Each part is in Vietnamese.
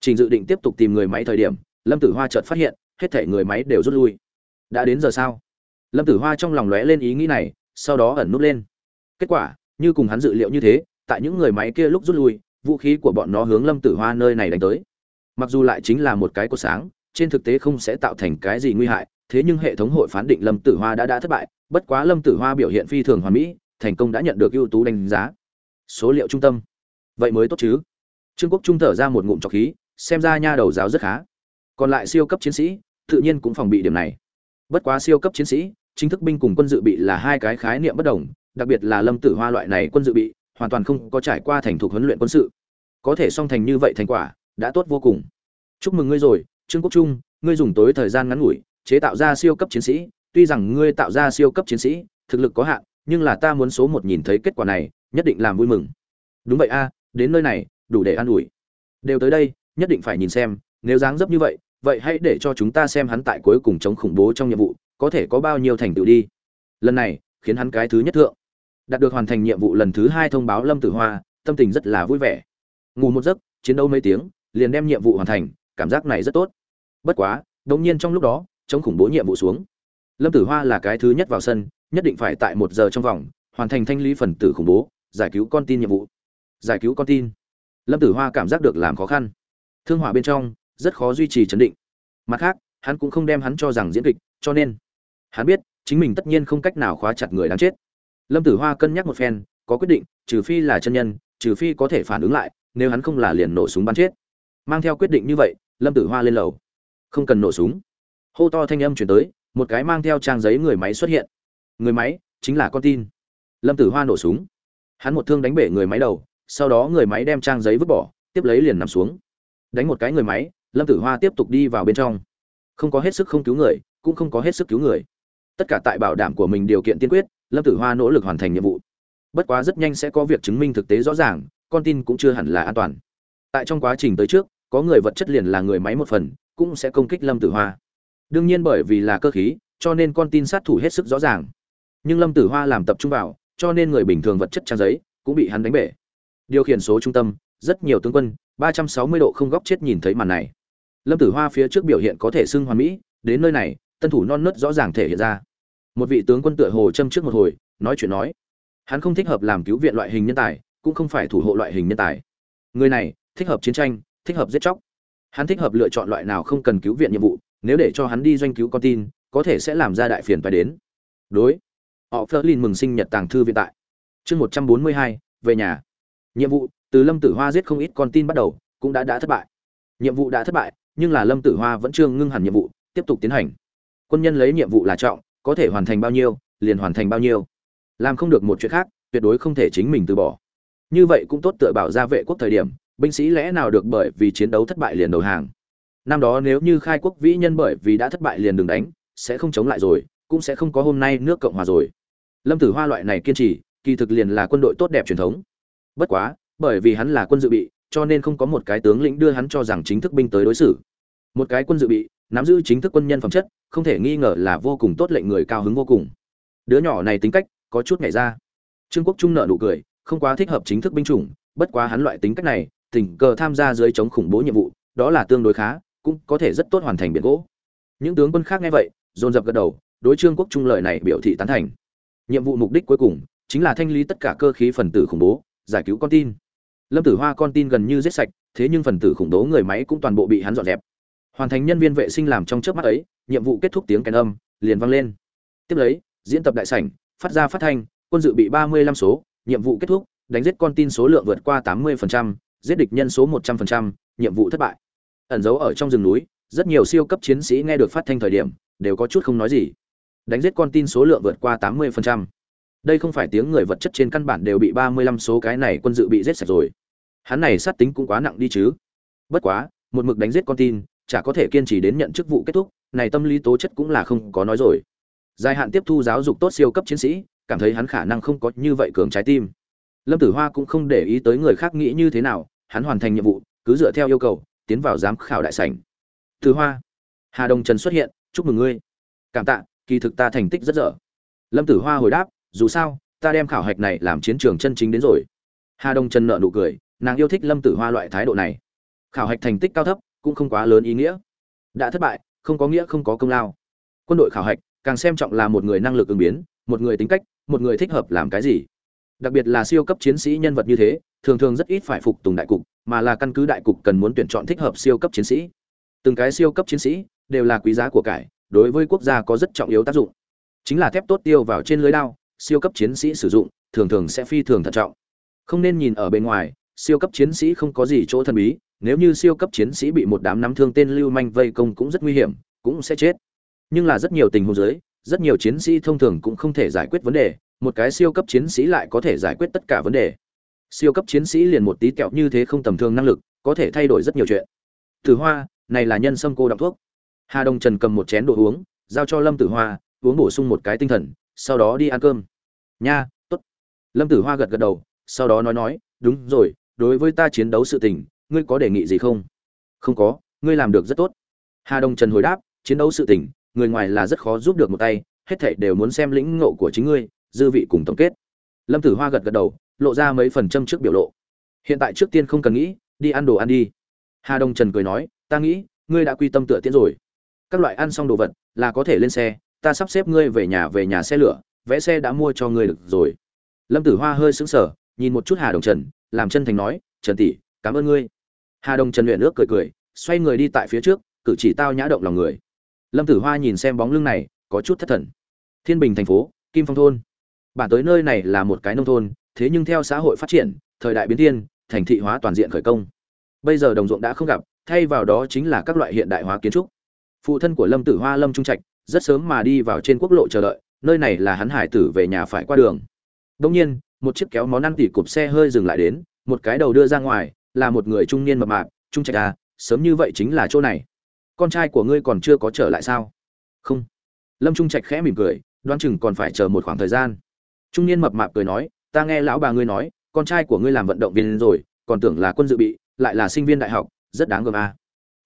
trình dự định tiếp tục tìm người máy thời điểm, lâm tử hoa chợt phát hiện, hết thể người máy đều rút lui. Đã đến giờ sao? Lâm tử hoa trong lòng lóe lên ý nghĩ này, sau đó ẩn nút lên. Kết quả, như cùng hắn dự liệu như thế, tại những người máy kia lúc rút lui, vũ khí của bọn nó hướng lâm tử hoa nơi này đánh tới. Mặc dù lại chính là một cái cột sáng, trên thực tế không sẽ tạo thành cái gì nguy hại, thế nhưng hệ thống hội phán định lâm tử hoa đã đã thất bại, bất quá lâm tử hoa biểu hiện phi thường hoàn mỹ, thành công đã nhận được ưu tú đánh giá. Số liệu trung tâm. Vậy mới tốt chứ. Trương quốc trung thở ra một ngụm trọc khí xem ra nha đầu giáo rất khá. Còn lại siêu cấp chiến sĩ, tự nhiên cũng phòng bị điểm này. Bất quá siêu cấp chiến sĩ, chính thức binh cùng quân dự bị là hai cái khái niệm bất đồng, đặc biệt là lâm tử hoa loại này quân dự bị, hoàn toàn không có trải qua thành thục huấn luyện quân sự. Có thể song thành như vậy thành quả, đã tốt vô cùng. Chúc mừng ngươi rồi, trương quốc trung, ngươi dùng tối thời gian ngắn ngủi, chế tạo ra siêu cấp chiến sĩ. Tuy rằng ngươi tạo ra siêu cấp chiến sĩ, thực lực có hạn, nhưng là ta muốn số một nhìn thấy kết quả này, nhất định làm vui mừng. Đúng vậy a, đến nơi này, đủ để an ủi. Đều tới đây nhất định phải nhìn xem, nếu dáng dấp như vậy vậy hãy để cho chúng ta xem hắn tại cuối cùng chống khủng bố trong nhiệm vụ, có thể có bao nhiêu thành tựu đi. Lần này, khiến hắn cái thứ nhất thượng. Đạt được hoàn thành nhiệm vụ lần thứ hai thông báo lâm tử hoa, tâm tình rất là vui vẻ. Ngủ một giấc, chiến đấu mấy tiếng, liền đem nhiệm vụ hoàn thành, cảm giác này rất tốt. Bất quá, đống nhiên trong lúc đó, chống khủng bố nhiệm vụ xuống. Lâm tử hoa là cái thứ nhất vào sân, nhất định phải tại một giờ trong vòng, hoàn thành thanh lý phần tử khủng bố, giải cứu con tin nhiệm vụ. Giải cứu con tin. Lâm tử hoa cảm giác được làm khó khăn thương hỏa bên trong, rất khó duy trì chấn định. Mặt khác, hắn cũng không đem hắn cho rằng diễn kịch, cho nên, hắn biết, chính mình tất nhiên không cách nào khóa chặt người đáng chết. Lâm tử hoa cân nhắc một phen, có quyết định, trừ phi là chân nhân, trừ phi có thể phản ứng lại, nếu hắn không là liền nổ súng bắn chết. Mang theo quyết định như vậy, lâm tử hoa lên lầu. Không cần nổ súng. Hô to thanh âm chuyển tới, một cái mang theo trang giấy người máy xuất hiện. Người máy, chính là con tin. Lâm tử hoa nổ súng. Hắn một thương đánh bể người máy đầu, sau đó người máy đem trang giấy vứt bỏ, tiếp lấy liền nằm xuống đánh một cái người máy, lâm tử hoa tiếp tục đi vào bên trong. Không có hết sức không cứu người, cũng không có hết sức cứu người. Tất cả tại bảo đảm của mình điều kiện tiên quyết, lâm tử hoa nỗ lực hoàn thành nhiệm vụ. Bất quá rất nhanh sẽ có việc chứng minh thực tế rõ ràng, con tin cũng chưa hẳn là an toàn. Tại trong quá trình tới trước, có người vật chất liền là người máy một phần, cũng sẽ công kích lâm tử hoa. Đương nhiên bởi vì là cơ khí, cho nên con tin sát thủ hết sức rõ ràng. Nhưng lâm tử hoa làm tập trung vào, cho nên người bình thường vật chất trang giấy cũng bị hắn đánh bể. Điều khiển số trung tâm, rất nhiều tướng quân ba trăm sáu mươi độ không góc chết nhìn thấy màn này. Lâm tử hoa phía trước biểu hiện có thể xưng hoàn mỹ, đến nơi này, tân thủ non nớt rõ ràng thể hiện ra. Một vị tướng quân tựa hồ châm trước một hồi, nói chuyện nói, hắn không thích hợp làm cứu viện loại hình nhân tài, cũng không phải thủ hộ loại hình nhân tài. Người này, thích hợp chiến tranh, thích hợp giết chóc. Hắn thích hợp lựa chọn loại nào không cần cứu viện nhiệm vụ, nếu để cho hắn đi doanh cứu con tin, có thể sẽ làm ra đại phiền phải đến. Đối, họ Flerlin mừng sinh nhật tàng thư viện tại. Chương một trăm bốn mươi hai, về nhà. Nhiệm vụ từ lâm tử hoa giết không ít con tin bắt đầu, cũng đã đã thất bại. Nhiệm vụ đã thất bại, nhưng là lâm tử hoa vẫn chưa ngưng hẳn nhiệm vụ, tiếp tục tiến hành. Quân nhân lấy nhiệm vụ là trọng, có thể hoàn thành bao nhiêu, liền hoàn thành bao nhiêu. Làm không được một chuyện khác, tuyệt đối không thể chính mình từ bỏ. Như vậy cũng tốt tựa bảo ra vệ quốc thời điểm, binh sĩ lẽ nào được bởi vì chiến đấu thất bại liền đầu hàng. Năm đó nếu như khai quốc vĩ nhân bởi vì đã thất bại liền đừng đánh, sẽ không chống lại rồi, cũng sẽ không có hôm nay nước cộng hòa rồi. Lâm tử hoa loại này kiên trì, kỳ thực liền là quân đội tốt đẹp truyền thống. Bất quá bởi vì hắn là quân dự bị, cho nên không có một cái tướng lĩnh đưa hắn cho rằng chính thức binh tới đối xử. Một cái quân dự bị, nắm giữ chính thức quân nhân phẩm chất, không thể nghi ngờ là vô cùng tốt lệnh người cao hứng vô cùng. Đứa nhỏ này tính cách, có chút nhảy ra. Trương quốc trung nợ nụ cười, không quá thích hợp chính thức binh chủng, bất quá hắn loại tính cách này, tình cờ tham gia dưới chống khủng bố nhiệm vụ, đó là tương đối khá, cũng có thể rất tốt hoàn thành biển gỗ. Những tướng quân khác nghe vậy, dồn dập gật đầu, đối trương quốc trung lợi này biểu thị tán thành. Nhiệm vụ mục đích cuối cùng, chính là thanh lý tất cả cơ khí phần tử khủng bố, giải cứu con tin lâm tử hoa con tin gần như giết sạch, thế nhưng phần tử khủng bố người máy cũng toàn bộ bị hắn dọn dẹp. Hoàn thành nhân viên vệ sinh làm trong trước mắt ấy, nhiệm vụ kết thúc tiếng kèn âm, liền vang lên. Tiếp lấy, diễn tập đại sảnh, phát ra phát thanh, quân dự bị ba mươi lăm số, nhiệm vụ kết thúc, đánh giết con tin số lượng vượt qua tám mươi giết địch nhân số một trăm linh nhiệm vụ thất bại. Ẩn giấu ở trong rừng núi, rất nhiều siêu cấp chiến sĩ nghe được phát thanh thời điểm, đều có chút không nói gì. Đánh giết con tin số lượng vượt qua tám mươi đây không phải tiếng người vật chất trên căn bản đều bị ba mươi lăm số cái này quân dự bị giết sạch rồi hắn này sát tính cũng quá nặng đi chứ. Bất quá, một mực đánh giết con tin, chả có thể kiên trì đến nhận chức vụ kết thúc, này tâm lý tố chất cũng là không có nói rồi. Dài hạn tiếp thu giáo dục tốt siêu cấp chiến sĩ, cảm thấy hắn khả năng không có như vậy cường trái tim. Lâm tử hoa cũng không để ý tới người khác nghĩ như thế nào, hắn hoàn thành nhiệm vụ, cứ dựa theo yêu cầu, tiến vào giám khảo đại sảnh. Tử hoa, hà đông trần xuất hiện, chúc mừng ngươi. Cảm tạ, kỳ thực ta thành tích rất dở. Lâm tử hoa hồi đáp, dù sao, ta đem khảo hạch này làm chiến trường chân chính đến rồi. Hà đông trần nợ nụ cười nàng yêu thích lâm tử hoa loại thái độ này. Khảo hạch thành tích cao thấp, cũng không quá lớn ý nghĩa. Đã thất bại, không có nghĩa không có công lao. Quân đội khảo hạch, càng xem trọng là một người năng lực ứng biến, một người tính cách, một người thích hợp làm cái gì. Đặc biệt là siêu cấp chiến sĩ nhân vật như thế, thường thường rất ít phải phục tùng đại cục, mà là căn cứ đại cục cần muốn tuyển chọn thích hợp siêu cấp chiến sĩ. Từng cái siêu cấp chiến sĩ, đều là quý giá của cải, đối với quốc gia có rất trọng yếu tác dụng. Chính là thép tốt tiêu vào trên lưới đao, siêu cấp chiến sĩ sử dụng, thường thường sẽ phi thường thận trọng. Không nên nhìn ở bên ngoài siêu cấp chiến sĩ không có gì chỗ thần bí, nếu như siêu cấp chiến sĩ bị một đám nắm thương tên lưu manh vây công cũng rất nguy hiểm, cũng sẽ chết. Nhưng là rất nhiều tình huống dưới, rất nhiều chiến sĩ thông thường cũng không thể giải quyết vấn đề, một cái siêu cấp chiến sĩ lại có thể giải quyết tất cả vấn đề. Siêu cấp chiến sĩ liền một tí kẹo như thế không tầm thường năng lực, có thể thay đổi rất nhiều chuyện. Tử hoa, này là nhân sâm cô đọc thuốc. Hà đông trần cầm một chén đồ uống, giao cho lâm tử hoa, uống bổ sung một cái tinh thần, sau đó đi ăn cơm. Nha t ố t lâm tử hoa gật gật đầu, sau đó nói nói, đúng rồi đối với ta chiến đấu sự tình, ngươi có đề nghị gì không? Không có, ngươi làm được rất tốt. Hà đông trần hồi đáp, chiến đấu sự tình, người ngoài là rất khó giúp được một tay, hết thảy đều muốn xem lĩnh ngộ của chính ngươi, dư vị cùng tổng kết. Lâm tử hoa gật gật đầu, lộ ra mấy phần châm trước biểu lộ. Hiện tại trước tiên không cần nghĩ, đi ăn đồ ăn đi. Hà đông trần cười nói, ta nghĩ, ngươi đã quy tâm tựa tiến rồi. Các loại ăn xong đồ vật, là có thể lên xe, ta sắp xếp ngươi về nhà về nhà xe lửa vẽ xe đã mua cho ngươi được rồi. Lâm tử hoa hơi sững sờ, nhìn một chút hà đồng trần làm chân thành nói, trần tỷ, cảm ơn ngươi. Hà đồng trần luyện nước cười cười, xoay người đi tại phía trước, cử chỉ tao nhã động lòng người. Lâm tử hoa nhìn xem bóng lưng này, có chút thất thần. Thiên bình thành phố, kim phong thôn. Bản tới nơi này là một cái nông thôn, thế nhưng theo xã hội phát triển, thời đại biến thiên, thành thị hóa toàn diện khởi công. Bây giờ đồng ruộng đã không gặp, thay vào đó chính là các loại hiện đại hóa kiến trúc. Phụ thân của lâm tử hoa lâm trung trạch, rất sớm mà đi vào trên quốc lộ chờ đợi, nơi này là hắn hải tử về nhà phải qua đường. Đông nhiên một chiếc kéo món ăn tỉ cụp xe hơi dừng lại đến, một cái đầu đưa ra ngoài, là một người trung niên mập mạp, trung trạch à sớm như vậy chính là chỗ này. Con trai của ngươi còn chưa có trở lại sao? Không. Lâm trung trạch khẽ mỉm cười, đoán chừng còn phải chờ một khoảng thời gian. Trung niên mập mạp cười nói, ta nghe lão bà ngươi nói, con trai của ngươi làm vận động viên rồi, còn tưởng là quân dự bị, lại là sinh viên đại học, rất đáng gờm a.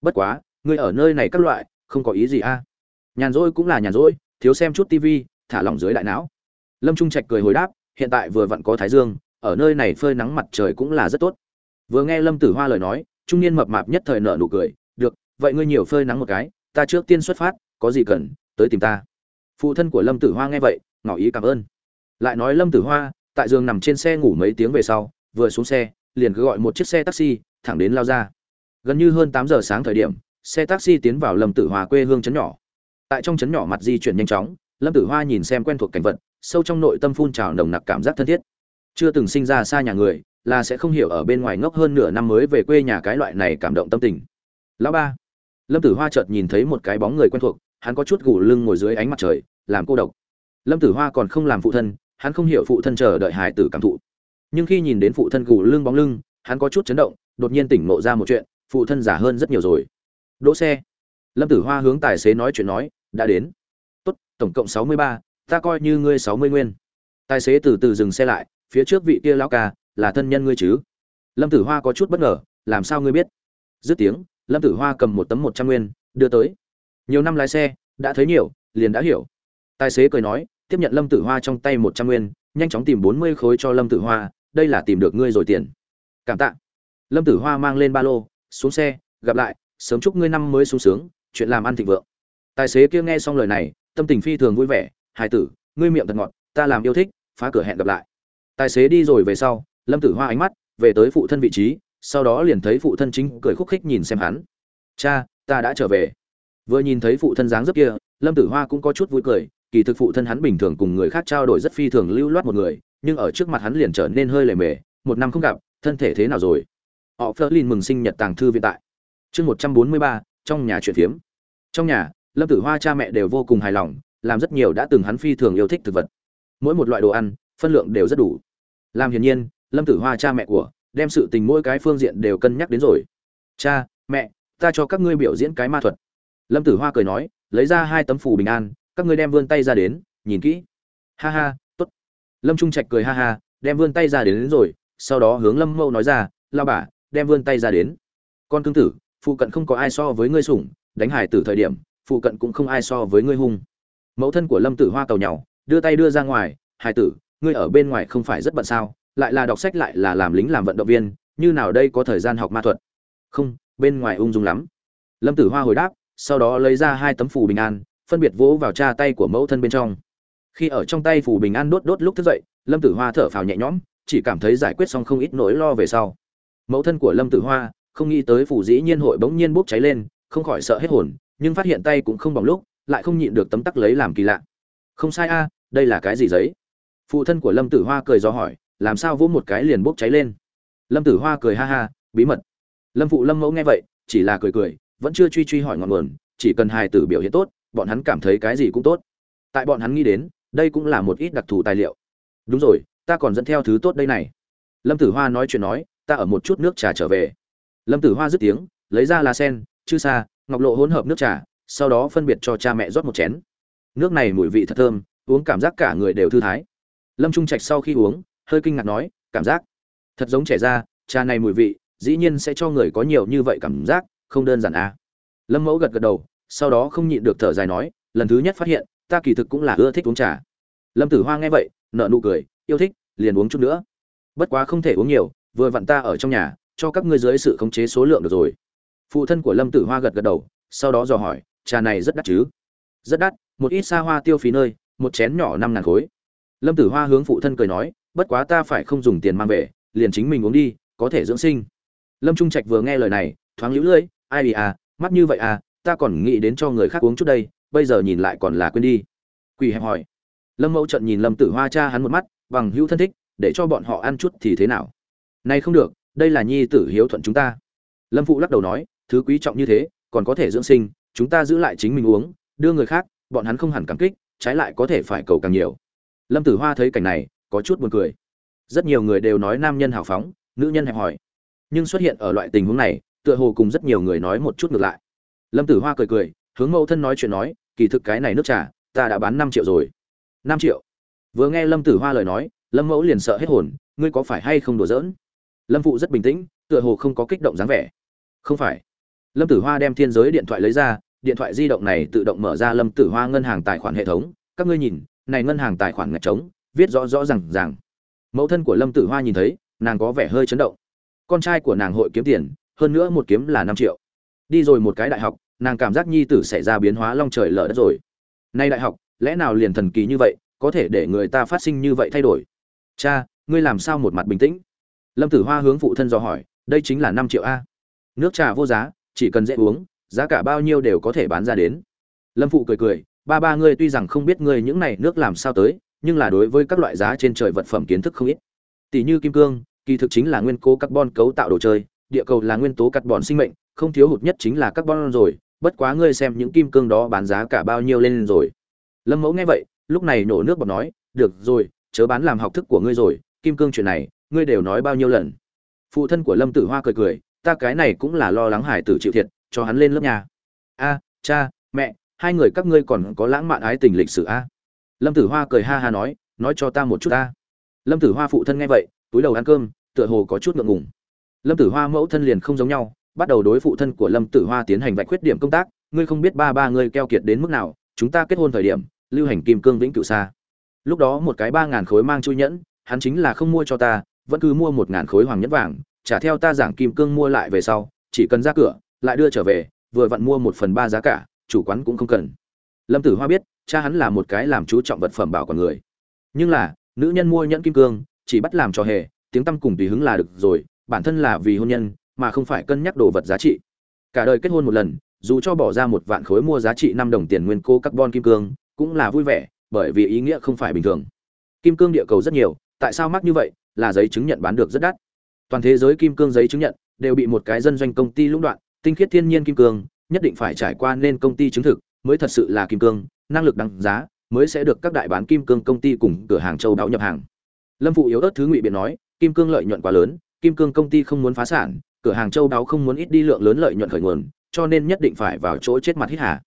Bất quá, ngươi ở nơi này các loại, không có ý gì a. Nhàn rỗi cũng là nhàn rỗi, thiếu xem chút tivi thả lỏng dưới đại não. Lâm trung trạch cười hồi đáp hiện tại vừa vặn có thái dương, ở nơi này phơi nắng mặt trời cũng là rất tốt. Vừa nghe lâm tử hoa lời nói, trung niên mập mạp nhất thời nợ nụ cười, được, vậy ngươi nhiều phơi nắng một cái, ta trước tiên xuất phát, có gì cần, tới tìm ta. Phụ thân của lâm tử hoa nghe vậy, ngỏ ý cảm ơn. Lại nói lâm tử hoa, tại giường nằm trên xe ngủ mấy tiếng về sau, vừa xuống xe, liền cứ gọi một chiếc xe taxi, thẳng đến lao ra. Gần như hơn tám giờ sáng thời điểm, xe taxi tiến vào lâm tử hoa quê hương trấn nhỏ. Tại trong trấn nhỏ mặt di chuyển nhanh chóng, lâm tử hoa nhìn xem quen thuộc cảnh vật sâu trong nội tâm phun trào nồng nặc cảm giác thân thiết. Chưa từng sinh ra xa nhà người, là sẽ không hiểu ở bên ngoài ngốc hơn nửa năm mới về quê nhà cái loại này cảm động tâm tình. Lão ba, lâm tử hoa chợt nhìn thấy một cái bóng người quen thuộc, hắn có chút gù lưng ngồi dưới ánh mặt trời, làm cô độc. Lâm tử hoa còn không làm phụ thân, hắn không hiểu phụ thân chờ đợi hải tử cảm thụ. Nhưng khi nhìn đến phụ thân gù lưng bóng lưng, hắn có chút chấn động, đột nhiên tỉnh ngộ ra một chuyện, phụ thân giả hơn rất nhiều rồi. Đỗ xe. Lâm tử hoa hướng tài xế nói chuyện nói, đã đến. Tốt, tổng cộng sáu mươi ba ta coi như ngươi sáu mươi nguyên. Tài xế từ từ dừng xe lại, phía trước vị kia lão ca, là thân nhân ngươi chứ? Lâm tử hoa có chút bất ngờ, làm sao ngươi biết? Dứt tiếng, lâm tử hoa cầm một tấm một trăm nguyên, đưa tới. Nhiều năm lái xe, đã thấy nhiều, liền đã hiểu. Tài xế cười nói, tiếp nhận lâm tử hoa trong tay một trăm nguyên, nhanh chóng tìm bốn mươi khối cho lâm tử hoa, đây là tìm được ngươi rồi tiền. Cảm tạ. Lâm tử hoa mang lên ba lô, xuống xe, gặp lại, sớm chúc ngươi năm mới sung sướng, chuyện làm ăn thịnh vượng. Tài xế kia nghe xong lời này, tâm tình phi thường vui vẻ hải tử, ngươi miệng thật ngọt, ta làm yêu thích, phá cửa hẹn gặp lại. Tài xế đi rồi về sau, lâm tử hoa ánh mắt về tới phụ thân vị trí, sau đó liền thấy phụ thân chính cười khúc khích nhìn xem hắn. Cha, ta đã trở về. Vừa nhìn thấy phụ thân dáng dấp kia, lâm tử hoa cũng có chút vui cười, kỳ thực phụ thân hắn bình thường cùng người khác trao đổi rất phi thường lưu loát một người, nhưng ở trước mặt hắn liền trở nên hơi lề mề, một năm không gặp, thân thể thế nào rồi? Họ phớt lên mừng sinh nhật tàng thư viện tại. Chương một trăm bốn mươi ba, trong nhà chuyện phiếm. Trong nhà, lâm tử hoa cha mẹ đều vô cùng hài lòng làm rất nhiều đã từng hắn phi thường yêu thích thực vật. Mỗi một loại đồ ăn phân lượng đều rất đủ. Làm hiển nhiên lâm tử hoa cha mẹ của đem sự tình mỗi cái phương diện đều cân nhắc đến rồi. Cha mẹ ta cho các ngươi biểu diễn cái ma thuật. Lâm tử hoa cười nói lấy ra hai tấm phủ bình an các ngươi đem vươn tay ra đến nhìn kỹ. Ha ha t ố t lâm trung trạch cười ha ha đem vươn tay ra đến, đến rồi. Sau đó hướng lâm mâu nói ra lao bà đem vươn tay ra đến. Con cương tử phụ cận không có ai so với ngươi sủng đánh hải tử thời điểm phụ cận cũng không ai so với ngươi hung mẫu thân của lâm tử hoa cầu nhau, đưa tay đưa ra ngoài, hải tử, ngươi ở bên ngoài không phải rất bận sao? Lại là đọc sách lại là làm lính làm vận động viên, như nào đây có thời gian học ma thuật? Không, bên ngoài ung dung lắm. Lâm tử hoa hồi đáp, sau đó lấy ra hai tấm phù bình an, phân biệt vỗ vào cha tay của mẫu thân bên trong. Khi ở trong tay phù bình an đốt đốt lúc thức dậy, lâm tử hoa thở phào nhẹ nhõm, chỉ cảm thấy giải quyết xong không ít nỗi lo về sau. Mẫu thân của lâm tử hoa không nghĩ tới phù dĩ nhiên hội bỗng nhiên bốc cháy lên, không khỏi sợ hết hồn, nhưng phát hiện tay cũng không bỏng lúc lại không nhịn được tấm tắc lấy làm kỳ lạ. Không sai a, đây là cái gì giấy? Phụ thân của lâm tử hoa cười do hỏi, làm sao vỗ một cái liền bốc cháy lên? Lâm tử hoa cười ha ha, bí mật. Lâm phụ lâm mẫu nghe vậy, chỉ là cười cười, vẫn chưa truy truy hỏi ngọn nguồn, chỉ cần hài tử biểu hiện tốt, bọn hắn cảm thấy cái gì cũng tốt. Tại bọn hắn nghĩ đến, đây cũng là một ít đặc thù tài liệu. Đúng rồi, ta còn dẫn theo thứ tốt đây này. Lâm tử hoa nói chuyện nói, ta ở một chút nước trà trở về. Lâm tử hoa dứt tiếng, lấy ra lá sen, chư sa, ngọc lộ hỗn hợp nước trà sau đó phân biệt cho cha mẹ rót một chén. Nước này mùi vị thật thơm, uống cảm giác cả người đều thư thái. Lâm trung trạch sau khi uống, hơi kinh ngạc nói, cảm giác? Thật giống trẻ ra trà này mùi vị, dĩ nhiên sẽ cho người có nhiều như vậy cảm giác, không đơn giản à. lâm mẫu gật gật đầu, sau đó không nhịn được thở dài nói, lần thứ nhất phát hiện, ta kỳ thực cũng là ưa thích uống trà. Lâm tử hoa nghe vậy nợ nụ cười, yêu thích, liền uống chút nữa. Bất quá không thể uống nhiều, vừa vặn ta ở trong nhà, cho các ngươi dưới sự khống chế số lượng được rồi. Phụ thân của lâm tử hoa gật gật đầu, sau đó dò hỏi trà này rất đắt chứ? Rất đắt, một ít xa hoa tiêu phí nơi, một chén nhỏ năm ngàn khối. Lâm tử hoa hướng phụ thân cười nói, bất quá ta phải không dùng tiền mang về, liền chính mình uống đi, có thể dưỡng sinh. Lâm trung trạch vừa nghe lời này, thoáng lũ lưỡi, ai à mắt như vậy à ta còn nghĩ đến cho người khác uống chút đây, bây giờ nhìn lại còn là quên đi. Quỳ hẹp hỏi. Lâm mẫu trận nhìn lâm tử hoa cha hắn một mắt, bằng hữu thân thích, để cho bọn họ ăn chút thì thế nào? Này không được, đây là nhi tử hiếu thuận chúng ta. Lâm phụ lắc đầu nói, thứ quý trọng như thế, còn có thể dưỡng sinh chúng ta giữ lại chính mình uống, đưa người khác, bọn hắn không hẳn cảm kích, trái lại có thể phải cầu càng nhiều. Lâm tử hoa thấy cảnh này, có chút buồn cười. Rất nhiều người đều nói nam nhân hào phóng, nữ nhân hẹp hòi. Nhưng xuất hiện ở loại tình huống này, tựa hồ cùng rất nhiều người nói một chút ngược lại. Lâm tử hoa cười cười, hướng mẫu thân nói chuyện nói, kỳ thực cái này nước trà, ta đã bán năm triệu rồi. Năm triệu? Vừa nghe lâm tử hoa lời nói, lâm mẫu liền sợ hết hồn, ngươi có phải hay không đùa giỡn? Lâm phụ rất bình tĩnh, tựa hồ không có kích động dáng vẻ. Không phải. Lâm tử hoa đem thiên giới điện thoại lấy ra điện thoại di động này tự động mở ra lâm tử hoa ngân hàng tài khoản hệ thống. Các ngươi nhìn, này ngân hàng tài khoản ngạch trống, viết rõ rõ ràng ràng. mẫu thân của lâm tử hoa nhìn thấy, nàng có vẻ hơi chấn động. Con trai của nàng hội kiếm tiền, hơn nữa một kiếm là năm triệu. Đi rồi một cái đại học, nàng cảm giác nhi tử xảy ra biến hóa long trời lở đất rồi. Nay đại học, lẽ nào liền thần kỳ như vậy, có thể để người ta phát sinh như vậy thay đổi? Cha, ngươi làm sao một mặt bình tĩnh? Lâm tử hoa hướng phụ thân dò hỏi, đây chính là năm triệu a. Nước trà vô giá, chỉ cần dễ uống giá cả bao nhiêu đều có thể bán ra đến. Lâm phụ cười cười, ba ba ngươi tuy rằng không biết ngươi những này nước làm sao tới, nhưng là đối với các loại giá trên trời vật phẩm kiến thức không ít. Tỷ như kim cương, kỳ thực chính là nguyên tố carbon cấu tạo đồ chơi, địa cầu là nguyên tố carbon sinh mệnh, không thiếu hụt nhất chính là carbon rồi, bất quá ngươi xem những kim cương đó bán giá cả bao nhiêu lên rồi. Lâm mẫu nghe vậy, lúc này nổ nước bọt nói, được rồi, chớ bán làm học thức của ngươi rồi, kim cương chuyện này, ngươi đều nói bao nhiêu lần? Phụ thân của lâm tử hoa cười cười, ta cái này cũng là lo lắng hải tử chịu thiệt cho hắn lên lớp nhà. A, cha, mẹ, hai người các ngươi còn có lãng mạn ái tình lịch sử a? Lâm tử hoa cười ha ha nói nói cho ta một chút ta. Lâm tử hoa phụ thân nghe vậy, túi đầu ăn cơm, tựa hồ có chút ngượng ngùng. Lâm tử hoa mẫu thân liền không giống nhau, bắt đầu đối phụ thân của lâm tử hoa tiến hành vạch khuyết điểm công tác, ngươi không biết ba ba ngươi keo kiệt đến mức nào, chúng ta kết hôn thời điểm, lưu hành kim cương vĩnh cửu xa. Lúc đó một cái ba ngàn khối mang chui nhẫn, hắn chính là không mua cho ta, vẫn cứ mua một ngàn khối hoàng nhẫn vàng trả theo ta giảng kim cương mua lại về sau, chỉ cần ra cửa lại đưa trở về, vừa vặn mua một phần ba giá cả, chủ quán cũng không cần. Lâm tử hoa biết, cha hắn là một cái làm chú trọng vật phẩm bảo còn người. Nhưng là, nữ nhân mua nhẫn kim cương, chỉ bắt làm trò hề, tiếng tăm cùng tùy hứng là được rồi, bản thân là vì hôn nhân, mà không phải cân nhắc đồ vật giá trị. Cả đời kết hôn một lần, dù cho bỏ ra một vạn khối mua giá trị năm đồng tiền nguyên cô carbon kim cương, cũng là vui vẻ, bởi vì ý nghĩa không phải bình thường. Kim cương địa cầu rất nhiều, tại sao mắc như vậy, là giấy chứng nhận bán được rất đắt. Toàn thế giới kim cương giấy chứng nhận, đều bị một cái dân doanh công ty lũng đoạn tinh khiết thiên nhiên kim cương, nhất định phải trải qua nên công ty chứng thực mới thật sự là kim cương, năng lực đăng giá mới sẽ được các đại bán kim cương công ty cùng cửa hàng châu đáo nhập hàng. Lâm phụ yếu ớt thứ ngụy biện nói, kim cương lợi nhuận quá lớn, kim cương công ty không muốn phá sản, cửa hàng châu đáo không muốn ít đi lượng lớn lợi nhuận khởi nguồn, cho nên nhất định phải vào chỗ chết mặt hít hà.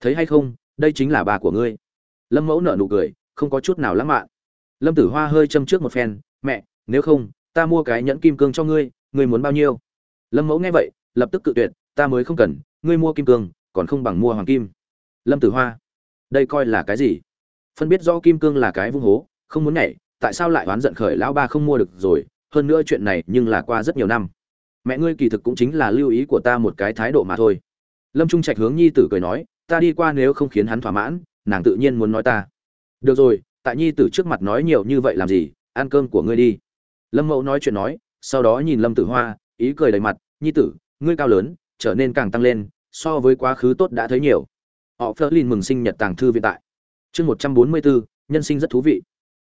Thấy hay không, đây chính là bà của ngươi. Lâm mẫu nở nụ cười, không có chút nào lãng mạn. Lâm tử hoa hơi châm trước một phen, mẹ, nếu không, ta mua cái nhẫn kim cương cho ngươi ngươi muốn bao nhiêu? Lâm mẫu nghe vậy, lập tức cự tuyệt ta mới không cần, ngươi mua kim cương, còn không bằng mua hoàng kim. Lâm tử hoa, đây coi là cái gì? Phân biết rõ kim cương là cái vung hố, không muốn nhảy, tại sao lại oán giận khởi lão ba không mua được rồi? Hơn nữa chuyện này nhưng là qua rất nhiều năm. Mẹ ngươi kỳ thực cũng chính là lưu ý của ta một cái thái độ mà thôi. Lâm trung trạch hướng nhi tử cười nói, ta đi qua nếu không khiến hắn thỏa mãn, nàng tự nhiên muốn nói ta. Được rồi, tại nhi tử trước mặt nói nhiều như vậy làm gì? Ăn cơm của ngươi đi. Lâm mẫu nói chuyện nói, sau đó nhìn lâm tử hoa, ý cười đầy mặt, nhi tử, ngươi cao lớn trở nên càng tăng lên, so với quá khứ tốt đã thấy nhiều. Họ phơ mừng sinh nhật tàng thư viện tại. Chương một trăm bốn mươi bốn nhân sinh rất thú vị.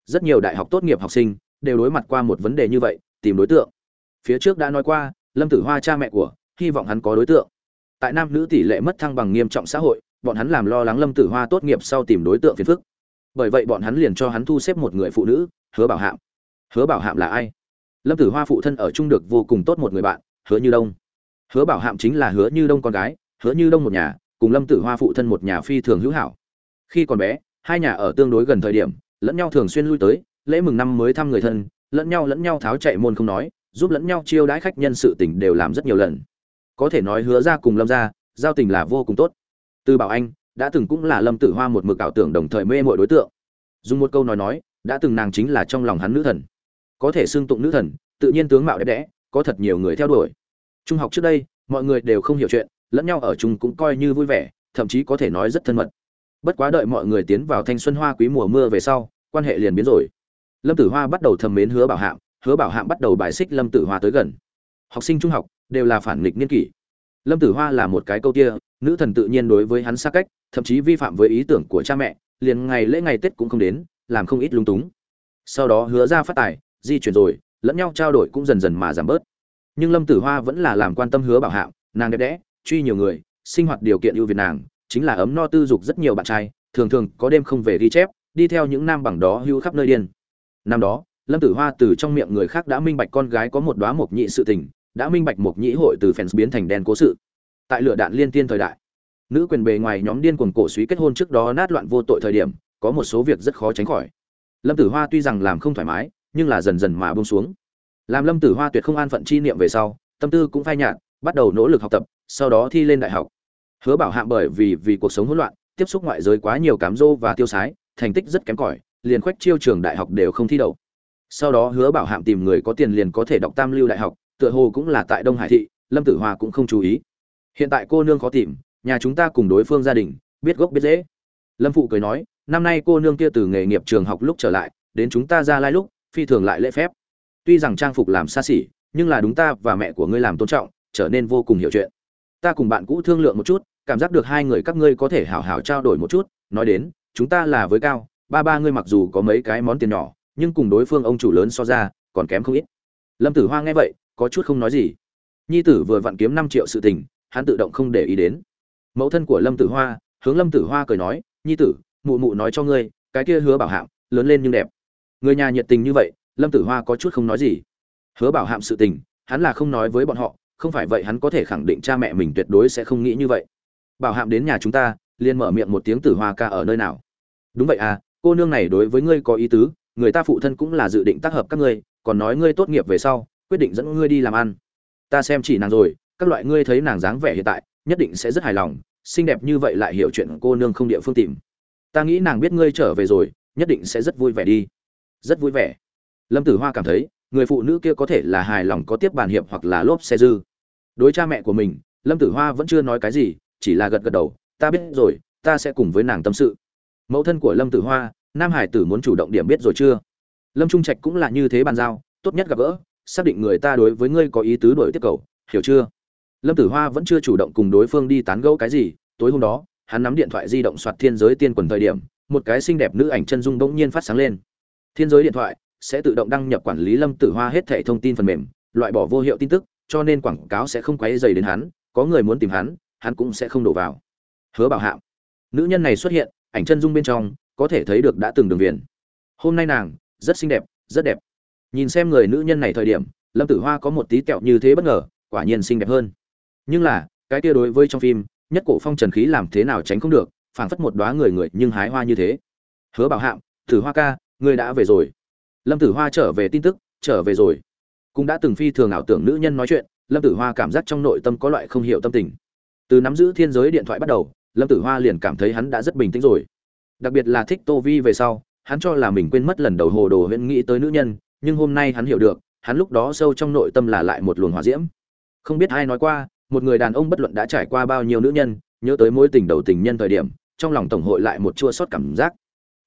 Rất nhiều đại học tốt nghiệp học sinh đều đối mặt qua một vấn đề như vậy, tìm đối tượng. Phía trước đã nói qua, lâm tử hoa cha mẹ của, hy vọng hắn có đối tượng. Tại nam nữ tỷ lệ mất thăng bằng nghiêm trọng xã hội, bọn hắn làm lo lắng lâm tử hoa tốt nghiệp sau tìm đối tượng phiền phức. Bởi vậy bọn hắn liền cho hắn thu xếp một người phụ nữ, hứa bảo hạm. Hứa bảo hạm là ai? Lâm tử hoa phụ thân ở chung được vô cùng tốt một người bạn, hứa như đông hứa bảo hạm chính là hứa như đông con gái, hứa như đông một nhà, cùng lâm tử hoa phụ thân một nhà phi thường hữu hảo. Khi còn bé, hai nhà ở tương đối gần thời điểm, lẫn nhau thường xuyên lui tới, lễ mừng năm mới thăm người thân, lẫn nhau lẫn nhau tháo chạy môn không nói, giúp lẫn nhau chiêu đãi khách nhân sự tình đều làm rất nhiều lần. Có thể nói hứa ra cùng lâm ra, giao tình là vô cùng tốt. Từ bảo anh, đã từng cũng là lâm tử hoa một mực ảo tưởng đồng thời mê mọi đối tượng. Dùng một câu nói nói, đã từng nàng chính là trong lòng hắn nữ thần. Có thể xưng tụng nữ thần, tự nhiên tướng mạo đẹp đẽ, có thật nhiều người theo đuổi trung học trước đây, mọi người đều không hiểu chuyện, lẫn nhau ở chung cũng coi như vui vẻ, thậm chí có thể nói rất thân mật. Bất quá đợi mọi người tiến vào thanh xuân hoa quý mùa mưa về sau, quan hệ liền biến rồi. Lâm tử hoa bắt đầu thầm mến hứa bảo hạm, hứa bảo hạm bắt đầu bài xích lâm tử hoa tới gần. Học sinh trung học đều là phản nghịch niên kỷ. Lâm tử hoa là một cái câu tia, nữ thần tự nhiên đối với hắn xa cách, thậm chí vi phạm với ý tưởng của cha mẹ, liền ngày lễ ngày tết cũng không đến, làm không ít lung túng. Sau đó hứa ra phát tài, di chuyển rồi, lẫn nhau trao đổi cũng dần dần mà giảm bớt nhưng lâm tử hoa vẫn là làm quan tâm hứa bảo hạm nàng đẹp đẽ, truy nhiều người, sinh hoạt điều kiện ưu việt nàng, chính là ấm no tư dục rất nhiều bạn trai, thường thường có đêm không về ghi chép, đi theo những nam bằng đó hưu khắp nơi điên. Năm đó, lâm tử hoa từ trong miệng người khác đã minh bạch con gái có một đoá mộc nhị sự tình, đã minh bạch mộc nhị hội từ fans biến thành đen cố sự. Tại lửa đạn liên tiên thời đại, nữ quyền bề ngoài nhóm điên cuồng cổ suý kết hôn trước đó nát loạn vô tội thời điểm, có một số việc rất khó tránh khỏi. Lâm tử hoa tuy rằng làm không thoải mái, nhưng là dần dần mà bông xuống làm lâm tử hoa tuyệt không an phận chi niệm về sau, tâm tư cũng phai nhạt, bắt đầu nỗ lực học tập, sau đó thi lên đại học. Hứa bảo Hạm bởi vì vì cuộc sống hỗn loạn, tiếp xúc ngoại giới quá nhiều cám dỗ và tiêu sái, thành tích rất kém cỏi, liền khoách chiêu trường đại học đều không thi đậu. Sau đó hứa bảo hạm tìm người có tiền liền có thể đọc tam lưu đại học, tựa hồ cũng là tại đông hải thị, lâm tử hoa cũng không chú ý. Hiện tại cô nương khó tìm, nhà chúng ta cùng đối phương gia đình, biết gốc biết dễ lâm phụ cười nói, năm nay cô nương kia từ nghề nghiệp trường học lúc trở lại, đến chúng ta ra lai lúc, phi thường lại lễ phép tuy rằng trang phục làm xa xỉ, nhưng là đúng ta và mẹ của ngươi làm tôn trọng, trở nên vô cùng hiểu chuyện. Ta cùng bạn cũ thương lượng một chút, cảm giác được hai người các ngươi có thể hảo hảo trao đổi một chút, nói đến, chúng ta là với cao, ba ba ngươi mặc dù có mấy cái món tiền nhỏ, nhưng cùng đối phương ông chủ lớn so ra, còn kém không ít. Lâm tử hoa nghe vậy, có chút không nói gì. Nhi tử vừa vặn kiếm năm triệu sự tình, hắn tự động không để ý đến. Mẫu thân của lâm tử hoa, hướng lâm tử hoa cười nói, nhi tử, mụ mụ nói cho ngươi, cái kia hứa bảo hạm lớn lên nhưng đẹp. Người nhà nhiệt tình như vậy lâm tử hoa có chút không nói gì. Hứa bảo hạm sự tình, hắn là không nói với bọn họ, không phải vậy hắn có thể khẳng định cha mẹ mình tuyệt đối sẽ không nghĩ như vậy. Bảo hạm đến nhà chúng ta, liền mở miệng một tiếng tử hoa ca ở nơi nào. Đúng vậy à cô nương này đối với ngươi có ý tứ, người ta phụ thân cũng là dự định tác hợp các ngươi, còn nói ngươi tốt nghiệp về sau, quyết định dẫn ngươi đi làm ăn. Ta xem chỉ nàng rồi, các loại ngươi thấy nàng dáng vẻ hiện tại, nhất định sẽ rất hài lòng, xinh đẹp như vậy lại hiểu chuyện cô nương không địa phương tìm. Ta nghĩ nàng biết ngươi trở về rồi, nhất định sẽ rất vui vẻ đi. Rất vui vẻ lâm tử hoa cảm thấy, người phụ nữ kia có thể là hài lòng có tiếp bàn hiệp hoặc là lốp xe dư. Đối cha mẹ của mình, lâm tử hoa vẫn chưa nói cái gì, chỉ là gật gật đầu, ta biết rồi, ta sẽ cùng với nàng tâm sự. Mẫu thân của lâm tử hoa, nam hải tử muốn chủ động điểm biết rồi chưa? Lâm trung trạch cũng là như thế bàn giao, tốt nhất gặp gỡ, xác định người ta đối với ngươi có ý tứ đổi tiếp cầu, hiểu chưa? Lâm tử hoa vẫn chưa chủ động cùng đối phương đi tán gẫu cái gì, tối hôm đó, hắn nắm điện thoại di động soạt thiên giới tiên quần thời điểm, một cái xinh đẹp nữ ảnh chân dung bỗng nhiên phát sáng lên. Thiên giới điện thoại sẽ tự động đăng nhập quản lý lâm tử hoa hết thảy thông tin phần mềm, loại bỏ vô hiệu tin tức, cho nên quảng cáo sẽ không quấy rầy đến hắn, có người muốn tìm hắn hắn cũng sẽ không đổ vào. Hứa bảo hạm nữ nhân này xuất hiện, ảnh chân dung bên trong, có thể thấy được đã từng đường viền. Hôm nay nàng, rất xinh đẹp, rất đẹp. Nhìn xem người nữ nhân này thời điểm, lâm tử hoa có một tí kẹo như thế bất ngờ, quả nhiên xinh đẹp hơn. Nhưng là, cái kia đối với trong phim, nhất cổ phong trần khí làm thế nào tránh không được, phảng phất một đóa người người nhưng hái hoa như thế. Hứa bảo hạm tử hoa ca, ngươi đã về rồi lâm tử hoa trở về tin tức, trở về rồi. Cũng đã từng phi thường ảo tưởng nữ nhân nói chuyện, lâm tử hoa cảm giác trong nội tâm có loại không hiểu tâm tình. Từ nắm giữ thiên giới điện thoại bắt đầu, lâm tử hoa liền cảm thấy hắn đã rất bình tĩnh rồi. Đặc biệt là thích tô vi về sau, hắn cho là mình quên mất lần đầu hồ đồ huyễn nghĩ tới nữ nhân, nhưng hôm nay hắn hiểu được, hắn lúc đó sâu trong nội tâm là lại một luồng hỏa diễm. Không biết ai nói qua, một người đàn ông bất luận đã trải qua bao nhiêu nữ nhân, nhớ tới mối tình đầu tình nhân thời điểm, trong lòng tổng hội lại một chua sót cảm giác.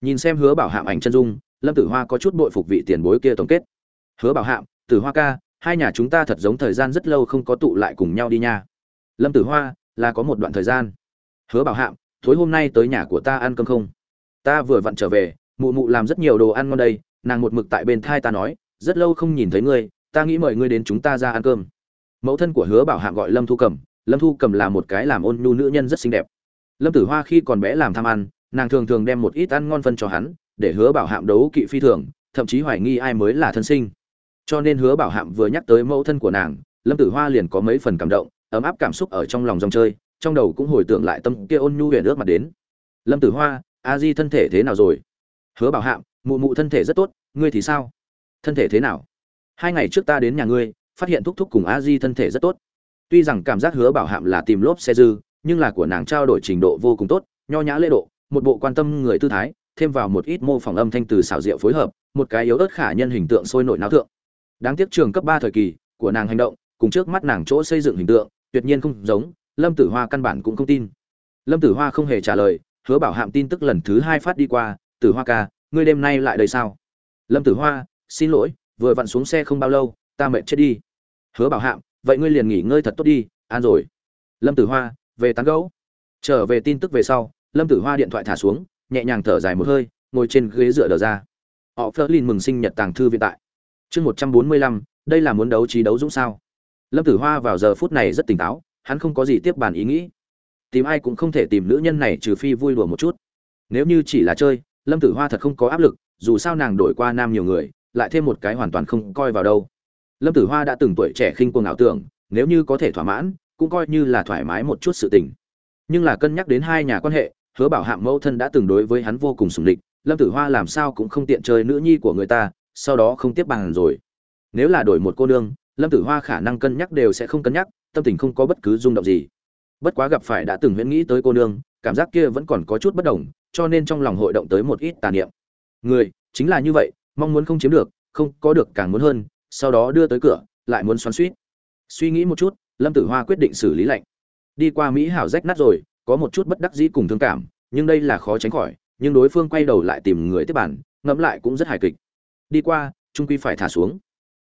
Nhìn xem hứa bảo hạm ảnh chân dung lâm tử hoa có chút bội phục vị tiền bối kia tổng kết. Hứa bảo hạm, tử hoa ca, hai nhà chúng ta thật giống thời gian rất lâu không có tụ lại cùng nhau đi nha. Lâm tử hoa, là có một đoạn thời gian. Hứa bảo hạm, tối hôm nay tới nhà của ta ăn cơm không? Ta vừa vặn trở về, mụ mụ làm rất nhiều đồ ăn ngon đây, nàng một mực tại bên thai ta nói, rất lâu không nhìn thấy ngươi, ta nghĩ mời ngươi đến chúng ta ra ăn cơm. Mẫu thân của hứa bảo Hạm gọi lâm thu cầm, lâm thu cầm là một cái làm ôn nhu nữ nhân rất xinh đẹp. Lâm tử hoa khi còn bé làm tham ăn, nàng thường thường đem một ít ăn ngon phân cho hắn để hứa bảo hạm đấu kỵ phi thường, thậm chí hoài nghi ai mới là thân sinh. Cho nên hứa bảo hạm vừa nhắc tới mẫu thân của nàng, lâm tử hoa liền có mấy phần cảm động, ấm áp cảm xúc ở trong lòng dòng chơi, trong đầu cũng hồi tưởng lại tâm kia ôn nhu huyền ước mặt đến. Lâm tử hoa, a di thân thể thế nào rồi? Hứa bảo hạm, mụ mụ thân thể rất tốt, ngươi thì sao? Thân thể thế nào? Hai ngày trước ta đến nhà ngươi, phát hiện thúc thúc cùng a di thân thể rất tốt. Tuy rằng cảm giác hứa bảo hạm là tìm lốp xe dư, nhưng là của nàng trao đổi trình độ vô cùng tốt, nho nhã lễ độ, một bộ quan tâm người tư thái thêm vào một ít mô phỏng âm thanh từ xảo diệu phối hợp, một cái yếu ớt khả nhân hình tượng sôi nổi náo thượng. Đáng tiếc trường cấp ba thời kỳ của nàng hành động, cùng trước mắt nàng chỗ xây dựng hình tượng, tuyệt nhiên không giống, lâm tử hoa căn bản cũng không tin. Lâm tử hoa không hề trả lời, hứa bảo hạm tin tức lần thứ hai phát đi qua, tử hoa ca, ngươi đêm nay lại đây sao? Lâm tử hoa, xin lỗi, vừa vặn xuống xe không bao lâu, ta mệt chết đi. Hứa bảo hạm, vậy ngươi liền nghỉ ngơi thật tốt đi, an rồi. Lâm tử hoa, về tán gẫu. trở về tin tức về sau, lâm tử hoa điện thoại thả xuống nhẹ nhàng thở dài một hơi, ngồi trên ghế dựa đờ ra. Họ phớt lên mừng sinh nhật tàng thư viện tại. Chương một trăm bốn mươi lăm, đây là muốn đấu trí đấu dũng sao? Lâm tử hoa vào giờ phút này rất tỉnh táo, hắn không có gì tiếp bàn ý nghĩ. Tìm ai cũng không thể tìm nữ nhân này trừ phi vui đùa một chút. Nếu như chỉ là chơi, lâm tử hoa thật không có áp lực, dù sao nàng đổi qua nam nhiều người, lại thêm một cái hoàn toàn không coi vào đâu. Lâm tử hoa đã từng tuổi trẻ khinh cuồng ảo tưởng, nếu như có thể thỏa mãn, cũng coi như là thoải mái một chút sự tình. Nhưng là cân nhắc đến hai nhà quan hệ hứa bảo hạm mẫu thân đã từng đối với hắn vô cùng sủng địch, lâm tử hoa làm sao cũng không tiện chơi nữ nhi của người ta, sau đó không tiếp bàn rồi. Nếu là đổi một cô nương, lâm tử hoa khả năng cân nhắc đều sẽ không cân nhắc, tâm tình không có bất cứ rung động gì. Bất quá gặp phải đã từng huyễn nghĩ tới cô nương, cảm giác kia vẫn còn có chút bất đồng, cho nên trong lòng hội động tới một ít tà niệm. Người, chính là như vậy, mong muốn không chiếm được, không có được càng muốn hơn, sau đó đưa tới cửa, lại muốn xoắn suýt. Suy nghĩ một chút, lâm tử hoa quyết định xử lý lạnh đi qua mỹ hảo rách nát rồi có một chút bất đắc dĩ cùng thương cảm, nhưng đây là khó tránh khỏi, nhưng đối phương quay đầu lại tìm người tiếp bản, ngẫm lại cũng rất hài kịch. Đi qua, trung quy phải thả xuống.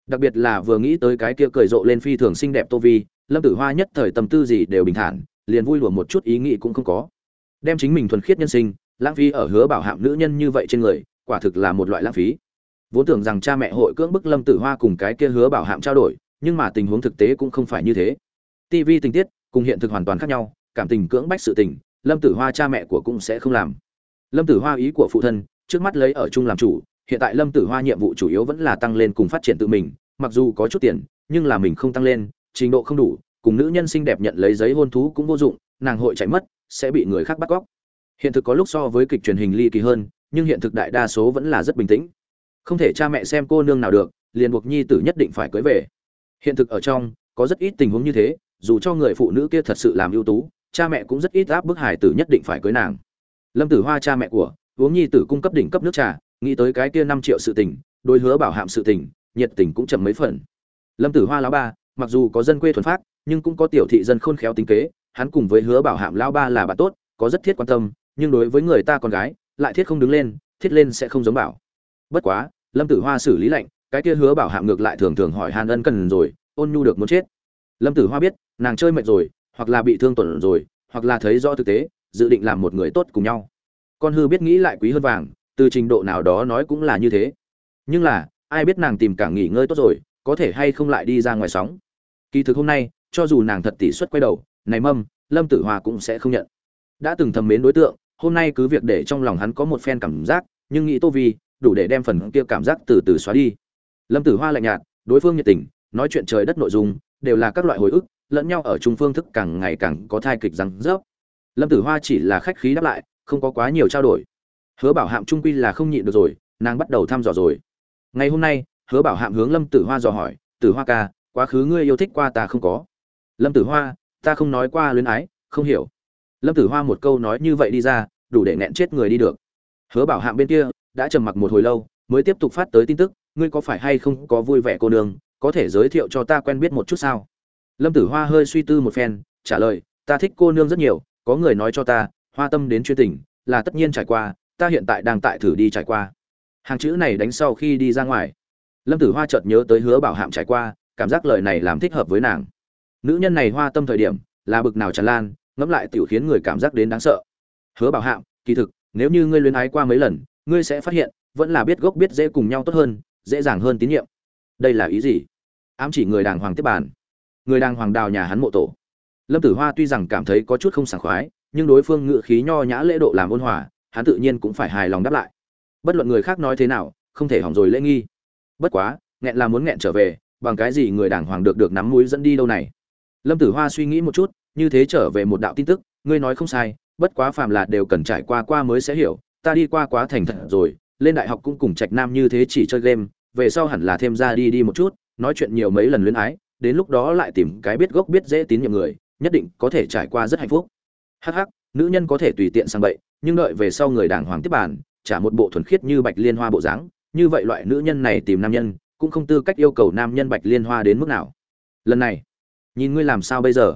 Đặc biệt là vừa nghĩ tới cái kia cười rộ lên phi thường xinh đẹp tô vi, lâm tử hoa nhất thời tâm tư gì đều bình thản, liền vui lùa một chút ý nghĩ cũng không có. Đem chính mình thuần khiết nhân sinh, lãng phí ở hứa bảo hạm nữ nhân như vậy trên người, quả thực là một loại lãng phí. Vốn tưởng rằng cha mẹ hội cưỡng bức lâm tử hoa cùng cái kia hứa bảo hạm trao đổi, nhưng mà tình huống thực tế cũng không phải như thế. Tv tình tiết cùng hiện thực hoàn toàn khác nhau cảm tình cưỡng bách sự tình, lâm tử hoa cha mẹ của cũng sẽ không làm. Lâm tử hoa ý của phụ thân, trước mắt lấy ở chung làm chủ, hiện tại lâm tử hoa nhiệm vụ chủ yếu vẫn là tăng lên cùng phát triển tự mình, mặc dù có chút tiền, nhưng là mình không tăng lên, trình độ không đủ, cùng nữ nhân xinh đẹp nhận lấy giấy hôn thú cũng vô dụng, nàng hội chạy mất, sẽ bị người khác bắt cóc. Hiện thực có lúc so với kịch truyền hình ly kỳ hơn, nhưng hiện thực đại đa số vẫn là rất bình tĩnh. Không thể cha mẹ xem cô nương nào được, liền buộc nhi tử nhất định phải cưới về. Hiện thực ở trong, có rất ít tình huống như thế, dù cho người phụ nữ kia thật sự làm ưu tú cha mẹ cũng rất ít áp bức hải tử nhất định phải cưới nàng. Lâm tử hoa, cha mẹ của uống nhi tử cung cấp đỉnh cấp nước trà, nghĩ tới cái kia năm triệu sự tình, đôi hứa bảo hạm sự tình, nhiệt tình cũng chậm mấy phần. Lâm tử hoa lão ba, mặc dù có dân quê thuần phát nhưng cũng có tiểu thị dân khôn khéo tính kế, hắn cùng với hứa bảo hạm lão ba là bạn tốt, có rất thiết quan tâm, nhưng đối với người ta con gái, lại thiết không đứng lên, thiết lên sẽ không giống bảo. Bất quá, lâm tử hoa xử lý lạnh, cái kia hứa bảo hạm ngược lại thường thường hỏi hàn ân cần rồi, ôn nhu được muốn chết. Lâm tử hoa biết, nàng chơi mệt rồi hoặc là bị thương tổn rồi, hoặc là thấy rõ thực tế, dự định làm một người tốt cùng nhau. Con hư biết nghĩ lại quý hơn vàng, từ trình độ nào đó nói cũng là như thế. Nhưng là, ai biết nàng tìm cả nghỉ ngơi tốt rồi, có thể hay không lại đi ra ngoài sóng. Kỳ thực hôm nay, cho dù nàng thật tỷ suất quay đầu, này mâm, lâm tử hoa cũng sẽ không nhận. Đã từng thầm mến đối tượng, hôm nay cứ việc để trong lòng hắn có một phen cảm giác, nhưng nghĩ tô vi, đủ để đem phần kia cảm giác từ từ xóa đi. Lâm tử hoa lạnh nhạt, đối phương nhiệt tình, nói chuyện trời đất nội dung, đều là các loại hồi ức lẫn nhau ở trung phương thức càng ngày càng có thai kịch răng rớp. Lâm tử hoa chỉ là khách khí đáp lại, không có quá nhiều trao đổi. Hứa bảo hạm trung quy là không nhịn được rồi, nàng bắt đầu thăm dò rồi. Ngày hôm nay, hứa bảo hạm hướng lâm tử hoa dò hỏi, tử hoa ca, quá khứ ngươi yêu thích qua ta không có? Lâm tử hoa, ta không nói qua luyến ái, không hiểu. Lâm tử hoa một câu nói như vậy đi ra, đủ để nẹn chết người đi được. Hứa bảo hạm bên kia, đã trầm mặc một hồi lâu, mới tiếp tục phát tới tin tức, ngươi có phải hay không có vui vẻ cô nương, có thể giới thiệu cho ta quen biết một chút sao? Lâm tử hoa hơi suy tư một phen, trả lời, ta thích cô nương rất nhiều, có người nói cho ta, hoa tâm đến chuyên tình là tất nhiên trải qua, ta hiện tại đang tại thử đi trải qua. Hàng chữ này đánh sau khi đi ra ngoài. Lâm tử hoa chợt nhớ tới hứa bảo hạm trải qua, cảm giác lời này làm thích hợp với nàng. Nữ nhân này hoa tâm thời điểm, là bực nào tràn lan, ngẫm lại tiểu khiến người cảm giác đến đáng sợ. Hứa bảo hạm, kỳ thực, nếu như ngươi luyến ái qua mấy lần, ngươi sẽ phát hiện, vẫn là biết gốc biết dễ cùng nhau tốt hơn, dễ dàng hơn tín nhiệm. Đây là ý gì? Ám chỉ người đàng hoàng tiếp bàn người đang hoàng đào nhà hắn mộ tổ. Lâm tử hoa tuy rằng cảm thấy có chút không sảng khoái, nhưng đối phương ngự khí nho nhã lễ độ làm ôn hòa, hắn tự nhiên cũng phải hài lòng đáp lại. Bất luận người khác nói thế nào, không thể hỏng rồi lễ nghi. Bất quá, nghẹn là muốn nghẹn trở về, bằng cái gì người đàng hoàng được được nắm mũi dẫn đi đâu này? Lâm tử hoa suy nghĩ một chút, như thế trở về một đạo tin tức, ngươi nói không sai, bất quá phàm là đều cần trải qua qua mới sẽ hiểu, ta đi qua quá thành thật rồi, lên đại học cũng cùng trạch nam như thế chỉ chơi game, về sau hẳn là thêm ra đi đi một chút, nói chuyện nhiều mấy lần luyến ái đến lúc đó lại tìm cái biết gốc biết dễ tín nhiệm người, nhất định có thể trải qua rất hạnh phúc. Hắc hắc, nữ nhân có thể tùy tiện sang bậy, nhưng đợi về sau người đàng hoàng tiếp bàn trả một bộ thuần khiết như bạch liên hoa bộ dáng, như vậy loại nữ nhân này tìm nam nhân, cũng không tư cách yêu cầu nam nhân bạch liên hoa đến mức nào. Lần này, nhìn ngươi làm sao bây giờ?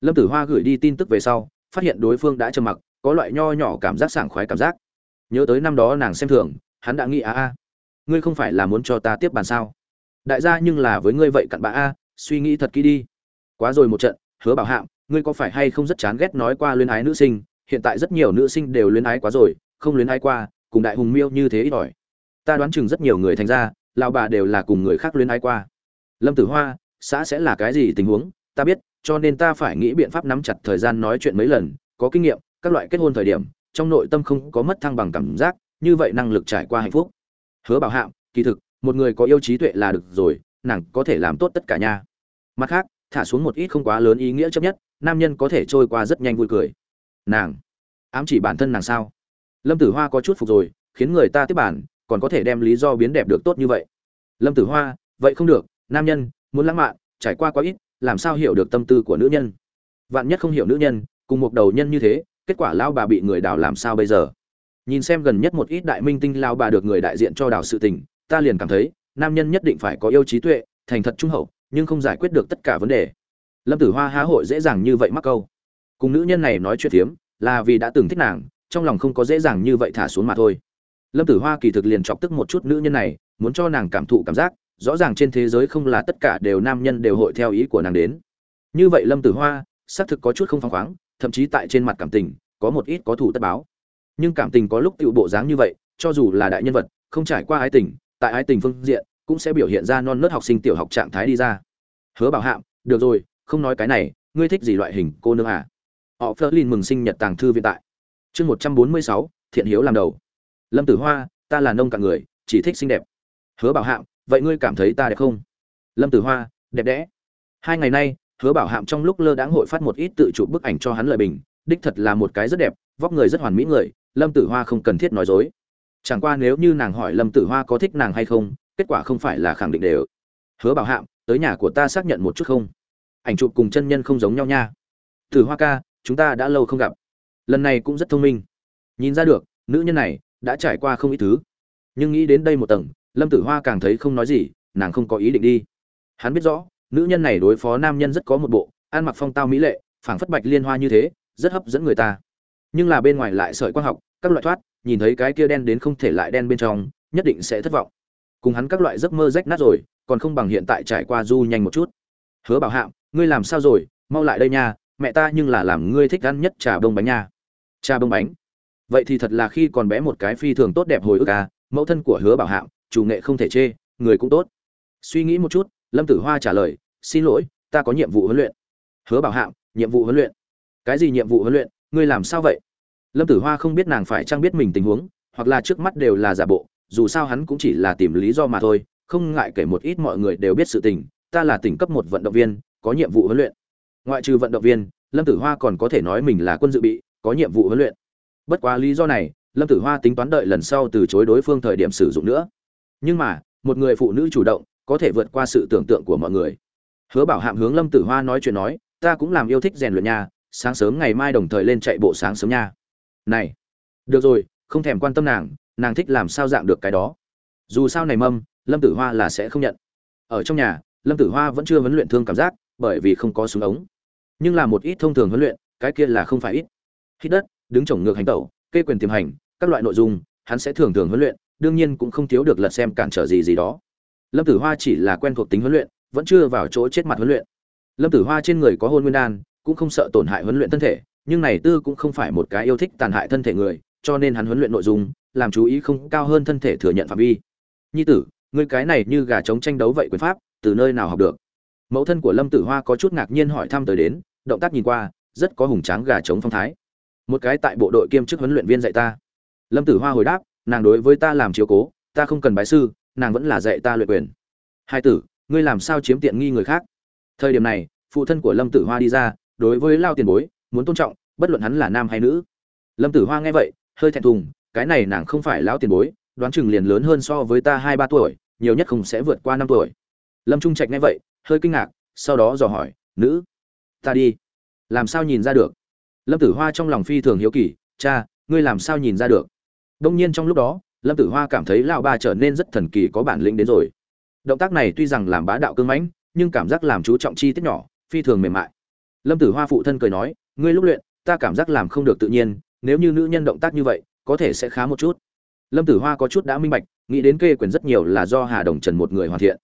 Lâm tử hoa gửi đi tin tức về sau, phát hiện đối phương đã trầm mặc, có loại nho nhỏ cảm giác sảng khoái cảm giác. Nhớ tới năm đó nàng xem thường, hắn đã nghĩ, a a, ngươi không phải là muốn cho ta tiếp bàn sao? Đại gia nhưng là với ngươi vậy cặn bã a suy nghĩ thật kỹ đi. Quá rồi một trận, hứa bảo hạm ngươi có phải hay không rất chán ghét nói qua luyến ái nữ sinh? Hiện tại rất nhiều nữ sinh đều luyến ái quá rồi, không luyến ái qua, cùng đại hùng miêu như thế ít ỏi. Ta đoán chừng rất nhiều người thành ra, lão bà đều là cùng người khác luyến ái qua. Lâm tử hoa, xã sẽ là cái gì tình huống? Ta biết, cho nên ta phải nghĩ biện pháp nắm chặt thời gian nói chuyện mấy lần, có kinh nghiệm, các loại kết hôn thời điểm, trong nội tâm không có mất thăng bằng cảm giác, như vậy năng lực trải qua hạnh phúc. Hứa bảo hạm kỳ thực, một người có yêu trí tuệ là được rồi, nàng có thể làm tốt tất cả nha mặt khác, thả xuống một ít không quá lớn ý nghĩa chấp nhất, nam nhân có thể trôi qua rất nhanh vui cười. Nàng, ám chỉ bản thân nàng sao? Lâm tử hoa có chút phục rồi, khiến người ta tiếp bản, còn có thể đem lý do biến đẹp được tốt như vậy. Lâm tử hoa, vậy không được, nam nhân, muốn lãng mạn, trải qua quá ít, làm sao hiểu được tâm tư của nữ nhân? Vạn nhất không hiểu nữ nhân, cùng một đầu nhân như thế, kết quả lao bà bị người đào làm sao bây giờ? Nhìn xem gần nhất một ít đại minh tinh lao bà được người đại diện cho đào sự tình, ta liền cảm thấy, nam nhân nhất định phải có yêu trí tuệ, thành thật trung hậu nhưng không giải quyết được tất cả vấn đề. Lâm tử hoa há hội dễ dàng như vậy mắc câu. Cùng nữ nhân này nói chuyện phiếm, là vì đã từng thích nàng, trong lòng không có dễ dàng như vậy thả xuống mà thôi. Lâm tử hoa kỳ thực liền chọc tức một chút nữ nhân này, muốn cho nàng cảm thụ cảm giác, rõ ràng trên thế giới không là tất cả đều nam nhân đều hội theo ý của nàng đến. Như vậy lâm tử hoa, xác thực có chút không phăng khoáng, thậm chí tại trên mặt cảm tình, có một ít có thủ tất báo. Nhưng cảm tình có lúc tựu bộ dáng như vậy, cho dù là đại nhân vật, không trải qua ái tình, tại ái tình phương diện cũng sẽ biểu hiện ra non nớt học sinh tiểu học trạng thái đi ra. Hứa bảo hạm, được rồi, không nói cái này, ngươi thích gì loại hình cô nương à? Họ phớt lên mừng sinh nhật tàng thư viện tại. Chương một trăm bốn mươi sáu, thiện hiếu làm đầu. Lâm tử hoa, ta là nông cạn người, chỉ thích xinh đẹp. Hứa bảo hạm, vậy ngươi cảm thấy ta đẹp không? Lâm tử hoa, đẹp đẽ. Hai ngày nay, hứa bảo hạm trong lúc lơ đãng hội phát một ít tự chụp bức ảnh cho hắn lời bình, đích thật là một cái rất đẹp, vóc người rất hoàn mỹ người, lâm tử hoa không cần thiết nói dối. Chẳng qua nếu như nàng hỏi lâm tử hoa có thích nàng hay không kết quả không phải là khẳng định đều. Hứa bảo hạm, tới nhà của ta xác nhận một chút không? Ảnh chụp cùng chân nhân không giống nhau nha. Tử hoa ca, chúng ta đã lâu không gặp. Lần này cũng rất thông minh. Nhìn ra được, nữ nhân này đã trải qua không ít thứ. Nhưng nghĩ đến đây một tầng, lâm tử hoa càng thấy không nói gì, nàng không có ý định đi. Hắn biết rõ, nữ nhân này đối phó nam nhân rất có một bộ, ăn mặc phong tao mỹ lệ, phảng phất bạch liên hoa như thế, rất hấp dẫn người ta. Nhưng là bên ngoài lại sợi quang học, các loại thoát, nhìn thấy cái kia đen đến không thể lại đen bên trong, nhất định sẽ thất vọng cùng hắn các loại giấc mơ rách nát rồi, còn không bằng hiện tại trải qua du nhanh một chút. Hứa bảo hạm ngươi làm sao rồi? Mau lại đây nha, mẹ ta nhưng là làm ngươi thích ăn nhất trà bông bánh nha. Trà bông bánh? Vậy thì thật là khi còn bé một cái phi thường tốt đẹp hồi ức à mẫu thân của hứa bảo hạm chủ nghệ không thể chê, người cũng tốt. Suy nghĩ một chút, lâm tử hoa trả lời, xin lỗi, ta có nhiệm vụ huấn luyện. Hứa bảo hạm nhiệm vụ huấn luyện? Cái gì nhiệm vụ huấn luyện? Ngươi làm sao vậy? Lâm tử hoa không biết nàng phải trang biết mình tình huống, hoặc là trước mắt đều là giả bộ dù sao hắn cũng chỉ là tìm lý do mà thôi, không ngại kể một ít mọi người đều biết sự tình, ta là tỉnh cấp một vận động viên, có nhiệm vụ huấn luyện. Ngoại trừ vận động viên, lâm tử hoa còn có thể nói mình là quân dự bị, có nhiệm vụ huấn luyện. Bất quá lý do này, lâm tử hoa tính toán đợi lần sau từ chối đối phương thời điểm sử dụng nữa. Nhưng mà, một người phụ nữ chủ động, có thể vượt qua sự tưởng tượng của mọi người. Hứa bảo hạm hướng lâm tử hoa nói chuyện nói, ta cũng làm yêu thích rèn luyện nha, sáng sớm ngày mai đồng thời lên chạy bộ sáng sớm nha. Này, được rồi, không thèm quan tâm nàng nàng thích làm sao dạng được cái đó. Dù sao này mâm, lâm tử hoa là sẽ không nhận. Ở trong nhà, lâm tử hoa vẫn chưa vấn luyện thương cảm giác, bởi vì không có súng ống. Nhưng là một ít thông thường huấn luyện, cái kia là không phải ít. Hít đất, đứng trồng ngược hành tẩu, kê quyền tiềm hành, các loại nội dung, hắn sẽ thường thường huấn luyện, đương nhiên cũng không thiếu được lật xem cản trở gì gì đó. Lâm tử hoa chỉ là quen thuộc tính huấn luyện, vẫn chưa vào chỗ chết mặt huấn luyện. Lâm tử hoa trên người có hôn nguyên đan, cũng không sợ tổn hại huấn luyện thân thể, nhưng này tư cũng không phải một cái yêu thích tàn hại thân thể người cho nên hắn huấn luyện nội dung, làm chú ý không cao hơn thân thể thừa nhận phạm vi. Nhi tử, ngươi cái này như gà trống tranh đấu vậy quyền pháp, từ nơi nào học được? Mẫu thân của lâm tử hoa có chút ngạc nhiên hỏi thăm tới đến, động tác nhìn qua, rất có hùng tráng gà trống phong thái. Một cái tại bộ đội kiêm chức huấn luyện viên dạy ta. Lâm tử hoa hồi đáp, nàng đối với ta làm chiếu cố, ta không cần bái sư, nàng vẫn là dạy ta luyện quyền. Hai tử, ngươi làm sao chiếm tiện nghi người khác? Thời điểm này, phụ thân của lâm tử hoa đi ra, đối với lao tiền bối, muốn tôn trọng, bất luận hắn là nam hay nữ. Lâm tử hoa nghe vậy hơi thẹn thùng, cái này nàng không phải lão tiền bối, đoán chừng liền lớn hơn so với ta hai ba tuổi, nhiều nhất không sẽ vượt qua năm tuổi. Lâm trung trạch nghe vậy, hơi kinh ngạc, sau đó dò hỏi, nữ, ta đi. Làm sao nhìn ra được? Lâm tử hoa trong lòng phi thường hiếu kỳ, cha, ngươi làm sao nhìn ra được? Đông nhiên trong lúc đó, lâm tử hoa cảm thấy lão ba trở nên rất thần kỳ có bản lĩnh đến rồi. Động tác này tuy rằng làm bá đạo cương mãnh, nhưng cảm giác làm chú trọng chi tiết nhỏ, phi thường mềm mại. Lâm tử hoa phụ thân cười nói, ngươi lúc luyện, ta cảm giác làm không được tự nhiên nếu như nữ nhân động tác như vậy, có thể sẽ khá một chút. Lâm tử hoa có chút đã minh bạch, nghĩ đến kê quyền rất nhiều là do hà đồng trần một người hoàn thiện.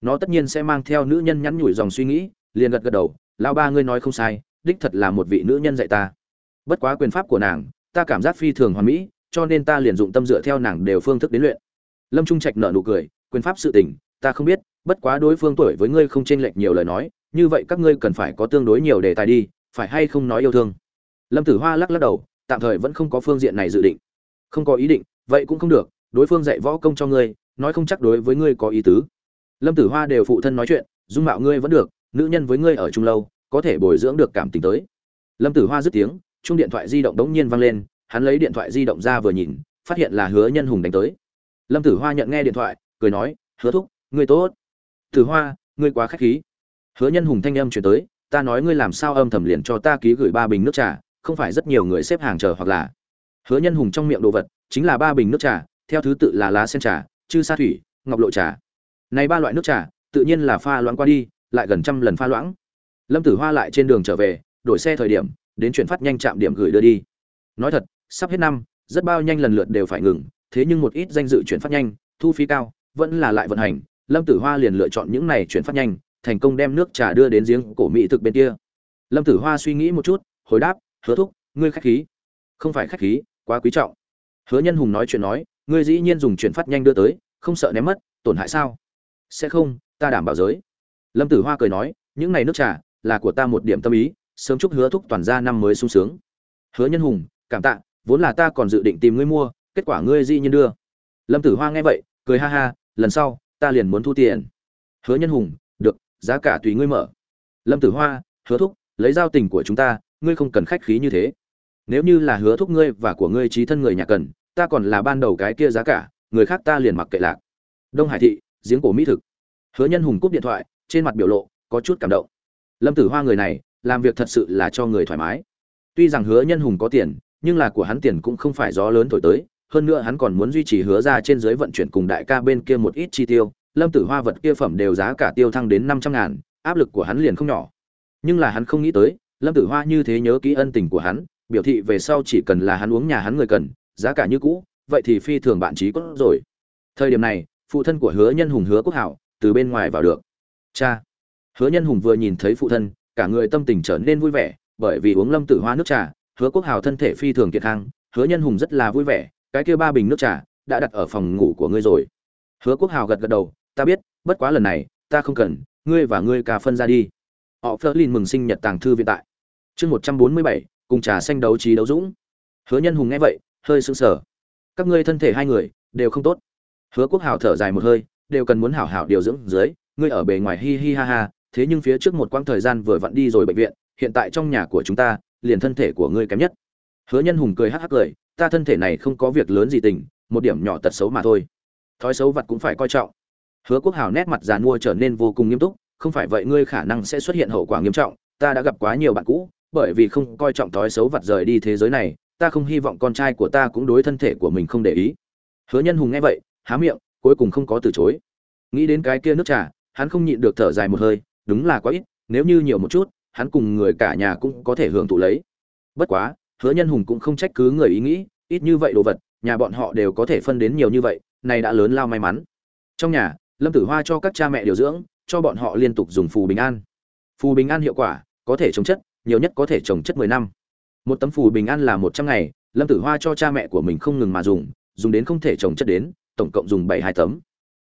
Nó tất nhiên sẽ mang theo nữ nhân nhắn nhủi dòng suy nghĩ, liền gật gật đầu lao ba ngươi nói không sai, đích thật là một vị nữ nhân dạy ta. Bất quá quyền pháp của nàng, ta cảm giác phi thường hoàn mỹ, cho nên ta liền dụng tâm dựa theo nàng đều phương thức đến luyện. Lâm trung trạch nở nụ cười, quyền pháp sự tình, ta không biết, bất quá đối phương tuổi với ngươi không chênh lệch nhiều lời nói, như vậy các ngươi cần phải có tương đối nhiều đề tài đi, phải hay không nói yêu thương? Lâm tử hoa lắc lắc đầu tạm thời vẫn không có phương diện này dự định. Không có ý định, vậy cũng không được, đối phương dạy võ công cho ngươi, nói không chắc đối với ngươi có ý tứ. Lâm tử hoa đều phụ thân nói chuyện, dung mạo ngươi vẫn được, nữ nhân với ngươi ở chung lâu, có thể bồi dưỡng được cảm tình tới. Lâm tử hoa dứt tiếng chung điện thoại di động đống nhiên vang lên, hắn lấy điện thoại di động ra vừa nhìn, phát hiện là hứa nhân hùng đánh tới. Lâm tử hoa nhận nghe điện thoại, cười nói, hứa thúc, ngươi tốt. Tử hoa, ngươi quá khách khí. Hứa nhân hùng thanh âm chuyển tới, ta nói ngươi làm sao âm thầm liền cho ta ký gửi ba bình nước trà không phải rất nhiều người xếp hàng chờ hoặc là. Hứa nhân hùng trong miệng đồ vật chính là ba bình nước trà, theo thứ tự là lá sen trà, chư sa thủy, ngọc lộ trà. Này ba loại nước trà, tự nhiên là pha loãng qua đi, lại gần trăm lần pha loãng. Lâm tử hoa lại trên đường trở về, đổi xe thời điểm, đến chuyển phát nhanh chạm điểm gửi đưa đi. Nói thật, sắp hết năm, rất bao nhanh lần lượt đều phải ngừng, thế nhưng một ít danh dự chuyển phát nhanh, thu phí cao, vẫn là lại vận hành. Lâm tử hoa liền lựa chọn những này chuyển phát nhanh, thành công đem nước trà đưa đến giếng cổ mỹ thực bên kia. Lâm tử hoa suy nghĩ một chút, hồi đáp hứa thúc, ngươi khách khí. Không phải khách khí, quá quý trọng. Hứa nhân hùng nói chuyện nói, ngươi dĩ nhiên dùng chuyển phát nhanh đưa tới, không sợ ném mất, tổn hại sao? Sẽ không, ta đảm bảo giới. Lâm tử hoa cười nói, những này nước trà là của ta một điểm tâm ý, sớm chúc hứa thúc toàn ra năm mới sung sướng. Hứa nhân hùng, cảm tạ, vốn là ta còn dự định tìm ngươi mua, kết quả ngươi dĩ nhiên đưa. Lâm tử hoa nghe vậy, cười ha ha, lần sau, ta liền muốn thu tiền. Hứa nhân hùng, được, giá cả tùy ngươi mở. Lâm tử hoa, hứa thúc, lấy giao tình của chúng ta ngươi không cần khách khí như thế. Nếu như là hứa thúc ngươi và của ngươi trí thân người nhà cần, ta còn là ban đầu cái kia giá cả, người khác ta liền mặc kệ lạc. Đông hải thị, giếng cổ mỹ thực. Hứa nhân hùng cúp điện thoại, trên mặt biểu lộ có chút cảm động. Lâm tử hoa người này, làm việc thật sự là cho người thoải mái. Tuy rằng hứa nhân hùng có tiền, nhưng là của hắn tiền cũng không phải gió lớn thổi tới, hơn nữa hắn còn muốn duy trì hứa ra trên giới vận chuyển cùng đại ca bên kia một ít chi tiêu. Lâm tử hoa vật kia phẩm đều giá cả tiêu thăng đến năm trăm ngàn, áp lực của hắn liền không nhỏ. Nhưng là hắn không nghĩ tới lâm tử hoa như thế nhớ kỹ ân tình của hắn, biểu thị về sau chỉ cần là hắn uống nhà hắn người cần, giá cả như cũ, vậy thì phi thường bạn trí cũng rồi. Thời điểm này, phụ thân của hứa nhân hùng hứa quốc hảo, từ bên ngoài vào được. Cha! Hứa nhân hùng vừa nhìn thấy phụ thân, cả người tâm tình trở nên vui vẻ, bởi vì uống lâm tử hoa nước trà, hứa quốc hào thân thể phi thường kiệt khang hứa nhân hùng rất là vui vẻ, cái kia ba bình nước trà, đã đặt ở phòng ngủ của ngươi rồi. Hứa quốc hào gật gật đầu, ta biết, bất quá lần này, ta không cần, ngươi và ngươi cà phân ra đi họ phớt lên mừng sinh nhật tàng thư viện tại. Chương một trăm bốn mươi bảy, cùng trà xanh đấu trí đấu dũng. Hứa nhân hùng nghe vậy, hơi sững sờ. Các ngươi thân thể hai người, đều không tốt. Hứa quốc hào thở dài một hơi, đều cần muốn hảo hảo điều dưỡng dưới, ngươi ở bề ngoài hi hi ha ha, thế nhưng phía trước một quãng thời gian vừa vặn đi rồi bệnh viện, hiện tại trong nhà của chúng ta, liền thân thể của ngươi kém nhất. Hứa nhân hùng cười hắc hắc cười, ta thân thể này không có việc lớn gì tình, một điểm nhỏ tật xấu mà thôi. Thói xấu vật cũng phải coi trọng. Hứa quốc hào nét mặt giàn mua trở nên vô cùng nghiêm túc không phải vậy ngươi khả năng sẽ xuất hiện hậu quả nghiêm trọng, ta đã gặp quá nhiều bạn cũ, bởi vì không coi trọng thói xấu vật rời đi thế giới này, ta không hy vọng con trai của ta cũng đối thân thể của mình không để ý. Hứa nhân hùng nghe vậy, há miệng, cuối cùng không có từ chối. Nghĩ đến cái kia nước trà, hắn không nhịn được thở dài một hơi, đúng là quá ít, nếu như nhiều một chút, hắn cùng người cả nhà cũng có thể hưởng thụ lấy. Bất quá, hứa nhân hùng cũng không trách cứ người ý nghĩ, ít như vậy đồ vật, nhà bọn họ đều có thể phân đến nhiều như vậy, này đã lớn lao may mắn. Trong nhà, lâm tử hoa cho các cha mẹ điều dưỡng cho bọn họ liên tục dùng phù bình an. Phù bình an hiệu quả, có thể chống chất, nhiều nhất có thể chống chất 10 năm. Một tấm phù bình an là 100 ngày, lâm tử hoa cho cha mẹ của mình không ngừng mà dùng dùng đến không thể chống chất đến, tổng cộng dùng 72 tấm.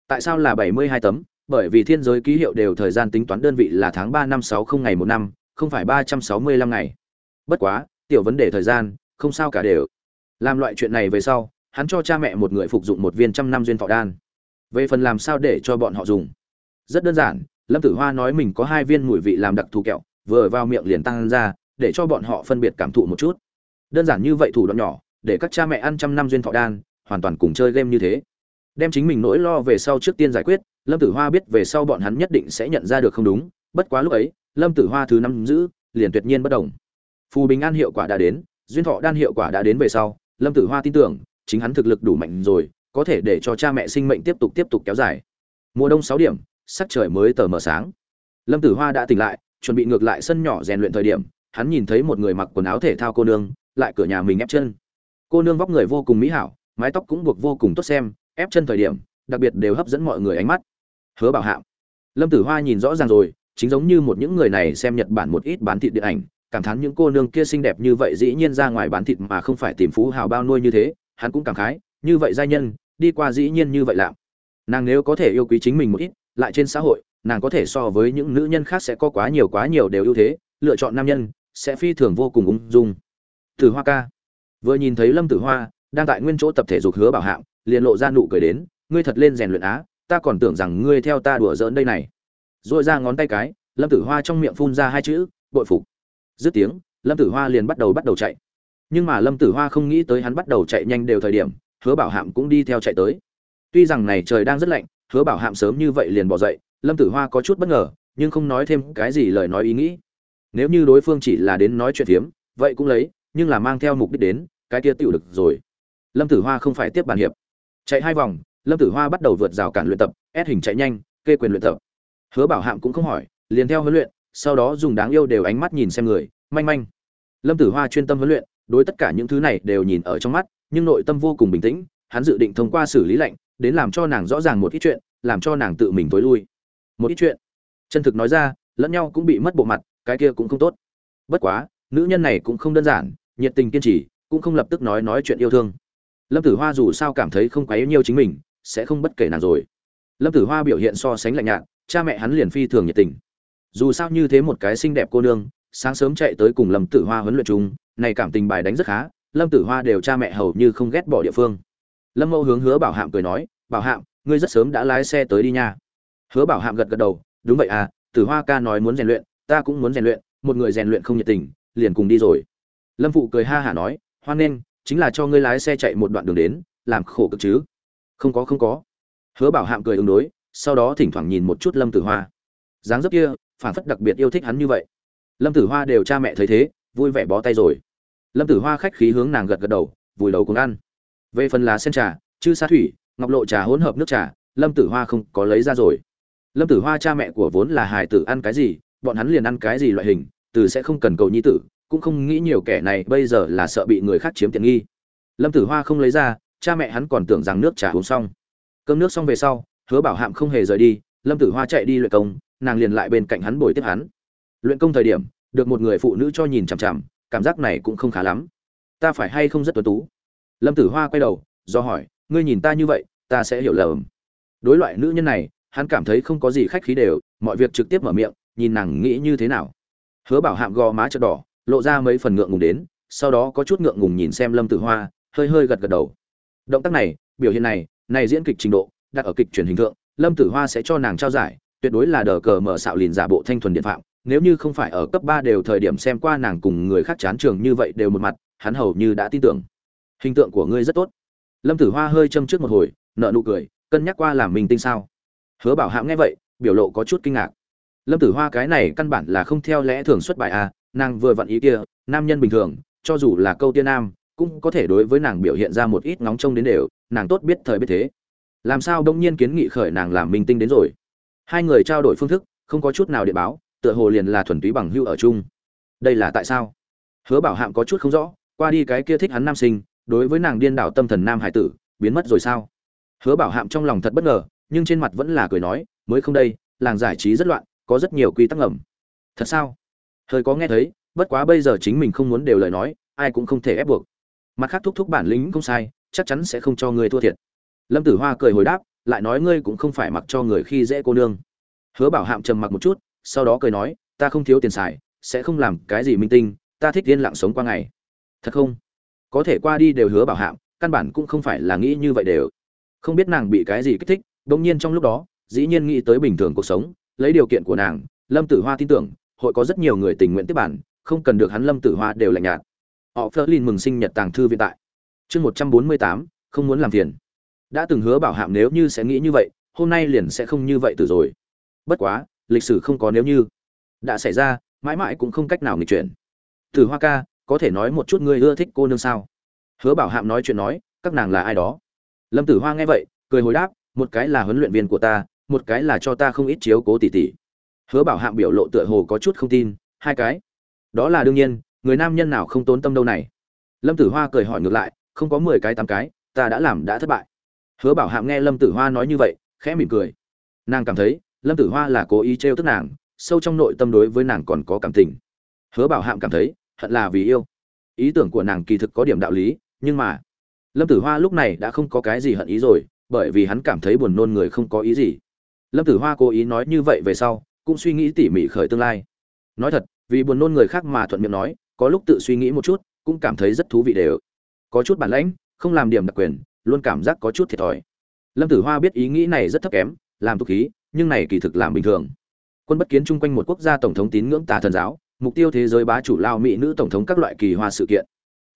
Tại sao là 72 tấm? Bởi vì thiên giới ký hiệu đều thời gian tính toán đơn vị là tháng 3 năm 60 ngày một năm, không phải 365 ngày. Bất quá, tiểu vấn đề thời gian, không sao cả đều. Làm loại chuyện này về sau, hắn cho cha mẹ một người phục dụng một viên trăm năm duyên thọ đan. Về phần làm sao để cho bọn họ dùng? Rất đơn giản, lâm tử hoa nói mình có hai viên mùi vị làm đặc thù kẹo, vừa vào miệng liền tăng ra, để cho bọn họ phân biệt cảm thụ một chút. Đơn giản như vậy thủ đoạn nhỏ, để các cha mẹ ăn trăm năm duyên thọ đan, hoàn toàn cùng chơi game như thế. Đem chính mình nỗi lo về sau trước tiên giải quyết, lâm tử hoa biết về sau bọn hắn nhất định sẽ nhận ra được không đúng, bất quá lúc ấy, lâm tử hoa thứ năm giữ, liền tuyệt nhiên bất đồng. Phù bình an hiệu quả đã đến, duyên thọ đan hiệu quả đã đến về sau, lâm tử hoa tin tưởng, chính hắn thực lực đủ mạnh rồi, có thể để cho cha mẹ sinh mệnh tiếp tục tiếp tục kéo dài. Mùa đông sáu điểm sắc trời mới tờ mờ sáng. Lâm tử hoa đã tỉnh lại, chuẩn bị ngược lại sân nhỏ rèn luyện thời điểm, hắn nhìn thấy một người mặc quần áo thể thao cô nương, lại cửa nhà mình ép chân. Cô nương vóc người vô cùng mỹ hảo, mái tóc cũng buộc vô cùng tốt xem, ép chân thời điểm, đặc biệt đều hấp dẫn mọi người ánh mắt. Hứa bảo hạm lâm tử hoa nhìn rõ ràng rồi, chính giống như một những người này xem nhật bản một ít bán thịt điện ảnh, cảm thán những cô nương kia xinh đẹp như vậy dĩ nhiên ra ngoài bán thịt mà không phải tìm phú hào bao nuôi như thế, hắn cũng cảm khái, như vậy giai nhân, đi qua dĩ nhiên như vậy lạm nàng nếu có thể yêu quý chính mình một ít lại trên xã hội, nàng có thể so với những nữ nhân khác sẽ có quá nhiều quá nhiều đều ưu thế, lựa chọn nam nhân, sẽ phi thường vô cùng ung dung. Tử hoa ca. Vừa nhìn thấy lâm tử hoa, đang tại nguyên chỗ tập thể dục hứa bảo hạng, liền lộ ra nụ cười đến, ngươi thật lên rèn luyện á, ta còn tưởng rằng ngươi theo ta đùa giỡn đây này. Dội ra ngón tay cái, lâm tử hoa trong miệng phun ra hai chữ, bội phục. Dứt tiếng, lâm tử hoa liền bắt đầu bắt đầu chạy. Nhưng mà lâm tử hoa không nghĩ tới hắn bắt đầu chạy nhanh đều thời điểm, hứa bảo hạm cũng đi theo chạy tới. Tuy rằng này trời đang rất lạnh hứa bảo hạm sớm như vậy liền bỏ dậy, lâm tử hoa có chút bất ngờ, nhưng không nói thêm cái gì lời nói ý nghĩ. Nếu như đối phương chỉ là đến nói chuyện phiếm, vậy cũng lấy, nhưng là mang theo mục đích đến, cái kia tựu được rồi. Lâm tử hoa không phải tiếp bàn hiệp. Chạy hai vòng, lâm tử hoa bắt đầu vượt rào cản luyện tập, ép hình chạy nhanh, kê quyền luyện tập. Hứa bảo hạm cũng không hỏi, liền theo huấn luyện, sau đó dùng đáng yêu đều ánh mắt nhìn xem người, manh manh. Lâm tử hoa chuyên tâm huấn luyện, đối tất cả những thứ này đều nhìn ở trong mắt, nhưng nội tâm vô cùng bình tĩnh, hắn dự định thông qua xử lý lệnh đến làm cho nàng rõ ràng một ít chuyện, làm cho nàng tự mình tối lui. Một ít chuyện. Chân thực nói ra, lẫn nhau cũng bị mất bộ mặt, cái kia cũng không tốt. Bất quá, nữ nhân này cũng không đơn giản, nhiệt tình kiên trì, cũng không lập tức nói nói chuyện yêu thương. Lâm tử hoa dù sao cảm thấy không quá yêu nhiều chính mình, sẽ không bất kể nàng rồi. Lâm tử hoa biểu hiện so sánh lạnh nhạt, cha mẹ hắn liền phi thường nhiệt tình. Dù sao như thế một cái xinh đẹp cô nương, sáng sớm chạy tới cùng lâm tử hoa huấn luyện chung, này cảm tình bài đánh rất khá, lâm tử hoa đều cha mẹ hầu như không ghét bỏ địa phương lâm mẫu hướng hứa bảo hạm cười nói, bảo hạm, ngươi rất sớm đã lái xe tới đi nha. Hứa bảo hạm gật gật đầu, đúng vậy à tử hoa ca nói muốn rèn luyện, ta cũng muốn rèn luyện, một người rèn luyện không nhiệt tình, liền cùng đi rồi. Lâm phụ cười ha hả nói, hoan nghênh, chính là cho ngươi lái xe chạy một đoạn đường đến, làm khổ cực chứ. Không có không có. Hứa bảo hạm cười ứng đối, sau đó thỉnh thoảng nhìn một chút lâm tử hoa. Dáng dấp kia, phản phất đặc biệt yêu thích hắn như vậy. Lâm tử hoa đều cha mẹ thấy thế, vui vẻ bó tay rồi. Lâm tử hoa khách khí hướng nàng gật gật đầu, vùi đầu cùng ăn về phần lá sen trà, chư sa thủy, ngọc lộ trà hỗn hợp nước trà, lâm tử hoa không có lấy ra rồi. Lâm tử hoa cha mẹ của vốn là hải tử ăn cái gì, bọn hắn liền ăn cái gì loại hình, từ sẽ không cần cầu nhi tử, cũng không nghĩ nhiều kẻ này bây giờ là sợ bị người khác chiếm tiện nghi. Lâm tử hoa không lấy ra, cha mẹ hắn còn tưởng rằng nước trà uống xong. Cơm nước xong về sau, hứa bảo hạm không hề rời đi, lâm tử hoa chạy đi luyện công, nàng liền lại bên cạnh hắn bồi tiếp hắn. Luyện công thời điểm, được một người phụ nữ cho nhìn chằm chằm, cảm giác này cũng không khá lắm. Ta phải hay không rất tuấn tú? Lâm tử hoa quay đầu, do hỏi, ngươi nhìn ta như vậy, ta sẽ hiểu lầm. Đối loại nữ nhân này, hắn cảm thấy không có gì khách khí đều, mọi việc trực tiếp mở miệng, nhìn nàng nghĩ như thế nào. Hứa bảo hạm gò má chợt đỏ, lộ ra mấy phần ngượng ngùng đến, sau đó có chút ngượng ngùng nhìn xem lâm tử hoa, hơi hơi gật gật đầu. Động tác này, biểu hiện này này diễn kịch trình độ, đặt ở kịch truyền hình thượng, lâm tử hoa sẽ cho nàng trao giải, tuyệt đối là đờ cờ mở xạo lìn giả bộ thanh thuần điện phạm, nếu như không phải ở cấp ba đều thời điểm xem qua nàng cùng người khác chán trường như vậy đều một mặt, hắn hầu như đã tin tưởng hình tượng của ngươi rất tốt. Lâm tử hoa hơi châm trước một hồi nợ nụ cười, cân nhắc qua làm mình tinh sao. Hứa bảo hãm nghe vậy, biểu lộ có chút kinh ngạc. Lâm tử hoa cái này căn bản là không theo lẽ thường xuất bài à? nàng vừa vặn ý kia, nam nhân bình thường, cho dù là câu tiên nam, cũng có thể đối với nàng biểu hiện ra một ít ngóng trông đến đều, nàng tốt biết thời biết thế. Làm sao đông nhiên kiến nghị khởi nàng làm minh tinh đến rồi? Hai người trao đổi phương thức, không có chút nào để báo, tựa hồ liền là thuần túy bằng hưu ở chung. Đây là tại sao? Hứa bảo hạm có chút không rõ, qua đi cái kia thích hắn nam sinh đối với nàng điên đảo tâm thần nam hải tử, biến mất rồi sao? Hứa bảo hạm trong lòng thật bất ngờ, nhưng trên mặt vẫn là cười nói, mới không đây, làng giải trí rất loạn, có rất nhiều quy tắc ngầm. Thật sao? Hơi có nghe thấy, bất quá bây giờ chính mình không muốn đều lời nói, ai cũng không thể ép buộc. Mặt khác thúc thúc bản lĩnh không sai, chắc chắn sẽ không cho ngươi thua thiệt. Lâm tử hoa cười hồi đáp, lại nói ngươi cũng không phải mặc cho người khi dễ cô nương. Hứa bảo hạm trầm mặc một chút, sau đó cười nói, ta không thiếu tiền xài, sẽ không làm cái gì minh tinh, ta thích yên lặng sống qua ngày. Thật không? Có thể qua đi đều hứa bảo hạm, căn bản cũng không phải là nghĩ như vậy đều. Không biết nàng bị cái gì kích thích bỗng nhiên trong lúc đó, dĩ nhiên nghĩ tới bình thường cuộc sống, lấy điều kiện của nàng, lâm tử hoa tin tưởng, hội có rất nhiều người tình nguyện tiếp bản, không cần được hắn lâm tử hoa đều lạnh nhạt. Họ phớt lên mừng sinh nhật tàng thư viện tại. Chương một trăm bốn mươi tám, không muốn làm phiền. Đã từng hứa bảo hạm nếu như sẽ nghĩ như vậy, hôm nay liền sẽ không như vậy từ rồi. Bất quá, lịch sử không có nếu như. Đã xảy ra, mãi mãi cũng không cách nào nghịch chuyển. Từ hoa ca có thể nói một chút ngươi ưa thích cô nương sao? Hứa bảo hạm nói chuyện nói, các nàng là ai đó? Lâm tử hoa nghe vậy, cười hồi đáp, một cái là huấn luyện viên của ta, một cái là cho ta không ít chiếu cố tỉ tỉ hứa bảo hạm biểu lộ tựa hồ có chút không tin, hai cái. Đó là đương nhiên, người nam nhân nào không tốn tâm đâu này? Lâm tử hoa cười hỏi ngược lại, không có mười cái tám cái, ta đã làm đã thất bại. Hứa bảo hạm nghe lâm tử hoa nói như vậy, khẽ mỉm cười. Nàng cảm thấy, lâm tử hoa là cố ý trêu tức nàng, sâu trong nội tâm đối với nàng còn có cảm tình. Hứa bảo hạm cảm thấy hận là vì yêu. Ý tưởng của nàng kỳ thực có điểm đạo lý, nhưng mà, lâm tử hoa lúc này đã không có cái gì hận ý rồi, bởi vì hắn cảm thấy buồn nôn người không có ý gì. Lâm tử hoa cố ý nói như vậy về sau, cũng suy nghĩ tỉ mỉ khởi tương lai. Nói thật, vì buồn nôn người khác mà thuận miệng nói, có lúc tự suy nghĩ một chút, cũng cảm thấy rất thú vị đều. Có chút bản lãnh, không làm điểm đặc quyền, luôn cảm giác có chút thiệt thòi. Lâm tử hoa biết ý nghĩ này rất thấp kém, làm tục khí, nhưng này kỳ thực làm bình thường. Quân bất kiến chung quanh một quốc gia tổng thống tín ngưỡng tà thần giáo mục tiêu thế giới bá chủ lao mỹ nữ tổng thống các loại kỳ hoa sự kiện.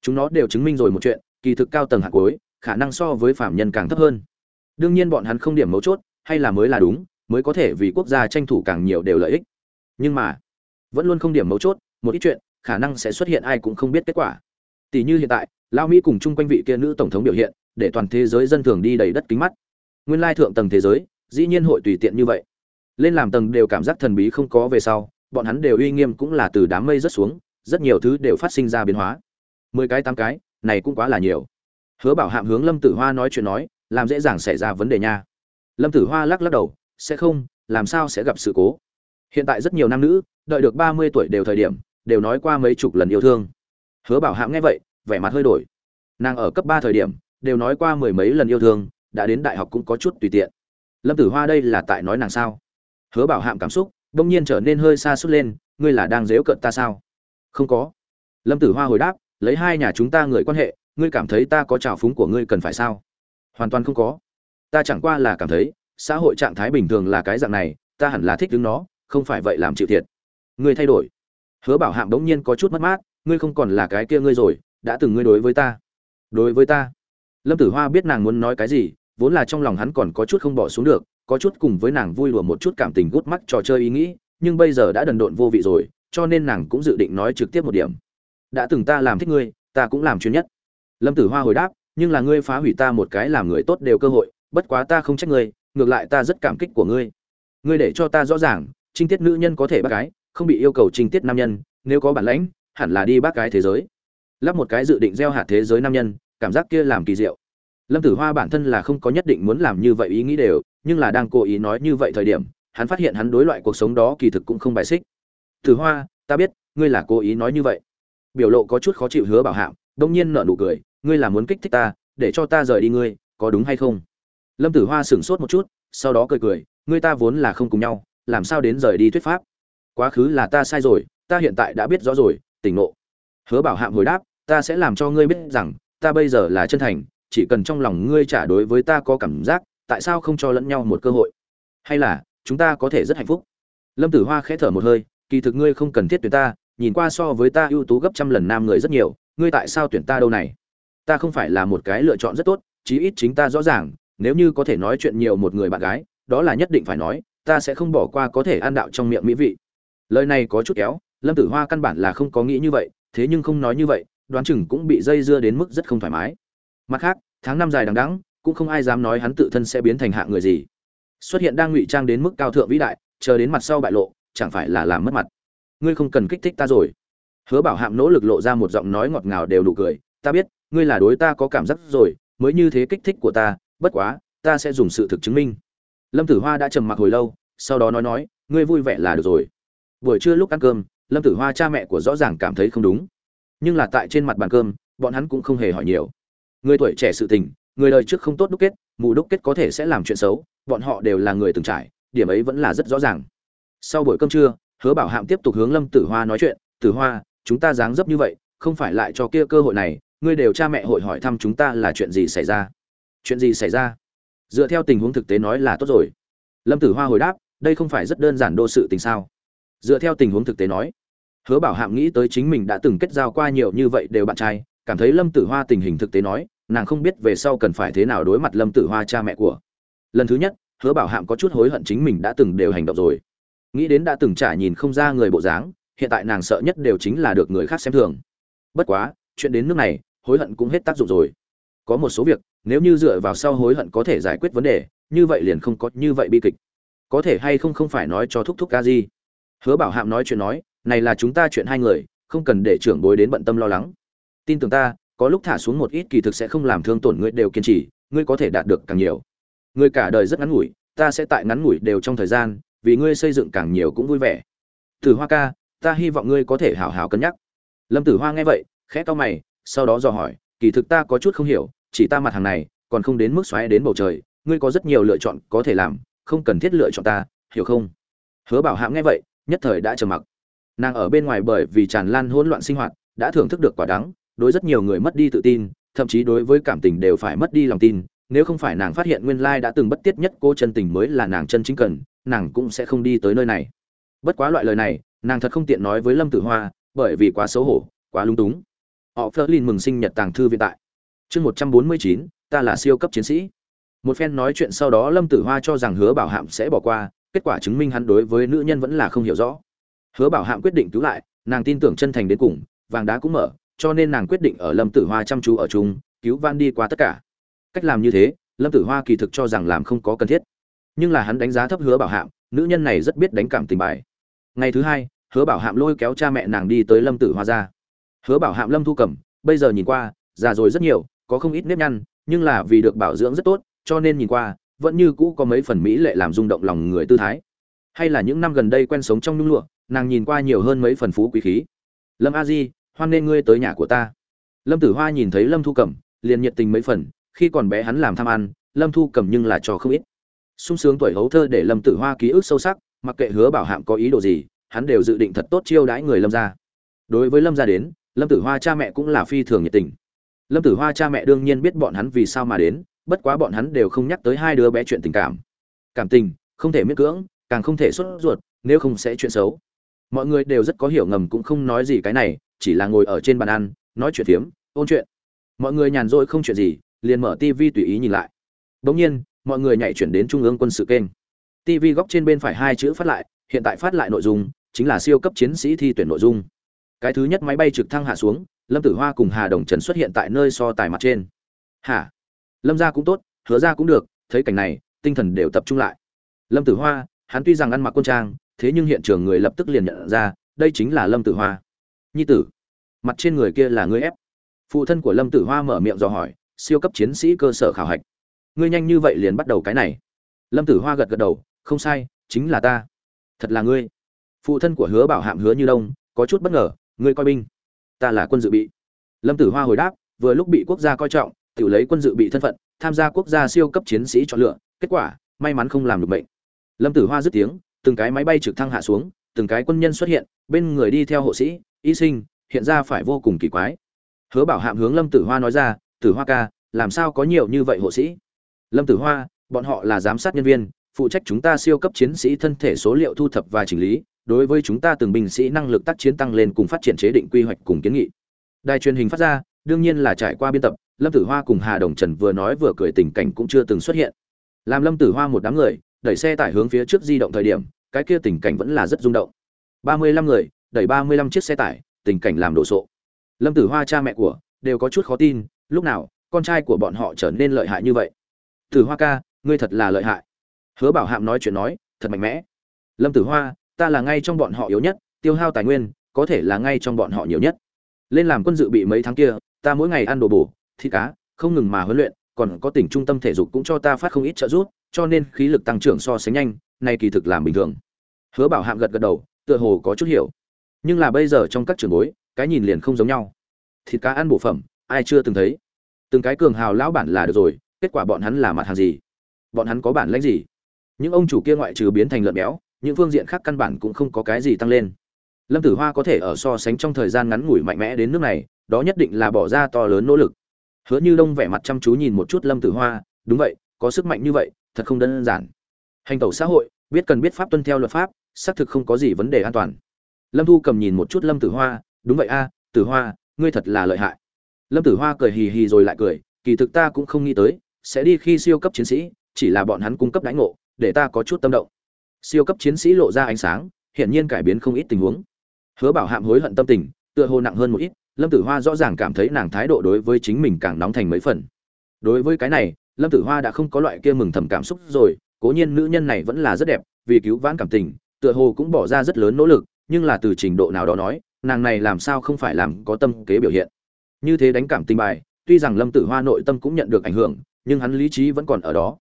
Chúng nó đều chứng minh rồi một chuyện, kỳ thực cao tầng hạt cuối, khả năng so với phạm nhân càng thấp hơn. Đương nhiên bọn hắn không điểm mấu chốt, hay là mới là đúng, mới có thể vì quốc gia tranh thủ càng nhiều đều lợi ích. Nhưng mà, vẫn luôn không điểm mấu chốt, một ít chuyện, khả năng sẽ xuất hiện ai cũng không biết kết quả. Tỷ như hiện tại, lao mỹ cùng chung quanh vị kia nữ tổng thống biểu hiện, để toàn thế giới dân thường đi đầy đất kính mắt. Nguyên lai thượng tầng thế giới, dĩ nhiên hội tùy tiện như vậy. Lên làm tầng đều cảm giác thần bí không có về sau bọn hắn đều uy nghiêm cũng là từ đám mây rất xuống, rất nhiều thứ đều phát sinh ra biến hóa. Mười cái, tám cái, này cũng quá là nhiều. Hứa bảo hạm hướng lâm tử hoa nói chuyện nói, làm dễ dàng xảy ra vấn đề nha. Lâm tử hoa lắc lắc đầu, sẽ không, làm sao sẽ gặp sự cố? Hiện tại rất nhiều nam nữ, đợi được ba mươi tuổi đều thời điểm, đều nói qua mấy chục lần yêu thương. Hứa bảo hạm nghe vậy, vẻ mặt hơi đổi. Nàng ở cấp ba thời điểm, đều nói qua mười mấy lần yêu thương, đã đến đại học cũng có chút tùy tiện. Lâm tử hoa đây là tại nói nàng sao? Hứa bảo hạm cảm xúc đông nhiên trở nên hơi xa suốt lên, ngươi là đang dếu cận ta sao? Không có. Lâm tử hoa hồi đáp, lấy hai nhà chúng ta người quan hệ, ngươi cảm thấy ta có trào phúng của ngươi cần phải sao? Hoàn toàn không có. Ta chẳng qua là cảm thấy, xã hội trạng thái bình thường là cái dạng này, ta hẳn là thích đứng nó, không phải vậy làm chịu thiệt. Ngươi thay đổi. Hứa bảo hạm bỗng nhiên có chút mất mát, ngươi không còn là cái kia ngươi rồi, đã từng ngươi đối với ta. Đối với ta? Lâm tử hoa biết nàng muốn nói cái gì, vốn là trong lòng hắn còn có chút không bỏ xuống được có chút cùng với nàng vui đùa một chút cảm tình gút mắt trò chơi ý nghĩ, nhưng bây giờ đã đần độn vô vị rồi, cho nên nàng cũng dự định nói trực tiếp một điểm. Đã từng ta làm thích ngươi, ta cũng làm chuyên nhất. Lâm tử hoa hồi đáp, nhưng là ngươi phá hủy ta một cái làm người tốt đều cơ hội, bất quá ta không trách ngươi, ngược lại ta rất cảm kích của ngươi. Ngươi để cho ta rõ ràng, trinh tiết nữ nhân có thể bác gái, không bị yêu cầu trinh tiết nam nhân, nếu có bản lãnh, hẳn là đi bác gái thế giới. Lắp một cái dự định gieo hạt thế giới nam nhân, cảm giác kia làm kỳ diệu. Lâm tử hoa bản thân là không có nhất định muốn làm như vậy ý nghĩ đều nhưng là đang cố ý nói như vậy thời điểm, hắn phát hiện hắn đối loại cuộc sống đó kỳ thực cũng không bài xích. Tử hoa, ta biết, ngươi là cố ý nói như vậy. Biểu lộ có chút khó chịu hứa bảo hạm, đông nhiên nở nụ cười, ngươi là muốn kích thích ta, để cho ta rời đi ngươi, có đúng hay không? Lâm tử hoa sửng sốt một chút, sau đó cười cười, ngươi ta vốn là không cùng nhau, làm sao đến rời đi thuyết pháp? Quá khứ là ta sai rồi, ta hiện tại đã biết rõ rồi, tỉnh ngộ. Hứa bảo hạm hồi đáp, ta sẽ làm cho ngươi biết rằng, ta bây giờ là chân thành, chỉ cần trong lòng ngươi trả đối với ta có cảm giác tại sao không cho lẫn nhau một cơ hội? Hay là, chúng ta có thể rất hạnh phúc? Lâm tử hoa khẽ thở một hơi, kỳ thực ngươi không cần thiết tuyển ta, nhìn qua so với ta ưu tú gấp trăm lần nam người rất nhiều, ngươi tại sao tuyển ta đâu này? Ta không phải là một cái lựa chọn rất tốt, chí ít chính ta rõ ràng, nếu như có thể nói chuyện nhiều một người bạn gái, đó là nhất định phải nói, ta sẽ không bỏ qua có thể ăn đạo trong miệng mỹ vị. Lời này có chút kéo, lâm tử hoa căn bản là không có nghĩ như vậy, thế nhưng không nói như vậy, đoán chừng cũng bị dây dưa đến mức rất không thoải mái. Mặt khác, tháng năm dài đằng đẵng cũng không ai dám nói hắn tự thân sẽ biến thành hạng người gì. Xuất hiện đang ngụy trang đến mức cao thượng vĩ đại, chờ đến mặt sau bại lộ, chẳng phải là làm mất mặt. Ngươi không cần kích thích ta rồi. Hứa bảo hạm nỗ lực lộ ra một giọng nói ngọt ngào đều nụ cười, ta biết, ngươi là đối ta có cảm giác rồi, mới như thế kích thích của ta, bất quá, ta sẽ dùng sự thực chứng minh. Lâm tử hoa đã trầm mặc hồi lâu, sau đó nói nói, ngươi vui vẻ là được rồi. Buổi trưa lúc ăn cơm, lâm tử hoa cha mẹ của rõ ràng cảm thấy không đúng. Nhưng là tại trên mặt bàn cơm, bọn hắn cũng không hề hỏi nhiều. Người tuổi trẻ sự tình người đời trước không tốt đúc kết, mù đúc kết có thể sẽ làm chuyện xấu, bọn họ đều là người từng trải, điểm ấy vẫn là rất rõ ràng. Sau buổi cơm trưa, hứa bảo hạm tiếp tục hướng lâm tử hoa nói chuyện, tử hoa, chúng ta dáng dấp như vậy, không phải lại cho kia cơ hội này, ngươi đều cha mẹ hội hỏi thăm chúng ta là chuyện gì xảy ra? Chuyện gì xảy ra? Dựa theo tình huống thực tế nói là tốt rồi. Lâm tử hoa hồi đáp, đây không phải rất đơn giản đô sự tình sao? Dựa theo tình huống thực tế nói, hứa bảo hạm nghĩ tới chính mình đã từng kết giao qua nhiều như vậy đều bạn trai, cảm thấy lâm tử hoa tình hình thực tế nói nàng không biết về sau cần phải thế nào đối mặt lâm tử hoa cha mẹ của. Lần thứ nhất, hứa bảo hạm có chút hối hận chính mình đã từng đều hành động rồi. Nghĩ đến đã từng trả nhìn không ra người bộ dáng, hiện tại nàng sợ nhất đều chính là được người khác xem thường. Bất quá, chuyện đến nước này, hối hận cũng hết tác dụng rồi. Có một số việc, nếu như dựa vào sau hối hận có thể giải quyết vấn đề, như vậy liền không có như vậy bi kịch. Có thể hay không không phải nói cho thúc thúc ca gì hứa bảo hạm nói chuyện nói, này là chúng ta chuyện hai người, không cần để trưởng bối đến bận tâm lo lắng. Tin tưởng ta có lúc thả xuống một ít kỳ thực sẽ không làm thương tổn ngươi đều kiên trì, ngươi có thể đạt được càng nhiều. Ngươi cả đời rất ngắn ngủi, ta sẽ tại ngắn ngủi đều trong thời gian, vì ngươi xây dựng càng nhiều cũng vui vẻ. Tử hoa ca, ta hy vọng ngươi có thể hảo hảo cân nhắc. Lâm tử hoa nghe vậy, khẽ to mày, sau đó dò hỏi, kỳ thực ta có chút không hiểu, chỉ ta mặt hàng này, còn không đến mức xoáy đến bầu trời, ngươi có rất nhiều lựa chọn có thể làm, không cần thiết lựa chọn ta, hiểu không? Hứa bảo hạm nghe vậy, nhất thời đã trầm mặc. Nàng ở bên ngoài bởi vì tràn lan hỗn loạn sinh hoạt, đã thưởng thức được quả đắng đối rất nhiều người mất đi tự tin, thậm chí đối với cảm tình đều phải mất đi lòng tin, nếu không phải nàng phát hiện nguyên lai đã từng bất tiết nhất cô chân tình mới là nàng chân chính cần, nàng cũng sẽ không đi tới nơi này. Bất quá loại lời này, nàng thật không tiện nói với lâm tử hoa, bởi vì quá xấu hổ, quá lung túng. Họ phớt lên mừng sinh nhật tàng thư viện tại. Chương một trăm bốn mươi chín, ta là siêu cấp chiến sĩ. Một phen nói chuyện sau đó lâm tử hoa cho rằng hứa bảo hạm sẽ bỏ qua, kết quả chứng minh hắn đối với nữ nhân vẫn là không hiểu rõ. Hứa bảo hạm quyết định cứu lại, nàng tin tưởng chân thành đến cùng, vàng đá cũng mở cho nên nàng quyết định ở lâm tử hoa chăm chú ở chung, cứu van đi qua tất cả. Cách làm như thế, lâm tử hoa kỳ thực cho rằng làm không có cần thiết. Nhưng là hắn đánh giá thấp hứa bảo hạm, nữ nhân này rất biết đánh cảm tình bài. Ngày thứ hai, hứa bảo hạm lôi kéo cha mẹ nàng đi tới lâm tử hoa ra. Hứa bảo hạm lâm thu cầm bây giờ nhìn qua, già rồi rất nhiều, có không ít nếp nhăn, nhưng là vì được bảo dưỡng rất tốt, cho nên nhìn qua, vẫn như cũ có mấy phần mỹ lệ làm rung động lòng người tư thái. Hay là những năm gần đây quen sống trong nhung lụa, nàng nhìn qua nhiều hơn mấy phần phú quý khí. Lâm a di hoan nên ngươi tới nhà của ta. Lâm tử hoa nhìn thấy lâm thu cẩm, liền nhiệt tình mấy phần, khi còn bé hắn làm tham ăn, lâm thu cẩm nhưng là trò không ít. Sung sướng tuổi hấu thơ để lâm tử hoa ký ức sâu sắc, mặc kệ hứa bảo hạm có ý đồ gì, hắn đều dự định thật tốt chiêu đãi người lâm gia. Đối với lâm gia đến, lâm tử hoa cha mẹ cũng là phi thường nhiệt tình. Lâm tử hoa cha mẹ đương nhiên biết bọn hắn vì sao mà đến, bất quá bọn hắn đều không nhắc tới hai đứa bé chuyện tình cảm. Cảm tình, không thể miễn cưỡng, càng không thể xuất ruột, nếu không sẽ chuyện xấu. Mọi người đều rất có hiểu ngầm cũng không nói gì cái này chỉ là ngồi ở trên bàn ăn, nói chuyện phiếm, ôn chuyện. Mọi người nhàn rỗi không chuyện gì, liền mở tv tùy ý nhìn lại. Bỗng nhiên, mọi người nhảy chuyển đến trung ương quân sự kênh. Tv góc trên bên phải hai chữ phát lại, hiện tại phát lại nội dung, chính là siêu cấp chiến sĩ thi tuyển nội dung. Cái thứ nhất máy bay trực thăng hạ xuống, lâm tử hoa cùng hà đồng trần xuất hiện tại nơi so tài mặt trên. Hả lâm gia cũng tốt, hứa ra cũng được, thấy cảnh này, tinh thần đều tập trung lại. Lâm tử hoa, hắn tuy rằng ăn mặc quân trang, thế nhưng hiện trường người lập tức liền nhận ra, đây chính là lâm tử hoa nhi tử, mặt trên người kia là ngươi ép. Phụ thân của lâm tử hoa mở miệng dò hỏi, siêu cấp chiến sĩ cơ sở khảo hạch, ngươi nhanh như vậy liền bắt đầu cái này? Lâm tử hoa gật gật đầu, không sai, chính là ta. Thật là ngươi. Phụ thân của hứa bảo hạm hứa như đông, có chút bất ngờ, ngươi coi binh, ta là quân dự bị. Lâm tử hoa hồi đáp, vừa lúc bị quốc gia coi trọng, tự lấy quân dự bị thân phận, tham gia quốc gia siêu cấp chiến sĩ chọn lựa, kết quả, may mắn không làm được bệnh. Lâm tử hoa dứt tiếng, từng cái máy bay trực thăng hạ xuống, từng cái quân nhân xuất hiện, bên người đi theo hộ sĩ y sinh, hiện ra phải vô cùng kỳ quái. Hứa bảo hạm hướng lâm tử hoa nói ra, tử hoa ca, làm sao có nhiều như vậy hộ sĩ? Lâm tử hoa, bọn họ là giám sát nhân viên, phụ trách chúng ta siêu cấp chiến sĩ thân thể số liệu thu thập và chỉnh lý, đối với chúng ta từng binh sĩ năng lực tác chiến tăng lên cùng phát triển chế định quy hoạch cùng kiến nghị. Đài truyền hình phát ra, đương nhiên là trải qua biên tập, lâm tử hoa cùng hà đồng trần vừa nói vừa cười tình cảnh cũng chưa từng xuất hiện. Làm lâm tử hoa một đám người, đẩy xe tải hướng phía trước di động thời điểm, cái kia tình cảnh vẫn là rất rung động. Ba mươi lăm người đẩy ba mươi lăm chiếc xe tải, tình cảnh làm đồ sộ. Lâm tử hoa cha mẹ của đều có chút khó tin, lúc nào con trai của bọn họ trở nên lợi hại như vậy? Tử hoa ca, ngươi thật là lợi hại. Hứa bảo hạm nói chuyện nói, thật mạnh mẽ. Lâm tử hoa, ta là ngay trong bọn họ yếu nhất, tiêu hao tài nguyên, có thể là ngay trong bọn họ nhiều nhất. Lên làm quân dự bị mấy tháng kia, ta mỗi ngày ăn đồ bổ, thịt cá, không ngừng mà huấn luyện, còn có tỉnh trung tâm thể dục cũng cho ta phát không ít trợ giúp, cho nên khí lực tăng trưởng so sánh nhanh này kỳ thực làm bình thường. Hứa bảo hạm gật gật đầu, tựa hồ có chút hiểu nhưng là bây giờ trong các trường bối, cái nhìn liền không giống nhau. Thịt cá ăn bổ phẩm, ai chưa từng thấy? Từng cái cường hào lão bản là được rồi, kết quả bọn hắn là mặt hàng gì? Bọn hắn có bản lãnh gì? Những ông chủ kia ngoại trừ biến thành lợn béo, những phương diện khác căn bản cũng không có cái gì tăng lên. Lâm tử hoa có thể ở so sánh trong thời gian ngắn ngủi mạnh mẽ đến nước này, đó nhất định là bỏ ra to lớn nỗ lực. Hứa như đông vẻ mặt chăm chú nhìn một chút lâm tử hoa, đúng vậy, có sức mạnh như vậy, thật không đơn giản. Hành tẩu xã hội, biết cần biết pháp tuân theo luật pháp, xác thực không có gì vấn đề an toàn lâm thu cầm nhìn một chút lâm tử hoa, đúng vậy a, tử hoa, ngươi thật là lợi hại. Lâm tử hoa cười hì hì rồi lại cười, kỳ thực ta cũng không nghĩ tới, sẽ đi khi siêu cấp chiến sĩ, chỉ là bọn hắn cung cấp đánh ngộ, để ta có chút tâm động. Siêu cấp chiến sĩ lộ ra ánh sáng, hiển nhiên cải biến không ít tình huống. Hứa bảo hạm hối hận tâm tình, tựa hồ nặng hơn một ít, lâm tử hoa rõ ràng cảm thấy nàng thái độ đối với chính mình càng nóng thành mấy phần. Đối với cái này, lâm tử hoa đã không có loại kia mừng thầm cảm xúc rồi, cố nhiên nữ nhân này vẫn là rất đẹp, vì cứu vãn cảm tình, tựa hồ cũng bỏ ra rất lớn nỗ lực nhưng là từ trình độ nào đó nói, nàng này làm sao không phải làm có tâm kế biểu hiện. Như thế đánh cảm tình bài, tuy rằng lâm tử hoa nội tâm cũng nhận được ảnh hưởng, nhưng hắn lý trí vẫn còn ở đó.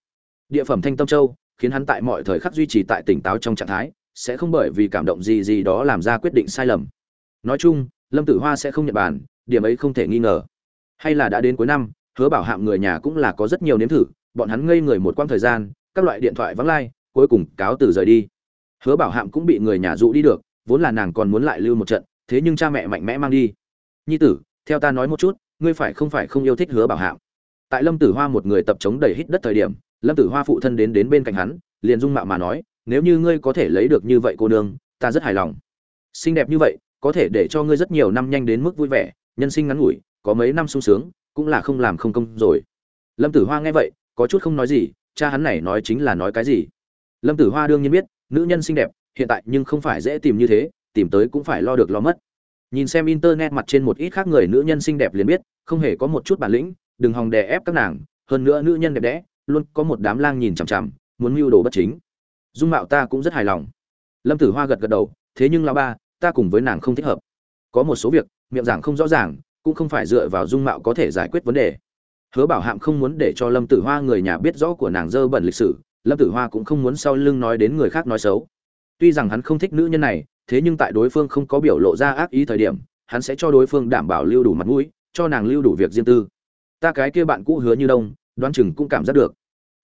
Địa phẩm thanh tâm châu, khiến hắn tại mọi thời khắc duy trì tại tỉnh táo trong trạng thái, sẽ không bởi vì cảm động gì gì đó làm ra quyết định sai lầm. Nói chung, lâm tử hoa sẽ không nhận bàn, điểm ấy không thể nghi ngờ. Hay là đã đến cuối năm, hứa bảo hạm người nhà cũng là có rất nhiều nếm thử, bọn hắn ngây người một quãng thời gian, các loại điện thoại vắng lai, cuối cùng cáo từ rời đi. Hứa bảo hạm cũng bị người nhà dụ đi được vốn là nàng còn muốn lại lưu một trận, thế nhưng cha mẹ mạnh mẽ mang đi. Nhi tử, theo ta nói một chút, ngươi phải không phải không yêu thích hứa bảo hạm? Tại lâm tử hoa một người tập chống đầy hít đất thời điểm, lâm tử hoa phụ thân đến đến bên cạnh hắn, liền dung mạo mà nói, nếu như ngươi có thể lấy được như vậy cô nương, ta rất hài lòng. Xinh đẹp như vậy, có thể để cho ngươi rất nhiều năm nhanh đến mức vui vẻ, nhân sinh ngắn ngủi, có mấy năm sung sướng, cũng là không làm không công rồi. Lâm tử hoa nghe vậy, có chút không nói gì, cha hắn này nói chính là nói cái gì? Lâm tử hoa đương nhiên biết, nữ nhân xinh đẹp hiện tại nhưng không phải dễ tìm như thế, tìm tới cũng phải lo được lo mất. Nhìn xem internet mặt trên một ít khác người nữ nhân xinh đẹp liền biết, không hề có một chút bản lĩnh, đừng hòng đè ép các nàng, hơn nữa nữ nhân đẹp đẽ, luôn có một đám lang nhìn chằm chằm, muốn mưu đồ bất chính. Dung mạo ta cũng rất hài lòng. Lâm tử hoa gật gật đầu, thế nhưng lão ba, ta cùng với nàng không thích hợp. Có một số việc, miệng giảng không rõ ràng, cũng không phải dựa vào dung mạo có thể giải quyết vấn đề. Hứa bảo hạm không muốn để cho lâm tử hoa người nhà biết rõ của nàng dơ bẩn lịch sử, lâm tử hoa cũng không muốn sau lưng nói đến người khác nói xấu tuy rằng hắn không thích nữ nhân này, thế nhưng tại đối phương không có biểu lộ ra ác ý thời điểm, hắn sẽ cho đối phương đảm bảo lưu đủ mặt mũi, cho nàng lưu đủ việc riêng tư. Ta cái kia bạn cũ hứa như đông, đoán chừng cũng cảm giác được.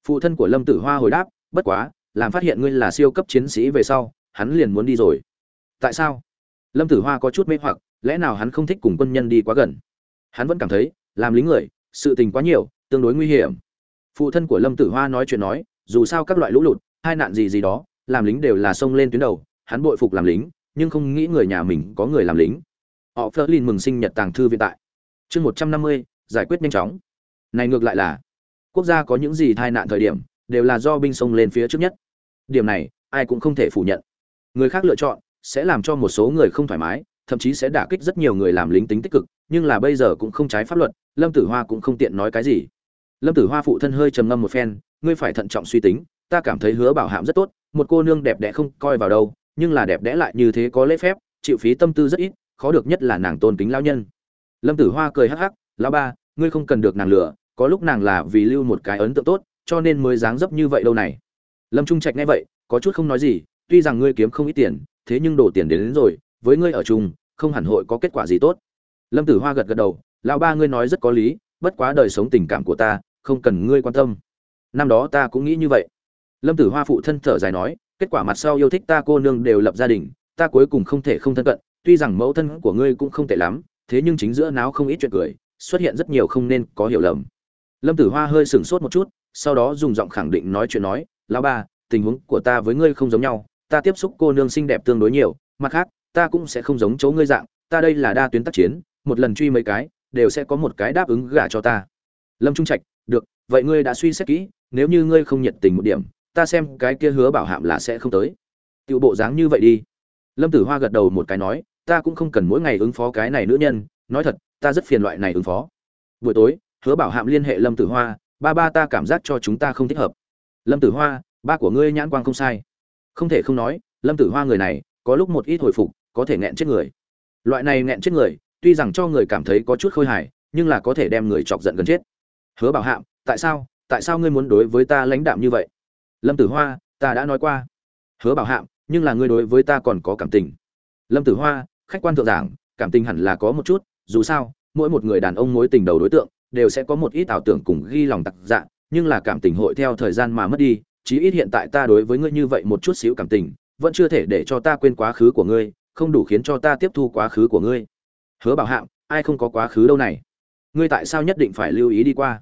Phụ thân của lâm tử hoa hồi đáp, bất quá, làm phát hiện ngươi là siêu cấp chiến sĩ về sau, hắn liền muốn đi rồi. Tại sao? Lâm tử hoa có chút mê hoặc, lẽ nào hắn không thích cùng quân nhân đi quá gần? Hắn vẫn cảm thấy, làm lính người, sự tình quá nhiều, tương đối nguy hiểm. Phụ thân của lâm tử hoa nói chuyện nói, dù sao các loại lũ lụt, hai nạn gì gì đó làm lính đều là xông lên tuyến đầu, hắn bội phục làm lính, nhưng không nghĩ người nhà mình có người làm lính. Họ phớt lên mừng sinh nhật tàng thư viện tại. Chương một trăm năm mươi, giải quyết nhanh chóng. Này ngược lại là, quốc gia có những gì tai nạn thời điểm, đều là do binh sông lên phía trước nhất. Điểm này, ai cũng không thể phủ nhận. Người khác lựa chọn, sẽ làm cho một số người không thoải mái, thậm chí sẽ đả kích rất nhiều người làm lính tính tích cực, nhưng là bây giờ cũng không trái pháp luật, lâm tử hoa cũng không tiện nói cái gì. Lâm tử hoa phụ thân hơi trầm ngâm một phen, ngươi phải thận trọng suy tính, ta cảm thấy hứa bảo hạm rất tốt một cô nương đẹp đẽ không coi vào đâu nhưng là đẹp đẽ lại như thế có lễ phép chịu phí tâm tư rất ít khó được nhất là nàng tôn kính lao nhân. Lâm tử hoa cười hắc hắc lão ba ngươi không cần được nàng lừa có lúc nàng là vì lưu một cái ấn tượng tốt cho nên mới dáng dấp như vậy đâu này. Lâm trung trạch nghe vậy có chút không nói gì tuy rằng ngươi kiếm không ít tiền thế nhưng đổ tiền đến, đến rồi với ngươi ở chung không hẳn hội có kết quả gì tốt. Lâm tử hoa gật gật đầu lão ba ngươi nói rất có lý bất quá đời sống tình cảm của ta không cần ngươi quan tâm. Năm đó ta cũng nghĩ như vậy lâm tử hoa phụ thân thở dài nói, kết quả mặt sau yêu thích ta cô nương đều lập gia đình, ta cuối cùng không thể không thân cận, tuy rằng mẫu thân của ngươi cũng không tệ lắm, thế nhưng chính giữa náo không ít chuyện cười, xuất hiện rất nhiều không nên có hiểu lầm. Lâm tử hoa hơi sửng sốt một chút, sau đó dùng giọng khẳng định nói chuyện nói, lão ba tình huống của ta với ngươi không giống nhau, ta tiếp xúc cô nương xinh đẹp tương đối nhiều, mặt khác, ta cũng sẽ không giống chỗ ngươi dạng, ta đây là đa tuyến tác chiến, một lần truy mấy cái, đều sẽ có một cái đáp ứng gả cho ta. Lâm trung trạch, được, vậy ngươi đã suy xét kỹ, nếu như ngươi không nhiệt tình một điểm ta xem cái kia hứa bảo hạm là sẽ không tới. Tựu bộ dáng như vậy đi. Lâm tử hoa gật đầu một cái nói, ta cũng không cần mỗi ngày ứng phó cái này nữ nhân, nói thật, ta rất phiền loại này ứng phó. Buổi tối, hứa bảo hạm liên hệ lâm tử hoa, ba ba ta cảm giác cho chúng ta không thích hợp. Lâm tử hoa, ba của ngươi nhãn quang không sai. Không thể không nói, lâm tử hoa người này, có lúc một ít hồi phục, có thể nghẹn chết người. Loại này nghẹn chết người, tuy rằng cho người cảm thấy có chút khôi hài, nhưng là có thể đem người chọc giận gần chết. Hứa bảo hạm, tại sao tại sao ngươi muốn đối với ta lãnh đạm như vậy? Lâm tử hoa, ta đã nói qua. Hứa bảo hạm, nhưng là ngươi đối với ta còn có cảm tình. Lâm tử hoa, khách quan thượng giảng, cảm tình hẳn là có một chút, dù sao, mỗi một người đàn ông mối tình đầu đối tượng, đều sẽ có một ít ảo tưởng cùng ghi lòng tặc dạ nhưng là cảm tình hội theo thời gian mà mất đi, chí ít hiện tại ta đối với ngươi như vậy một chút xíu cảm tình, vẫn chưa thể để cho ta quên quá khứ của ngươi, không đủ khiến cho ta tiếp thu quá khứ của ngươi. Hứa bảo hạm, ai không có quá khứ đâu này? Ngươi tại sao nhất định phải lưu ý đi qua?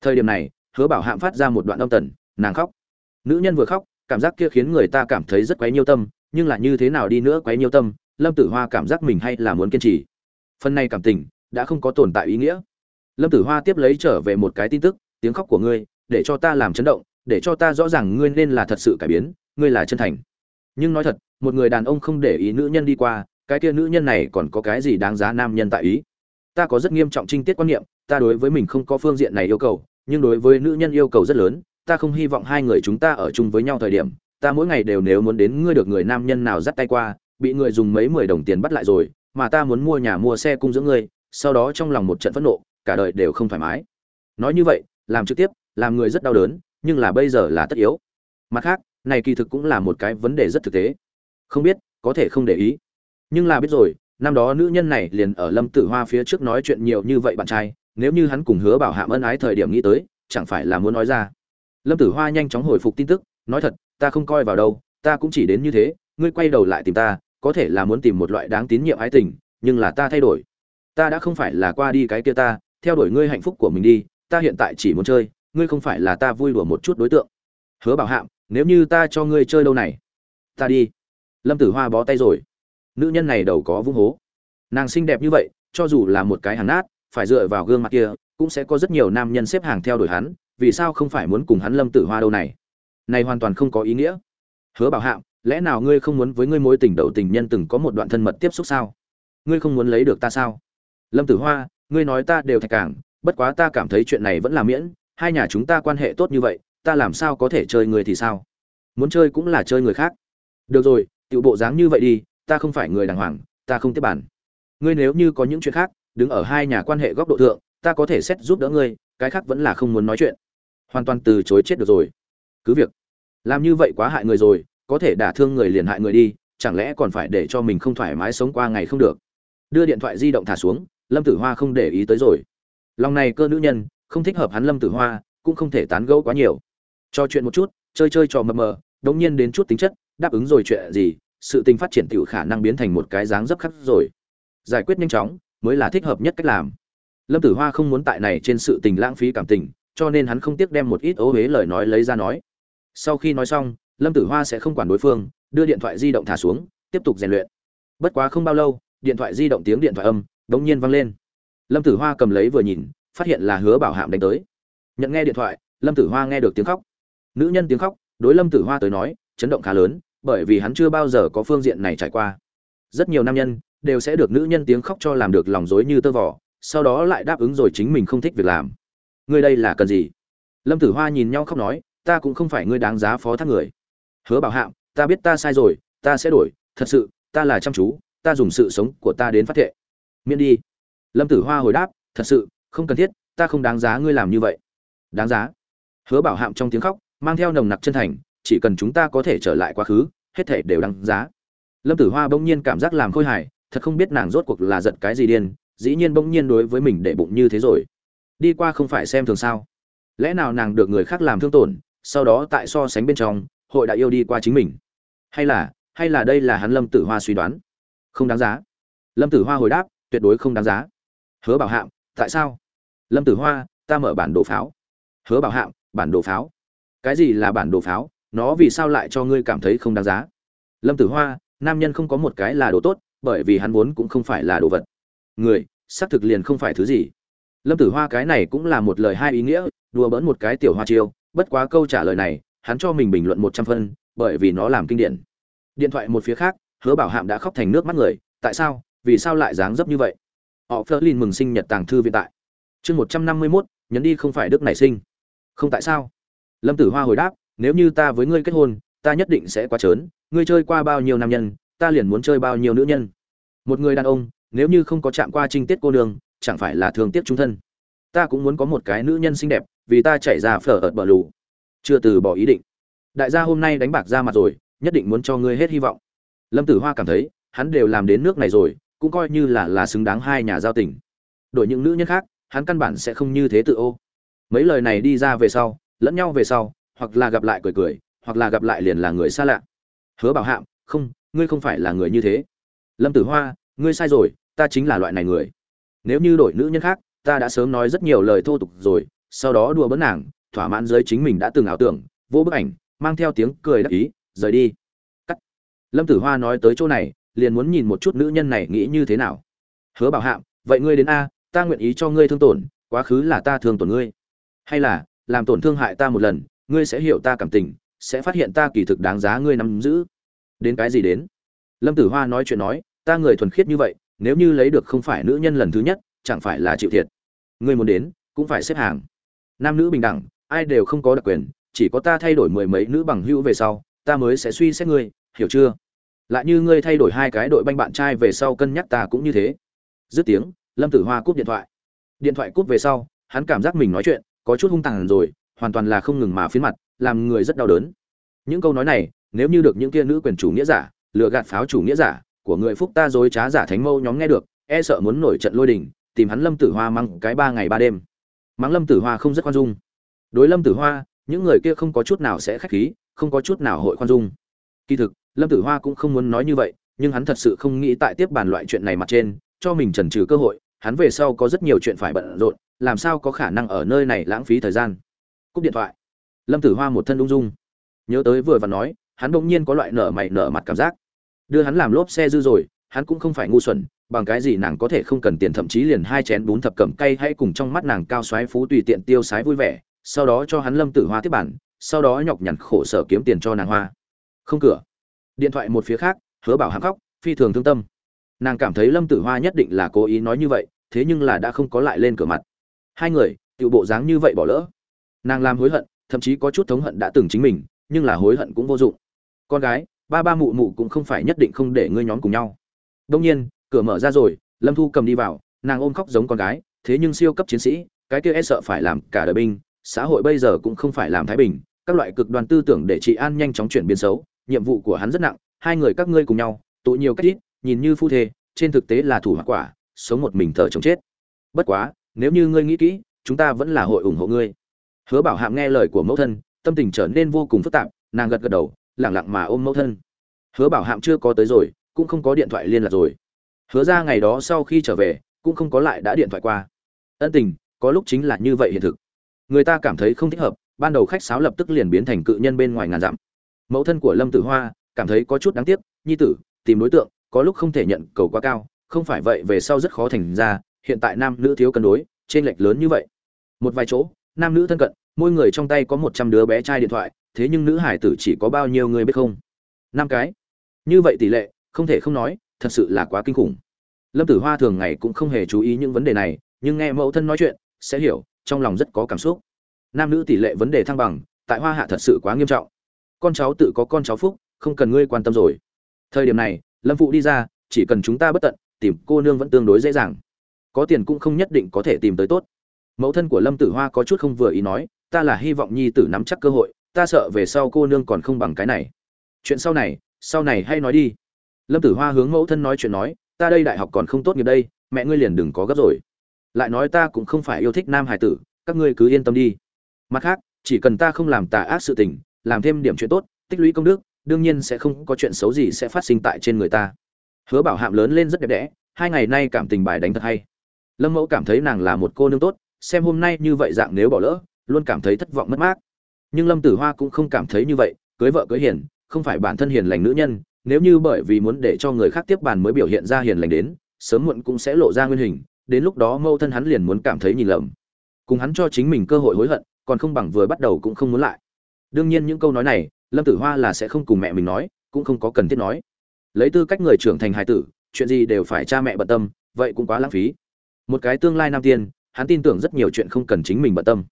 Thời điểm này, hứa bảo hạm phát ra một đoạn âm tần, nàng khóc nữ nhân vừa khóc, cảm giác kia khiến người ta cảm thấy rất quấy nhiêu tâm, nhưng là như thế nào đi nữa quấy nhiêu tâm, lâm tử hoa cảm giác mình hay là muốn kiên trì. Phần này cảm tình, đã không có tồn tại ý nghĩa. Lâm tử hoa tiếp lấy trở về một cái tin tức, tiếng khóc của ngươi, để cho ta làm chấn động, để cho ta rõ ràng ngươi nên là thật sự cải biến, ngươi là chân thành. Nhưng nói thật, một người đàn ông không để ý nữ nhân đi qua, cái kia nữ nhân này còn có cái gì đáng giá nam nhân tại ý? Ta có rất nghiêm trọng trinh tiết quan niệm, ta đối với mình không có phương diện này yêu cầu, nhưng đối với nữ nhân yêu cầu rất lớn ta không hy vọng hai người chúng ta ở chung với nhau thời điểm, ta mỗi ngày đều nếu muốn đến ngươi được người nam nhân nào dắt tay qua, bị người dùng mấy mười đồng tiền bắt lại rồi, mà ta muốn mua nhà mua xe cung dưỡng ngươi, sau đó trong lòng một trận phẫn nộ, cả đời đều không thoải mái. Nói như vậy, làm trực tiếp, làm người rất đau đớn, nhưng là bây giờ là tất yếu. Mặt khác, này kỳ thực cũng là một cái vấn đề rất thực tế. Không biết, có thể không để ý. Nhưng là biết rồi, năm đó nữ nhân này liền ở lâm tử hoa phía trước nói chuyện nhiều như vậy bạn trai, nếu như hắn cùng hứa bảo hạm ân ái thời điểm nghĩ tới, chẳng phải là muốn nói ra lâm tử hoa nhanh chóng hồi phục tin tức, nói thật, ta không coi vào đâu, ta cũng chỉ đến như thế, ngươi quay đầu lại tìm ta, có thể là muốn tìm một loại đáng tín nhiệm ái tình, nhưng là ta thay đổi. Ta đã không phải là qua đi cái kia ta, theo đuổi ngươi hạnh phúc của mình đi, ta hiện tại chỉ muốn chơi, ngươi không phải là ta vui đùa một chút đối tượng. Hứa bảo hạm, nếu như ta cho ngươi chơi đâu này? Ta đi. Lâm tử hoa bó tay rồi. Nữ nhân này đầu có vung hố. Nàng xinh đẹp như vậy, cho dù là một cái hàng nát phải dựa vào gương mặt kia, cũng sẽ có rất nhiều nam nhân xếp hàng theo đuổi hắn, vì sao không phải muốn cùng hắn lâm tử hoa đâu này? Này hoàn toàn không có ý nghĩa. Hứa bảo hạm lẽ nào ngươi không muốn với ngươi mối tình đầu tình nhân từng có một đoạn thân mật tiếp xúc sao? Ngươi không muốn lấy được ta sao? Lâm tử hoa, ngươi nói ta đều thạch cảng, bất quá ta cảm thấy chuyện này vẫn là miễn, hai nhà chúng ta quan hệ tốt như vậy, ta làm sao có thể chơi người thì sao? Muốn chơi cũng là chơi người khác. Được rồi, tiểu bộ dáng như vậy đi, ta không phải người đàng hoàng, ta không tiếp bản. Ngươi nếu như có những chuyện khác đứng ở hai nhà quan hệ góc độ thượng, ta có thể xét giúp đỡ ngươi, cái khác vẫn là không muốn nói chuyện. Hoàn toàn từ chối chết được rồi. Cứ việc, làm như vậy quá hại người rồi, có thể đả thương người liền hại người đi, chẳng lẽ còn phải để cho mình không thoải mái sống qua ngày không được? Đưa điện thoại di động thả xuống, lâm tử hoa không để ý tới rồi. Lòng này cơ nữ nhân, không thích hợp hắn lâm tử hoa, cũng không thể tán gẫu quá nhiều. Cho chuyện một chút, chơi chơi trò mờ mờ, đống nhiên đến chút tính chất, đáp ứng rồi chuyện gì, sự tình phát triển tiểu khả năng biến thành một cái dáng dấp khắc rồi. Giải quyết nhanh chóng mới là thích hợp nhất cách làm. Lâm tử hoa không muốn tại này trên sự tình lãng phí cảm tình, cho nên hắn không tiếc đem một ít ố huế lời nói lấy ra nói. Sau khi nói xong, lâm tử hoa sẽ không quản đối phương, đưa điện thoại di động thả xuống, tiếp tục rèn luyện. Bất quá không bao lâu, điện thoại di động tiếng điện thoại âm đống nhiên vang lên. Lâm tử hoa cầm lấy vừa nhìn, phát hiện là hứa bảo hạm đánh tới. Nhận nghe điện thoại, lâm tử hoa nghe được tiếng khóc. Nữ nhân tiếng khóc, đối lâm tử hoa tới nói, chấn động khá lớn, bởi vì hắn chưa bao giờ có phương diện này trải qua. Rất nhiều nam nhân đều sẽ được nữ nhân tiếng khóc cho làm được lòng dối như tơ vỏ sau đó lại đáp ứng rồi chính mình không thích việc làm. Ngươi đây là cần gì? Lâm tử hoa nhìn nhau khóc nói, ta cũng không phải ngươi đáng giá phó thác người. Hứa bảo hạm, ta biết ta sai rồi, ta sẽ đổi, thật sự, ta là chăm chú, ta dùng sự sống của ta đến phát thệ. Miễn đi. Lâm tử hoa hồi đáp, thật sự, không cần thiết, ta không đáng giá ngươi làm như vậy. Đáng giá. Hứa bảo hạm trong tiếng khóc, mang theo nồng nặc chân thành, chỉ cần chúng ta có thể trở lại quá khứ, hết thể đều đáng giá. Lâm tử hoa bỗng nhiên cảm giác làm khôi hài thật không biết nàng rốt cuộc là giận cái gì điên, dĩ nhiên bỗng nhiên đối với mình để bụng như thế rồi. Đi qua không phải xem thường sao? Lẽ nào nàng được người khác làm thương tổn, sau đó tại so sánh bên trong, hội đã yêu đi qua chính mình? Hay là hay là đây là hắn lâm tử hoa suy đoán? Không đáng giá. Lâm tử hoa hồi đáp, tuyệt đối không đáng giá. Hứa bảo hạm, tại sao? Lâm tử hoa, ta mở bản đồ pháo. Hứa bảo hạm, bản đồ pháo. Cái gì là bản đồ pháo? Nó vì sao lại cho ngươi cảm thấy không đáng giá? Lâm tử hoa, nam nhân không có một cái là đồ tốt bởi vì hắn vốn cũng không phải là đồ vật. Người, xác thực liền không phải thứ gì. Lâm tử hoa cái này cũng là một lời hai ý nghĩa, đùa bỡn một cái tiểu hoa chiêu, bất quá câu trả lời này, hắn cho mình bình luận một trăm phân, bởi vì nó làm kinh điển. Điện thoại một phía khác, hứa bảo hạm đã khóc thành nước mắt người, tại sao, vì sao lại dáng dấp như vậy? Họ phớt lên mừng sinh nhật tàng thư viện tại. Chương một trăm năm mươi mốt, nhấn đi không phải đức nảy sinh. Không tại sao? Lâm tử hoa hồi đáp, nếu như ta với ngươi kết hôn, ta nhất định sẽ quá trớn, ngươi chơi qua bao nhiêu nam nhân, ta liền muốn chơi bao nhiêu nữ nhân một người đàn ông, nếu như không có chạm qua trinh tiết cô nương, chẳng phải là thương tiếc trung thân. Ta cũng muốn có một cái nữ nhân xinh đẹp, vì ta chạy ra phở ợt bờ lù. Chưa từ bỏ ý định. Đại gia hôm nay đánh bạc ra mặt rồi, nhất định muốn cho ngươi hết hy vọng. Lâm tử hoa cảm thấy, hắn đều làm đến nước này rồi, cũng coi như là là xứng đáng hai nhà giao tình. Đổi những nữ nhân khác, hắn căn bản sẽ không như thế tự ô. Mấy lời này đi ra về sau, lẫn nhau về sau, hoặc là gặp lại cười cười, hoặc là gặp lại liền là người xa lạ. Hứa bảo hạm, không, ngươi không phải là người như thế lâm tử hoa, ngươi sai rồi, ta chính là loại này người. Nếu như đổi nữ nhân khác, ta đã sớm nói rất nhiều lời thô tục rồi, sau đó đùa bỡn nàng, thỏa mãn giới chính mình đã từng ảo tưởng, vô bức ảnh, mang theo tiếng cười đắc ý, rời đi. Cắt. Lâm tử hoa nói tới chỗ này, liền muốn nhìn một chút nữ nhân này nghĩ như thế nào. Hứa bảo hạm, vậy ngươi đến a, ta nguyện ý cho ngươi thương tổn, quá khứ là ta thương tổn ngươi. Hay là, làm tổn thương hại ta một lần, ngươi sẽ hiểu ta cảm tình, sẽ phát hiện ta kỳ thực đáng giá ngươi nắm giữ. Đến cái gì đến? Lâm tử hoa nói chuyện nói, ta người thuần khiết như vậy, nếu như lấy được không phải nữ nhân lần thứ nhất, chẳng phải là chịu thiệt. Ngươi muốn đến, cũng phải xếp hàng. Nam nữ bình đẳng, ai đều không có đặc quyền, chỉ có ta thay đổi mười mấy nữ bằng hữu về sau, ta mới sẽ suy xét ngươi, hiểu chưa? Lại như ngươi thay đổi hai cái đội banh bạn trai về sau cân nhắc ta cũng như thế. Dứt tiếng, lâm tử hoa cúp điện thoại. Điện thoại cúp về sau, hắn cảm giác mình nói chuyện, có chút hung tàn rồi, hoàn toàn là không ngừng mà phiến mặt, làm người rất đau đớn. Những câu nói này, nếu như được những kia nữ quyền chủ nghĩa giả lừa gạt pháo chủ nghĩa giả, của người phúc ta dối trá giả thánh mâu nhóm nghe được e sợ muốn nổi trận lôi đình, tìm hắn lâm tử hoa măng cái ba ngày ba đêm. Mắng lâm tử hoa không rất khoan dung. Đối lâm tử hoa, những người kia không có chút nào sẽ khách khí, không có chút nào hội khoan dung. Kỳ thực, lâm tử hoa cũng không muốn nói như vậy, nhưng hắn thật sự không nghĩ tại tiếp bàn loại chuyện này mặt trên, cho mình trần trừ cơ hội, hắn về sau có rất nhiều chuyện phải bận rộn, làm sao có khả năng ở nơi này lãng phí thời gian. Cúp điện thoại. Lâm tử hoa một thân ung dung. Nhớ tới vừa và nói hắn bỗng nhiên có loại nở mày nở mặt cảm giác. Đưa hắn làm lốp xe dư rồi, hắn cũng không phải ngu xuẩn, bằng cái gì nàng có thể không cần tiền, thậm chí liền hai chén bún thập cẩm cay hay cùng trong mắt nàng cao xoáy phú tùy tiện tiêu sái vui vẻ, sau đó cho hắn lâm tử hoa tiếp bản, sau đó nhọc nhằn khổ sở kiếm tiền cho nàng hoa. Không cửa. Điện thoại một phía khác, hứa bảo hắn khóc, phi thường thương tâm. Nàng cảm thấy lâm tử hoa nhất định là cố ý nói như vậy, thế nhưng là đã không có lại lên cửa mặt. Hai người tự bộ dáng như vậy bỏ lỡ. Nàng làm hối hận, thậm chí có chút thống hận đã từng chính mình, nhưng là hối hận cũng vô dụng con gái, ba ba mụ mụ cũng không phải nhất định không để ngươi nhóm cùng nhau. Đông nhiên, cửa mở ra rồi, lâm thu cầm đi vào, nàng ôm khóc giống con gái, thế nhưng siêu cấp chiến sĩ, cái kia e sợ phải làm cả đời binh, xã hội bây giờ cũng không phải làm thái bình, các loại cực đoan tư tưởng để trị an nhanh chóng chuyển biến xấu, nhiệm vụ của hắn rất nặng, hai người các ngươi cùng nhau, tụ nhiều cách ít, nhìn như phu thê, trên thực tế là thủ hoặc quả, sống một mình thở chồng chết. Bất quá, nếu như ngươi nghĩ kỹ, chúng ta vẫn là hội ủng hộ ngươi. Hứa bảo hạm nghe lời của mẫu thân, tâm tình trở nên vô cùng phức tạp, nàng gật gật đầu lẳng lặng mà ôm mẫu thân. Hứa bảo hạm chưa có tới rồi, cũng không có điện thoại liên lạc rồi. Hứa ra ngày đó sau khi trở về, cũng không có lại đã điện thoại qua. Ân tình, có lúc chính là như vậy hiện thực. Người ta cảm thấy không thích hợp, ban đầu khách sáo lập tức liền biến thành cự nhân bên ngoài ngàn dặm. Mẫu thân của lâm tử hoa, cảm thấy có chút đáng tiếc, nhi tử, tìm đối tượng, có lúc không thể nhận cầu quá cao, không phải vậy về sau rất khó thành ra, hiện tại nam nữ thiếu cân đối trên lệch lớn như vậy. Một vài chỗ, nam nữ thân cận, mỗi người trong tay có một trăm đứa bé trai điện thoại thế nhưng nữ hải tử chỉ có bao nhiêu người biết không? Năm cái. Như vậy tỷ lệ, không thể không nói, thật sự là quá kinh khủng. Lâm tử hoa thường ngày cũng không hề chú ý những vấn đề này, nhưng nghe mẫu thân nói chuyện, sẽ hiểu, trong lòng rất có cảm xúc. Nam nữ tỷ lệ vấn đề thăng bằng, tại hoa hạ thật sự quá nghiêm trọng. Con cháu tự có con cháu phúc, không cần ngươi quan tâm rồi. Thời điểm này, lâm phụ đi ra, chỉ cần chúng ta bất tận, tìm cô nương vẫn tương đối dễ dàng. Có tiền cũng không nhất định có thể tìm tới tốt. Mẫu thân của lâm tử hoa có chút không vừa ý nói, ta là hy vọng nhi tử nắm chắc cơ hội ta sợ về sau cô nương còn không bằng cái này. Chuyện sau này sau này hay nói đi. Lâm tử hoa hướng mẫu thân nói chuyện nói, ta đây đại học còn không tốt nghiệp đây, mẹ ngươi liền đừng có gấp rồi. Lại nói ta cũng không phải yêu thích nam hải tử, các ngươi cứ yên tâm đi. Mặt khác, chỉ cần ta không làm tà ác sự tình, làm thêm điểm chuyện tốt, tích lũy công đức, đương nhiên sẽ không có chuyện xấu gì sẽ phát sinh tại trên người ta. Hứa bảo hạm lớn lên rất đẹp đẽ, hai ngày nay cảm tình bài đánh thật hay. Lâm mẫu cảm thấy nàng là một cô nương tốt, xem hôm nay như vậy dạng nếu bỏ lỡ, luôn cảm thấy thất vọng mất mát nhưng lâm tử hoa cũng không cảm thấy như vậy, cưới vợ cưới hiền, không phải bản thân hiền lành nữ nhân, nếu như bởi vì muốn để cho người khác tiếp bàn mới biểu hiện ra hiền lành đến, sớm muộn cũng sẽ lộ ra nguyên hình, đến lúc đó mâu thân hắn liền muốn cảm thấy nhìn lầm. Cùng hắn cho chính mình cơ hội hối hận, còn không bằng vừa bắt đầu cũng không muốn lại. Đương nhiên những câu nói này, lâm tử hoa là sẽ không cùng mẹ mình nói, cũng không có cần thiết nói. Lấy tư cách người trưởng thành hài tử, chuyện gì đều phải cha mẹ bận tâm, vậy cũng quá lãng phí. Một cái tương lai nam tiên, hắn tin tưởng rất nhiều chuyện không cần chính mình bận tâm.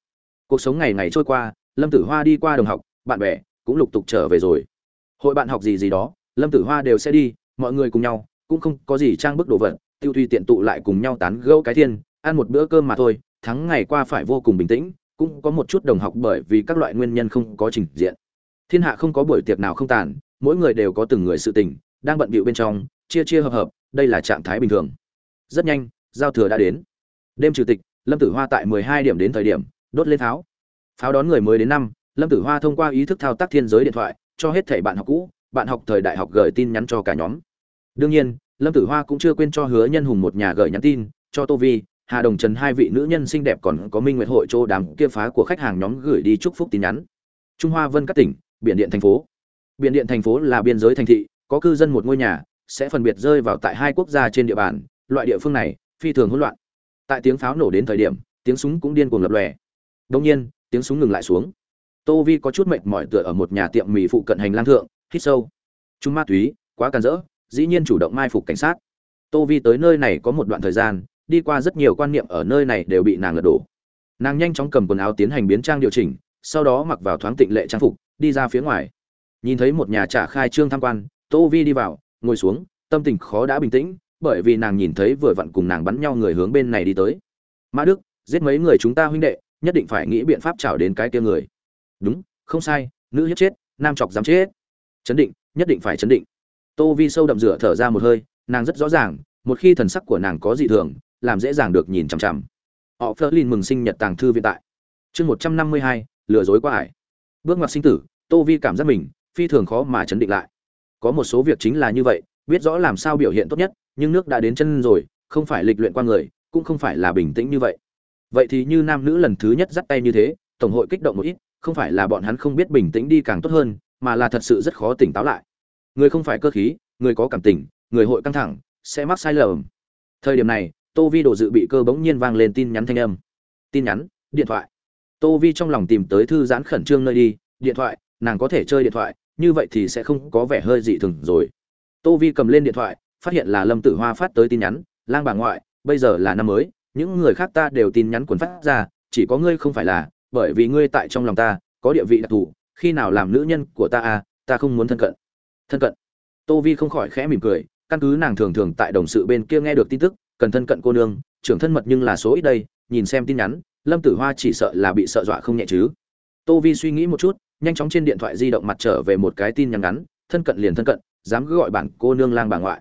Cuộc sống ngày ngày trôi qua lâm tử hoa đi qua đồng học, bạn bè, cũng lục tục trở về rồi. Hội bạn học gì gì đó, lâm tử hoa đều sẽ đi, mọi người cùng nhau, cũng không có gì trang bức đồ vật, tiêu tùy tiện tụ lại cùng nhau tán gẫu cái thiên, ăn một bữa cơm mà thôi tháng ngày qua phải vô cùng bình tĩnh, cũng có một chút đồng học bởi vì các loại nguyên nhân không có trình diện. Thiên hạ không có buổi tiệc nào không tàn, mỗi người đều có từng người sự tình, đang bận bịu bên trong, chia chia hợp hợp, đây là trạng thái bình thường. Rất nhanh, giao thừa đã đến. Đêm chủ tịch, lâm tử hoa tại 12 điểm đến thời điểm, đốt lên tháo pháo đón người mới đến năm, lâm tử hoa thông qua ý thức thao tác thiên giới điện thoại, cho hết thảy bạn học cũ, bạn học thời đại học gửi tin nhắn cho cả nhóm. Đương nhiên, lâm tử hoa cũng chưa quên cho hứa nhân hùng một nhà gửi nhắn tin, cho tô vi, hà đồng trần hai vị nữ nhân xinh đẹp còn có minh nguyệt hội chỗ đàm kia phá của khách hàng nhóm gửi đi chúc phúc tin nhắn. Trung hoa vân các tỉnh, biển điện thành phố. Biển điện thành phố là biên giới thành thị, có cư dân một ngôi nhà, sẽ phân biệt rơi vào tại hai quốc gia trên địa bàn, loại địa phương này, phi thường hỗn loạn. Tại tiếng pháo nổ đến thời điểm, tiếng súng cũng điên cuồng lập lòe. Đông nhiên tiếng súng ngừng lại xuống. Tô vi có chút mệt mỏi tựa ở một nhà tiệm mì phụ cận hành lang thượng, hít sâu. Chúng ma túy, quá càn rỡ, dĩ nhiên chủ động mai phục cảnh sát. Tô vi tới nơi này có một đoạn thời gian, đi qua rất nhiều quan niệm ở nơi này đều bị nàng lật đổ. Nàng nhanh chóng cầm quần áo tiến hành biến trang điều chỉnh, sau đó mặc vào thoáng tịnh lệ trang phục, đi ra phía ngoài. Nhìn thấy một nhà trả khai trương tham quan, tô vi đi vào, ngồi xuống, tâm tình khó đã bình tĩnh, bởi vì nàng nhìn thấy vừa vặn cùng nàng bắn nhau người hướng bên này đi tới. Mã đức, giết mấy người chúng ta huynh đệ nhất định phải nghĩ biện pháp trảo đến cái kia người. Đúng, không sai, nữ hiếp chết, nam chọc dám chết. Chấn định, nhất định phải chấn định. Tô vi sâu đậm rửa thở ra một hơi, nàng rất rõ ràng, một khi thần sắc của nàng có dị thường, làm dễ dàng được nhìn chằm chằm. Họ phớt lên mừng sinh nhật tàng thư viện tại. Chương một trăm năm mươi hai, lừa dối qua ải. Bước ngoặt sinh tử, tô vi cảm giác mình, phi thường khó mà chấn định lại. Có một số việc chính là như vậy, biết rõ làm sao biểu hiện tốt nhất, nhưng nước đã đến chân rồi, không phải lịch luyện qua người, cũng không phải là bình tĩnh như vậy vậy thì như nam nữ lần thứ nhất dắt tay như thế, tổng hội kích động một ít, không phải là bọn hắn không biết bình tĩnh đi càng tốt hơn, mà là thật sự rất khó tỉnh táo lại. Người không phải cơ khí, người có cảm tình, người hội căng thẳng, sẽ mắc sai lầm. Thời điểm này, tô vi đồ dự bị cơ bỗng nhiên vang lên tin nhắn thanh âm. Tin nhắn, điện thoại. Tô vi trong lòng tìm tới thư giãn khẩn trương nơi đi, điện thoại, nàng có thể chơi điện thoại, như vậy thì sẽ không có vẻ hơi dị thường rồi. Tô vi cầm lên điện thoại, phát hiện là lâm tử hoa phát tới tin nhắn, lang bà ngoại, bây giờ là năm mới những người khác ta đều tin nhắn quần phát ra, chỉ có ngươi không phải là, bởi vì ngươi tại trong lòng ta, có địa vị đặc thù, khi nào làm nữ nhân của ta à ta không muốn thân cận. Thân cận. Tô vi không khỏi khẽ mỉm cười, căn cứ nàng thường thường tại đồng sự bên kia nghe được tin tức, cần thân cận cô nương, trưởng thân mật nhưng là số ít đây, nhìn xem tin nhắn, lâm tử hoa chỉ sợ là bị sợ dọa không nhẹ chứ. Tô vi suy nghĩ một chút, nhanh chóng trên điện thoại di động mặt trở về một cái tin nhắn ngắn, thân cận liền thân cận, dám cứ gọi bản cô nương lang bà ngoại.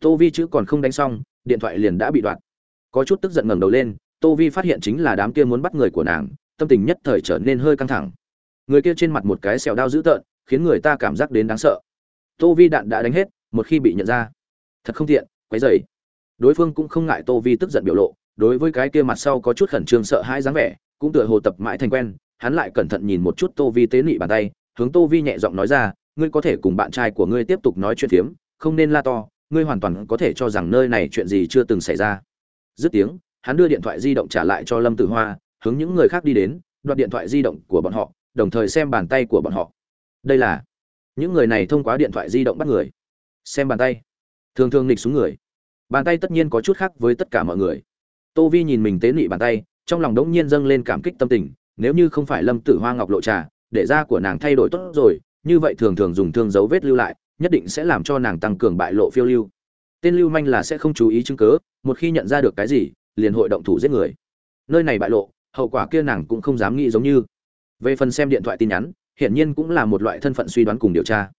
Tô vi chữ còn không đánh xong, điện thoại liền đã bị đoạt có chút tức giận ngẩng đầu lên, tô vi phát hiện chính là đám kia muốn bắt người của nàng, tâm tình nhất thời trở nên hơi căng thẳng. Người kia trên mặt một cái sẹo đau dữ tợn, khiến người ta cảm giác đến đáng sợ. Tô vi đạn đã đánh hết, một khi bị nhận ra, thật không tiện, quấy dày đối phương cũng không ngại tô vi tức giận biểu lộ, đối với cái kia mặt sau có chút khẩn trương sợ hãi dáng vẻ, cũng tựa hồ tập mãi thành quen, hắn lại cẩn thận nhìn một chút tô vi tế nị bàn tay, hướng tô vi nhẹ giọng nói ra, ngươi có thể cùng bạn trai của ngươi tiếp tục nói chuyện phiếm, không nên la to, ngươi hoàn toàn có thể cho rằng nơi này chuyện gì chưa từng xảy ra dứt tiếng, hắn đưa điện thoại di động trả lại cho lâm tử hoa, hướng những người khác đi đến, đoạt điện thoại di động của bọn họ, đồng thời xem bàn tay của bọn họ. Đây là những người này thông qua điện thoại di động bắt người. Xem bàn tay. Thường thường nghịch xuống người. Bàn tay tất nhiên có chút khác với tất cả mọi người. Tô vi nhìn mình tế nị bàn tay, trong lòng đống nhiên dâng lên cảm kích tâm tình, nếu như không phải lâm tử hoa ngọc lộ trà, để da của nàng thay đổi tốt rồi, như vậy thường thường dùng thương dấu vết lưu lại, nhất định sẽ làm cho nàng tăng cường bại lộ phiêu lưu. Tên lưu manh là sẽ không chú ý chứng cớ một khi nhận ra được cái gì, liền hội động thủ giết người. Nơi này bại lộ, hậu quả kia nàng cũng không dám nghĩ giống như. Về phần xem điện thoại tin nhắn, hiển nhiên cũng là một loại thân phận suy đoán cùng điều tra.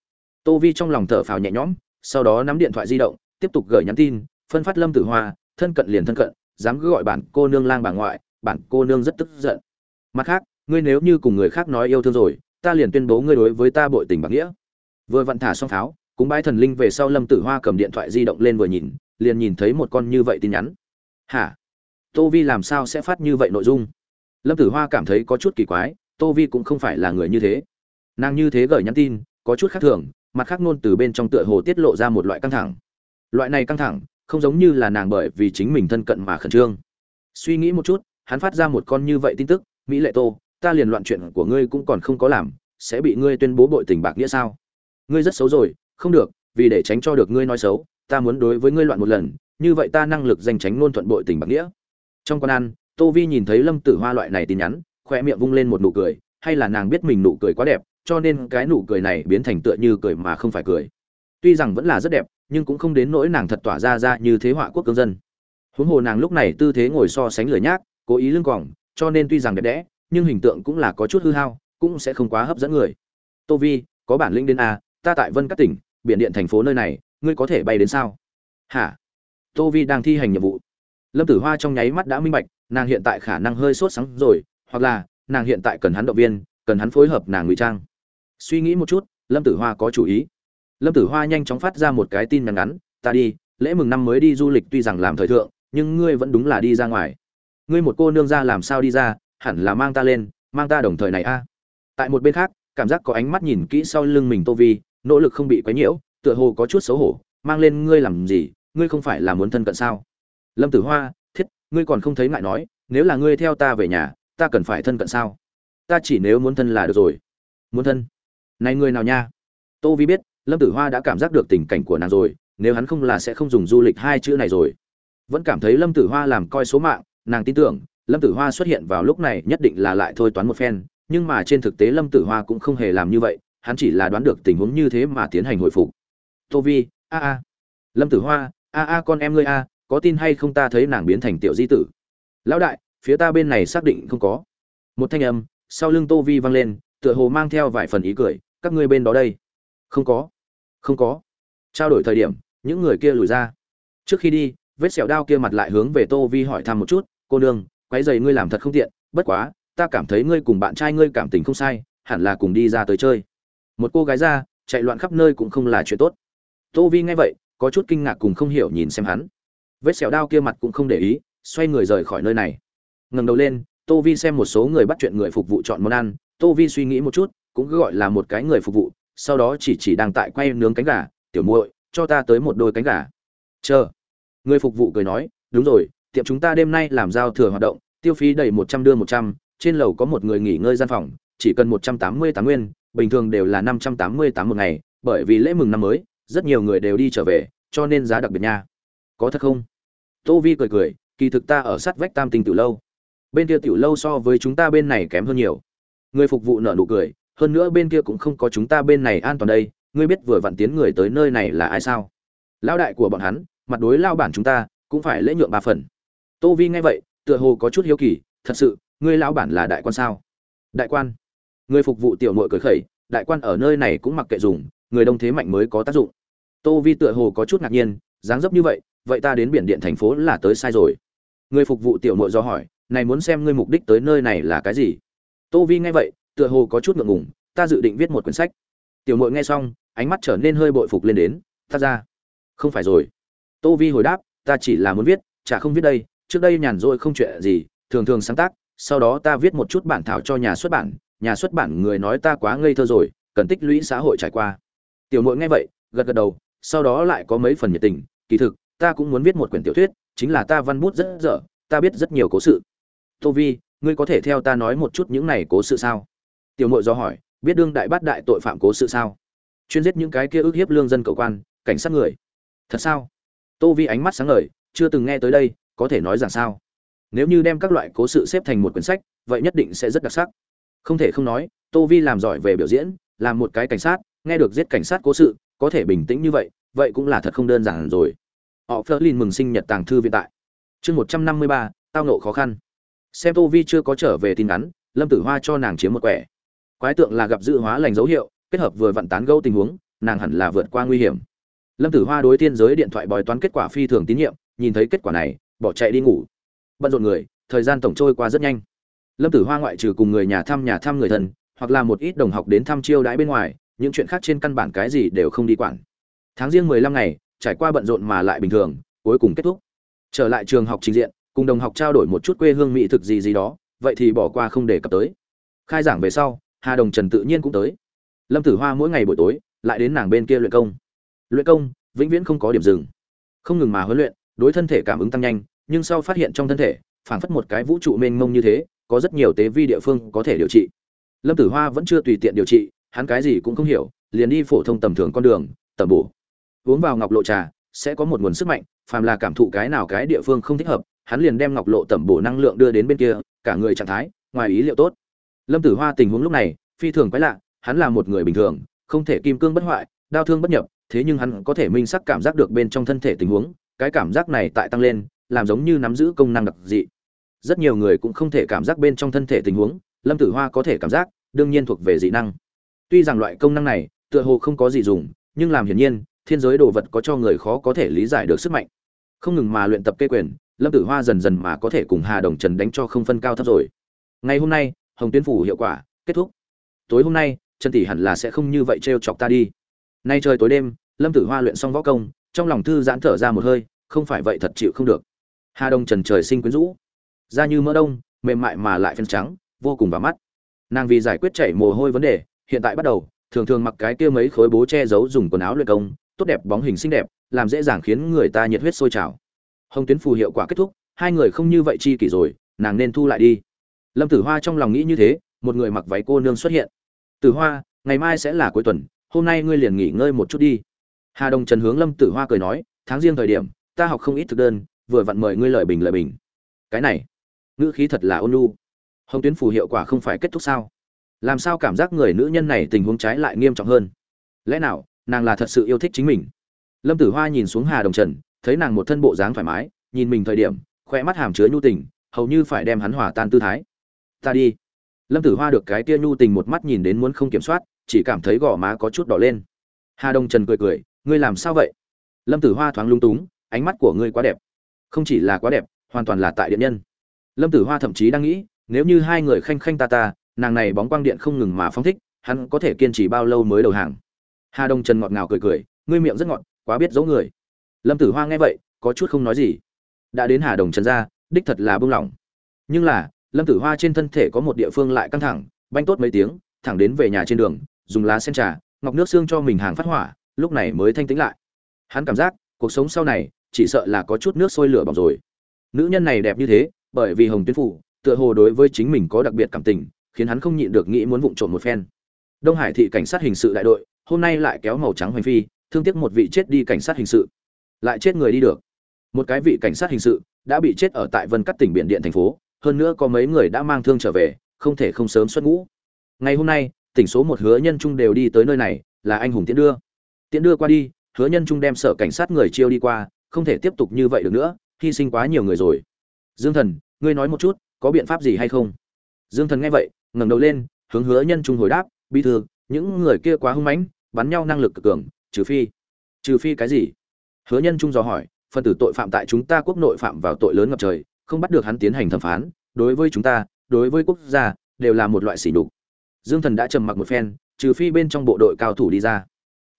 Tô vi trong lòng thở phào nhẹ nhõm, sau đó nắm điện thoại di động, tiếp tục gửi nhắn tin, phân phát lâm tử hoa, thân cận liền thân cận, dám cứ gọi bản cô nương lang bà ngoại, bản cô nương rất tức giận. Mặt khác, ngươi nếu như cùng người khác nói yêu thương rồi, ta liền tuyên bố ngươi đối với ta bội tình bạc nghĩa. Vừa vặn thả xong pháo, cúng bái thần linh về sau lâm tử hoa cầm điện thoại di động lên vừa nhìn liền nhìn thấy một con như vậy tin nhắn. Hả? Tô vi làm sao sẽ phát như vậy nội dung? Lâm tử hoa cảm thấy có chút kỳ quái, tô vi cũng không phải là người như thế. Nàng như thế gửi nhắn tin, có chút khác thường, mặt khác ngôn từ bên trong tựa hồ tiết lộ ra một loại căng thẳng. Loại này căng thẳng, không giống như là nàng bởi vì chính mình thân cận mà khẩn trương. Suy nghĩ một chút, hắn phát ra một con như vậy tin tức, mỹ lệ tô, ta liền loạn chuyện của ngươi cũng còn không có làm, sẽ bị ngươi tuyên bố bội tình bạc nghĩa sao? Ngươi rất xấu rồi, không được, vì để tránh cho được ngươi nói xấu ta muốn đối với ngươi loạn một lần, như vậy ta năng lực danh tránh luôn thuận bội tình bạc nghĩa. Trong con ăn tô vi nhìn thấy lâm tử hoa loại này tin nhắn khoe miệng vung lên một nụ cười, hay là nàng biết mình nụ cười quá đẹp, cho nên cái nụ cười này biến thành tựa như cười mà không phải cười. Tuy rằng vẫn là rất đẹp, nhưng cũng không đến nỗi nàng thật tỏa ra ra như thế họa quốc cương dân. Huống hồ nàng lúc này tư thế ngồi so sánh lửa nhác, cố ý lưng còng, cho nên tuy rằng đẹp đẽ, nhưng hình tượng cũng là có chút hư hao, cũng sẽ không quá hấp dẫn người. Tô vi, có bản lĩnh đến a, ta tại vân các tỉnh, biển điện thành phố nơi này ngươi có thể bay đến sao? Hả? Tô vi đang thi hành nhiệm vụ. Lâm tử hoa trong nháy mắt đã minh bạch, nàng hiện tại khả năng hơi sốt sáng rồi, hoặc là nàng hiện tại cần hắn động viên, cần hắn phối hợp nàng ngụy trang. Suy nghĩ một chút, lâm tử hoa có chủ ý. Lâm tử hoa nhanh chóng phát ra một cái tin nhắn ngắn, ta đi, lễ mừng năm mới đi du lịch tuy rằng làm thời thượng, nhưng ngươi vẫn đúng là đi ra ngoài. Ngươi một cô nương ra làm sao đi ra, hẳn là mang ta lên, mang ta đồng thời này a. Tại một bên khác, cảm giác có ánh mắt nhìn kỹ sau lưng mình tô vi, nỗ lực không bị quấy nhiễu tựa hồ có chút xấu hổ, mang lên ngươi làm gì, ngươi không phải là muốn thân cận sao? Lâm tử hoa, thiết, ngươi còn không thấy ngại nói, nếu là ngươi theo ta về nhà, ta cần phải thân cận sao? Ta chỉ nếu muốn thân là được rồi. Muốn thân? Này người nào nha? Tô vi biết, lâm tử hoa đã cảm giác được tình cảnh của nàng rồi, nếu hắn không là sẽ không dùng du lịch hai chữ này rồi. Vẫn cảm thấy lâm tử hoa làm coi số mạng, nàng tin tưởng, lâm tử hoa xuất hiện vào lúc này nhất định là lại thôi toán một phen, nhưng mà trên thực tế lâm tử hoa cũng không hề làm như vậy, hắn chỉ là đoán được tình huống như thế mà tiến hành hồi phục tô vi, a a. Lâm tử hoa, a a con em ngươi a, có tin hay không ta thấy nàng biến thành tiểu di tử? Lão đại, phía ta bên này xác định không có. Một thanh âm, sau lưng tô vi vang lên, tựa hồ mang theo vài phần ý cười, các ngươi bên đó đây. Không có. Không có. Trao đổi thời điểm, những người kia lùi ra. Trước khi đi, vết sẹo đao kia mặt lại hướng về tô vi hỏi thăm một chút, cô nương, quái dày ngươi làm thật không tiện, bất quá, ta cảm thấy ngươi cùng bạn trai ngươi cảm tình không sai, hẳn là cùng đi ra tới chơi. Một cô gái ra, chạy loạn khắp nơi cũng không là chuyện tốt tô vi nghe vậy, có chút kinh ngạc cùng không hiểu nhìn xem hắn. Vết sẹo đao kia mặt cũng không để ý, xoay người rời khỏi nơi này. Ngẩng đầu lên, tô vi xem một số người bắt chuyện người phục vụ chọn món ăn. Tô vi suy nghĩ một chút, cũng cứ gọi là một cái người phục vụ, sau đó chỉ chỉ đang tại quay nướng cánh gà. Tiểu muội, cho ta tới một đôi cánh gà. Chờ. Người phục vụ cười nói, đúng rồi, tiệm chúng ta đêm nay làm giao thừa hoạt động, tiêu phí đầy một trăm đưa một trăm, trên lầu có một người nghỉ ngơi gian phòng, chỉ cần một trăm tám mươi tám nguyên, bình thường đều là năm trăm tám mươi tám một ngày, bởi vì lễ mừng năm mới rất nhiều người đều đi trở về, cho nên giá đặc biệt nha. Có thật không? Tô vi cười cười, kỳ thực ta ở sát vách tam tinh tiểu lâu. Bên kia tiểu lâu so với chúng ta bên này kém hơn nhiều. Người phục vụ nợ nụ cười, hơn nữa bên kia cũng không có chúng ta bên này an toàn đây, ngươi biết vừa vặn tiến người tới nơi này là ai sao? Lao đại của bọn hắn, mặt đối lao bản chúng ta, cũng phải lễ nhượng ba phần. Tô vi nghe vậy, tựa hồ có chút hiếu kỳ, thật sự, ngươi lão bản là đại quan sao? Đại quan. Người phục vụ tiểu nội cười khẩy, đại quan ở nơi này cũng mặc kệ dùng người đông thế mạnh mới có tác dụng. Tô vi tựa hồ có chút ngạc nhiên, dáng dấp như vậy vậy ta đến biển điện thành phố là tới sai rồi. Người phục vụ tiểu muội do hỏi, này muốn xem ngươi mục đích tới nơi này là cái gì? Tô vi nghe vậy, tựa hồ có chút ngượng ngùng, ta dự định viết một quyển sách. Tiểu muội nghe xong, ánh mắt trở nên hơi bội phục lên đến ta ra, không phải rồi. Tô vi hồi đáp, ta chỉ là muốn viết, chả không viết đây, trước đây nhàn rỗi không chuyện gì, thường thường sáng tác, sau đó ta viết một chút bản thảo cho nhà xuất bản, nhà xuất bản người nói ta quá ngây thơ rồi, cần tích lũy xã hội trải qua tiểu nội nghe vậy, gật gật đầu, sau đó lại có mấy phần nhiệt tình. Kỳ thực, ta cũng muốn viết một quyển tiểu thuyết, chính là ta văn bút rất dở, ta biết rất nhiều cố sự. Tô vi, ngươi có thể theo ta nói một chút những này cố sự sao? Tiểu nội do hỏi, biết đương đại bát đại tội phạm cố sự sao? Chuyên giết những cái kia ức hiếp lương dân cầu quan, cảnh sát người. Thật sao? Tô vi ánh mắt sáng ngời, chưa từng nghe tới đây, có thể nói rằng sao? Nếu như đem các loại cố sự xếp thành một quyển sách, vậy nhất định sẽ rất đặc sắc. Không thể không nói, tô vi làm giỏi về biểu diễn, làm một cái cảnh sát nghe được giết cảnh sát cố sự, có thể bình tĩnh như vậy vậy cũng là thật không đơn giản rồi. Họ phớt lên mừng sinh nhật tàng thư viện tại. Chương một trăm năm mươi ba, tao nộ khó khăn. Xem tô vi chưa có trở về tin ngắn lâm tử hoa cho nàng chiếm một quẻ. Quái tượng là gặp dự hóa lành dấu hiệu, kết hợp vừa vặn tán gẫu tình huống, nàng hẳn là vượt qua nguy hiểm. Lâm tử hoa đối tiên giới điện thoại bòi toán kết quả phi thường tín nhiệm, nhìn thấy kết quả này, bỏ chạy đi ngủ. Bận rộn người, thời gian tổng trôi qua rất nhanh. Lâm tử hoa ngoại trừ cùng người nhà thăm nhà thăm người thân, hoặc là một ít đồng học đến thăm chiêu đãi bên ngoài những chuyện khác trên căn bản cái gì đều không đi quản. Tháng riêng mười lăm ngày, trải qua bận rộn mà lại bình thường, cuối cùng kết thúc. Trở lại trường học trình diện, cùng đồng học trao đổi một chút quê hương mỹ thực gì gì đó, vậy thì bỏ qua không để cập tới. Khai giảng về sau, hà đồng trần tự nhiên cũng tới. Lâm tử hoa mỗi ngày buổi tối, lại đến nàng bên kia luyện công. Luyện công, vĩnh viễn không có điểm dừng. Không ngừng mà huấn luyện, đối thân thể cảm ứng tăng nhanh, nhưng sau phát hiện trong thân thể, phảng phất một cái vũ trụ mênh mông như thế, có rất nhiều tế vi địa phương có thể điều trị. Lâm tử hoa vẫn chưa tùy tiện điều trị hắn cái gì cũng không hiểu, liền đi phổ thông tầm thường con đường, tầm bổ. Uống vào ngọc lộ trà, sẽ có một nguồn sức mạnh, phàm là cảm thụ cái nào cái địa phương không thích hợp, hắn liền đem ngọc lộ tẩm bổ năng lượng đưa đến bên kia, cả người trạng thái, ngoài ý liệu tốt. Lâm tử hoa tình huống lúc này, phi thường quái lạ, hắn là một người bình thường, không thể kim cương bất hoại, đau thương bất nhập, thế nhưng hắn có thể minh sắc cảm giác được bên trong thân thể tình huống, cái cảm giác này tại tăng lên, làm giống như nắm giữ công năng đặc dị. Rất nhiều người cũng không thể cảm giác bên trong thân thể tình huống, lâm tử hoa có thể cảm giác, đương nhiên thuộc về dị năng tuy rằng loại công năng này tựa hồ không có gì dùng, nhưng làm hiển nhiên, thiên giới đồ vật có cho người khó có thể lý giải được sức mạnh. Không ngừng mà luyện tập kê quyền, lâm tử hoa dần dần mà có thể cùng hà đồng trần đánh cho không phân cao thấp rồi. Ngày hôm nay, hồng tuyến phủ hiệu quả kết thúc. Tối hôm nay, trần tỷ hẳn là sẽ không như vậy trêu chọc ta đi. Nay trời tối đêm, lâm tử hoa luyện xong võ công, trong lòng thư giãn thở ra một hơi, không phải vậy thật chịu không được. Hà đồng trần trời sinh quyến rũ, da như mỡ đông, mềm mại mà lại phấn trắng, vô cùng vào mắt. Nàng vì giải quyết chảy mồ hôi vấn đề hiện tại bắt đầu, thường thường mặc cái kia mấy khối bố che giấu dùng quần áo luyện công, tốt đẹp bóng hình xinh đẹp, làm dễ dàng khiến người ta nhiệt huyết sôi trào. Hồng tuyến phù hiệu quả kết thúc, hai người không như vậy chi kỷ rồi, nàng nên thu lại đi. Lâm tử hoa trong lòng nghĩ như thế, một người mặc váy cô nương xuất hiện. Tử hoa, ngày mai sẽ là cuối tuần, hôm nay ngươi liền nghỉ ngơi một chút đi. Hà đồng trần hướng lâm tử hoa cười nói, tháng riêng thời điểm, ta học không ít thực đơn, vừa vặn mời ngươi lợi bình lợi bình. Cái này, ngữ khí thật là ôn nhu. Hồng tuyến phù hiệu quả không phải kết thúc sao? Làm sao cảm giác người nữ nhân này tình huống trái lại nghiêm trọng hơn? Lẽ nào, nàng là thật sự yêu thích chính mình? Lâm tử hoa nhìn xuống hà đồng trần, thấy nàng một thân bộ dáng thoải mái, nhìn mình thời điểm khoe mắt hàm chứa nhu tình, hầu như phải đem hắn hòa tan tư thái. Ta đi. Lâm tử hoa được cái tia nhu tình một mắt nhìn đến muốn không kiểm soát, chỉ cảm thấy gò má có chút đỏ lên. Hà đồng trần cười cười, ngươi làm sao vậy? Lâm tử hoa thoáng lung túng, ánh mắt của ngươi quá đẹp. Không chỉ là quá đẹp, hoàn toàn là tại điện nhân. Lâm tử hoa thậm chí đang nghĩ, nếu như hai người khanh khanh ta ta nàng này bóng quang điện không ngừng mà phong thích, hắn có thể kiên trì bao lâu mới đầu hàng? Hà đông trần ngọt ngào cười cười, ngươi miệng rất ngọt, quá biết giấu người. Lâm tử hoa nghe vậy, có chút không nói gì. Đã đến hà đồng trần ra, đích thật là bưng lỏng. Nhưng là, lâm tử hoa trên thân thể có một địa phương lại căng thẳng, banh tốt mấy tiếng, thẳng đến về nhà trên đường, dùng lá sen trà, ngọc nước xương cho mình hàng phát hỏa, lúc này mới thanh tĩnh lại. Hắn cảm giác, cuộc sống sau này, chỉ sợ là có chút nước sôi lửa bỏng rồi. Nữ nhân này đẹp như thế, bởi vì hồng tuyến phủ, tựa hồ đối với chính mình có đặc biệt cảm tình khiến hắn không nhịn được nghĩ muốn vụng trộm một phen. Đông hải thị cảnh sát hình sự đại đội, hôm nay lại kéo màu trắng hoành phi, thương tiếc một vị chết đi cảnh sát hình sự. Lại chết người đi được. Một cái vị cảnh sát hình sự đã bị chết ở tại vân cắt tỉnh biển điện thành phố, hơn nữa có mấy người đã mang thương trở về, không thể không sớm xuất ngũ. Ngày hôm nay, tỉnh số một hứa nhân trung đều đi tới nơi này, là anh hùng tiễn đưa. Tiễn đưa qua đi, hứa nhân trung đem sở cảnh sát người chiêu đi qua, không thể tiếp tục như vậy được nữa, hy sinh quá nhiều người rồi. Dương thần, ngươi nói một chút, có biện pháp gì hay không? Dương thần nghe vậy ngẩng đầu lên, hướng hứa nhân trung hồi đáp bi thư, những người kia quá hung mãnh, bắn nhau năng lực cực cường, trừ phi trừ phi cái gì? Hứa nhân trung dò hỏi, phần tử tội phạm tại chúng ta quốc nội phạm vào tội lớn ngập trời, không bắt được hắn tiến hành thẩm phán, đối với chúng ta, đối với quốc gia, đều là một loại sỉ nhục. Dương thần đã trầm mặc một phen, trừ phi bên trong bộ đội cao thủ đi ra.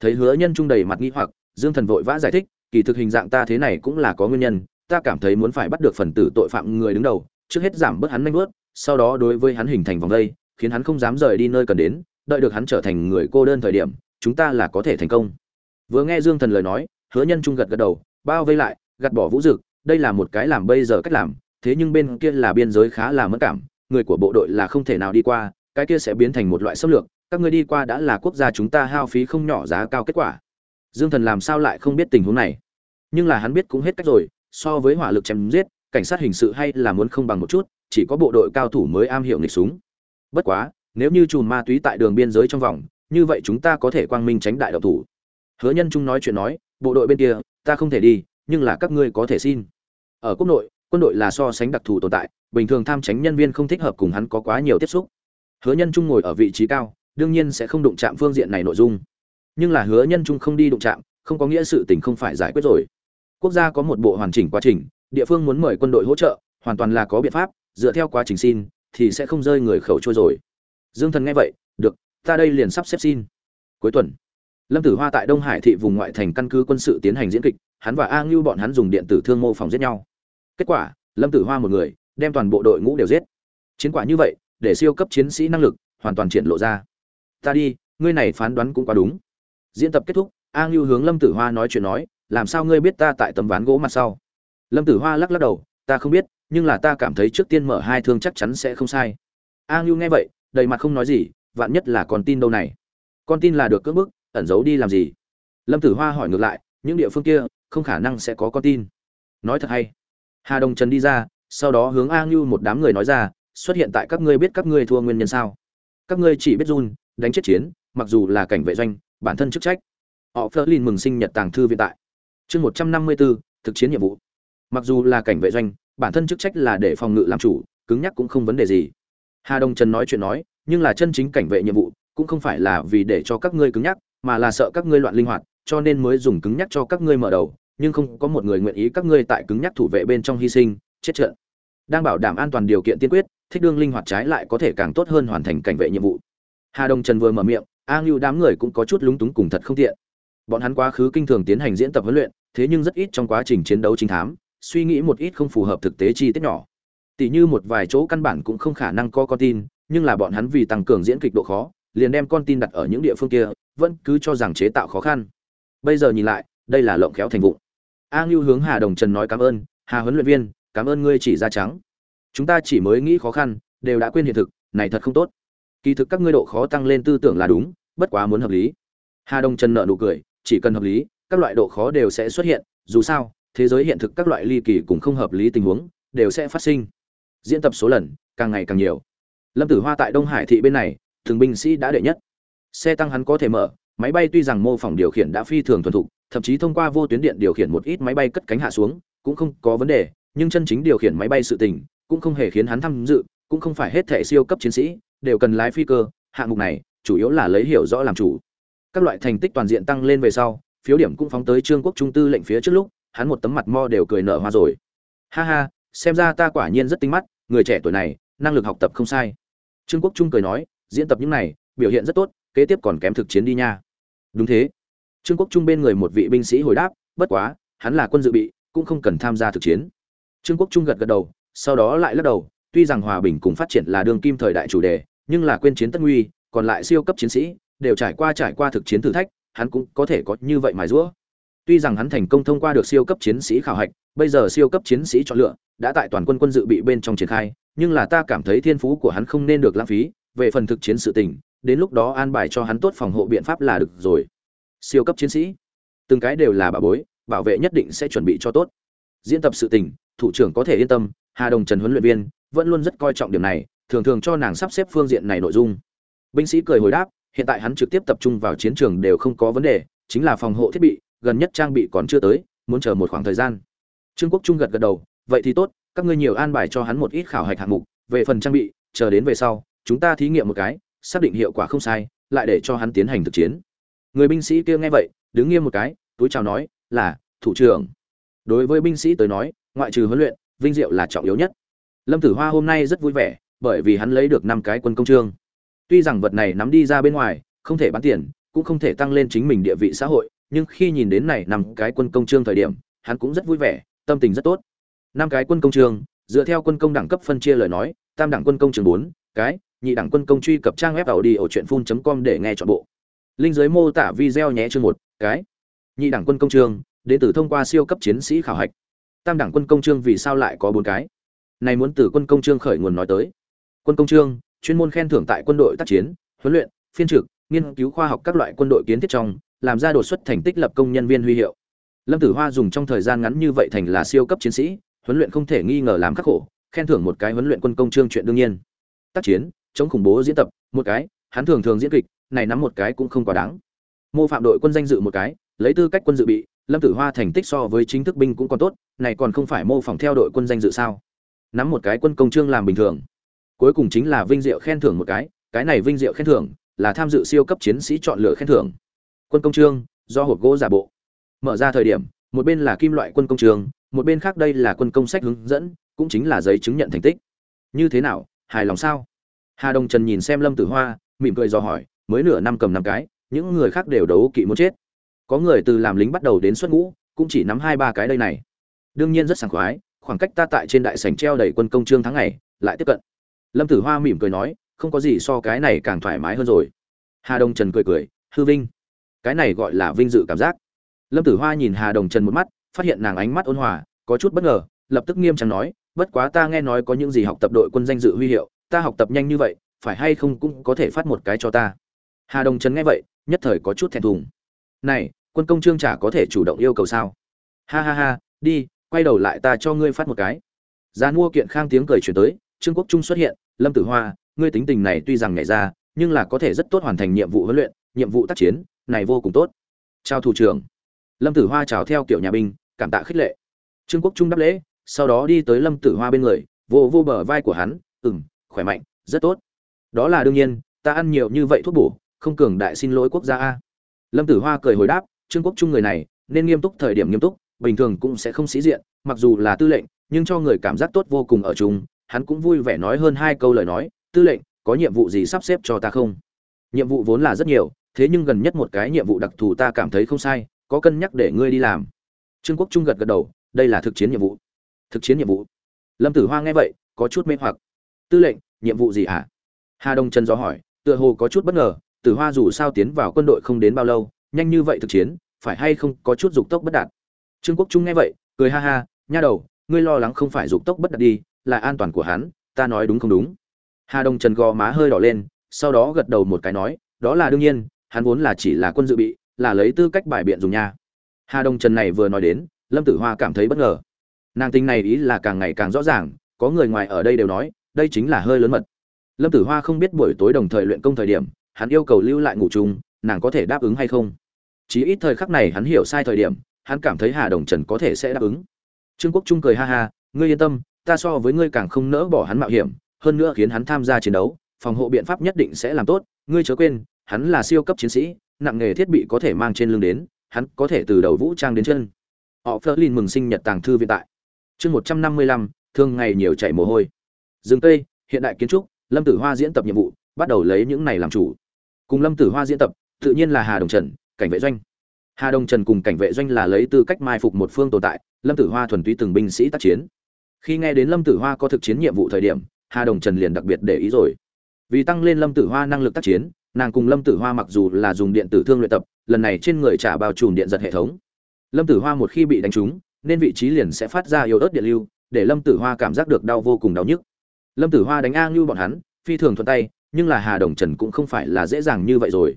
Thấy hứa nhân trung đầy mặt nghi hoặc, dương thần vội vã giải thích, kỳ thực hình dạng ta thế này cũng là có nguyên nhân, ta cảm thấy muốn phải bắt được phần tử tội phạm người đứng đầu, trước hết giảm bớt hắn nhanh bớt sau đó đối với hắn hình thành vòng vây khiến hắn không dám rời đi nơi cần đến, đợi được hắn trở thành người cô đơn thời điểm, chúng ta là có thể thành công. Vừa nghe dương thần lời nói, hứa nhân trung gật gật đầu, bao vây lại, gạt bỏ vũ dực, đây là một cái làm bây giờ cách làm, thế nhưng bên kia là biên giới khá là mất cảm, người của bộ đội là không thể nào đi qua, cái kia sẽ biến thành một loại xâm lược, các ngươi đi qua đã là quốc gia chúng ta hao phí không nhỏ giá cao kết quả. Dương thần làm sao lại không biết tình huống này? Nhưng là hắn biết cũng hết cách rồi, so với hỏa lực chém giết, cảnh sát hình sự hay là muốn không bằng một chút chỉ có bộ đội cao thủ mới am hiểu nghịch súng. Bất quá, nếu như chùm ma túy tại đường biên giới trong vòng, như vậy chúng ta có thể quang minh tránh đại độc thủ. Hứa nhân trung nói chuyện nói, bộ đội bên kia, ta không thể đi, nhưng là các ngươi có thể xin. Ở quốc nội, quân đội là so sánh đặc thù tồn tại, bình thường tham tránh nhân viên không thích hợp cùng hắn có quá nhiều tiếp xúc. Hứa nhân trung ngồi ở vị trí cao, đương nhiên sẽ không đụng chạm phương diện này nội dung. Nhưng là hứa nhân trung không đi đụng chạm, không có nghĩa sự tình không phải giải quyết rồi. Quốc gia có một bộ hoàn chỉnh quá trình, địa phương muốn mời quân đội hỗ trợ, hoàn toàn là có biện pháp dựa theo quá trình xin, thì sẽ không rơi người khẩu trôi rồi. Dương thần nghe vậy, được, ta đây liền sắp xếp xin. Cuối tuần, lâm tử hoa tại đông hải thị vùng ngoại thành căn cứ quân sự tiến hành diễn kịch, hắn và a ngưu bọn hắn dùng điện tử thương mô phòng giết nhau. Kết quả, lâm tử hoa một người, đem toàn bộ đội ngũ đều giết. Chiến quả như vậy, để siêu cấp chiến sĩ năng lực hoàn toàn triển lộ ra. Ta đi, ngươi này phán đoán cũng quá đúng. Diễn tập kết thúc, a ngưu hướng lâm tử hoa nói chuyện nói, làm sao ngươi biết ta tại tấm ván gỗ mặt sau? Lâm tử hoa lắc lắc đầu, ta không biết nhưng là ta cảm thấy trước tiên mở hai thương chắc chắn sẽ không sai. A ngưu nghe vậy, đầy mặt không nói gì, vạn nhất là con tin đâu này? Con tin là được cưỡng bức, ẩn giấu đi làm gì? Lâm tử hoa hỏi ngược lại, những địa phương kia, không khả năng sẽ có con tin. Nói thật hay? Hà đồng trần đi ra, sau đó hướng a ngưu một đám người nói ra, xuất hiện tại các ngươi biết các ngươi thua nguyên nhân sao? Các ngươi chỉ biết run, đánh chết chiến, mặc dù là cảnh vệ doanh, bản thân chức trách. Họ phơ lin mừng sinh nhật tàng thư viện tại. Chương một trăm năm mươi bốn thực chiến nhiệm vụ mặc dù là cảnh vệ doanh, bản thân chức trách là để phòng ngự làm chủ, cứng nhắc cũng không vấn đề gì. Hà đông trần nói chuyện nói, nhưng là chân chính cảnh vệ nhiệm vụ cũng không phải là vì để cho các ngươi cứng nhắc, mà là sợ các ngươi loạn linh hoạt, cho nên mới dùng cứng nhắc cho các ngươi mở đầu, nhưng không có một người nguyện ý các ngươi tại cứng nhắc thủ vệ bên trong hy sinh, chết trận. Đang bảo đảm an toàn điều kiện tiên quyết, thích đương linh hoạt trái lại có thể càng tốt hơn hoàn thành cảnh vệ nhiệm vụ. Hà đông trần vừa mở miệng, a ngưu đám người cũng có chút lúng túng cùng thật không tiện. Bọn hắn quá khứ kinh thường tiến hành diễn tập huấn luyện, thế nhưng rất ít trong quá trình chiến đấu chính thám suy nghĩ một ít không phù hợp thực tế chi tiết nhỏ. Tỷ như một vài chỗ căn bản cũng không khả năng có con tin, nhưng là bọn hắn vì tăng cường diễn kịch độ khó, liền đem con tin đặt ở những địa phương kia, vẫn cứ cho rằng chế tạo khó khăn. Bây giờ nhìn lại, đây là lộng khéo thành vụ. A ngưu hướng hà đồng trần nói cảm ơn, hà huấn luyện viên, cảm ơn ngươi chỉ ra trắng. Chúng ta chỉ mới nghĩ khó khăn, đều đã quên hiện thực, này thật không tốt. Kỳ thực các ngươi độ khó tăng lên tư tưởng là đúng, bất quá muốn hợp lý. Hà đồng trần nợ nụ cười, chỉ cần hợp lý, các loại độ khó đều sẽ xuất hiện, dù sao thế giới hiện thực các loại ly kỳ cùng không hợp lý tình huống đều sẽ phát sinh. Diễn tập số lần, càng ngày càng nhiều. Lâm tử hoa tại đông hải thị bên này, thường binh sĩ đã đệ nhất. Xe tăng hắn có thể mở, máy bay tuy rằng mô phỏng điều khiển đã phi thường thuần thục, thậm chí thông qua vô tuyến điện điều khiển một ít máy bay cất cánh hạ xuống, cũng không có vấn đề, nhưng chân chính điều khiển máy bay sự tình cũng không hề khiến hắn tham dự, cũng không phải hết thẻ siêu cấp chiến sĩ đều cần lái phi cơ. Hạng mục này chủ yếu là lấy hiểu rõ làm chủ. Các loại thành tích toàn diện tăng lên về sau, phiếu điểm cũng phóng tới trương quốc trung tư lệnh phía trước lúc hắn một tấm mặt mo đều cười nở hoa rồi. Ha ha, xem ra ta quả nhiên rất tinh mắt, người trẻ tuổi này, năng lực học tập không sai. Trương quốc trung cười nói, diễn tập những này, biểu hiện rất tốt, kế tiếp còn kém thực chiến đi nha. Đúng thế. Trương quốc trung bên người một vị binh sĩ hồi đáp, bất quá, hắn là quân dự bị, cũng không cần tham gia thực chiến. Trương quốc trung gật gật đầu, sau đó lại lắc đầu, tuy rằng hòa bình cùng phát triển là đường kim thời đại chủ đề, nhưng là quên chiến tất nguy, còn lại siêu cấp chiến sĩ, đều trải qua trải qua thực chiến thử thách, hắn cũng có thể có như vậy mài rũa tuy rằng hắn thành công thông qua được siêu cấp chiến sĩ khảo hạch, bây giờ siêu cấp chiến sĩ chọn lựa đã tại toàn quân quân dự bị bên trong triển khai, nhưng là ta cảm thấy thiên phú của hắn không nên được lãng phí, về phần thực chiến sự tình, đến lúc đó an bài cho hắn tốt phòng hộ biện pháp là được rồi. Siêu cấp chiến sĩ, từng cái đều là bà bối, bảo vệ nhất định sẽ chuẩn bị cho tốt. Diễn tập sự tình, thủ trưởng có thể yên tâm, hà đồng trần huấn luyện viên vẫn luôn rất coi trọng điểm này, thường thường cho nàng sắp xếp phương diện này nội dung. Binh sĩ cười hồi đáp, hiện tại hắn trực tiếp tập trung vào chiến trường đều không có vấn đề, chính là phòng hộ thiết bị gần nhất trang bị còn chưa tới, muốn chờ một khoảng thời gian. Trương quốc trung gật gật đầu, vậy thì tốt, các ngươi nhiều an bài cho hắn một ít khảo hạch hạng mục, về phần trang bị, chờ đến về sau, chúng ta thí nghiệm một cái, xác định hiệu quả không sai, lại để cho hắn tiến hành thực chiến. Người binh sĩ kia nghe vậy, đứng nghiêm một cái, túi chào nói, là, thủ trưởng. Đối với binh sĩ tới nói, ngoại trừ huấn luyện, vinh diệu là trọng yếu nhất. Lâm tử hoa hôm nay rất vui vẻ, bởi vì hắn lấy được năm cái quân công trương. Tuy rằng vật này nắm đi ra bên ngoài, không thể bán tiền, cũng không thể tăng lên chính mình địa vị xã hội nhưng khi nhìn đến này năm cái quân công trương thời điểm hắn cũng rất vui vẻ tâm tình rất tốt. Năm cái quân công trương dựa theo quân công đẳng cấp phân chia lời nói tam đẳng quân công trường 4, cái nhị đẳng quân công truy cập trang web đầu đi ở truyệnfun.com để nghe trọn bộ. Linh dưới mô tả video nhé chương một cái nhị đẳng quân công trương đến từ thông qua siêu cấp chiến sĩ khảo hạch. Tam đẳng quân công trương vì sao lại có 4 cái? Này muốn từ quân công trương khởi nguồn nói tới. Quân công trương chuyên môn khen thưởng tại quân đội tác chiến huấn luyện phiên trực nghiên cứu khoa học các loại quân đội kiến thiết trong làm ra đột xuất thành tích lập công nhân viên huy hiệu. Lâm tử hoa dùng trong thời gian ngắn như vậy thành là siêu cấp chiến sĩ, huấn luyện không thể nghi ngờ làm khắc khổ, khen thưởng một cái huấn luyện quân công trương chuyện đương nhiên. Tác chiến, chống khủng bố diễn tập, một cái, hắn thường thường diễn kịch, này nắm một cái cũng không quá đáng. Mô phạm đội quân danh dự một cái, lấy tư cách quân dự bị, lâm tử hoa thành tích so với chính thức binh cũng còn tốt, này còn không phải mô phỏng theo đội quân danh dự sao? Nắm một cái quân công trương làm bình thường. Cuối cùng chính là vinh diệu khen thưởng một cái cái này vinh diệu khen thưởng là tham dự siêu cấp chiến sĩ chọn lựa khen thưởng quân công trương, do hộp gỗ giả bộ. Mở ra thời điểm, một bên là kim loại quân công trường, một bên khác đây là quân công sách hướng dẫn, cũng chính là giấy chứng nhận thành tích. Như thế nào, hài lòng sao? Hà đồng trần nhìn xem lâm tử hoa, mỉm cười do hỏi, mới nửa năm cầm năm cái, những người khác đều đấu kỵ muốn chết. Có người từ làm lính bắt đầu đến xuất ngũ, cũng chỉ nắm hai ba cái đây này. Đương nhiên rất sảng khoái, khoảng cách ta tại trên đại sảnh treo đầy quân công trương tháng ngày, lại tiếp cận. Lâm tử hoa mỉm cười nói, không có gì so cái này càng thoải mái hơn rồi. Hà đông trần cười cười, hư vinh cái này gọi là vinh dự cảm giác. Lâm tử hoa nhìn hà đồng trần một mắt, phát hiện nàng ánh mắt ôn hòa, có chút bất ngờ, lập tức nghiêm trang nói, bất quá ta nghe nói có những gì học tập đội quân danh dự huy hiệu, ta học tập nhanh như vậy, phải hay không cũng có thể phát một cái cho ta? Hà đồng trần nghe vậy, nhất thời có chút thẹn thùng. Này, quân công trương trả có thể chủ động yêu cầu sao? Ha ha ha, đi, quay đầu lại ta cho ngươi phát một cái. Giá mua kiện khang tiếng cười chuyển tới, trương quốc trung xuất hiện, lâm tử hoa, ngươi tính tình này tuy rằng nhảy ra dạ, nhưng là có thể rất tốt hoàn thành nhiệm vụ huấn luyện, nhiệm vụ tác chiến này vô cùng tốt. Chào thủ trưởng. Lâm tử hoa chào theo kiểu nhà binh cảm tạ khích lệ. Trương quốc trung đáp lễ sau đó đi tới lâm tử hoa bên người vô vô bờ vai của hắn Ừm, khỏe mạnh rất tốt. Đó là đương nhiên ta ăn nhiều như vậy thuốc bổ không cường đại xin lỗi quốc gia a. Lâm tử hoa cười hồi đáp trương quốc trung người này nên nghiêm túc thời điểm nghiêm túc bình thường cũng sẽ không sĩ diện mặc dù là tư lệnh nhưng cho người cảm giác tốt vô cùng ở chung hắn cũng vui vẻ nói hơn hai câu lời nói tư lệnh có nhiệm vụ gì sắp xếp cho ta không? Nhiệm vụ vốn là rất nhiều thế nhưng gần nhất một cái nhiệm vụ đặc thù ta cảm thấy không sai, có cân nhắc để ngươi đi làm. Trương quốc trung gật gật đầu, đây là thực chiến nhiệm vụ. Thực chiến nhiệm vụ? Lâm tử hoa nghe vậy, có chút mê hoặc. Tư lệnh, nhiệm vụ gì hả? À? hà đông trần do hỏi, tựa hồ có chút bất ngờ, tử hoa dù sao tiến vào quân đội không đến bao lâu, nhanh như vậy thực chiến, phải hay không có chút dục tốc bất đạt? Trương quốc trung nghe vậy, cười ha ha, nha đầu, ngươi lo lắng không phải dục tốc bất đạt đi, là an toàn của hắn, ta nói đúng không đúng? Hà đông trần gò má hơi đỏ lên, sau đó gật đầu một cái nói, đó là đương nhiên hắn vốn là chỉ là quân dự bị, là lấy tư cách bài biện dùng nha. Hà đông trần này vừa nói đến, lâm tử hoa cảm thấy bất ngờ. Nàng tình này ý là càng ngày càng rõ ràng, có người ngoài ở đây đều nói, đây chính là hơi lớn mật. Lâm tử hoa không biết buổi tối đồng thời luyện công thời điểm, hắn yêu cầu lưu lại ngủ chung, nàng có thể đáp ứng hay không? Chỉ ít thời khắc này hắn hiểu sai thời điểm, hắn cảm thấy hà đồng trần có thể sẽ đáp ứng. Trương quốc trung cười ha ha, ngươi yên tâm, ta so với ngươi càng không nỡ bỏ hắn mạo hiểm, hơn nữa khiến hắn tham gia chiến đấu, phòng hộ biện pháp nhất định sẽ làm tốt, ngươi chớ quên hắn là siêu cấp chiến sĩ, nặng nghề thiết bị có thể mang trên lưng đến, hắn có thể từ đầu vũ trang đến chân. Họ Flerlin mừng sinh nhật tàng thư viện tại. Chương một trăm năm mươi lăm thương ngày nhiều chảy mồ hôi. Dương tây, hiện đại kiến trúc, lâm tử hoa diễn tập nhiệm vụ, bắt đầu lấy những này làm chủ. Cùng lâm tử hoa diễn tập, tự nhiên là hà đồng trần, cảnh vệ doanh. Hà đồng trần cùng cảnh vệ doanh là lấy tư cách mai phục một phương tồn tại, lâm tử hoa thuần túy từng binh sĩ tác chiến. Khi nghe đến lâm tử hoa có thực chiến nhiệm vụ thời điểm, hà đồng trần liền đặc biệt để ý rồi. Vì tăng lên lâm tử hoa năng lực tác chiến nàng cùng lâm tử hoa mặc dù là dùng điện tử thương luyện tập, lần này trên người trả bao trùm điện giật hệ thống. Lâm tử hoa một khi bị đánh trúng, nên vị trí liền sẽ phát ra yếu ớt điện lưu, để lâm tử hoa cảm giác được đau vô cùng đau nhức. Lâm tử hoa đánh a ngưu bọn hắn, phi thường thuận tay, nhưng là hà đồng trần cũng không phải là dễ dàng như vậy rồi.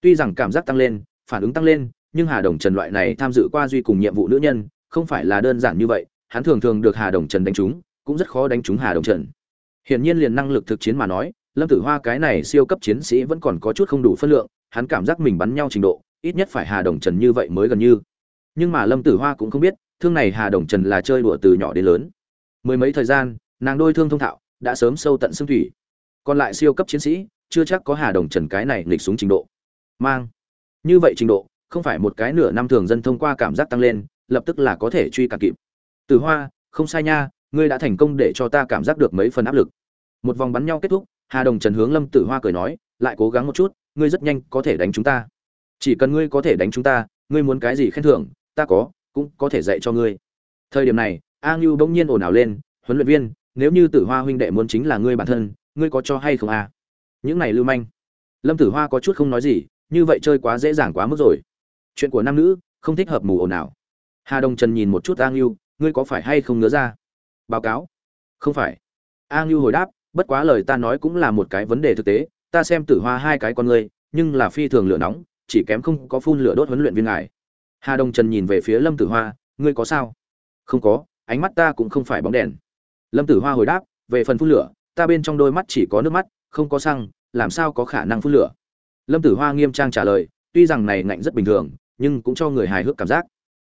Tuy rằng cảm giác tăng lên, phản ứng tăng lên, nhưng hà đồng trần loại này tham dự qua duy cùng nhiệm vụ nữ nhân, không phải là đơn giản như vậy, hắn thường thường được hà đồng trần đánh trúng, cũng rất khó đánh trúng hà đồng trần. Hiển nhiên liền năng lực thực chiến mà nói lâm tử hoa cái này siêu cấp chiến sĩ vẫn còn có chút không đủ phân lượng, hắn cảm giác mình bắn nhau trình độ, ít nhất phải hà đồng trần như vậy mới gần như. Nhưng mà lâm tử hoa cũng không biết, thương này hà đồng trần là chơi đùa từ nhỏ đến lớn. Mười mấy thời gian, nàng đôi thương thông thạo, đã sớm sâu tận xương thủy. Còn lại siêu cấp chiến sĩ, chưa chắc có hà đồng trần cái này nghịch súng trình độ. Mang. Như vậy trình độ, không phải một cái nửa năm thường dân thông qua cảm giác tăng lên, lập tức là có thể truy cả kịp. Từ hoa, không sai nha, ngươi đã thành công để cho ta cảm giác được mấy phần áp lực một vòng bắn nhau kết thúc, hà đồng trần hướng lâm tử hoa cười nói, lại cố gắng một chút, ngươi rất nhanh có thể đánh chúng ta. Chỉ cần ngươi có thể đánh chúng ta, ngươi muốn cái gì khen thưởng, ta có, cũng có thể dạy cho ngươi. Thời điểm này, a ngưu bỗng nhiên ồn ào lên, huấn luyện viên, nếu như tử hoa huynh đệ muốn chính là ngươi bản thân, ngươi có cho hay không à? những này lưu manh. Lâm tử hoa có chút không nói gì, như vậy chơi quá dễ dàng quá mức rồi. Chuyện của nam nữ, không thích hợp mù ồn ào. Hà đồng trần nhìn một chút a ngưu, ngươi có phải hay không ngớ ra? Báo cáo. Không phải. A ngưu hồi đáp bất quá lời ta nói cũng là một cái vấn đề thực tế, ta xem tử hoa hai cái con ngươi, nhưng là phi thường lửa nóng, chỉ kém không có phun lửa đốt huấn luyện viên ngài. Hà đông trần nhìn về phía lâm tử hoa, ngươi có sao? Không có, ánh mắt ta cũng không phải bóng đèn. Lâm tử hoa hồi đáp, về phần phun lửa, ta bên trong đôi mắt chỉ có nước mắt, không có xăng, làm sao có khả năng phun lửa? Lâm tử hoa nghiêm trang trả lời, tuy rằng này ngạnh rất bình thường, nhưng cũng cho người hài hước cảm giác.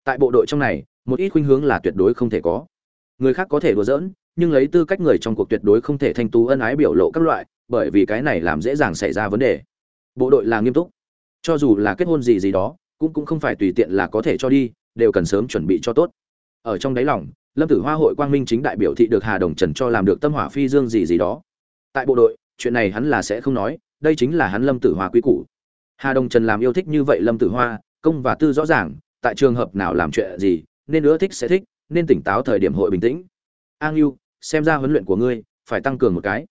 Tại bộ đội trong này, một ít khuynh hướng là tuyệt đối không thể có. Người khác có thể đùa giỡn nhưng lấy tư cách người trong cuộc tuyệt đối không thể thanh tú ân ái biểu lộ các loại bởi vì cái này làm dễ dàng xảy ra vấn đề. Bộ đội là nghiêm túc. Cho dù là kết hôn gì gì đó cũng cũng không phải tùy tiện là có thể cho đi đều cần sớm chuẩn bị cho tốt. Ở trong đáy lòng lâm tử hoa hội quang minh chính đại biểu thị được hà đồng trần cho làm được tâm hỏa phi dương gì gì đó. Tại bộ đội chuyện này hắn là sẽ không nói đây chính là hắn lâm tử hoa quý củ. Hà đồng trần làm yêu thích như vậy lâm tử hoa công và tư rõ ràng tại trường hợp nào làm chuyện gì nên ưa thích sẽ thích nên tỉnh táo thời điểm hội bình tĩnh. An Ưu, xem ra huấn luyện của ngươi phải tăng cường một cái.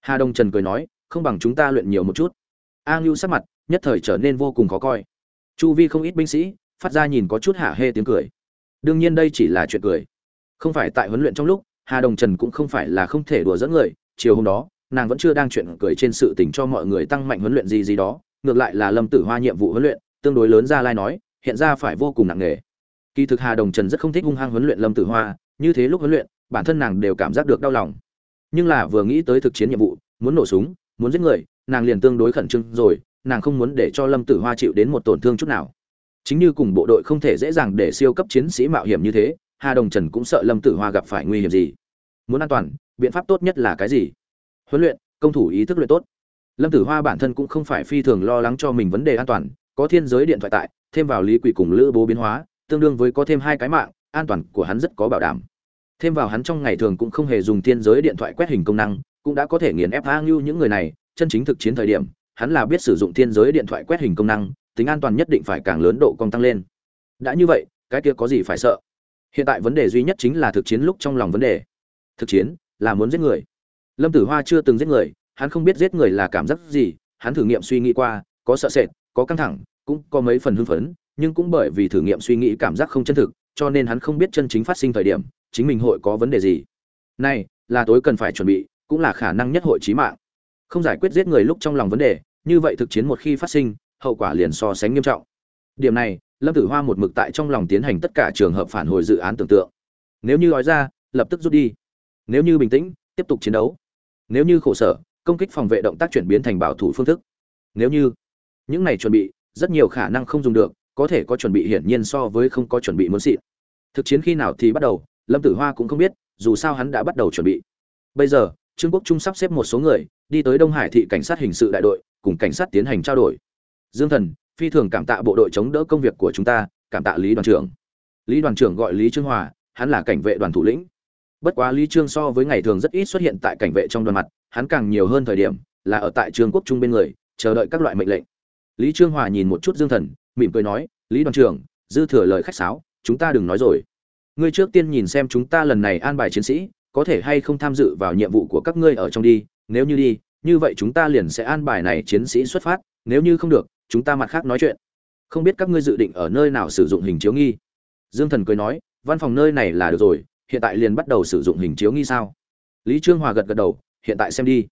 Hà đông trần cười nói, không bằng chúng ta luyện nhiều một chút. A ngưu sắc mặt nhất thời trở nên vô cùng khó coi. Chu vi không ít binh sĩ phát ra nhìn có chút hạ hê tiếng cười. Đương nhiên đây chỉ là chuyện cười. Không phải tại huấn luyện trong lúc, hà đồng trần cũng không phải là không thể đùa dẫn người. Chiều hôm đó, nàng vẫn chưa đang chuyện cười trên sự tình cho mọi người tăng mạnh huấn luyện gì gì đó, ngược lại là lâm tử hoa nhiệm vụ huấn luyện, tương đối lớn ra lai nói, hiện ra phải vô cùng nặng nề. Kỳ thực hà đồng trần rất không thích hung hăng huấn luyện lâm tử hoa, như thế lúc huấn luyện bản thân nàng đều cảm giác được đau lòng. Nhưng là vừa nghĩ tới thực chiến nhiệm vụ, muốn nổ súng, muốn giết người, nàng liền tương đối khẩn trương rồi, nàng không muốn để cho lâm tử hoa chịu đến một tổn thương chút nào. Chính như cùng bộ đội không thể dễ dàng để siêu cấp chiến sĩ mạo hiểm như thế, hà đồng trần cũng sợ lâm tử hoa gặp phải nguy hiểm gì. Muốn an toàn, biện pháp tốt nhất là cái gì? Huấn luyện, công thủ ý thức luyện tốt. Lâm tử hoa bản thân cũng không phải phi thường lo lắng cho mình vấn đề an toàn, có thiên giới điện thoại tại, thêm vào lý quỷ cùng lữ bố biến hóa, tương đương với có thêm hai cái mạng, an toàn của hắn rất có bảo đảm thêm vào hắn trong ngày thường cũng không hề dùng thiên giới điện thoại quét hình công năng, cũng đã có thể nghiền ép a ngưu những người này. Chân chính thực chiến thời điểm, hắn là biết sử dụng thiên giới điện thoại quét hình công năng, tính an toàn nhất định phải càng lớn độ cong tăng lên. Đã như vậy, cái kia có gì phải sợ? Hiện tại vấn đề duy nhất chính là thực chiến lúc trong lòng vấn đề. Thực chiến là muốn giết người. Lâm tử hoa chưa từng giết người, hắn không biết giết người là cảm giác gì, hắn thử nghiệm suy nghĩ qua, có sợ sệt, có căng thẳng, cũng có mấy phần hưng phấn, nhưng cũng bởi vì thử nghiệm suy nghĩ cảm giác không chân thực, cho nên hắn không biết chân chính phát sinh thời điểm chính mình hội có vấn đề gì? Này, là tối cần phải chuẩn bị, cũng là khả năng nhất hội trí mạng. Không giải quyết giết người lúc trong lòng vấn đề, như vậy thực chiến một khi phát sinh, hậu quả liền so sánh nghiêm trọng. Điểm này, lâm tử hoa một mực tại trong lòng tiến hành tất cả trường hợp phản hồi dự án tưởng tượng. Nếu như nói ra, lập tức rút đi. Nếu như bình tĩnh, tiếp tục chiến đấu. Nếu như khổ sở, công kích phòng vệ động tác chuyển biến thành bảo thủ phương thức. Nếu như những này chuẩn bị, rất nhiều khả năng không dùng được, có thể có chuẩn bị hiển nhiên so với không có chuẩn bị muốn xịn. Thực chiến khi nào thì bắt đầu lâm tử hoa cũng không biết, dù sao hắn đã bắt đầu chuẩn bị. Bây giờ, trương quốc trung sắp xếp một số người, đi tới đông hải thị cảnh sát hình sự đại đội, cùng cảnh sát tiến hành trao đổi. Dương thần, phi thường cảm tạ bộ đội chống đỡ công việc của chúng ta, cảm tạ lý đoàn trưởng. Lý đoàn trưởng gọi lý trương hòa, hắn là cảnh vệ đoàn thủ lĩnh. Bất quá lý trương so với ngày thường rất ít xuất hiện tại cảnh vệ trong đoàn mặt, hắn càng nhiều hơn thời điểm, là ở tại trương quốc trung bên người, chờ đợi các loại mệnh lệnh. Lý trương hòa nhìn một chút dương thần, mỉm cười nói, lý đoàn trưởng, dư thừa lời khách sáo, chúng ta đừng nói rồi ngươi trước tiên nhìn xem chúng ta lần này an bài chiến sĩ, có thể hay không tham dự vào nhiệm vụ của các ngươi ở trong đi, nếu như đi, như vậy chúng ta liền sẽ an bài này chiến sĩ xuất phát, nếu như không được, chúng ta mặt khác nói chuyện. Không biết các ngươi dự định ở nơi nào sử dụng hình chiếu nghi? Dương thần cười nói, văn phòng nơi này là được rồi, hiện tại liền bắt đầu sử dụng hình chiếu nghi sao? Lý trương hòa gật gật đầu, hiện tại xem đi.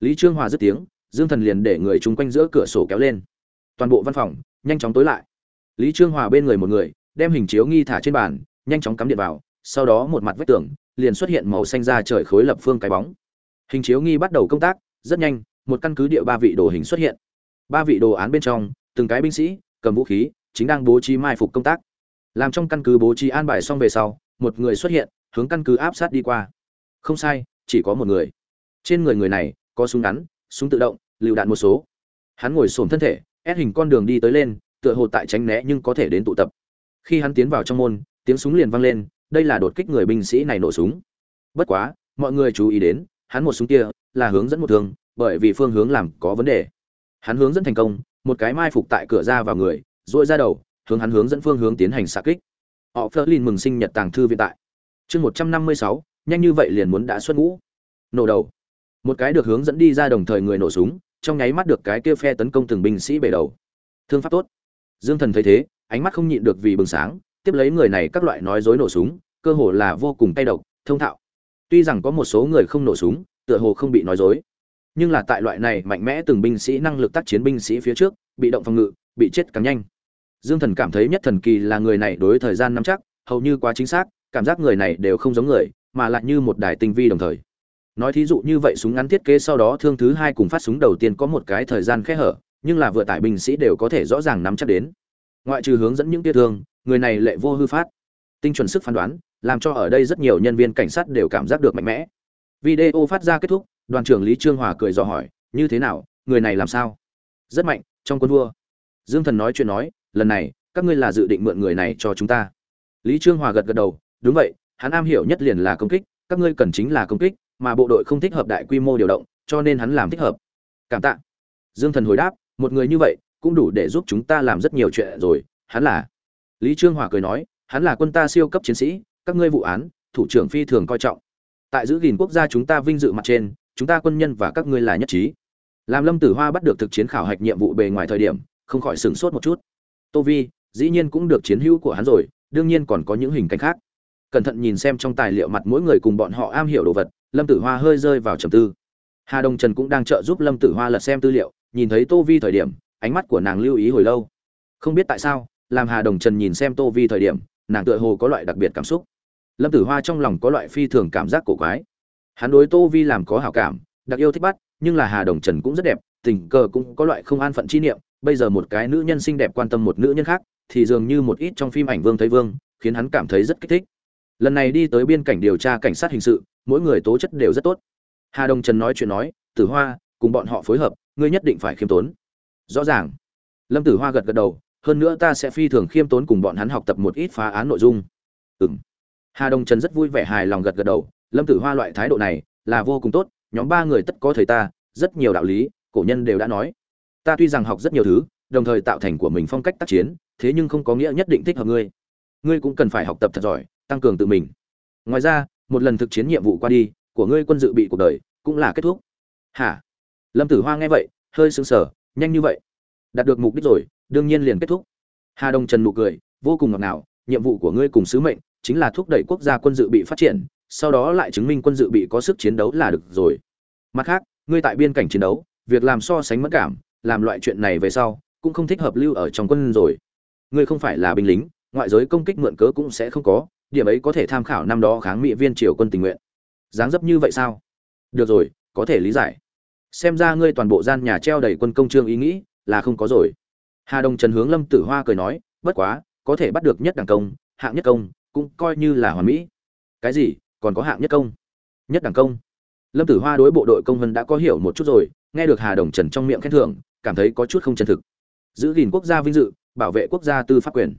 Lý trương hòa dứt tiếng, dương thần liền để người chung quanh giữa cửa sổ kéo lên. Toàn bộ văn phòng, nhanh chóng tối lại. Lý trương hòa bên người một người, đem hình chiếu nghi thả trên bàn nhanh chóng cắm điện vào, sau đó một mặt vách tường, liền xuất hiện màu xanh ra trời khối lập phương cái bóng. Hình chiếu nghi bắt đầu công tác, rất nhanh, một căn cứ địa ba vị đồ hình xuất hiện. Ba vị đồ án bên trong, từng cái binh sĩ, cầm vũ khí, chính đang bố trí mai phục công tác. Làm trong căn cứ bố trí an bài xong về sau, một người xuất hiện, hướng căn cứ áp sát đi qua. Không sai, chỉ có một người. Trên người người này, có súng ngắn, súng tự động, lựu đạn một số. Hắn ngồi xổm thân thể, ép hình con đường đi tới lên, tựa hồ tại tránh né nhưng có thể đến tụ tập. Khi hắn tiến vào trong môn tiếng súng liền vang lên, đây là đột kích người binh sĩ này nổ súng. Bất quá, mọi người chú ý đến, hắn một súng kia là hướng dẫn một thương, bởi vì phương hướng làm có vấn đề. Hắn hướng dẫn thành công, một cái mai phục tại cửa ra vào người dội ra đầu, hướng hắn hướng dẫn phương hướng tiến hành xạ kích. Họ phớt lên mừng sinh nhật tàng thư viện tại. Chương một trăm năm mươi sáu, nhanh như vậy liền muốn đã xuất ngũ. Nổ đầu. Một cái được hướng dẫn đi ra đồng thời người nổ súng, trong nháy mắt được cái kia phe tấn công từng binh sĩ bể đầu. Thương pháp tốt. Dương thần thấy thế, ánh mắt không nhịn được vì bừng sáng tiếp lấy người này các loại nói dối nổ súng, cơ hồ là vô cùng tay độc, thông thạo. Tuy rằng có một số người không nổ súng, tựa hồ không bị nói dối, nhưng là tại loại này mạnh mẽ từng binh sĩ năng lực tác chiến binh sĩ phía trước, bị động phòng ngự, bị chết càng nhanh. Dương thần cảm thấy nhất thần kỳ là người này đối thời gian nắm chắc, hầu như quá chính xác, cảm giác người này đều không giống người, mà lại như một đài tinh vi đồng thời. Nói thí dụ như vậy súng ngắn thiết kế sau đó thương thứ hai cùng phát súng đầu tiên có một cái thời gian khẽ hở, nhưng là vừa tải binh sĩ đều có thể rõ ràng nắm chắc đến. Ngoại trừ hướng dẫn những tia thương người này lệ vô hư phát. Tinh chuẩn sức phán đoán, làm cho ở đây rất nhiều nhân viên cảnh sát đều cảm giác được mạnh mẽ. Video phát ra kết thúc, đoàn trưởng lý trương hòa cười dò hỏi, như thế nào, người này làm sao? Rất mạnh, trong quân vua. Dương thần nói chuyện nói, lần này, các ngươi là dự định mượn người này cho chúng ta. Lý trương hòa gật gật đầu, đúng vậy, hắn am hiểu nhất liền là công kích, các ngươi cần chính là công kích, mà bộ đội không thích hợp đại quy mô điều động, cho nên hắn làm thích hợp. Cảm tạ. Dương thần hồi đáp, một người như vậy, cũng đủ để giúp chúng ta làm rất nhiều chuyện rồi, hắn là lý trương hòa cười nói, hắn là quân ta siêu cấp chiến sĩ, các ngươi vụ án, thủ trưởng phi thường coi trọng. Tại giữ gìn quốc gia chúng ta vinh dự mặt trên, chúng ta quân nhân và các ngươi là nhất trí. Làm lâm tử hoa bắt được thực chiến khảo hạch nhiệm vụ bề ngoài thời điểm, không khỏi sửng sốt một chút. Tô vi, dĩ nhiên cũng được chiến hữu của hắn rồi, đương nhiên còn có những hình cánh khác. Cẩn thận nhìn xem trong tài liệu mặt mỗi người cùng bọn họ am hiểu đồ vật, lâm tử hoa hơi rơi vào trầm tư. Hà đông trần cũng đang trợ giúp lâm tử hoa lật xem tư liệu, nhìn thấy tô vi thời điểm, ánh mắt của nàng lưu ý hồi lâu. Không biết tại sao làm hà đồng trần nhìn xem tô vi thời điểm, nàng tựa hồ có loại đặc biệt cảm xúc. Lâm tử hoa trong lòng có loại phi thường cảm giác cổ quái. Hắn đối tô vi làm có hảo cảm, đặc yêu thích bắt, nhưng là hà đồng trần cũng rất đẹp, tình cờ cũng có loại không an phận chi niệm, bây giờ một cái nữ nhân xinh đẹp quan tâm một nữ nhân khác, thì dường như một ít trong phim ảnh vương thấy vương, khiến hắn cảm thấy rất kích thích. Lần này đi tới biên cảnh điều tra cảnh sát hình sự, mỗi người tố chất đều rất tốt. Hà đồng trần nói chuyện nói, tử hoa, cùng bọn họ phối hợp, ngươi nhất định phải khiêm tốn. Rõ ràng. Lâm tử hoa gật gật đầu hơn nữa ta sẽ phi thường khiêm tốn cùng bọn hắn học tập một ít phá án nội dung. Ừm. Hà đồng trần rất vui vẻ hài lòng gật gật đầu, lâm tử hoa loại thái độ này là vô cùng tốt, nhóm ba người tất có thầy ta, rất nhiều đạo lý, cổ nhân đều đã nói. Ta tuy rằng học rất nhiều thứ, đồng thời tạo thành của mình phong cách tác chiến, thế nhưng không có nghĩa nhất định thích hợp ngươi. Ngươi cũng cần phải học tập thật giỏi, tăng cường tự mình. Ngoài ra, một lần thực chiến nhiệm vụ qua đi, của ngươi quân dự bị cuộc đời cũng là kết thúc. Hả? Lâm tử hoa nghe vậy, hơi sững sờ, nhanh như vậy. Đạt được mục đích rồi đương nhiên liền kết thúc. Hà đông trần nụ cười, vô cùng ngọt ngào, nhiệm vụ của ngươi cùng sứ mệnh chính là thúc đẩy quốc gia quân dự bị phát triển, sau đó lại chứng minh quân dự bị có sức chiến đấu là được rồi. Mặt khác, ngươi tại biên cảnh chiến đấu, việc làm so sánh mất cảm, làm loại chuyện này về sau, cũng không thích hợp lưu ở trong quân rồi. Ngươi không phải là binh lính, ngoại giới công kích mượn cớ cũng sẽ không có, điểm ấy có thể tham khảo năm đó kháng mỹ viên triều quân tình nguyện. Dáng dấp như vậy sao? Được rồi, có thể lý giải. Xem ra ngươi toàn bộ gian nhà treo đầy quân công trương ý nghĩ là không có rồi hà Đồng trần hướng lâm tử hoa cười nói, bất quá, có thể bắt được nhất đẳng công, hạng nhất công, cũng coi như là hoàn mỹ. Cái gì? Còn có hạng nhất công? Nhất đẳng công. Lâm tử hoa đối bộ đội công vân đã có hiểu một chút rồi, nghe được hà đồng trần trong miệng khen thưởng, cảm thấy có chút không chân thực. Giữ gìn quốc gia vinh dự, bảo vệ quốc gia tư pháp quyền.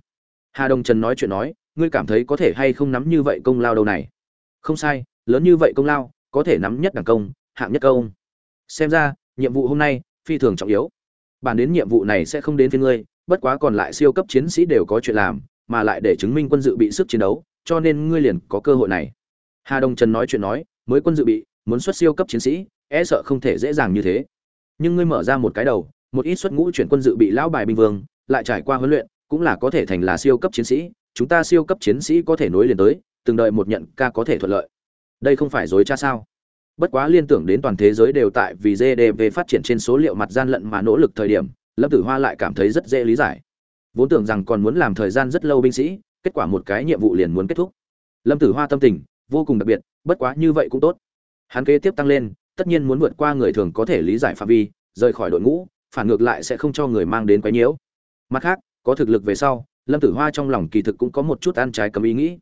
Hà đồng trần nói chuyện nói, ngươi cảm thấy có thể hay không nắm như vậy công lao đâu này? Không sai, lớn như vậy công lao, có thể nắm nhất đẳng công, hạng nhất công. Xem ra, nhiệm vụ hôm nay, phi thường trọng yếu bản đến nhiệm vụ này sẽ không đến với ngươi, bất quá còn lại siêu cấp chiến sĩ đều có chuyện làm, mà lại để chứng minh quân dự bị sức chiến đấu, cho nên ngươi liền có cơ hội này. Hà đông trần nói chuyện nói, mới quân dự bị, muốn xuất siêu cấp chiến sĩ e sợ không thể dễ dàng như thế. Nhưng ngươi mở ra một cái đầu, một ít xuất ngũ chuyển quân dự bị lão bài binh vương, lại trải qua huấn luyện, cũng là có thể thành là siêu cấp chiến sĩ, chúng ta siêu cấp chiến sĩ có thể nối liền tới, từng đợi một nhận ca có thể thuận lợi. Đây không phải dối cha sao? Bất quá liên tưởng đến toàn thế giới đều tại vì gdp phát triển trên số liệu mặt gian lận mà nỗ lực thời điểm, lâm tử hoa lại cảm thấy rất dễ lý giải. Vốn tưởng rằng còn muốn làm thời gian rất lâu binh sĩ, kết quả một cái nhiệm vụ liền muốn kết thúc. Lâm tử hoa tâm tình, vô cùng đặc biệt, bất quá như vậy cũng tốt. Hắn kế tiếp tăng lên, tất nhiên muốn vượt qua người thường có thể lý giải phạm vi, rời khỏi đội ngũ, phản ngược lại sẽ không cho người mang đến quái nhiễu. Mặt khác, có thực lực về sau, lâm tử hoa trong lòng kỳ thực cũng có một chút ăn trái cấm ý nghĩ.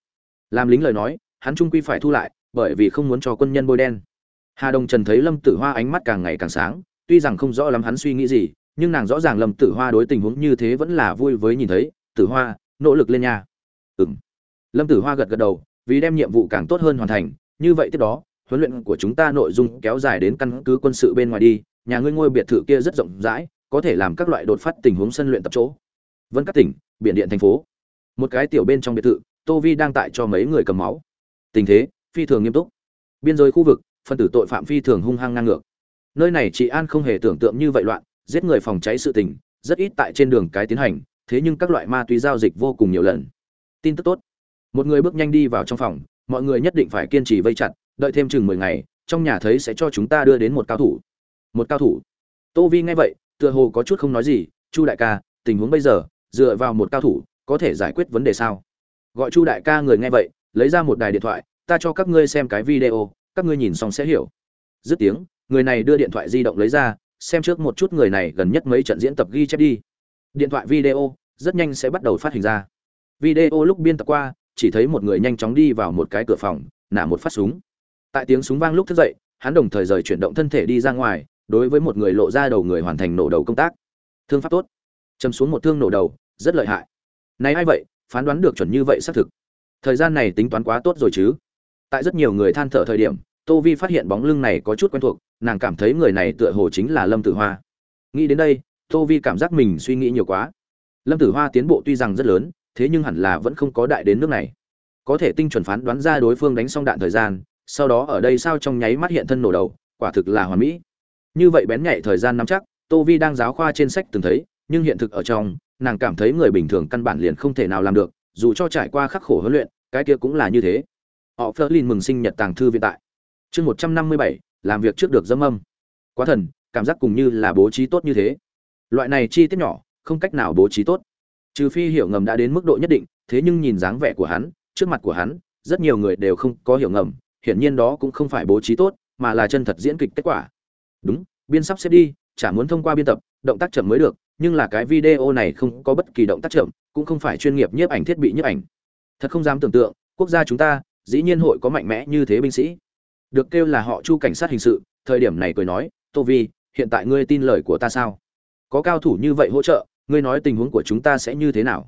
Làm lính lời nói, hắn trung quy phải thu lại, bởi vì không muốn cho quân nhân bôi đen hà đồng trần thấy lâm tử hoa ánh mắt càng ngày càng sáng, tuy rằng không rõ lắm hắn suy nghĩ gì, nhưng nàng rõ ràng lâm tử hoa đối tình huống như thế vẫn là vui với nhìn thấy, tử hoa, nỗ lực lên nha. Ừm. lâm tử hoa gật gật đầu, vì đem nhiệm vụ càng tốt hơn hoàn thành, như vậy tiếp đó, huấn luyện của chúng ta nội dung kéo dài đến căn cứ quân sự bên ngoài đi, nhà ngươi ngôi biệt thự kia rất rộng rãi, có thể làm các loại đột phát tình huống sân luyện tập chỗ. Vân các tỉnh, biển điện thành phố. Một cái tiểu bên trong biệt thự, tô vi đang tại cho mấy người cầm máu. Tình thế, phi thường nghiêm túc. Biên giới khu vực phân tử tội phạm phi thường hung hăng ngang ngược. Nơi này chị an không hề tưởng tượng như vậy loạn, giết người phòng cháy sự tình, rất ít tại trên đường cái tiến hành, thế nhưng các loại ma túy giao dịch vô cùng nhiều lần. Tin tức tốt. Một người bước nhanh đi vào trong phòng, mọi người nhất định phải kiên trì vây chặt, đợi thêm chừng mười ngày, trong nhà thấy sẽ cho chúng ta đưa đến một cao thủ. Một cao thủ. Tô vi nghe vậy, tựa hồ có chút không nói gì, chu đại ca, tình huống bây giờ, dựa vào một cao thủ, có thể giải quyết vấn đề sao? Gọi chu đại ca người nghe vậy, lấy ra một đài điện thoại, ta cho các ngươi xem cái video các ngươi nhìn xong sẽ hiểu. Dứt tiếng, người này đưa điện thoại di động lấy ra, xem trước một chút người này gần nhất mấy trận diễn tập ghi chép đi. Điện thoại video, rất nhanh sẽ bắt đầu phát hình ra. Video lúc biên tập qua, chỉ thấy một người nhanh chóng đi vào một cái cửa phòng, nả một phát súng. Tại tiếng súng vang lúc thức dậy, hắn đồng thời rời chuyển động thân thể đi ra ngoài, đối với một người lộ ra đầu người hoàn thành nổ đầu công tác. Thương pháp tốt. Châm xuống một thương nổ đầu, rất lợi hại. Này ai vậy, phán đoán được chuẩn như vậy xác thực. Thời gian này tính toán quá tốt rồi chứ. Tại rất nhiều người than thở thời điểm tô vi phát hiện bóng lưng này có chút quen thuộc, nàng cảm thấy người này tựa hồ chính là lâm tử hoa. Nghĩ đến đây, tô vi cảm giác mình suy nghĩ nhiều quá. Lâm tử hoa tiến bộ tuy rằng rất lớn, thế nhưng hẳn là vẫn không có đại đến nước này. Có thể tinh chuẩn phán đoán ra đối phương đánh xong đạn thời gian, sau đó ở đây sao trong nháy mắt hiện thân nổ đầu, quả thực là hoàn mỹ. Như vậy bén nhạy thời gian nắm chắc, tô vi đang giáo khoa trên sách từng thấy, nhưng hiện thực ở trong, nàng cảm thấy người bình thường căn bản liền không thể nào làm được, dù cho trải qua khắc khổ huấn luyện, cái kia cũng là như thế. Họ phớt lên mừng sinh nhật tàng thư viện tại chương một trăm năm mươi bảy, làm việc trước được dâm âm. Quá thần, cảm giác cùng như là bố trí tốt như thế. Loại này chi tiết nhỏ, không cách nào bố trí tốt. Trừ phi hiểu ngầm đã đến mức độ nhất định, thế nhưng nhìn dáng vẻ của hắn, trước mặt của hắn, rất nhiều người đều không có hiểu ngầm, hiển nhiên đó cũng không phải bố trí tốt, mà là chân thật diễn kịch kết quả. Đúng, biên sắp xếp đi, chả muốn thông qua biên tập, động tác chậm mới được, nhưng là cái video này không có bất kỳ động tác chậm, cũng không phải chuyên nghiệp nhiếp ảnh, thiết bị nhiếp ảnh. Thật không dám tưởng tượng, quốc gia chúng ta, dĩ nhiên hội có mạnh mẽ như thế binh sĩ được kêu là họ chu cảnh sát hình sự, thời điểm này cười nói, tô vi, hiện tại ngươi tin lời của ta sao? Có cao thủ như vậy hỗ trợ, ngươi nói tình huống của chúng ta sẽ như thế nào?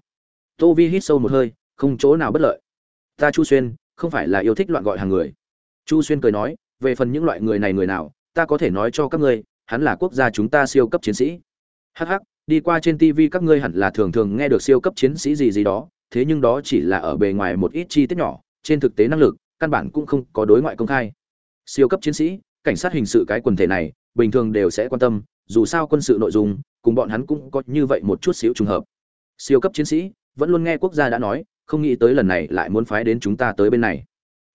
Tô vi hít sâu một hơi, không chỗ nào bất lợi. Ta chu xuyên, không phải là yêu thích loạn gọi hàng người. Chu xuyên cười nói, về phần những loại người này người nào, ta có thể nói cho các ngươi, hắn là quốc gia chúng ta siêu cấp chiến sĩ. Hh đi qua trên tv các ngươi hẳn là thường thường nghe được siêu cấp chiến sĩ gì gì đó, thế nhưng đó chỉ là ở bề ngoài một ít chi tiết nhỏ, trên thực tế năng lực, căn bản cũng không có đối ngoại công khai siêu cấp chiến sĩ, cảnh sát hình sự cái quần thể này, bình thường đều sẽ quan tâm, dù sao quân sự nội dung, cùng bọn hắn cũng có như vậy một chút xíu trùng hợp. Siêu cấp chiến sĩ, vẫn luôn nghe quốc gia đã nói, không nghĩ tới lần này lại muốn phái đến chúng ta tới bên này.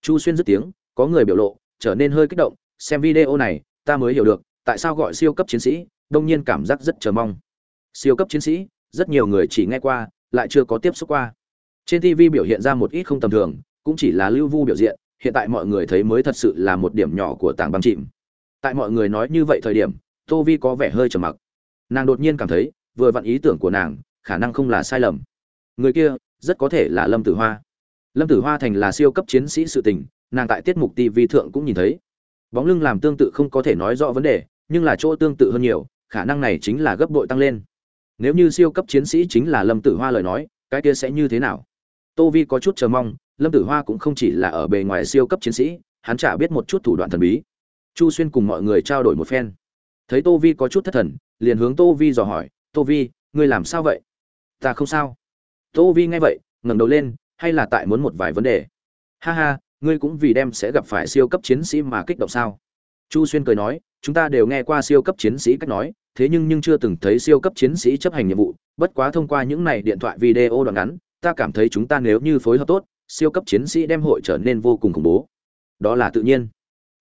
Chu xuyên dứt tiếng, có người biểu lộ, trở nên hơi kích động, xem video này, ta mới hiểu được, tại sao gọi siêu cấp chiến sĩ, đông nhiên cảm giác rất chờ mong. Siêu cấp chiến sĩ, rất nhiều người chỉ nghe qua, lại chưa có tiếp xúc qua. Trên tv biểu hiện ra một ít không tầm thường, cũng chỉ là lưu vu biểu diện hiện tại mọi người thấy mới thật sự là một điểm nhỏ của tảng băng chìm. Tại mọi người nói như vậy thời điểm, tô vi có vẻ hơi trầm mặc. Nàng đột nhiên cảm thấy, vừa vặn ý tưởng của nàng, khả năng không là sai lầm. Người kia, rất có thể là lâm tử hoa. Lâm tử hoa thành là siêu cấp chiến sĩ sự tình, nàng tại tiết mục tv thượng cũng nhìn thấy. Bóng lưng làm tương tự không có thể nói rõ vấn đề, nhưng là chỗ tương tự hơn nhiều, khả năng này chính là gấp bội tăng lên. Nếu như siêu cấp chiến sĩ chính là lâm tử hoa lời nói, cái kia sẽ như thế nào? Tô vi có chút chờ mong, lâm tử hoa cũng không chỉ là ở bề ngoài siêu cấp chiến sĩ, hắn chả biết một chút thủ đoạn thần bí. Chu xuyên cùng mọi người trao đổi một phen. Thấy tô vi có chút thất thần, liền hướng tô vi dò hỏi, tô vi, ngươi làm sao vậy? Ta không sao. Tô vi nghe vậy, ngẩng đầu lên, hay là tại muốn một vài vấn đề? Ha ha, ngươi cũng vì đem sẽ gặp phải siêu cấp chiến sĩ mà kích động sao? Chu xuyên cười nói, chúng ta đều nghe qua siêu cấp chiến sĩ cách nói, thế nhưng nhưng chưa từng thấy siêu cấp chiến sĩ chấp hành nhiệm vụ, bất quá thông qua những này điện thoại video đoạn ngắn ta cảm thấy chúng ta nếu như phối hợp tốt, siêu cấp chiến sĩ đem hội trở nên vô cùng khủng bố. Đó là tự nhiên.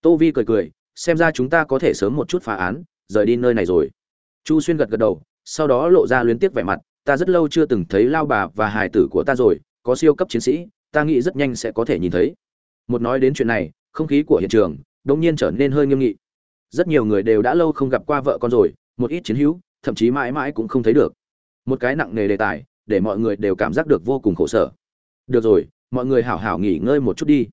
Tô vi cười cười, xem ra chúng ta có thể sớm một chút phá án, rời đi nơi này rồi. Chu xuyên gật gật đầu, sau đó lộ ra luyến tiếc vẻ mặt, ta rất lâu chưa từng thấy lao bà và hài tử của ta rồi, có siêu cấp chiến sĩ, ta nghĩ rất nhanh sẽ có thể nhìn thấy. Một nói đến chuyện này, không khí của hiện trường, đột nhiên trở nên hơi nghiêm nghị. Rất nhiều người đều đã lâu không gặp qua vợ con rồi, một ít chiến hữu, thậm chí mãi mãi cũng không thấy được. Một cái nặng nề đề tài để mọi người đều cảm giác được vô cùng khổ sở. Được rồi, mọi người hảo hảo nghỉ ngơi một chút đi.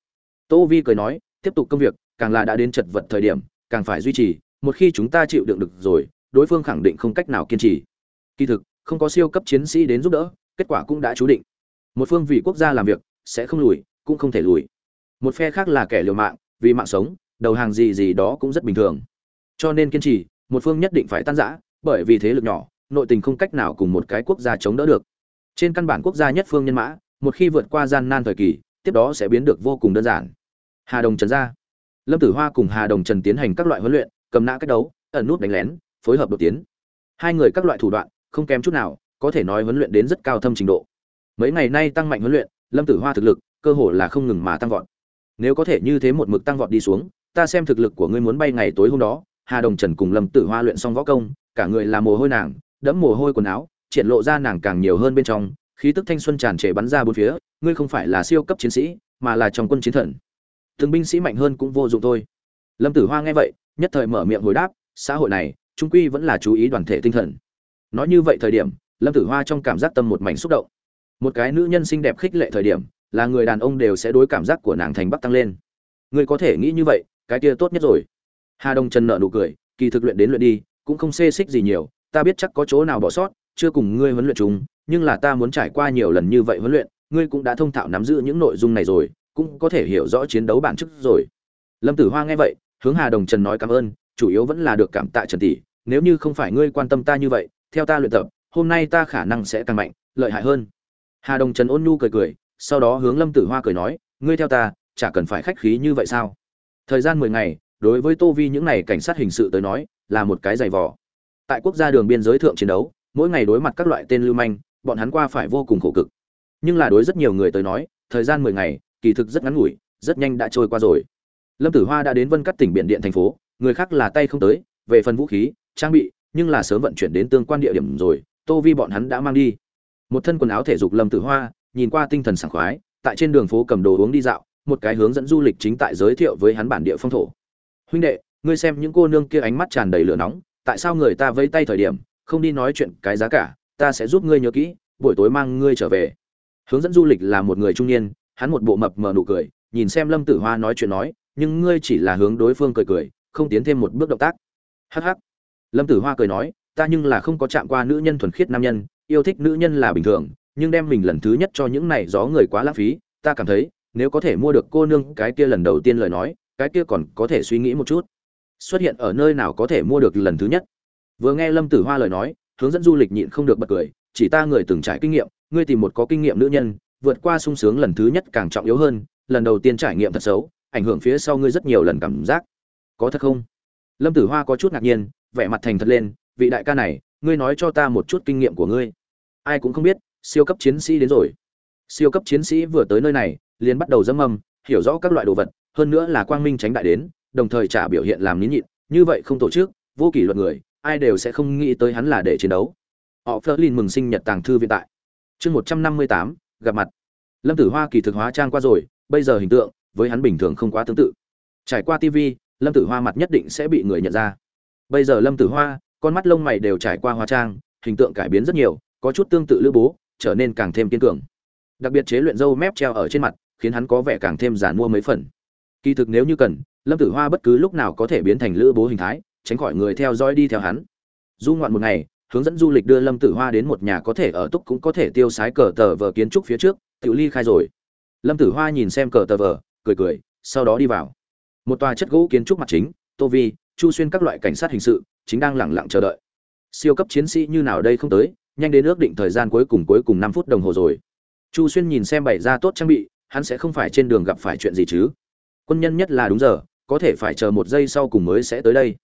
Tô vi cười nói, tiếp tục công việc, càng là đã đến chật vật thời điểm, càng phải duy trì, một khi chúng ta chịu đựng được rồi, đối phương khẳng định không cách nào kiên trì. Kỳ thực, không có siêu cấp chiến sĩ đến giúp đỡ, kết quả cũng đã chú định. Một phương vì quốc gia làm việc, sẽ không lùi, cũng không thể lùi. Một phe khác là kẻ liều mạng, vì mạng sống, đầu hàng gì gì đó cũng rất bình thường. Cho nên kiên trì, một phương nhất định phải tan rã, bởi vì thế lực nhỏ, nội tình không cách nào cùng một cái quốc gia chống đỡ được trên căn bản quốc gia nhất phương nhân mã, một khi vượt qua gian nan thời kỳ, tiếp đó sẽ biến được vô cùng đơn giản. Hà đồng trần ra. Lâm tử hoa cùng hà đồng trần tiến hành các loại huấn luyện, cầm nã cách đấu, ẩn nút đánh lén, phối hợp đột tiến. Hai người các loại thủ đoạn, không kém chút nào, có thể nói huấn luyện đến rất cao thâm trình độ. Mấy ngày nay tăng mạnh huấn luyện, lâm tử hoa thực lực, cơ hồ là không ngừng mà tăng vọt. Nếu có thể như thế một mực tăng vọt đi xuống, ta xem thực lực của ngươi muốn bay ngày tối hôm đó, hà đồng trần cùng lâm tử hoa luyện xong võ công, cả người là mồ hôi nàng, đẫm mồ hôi quần áo triển lộ ra nàng càng nhiều hơn bên trong, khí tức thanh xuân tràn trề bắn ra bốn phía, ngươi không phải là siêu cấp chiến sĩ, mà là trong quân chiến thần. Từng binh sĩ mạnh hơn cũng vô dụng thôi. Lâm tử hoa nghe vậy, nhất thời mở miệng hồi đáp, xã hội này, trung quy vẫn là chú ý đoàn thể tinh thần. Nói như vậy thời điểm, lâm tử hoa trong cảm giác tâm một mảnh xúc động. Một cái nữ nhân xinh đẹp khích lệ thời điểm, là người đàn ông đều sẽ đối cảm giác của nàng thành bắc tăng lên. Ngươi có thể nghĩ như vậy, cái kia tốt nhất rồi. Hà đông trần nợ nụ cười, kỳ thực luyện đến luyện đi, cũng không xê xích gì nhiều, ta biết chắc có chỗ nào bỏ sót chưa cùng ngươi huấn luyện chung, nhưng là ta muốn trải qua nhiều lần như vậy huấn luyện, ngươi cũng đã thông thạo nắm giữ những nội dung này rồi, cũng có thể hiểu rõ chiến đấu bản chất rồi. Lâm tử hoa nghe vậy, hướng hà đồng trần nói cảm ơn, chủ yếu vẫn là được cảm tạ trần tỷ, nếu như không phải ngươi quan tâm ta như vậy, theo ta luyện tập, hôm nay ta khả năng sẽ càng mạnh, lợi hại hơn. Hà đồng trần ôn nhu cười cười, sau đó hướng lâm tử hoa cười nói, ngươi theo ta, chả cần phải khách khí như vậy sao? Thời gian mười ngày, đối với tô vi những này cảnh sát hình sự tới nói, là một cái dày vò. Tại quốc gia đường biên giới thượng chiến đấu mỗi ngày đối mặt các loại tên lưu manh, bọn hắn qua phải vô cùng khổ cực. Nhưng là đối rất nhiều người tới nói, thời gian mười ngày, kỳ thực rất ngắn ngủi, rất nhanh đã trôi qua rồi. Lâm tử hoa đã đến vân cắt tỉnh biển điện thành phố, người khác là tay không tới, về phần vũ khí, trang bị, nhưng là sớm vận chuyển đến tương quan địa điểm rồi, tô vi bọn hắn đã mang đi. Một thân quần áo thể dục lâm tử hoa, nhìn qua tinh thần sảng khoái, tại trên đường phố cầm đồ uống đi dạo, một cái hướng dẫn du lịch chính tại giới thiệu với hắn bản địa phong thổ. Huynh đệ, ngươi xem những cô nương kia ánh mắt tràn đầy lửa nóng, tại sao người ta vây tay thời điểm không đi nói chuyện cái giá cả, ta sẽ giúp ngươi nhớ kỹ, buổi tối mang ngươi trở về. Hướng dẫn du lịch là một người trung niên, hắn một bộ mập mờ nụ cười, nhìn xem lâm tử hoa nói chuyện nói, nhưng ngươi chỉ là hướng đối phương cười cười, không tiến thêm một bước động tác. Hh lâm tử hoa cười nói, ta nhưng là không có chạm qua nữ nhân thuần khiết nam nhân, yêu thích nữ nhân là bình thường, nhưng đem mình lần thứ nhất cho những này gió người quá lãng phí, ta cảm thấy, nếu có thể mua được cô nương cái kia lần đầu tiên lời nói, cái kia còn có thể suy nghĩ một chút. Xuất hiện ở nơi nào có thể mua được lần thứ nhất? Vừa nghe lâm tử hoa lời nói, hướng dẫn du lịch nhịn không được bật cười, chỉ ta người từng trải kinh nghiệm, ngươi tìm một có kinh nghiệm nữ nhân, vượt qua sung sướng lần thứ nhất càng trọng yếu hơn, lần đầu tiên trải nghiệm thật xấu, ảnh hưởng phía sau ngươi rất nhiều lần cảm giác. Có thật không? Lâm tử hoa có chút ngạc nhiên, vẻ mặt thành thật lên, vị đại ca này, ngươi nói cho ta một chút kinh nghiệm của ngươi. Ai cũng không biết, siêu cấp chiến sĩ đến rồi. Siêu cấp chiến sĩ vừa tới nơi này, liền bắt đầu dâm âm hiểu rõ các loại đồ vật, hơn nữa là quang minh tránh đại đến, đồng thời trả biểu hiện làm nín nhịn, như vậy không tổ chức, vô kỷ luật người ai đều sẽ không nghĩ tới hắn là để chiến đấu. Họ phớt lên mừng sinh nhật tàng thư viện tại. Chương một trăm năm mươi tám, gặp mặt. Lâm tử hoa kỳ thực hóa trang qua rồi, bây giờ hình tượng, với hắn bình thường không quá tương tự. Trải qua tv lâm tử hoa mặt nhất định sẽ bị người nhận ra. Bây giờ lâm tử hoa, con mắt lông mày đều trải qua hóa trang, hình tượng cải biến rất nhiều, có chút tương tự lữ bố, trở nên càng thêm kiên cường. Đặc biệt chế luyện dâu mép treo ở trên mặt, khiến hắn có vẻ càng thêm giản mua mấy phần. Kỳ thực nếu như cần, lâm tử hoa bất cứ lúc nào có thể biến thành lữ bố hình thái tránh khỏi người theo dõi đi theo hắn. Du ngoạn một ngày, hướng dẫn du lịch đưa lâm tử hoa đến một nhà có thể ở túc cũng có thể tiêu sái cờ tờ vờ kiến trúc phía trước tự ly khai rồi. Lâm tử hoa nhìn xem cờ tờ vờ, cười cười, sau đó đi vào. Một tòa chất gỗ kiến trúc mặt chính, tô vi, chu xuyên các loại cảnh sát hình sự, chính đang lẳng lặng chờ đợi. Siêu cấp chiến sĩ như nào đây không tới, nhanh đến ước định thời gian cuối cùng cuối cùng năm phút đồng hồ rồi. Chu xuyên nhìn xem bày ra tốt trang bị, hắn sẽ không phải trên đường gặp phải chuyện gì chứ. Quân nhân nhất là đúng giờ, có thể phải chờ một giây sau cùng mới sẽ tới đây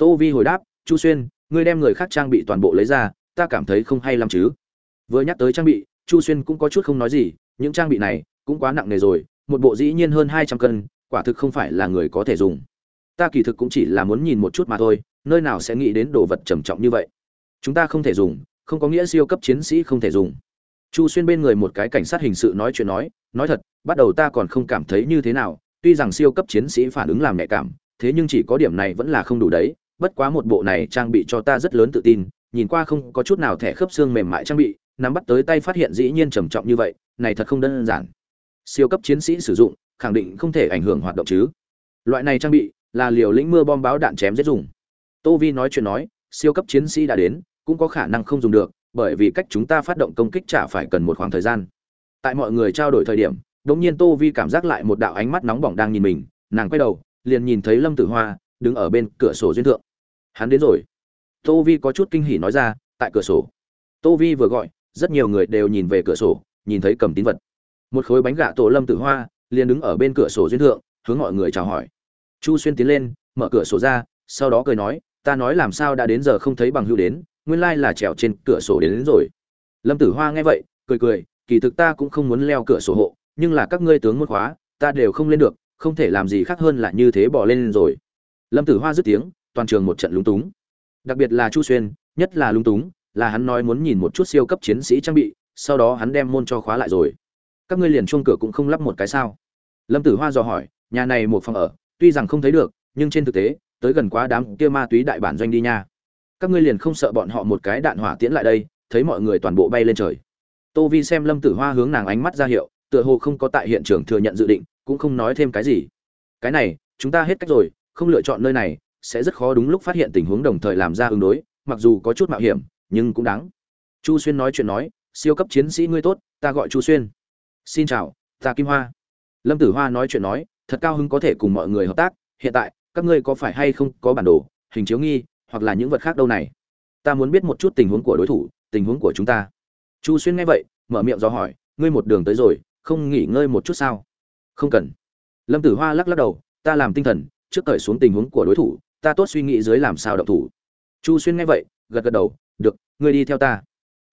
tô vi hồi đáp, chu xuyên, ngươi đem người khác trang bị toàn bộ lấy ra, ta cảm thấy không hay lắm chứ. Vừa nhắc tới trang bị, chu xuyên cũng có chút không nói gì, những trang bị này cũng quá nặng nề rồi, một bộ dĩ nhiên hơn hai trăm cân, quả thực không phải là người có thể dùng. Ta kỳ thực cũng chỉ là muốn nhìn một chút mà thôi, nơi nào sẽ nghĩ đến đồ vật trầm trọng như vậy. Chúng ta không thể dùng, không có nghĩa siêu cấp chiến sĩ không thể dùng. Chu xuyên bên người một cái cảnh sát hình sự nói chuyện nói nói thật, bắt đầu ta còn không cảm thấy như thế nào, tuy rằng siêu cấp chiến sĩ phản ứng làm nhạy cảm, thế nhưng chỉ có điểm này vẫn là không đủ đấy bất quá một bộ này trang bị cho ta rất lớn tự tin, nhìn qua không có chút nào thẻ khớp xương mềm mại trang bị, nắm bắt tới tay phát hiện dĩ nhiên trầm trọng như vậy, này thật không đơn giản. Siêu cấp chiến sĩ sử dụng, khẳng định không thể ảnh hưởng hoạt động chứ. Loại này trang bị là liều lĩnh mưa bom báo đạn chém dễ dùng. Tô vi nói chuyện nói, siêu cấp chiến sĩ đã đến, cũng có khả năng không dùng được, bởi vì cách chúng ta phát động công kích chả phải cần một khoảng thời gian. Tại mọi người trao đổi thời điểm đống nhiên tô vi cảm giác lại một đạo ánh mắt nóng bỏng đang nhìn mình, nàng quay đầu, liền nhìn thấy lâm tử hoa, đứng ở bên cửa sổ duyên thượng hắn đến rồi. Tô vi có chút kinh hỉ nói ra tại cửa sổ. Tô vi vừa gọi rất nhiều người đều nhìn về cửa sổ nhìn thấy cầm tín vật. Một khối bánh gà tổ lâm tử hoa liền đứng ở bên cửa sổ duyên thượng hướng mọi người chào hỏi. Chu xuyên tiến lên mở cửa sổ ra sau đó cười nói ta nói làm sao đã đến giờ không thấy bằng hữu đến nguyên lai là trèo trên cửa sổ đến, đến rồi. Lâm tử hoa nghe vậy cười cười kỳ thực ta cũng không muốn leo cửa sổ hộ nhưng là các ngươi tướng muốn khóa ta đều không lên được không thể làm gì khác hơn là như thế bỏ lên rồi. Lâm tử hoa dứt tiếng toàn trường một trận lúng túng. Đặc biệt là chu xuyên, nhất là lúng túng, là hắn nói muốn nhìn một chút siêu cấp chiến sĩ trang bị, sau đó hắn đem môn cho khóa lại rồi. Các ngươi liền chuông cửa cũng không lắp một cái sao? Lâm tử hoa dò hỏi, nhà này một phòng ở, tuy rằng không thấy được, nhưng trên thực tế, tới gần quá đám kia ma túy đại bản doanh đi nha. Các ngươi liền không sợ bọn họ một cái đạn hỏa tiễn lại đây, thấy mọi người toàn bộ bay lên trời. Tô vi xem lâm tử hoa hướng nàng ánh mắt ra hiệu, tựa hồ không có tại hiện trường thừa nhận dự định, cũng không nói thêm cái gì. Cái này, chúng ta hết cách rồi, không lựa chọn nơi này sẽ rất khó đúng lúc phát hiện tình huống đồng thời làm ra ứng đối, mặc dù có chút mạo hiểm, nhưng cũng đáng. Chu xuyên nói chuyện nói, siêu cấp chiến sĩ ngươi tốt, ta gọi chu xuyên. Xin chào, ta kim hoa. Lâm tử hoa nói chuyện nói, thật cao hứng có thể cùng mọi người hợp tác, hiện tại, các ngươi có phải hay không có bản đồ, hình chiếu nghi, hoặc là những vật khác đâu này? Ta muốn biết một chút tình huống của đối thủ, tình huống của chúng ta. Chu xuyên nghe vậy, mở miệng do hỏi, ngươi một đường tới rồi, không nghỉ ngơi một chút sao? Không cần. Lâm tử hoa lắc lắc đầu, ta làm tinh thần, trước cởi xuống tình huống của đối thủ ta tốt suy nghĩ dưới làm sao động thủ. Chu xuyên nghe vậy, gật gật đầu, được, ngươi đi theo ta.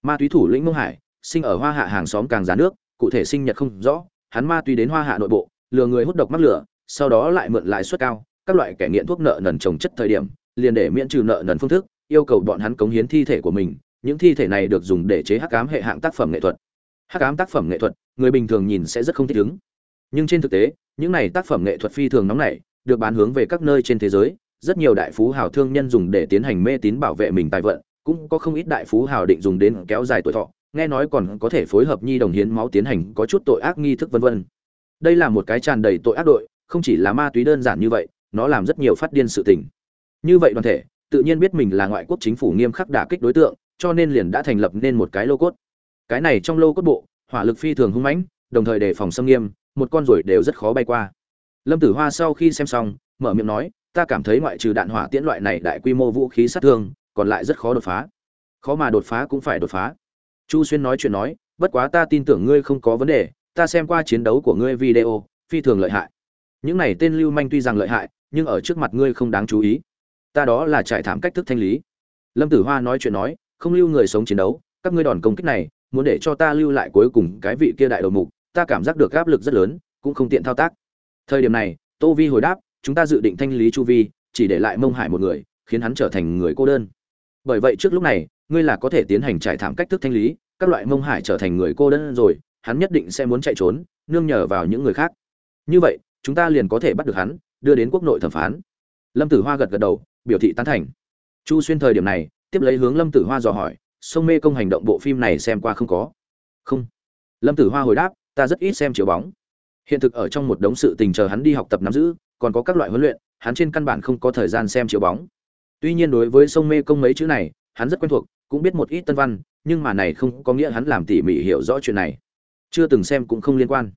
Ma túy thủ lĩnh mông hải, sinh ở hoa hạ hàng xóm càng giá nước, cụ thể sinh nhật không rõ, hắn ma túy đến hoa hạ nội bộ, lừa người hút độc mắc lửa, sau đó lại mượn lãi suất cao, các loại kẻ nghiện thuốc nợ nần trồng chất thời điểm, liền để miễn trừ nợ nần phương thức, yêu cầu bọn hắn cống hiến thi thể của mình, những thi thể này được dùng để chế hắc ám hệ hạng tác phẩm nghệ thuật. Hắc ám tác phẩm nghệ thuật, người bình thường nhìn sẽ rất không thích ứng. Nhưng trên thực tế, những này tác phẩm nghệ thuật phi thường nóng nảy, được bán hướng về các nơi trên thế giới rất nhiều đại phú hào thương nhân dùng để tiến hành mê tín bảo vệ mình tài vận, cũng có không ít đại phú hào định dùng đến kéo dài tuổi thọ, nghe nói còn có thể phối hợp nhi đồng hiến máu tiến hành có chút tội ác nghi thức vân vân. Đây là một cái tràn đầy tội ác đội, không chỉ là ma túy đơn giản như vậy, nó làm rất nhiều phát điên sự tình. Như vậy đoàn thể, tự nhiên biết mình là ngoại quốc chính phủ nghiêm khắc đả kích đối tượng, cho nên liền đã thành lập nên một cái lô cốt. Cái này trong lô cốt bộ, hỏa lực phi thường hung mãnh, đồng thời đề phòng xâm nghiêm, một con ruồi đều rất khó bay qua. Lâm tử hoa sau khi xem xong, mở miệng nói ta cảm thấy ngoại trừ đạn hỏa tiễn loại này đại quy mô vũ khí sát thương, còn lại rất khó đột phá. Khó mà đột phá cũng phải đột phá. Chu xuyên nói chuyện nói, bất quá ta tin tưởng ngươi không có vấn đề, ta xem qua chiến đấu của ngươi video, phi thường lợi hại. Những này tên lưu manh tuy rằng lợi hại, nhưng ở trước mặt ngươi không đáng chú ý. Ta đó là trải thảm cách thức thanh lý. Lâm tử hoa nói chuyện nói, không lưu người sống chiến đấu, các ngươi đòn công kích này, muốn để cho ta lưu lại cuối cùng cái vị kia đại đầu mục, ta cảm giác được áp lực rất lớn, cũng không tiện thao tác. Thời điểm này, tô vi hồi đáp chúng ta dự định thanh lý chu vi, chỉ để lại mông hải một người, khiến hắn trở thành người cô đơn. Bởi vậy trước lúc này, ngươi là có thể tiến hành trải thảm cách thức thanh lý, các loại mông hải trở thành người cô đơn rồi, hắn nhất định sẽ muốn chạy trốn, nương nhờ vào những người khác. Như vậy, chúng ta liền có thể bắt được hắn, đưa đến quốc nội thẩm phán. Lâm tử hoa gật gật đầu, biểu thị tán thành. Chu xuyên thời điểm này, tiếp lấy hướng lâm tử hoa dò hỏi, sông mê công hành động bộ phim này xem qua không có? Không. Lâm tử hoa hồi đáp, ta rất ít xem chiếu bóng. Hiện thực ở trong một đống sự tình chờ hắn đi học tập nắm giữ còn có các loại huấn luyện, hắn trên căn bản không có thời gian xem chiếu bóng. Tuy nhiên đối với sông mê công mấy chữ này, hắn rất quen thuộc, cũng biết một ít tân văn, nhưng mà này không có nghĩa hắn làm tỉ mỉ hiểu rõ chuyện này. Chưa từng xem cũng không liên quan.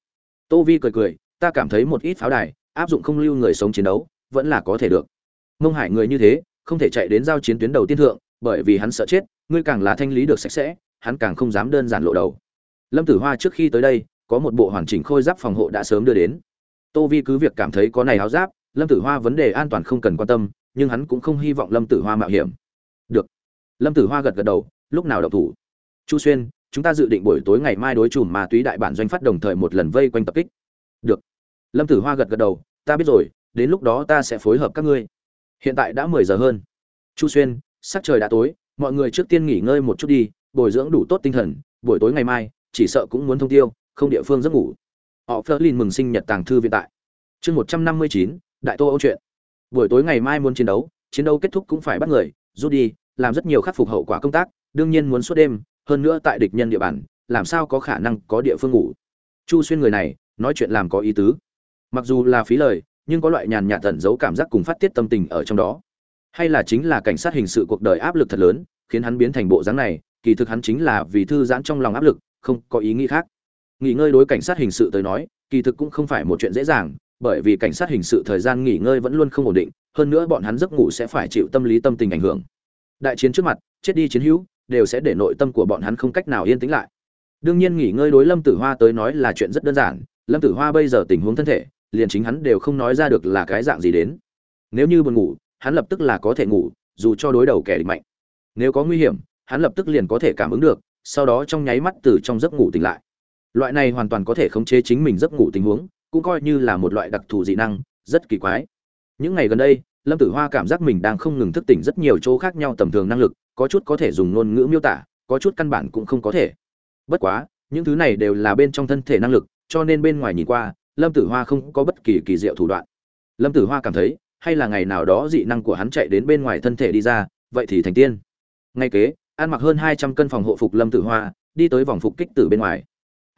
Tô vi cười cười, ta cảm thấy một ít pháo đài, áp dụng không lưu người sống chiến đấu, vẫn là có thể được. Mông hải người như thế, không thể chạy đến giao chiến tuyến đầu tiên thượng, bởi vì hắn sợ chết, ngươi càng là thanh lý được sạch sẽ, hắn càng không dám đơn giản lộ đầu. Lâm tử hoa trước khi tới đây, có một bộ hoàn chỉnh khôi giáp phòng hộ đã sớm đưa đến tô vi cứ việc cảm thấy có này áo giáp, lâm tử hoa vấn đề an toàn không cần quan tâm, nhưng hắn cũng không hy vọng lâm tử hoa mạo hiểm. Được. Lâm tử hoa gật gật đầu, lúc nào đậu thủ? Chu xuyên, chúng ta dự định buổi tối ngày mai đối chùm ma túy đại bản doanh phát đồng thời một lần vây quanh tập kích. Được. Lâm tử hoa gật gật đầu, ta biết rồi, đến lúc đó ta sẽ phối hợp các ngươi. Hiện tại đã mười giờ hơn. Chu xuyên, sắc trời đã tối, mọi người trước tiên nghỉ ngơi một chút đi, bồi dưỡng đủ tốt tinh thần, buổi tối ngày mai, chỉ sợ cũng muốn thông tiêu, không địa phương giấc ngủ họ Flerlin mừng sinh nhật tàng thư viện tại. Chương một trăm năm mươi chín, đại tô âu chuyện. Buổi tối ngày mai muốn chiến đấu chiến đấu kết thúc cũng phải bắt người, rút đi, làm rất nhiều khắc phục hậu quả công tác, đương nhiên muốn suốt đêm, hơn nữa tại địch nhân địa bàn, làm sao có khả năng có địa phương ngủ. Chu xuyên người này, nói chuyện làm có ý tứ. Mặc dù là phí lời, nhưng có loại nhàn nhạt tận giấu cảm giác cùng phát tiết tâm tình ở trong đó. Hay là chính là cảnh sát hình sự cuộc đời áp lực thật lớn, khiến hắn biến thành bộ dáng này, kỳ thực hắn chính là vì thư giãn trong lòng áp lực, không có ý nghĩ khác nghỉ ngơi đối cảnh sát hình sự tới nói, kỳ thực cũng không phải một chuyện dễ dàng, bởi vì cảnh sát hình sự thời gian nghỉ ngơi vẫn luôn không ổn định, hơn nữa bọn hắn giấc ngủ sẽ phải chịu tâm lý tâm tình ảnh hưởng. Đại chiến trước mặt, chết đi chiến hữu, đều sẽ để nội tâm của bọn hắn không cách nào yên tĩnh lại. Đương nhiên nghỉ ngơi đối lâm tử hoa tới nói là chuyện rất đơn giản, lâm tử hoa bây giờ tình huống thân thể, liền chính hắn đều không nói ra được là cái dạng gì đến. Nếu như buồn ngủ, hắn lập tức là có thể ngủ, dù cho đối đầu kẻ địch mạnh. Nếu có nguy hiểm, hắn lập tức liền có thể cảm ứng được, sau đó trong nháy mắt từ trong giấc ngủ tỉnh lại loại này hoàn toàn có thể khống chế chính mình giấc ngủ tình huống, cũng coi như là một loại đặc thù dị năng, rất kỳ quái. Những ngày gần đây, lâm tử hoa cảm giác mình đang không ngừng thức tỉnh rất nhiều chỗ khác nhau tầm thường năng lực, có chút có thể dùng ngôn ngữ miêu tả, có chút căn bản cũng không có thể. Bất quá, những thứ này đều là bên trong thân thể năng lực, cho nên bên ngoài nhìn qua, lâm tử hoa không có bất kỳ kỳ diệu thủ đoạn. Lâm tử hoa cảm thấy, hay là ngày nào đó dị năng của hắn chạy đến bên ngoài thân thể đi ra, vậy thì thành tiên. Ngay kế, ăn mặc hơn hai trăm cân phòng hộ phục lâm tử hoa, đi tới vòng phục kích từ bên ngoài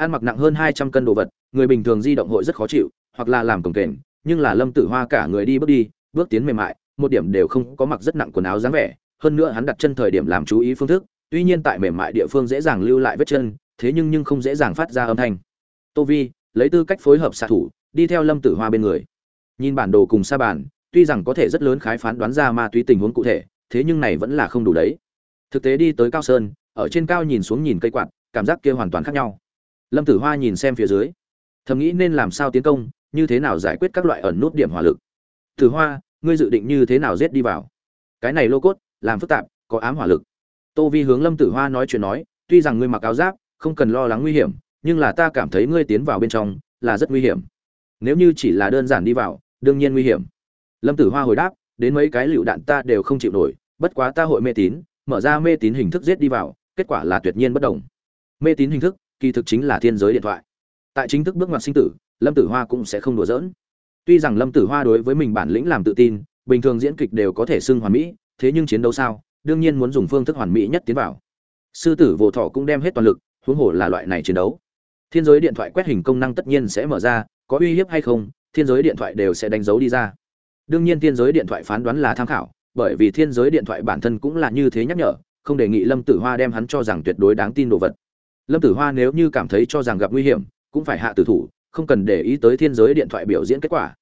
ăn mặc nặng hơn hai trăm cân đồ vật, người bình thường di động hội rất khó chịu, hoặc là làm cồng kềnh, nhưng là lâm tử hoa cả người đi bước đi, bước tiến mềm mại, một điểm đều không có mặc rất nặng quần áo dáng vẻ, hơn nữa hắn đặt chân thời điểm làm chú ý phương thức, tuy nhiên tại mềm mại địa phương dễ dàng lưu lại vết chân, thế nhưng nhưng không dễ dàng phát ra âm thanh. Tô vi, lấy tư cách phối hợp xạ thủ, đi theo lâm tử hoa bên người. Nhìn bản đồ cùng xa bản tuy rằng có thể rất lớn khái phán đoán ra ma túy tình huống cụ thể, thế nhưng này vẫn là không đủ đấy. Thực tế đi tới cao sơn, ở trên cao nhìn xuống nhìn cây quạt, cảm giác kia hoàn toàn khác nhau lâm tử hoa nhìn xem phía dưới. Thầm nghĩ nên làm sao tiến công, như thế nào giải quyết các loại ẩn nút điểm hỏa lực. Tử hoa, ngươi dự định như thế nào giết đi vào? Cái này lô cốt, làm phức tạp, có ám hỏa lực. Tô vi hướng lâm tử hoa nói chuyện nói, tuy rằng ngươi mặc áo giáp, không cần lo lắng nguy hiểm, nhưng là ta cảm thấy ngươi tiến vào bên trong, là rất nguy hiểm. Nếu như chỉ là đơn giản đi vào, đương nhiên nguy hiểm. Lâm tử hoa hồi đáp, đến mấy cái lựu đạn ta đều không chịu nổi, bất quá ta hội mê tín, mở ra mê tín hình thức giết đi vào, kết quả là tuyệt nhiên bất đồng. Mê tín hình thức kỳ thực chính là thiên giới điện thoại. Tại chính thức bước ngoặt sinh tử, lâm tử hoa cũng sẽ không đùa giỡn. Tuy rằng lâm tử hoa đối với mình bản lĩnh làm tự tin, bình thường diễn kịch đều có thể xưng hoàn mỹ, thế nhưng chiến đấu sao, đương nhiên muốn dùng phương thức hoàn mỹ nhất tiến vào. Sư tử vô thọ cũng đem hết toàn lực, huống hồ là loại này chiến đấu. Thiên giới điện thoại quét hình công năng tất nhiên sẽ mở ra, có uy hiếp hay không, thiên giới điện thoại đều sẽ đánh dấu đi ra. Đương nhiên thiên giới điện thoại phán đoán là tham khảo, bởi vì thiên giới điện thoại bản thân cũng là như thế nhắc nhở, không đề nghị lâm tử hoa đem hắn cho rằng tuyệt đối đáng tin đồ vật lâm tử hoa nếu như cảm thấy cho rằng gặp nguy hiểm, cũng phải hạ tử thủ, không cần để ý tới thiên giới điện thoại biểu diễn kết quả.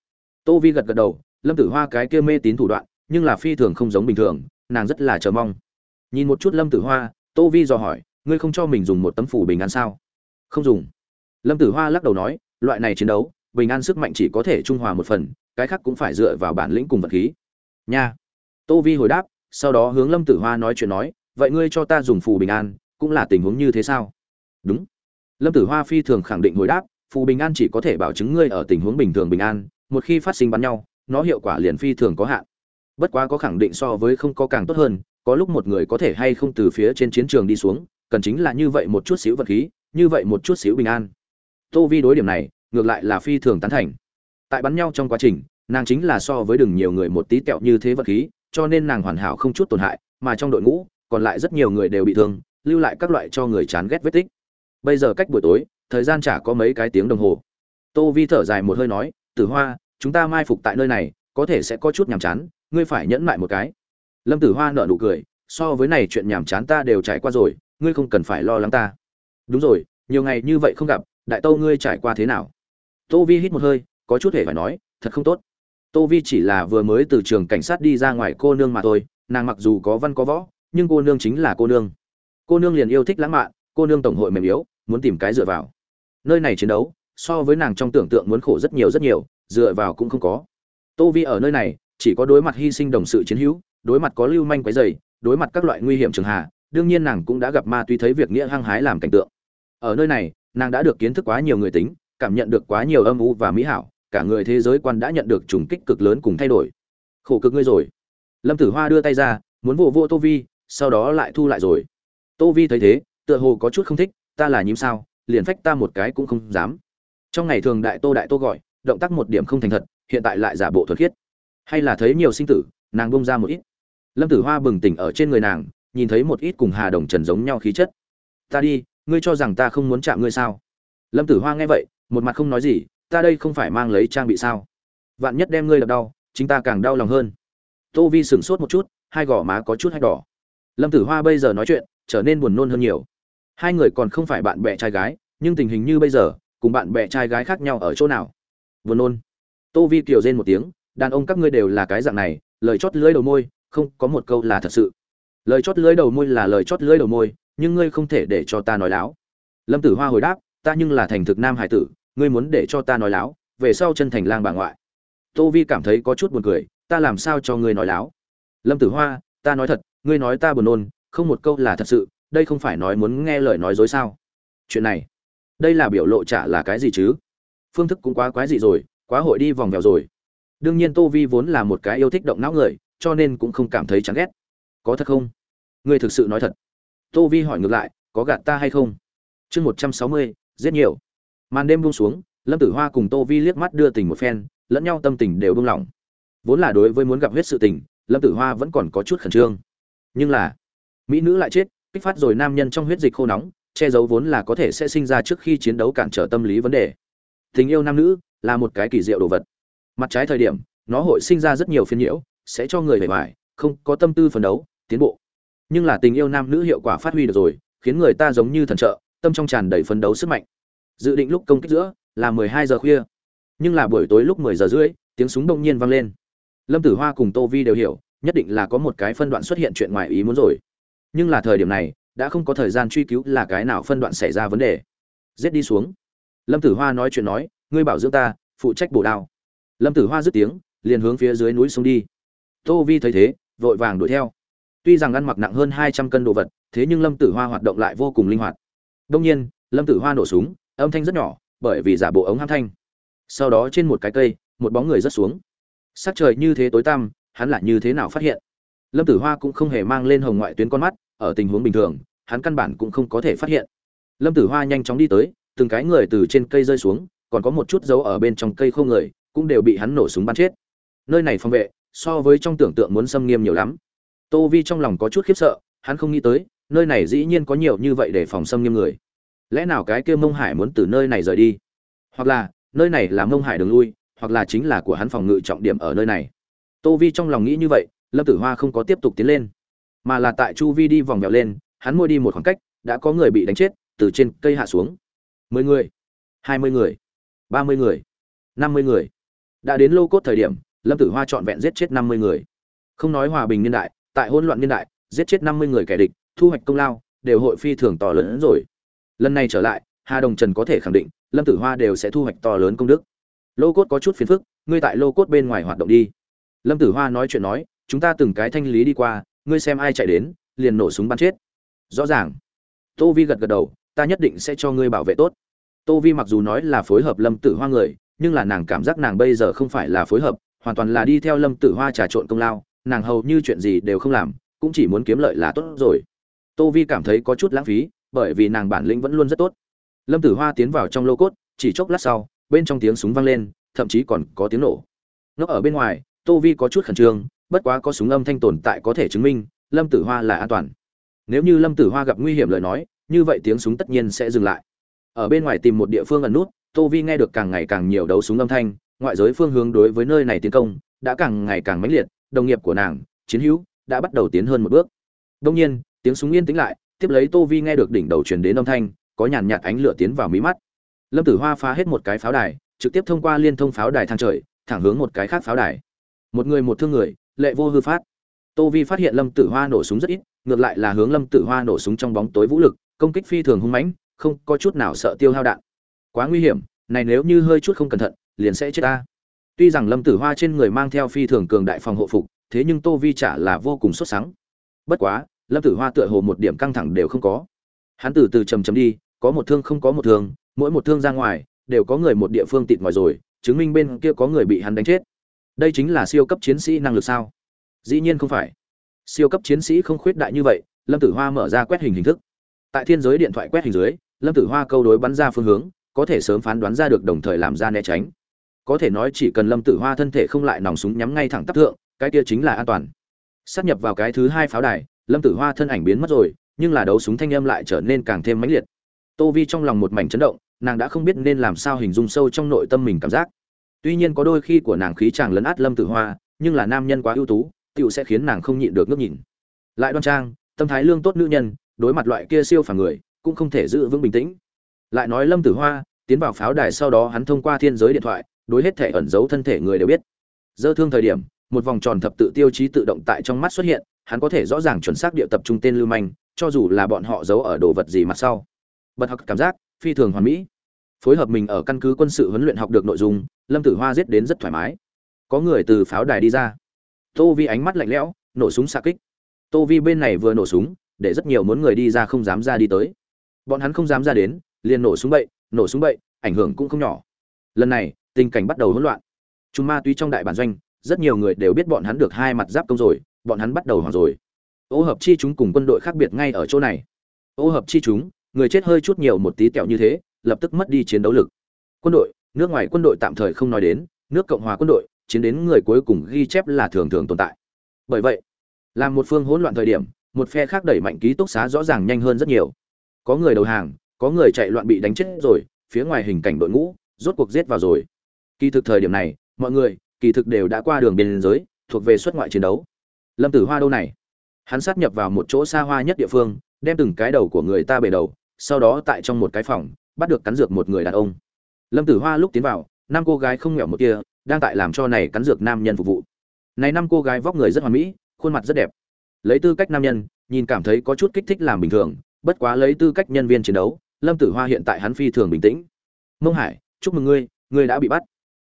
Tô vi gật gật đầu, lâm tử hoa cái kia mê tín thủ đoạn, nhưng là phi thường không giống bình thường, nàng rất là chờ mong. Nhìn một chút lâm tử hoa, tô vi dò hỏi, ngươi không cho mình dùng một tấm phủ bình an sao? Không dùng. Lâm tử hoa lắc đầu nói, loại này chiến đấu, bình an sức mạnh chỉ có thể trung hòa một phần, cái khác cũng phải dựa vào bản lĩnh cùng vật khí. Nha. Tô vi hồi đáp, sau đó hướng lâm tử hoa nói chuyện nói, vậy ngươi cho ta dùng phù bình an, cũng là tình huống như thế sao? Đúng. Lâm tử hoa phi thường khẳng định hồi đáp, phù bình an chỉ có thể bảo chứng ngươi ở tình huống bình thường bình an, một khi phát sinh bắn nhau, nó hiệu quả liền phi thường có hạn. Bất quá có khẳng định so với không có càng tốt hơn, có lúc một người có thể hay không từ phía trên chiến trường đi xuống, cần chính là như vậy một chút xíu vật khí, như vậy một chút xíu bình an. Tô vi đối điểm này, ngược lại là phi thường tán thành. Tại bắn nhau trong quá trình, nàng chính là so với đừng nhiều người một tí tẹo như thế vật khí, cho nên nàng hoàn hảo không chút tổn hại, mà trong đội ngũ, còn lại rất nhiều người đều bị thương, lưu lại các loại cho người chán ghét vết tích bây giờ cách buổi tối, thời gian chả có mấy cái tiếng đồng hồ. Tô vi thở dài một hơi nói, tử hoa, chúng ta mai phục tại nơi này, có thể sẽ có chút nhàm chán, ngươi phải nhẫn lại một cái. Lâm tử hoa nợ nụ cười, so với này chuyện nhàm chán ta đều trải qua rồi, ngươi không cần phải lo lắng ta. Đúng rồi, nhiều ngày như vậy không gặp, đại tâu ngươi trải qua thế nào? Tô vi hít một hơi, có chút hề phải nói, thật không tốt. Tô vi chỉ là vừa mới từ trường cảnh sát đi ra ngoài cô nương mà thôi, nàng mặc dù có văn có võ, nhưng cô nương chính là cô nương. Cô nương liền yêu thích lãng mạn, cô nương tổng hội mềm yếu muốn tìm cái dựa vào. Nơi này chiến đấu, so với nàng trong tưởng tượng muốn khổ rất nhiều rất nhiều, dựa vào cũng không có. Tô vi ở nơi này, chỉ có đối mặt hy sinh đồng sự chiến hữu, đối mặt có lưu manh quấy dày đối mặt các loại nguy hiểm trường hạ, đương nhiên nàng cũng đã gặp ma túy thấy việc nghĩa hăng hái làm cảnh tượng. Ở nơi này, nàng đã được kiến thức quá nhiều người tính, cảm nhận được quá nhiều âm u và mỹ hảo, cả người thế giới quan đã nhận được trùng kích cực lớn cùng thay đổi. Khổ cực ngươi rồi. Lâm tử hoa đưa tay ra, muốn vô vô tô vi, sau đó lại thu lại rồi. Tô vi thấy thế, tựa hồ có chút không thích ta là nhím sao, liền phách ta một cái cũng không dám. Trong ngày thường đại tô đại tô gọi, động tác một điểm không thành thật, hiện tại lại giả bộ thuật khiết. Hay là thấy nhiều sinh tử, nàng bông ra một ít. Lâm tử hoa bừng tỉnh ở trên người nàng, nhìn thấy một ít cùng hà đồng trần giống nhau khí chất. Ta đi, ngươi cho rằng ta không muốn chạm ngươi sao? Lâm tử hoa nghe vậy, một mặt không nói gì, ta đây không phải mang lấy trang bị sao? Vạn nhất đem ngươi đập đau, chính ta càng đau lòng hơn. Tô vi sửng sốt một chút, hai gò má có chút hay đỏ. Lâm tử hoa bây giờ nói chuyện, trở nên buồn nôn hơn nhiều hai người còn không phải bạn bè trai gái, nhưng tình hình như bây giờ, cùng bạn bè trai gái khác nhau ở chỗ nào? Buồn nôn. Tô vi kiều rên một tiếng, đàn ông các ngươi đều là cái dạng này, lời chót lưỡi đầu môi, không, có một câu là thật sự. Lời chót lưỡi đầu môi là lời chót lưỡi đầu môi, nhưng ngươi không thể để cho ta nói láo. Lâm tử hoa hồi đáp, ta nhưng là thành thực nam hải tử, ngươi muốn để cho ta nói láo, về sau chân thành lang bà ngoại. Tô vi cảm thấy có chút buồn cười, ta làm sao cho ngươi nói láo? Lâm tử hoa, ta nói thật, ngươi nói ta buồn nôn, không một câu là thật sự đây không phải nói muốn nghe lời nói dối sao? Chuyện này, đây là biểu lộ trả là cái gì chứ? Phương thức cũng quá quái gì rồi, quá hội đi vòng vèo rồi. Đương nhiên tô vi vốn là một cái yêu thích động não người, cho nên cũng không cảm thấy chán ghét. Có thật không? Ngươi thực sự nói thật. Tô vi hỏi ngược lại, có gạt ta hay không? Chương một trăm sáu mươi rất nhiều. Màn đêm buông xuống, lâm tử hoa cùng tô vi liếc mắt đưa tình một phen, lẫn nhau tâm tình đều buông lỏng. Vốn là đối với muốn gặp huyết sự tình, lâm tử hoa vẫn còn có chút khẩn trương. Nhưng là, mỹ nữ lại chết kích phát rồi nam nhân trong huyết dịch khô nóng, che giấu vốn là có thể sẽ sinh ra trước khi chiến đấu cản trở tâm lý vấn đề. Tình yêu nam nữ là một cái kỳ diệu đồ vật. Mặt trái thời điểm, nó hội sinh ra rất nhiều phiên nhiễu, sẽ cho người bề ngoài, không có tâm tư phấn đấu, tiến bộ. Nhưng là tình yêu nam nữ hiệu quả phát huy được rồi, khiến người ta giống như thần trợ, tâm trong tràn đầy phấn đấu sức mạnh. Dự định lúc công kích giữa là mười hai giờ khuya. Nhưng là buổi tối lúc mười giờ rưỡi, tiếng súng đông nhiên vang lên. Lâm tử hoa cùng tô vi đều hiểu, nhất định là có một cái phân đoạn xuất hiện chuyện ngoài ý muốn rồi nhưng là thời điểm này, đã không có thời gian truy cứu là cái nào phân đoạn xảy ra vấn đề. Giết đi xuống. Lâm tử hoa nói chuyện nói, ngươi bảo dưỡng ta, phụ trách bổ đao. Lâm tử hoa dứt tiếng, liền hướng phía dưới núi xuống đi. Tô vi thấy thế, vội vàng đuổi theo. Tuy rằng ăn mặc nặng hơn hai trăm cân đồ vật, thế nhưng lâm tử hoa hoạt động lại vô cùng linh hoạt. Đông nhiên, lâm tử hoa nổ súng, âm thanh rất nhỏ, bởi vì giả bộ ống ham thanh. Sau đó trên một cái cây, một bóng người rớt xuống. Sắc trời như thế tối tăm, hắn lại như thế nào phát hiện? Lâm tử hoa cũng không hề mang lên hồng ngoại tuyến con mắt, ở tình huống bình thường, hắn căn bản cũng không có thể phát hiện. Lâm tử hoa nhanh chóng đi tới, từng cái người từ trên cây rơi xuống, còn có một chút dấu ở bên trong cây không người, cũng đều bị hắn nổ súng bắn chết. Nơi này phòng vệ, so với trong tưởng tượng muốn xâm nghiêm nhiều lắm. Tô vi trong lòng có chút khiếp sợ, hắn không nghĩ tới, nơi này dĩ nhiên có nhiều như vậy để phòng xâm nghiêm người. Lẽ nào cái kia mông hải muốn từ nơi này rời đi? Hoặc là, nơi này là mông hải đường lui, hoặc là chính là của hắn phòng ngự trọng điểm ở nơi này? Tô vi trong lòng nghĩ như vậy lâm tử hoa không có tiếp tục tiến lên, mà là tại chu vi đi vòng vèo lên, hắn môi đi một khoảng cách, đã có người bị đánh chết, từ trên cây hạ xuống. Mười người, hai mươi người, ba mươi người, năm mươi người. Đã đến lô cốt thời điểm, lâm tử hoa trọn vẹn giết chết năm mươi người. Không nói hòa bình niên đại, tại hỗn loạn niên đại, giết chết năm mươi người kẻ địch, thu hoạch công lao, đều hội phi thường to lớn hơn rồi. Lần này trở lại, hà đồng trần có thể khẳng định, lâm tử hoa đều sẽ thu hoạch to lớn công đức. Lô cốt có chút phiền phức, ngươi tại lô cốt bên ngoài hoạt động đi. Lâm tử hoa nói chuyện nói chúng ta từng cái thanh lý đi qua, ngươi xem ai chạy đến, liền nổ súng bắn chết. Rõ ràng. Tô vi gật gật đầu, ta nhất định sẽ cho ngươi bảo vệ tốt. Tô vi mặc dù nói là phối hợp lâm tử hoa người, nhưng là nàng cảm giác nàng bây giờ không phải là phối hợp, hoàn toàn là đi theo lâm tử hoa trà trộn công lao, nàng hầu như chuyện gì đều không làm, cũng chỉ muốn kiếm lợi là tốt rồi. Tô vi cảm thấy có chút lãng phí, bởi vì nàng bản lĩnh vẫn luôn rất tốt. Lâm tử hoa tiến vào trong lô cốt, chỉ chốc lát sau, bên trong tiếng súng vang lên, thậm chí còn có tiếng nổ. Nó ở bên ngoài, tô vi có chút khẩn trương bất quá có súng âm thanh tồn tại có thể chứng minh, lâm tử hoa là an toàn. Nếu như lâm tử hoa gặp nguy hiểm lời nói, như vậy tiếng súng tất nhiên sẽ dừng lại. Ở bên ngoài tìm một địa phương ẩn nút, tô vi nghe được càng ngày càng nhiều đấu súng âm thanh, ngoại giới phương hướng đối với nơi này tiến công đã càng ngày càng mãnh liệt, đồng nghiệp của nàng, chiến hữu, đã bắt đầu tiến hơn một bước. Đông nhiên, tiếng súng yên tĩnh lại, tiếp lấy tô vi nghe được đỉnh đầu truyền đến âm thanh, có nhàn nhạt ánh lửa tiến vào mí mắt. Lâm tử hoa phá hết một cái pháo đài, trực tiếp thông qua liên thông pháo đài thang trời, thẳng hướng một cái khác pháo đài. Một người một thương người lệ vô hư phát. Tô vi phát hiện lâm tử hoa nổ súng rất ít, ngược lại là hướng lâm tử hoa nổ súng trong bóng tối vũ lực, công kích phi thường hung mãnh, không có chút nào sợ tiêu hao đạn. Quá nguy hiểm, này nếu như hơi chút không cẩn thận, liền sẽ chết ta. Tuy rằng lâm tử hoa trên người mang theo phi thường cường đại phòng hộ phục, thế nhưng tô vi trả là vô cùng xuất sắc bất quá, lâm tử hoa tựa hồ một điểm căng thẳng đều không có. Hắn từ từ chầm chầm đi, có một thương không có một thương, mỗi một thương ra ngoài, đều có người một địa phương tịt ngoài rồi, chứng minh bên kia có người bị hắn đánh chết đây chính là siêu cấp chiến sĩ năng lực sao? Dĩ nhiên không phải. Siêu cấp chiến sĩ không khuyết đại như vậy, lâm tử hoa mở ra quét hình hình thức. Tại thiên giới điện thoại quét hình dưới, lâm tử hoa câu đối bắn ra phương hướng, có thể sớm phán đoán ra được đồng thời làm ra né tránh. Có thể nói chỉ cần lâm tử hoa thân thể không lại nòng súng nhắm ngay thẳng tắp thượng, cái kia chính là an toàn. Sát nhập vào cái thứ hai pháo đài, lâm tử hoa thân ảnh biến mất rồi, nhưng là đấu súng thanh âm lại trở nên càng thêm mãnh liệt. Tô vi trong lòng một mảnh chấn động, nàng đã không biết nên làm sao hình dung sâu trong nội tâm mình cảm giác tuy nhiên có đôi khi của nàng khí chàng lấn át lâm tử hoa, nhưng là nam nhân quá ưu tú tựu sẽ khiến nàng không nhịn được ngước nhìn. Lại đoan trang, tâm thái lương tốt nữ nhân, đối mặt loại kia siêu phàm người, cũng không thể giữ vững bình tĩnh. Lại nói lâm tử hoa, tiến vào pháo đài sau đó hắn thông qua thiên giới điện thoại, đối hết thể ẩn giấu thân thể người đều biết. Dơ thương thời điểm, một vòng tròn thập tự tiêu chí tự động tại trong mắt xuất hiện, hắn có thể rõ ràng chuẩn xác địa tập trung tên lưu manh, cho dù là bọn họ giấu ở đồ vật gì mặt sau. Bật học cảm giác, phi thường hoàn mỹ. Phối hợp mình ở căn cứ quân sự huấn luyện học được nội dung lâm tử hoa giết đến rất thoải mái. Có người từ pháo đài đi ra. Tô vi ánh mắt lạnh lẽo, nổ súng xa kích. Tô vi bên này vừa nổ súng, để rất nhiều muốn người đi ra không dám ra đi tới. Bọn hắn không dám ra đến, liền nổ súng bậy, nổ súng bậy, ảnh hưởng cũng không nhỏ. Lần này, tình cảnh bắt đầu hỗn loạn. Chúng ma túy trong đại bản doanh, rất nhiều người đều biết bọn hắn được hai mặt giáp công rồi, bọn hắn bắt đầu hoảng rồi. Ô hợp chi chúng cùng quân đội khác biệt ngay ở chỗ này. Ô hợp chi chúng, người chết hơi chút nhiều một tí tẹo như thế, lập tức mất đi chiến đấu lực. Quân đội nước ngoài quân đội tạm thời không nói đến, nước cộng hòa quân đội, chiến đến người cuối cùng ghi chép là thường thường tồn tại. Bởi vậy làm một phương hỗn loạn thời điểm, một phe khác đẩy mạnh ký túc xá rõ ràng nhanh hơn rất nhiều. Có người đầu hàng, có người chạy loạn bị đánh chết rồi, phía ngoài hình cảnh đội ngũ, rốt cuộc giết vào rồi. Kỳ thực thời điểm này, mọi người, kỳ thực đều đã qua đường biên giới, thuộc về xuất ngoại chiến đấu. Lâm tử hoa đâu này? Hắn sát nhập vào một chỗ xa hoa nhất địa phương, đem từng cái đầu của người ta bể đầu, sau đó tại trong một cái phòng, bắt được cắn dược một người đàn ông lâm tử hoa lúc tiến vào, năm cô gái không nghèo một kia, đang tại làm cho này cắn dược nam nhân phục vụ. Này năm cô gái vóc người rất hoàn mỹ, khuôn mặt rất đẹp. Lấy tư cách nam nhân, nhìn cảm thấy có chút kích thích làm bình thường, bất quá lấy tư cách nhân viên chiến đấu, lâm tử hoa hiện tại hắn phi thường bình tĩnh. Mông hải, chúc mừng ngươi ngươi đã bị bắt.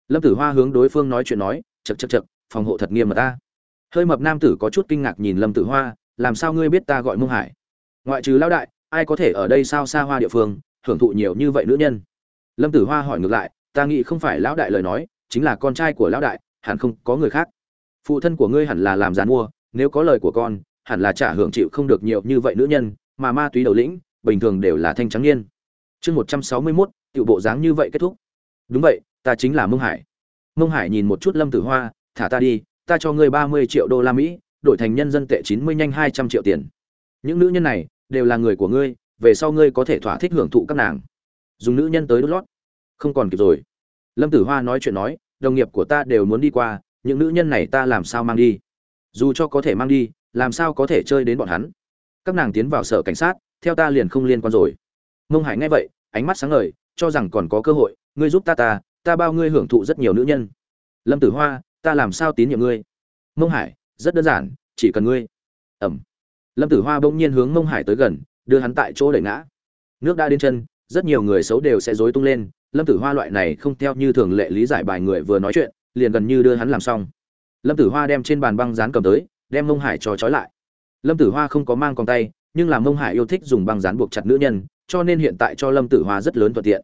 Lâm tử hoa hướng đối phương nói chuyện nói chật chật chật phòng hộ thật nghiêm mà ta. Hơi mập nam tử có chút kinh ngạc nhìn lâm tử hoa, làm sao ngươi biết ta gọi mông hải? Ngoại trừ lão đại, ai có thể ở đây sao xa hoa địa phương, hưởng thụ nhiều như vậy nữ nhân? Lâm tử hoa hỏi ngược lại, ta nghĩ không phải lão đại lời nói, chính là con trai của lão đại, hẳn không có người khác. Phụ thân của ngươi hẳn là làm giàn mua, nếu có lời của con, hẳn là trả hưởng chịu không được nhiều như vậy nữ nhân, mà ma túy đầu lĩnh, bình thường đều là thanh trắng niên. Chương một trăm sáu mươi mốt, tiểu bộ dáng như vậy kết thúc. Đúng vậy, ta chính là mông hải. Mông hải nhìn một chút lâm tử hoa, thả ta đi, ta cho ngươi ba mươi triệu đô la mỹ, đổi thành nhân dân tệ chín mươi nhanh hai trăm triệu tiền. Những nữ nhân này đều là người của ngươi, về sau ngươi có thể thỏa thích hưởng thụ các nàng dùng nữ nhân tới đốt lót. Không còn kịp rồi. Lâm tử hoa nói chuyện nói, đồng nghiệp của ta đều muốn đi qua, những nữ nhân này ta làm sao mang đi? Dù cho có thể mang đi, làm sao có thể chơi đến bọn hắn? Các nàng tiến vào sở cảnh sát, theo ta liền không liên quan rồi. Mông hải nghe vậy, ánh mắt sáng ngời, cho rằng còn có cơ hội, ngươi giúp ta ta ta bao ngươi hưởng thụ rất nhiều nữ nhân. Lâm tử hoa, ta làm sao tín nhiệm ngươi? Mông hải, rất đơn giản, chỉ cần ngươi. Ẩm. Lâm tử hoa bỗng nhiên hướng mông hải tới gần, đưa hắn tại chỗ đẩy ngã. Nước đã đến chân rất nhiều người xấu đều sẽ dối tung lên, lâm tử hoa loại này không theo như thường lệ lý giải bài người vừa nói chuyện, liền gần như đưa hắn làm xong. Lâm tử hoa đem trên bàn băng dán cầm tới, đem mông hải cho trói lại. Lâm tử hoa không có mang con tay, nhưng là mông hải yêu thích dùng băng dán buộc chặt nữ nhân, cho nên hiện tại cho lâm tử hoa rất lớn thuận tiện.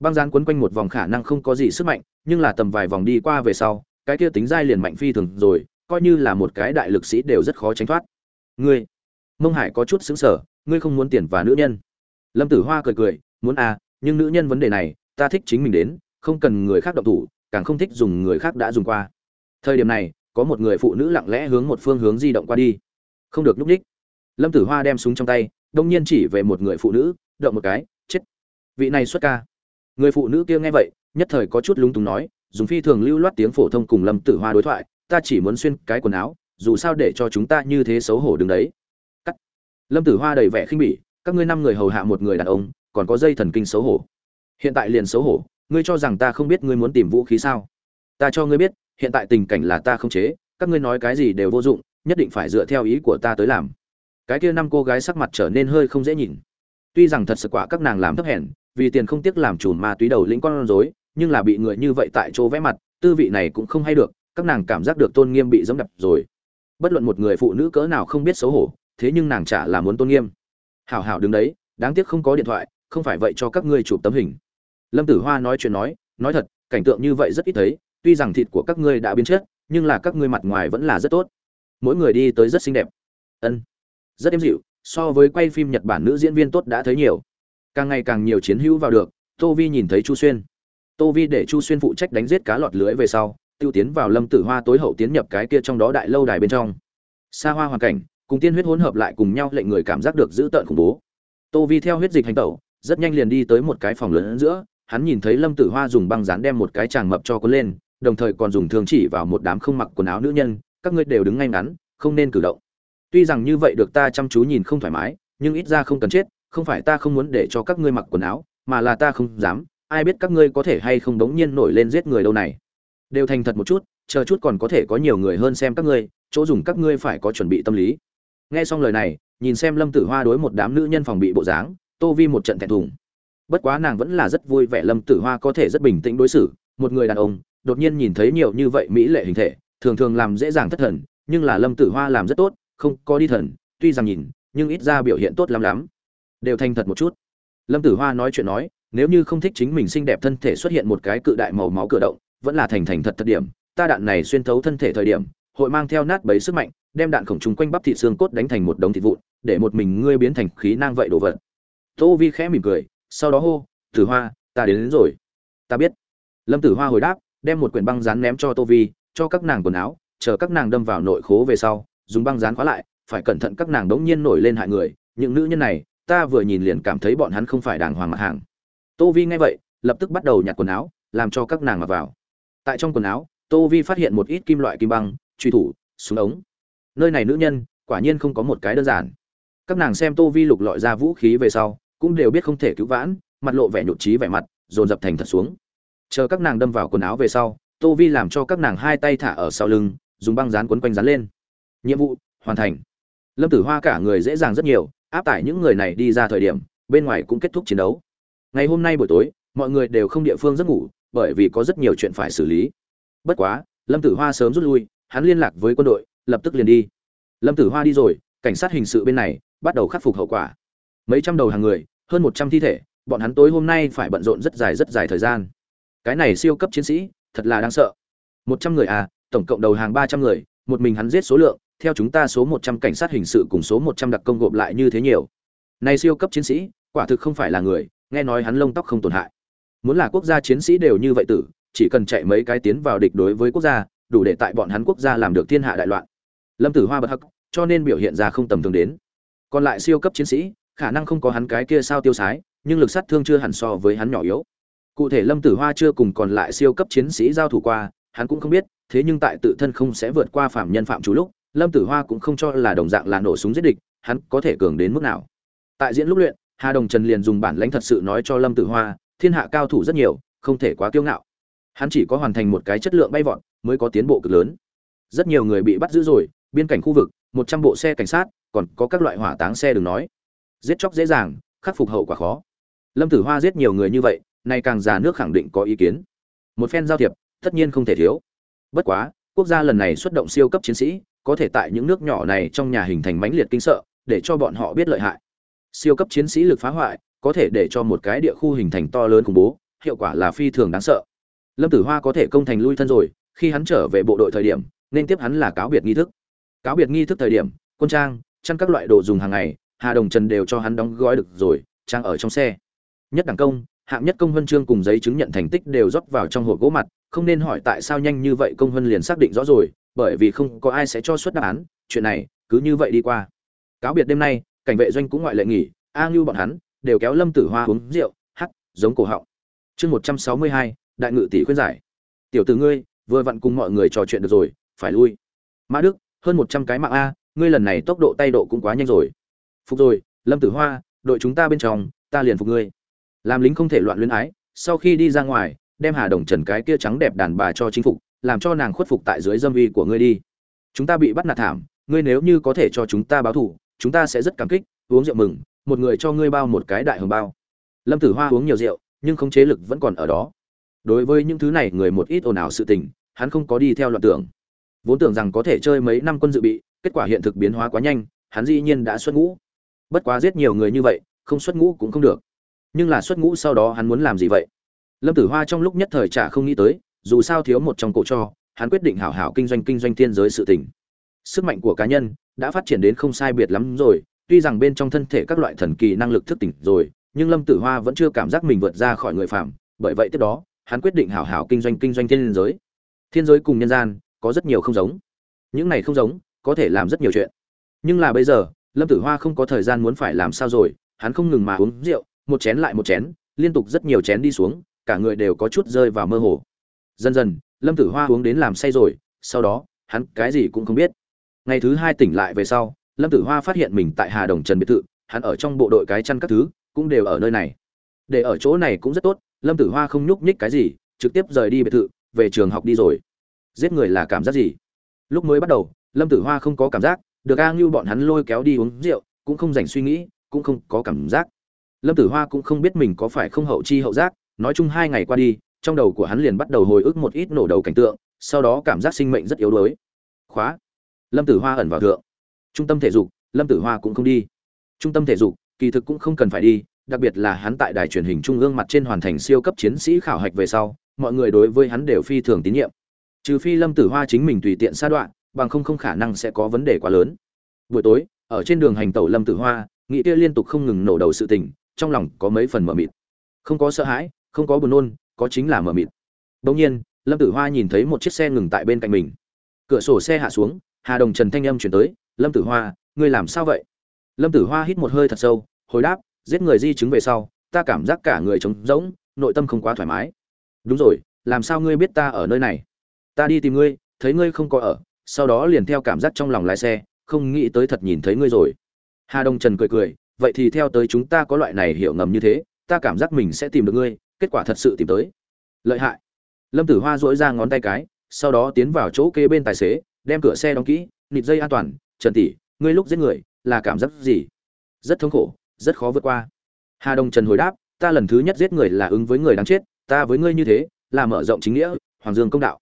Băng dán quấn quanh một vòng khả năng không có gì sức mạnh, nhưng là tầm vài vòng đi qua về sau, cái kia tính dai liền mạnh phi thường rồi, coi như là một cái đại lực sĩ đều rất khó tránh thoát. Ngươi? Mông hải có chút xứng sở ngươi không muốn tiền và nữ nhân? Lâm tử hoa cười cười muốn à nhưng nữ nhân vấn đề này, ta thích chính mình đến, không cần người khác động thủ, càng không thích dùng người khác đã dùng qua. Thời điểm này, có một người phụ nữ lặng lẽ hướng một phương hướng di động qua đi. Không được lúc ních lâm tử hoa đem súng trong tay, đông nhiên chỉ về một người phụ nữ, động một cái, chết. Vị này xuất ca. Người phụ nữ kia nghe vậy, nhất thời có chút lung túng nói, dùng phi thường lưu loát tiếng phổ thông cùng lâm tử hoa đối thoại, ta chỉ muốn xuyên cái quần áo, dù sao để cho chúng ta như thế xấu hổ đứng đấy. Cắt. Lâm tử hoa đầy vẻ khinh bỉ, các ngươi năm người hầu hạ một người đàn ông còn có dây thần kinh xấu hổ. Hiện tại liền xấu hổ, ngươi cho rằng ta không biết ngươi muốn tìm vũ khí sao? Ta cho ngươi biết, hiện tại tình cảnh là ta không chế, các ngươi nói cái gì đều vô dụng, nhất định phải dựa theo ý của ta tới làm. Cái kia năm cô gái sắc mặt trở nên hơi không dễ nhìn. Tuy rằng thật sự quả các nàng làm thấp hèn, vì tiền không tiếc làm chùm ma túy đầu lĩnh con rối, nhưng là bị người như vậy tại chỗ vẽ mặt, tư vị này cũng không hay được, các nàng cảm giác được tôn nghiêm bị dẫm đập rồi. Bất luận một người phụ nữ cỡ nào không biết xấu hổ, thế nhưng nàng chả là muốn tôn nghiêm. Hảo hảo đứng đấy, đáng tiếc không có điện thoại không phải vậy cho các ngươi chụp tấm hình. Lâm tử hoa nói chuyện nói nói thật, cảnh tượng như vậy rất ít thấy, tuy rằng thịt của các ngươi đã biến chất, nhưng là các ngươi mặt ngoài vẫn là rất tốt. Mỗi người đi tới rất xinh đẹp. Ân, rất êm dịu, so với quay phim nhật bản nữ diễn viên tốt đã thấy nhiều. Càng ngày càng nhiều chiến hữu vào được, tô vi nhìn thấy chu xuyên. Tô vi để chu xuyên phụ trách đánh giết cá lọt lưới về sau, tiêu tiến vào lâm tử hoa tối hậu tiến nhập cái kia trong đó đại lâu đài bên trong. Xa hoa hoàn cảnh, cùng tiên huyết hỗn hợp lại cùng nhau lệnh người cảm giác được dữ tợn khủng bố. Tô vi theo huyết dịch hành tẩu rất nhanh liền đi tới một cái phòng lớn giữa, hắn nhìn thấy lâm tử hoa dùng băng dán đem một cái chàng mập cho cuốn lên, đồng thời còn dùng thương chỉ vào một đám không mặc quần áo nữ nhân, các ngươi đều đứng ngay ngắn, không nên cử động. Tuy rằng như vậy được ta chăm chú nhìn không thoải mái, nhưng ít ra không cần chết, không phải ta không muốn để cho các ngươi mặc quần áo, mà là ta không dám, ai biết các ngươi có thể hay không đống nhiên nổi lên giết người đâu này. Đều thành thật một chút, chờ chút còn có thể có nhiều người hơn xem các ngươi, chỗ dùng các ngươi phải có chuẩn bị tâm lý. Nghe xong lời này, nhìn xem lâm tử hoa đối một đám nữ nhân phòng bị bộ dáng tô vi một trận thẹn thùng. Bất quá nàng vẫn là rất vui vẻ lâm tử hoa có thể rất bình tĩnh đối xử, một người đàn ông, đột nhiên nhìn thấy nhiều như vậy mỹ lệ hình thể, thường thường làm dễ dàng thất thần, nhưng là lâm tử hoa làm rất tốt, không có đi thần, tuy rằng nhìn, nhưng ít ra biểu hiện tốt lắm lắm. Đều thành thật một chút. Lâm tử hoa nói chuyện nói, nếu như không thích chính mình xinh đẹp thân thể xuất hiện một cái cự đại màu máu cửa động, vẫn là thành thành thật thật điểm. Ta đạn này xuyên thấu thân thể thời điểm, hội mang theo nát bấy sức mạnh, đem đạn khổng trùng quanh bắp thịt xương cốt đánh thành một đống thịt vụn, để một mình ngươi biến thành khí nang vậy đồ vật tô vi khẽ mỉm cười sau đó hô tử hoa ta đến, đến rồi. Ta biết. Lâm tử hoa hồi đáp đem một quyển băng dán ném cho tô vi cho các nàng quần áo chờ các nàng đâm vào nội khố về sau dùng băng dán khóa lại phải cẩn thận các nàng đống nhiên nổi lên hại người những nữ nhân này ta vừa nhìn liền cảm thấy bọn hắn không phải đàng hoàng mặt hàng. Tô vi nghe vậy lập tức bắt đầu nhặt quần áo làm cho các nàng mặc vào. Tại trong quần áo tô vi phát hiện một ít kim loại kim băng truy thủ súng ống. Nơi này nữ nhân quả nhiên không có một cái đơn giản. Các nàng xem tô vi lục lọi ra vũ khí về sau cũng đều biết không thể cứu vãn, mặt lộ vẻ nhụt trí vẻ mặt, dồn dập thành thật xuống. Chờ các nàng đâm vào quần áo về sau, tô vi làm cho các nàng hai tay thả ở sau lưng, dùng băng dán quấn quanh dán lên. Nhiệm vụ hoàn thành. Lâm tử hoa cả người dễ dàng rất nhiều, áp tải những người này đi ra thời điểm, bên ngoài cũng kết thúc chiến đấu. Ngày hôm nay buổi tối, mọi người đều không địa phương giấc ngủ, bởi vì có rất nhiều chuyện phải xử lý. Bất quá, lâm tử hoa sớm rút lui, hắn liên lạc với quân đội, lập tức liền đi. Lâm tử hoa đi rồi, cảnh sát hình sự bên này bắt đầu khắc phục hậu quả mấy trăm đầu hàng người, hơn một trăm thi thể, bọn hắn tối hôm nay phải bận rộn rất dài rất dài thời gian. Cái này siêu cấp chiến sĩ, thật là đáng sợ. Một trăm người à tổng cộng đầu hàng ba trăm người, một mình hắn giết số lượng, theo chúng ta số một trăm cảnh sát hình sự cùng số một trăm đặc công gộp lại như thế nhiều. Này siêu cấp chiến sĩ, quả thực không phải là người, nghe nói hắn lông tóc không tổn hại. Muốn là quốc gia chiến sĩ đều như vậy tử, chỉ cần chạy mấy cái tiến vào địch đối với quốc gia, đủ để tại bọn hắn quốc gia làm được thiên hạ đại loạn. Lâm tử hoa bất hắc, cho nên biểu hiện ra không tầm thường đến. Còn lại siêu cấp chiến sĩ khả năng không có hắn cái kia sao tiêu sái, nhưng lực sát thương chưa hẳn so với hắn nhỏ yếu. Cụ thể lâm tử hoa chưa cùng còn lại siêu cấp chiến sĩ giao thủ qua, hắn cũng không biết, thế nhưng tại tự thân không sẽ vượt qua phạm nhân phạm chủ lúc, lâm tử hoa cũng không cho là đồng dạng là nổ súng giết địch, hắn có thể cường đến mức nào. Tại diễn lúc luyện, hà đồng trần liền dùng bản lãnh thật sự nói cho lâm tử hoa, thiên hạ cao thủ rất nhiều, không thể quá kiêu ngạo. Hắn chỉ có hoàn thành một cái chất lượng bay vọt, mới có tiến bộ cực lớn. Rất nhiều người bị bắt giữ rồi, biên cảnh khu vực, một trăm bộ xe cảnh sát, còn có các loại hỏa táng xe đừng nói giết chóc dễ dàng, khắc phục hậu quả khó. Lâm tử hoa giết nhiều người như vậy, nay càng già nước khẳng định có ý kiến. Một phen giao thiệp, tất nhiên không thể thiếu. Bất quá, quốc gia lần này xuất động siêu cấp chiến sĩ, có thể tại những nước nhỏ này trong nhà hình thành mãnh liệt kinh sợ, để cho bọn họ biết lợi hại. Siêu cấp chiến sĩ lực phá hoại, có thể để cho một cái địa khu hình thành to lớn khủng bố, hiệu quả là phi thường đáng sợ. Lâm tử hoa có thể công thành lui thân rồi, khi hắn trở về bộ đội thời điểm, nên tiếp hắn là cáo biệt nghi thức. Cáo biệt nghi thức thời điểm, quân trang, chăn các loại đồ dùng hàng ngày hà đồng trần đều cho hắn đóng gói được rồi, trang ở trong xe. Nhất đẳng công, hạng nhất công huân chương cùng giấy chứng nhận thành tích đều rót vào trong hộp gỗ mặt, không nên hỏi tại sao nhanh như vậy công huân liền xác định rõ rồi, bởi vì không có ai sẽ cho xuất đáp án, chuyện này cứ như vậy đi qua. Cáo biệt đêm nay, cảnh vệ doanh cũng ngoại lệ nghỉ, a ngưu bọn hắn đều kéo lâm tử hoa uống rượu, hắc, giống cổ họng. Chương một trăm sáu mươi hai, đại ngự tỷ khuyên giải. Tiểu tử ngươi, vừa vặn cùng mọi người trò chuyện được rồi, phải lui. Mã đức, hơn một trăm cái mạng a, ngươi lần này tốc độ tay độ cũng quá nhanh rồi phục rồi, lâm tử hoa, đội chúng ta bên trong, ta liền phục ngươi. Làm lính không thể loạn luyến ái, sau khi đi ra ngoài, đem hà đồng trần cái kia trắng đẹp đàn bà cho chính phục, làm cho nàng khuất phục tại dưới dâm uy của ngươi đi. Chúng ta bị bắt nạt thảm, ngươi nếu như có thể cho chúng ta báo thù, chúng ta sẽ rất cảm kích, uống rượu mừng, một người cho ngươi bao một cái đại hồng bao. Lâm tử hoa uống nhiều rượu, nhưng không chế lực vẫn còn ở đó. Đối với những thứ này người một ít ồn ào sự tình, hắn không có đi theo loạn tưởng. Vốn tưởng rằng có thể chơi mấy năm quân dự bị, kết quả hiện thực biến hóa quá nhanh, hắn dĩ nhiên đã xuất ngũ bất quá giết nhiều người như vậy, không xuất ngũ cũng không được. Nhưng là xuất ngũ sau đó hắn muốn làm gì vậy? Lâm tử hoa trong lúc nhất thời chả không nghĩ tới, dù sao thiếu một trong cổ cho, hắn quyết định hảo hảo kinh doanh kinh doanh thiên giới sự tình. Sức mạnh của cá nhân đã phát triển đến không sai biệt lắm rồi, tuy rằng bên trong thân thể các loại thần kỳ năng lực thức tỉnh rồi, nhưng lâm tử hoa vẫn chưa cảm giác mình vượt ra khỏi người phạm bởi vậy tiếp đó, hắn quyết định hảo hảo kinh doanh kinh doanh thiên giới. Thiên giới cùng nhân gian có rất nhiều không giống. Những này không giống, có thể làm rất nhiều chuyện. Nhưng là bây giờ lâm tử hoa không có thời gian muốn phải làm sao rồi, hắn không ngừng mà uống rượu, một chén lại một chén, liên tục rất nhiều chén đi xuống, cả người đều có chút rơi vào mơ hồ. Dần dần, lâm tử hoa uống đến làm say rồi, sau đó, hắn cái gì cũng không biết. Ngày thứ hai tỉnh lại về sau, lâm tử hoa phát hiện mình tại hà đồng trần biệt thự, hắn ở trong bộ đội cái chăn các thứ, cũng đều ở nơi này. Để ở chỗ này cũng rất tốt, lâm tử hoa không nhúc nhích cái gì, trực tiếp rời đi biệt thự, về trường học đi rồi. Giết người là cảm giác gì? Lúc mới bắt đầu, lâm tử hoa không có cảm giác được a ngưu bọn hắn lôi kéo đi uống rượu, cũng không dành suy nghĩ, cũng không có cảm giác. Lâm tử hoa cũng không biết mình có phải không hậu chi hậu giác, nói chung hai ngày qua đi, trong đầu của hắn liền bắt đầu hồi ức một ít nổ đầu cảnh tượng, sau đó cảm giác sinh mệnh rất yếu đuối. Khóa. Lâm tử hoa ẩn vào thượng. Trung tâm thể dục, lâm tử hoa cũng không đi. Trung tâm thể dục, kỳ thực cũng không cần phải đi, đặc biệt là hắn tại đài truyền hình trung ương mặt trên hoàn thành siêu cấp chiến sĩ khảo hạch về sau, mọi người đối với hắn đều phi thường tín nhiệm. Trừ phi lâm tử hoa chính mình tùy tiện sa đoạn bằng không không khả năng sẽ có vấn đề quá lớn. Buổi tối, ở trên đường hành tẩu lâm tử hoa nghĩ kia liên tục không ngừng nổ đầu sự tình, trong lòng có mấy phần mờ mịt. Không có sợ hãi, không có buồn nôn, có chính là mờ mịt. Bỗng nhiên, lâm tử hoa nhìn thấy một chiếc xe ngừng tại bên cạnh mình. Cửa sổ xe hạ xuống, hà đồng trần thanh âm chuyển tới, lâm tử hoa, ngươi làm sao vậy? Lâm tử hoa hít một hơi thật sâu, hồi đáp, giết người di chứng về sau, ta cảm giác cả người trống rỗng, nội tâm không quá thoải mái. Đúng rồi, làm sao ngươi biết ta ở nơi này? Ta đi tìm ngươi, thấy ngươi không có ở sau đó liền theo cảm giác trong lòng lái xe, không nghĩ tới thật nhìn thấy ngươi rồi. Hà đông trần cười cười, vậy thì theo tới chúng ta có loại này hiểu ngầm như thế, ta cảm giác mình sẽ tìm được ngươi, kết quả thật sự tìm tới. Lợi hại. Lâm tử hoa dỗi ra ngón tay cái, sau đó tiến vào chỗ kê bên tài xế, đem cửa xe đóng kỹ, nịt dây an toàn, trần tỷ, ngươi lúc giết người, là cảm giác gì? Rất thống khổ, rất khó vượt qua. Hà đông trần hồi đáp, ta lần thứ nhất giết người là ứng với người đáng chết, ta với ngươi như thế, là mở rộng chính nghĩa, hoàng dương công đạo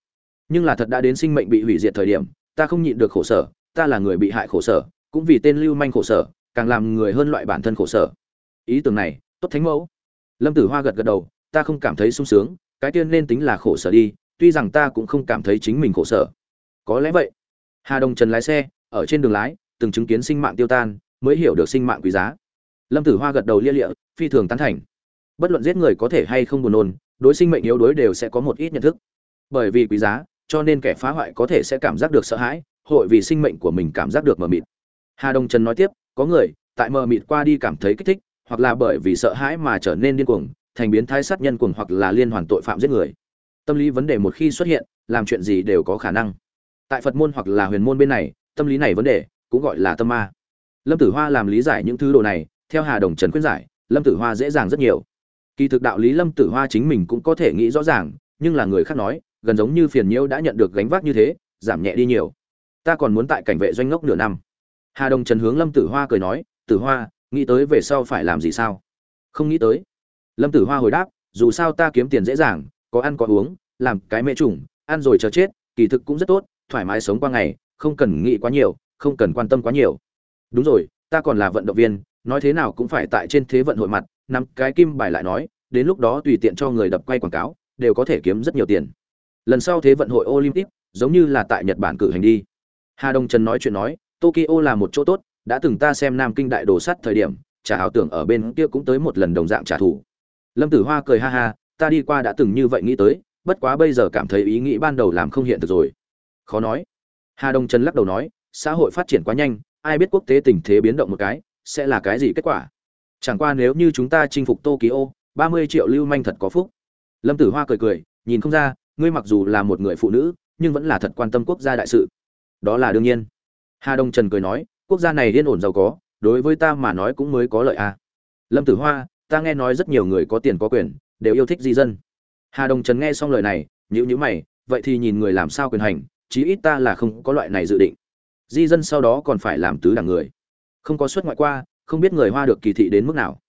nhưng là thật đã đến sinh mệnh bị hủy diệt thời điểm, ta không nhịn được khổ sở, ta là người bị hại khổ sở, cũng vì tên lưu manh khổ sở, càng làm người hơn loại bản thân khổ sở. Ý tưởng này, tốt thánh mẫu. Lâm tử hoa gật gật đầu, ta không cảm thấy sung sướng, cái tiên nên tính là khổ sở đi, tuy rằng ta cũng không cảm thấy chính mình khổ sở. Có lẽ vậy. Hà đồng trần lái xe, ở trên đường lái, từng chứng kiến sinh mạng tiêu tan, mới hiểu được sinh mạng quý giá. Lâm tử hoa gật đầu lia lịa, phi thường tán thành. Bất luận giết người có thể hay không buồn nôn, đối sinh mệnh yếu đuối đều sẽ có một ít nhận thức. Bởi vì quý giá cho nên kẻ phá hoại có thể sẽ cảm giác được sợ hãi, hội vì sinh mệnh của mình cảm giác được mờ mịt. Hà đông trần nói tiếp, có người, tại mờ mịt qua đi cảm thấy kích thích, hoặc là bởi vì sợ hãi mà trở nên điên cuồng, thành biến thái sát nhân cuồng hoặc là liên hoàn tội phạm giết người. Tâm lý vấn đề một khi xuất hiện, làm chuyện gì đều có khả năng. Tại phật môn hoặc là huyền môn bên này, tâm lý này vấn đề, cũng gọi là tâm ma. Lâm tử hoa làm lý giải những thứ đồ này, theo hà đồng trần khuyên giải, lâm tử hoa dễ dàng rất nhiều. Kỳ thực đạo lý lâm tử hoa chính mình cũng có thể nghĩ rõ ràng, nhưng là người khác nói gần giống như phiền nhiễu đã nhận được gánh vác như thế, giảm nhẹ đi nhiều. Ta còn muốn tại cảnh vệ doanh ngốc nửa năm. Hà đồng trần hướng lâm tử hoa cười nói, tử hoa, nghĩ tới về sau phải làm gì sao? Không nghĩ tới. Lâm tử hoa hồi đáp, dù sao ta kiếm tiền dễ dàng, có ăn có uống, làm cái mê trùng ăn rồi chờ chết, kỳ thực cũng rất tốt, thoải mái sống qua ngày, không cần nghĩ quá nhiều, không cần quan tâm quá nhiều. Đúng rồi, ta còn là vận động viên, nói thế nào cũng phải tại trên thế vận hội mặt nằm cái kim bài lại nói, đến lúc đó tùy tiện cho người đập quay quảng cáo, đều có thể kiếm rất nhiều tiền lần sau thế vận hội olympic, giống như là tại nhật bản cử hành đi. Hà đông trần nói chuyện nói, tokyo là một chỗ tốt, đã từng ta xem nam kinh đại đồ sắt thời điểm trả ảo tưởng ở bên kia cũng tới một lần đồng dạng trả thù. Lâm tử hoa cười ha ha, ta đi qua đã từng như vậy nghĩ tới, bất quá bây giờ cảm thấy ý nghĩ ban đầu làm không hiện thực rồi. Khó nói. Hà đông trần lắc đầu nói, xã hội phát triển quá nhanh, ai biết quốc tế tình thế biến động một cái, sẽ là cái gì kết quả? Chẳng qua nếu như chúng ta chinh phục tokyo, ba mươi triệu lưu manh thật có phúc. Lâm tử hoa cười cười, nhìn không ra ngươi mặc dù là một người phụ nữ, nhưng vẫn là thật quan tâm quốc gia đại sự. Đó là đương nhiên. Hà đông trần cười nói, quốc gia này yên ổn giàu có, đối với ta mà nói cũng mới có lợi à. lâm tử hoa, ta nghe nói rất nhiều người có tiền có quyền, đều yêu thích di dân. Hà đông trần nghe xong lời này nhữ nhữ mày, vậy thì nhìn người làm sao quyền hành, chí ít ta là không có loại này dự định. Di dân sau đó còn phải làm tứ đảng người. Không có xuất ngoại qua, không biết người hoa được kỳ thị đến mức nào.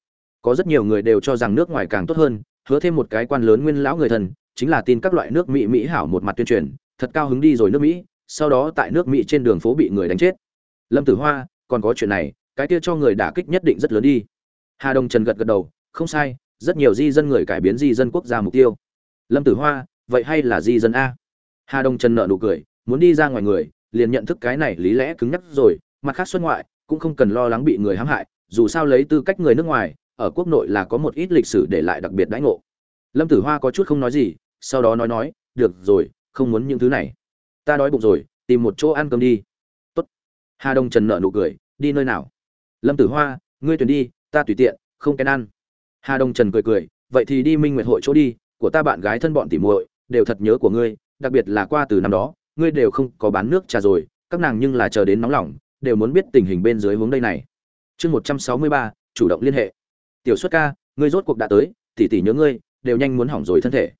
Có rất nhiều người đều cho rằng nước ngoài càng tốt hơn, hứa thêm một cái quan lớn nguyên lão người thân chính là tin các loại nước mỹ mỹ hảo một mặt tuyên truyền, thật cao hứng đi rồi nước mỹ, sau đó tại nước mỹ trên đường phố bị người đánh chết. Lâm tử hoa, còn có chuyện này, cái kia cho người đả kích nhất định rất lớn đi. Hà đồng trần gật gật đầu, không sai, rất nhiều di dân người cải biến di dân quốc gia mục tiêu. Lâm tử hoa, vậy hay là di dân a? Hà đồng trần nợ nụ cười, muốn đi ra ngoài người, liền nhận thức cái này lý lẽ cứng nhắc rồi, mặt khác xuất ngoại, cũng không cần lo lắng bị người hãm hại, dù sao lấy tư cách người nước ngoài, ở quốc nội là có một ít lịch sử để lại đặc biệt đãi ngộ. Lâm tử hoa có chút không nói gì sau đó nói nói, được rồi, không muốn những thứ này. Ta đói bụng rồi, tìm một chỗ ăn cơm đi. Tốt. hà đông trần nợ nụ cười, đi nơi nào? Lâm tử hoa, ngươi tuyển đi, ta tùy tiện, không kén ăn. Hà đông trần cười cười, vậy thì đi minh nguyệt hội chỗ đi, của ta bạn gái thân bọn tỉ muội, đều thật nhớ của ngươi, đặc biệt là qua từ năm đó, ngươi đều không có bán nước trà rồi, các nàng nhưng là chờ đến nóng lòng, đều muốn biết tình hình bên dưới hướng đây này. Chương một trăm sáu mươi ba, chủ động liên hệ. Tiểu xuất ca, ngươi rốt cuộc đã tới tỷ tỷ nhớ ngươi, đều nhanh muốn hỏng rồi thân thể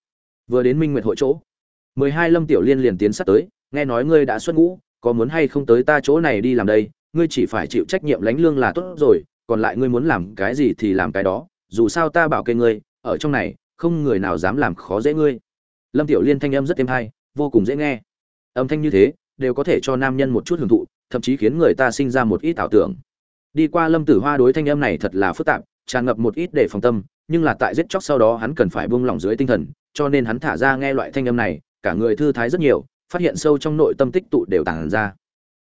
vừa đến minh nguyệt hội chỗ. Mười hai lâm tiểu liên liền tiến sát tới, nghe nói ngươi đã xuất ngũ, có muốn hay không tới ta chỗ này đi làm đây? Ngươi chỉ phải chịu trách nhiệm lãnh lương là tốt rồi, còn lại ngươi muốn làm cái gì thì làm cái đó, dù sao ta bảo kê ngươi, ở trong này, không người nào dám làm khó dễ ngươi. Lâm tiểu liên thanh âm rất êm hay, vô cùng dễ nghe. Âm thanh như thế, đều có thể cho nam nhân một chút hưởng thụ, thậm chí khiến người ta sinh ra một ít ảo tưởng. Đi qua lâm tử hoa đối thanh âm này thật là phức tạp, tràn ngập một ít để phòng tâm, nhưng là tại giết chóc sau đó hắn cần phải buông lỏng dưới tinh thần cho nên hắn thả ra nghe loại thanh âm này, cả người thư thái rất nhiều, phát hiện sâu trong nội tâm tích tụ đều tàng ra.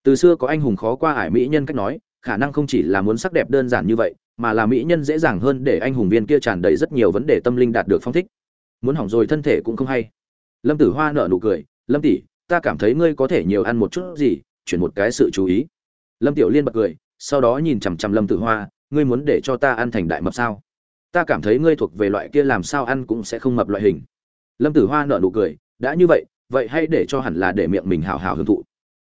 Từ xưa có anh hùng khó qua ải mỹ nhân cách nói, khả năng không chỉ là muốn sắc đẹp đơn giản như vậy, mà là mỹ nhân dễ dàng hơn để anh hùng viên kia tràn đầy rất nhiều vấn đề tâm linh đạt được phong thích. Muốn hỏng rồi thân thể cũng không hay. Lâm tử hoa nở nụ cười, lâm tỷ, ta cảm thấy ngươi có thể nhiều ăn một chút gì, chuyển một cái sự chú ý. Lâm tiểu liên bật cười, sau đó nhìn chằm chằm lâm tử hoa, ngươi muốn để cho ta ăn thành đại mập sao? Ta cảm thấy ngươi thuộc về loại kia làm sao ăn cũng sẽ không mập loại hình lâm tử hoa nở nụ cười, đã như vậy vậy hãy để cho hẳn là để miệng mình hào hào hưởng thụ.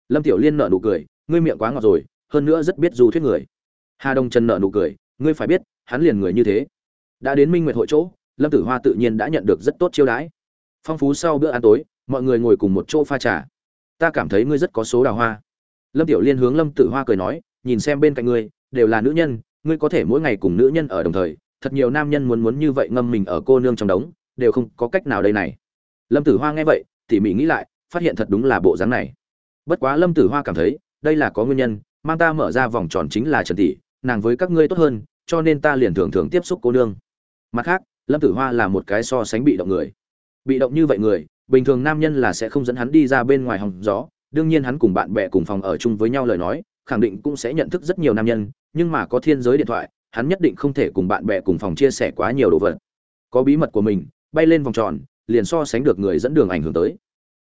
Lâm tiểu liên nở nụ cười, ngươi miệng quá ngọt rồi, hơn nữa rất biết du thuyết người. Hà đông trần nở nụ cười, ngươi phải biết, hắn liền người như thế. Đã đến minh nguyệt hội chỗ, lâm tử hoa tự nhiên đã nhận được rất tốt chiêu đãi. Phong phú sau bữa ăn tối, mọi người ngồi cùng một chỗ pha trà. Ta cảm thấy ngươi rất có số đào hoa. Lâm tiểu liên hướng lâm tử hoa cười nói, nhìn xem bên cạnh ngươi, đều là nữ nhân, ngươi có thể mỗi ngày cùng nữ nhân ở đồng thời, thật nhiều nam nhân muốn muốn như vậy ngâm mình ở cô nương trong đống đều không có cách nào đây này. Lâm tử hoa nghe vậy, tỉ mỉ nghĩ lại, phát hiện thật đúng là bộ dáng này. Bất quá lâm tử hoa cảm thấy, đây là có nguyên nhân, mang ta mở ra vòng tròn chính là trần tỷ, nàng với các ngươi tốt hơn, cho nên ta liền thường thường tiếp xúc cô nương. Mặt khác, lâm tử hoa là một cái so sánh bị động người. Bị động như vậy người, bình thường nam nhân là sẽ không dẫn hắn đi ra bên ngoài hòng gió, đương nhiên hắn cùng bạn bè cùng phòng ở chung với nhau lời nói, khẳng định cũng sẽ nhận thức rất nhiều nam nhân, nhưng mà có thiên giới điện thoại, hắn nhất định không thể cùng bạn bè cùng phòng chia sẻ quá nhiều đồ vật. Có bí mật của mình bay lên vòng tròn, liền so sánh được người dẫn đường ảnh hưởng tới.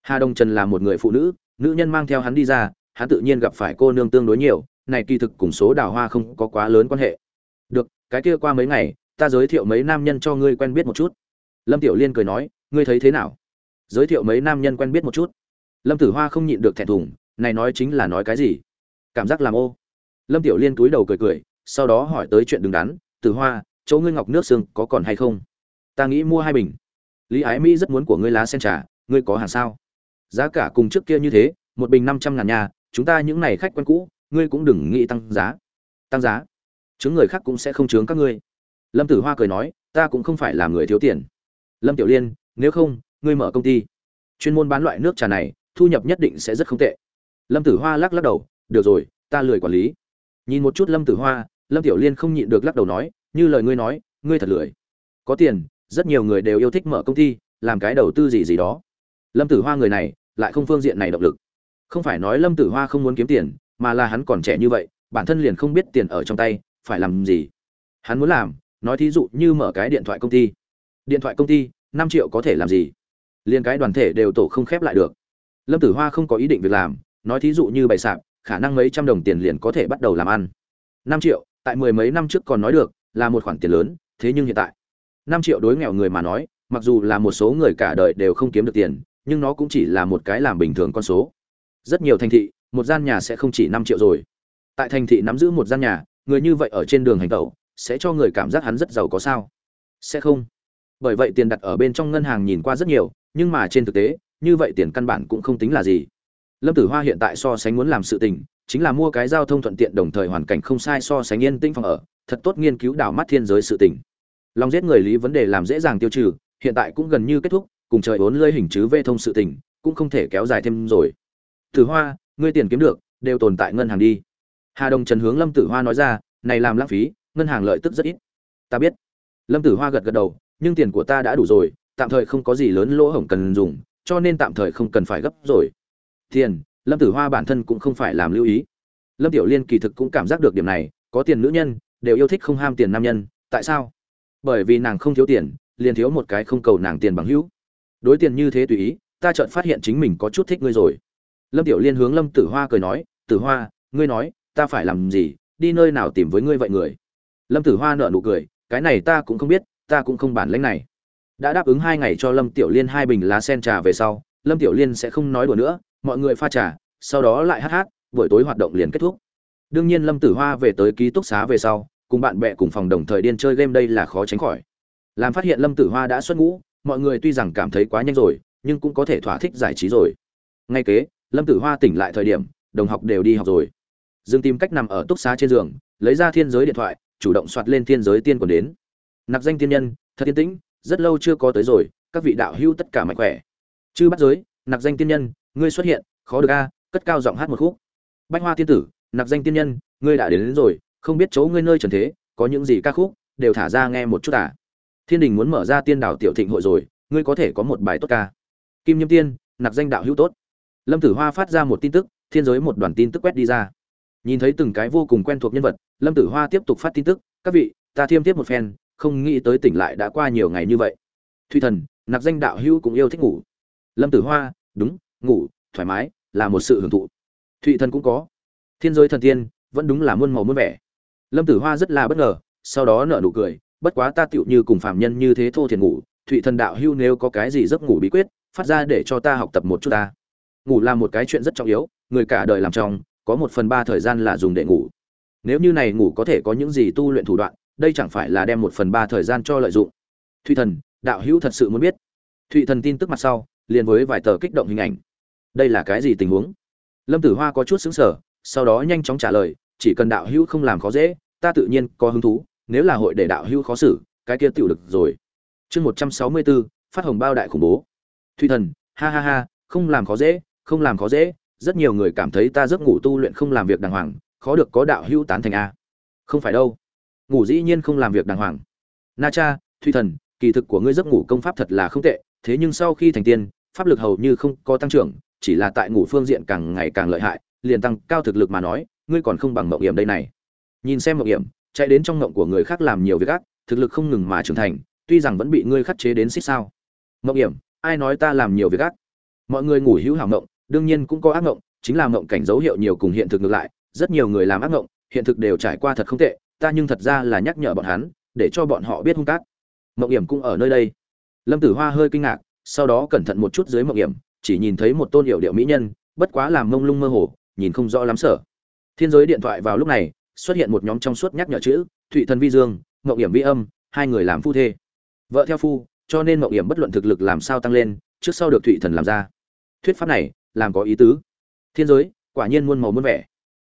Hà đông trần là một người phụ nữ nữ nhân mang theo hắn đi ra, hắn tự nhiên gặp phải cô nương tương đối nhiều, này kỳ thực cùng số đào hoa không có quá lớn quan hệ. Được, cái kia qua mấy ngày, ta giới thiệu mấy nam nhân cho ngươi quen biết một chút. Lâm tiểu liên cười nói, ngươi thấy thế nào? Giới thiệu mấy nam nhân quen biết một chút. Lâm tử hoa không nhịn được thẹn thùng, này nói chính là nói cái gì? Cảm giác làm ô. Lâm tiểu liên túi đầu cười cười, sau đó hỏi tới chuyện đứng đắn, tử hoa, chỗ ngươi ngọc nước xương có còn hay không? Ta nghĩ mua hai bình. Lý ái mỹ rất muốn của ngươi lá sen trà, ngươi có hàng sao? Giá cả cùng trước kia như thế, một bình năm trăm ngàn nhà chúng ta những này khách quen cũ, ngươi cũng đừng nghĩ tăng giá. Tăng giá? Chứng người khác cũng sẽ không chướng các ngươi. Lâm tử hoa cười nói, ta cũng không phải là người thiếu tiền. Lâm tiểu liên, nếu không, ngươi mở công ty. Chuyên môn bán loại nước trà này, thu nhập nhất định sẽ rất không tệ. Lâm tử hoa lắc lắc đầu, được rồi, ta lười quản lý. Nhìn một chút lâm tử hoa, lâm tiểu liên không nhịn được lắc đầu nói, như lời ngươi nói, ngươi thật lười. Có tiền rất nhiều người đều yêu thích mở công ty, làm cái đầu tư gì gì đó. Lâm tử hoa người này, lại không phương diện này động lực. Không phải nói lâm tử hoa không muốn kiếm tiền, mà là hắn còn trẻ như vậy, bản thân liền không biết tiền ở trong tay, phải làm gì? Hắn muốn làm, nói thí dụ như mở cái điện thoại công ty. Điện thoại công ty, năm triệu có thể làm gì? Liền cái đoàn thể đều tổ không khép lại được. Lâm tử hoa không có ý định việc làm, nói thí dụ như bày sạp, khả năng mấy trăm đồng tiền liền có thể bắt đầu làm ăn. Năm triệu, tại mười mấy năm trước còn nói được, là một khoản tiền lớn, thế nhưng hiện tại năm triệu đối nghèo người mà nói, mặc dù là một số người cả đời đều không kiếm được tiền, nhưng nó cũng chỉ là một cái làm bình thường con số. Rất nhiều thành thị, một gian nhà sẽ không chỉ năm triệu rồi. Tại thành thị nắm giữ một gian nhà, người như vậy ở trên đường hành tẩu, sẽ cho người cảm giác hắn rất giàu có sao? Sẽ không. Bởi vậy tiền đặt ở bên trong ngân hàng nhìn qua rất nhiều, nhưng mà trên thực tế, như vậy tiền căn bản cũng không tính là gì. Lâm tử hoa hiện tại so sánh muốn làm sự tình, chính là mua cái giao thông thuận tiện đồng thời hoàn cảnh không sai so sánh yên tĩnh phòng ở, thật tốt nghiên cứu đào mắt thiên giới sự tình. Long giết người lý vấn đề làm dễ dàng tiêu trừ, hiện tại cũng gần như kết thúc, cùng trời bốn lơi hình chứ vê thông sự tình, cũng không thể kéo dài thêm rồi. Tử hoa, ngươi tiền kiếm được, đều tồn tại ngân hàng đi. Hà đồng trần hướng lâm tử hoa nói ra, này làm lãng phí, ngân hàng lợi tức rất ít. Ta biết. Lâm tử hoa gật gật đầu, nhưng tiền của ta đã đủ rồi, tạm thời không có gì lớn lỗ hổng cần dùng, cho nên tạm thời không cần phải gấp rồi. Tiền, lâm tử hoa bản thân cũng không phải làm lưu ý. Lâm tiểu liên kỳ thực cũng cảm giác được điểm này, có tiền nữ nhân, đều yêu thích không ham tiền nam nhân, tại sao? Bởi vì nàng không thiếu tiền, liền thiếu một cái không cầu nàng tiền bằng hữu. Đối tiền như thế tùy ý, ta chợt phát hiện chính mình có chút thích ngươi rồi. Lâm tiểu liên hướng lâm tử hoa cười nói, tử hoa, ngươi nói, ta phải làm gì, đi nơi nào tìm với ngươi vậy người? Lâm tử hoa nợ nụ cười, cái này ta cũng không biết, ta cũng không bản lãnh này. Đã đáp ứng hai ngày cho lâm tiểu liên hai bình lá sen trà về sau, lâm tiểu liên sẽ không nói đùa nữa, mọi người pha trà, sau đó lại hát hát, buổi tối hoạt động liền kết thúc. Đương nhiên lâm tử hoa về tới ký túc xá về sau cùng bạn bè cùng phòng đồng thời điên chơi game đây là khó tránh khỏi. Làm phát hiện lâm tử hoa đã xuất ngũ mọi người tuy rằng cảm thấy quá nhanh rồi nhưng cũng có thể thỏa thích giải trí rồi. Ngay kế lâm tử hoa tỉnh lại thời điểm đồng học đều đi học rồi. Dương tìm cách nằm ở túc xá trên giường lấy ra thiên giới điện thoại chủ động soạt lên thiên giới tiên còn đến. Nạp danh tiên nhân thật tiên tĩnh rất lâu chưa có tới rồi các vị đạo hữu tất cả mạnh khỏe. Chư bắt giới nạp danh tiên nhân ngươi xuất hiện khó được a cất cao giọng hát một khúc. Bách hoa tiên tử nạp danh tiên nhân ngươi đã đến, đến rồi không biết chỗ ngươi nơi trần thế, có những gì ca khúc, đều thả ra nghe một chút à. Thiên đình muốn mở ra tiên đảo tiểu thịnh hội rồi, ngươi có thể có một bài tốt ca. Kim nhâm tiên, nạp danh đạo hữu tốt. Lâm tử hoa phát ra một tin tức, thiên giới một đoàn tin tức quét đi ra. Nhìn thấy từng cái vô cùng quen thuộc nhân vật, lâm tử hoa tiếp tục phát tin tức, các vị, ta thiêm tiếp một phen, không nghĩ tới tỉnh lại đã qua nhiều ngày như vậy. Thùy thần, nạp danh đạo hữu cũng yêu thích ngủ. Lâm tử hoa, đúng, ngủ, thoải mái, là một sự hưởng thụ. Thụy thần cũng có. Thiên giới thần tiên, vẫn đúng là muôn màu muôn vẻ lâm tử hoa rất là bất ngờ, sau đó nở nụ cười, bất quá ta tựu như cùng phạm nhân như thế thô thiền ngủ, thụy thần đạo hưu nếu có cái gì giấc ngủ bí quyết, phát ra để cho ta học tập một chút ta. Ngủ là một cái chuyện rất trọng yếu, người cả đời làm trong, có một phần ba thời gian là dùng để ngủ. Nếu như này ngủ có thể có những gì tu luyện thủ đoạn, đây chẳng phải là đem một phần ba thời gian cho lợi dụng. Thụy thần, đạo hữu thật sự muốn biết. Thụy thần tin tức mặt sau, liền với vài tờ kích động hình ảnh. Đây là cái gì tình huống? Lâm tử hoa có chút xứng sở sau đó nhanh chóng trả lời chỉ cần đạo hữu không làm khó dễ, ta tự nhiên có hứng thú, nếu là hội để đạo hữu khó xử, cái kia tiểu được rồi. Chương một trăm sáu mươi bốn phát hồng bao đại khủng bố. Thụy thần, ha ha ha, không làm khó dễ, không làm khó dễ, rất nhiều người cảm thấy ta giấc ngủ tu luyện không làm việc đàng hoàng, khó được có đạo hữu tán thành a. Không phải đâu. Ngủ dĩ nhiên không làm việc đàng hoàng. Na cha thụy thần, kỳ thực của ngươi giấc ngủ công pháp thật là không tệ, thế nhưng sau khi thành tiên, pháp lực hầu như không có tăng trưởng, chỉ là tại ngủ phương diện càng ngày càng lợi hại, liền tăng cao thực lực mà nói ngươi còn không bằng mộng hiểm đây này. Nhìn xem mộng hiểm, chạy đến trong mộng của người khác làm nhiều việc ác, thực lực không ngừng mà trưởng thành, tuy rằng vẫn bị ngươi khắc chế đến xích sao. Mộng hiểm, ai nói ta làm nhiều việc ác? Mọi người ngủ hữu hảo mộng, đương nhiên cũng có ác mộng, chính là mộng cảnh dấu hiệu nhiều cùng hiện thực ngược lại, rất nhiều người làm ác mộng, hiện thực đều trải qua thật không tệ, ta nhưng thật ra là nhắc nhở bọn hắn, để cho bọn họ biết hung cát mộng hiểm cũng ở nơi đây. Lâm tử hoa hơi kinh ngạc, sau đó cẩn thận một chút dưới mộng hiểm, chỉ nhìn thấy một tôn hiệu điệu mỹ nhân, bất quá làm mông lung mơ hồ, nhìn không rõ lắm sở thiên giới điện thoại vào lúc này, xuất hiện một nhóm trong suốt nhắc nhở chữ, thụy thần vi dương Mậu hiểm vi âm, hai người làm phu thê. Vợ theo phu, cho nên Mậu hiểm bất luận thực lực làm sao tăng lên, trước sau được thụy thần làm ra. Thuyết pháp này, làm có ý tứ. Thiên giới, quả nhiên muôn màu muôn vẻ.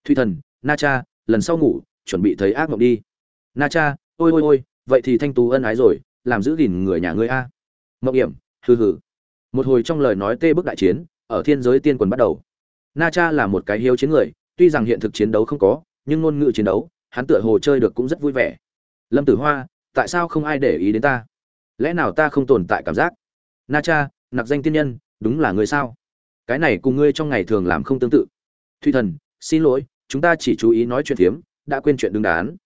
Thụy thần, na cha, lần sau ngủ, chuẩn bị thấy ác mộng đi. Na cha, ôi ôi ôi, vậy thì thanh tú ân ái rồi, làm giữ gìn người nhà ngươi a. Mậu hiểm, hừ hừ. Một hồi trong lời nói tê bức đại chiến, ở thiên giới tiên quần bắt đầu. Na cha là một cái hiếu chiến người tuy rằng hiện thực chiến đấu không có, nhưng ngôn ngữ chiến đấu, hắn tựa hồ chơi được cũng rất vui vẻ. Lâm tử hoa, tại sao không ai để ý đến ta? Lẽ nào ta không tồn tại cảm giác? Na cha, nặc danh tiên nhân, đúng là người sao? Cái này cùng ngươi trong ngày thường làm không tương tự. Thùy thần, xin lỗi, chúng ta chỉ chú ý nói chuyện phiếm, đã quên chuyện đứng đán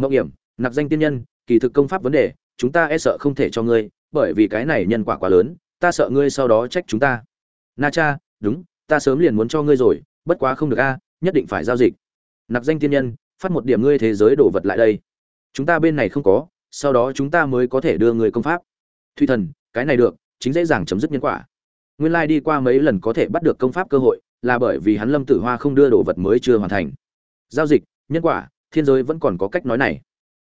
mộng hiểm, nặc danh tiên nhân, kỳ thực công pháp vấn đề, chúng ta e sợ không thể cho ngươi, bởi vì cái này nhân quả quá lớn, ta sợ ngươi sau đó trách chúng ta. Na cha, đúng, ta sớm liền muốn cho ngươi rồi, bất quá không được a nhất định phải giao dịch. Nặc danh tiên nhân, phát một điểm ngươi thế giới đổ vật lại đây. Chúng ta bên này không có, sau đó chúng ta mới có thể đưa người công pháp. Thùy thần, cái này được, chính dễ dàng chấm dứt nhân quả. Nguyên lai đi qua mấy lần có thể bắt được công pháp cơ hội, là bởi vì hắn lâm tử hoa không đưa đồ vật mới chưa hoàn thành. Giao dịch, nhân quả, thiên giới vẫn còn có cách nói này.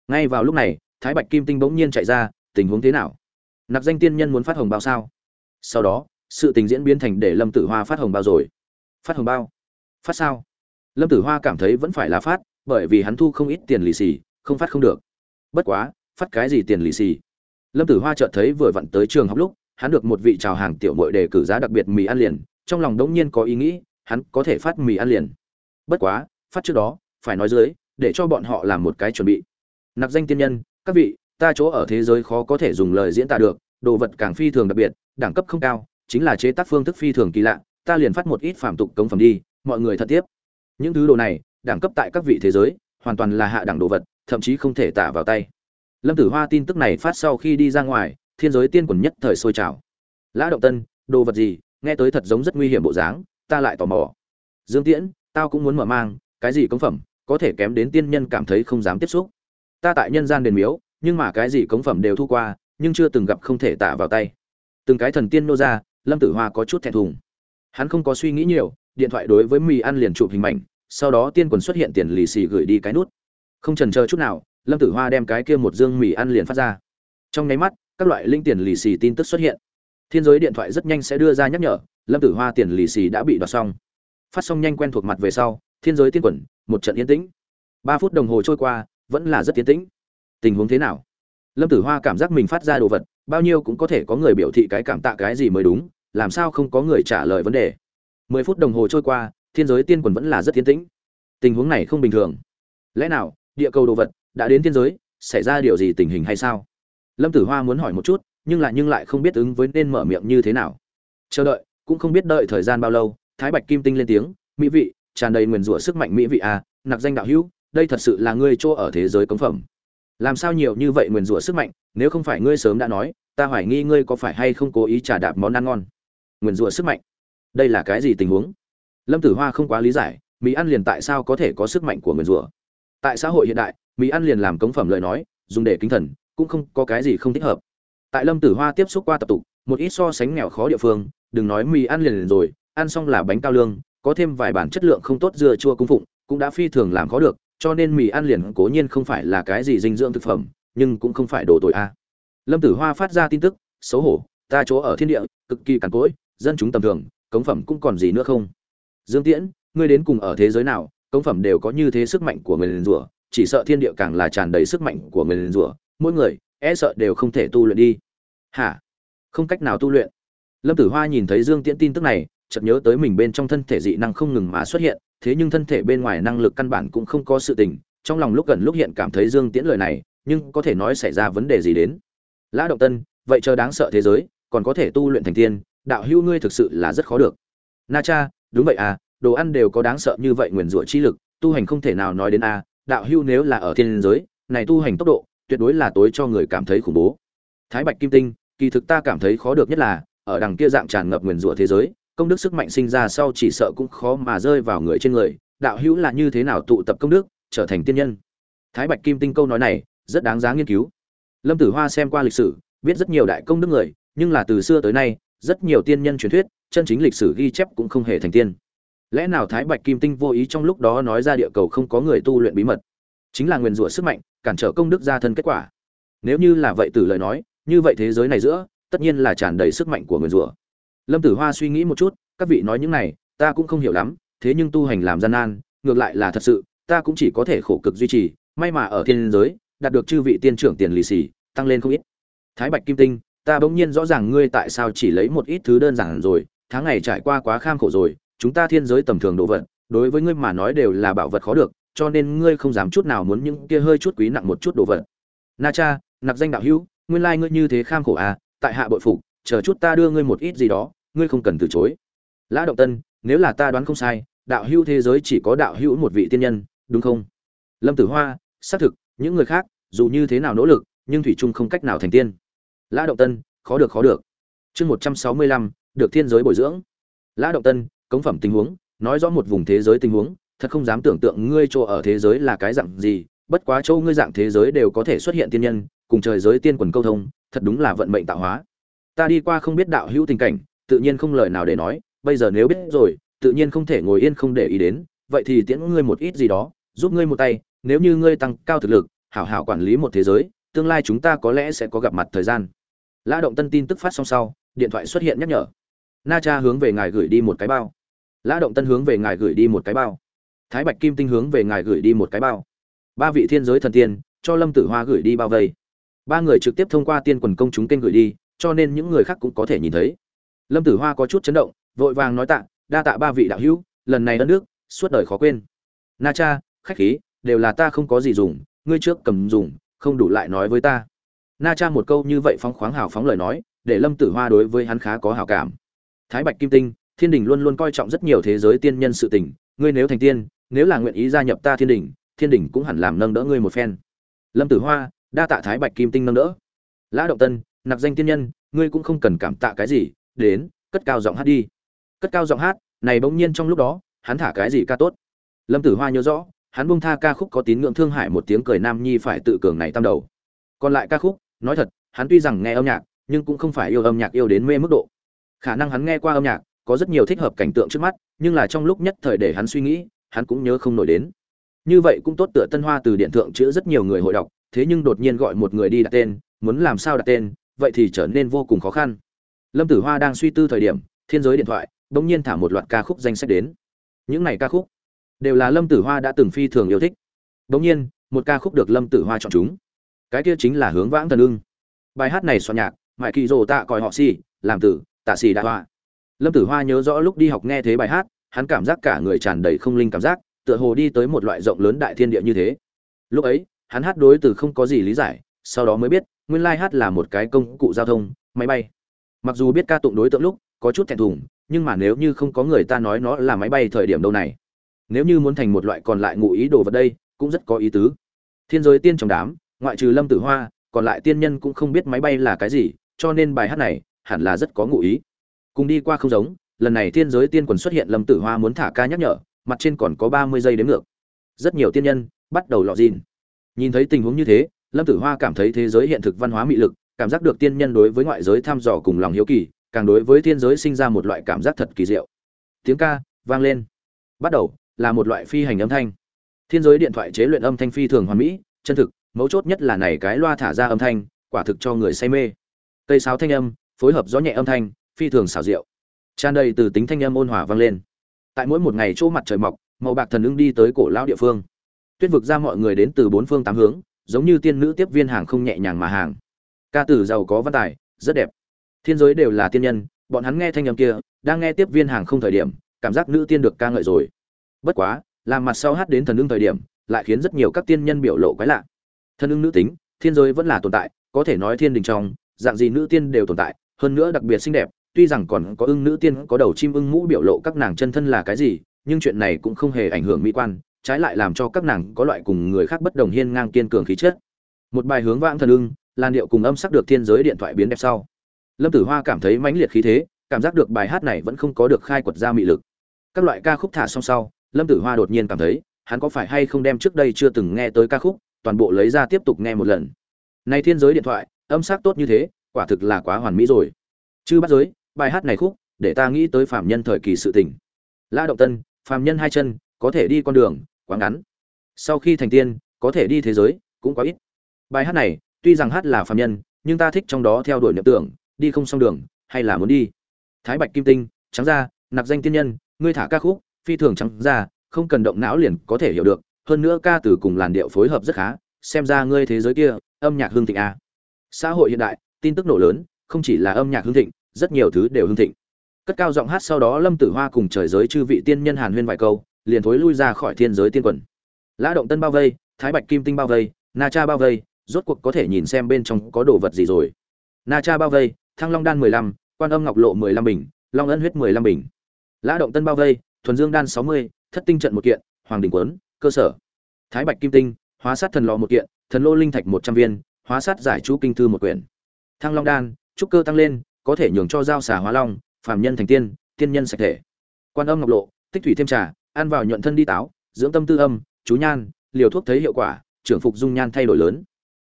Ngay vào lúc này, thái bạch kim tinh bỗng nhiên chạy ra, tình huống thế nào? Nặc danh tiên nhân muốn phát hồng bao sao? Sau đó, sự tình diễn biến thành để lâm tử hoa phát hồng bao rồi. Phát hồng bao? Phát sao? Lâm tử hoa cảm thấy vẫn phải là phát, bởi vì hắn thu không ít tiền lì xì, không phát không được. Bất quá, phát cái gì tiền lì xì? Lâm tử hoa chợt thấy vừa vặn tới trường học lúc, hắn được một vị chào hàng tiểu mội đề cử giá đặc biệt mì ăn liền, trong lòng đống nhiên có ý nghĩ, hắn có thể phát mì ăn liền. Bất quá, phát trước đó, phải nói dưới, để cho bọn họ làm một cái chuẩn bị. Nạp danh tiên nhân, các vị, ta chỗ ở thế giới khó có thể dùng lời diễn tả được, đồ vật càng phi thường đặc biệt, đẳng cấp không cao, chính là chế tác phương thức phi thường kỳ lạ, ta liền phát một ít phạm tục cống phẩm đi, mọi người thật tiếp những thứ đồ này, đẳng cấp tại các vị thế giới, hoàn toàn là hạ đẳng đồ vật, thậm chí không thể tả vào tay. Lâm tử hoa tin tức này phát sau khi đi ra ngoài, thiên giới tiên quần nhất thời sôi trào. Lã động tân, đồ vật gì, nghe tới thật giống rất nguy hiểm bộ dáng, ta lại tò mò. Dương tiễn, tao cũng muốn mở mang, cái gì cống phẩm, có thể kém đến tiên nhân cảm thấy không dám tiếp xúc. Ta tại nhân gian đền miếu, nhưng mà cái gì cống phẩm đều thu qua, nhưng chưa từng gặp không thể tả vào tay. Từng cái thần tiên nô ra, lâm tử hoa có chút thẹn thùng. Hắn không có suy nghĩ nhiều điện thoại đối với mì ăn liền chụp hình mảnh, sau đó tiên quần xuất hiện tiền lì xì gửi đi cái nút. Không trần chờ chút nào, lâm tử hoa đem cái kia một dương mì ăn liền phát ra. Trong nháy mắt, các loại linh tiền lì xì tin tức xuất hiện. Thiên giới điện thoại rất nhanh sẽ đưa ra nhắc nhở, lâm tử hoa tiền lì xì đã bị đoạt xong. Phát xong nhanh quen thuộc mặt về sau, thiên giới tiên quần, một trận yên tĩnh. Ba phút đồng hồ trôi qua, vẫn là rất yên tĩnh. Tình huống thế nào? Lâm tử hoa cảm giác mình phát ra đồ vật, bao nhiêu cũng có thể có người biểu thị cái cảm tạ cái gì mới đúng, làm sao không có người trả lời vấn đề mười phút đồng hồ trôi qua, thiên giới tiên quần vẫn là rất yên tĩnh. Tình huống này không bình thường. Lẽ nào, địa cầu đồ vật đã đến thiên giới, xảy ra điều gì tình hình hay sao? Lâm tử hoa muốn hỏi một chút, nhưng lại nhưng lại không biết ứng với nên mở miệng như thế nào. Chờ đợi, cũng không biết đợi thời gian bao lâu, thái bạch kim tinh lên tiếng, mỹ vị, tràn đầy nguyền rủa sức mạnh mỹ vị à nặc danh đạo hữu, đây thật sự là ngươi chỗ ở thế giới cống phẩm. Làm sao nhiều như vậy nguyền rủa sức mạnh, nếu không phải ngươi sớm đã nói, ta hoài nghi ngươi có phải hay không cố ý trả đạp món ăn ngon. Nguyền rủa sức mạnh? Đây là cái gì tình huống? Lâm tử hoa không quá lý giải mỹ ăn liền tại sao có thể có sức mạnh của nguyền rủa tại xã hội hiện đại mỹ ăn liền làm cống phẩm lời nói dùng để kính thần cũng không có cái gì không thích hợp. Tại lâm tử hoa tiếp xúc qua tập tục một ít so sánh nghèo khó địa phương đừng nói mì ăn liền, liền rồi ăn xong là bánh cao lương có thêm vài bản chất lượng không tốt dưa chua cung phụng cũng đã phi thường làm khó được cho nên mì ăn liền cố nhiên không phải là cái gì dinh dưỡng thực phẩm nhưng cũng không phải đồ tội a. Lâm tử hoa phát ra tin tức xấu hổ ta chỗ ở thiên địa cực kỳ càn cỗi dân chúng tầm thường cống phẩm cũng còn gì nữa không? Dương tiễn, ngươi đến cùng ở thế giới nào, cống phẩm đều có như thế sức mạnh của người liền rủa, chỉ sợ thiên địa càng là tràn đầy sức mạnh của người liền rủa, mỗi người e sợ đều không thể tu luyện đi. Hả? Không cách nào tu luyện. Lâm tử hoa nhìn thấy dương tiễn tin tức này, chợt nhớ tới mình bên trong thân thể dị năng không ngừng mà xuất hiện, thế nhưng thân thể bên ngoài năng lực căn bản cũng không có sự tình, trong lòng lúc gần lúc hiện cảm thấy dương tiễn lời này, nhưng có thể nói xảy ra vấn đề gì đến? Lã động tân, vậy chờ đáng sợ thế giới, còn có thể tu luyện thành tiên đạo hữu ngươi thực sự là rất khó được. Na cha đúng vậy à đồ ăn đều có đáng sợ như vậy nguyền rủa chi lực tu hành không thể nào nói đến a à, đạo hữu nếu là ở thiên giới này tu hành tốc độ tuyệt đối là tối cho người cảm thấy khủng bố. Thái bạch kim tinh kỳ thực ta cảm thấy khó được nhất là ở đằng kia dạng tràn ngập nguyền rủa thế giới công đức sức mạnh sinh ra sau chỉ sợ cũng khó mà rơi vào người trên người đạo hữu là như thế nào tụ tập công đức trở thành tiên nhân? Thái bạch kim tinh câu nói này rất đáng giá nghiên cứu. Lâm tử hoa xem qua lịch sử biết rất nhiều đại công đức người nhưng là từ xưa tới nay rất nhiều tiên nhân truyền thuyết, chân chính lịch sử ghi chép cũng không hề thành tiên. Lẽ nào thái bạch kim tinh vô ý trong lúc đó nói ra địa cầu không có người tu luyện bí mật? Chính là nguyền rủa sức mạnh, cản trở công đức gia thân kết quả. Nếu như là vậy từ lời nói, như vậy thế giới này giữa, tất nhiên là tràn đầy sức mạnh của nguyền rủa. Lâm tử hoa suy nghĩ một chút, các vị nói những này, ta cũng không hiểu lắm, thế nhưng tu hành làm gian nan, ngược lại là thật sự, ta cũng chỉ có thể khổ cực duy trì, may mà ở thiên giới, đạt được chư vị tiên trưởng tiền lì xì, tăng lên không ít. Thái bạch kim tinh ta bỗng nhiên rõ ràng ngươi tại sao chỉ lấy một ít thứ đơn giản rồi, tháng ngày trải qua quá kham khổ rồi, chúng ta thiên giới tầm thường đồ vật, đối với ngươi mà nói đều là bảo vật khó được, cho nên ngươi không dám chút nào muốn những kia hơi chút quý nặng một chút đồ vật. Na cha, nạp danh đạo hữu, nguyên lai ngươi như thế kham khổ à tại hạ bội phục, chờ chút ta đưa ngươi một ít gì đó, ngươi không cần từ chối. Lã động tân, nếu là ta đoán không sai, đạo hữu thế giới chỉ có đạo hữu một vị tiên nhân, đúng không? Lâm tử hoa, xác thực, những người khác, dù như thế nào nỗ lực, nhưng thủy trung không cách nào thành tiên lã động tân, khó được khó được. Chương một trăm sáu mươi lăm, được thiên giới bồi dưỡng. Lã động tân, cống phẩm tình huống, nói rõ một vùng thế giới tình huống, thật không dám tưởng tượng ngươi chỗ ở thế giới là cái dạng gì, bất quá châu ngươi dạng thế giới đều có thể xuất hiện tiên nhân, cùng trời giới tiên quần câu thông, thật đúng là vận mệnh tạo hóa. Ta đi qua không biết đạo hữu tình cảnh, tự nhiên không lời nào để nói, bây giờ nếu biết rồi, tự nhiên không thể ngồi yên không để ý đến, vậy thì tiễn ngươi một ít gì đó, giúp ngươi một tay, nếu như ngươi tăng cao thực lực, hảo hảo quản lý một thế giới tương lai chúng ta có lẽ sẽ có gặp mặt thời gian. Lã động tân tin tức phát xong sau, điện thoại xuất hiện nhắc nhở. Na cha hướng về ngài gửi đi một cái bao. Lã động tân hướng về ngài gửi đi một cái bao. Thái bạch kim tinh hướng về ngài gửi đi một cái bao. Ba vị thiên giới thần tiên, cho lâm tử hoa gửi đi bao vây. Ba người trực tiếp thông qua tiên quần công chúng kênh gửi đi, cho nên những người khác cũng có thể nhìn thấy. Lâm tử hoa có chút chấn động, vội vàng nói tạ, đa tạ ba vị đạo hữu, lần này đất nước suốt đời khó quên. Na cha, khách khí, đều là ta không có gì dùng, ngươi trước cầm dùng không đủ lại nói với ta. Na cha một câu như vậy phóng khoáng hào phóng lời nói, để lâm tử hoa đối với hắn khá có hào cảm. Thái bạch kim tinh, thiên đình luôn luôn coi trọng rất nhiều thế giới tiên nhân sự tình, ngươi nếu thành tiên, nếu là nguyện ý gia nhập ta thiên đình thiên đình cũng hẳn làm nâng đỡ ngươi một phen. Lâm tử hoa, đa tạ thái bạch kim tinh nâng đỡ. Lã động tân nạp danh tiên nhân, ngươi cũng không cần cảm tạ cái gì, đến, cất cao giọng hát đi. Cất cao giọng hát, này bỗng nhiên trong lúc đó, hắn thả cái gì ca tốt? Lâm tử hoa nhớ rõ hắn bông tha ca khúc có tín ngưỡng thương hại một tiếng cười nam nhi phải tự cường này tam đầu. Còn lại ca khúc, nói thật, hắn tuy rằng nghe âm nhạc, nhưng cũng không phải yêu âm nhạc yêu đến mê mức độ. Khả năng hắn nghe qua âm nhạc, có rất nhiều thích hợp cảnh tượng trước mắt, nhưng là trong lúc nhất thời để hắn suy nghĩ, hắn cũng nhớ không nổi đến. Như vậy cũng tốt tựa tân hoa từ điện thượng chữa rất nhiều người hội đọc, thế nhưng đột nhiên gọi một người đi đặt tên, muốn làm sao đặt tên, vậy thì trở nên vô cùng khó khăn. Lâm tử hoa đang suy tư thời điểm, thiên giới điện thoại, bỗng nhiên thả một loạt ca khúc danh sách đến. Những này ca khúc đều là lâm tử hoa đã từng phi thường yêu thích. Bỗng nhiên, một ca khúc được lâm tử hoa chọn chúng. Cái kia chính là hướng vãng thần ưng. Bài hát này soạn nhạc, mại kỳ rồ tạ còi họ si làm tử, tạ xì đại hoa. Lâm tử hoa nhớ rõ lúc đi học nghe thế bài hát, hắn cảm giác cả người tràn đầy không linh cảm giác, tựa hồ đi tới một loại rộng lớn đại thiên địa như thế. Lúc ấy, hắn hát đối từ không có gì lý giải, sau đó mới biết, nguyên lai hát là một cái công cụ giao thông, máy bay. Mặc dù biết ca tụng đối tượng lúc có chút thẹn thùng, nhưng mà nếu như không có người ta nói nó là máy bay thời điểm đâu này nếu như muốn thành một loại còn lại ngụ ý đồ vật đây, cũng rất có ý tứ. Thiên giới tiên trong đám, ngoại trừ lâm tử hoa, còn lại tiên nhân cũng không biết máy bay là cái gì, cho nên bài hát này hẳn là rất có ngụ ý. Cùng đi qua không giống, lần này thiên giới tiên quần xuất hiện lâm tử hoa muốn thả ca nhắc nhở, mặt trên còn có ba mươi giây đếm ngược. Rất nhiều tiên nhân bắt đầu lọ dìn. Nhìn thấy tình huống như thế, lâm tử hoa cảm thấy thế giới hiện thực văn hóa mị lực, cảm giác được tiên nhân đối với ngoại giới thăm dò cùng lòng hiếu kỳ, càng đối với thiên giới sinh ra một loại cảm giác thật kỳ diệu. Tiếng ca vang lên. Bắt đầu là một loại phi hành âm thanh. Thiên giới điện thoại chế luyện âm thanh phi thường hoàn mỹ, chân thực, mấu chốt nhất là này cái loa thả ra âm thanh, quả thực cho người say mê. Cây sáo thanh âm, phối hợp gió nhẹ âm thanh, phi thường xảo diệu. Tràn đầy từ tính thanh âm ôn hòa vang lên. Tại mỗi một ngày chỗ mặt trời mọc, màu bạc thần ưng đi tới cổ lão địa phương. Tuyết vực ra mọi người đến từ bốn phương tám hướng, giống như tiên nữ tiếp viên hàng không nhẹ nhàng mà hàng. Ca tử giàu có văn tài, rất đẹp. Thiên giới đều là tiên nhân, bọn hắn nghe thanh âm kia, đang nghe tiếp viên hàng không thời điểm, cảm giác nữ tiên được ca ngợi rồi bất quá làm mặt sau hát đến thần ưng thời điểm, lại khiến rất nhiều các tiên nhân biểu lộ quái lạ. Thần ưng nữ tính, thiên giới vẫn là tồn tại, có thể nói thiên đình trong, dạng gì nữ tiên đều tồn tại, hơn nữa đặc biệt xinh đẹp, tuy rằng còn có ưng nữ tiên, có đầu chim ưng mũ biểu lộ các nàng chân thân là cái gì, nhưng chuyện này cũng không hề ảnh hưởng mỹ quan, trái lại làm cho các nàng có loại cùng người khác bất đồng hiên ngang kiên cường khí chất. Một bài hướng vãng thần ưng, làn điệu cùng âm sắc được thiên giới điện thoại biến đẹp sau. Lâm tử hoa cảm thấy mãnh liệt khí thế, cảm giác được bài hát này vẫn không có được khai quật ra mị lực. Các loại ca khúc thả xong sau lâm tử hoa đột nhiên cảm thấy, hắn có phải hay không đem trước đây chưa từng nghe tới ca khúc, toàn bộ lấy ra tiếp tục nghe một lần. Này thiên giới điện thoại, âm sắc tốt như thế, quả thực là quá hoàn mỹ rồi. Chư bắt giới, bài hát này khúc, để ta nghĩ tới phạm nhân thời kỳ sự tình. La động tân, phạm nhân hai chân, có thể đi con đường, quá ngắn. Sau khi thành tiên, có thể đi thế giới, cũng quá ít. Bài hát này, tuy rằng hát là phạm nhân, nhưng ta thích trong đó theo đuổi niệm tưởng, đi không xong đường, hay là muốn đi. Thái bạch kim tinh, trắng ra nạp danh tiên nhân, ngươi thả ca khúc phi thường trắng ra, không cần động não liền có thể hiểu được. Hơn nữa ca từ cùng làn điệu phối hợp rất khá, xem ra ngươi thế giới kia, âm nhạc hương thịnh a xã hội hiện đại, tin tức nổ lớn, không chỉ là âm nhạc hương thịnh, rất nhiều thứ đều hương thịnh. Cất cao giọng hát sau đó lâm tử hoa cùng trời giới chư vị tiên nhân hàn huyên vài câu, liền thối lui ra khỏi thiên giới tiên quần. Lã động tân bao vây, thái bạch kim tinh bao vây, na cha bao vây, rốt cuộc có thể nhìn xem bên trong có đồ vật gì rồi. Na cha bao vây, thăng long đan mười lăm, quan âm ngọc lộ mười lăm bình, long ân huyết mười lăm bình. Lã động tân bao vây thuần dương đan sáu mươi, thất tinh trận một kiện, hoàng đình quấn, cơ sở. Thái bạch kim tinh, hóa sát thần lò một kiện, thần lô linh thạch một trăm viên, hóa sát giải chú kinh thư một quyển. Thăng long đan, trúc cơ tăng lên, có thể nhường cho giao xà hóa long, phàm nhân thành tiên tiên nhân sạch thể. Quan âm ngọc lộ, tích thủy thêm trà, ăn vào nhuận thân đi táo, dưỡng tâm tư âm, chú nhan, liều thuốc thấy hiệu quả, trưởng phục dung nhan thay đổi lớn.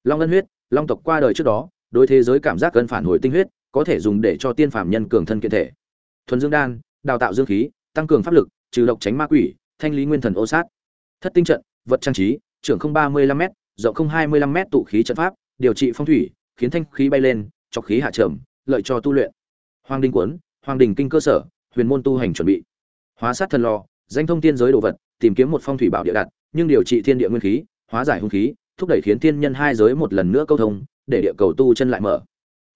Long ân huyết, long tộc qua đời trước đó, đối thế giới cảm giác cần phản hồi tinh huyết, có thể dùng để cho tiên phàm nhân cường thân kiện thể. Thuần dương đan, đào tạo dương khí tăng cường pháp lực, trừ độc tránh ma quỷ, thanh lý nguyên thần ô sát. Thất tinh trận, vật trang trí, trưởng không ba mươi lăm m rộng không hai mươi lăm m tụ khí trận pháp, điều trị phong thủy, khiến thanh khí bay lên, chọc khí hạ trầm, lợi cho tu luyện. Hoàng đình quấn hoàng đình kinh cơ sở, huyền môn tu hành chuẩn bị. Hóa sát thần lò, danh thông tiên giới đồ vật, tìm kiếm một phong thủy bảo địa đặt, nhưng điều trị thiên địa nguyên khí, hóa giải hung khí, thúc đẩy khiến thiên nhân hai giới một lần nữa câu thông, để địa cầu tu chân lại mở.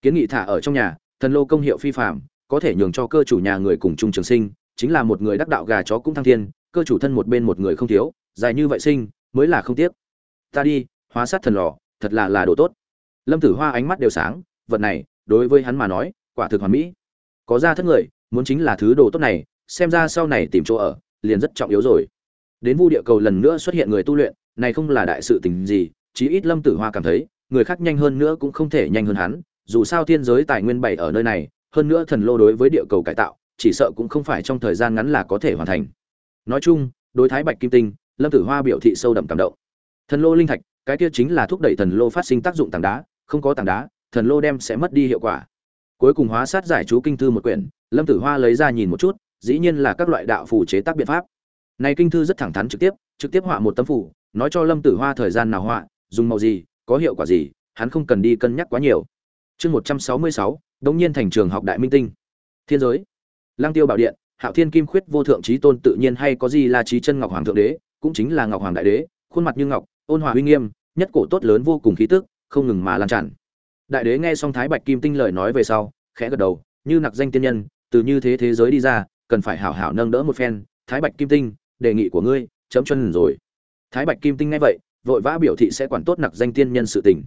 Kiến nghị thả ở trong nhà, thần lô công hiệu phi phạm có thể nhường cho cơ chủ nhà người cùng chung trường sinh chính là một người đắc đạo gà chó cũng thăng thiên, cơ chủ thân một bên một người không thiếu, dài như vậy sinh, mới là không tiếc. Ta đi, hóa sát thần lò, thật là là đồ tốt. Lâm tử hoa ánh mắt đều sáng, vật này, đối với hắn mà nói, quả thực hoàn mỹ. Có ra thất người, muốn chính là thứ đồ tốt này, xem ra sau này tìm chỗ ở, liền rất trọng yếu rồi. Đến vu địa cầu lần nữa xuất hiện người tu luyện, này không là đại sự tình gì, chí ít lâm tử hoa cảm thấy, người khác nhanh hơn nữa cũng không thể nhanh hơn hắn, dù sao thiên giới tài nguyên bày ở nơi này, hơn nữa thần lô đối với địa cầu cải tạo chỉ sợ cũng không phải trong thời gian ngắn là có thể hoàn thành. Nói chung, đối thái bạch kim tinh, lâm tử hoa biểu thị sâu đậm cảm động. Thần lô linh thạch, cái kia chính là thúc đẩy thần lô phát sinh tác dụng tảng đá, không có tảng đá, thần lô đem sẽ mất đi hiệu quả. Cuối cùng hóa sát giải chú kinh thư một quyển, lâm tử hoa lấy ra nhìn một chút, dĩ nhiên là các loại đạo phù chế tác biện pháp. Này kinh thư rất thẳng thắn trực tiếp trực tiếp họa một tấm phủ nói cho lâm tử hoa thời gian nào họa, dùng màu gì, có hiệu quả gì, hắn không cần đi cân nhắc quá nhiều. Chương một trăm sáu mươi sáu đống nhiên thành trường học đại minh tinh. Thiên giới lang tiêu bảo điện, hạo thiên kim khuyết vô thượng trí tôn tự nhiên hay có gì là trí chân ngọc hoàng thượng đế, cũng chính là ngọc hoàng đại đế, khuôn mặt như ngọc, ôn hòa uy nghiêm, nhất cổ tốt lớn vô cùng khí tức, không ngừng mà lan tràn. Đại đế nghe xong thái bạch kim tinh lời nói về sau, khẽ gật đầu, như nặc danh tiên nhân, từ như thế thế giới đi ra, cần phải hảo hảo nâng đỡ một phen. Thái bạch kim tinh, đề nghị của ngươi, chấm chân rồi. Thái bạch kim tinh nghe vậy, vội vã biểu thị sẽ quản tốt nặc danh tiên nhân sự tình.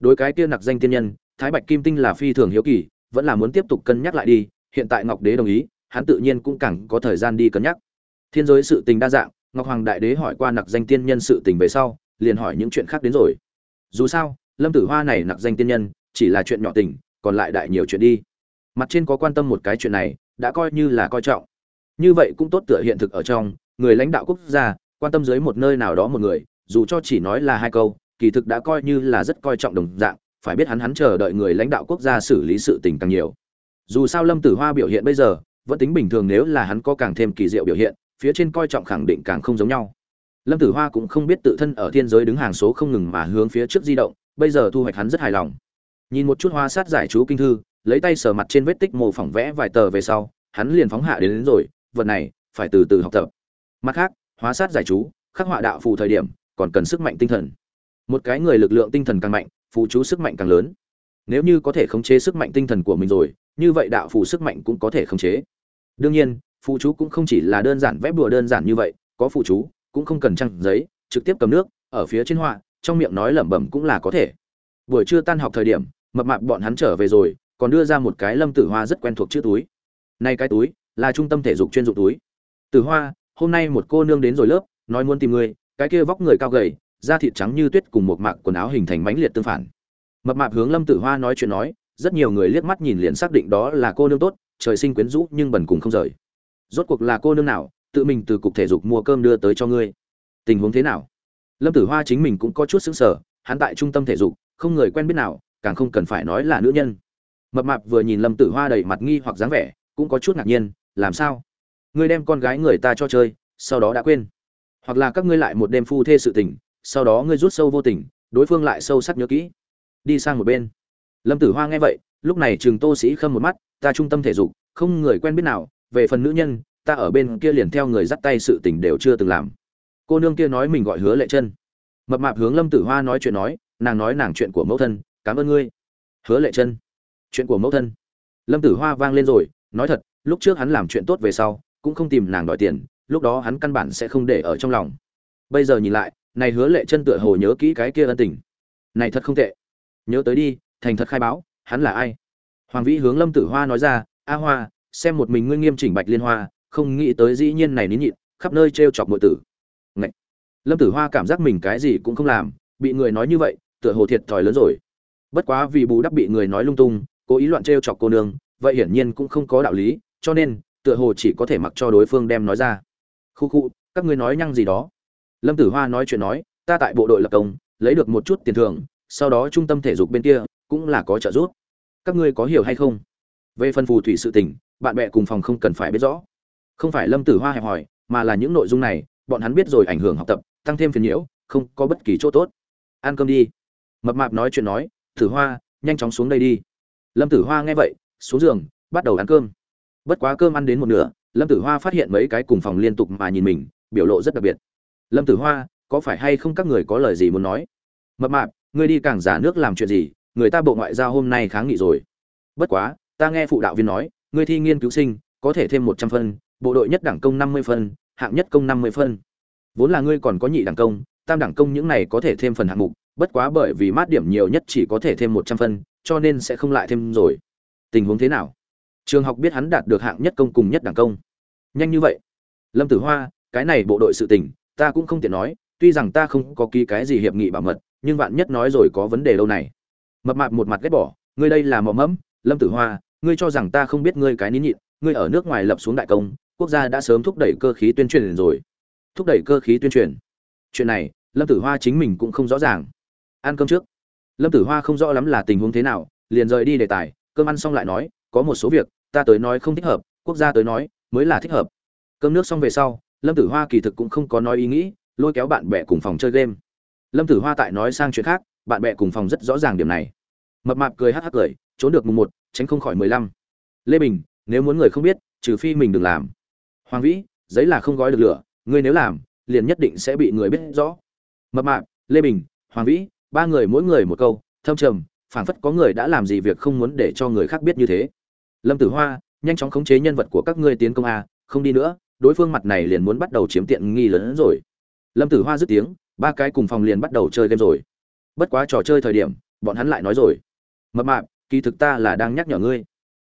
Đối cái kia nặc danh tiên nhân, thái bạch kim tinh là phi thường hiếu kỳ, vẫn là muốn tiếp tục cân nhắc lại đi hiện tại ngọc đế đồng ý, hắn tự nhiên cũng càng có thời gian đi cân nhắc. Thiên giới sự tình đa dạng, ngọc hoàng đại đế hỏi qua nặc danh tiên nhân sự tình về sau, liền hỏi những chuyện khác đến rồi. Dù sao, lâm tử hoa này nặc danh tiên nhân, chỉ là chuyện nhỏ tình, còn lại đại nhiều chuyện đi. Mặt trên có quan tâm một cái chuyện này, đã coi như là coi trọng. Như vậy cũng tốt tựa hiện thực ở trong, người lãnh đạo quốc gia, quan tâm dưới một nơi nào đó một người, dù cho chỉ nói là hai câu, kỳ thực đã coi như là rất coi trọng đồng dạng, phải biết hắn hắn chờ đợi người lãnh đạo quốc gia xử lý sự tình càng nhiều dù sao lâm tử hoa biểu hiện bây giờ vẫn tính bình thường nếu là hắn có càng thêm kỳ diệu biểu hiện phía trên coi trọng khẳng định càng không giống nhau. Lâm tử hoa cũng không biết tự thân ở thiên giới đứng hàng số không ngừng mà hướng phía trước di động bây giờ thu hoạch hắn rất hài lòng. Nhìn một chút hoa sát giải chú kinh thư lấy tay sờ mặt trên vết tích mô phỏng vẽ vài tờ về sau hắn liền phóng hạ đến, đến rồi vật này phải từ từ học tập. Mặt khác hóa sát giải chú khắc họa đạo phù thời điểm còn cần sức mạnh tinh thần. Một cái người lực lượng tinh thần càng mạnh phù chú sức mạnh càng lớn. Nếu như có thể khống chế sức mạnh tinh thần của mình rồi như vậy đạo phù sức mạnh cũng có thể khống chế. Đương nhiên, phù chú cũng không chỉ là đơn giản vẽ bùa đơn giản như vậy, có phù chú, cũng không cần trăng giấy, trực tiếp cầm nước, ở phía trên họa, trong miệng nói lẩm bẩm cũng là có thể. Buổi trưa tan học thời điểm, mập mạp bọn hắn trở về rồi, còn đưa ra một cái lâm tử hoa rất quen thuộc chữ túi. Nay cái túi, là trung tâm thể dục chuyên dụng túi. Tử hoa, hôm nay một cô nương đến rồi lớp, nói muốn tìm ngươi cái kia vóc người cao gầy, da thịt trắng như tuyết cùng một mạc quần áo hình thành mãnh liệt tương phản. Mập mạp hướng lâm tử hoa nói chuyện nói rất nhiều người liếc mắt nhìn liền xác định đó là cô nương tốt, trời sinh quyến rũ nhưng bần cùng không rời. Rốt cuộc là cô nương nào, tự mình từ cục thể dục mua cơm đưa tới cho ngươi? Tình huống thế nào? Lâm tử hoa chính mình cũng có chút xứng sở hắn tại trung tâm thể dục, không người quen biết nào, càng không cần phải nói là nữ nhân. Mập mạp vừa nhìn lâm tử hoa đầy mặt nghi hoặc dáng vẻ, cũng có chút ngạc nhiên, làm sao? Ngươi đem con gái người ta cho chơi, sau đó đã quên. Hoặc là các ngươi lại một đêm phu thê sự tình, sau đó ngươi rút sâu vô tình, đối phương lại sâu sắc nhớ kỹ. Đi sang một bên lâm tử hoa nghe vậy, lúc này trường tô sĩ khâm một mắt, ta trung tâm thể dục, không người quen biết nào, về phần nữ nhân, ta ở bên kia liền theo người dắt tay sự tình đều chưa từng làm. Cô nương kia nói mình gọi hứa lệ chân mập mạp hướng lâm tử hoa nói chuyện nói, nàng nói nàng chuyện của mẫu thân, cảm ơn ngươi. Hứa lệ chân chuyện của mẫu thân. Lâm tử hoa vang lên rồi, nói thật, lúc trước hắn làm chuyện tốt về sau, cũng không tìm nàng đòi tiền, lúc đó hắn căn bản sẽ không để ở trong lòng. Bây giờ nhìn lại, này hứa lệ chân tựa hồ nhớ kỹ cái kia ân tình. Này thật không tệ. Nhớ tới đi thành thật khai báo, hắn là ai? Hoàng vĩ hướng lâm tử hoa nói ra, a hoa, xem một mình ngươi nghiêm chỉnh bạch liên hoa, không nghĩ tới dĩ nhiên này nín nhịn, khắp nơi t r e o chọc nội tử. Ngậy! lâm tử hoa cảm giác mình cái gì cũng không làm, bị người nói như vậy, tựa hồ thiệt thòi lớn rồi. Bất quá vì bù đắp bị người nói lung tung, cố ý loạn t r e o chọc cô nương, vậy hiển nhiên cũng không có đạo lý, cho nên, tựa hồ chỉ có thể mặc cho đối phương đem nói ra. Khu khu, các ngươi nói nhăng gì đó? Lâm tử hoa nói chuyện nói, ta tại bộ đội lập công, lấy được một chút tiền thưởng, sau đó trung tâm thể dục bên kia cũng là có trợ giúp. Các ngươi có hiểu hay không? Về phần phù thủy sự tình, bạn bè cùng phòng không cần phải biết rõ. Không phải lâm tử hoa hẹp hỏi, mà là những nội dung này, bọn hắn biết rồi ảnh hưởng học tập, tăng thêm phiền nhiễu, không có bất kỳ chỗ tốt. Ăn cơm đi. Mập mạp nói chuyện nói, tử hoa, nhanh chóng xuống đây đi. Lâm tử hoa nghe vậy, xuống giường, bắt đầu ăn cơm. Bất quá cơm ăn đến một nửa, lâm tử hoa phát hiện mấy cái cùng phòng liên tục mà nhìn mình, biểu lộ rất đặc biệt. Lâm tử hoa, có phải hay không các người có lời gì muốn nói? Mập mạp, ngươi đi càng giả nước làm chuyện gì người ta bộ ngoại giao hôm nay kháng nghị rồi. Bất quá, ta nghe phụ đạo viên nói, ngươi thi nghiên cứu sinh, có thể thêm một trăm phân, bộ đội nhất đẳng công năm mươi phân, hạng nhất công năm mươi phân. Vốn là ngươi còn có nhị đẳng công, tam đẳng công những này có thể thêm phần hạng mục, bất quá bởi vì mát điểm nhiều nhất chỉ có thể thêm một trăm phân, cho nên sẽ không lại thêm rồi. Tình huống thế nào? Trường học biết hắn đạt được hạng nhất công cùng nhất đẳng công. Nhanh như vậy. Lâm tử hoa, cái này bộ đội sự tình, ta cũng không tiện nói, tuy rằng ta không có ký cái gì hiệp nghị bảo mật, nhưng bạn nhất nói rồi có vấn đề đâu này mập mạp một mặt ghét bỏ, ngươi đây là mò mẫm, lâm tử hoa, ngươi cho rằng ta không biết ngươi cái nín nhịn, ngươi ở nước ngoài lập xuống đại công, quốc gia đã sớm thúc đẩy cơ khí tuyên truyền rồi. Thúc đẩy cơ khí tuyên truyền? Chuyện này, lâm tử hoa chính mình cũng không rõ ràng. Ăn cơm trước. Lâm tử hoa không rõ lắm là tình huống thế nào, liền rời đi đề tài, cơm ăn xong lại nói, có một số việc, ta tới nói không thích hợp, quốc gia tới nói mới là thích hợp. Cơm nước xong về sau, lâm tử hoa kỳ thực cũng không có nói ý nghĩ, lôi kéo bạn bè cùng phòng chơi game. Lâm tử hoa tại nói sang chuyện khác bạn bè cùng phòng rất rõ ràng điểm này. Mập mạp cười hắc hắc cười, trốn được mùng một, tránh không khỏi mười lăm. Lê bình, nếu muốn người không biết, trừ phi mình đừng làm. Hoàng vĩ, giấy là không gói được lửa, ngươi nếu làm, liền nhất định sẽ bị người biết rõ. Mập mạp, lê bình, hoàng vĩ, ba người mỗi người một câu, thâm trầm, phảng phất có người đã làm gì việc không muốn để cho người khác biết như thế. Lâm tử hoa, nhanh chóng khống chế nhân vật của các ngươi tiến công a, không đi nữa, đối phương mặt này liền muốn bắt đầu chiếm tiện nghi lớn hơn rồi. Lâm tử hoa dứt tiếng, ba cái cùng phòng liền bắt đầu chơi game rồi bất quá trò chơi thời điểm, bọn hắn lại nói rồi. Mập mạp, kỳ thực ta là đang nhắc nhở ngươi.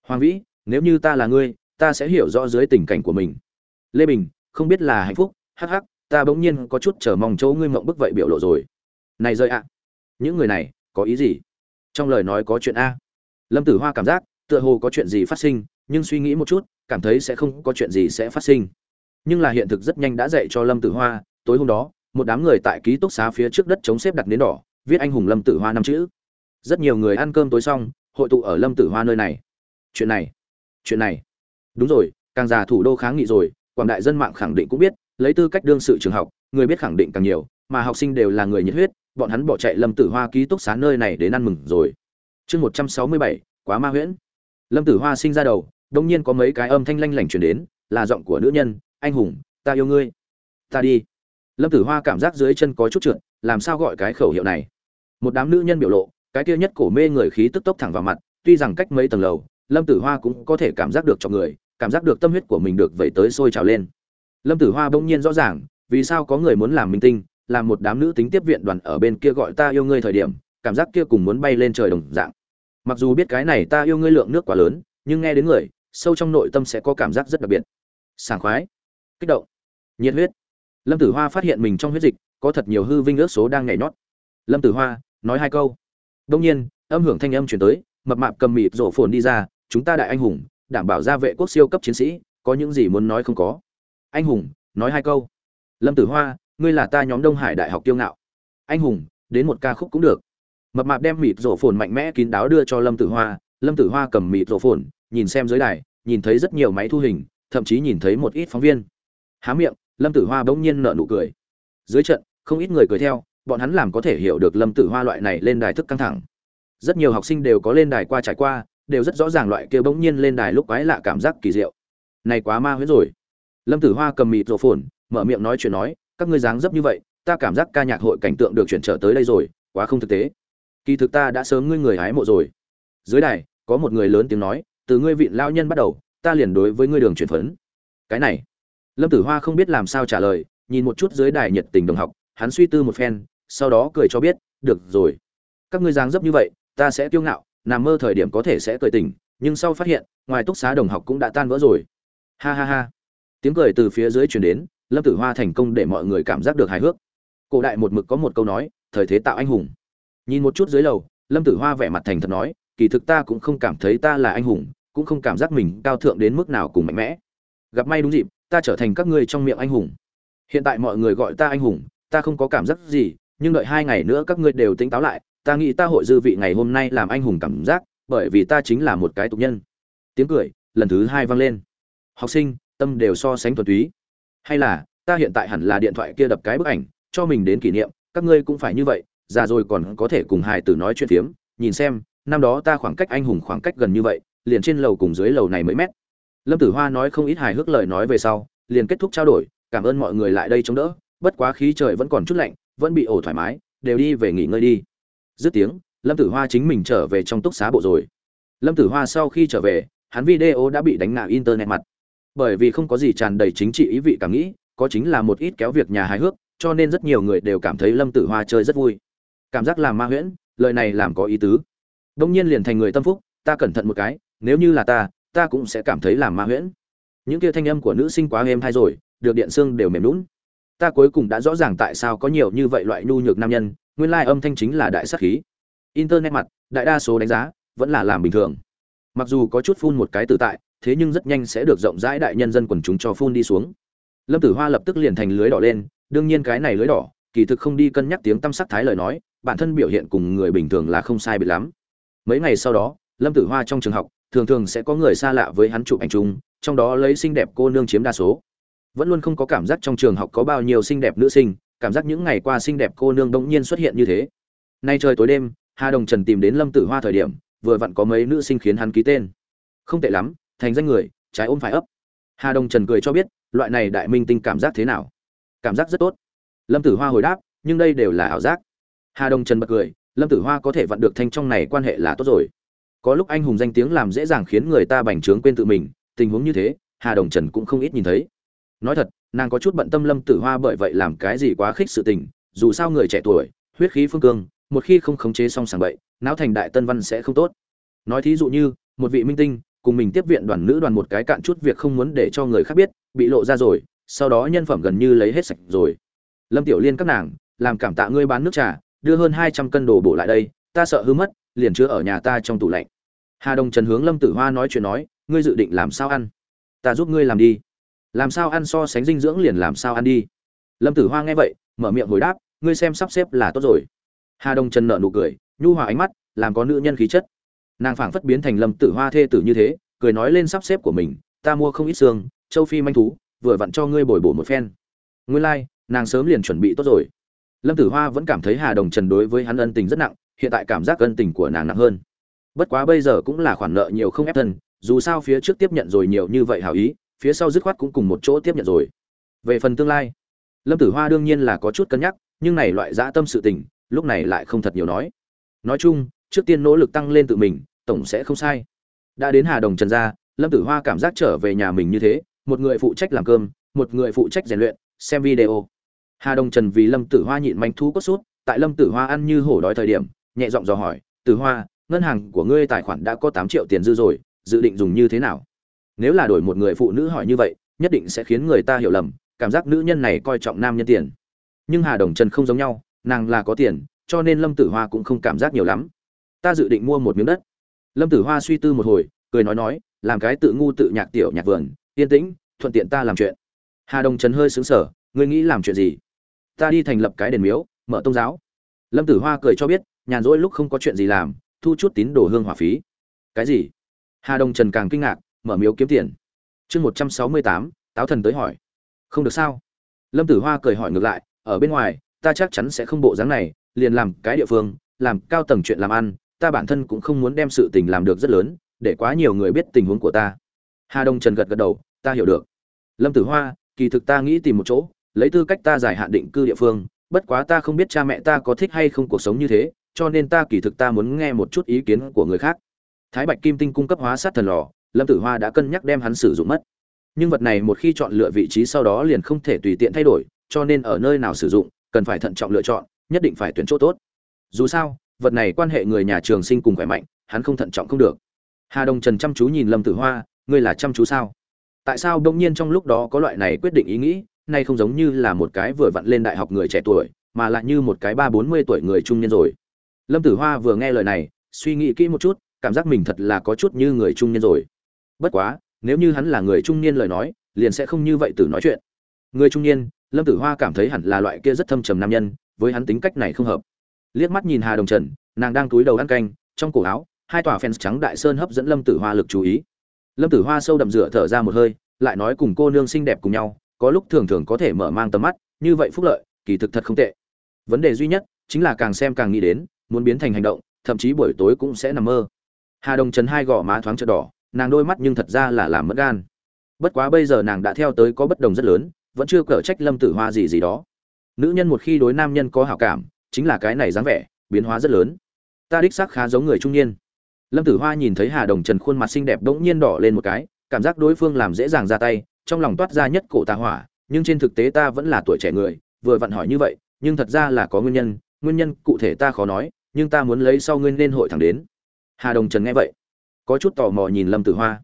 Hoàng vĩ, nếu như ta là ngươi, ta sẽ hiểu rõ dưới tình cảnh của mình. Lê bình, không biết là hạnh phúc, hắc hắc, ta bỗng nhiên có chút chờ mong chỗ ngươi mộng bức vậy biểu lộ rồi. Này rơi ạ. Những người này, có ý gì? Trong lời nói có chuyện a. Lâm tử hoa cảm giác, tựa hồ có chuyện gì phát sinh, nhưng suy nghĩ một chút, cảm thấy sẽ không có chuyện gì sẽ phát sinh. Nhưng là hiện thực rất nhanh đã dạy cho lâm tử hoa, tối hôm đó, một đám người tại ký túc xá phía trước đất chống xếp đặt nến đỏ viết anh hùng lâm tử hoa năm chữ. Rất nhiều người ăn cơm tối xong, hội tụ ở lâm tử hoa nơi này. Chuyện này chuyện này. Đúng rồi, càng già thủ đô kháng nghị rồi, quảng đại dân mạng khẳng định cũng biết, lấy tư cách đương sự trường học, người biết khẳng định càng nhiều, mà học sinh đều là người nhiệt huyết, bọn hắn bỏ chạy lâm tử hoa ký túc xá nơi này đến ăn mừng rồi. Chương một trăm sáu mươi bảy, quá ma huyễn. Lâm tử hoa sinh ra đầu đông nhiên có mấy cái âm thanh lanh lảnh chuyển đến, là giọng của nữ nhân, anh hùng, ta yêu ngươi. Ta đi lâm tử hoa cảm giác dưới chân có chút trượt, làm sao gọi cái khẩu hiệu này? Một đám nữ nhân biểu lộ, cái kia nhất cổ mê người khí tức tốc thẳng vào mặt, tuy rằng cách mấy tầng lầu, lâm tử hoa cũng có thể cảm giác được cho người, cảm giác được tâm huyết của mình được vẩy tới sôi trào lên. Lâm tử hoa bỗng nhiên rõ ràng, vì sao có người muốn làm minh tinh, làm một đám nữ tính tiếp viện đoàn ở bên kia gọi ta yêu ngươi thời điểm, cảm giác kia cùng muốn bay lên trời đồng dạng. Mặc dù biết cái này ta yêu ngươi lượng nước quá lớn, nhưng nghe đến người, sâu trong nội tâm sẽ có cảm giác rất đặc biệt. Sảng khoái. Kích động. Nhiệt huyết lâm tử hoa phát hiện mình trong huyết dịch, có thật nhiều hư vinh ước số đang nhảy nhót. Lâm tử hoa, nói hai câu. Đông nhiên, âm hưởng thanh âm chuyển tới, mập mạp cầm mịt rổ phồn đi ra, chúng ta đại anh hùng, đảm bảo gia vệ quốc siêu cấp chiến sĩ, có những gì muốn nói không có. Anh hùng, nói hai câu. Lâm tử hoa, ngươi là ta nhóm đông hải đại học kiêu ngạo. Anh hùng, đến một ca khúc cũng được. Mập mạp đem mịt rổ phồn mạnh mẽ kín đáo đưa cho lâm tử hoa, lâm tử hoa cầm mịt rổ phồn, nhìn xem dưới đài, nhìn thấy rất nhiều máy thu hình, thậm chí nhìn thấy một ít phóng viên. Há miệng lâm tử hoa bỗng nhiên nở nụ cười. Dưới trận, không ít người cười theo, bọn hắn làm có thể hiểu được lâm tử hoa loại này lên đài thức căng thẳng. Rất nhiều học sinh đều có lên đài qua trải qua, đều rất rõ ràng loại kia bỗng nhiên lên đài lúc quái lạ cảm giác kỳ diệu. Này quá ma huyết rồi. Lâm tử hoa cầm mịt rổ phồn mở miệng nói chuyện nói, các ngươi dáng dấp như vậy, ta cảm giác ca nhạc hội cảnh tượng được chuyển trở tới đây rồi, quá không thực tế. Kỳ thực ta đã sớm ngươi người hái mộ rồi. Dưới đài, có một người lớn tiếng nói, từ ngươi vị lao nhân bắt đầu, ta liền đối với ngươi đường chuyển phấn. Cái này lâm tử hoa không biết làm sao trả lời, nhìn một chút dưới đài nhiệt tình đồng học, hắn suy tư một phen, sau đó cười cho biết, được rồi. Các ngươi dáng dấp như vậy, ta sẽ kiêu ngạo, nằm mơ thời điểm có thể sẽ cười tỉnh, nhưng sau phát hiện, ngoài túc xá đồng học cũng đã tan vỡ rồi. Ha ha ha. Tiếng cười từ phía dưới chuyển đến, lâm tử hoa thành công để mọi người cảm giác được hài hước. Cổ đại một mực có một câu nói, thời thế tạo anh hùng. Nhìn một chút dưới lầu, lâm tử hoa vẻ mặt thành thật nói, kỳ thực ta cũng không cảm thấy ta là anh hùng, cũng không cảm giác mình cao thượng đến mức nào cùng mạnh mẽ. Gặp may đúng dịp ta trở thành các ngươi trong miệng anh hùng. Hiện tại mọi người gọi ta anh hùng, ta không có cảm giác gì, nhưng đợi hai ngày nữa các ngươi đều tỉnh táo lại, ta nghĩ ta hội dư vị ngày hôm nay làm anh hùng cảm giác, bởi vì ta chính là một cái tục nhân. Tiếng cười, lần thứ hai vang lên. Học sinh, tâm đều so sánh thuần túy. Hay là, ta hiện tại hẳn là điện thoại kia đập cái bức ảnh, cho mình đến kỷ niệm, các ngươi cũng phải như vậy, già rồi còn có thể cùng hài tử nói chuyện phiếm, nhìn xem, năm đó ta khoảng cách anh hùng khoảng cách gần như vậy, liền trên lầu cùng dưới lầu này mấy mét lâm tử hoa nói không ít hài hước lời nói về sau, liền kết thúc trao đổi, cảm ơn mọi người lại đây chống đỡ, bất quá khí trời vẫn còn chút lạnh, vẫn bị ổ thoải mái, đều đi về nghỉ ngơi đi. Dứt tiếng, lâm tử hoa chính mình trở về trong túc xá bộ rồi. Lâm tử hoa sau khi trở về, hắn video đã bị đánh ngạo internet mặt. Bởi vì không có gì tràn đầy chính trị ý vị cảm nghĩ, có chính là một ít kéo việc nhà hài hước, cho nên rất nhiều người đều cảm thấy lâm tử hoa chơi rất vui. Cảm giác làm ma huyễn, lời này làm có ý tứ. Đông nhiên liền thành người tâm phúc, ta cẩn thận một cái, nếu như là ta ta cũng sẽ cảm thấy làm ma huyễn. Những kia thanh âm của nữ sinh quá êm hay rồi, được điện xương đều mềm lún ta cuối cùng đã rõ ràng tại sao có nhiều như vậy loại nhu nhược nam nhân, nguyên lai âm thanh chính là đại sắc khí. Internet mặt, đại đa số đánh giá, vẫn là làm bình thường. Mặc dù có chút phun một cái tự tại, thế nhưng rất nhanh sẽ được rộng rãi đại nhân dân quần chúng cho phun đi xuống. Lâm tử hoa lập tức liền thành lưới đỏ lên, đương nhiên cái này lưới đỏ, kỳ thực không đi cân nhắc tiếng tâm sắc thái lời nói, bản thân biểu hiện cùng người bình thường là không sai biệt lắm. Mấy ngày sau đó, lâm tử hoa trong trường học thường thường sẽ có người xa lạ với hắn chụp ảnh chung, trong đó lấy xinh đẹp cô nương chiếm đa số. Vẫn luôn không có cảm giác trong trường học có bao nhiêu xinh đẹp nữ sinh, cảm giác những ngày qua xinh đẹp cô nương bỗng nhiên xuất hiện như thế. Nay trời tối đêm, hà đồng trần tìm đến lâm tử hoa thời điểm, vừa vặn có mấy nữ sinh khiến hắn ký tên. Không tệ lắm, thành danh người, trái ôm phải ấp. Hà đồng trần cười cho biết, loại này đại minh tinh cảm giác thế nào? Cảm giác rất tốt. Lâm tử hoa hồi đáp, nhưng đây đều là ảo giác. Hà đồng trần bật cười, lâm tử hoa có thể vặn được thanh trong này quan hệ là tốt rồi có lúc anh hùng danh tiếng làm dễ dàng khiến người ta bành trướng quên tự mình, tình huống như thế, hà đồng trần cũng không ít nhìn thấy. Nói thật, nàng có chút bận tâm lâm tử hoa bởi vậy làm cái gì quá khích sự tình, dù sao người trẻ tuổi, huyết khí phương cương, một khi không khống chế xong sàng bậy, não thành đại tân văn sẽ không tốt. Nói thí dụ như, một vị minh tinh, cùng mình tiếp viện đoàn nữ đoàn một cái cạn chút việc không muốn để cho người khác biết, bị lộ ra rồi, sau đó nhân phẩm gần như lấy hết sạch rồi. Lâm tiểu liên các nàng, làm cảm tạ ngươi bán nước trà, đưa hơn hai trăm cân đồ bổ lại đây ta sợ hư mất liền chứa ở nhà ta trong tủ lạnh. Hà đồng trần hướng lâm tử hoa nói chuyện nói ngươi dự định làm sao ăn? Ta giúp ngươi làm đi. Làm sao ăn so sánh dinh dưỡng liền làm sao ăn đi. Lâm tử hoa nghe vậy mở miệng hồi đáp ngươi xem sắp xếp là tốt rồi. Hà đồng trần nợ nụ cười nhu hòa ánh mắt làm có nữ nhân khí chất. Nàng phảng phất biến thành lâm tử hoa thê tử như thế cười nói lên sắp xếp của mình ta mua không ít xương châu phi manh thú vừa vặn cho ngươi bồi bổ một phen. Nguyên lai、like, nàng sớm liền chuẩn bị tốt rồi. Lâm tử hoa vẫn cảm thấy hà đồng trần đối với hắn ân tình rất nặng hiện tại cảm giác ân tình của nàng nặng hơn. Bất quá bây giờ cũng là khoản nợ nhiều không ép thân, dù sao phía trước tiếp nhận rồi nhiều như vậy hảo ý, phía sau dứt khoát cũng cùng một chỗ tiếp nhận rồi. Về phần tương lai, lâm tử hoa đương nhiên là có chút cân nhắc, nhưng này loại dã tâm sự tình, lúc này lại không thật nhiều nói. Nói chung, trước tiên nỗ lực tăng lên tự mình, tổng sẽ không sai. Đã đến hà đồng trần gia, lâm tử hoa cảm giác trở về nhà mình như thế, một người phụ trách làm cơm, một người phụ trách rèn luyện, xem video. Hà đồng trần vì lâm tử hoa nhịn manh thú cốt sút, tại lâm tử hoa ăn như hổ đói thời điểm nhẹ giọng dò hỏi tử hoa, ngân hàng của ngươi tài khoản đã có tám triệu tiền dư rồi, dự định dùng như thế nào? Nếu là đổi một người phụ nữ hỏi như vậy, nhất định sẽ khiến người ta hiểu lầm, cảm giác nữ nhân này coi trọng nam nhân tiền. Nhưng hà đồng trần không giống nhau, nàng là có tiền, cho nên lâm tử hoa cũng không cảm giác nhiều lắm. Ta dự định mua một miếng đất. Lâm tử hoa suy tư một hồi, cười nói nói, làm cái tự ngu tự nhạc tiểu nhạc vườn, yên tĩnh, thuận tiện ta làm chuyện. Hà đồng trần hơi xứng sở ngươi nghĩ làm chuyện gì? Ta đi thành lập cái đền miếu, mở tôn giáo. Lâm tử hoa cười cho biết nhàn rỗi lúc không có chuyện gì làm, thu chút tín đồ hương hỏa phí. Cái gì? Hà Đông trần càng kinh ngạc, mở miếu kiếm tiền. Chương một trăm sáu mươi tám, táo thần tới hỏi. Không được sao? Lâm tử hoa cười hỏi ngược lại, ở bên ngoài, ta chắc chắn sẽ không bộ dáng này, liền làm cái địa phương, làm cao tầng chuyện làm ăn, ta bản thân cũng không muốn đem sự tình làm được rất lớn, để quá nhiều người biết tình huống của ta. Hà đông trần gật gật đầu, ta hiểu được. Lâm tử hoa, kỳ thực ta nghĩ tìm một chỗ, lấy tư cách ta giải hạn định cư địa phương, bất quá ta không biết cha mẹ ta có thích hay không cuộc sống như thế cho nên ta kỳ thực ta muốn nghe một chút ý kiến của người khác. Thái bạch kim tinh cung cấp hóa sát thần lò, lâm tử hoa đã cân nhắc đem hắn sử dụng mất. Nhưng vật này một khi chọn lựa vị trí sau đó liền không thể tùy tiện thay đổi, cho nên ở nơi nào sử dụng, cần phải thận trọng lựa chọn, nhất định phải tuyển chỗ tốt. Dù sao, vật này quan hệ người nhà trường sinh cùng khỏe mạnh, hắn không thận trọng không được. Hà đông trần chăm chú nhìn lâm tử hoa, ngươi là chăm chú sao? Tại sao đông nhiên trong lúc đó có loại này quyết định ý nghĩ, nay không giống như là một cái vừa vặn lên đại học người trẻ tuổi, mà lại như một cái ba bốn mươi tuổi người trung niên rồi? Lâm tử hoa vừa nghe lời này, suy nghĩ kỹ một chút, cảm giác mình thật là có chút như người trung niên rồi. Bất quá, nếu như hắn là người trung niên lời nói, liền sẽ không như vậy từ nói chuyện. Người trung niên, lâm tử hoa cảm thấy hẳn là loại kia rất thâm trầm nam nhân, với hắn tính cách này không hợp. Liếc mắt nhìn hà đồng trần, nàng đang túi đầu ăn canh, trong cổ áo, hai tòa fans trắng đại sơn hấp dẫn lâm tử hoa lực chú ý. Lâm tử hoa sâu đậm rửa thở ra một hơi, lại nói cùng cô nương xinh đẹp cùng nhau, có lúc thường thường có thể mở mang tầm mắt, như vậy phúc lợi, kỳ thực thật không tệ. Vấn đề duy nhất, chính là càng xem càng nghĩ đến muốn biến thành hành động, thậm chí buổi tối cũng sẽ nằm mơ. Hà đồng trần hai gò má thoáng chợ đỏ, nàng đôi mắt nhưng thật ra là làm mất gan. Bất quá bây giờ nàng đã theo tới có bất đồng rất lớn, vẫn chưa cở trách lâm tử hoa gì gì đó. Nữ nhân một khi đối nam nhân có hảo cảm, chính là cái này dáng vẻ, biến hóa rất lớn. Ta đích xác khá giống người trung niên. Lâm tử hoa nhìn thấy hà đồng trần khuôn mặt xinh đẹp bỗng nhiên đỏ lên một cái, cảm giác đối phương làm dễ dàng ra tay, trong lòng toát ra nhất cổ tà hỏa, nhưng trên thực tế ta vẫn là tuổi trẻ người, vừa vặn hỏi như vậy, nhưng thật ra là có nguyên nhân nguyên nhân cụ thể ta khó nói nhưng ta muốn lấy sau ngươi nên hội thẳng đến. Hà đồng trần nghe vậy, có chút tò mò nhìn lâm tử hoa.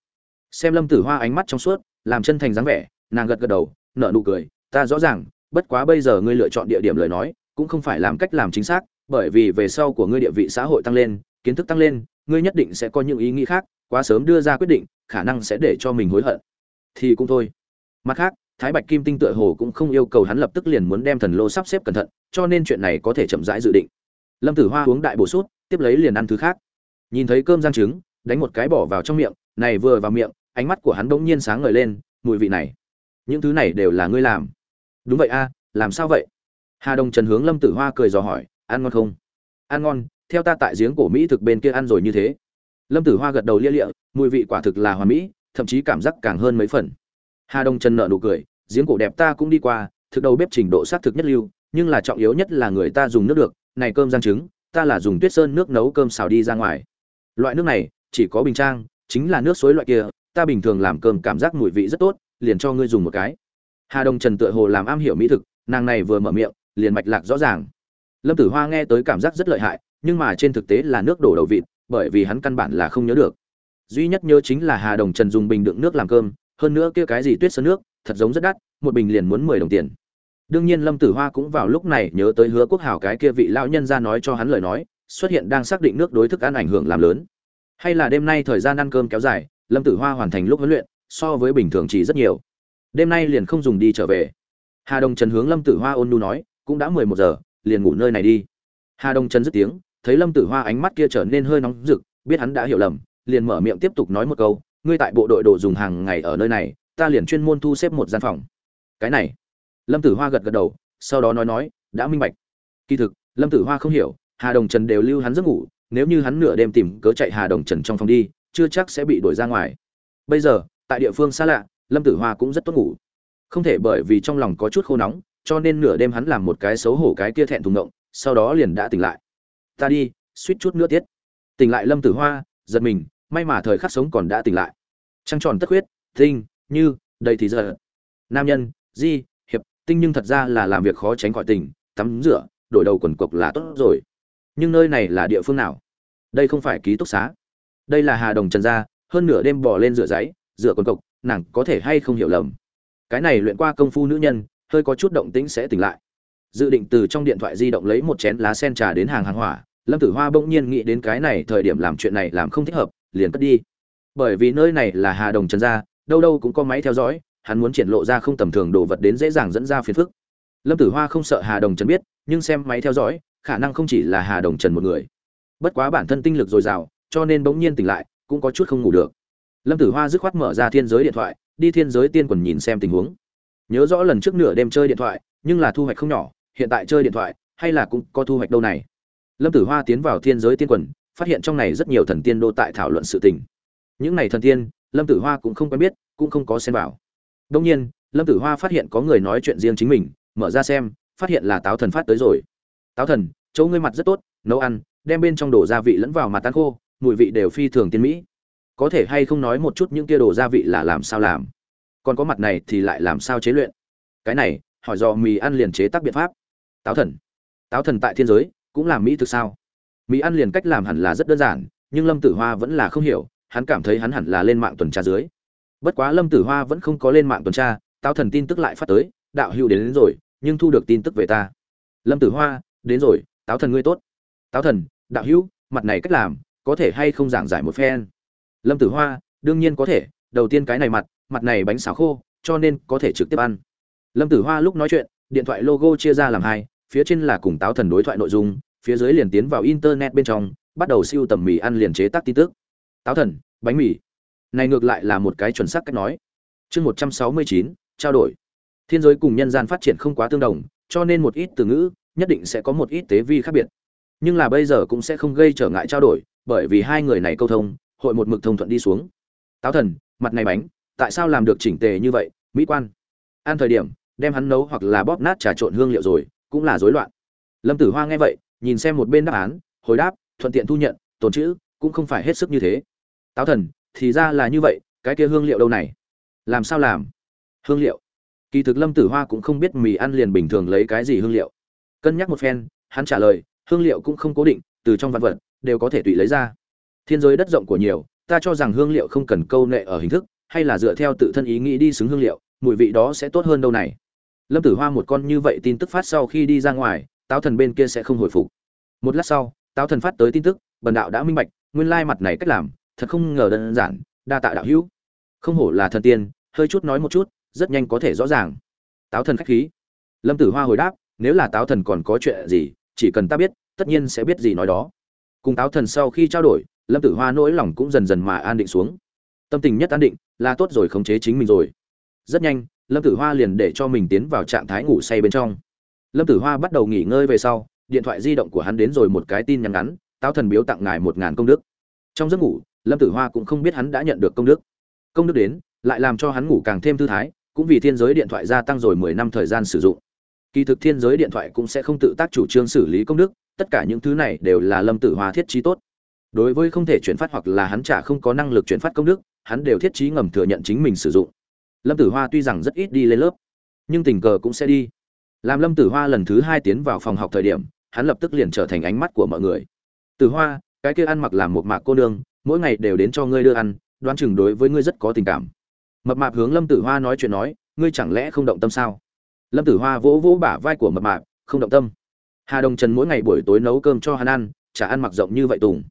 Xem lâm tử hoa ánh mắt trong suốt, làm chân thành dáng vẻ, nàng gật gật đầu, nở nụ cười, ta rõ ràng, bất quá bây giờ ngươi lựa chọn địa điểm lời nói, cũng không phải làm cách làm chính xác, bởi vì về sau của ngươi địa vị xã hội tăng lên, kiến thức tăng lên, ngươi nhất định sẽ có những ý nghĩ khác, quá sớm đưa ra quyết định, khả năng sẽ để cho mình hối hận. Thì cũng thôi. Mặt khác, thái bạch kim tinh tựa hồ cũng không yêu cầu hắn lập tức liền muốn đem thần lô sắp xếp cẩn thận, cho nên chuyện này có thể chậm rãi dự định lâm tử hoa uống đại bổ sút, tiếp lấy liền ăn thứ khác. Nhìn thấy cơm giang trứng, đánh một cái bỏ vào trong miệng, này vừa vào miệng, ánh mắt của hắn bỗng nhiên sáng ngời lên, mùi vị này, những thứ này đều là ngươi làm. Đúng vậy a, làm sao vậy? Hà đồng trần hướng lâm tử hoa cười dò hỏi, ăn ngon không? Ăn ngon, theo ta tại giếng cổ mỹ thực bên kia ăn rồi như thế. Lâm tử hoa gật đầu lia lịa, mùi vị quả thực là hoa mỹ, thậm chí cảm giác càng hơn mấy phần. Hà đồng trần nợ nụ cười, giếng cổ đẹp ta cũng đi qua, thực đầu bếp trình độ xác thực nhất lưu, nhưng là trọng yếu nhất là người ta dùng nước được này cơm giang trứng, ta là dùng tuyết sơn nước nấu cơm xào đi ra ngoài. Loại nước này, chỉ có bình trang, chính là nước suối loại kia, ta bình thường làm cơm cảm giác mùi vị rất tốt, liền cho ngươi dùng một cái. Hà đồng trần tựa hồ làm am hiểu mỹ thực, nàng này vừa mở miệng, liền mạch lạc rõ ràng. Lâm tử hoa nghe tới cảm giác rất lợi hại, nhưng mà trên thực tế là nước đổ đầu vịt, bởi vì hắn căn bản là không nhớ được. Duy nhất nhớ chính là hà đồng trần dùng bình đựng nước làm cơm, hơn nữa kia cái gì tuyết sơn nước, thật giống rất đắt, một bình liền muốn mười đồng tiền đương nhiên lâm tử hoa cũng vào lúc này nhớ tới hứa quốc hảo cái kia vị lão nhân ra nói cho hắn lời nói, xuất hiện đang xác định nước đối thức ăn ảnh hưởng làm lớn. Hay là đêm nay thời gian ăn cơm kéo dài, lâm tử hoa hoàn thành lúc huấn luyện, so với bình thường chỉ rất nhiều. Đêm nay liền không dùng đi trở về. Hà đồng trần hướng lâm tử hoa ôn nu nói, cũng đã mười một giờ, liền ngủ nơi này đi. Hà đồng trần dứt tiếng, thấy lâm tử hoa ánh mắt kia trở nên hơi nóng rực, biết hắn đã hiểu lầm, liền mở miệng tiếp tục nói một câu, ngươi tại bộ đội đồ dùng hàng ngày ở nơi này, ta liền chuyên môn thu xếp một gian phòng. Cái này lâm tử hoa gật gật đầu, sau đó nói nói, đã minh bạch. Kỳ thực, lâm tử hoa không hiểu, hà đồng trần đều lưu hắn giấc ngủ, nếu như hắn nửa đêm tìm cớ chạy hà đồng trần trong phòng đi, chưa chắc sẽ bị đuổi ra ngoài. Bây giờ, tại địa phương xa lạ, lâm tử hoa cũng rất tốt ngủ. Không thể bởi vì trong lòng có chút khô nóng, cho nên nửa đêm hắn làm một cái xấu hổ cái kia thẹn thùng động sau đó liền đã tỉnh lại. Ta đi, suýt chút nữa tiết. Tỉnh lại lâm tử hoa, giật mình, may mà thời khắc sống còn đã tỉnh lại. Trăng tròn tất huyết tinh như, đầy thì giờ. Nam nhân, di tinh nhưng thật ra là làm việc khó tránh khỏi tình, tắm rửa, đổi đầu quần cộc là tốt rồi. Nhưng nơi này là địa phương nào? Đây không phải ký túc xá. Đây là hà đồng trần gia, hơn nửa đêm bỏ lên rửa giấy, rửa quần cộc nàng có thể hay không hiểu lầm. Cái này luyện qua công phu nữ nhân, hơi có chút động tĩnh sẽ tỉnh lại. Dự định từ trong điện thoại di động lấy một chén lá sen trà đến hàng hàng hỏa, lâm tử hoa bỗng nhiên nghĩ đến cái này thời điểm làm chuyện này làm không thích hợp, liền cất đi. Bởi vì nơi này là hà đồng trần gia, đâu đâu cũng có máy theo dõi hắn muốn triển lộ ra không tầm thường đồ vật đến dễ dàng dẫn ra phiền phức. Lâm tử hoa không sợ hà đồng trần biết, nhưng xem máy theo dõi, khả năng không chỉ là hà đồng trần một người. Bất quá bản thân tinh lực dồi dào, cho nên bỗng nhiên tỉnh lại, cũng có chút không ngủ được. Lâm tử hoa dứt khoát mở ra thiên giới điện thoại, đi thiên giới tiên quần nhìn xem tình huống. Nhớ rõ lần trước nửa đêm chơi điện thoại, nhưng là thu hoạch không nhỏ, hiện tại chơi điện thoại, hay là cũng có thu hoạch đâu này. Lâm tử hoa tiến vào thiên giới tiên quần, phát hiện trong này rất nhiều thần tiên đô tại thảo luận sự tình. Những này thần tiên, lâm tử hoa cũng không quen biết, cũng không có xem vào đông nhiên, lâm tử hoa phát hiện có người nói chuyện riêng chính mình, mở ra xem, phát hiện là táo thần phát tới rồi. Táo thần, chỗ ngươi mặt rất tốt, nấu ăn, đem bên trong đồ gia vị lẫn vào mặt tan khô, mùi vị đều phi thường tiên mỹ. Có thể hay không nói một chút những kia đồ gia vị là làm sao làm? Còn có mặt này thì lại làm sao chế luyện? Cái này, hỏi do mì ăn liền chế tác biện pháp. Táo thần táo thần tại thiên giới, cũng làm mỹ thực sao? Mì ăn liền cách làm hẳn là rất đơn giản, nhưng lâm tử hoa vẫn là không hiểu, hắn cảm thấy hắn hẳn là lên mạng tuần tra dưới bất quá lâm tử hoa vẫn không có lên mạng tuần tra táo thần tin tức lại phát tới đạo hữu đến, đến rồi nhưng thu được tin tức về ta. Lâm tử hoa đến rồi táo thần ngươi tốt. Táo thần đạo hữu mặt này cách làm có thể hay không giảng giải một phen? Lâm tử hoa đương nhiên có thể đầu tiên cái này mặt mặt này bánh xào khô cho nên có thể trực tiếp ăn. Lâm tử hoa lúc nói chuyện điện thoại logo chia ra làm hai phía trên là cùng táo thần đối thoại nội dung phía dưới liền tiến vào internet bên trong bắt đầu siêu tầm mì ăn liền chế tác tin tức. Táo thần bánh mì này ngược lại là một cái chuẩn xác cách nói. Chương một trăm sáu mươi chín, trao đổi. Thiên giới cùng nhân gian phát triển không quá tương đồng, cho nên một ít từ ngữ nhất định sẽ có một ít tế vi khác biệt. Nhưng là bây giờ cũng sẽ không gây trở ngại trao đổi, bởi vì hai người này câu thông, hội một mực thông thuận đi xuống. Táo thần, mặt này bánh, tại sao làm được chỉnh tề như vậy, mỹ quan? An thời điểm, đem hắn nấu hoặc là bóp nát trà trộn hương liệu rồi, cũng là rối loạn. Lâm tử hoa nghe vậy, nhìn xem một bên đáp án, hồi đáp, thuận tiện thu nhận, tồn chữ cũng không phải hết sức như thế. Táo thần thì ra là như vậy, cái kia hương liệu đâu này? Làm sao làm? Hương liệu? Kỳ thực lâm tử hoa cũng không biết mì ăn liền bình thường lấy cái gì hương liệu. Cân nhắc một phen, hắn trả lời, hương liệu cũng không cố định, từ trong văn vật, đều có thể tùy lấy ra. Thiên giới đất rộng của nhiều, ta cho rằng hương liệu không cần câu nệ ở hình thức, hay là dựa theo tự thân ý nghĩ đi xứng hương liệu, mùi vị đó sẽ tốt hơn đâu này. Lâm tử hoa một con như vậy tin tức phát sau khi đi ra ngoài, táo thần bên kia sẽ không hồi phục. Một lát sau, táo thần phát tới tin tức, bần đạo đã minh bạch, nguyên lai mặt này cách làm thật không ngờ đơn giản, đa tạ đạo hữu. Không hổ là thần tiên, hơi chút nói một chút, rất nhanh có thể rõ ràng. Táo thần khách khí. Lâm tử hoa hồi đáp, nếu là táo thần còn có chuyện gì, chỉ cần ta biết, tất nhiên sẽ biết gì nói đó. Cùng táo thần sau khi trao đổi, lâm tử hoa nỗi lòng cũng dần dần mà an định xuống. Tâm tình nhất an định, là tốt rồi khống chế chính mình rồi. Rất nhanh, lâm tử hoa liền để cho mình tiến vào trạng thái ngủ say bên trong. Lâm tử hoa bắt đầu nghỉ ngơi về sau, điện thoại di động của hắn đến rồi một cái tin nhắn ngắn, táo thần biếu tặng ngài một ngàn công đức. Trong giấc ngủ lâm tử hoa cũng không biết hắn đã nhận được công đức. Công đức đến, lại làm cho hắn ngủ càng thêm thư thái, cũng vì thiên giới điện thoại gia tăng rồi mười năm thời gian sử dụng. Kỳ thực thiên giới điện thoại cũng sẽ không tự tác chủ trương xử lý công đức, tất cả những thứ này đều là lâm tử hoa thiết trí tốt. Đối với không thể chuyển phát hoặc là hắn trả không có năng lực chuyển phát công đức, hắn đều thiết trí ngầm thừa nhận chính mình sử dụng. Lâm tử hoa tuy rằng rất ít đi lên lớp, nhưng tình cờ cũng sẽ đi. Làm lâm tử hoa lần thứ hai tiến vào phòng học thời điểm, hắn lập tức liền trở thành ánh mắt của mọi người. Tử hoa, cái kia ăn mặc làm một mạc cô nương mỗi ngày đều đến cho ngươi đưa ăn, đoán chừng đối với ngươi rất có tình cảm. Mập mạp hướng lâm tử hoa nói chuyện nói, ngươi chẳng lẽ không động tâm sao? Lâm tử hoa vỗ vỗ bả vai của mập mạp, không động tâm. Hà đồng trần mỗi ngày buổi tối nấu cơm cho hắn ăn, chả ăn mặc rộng như vậy tùng.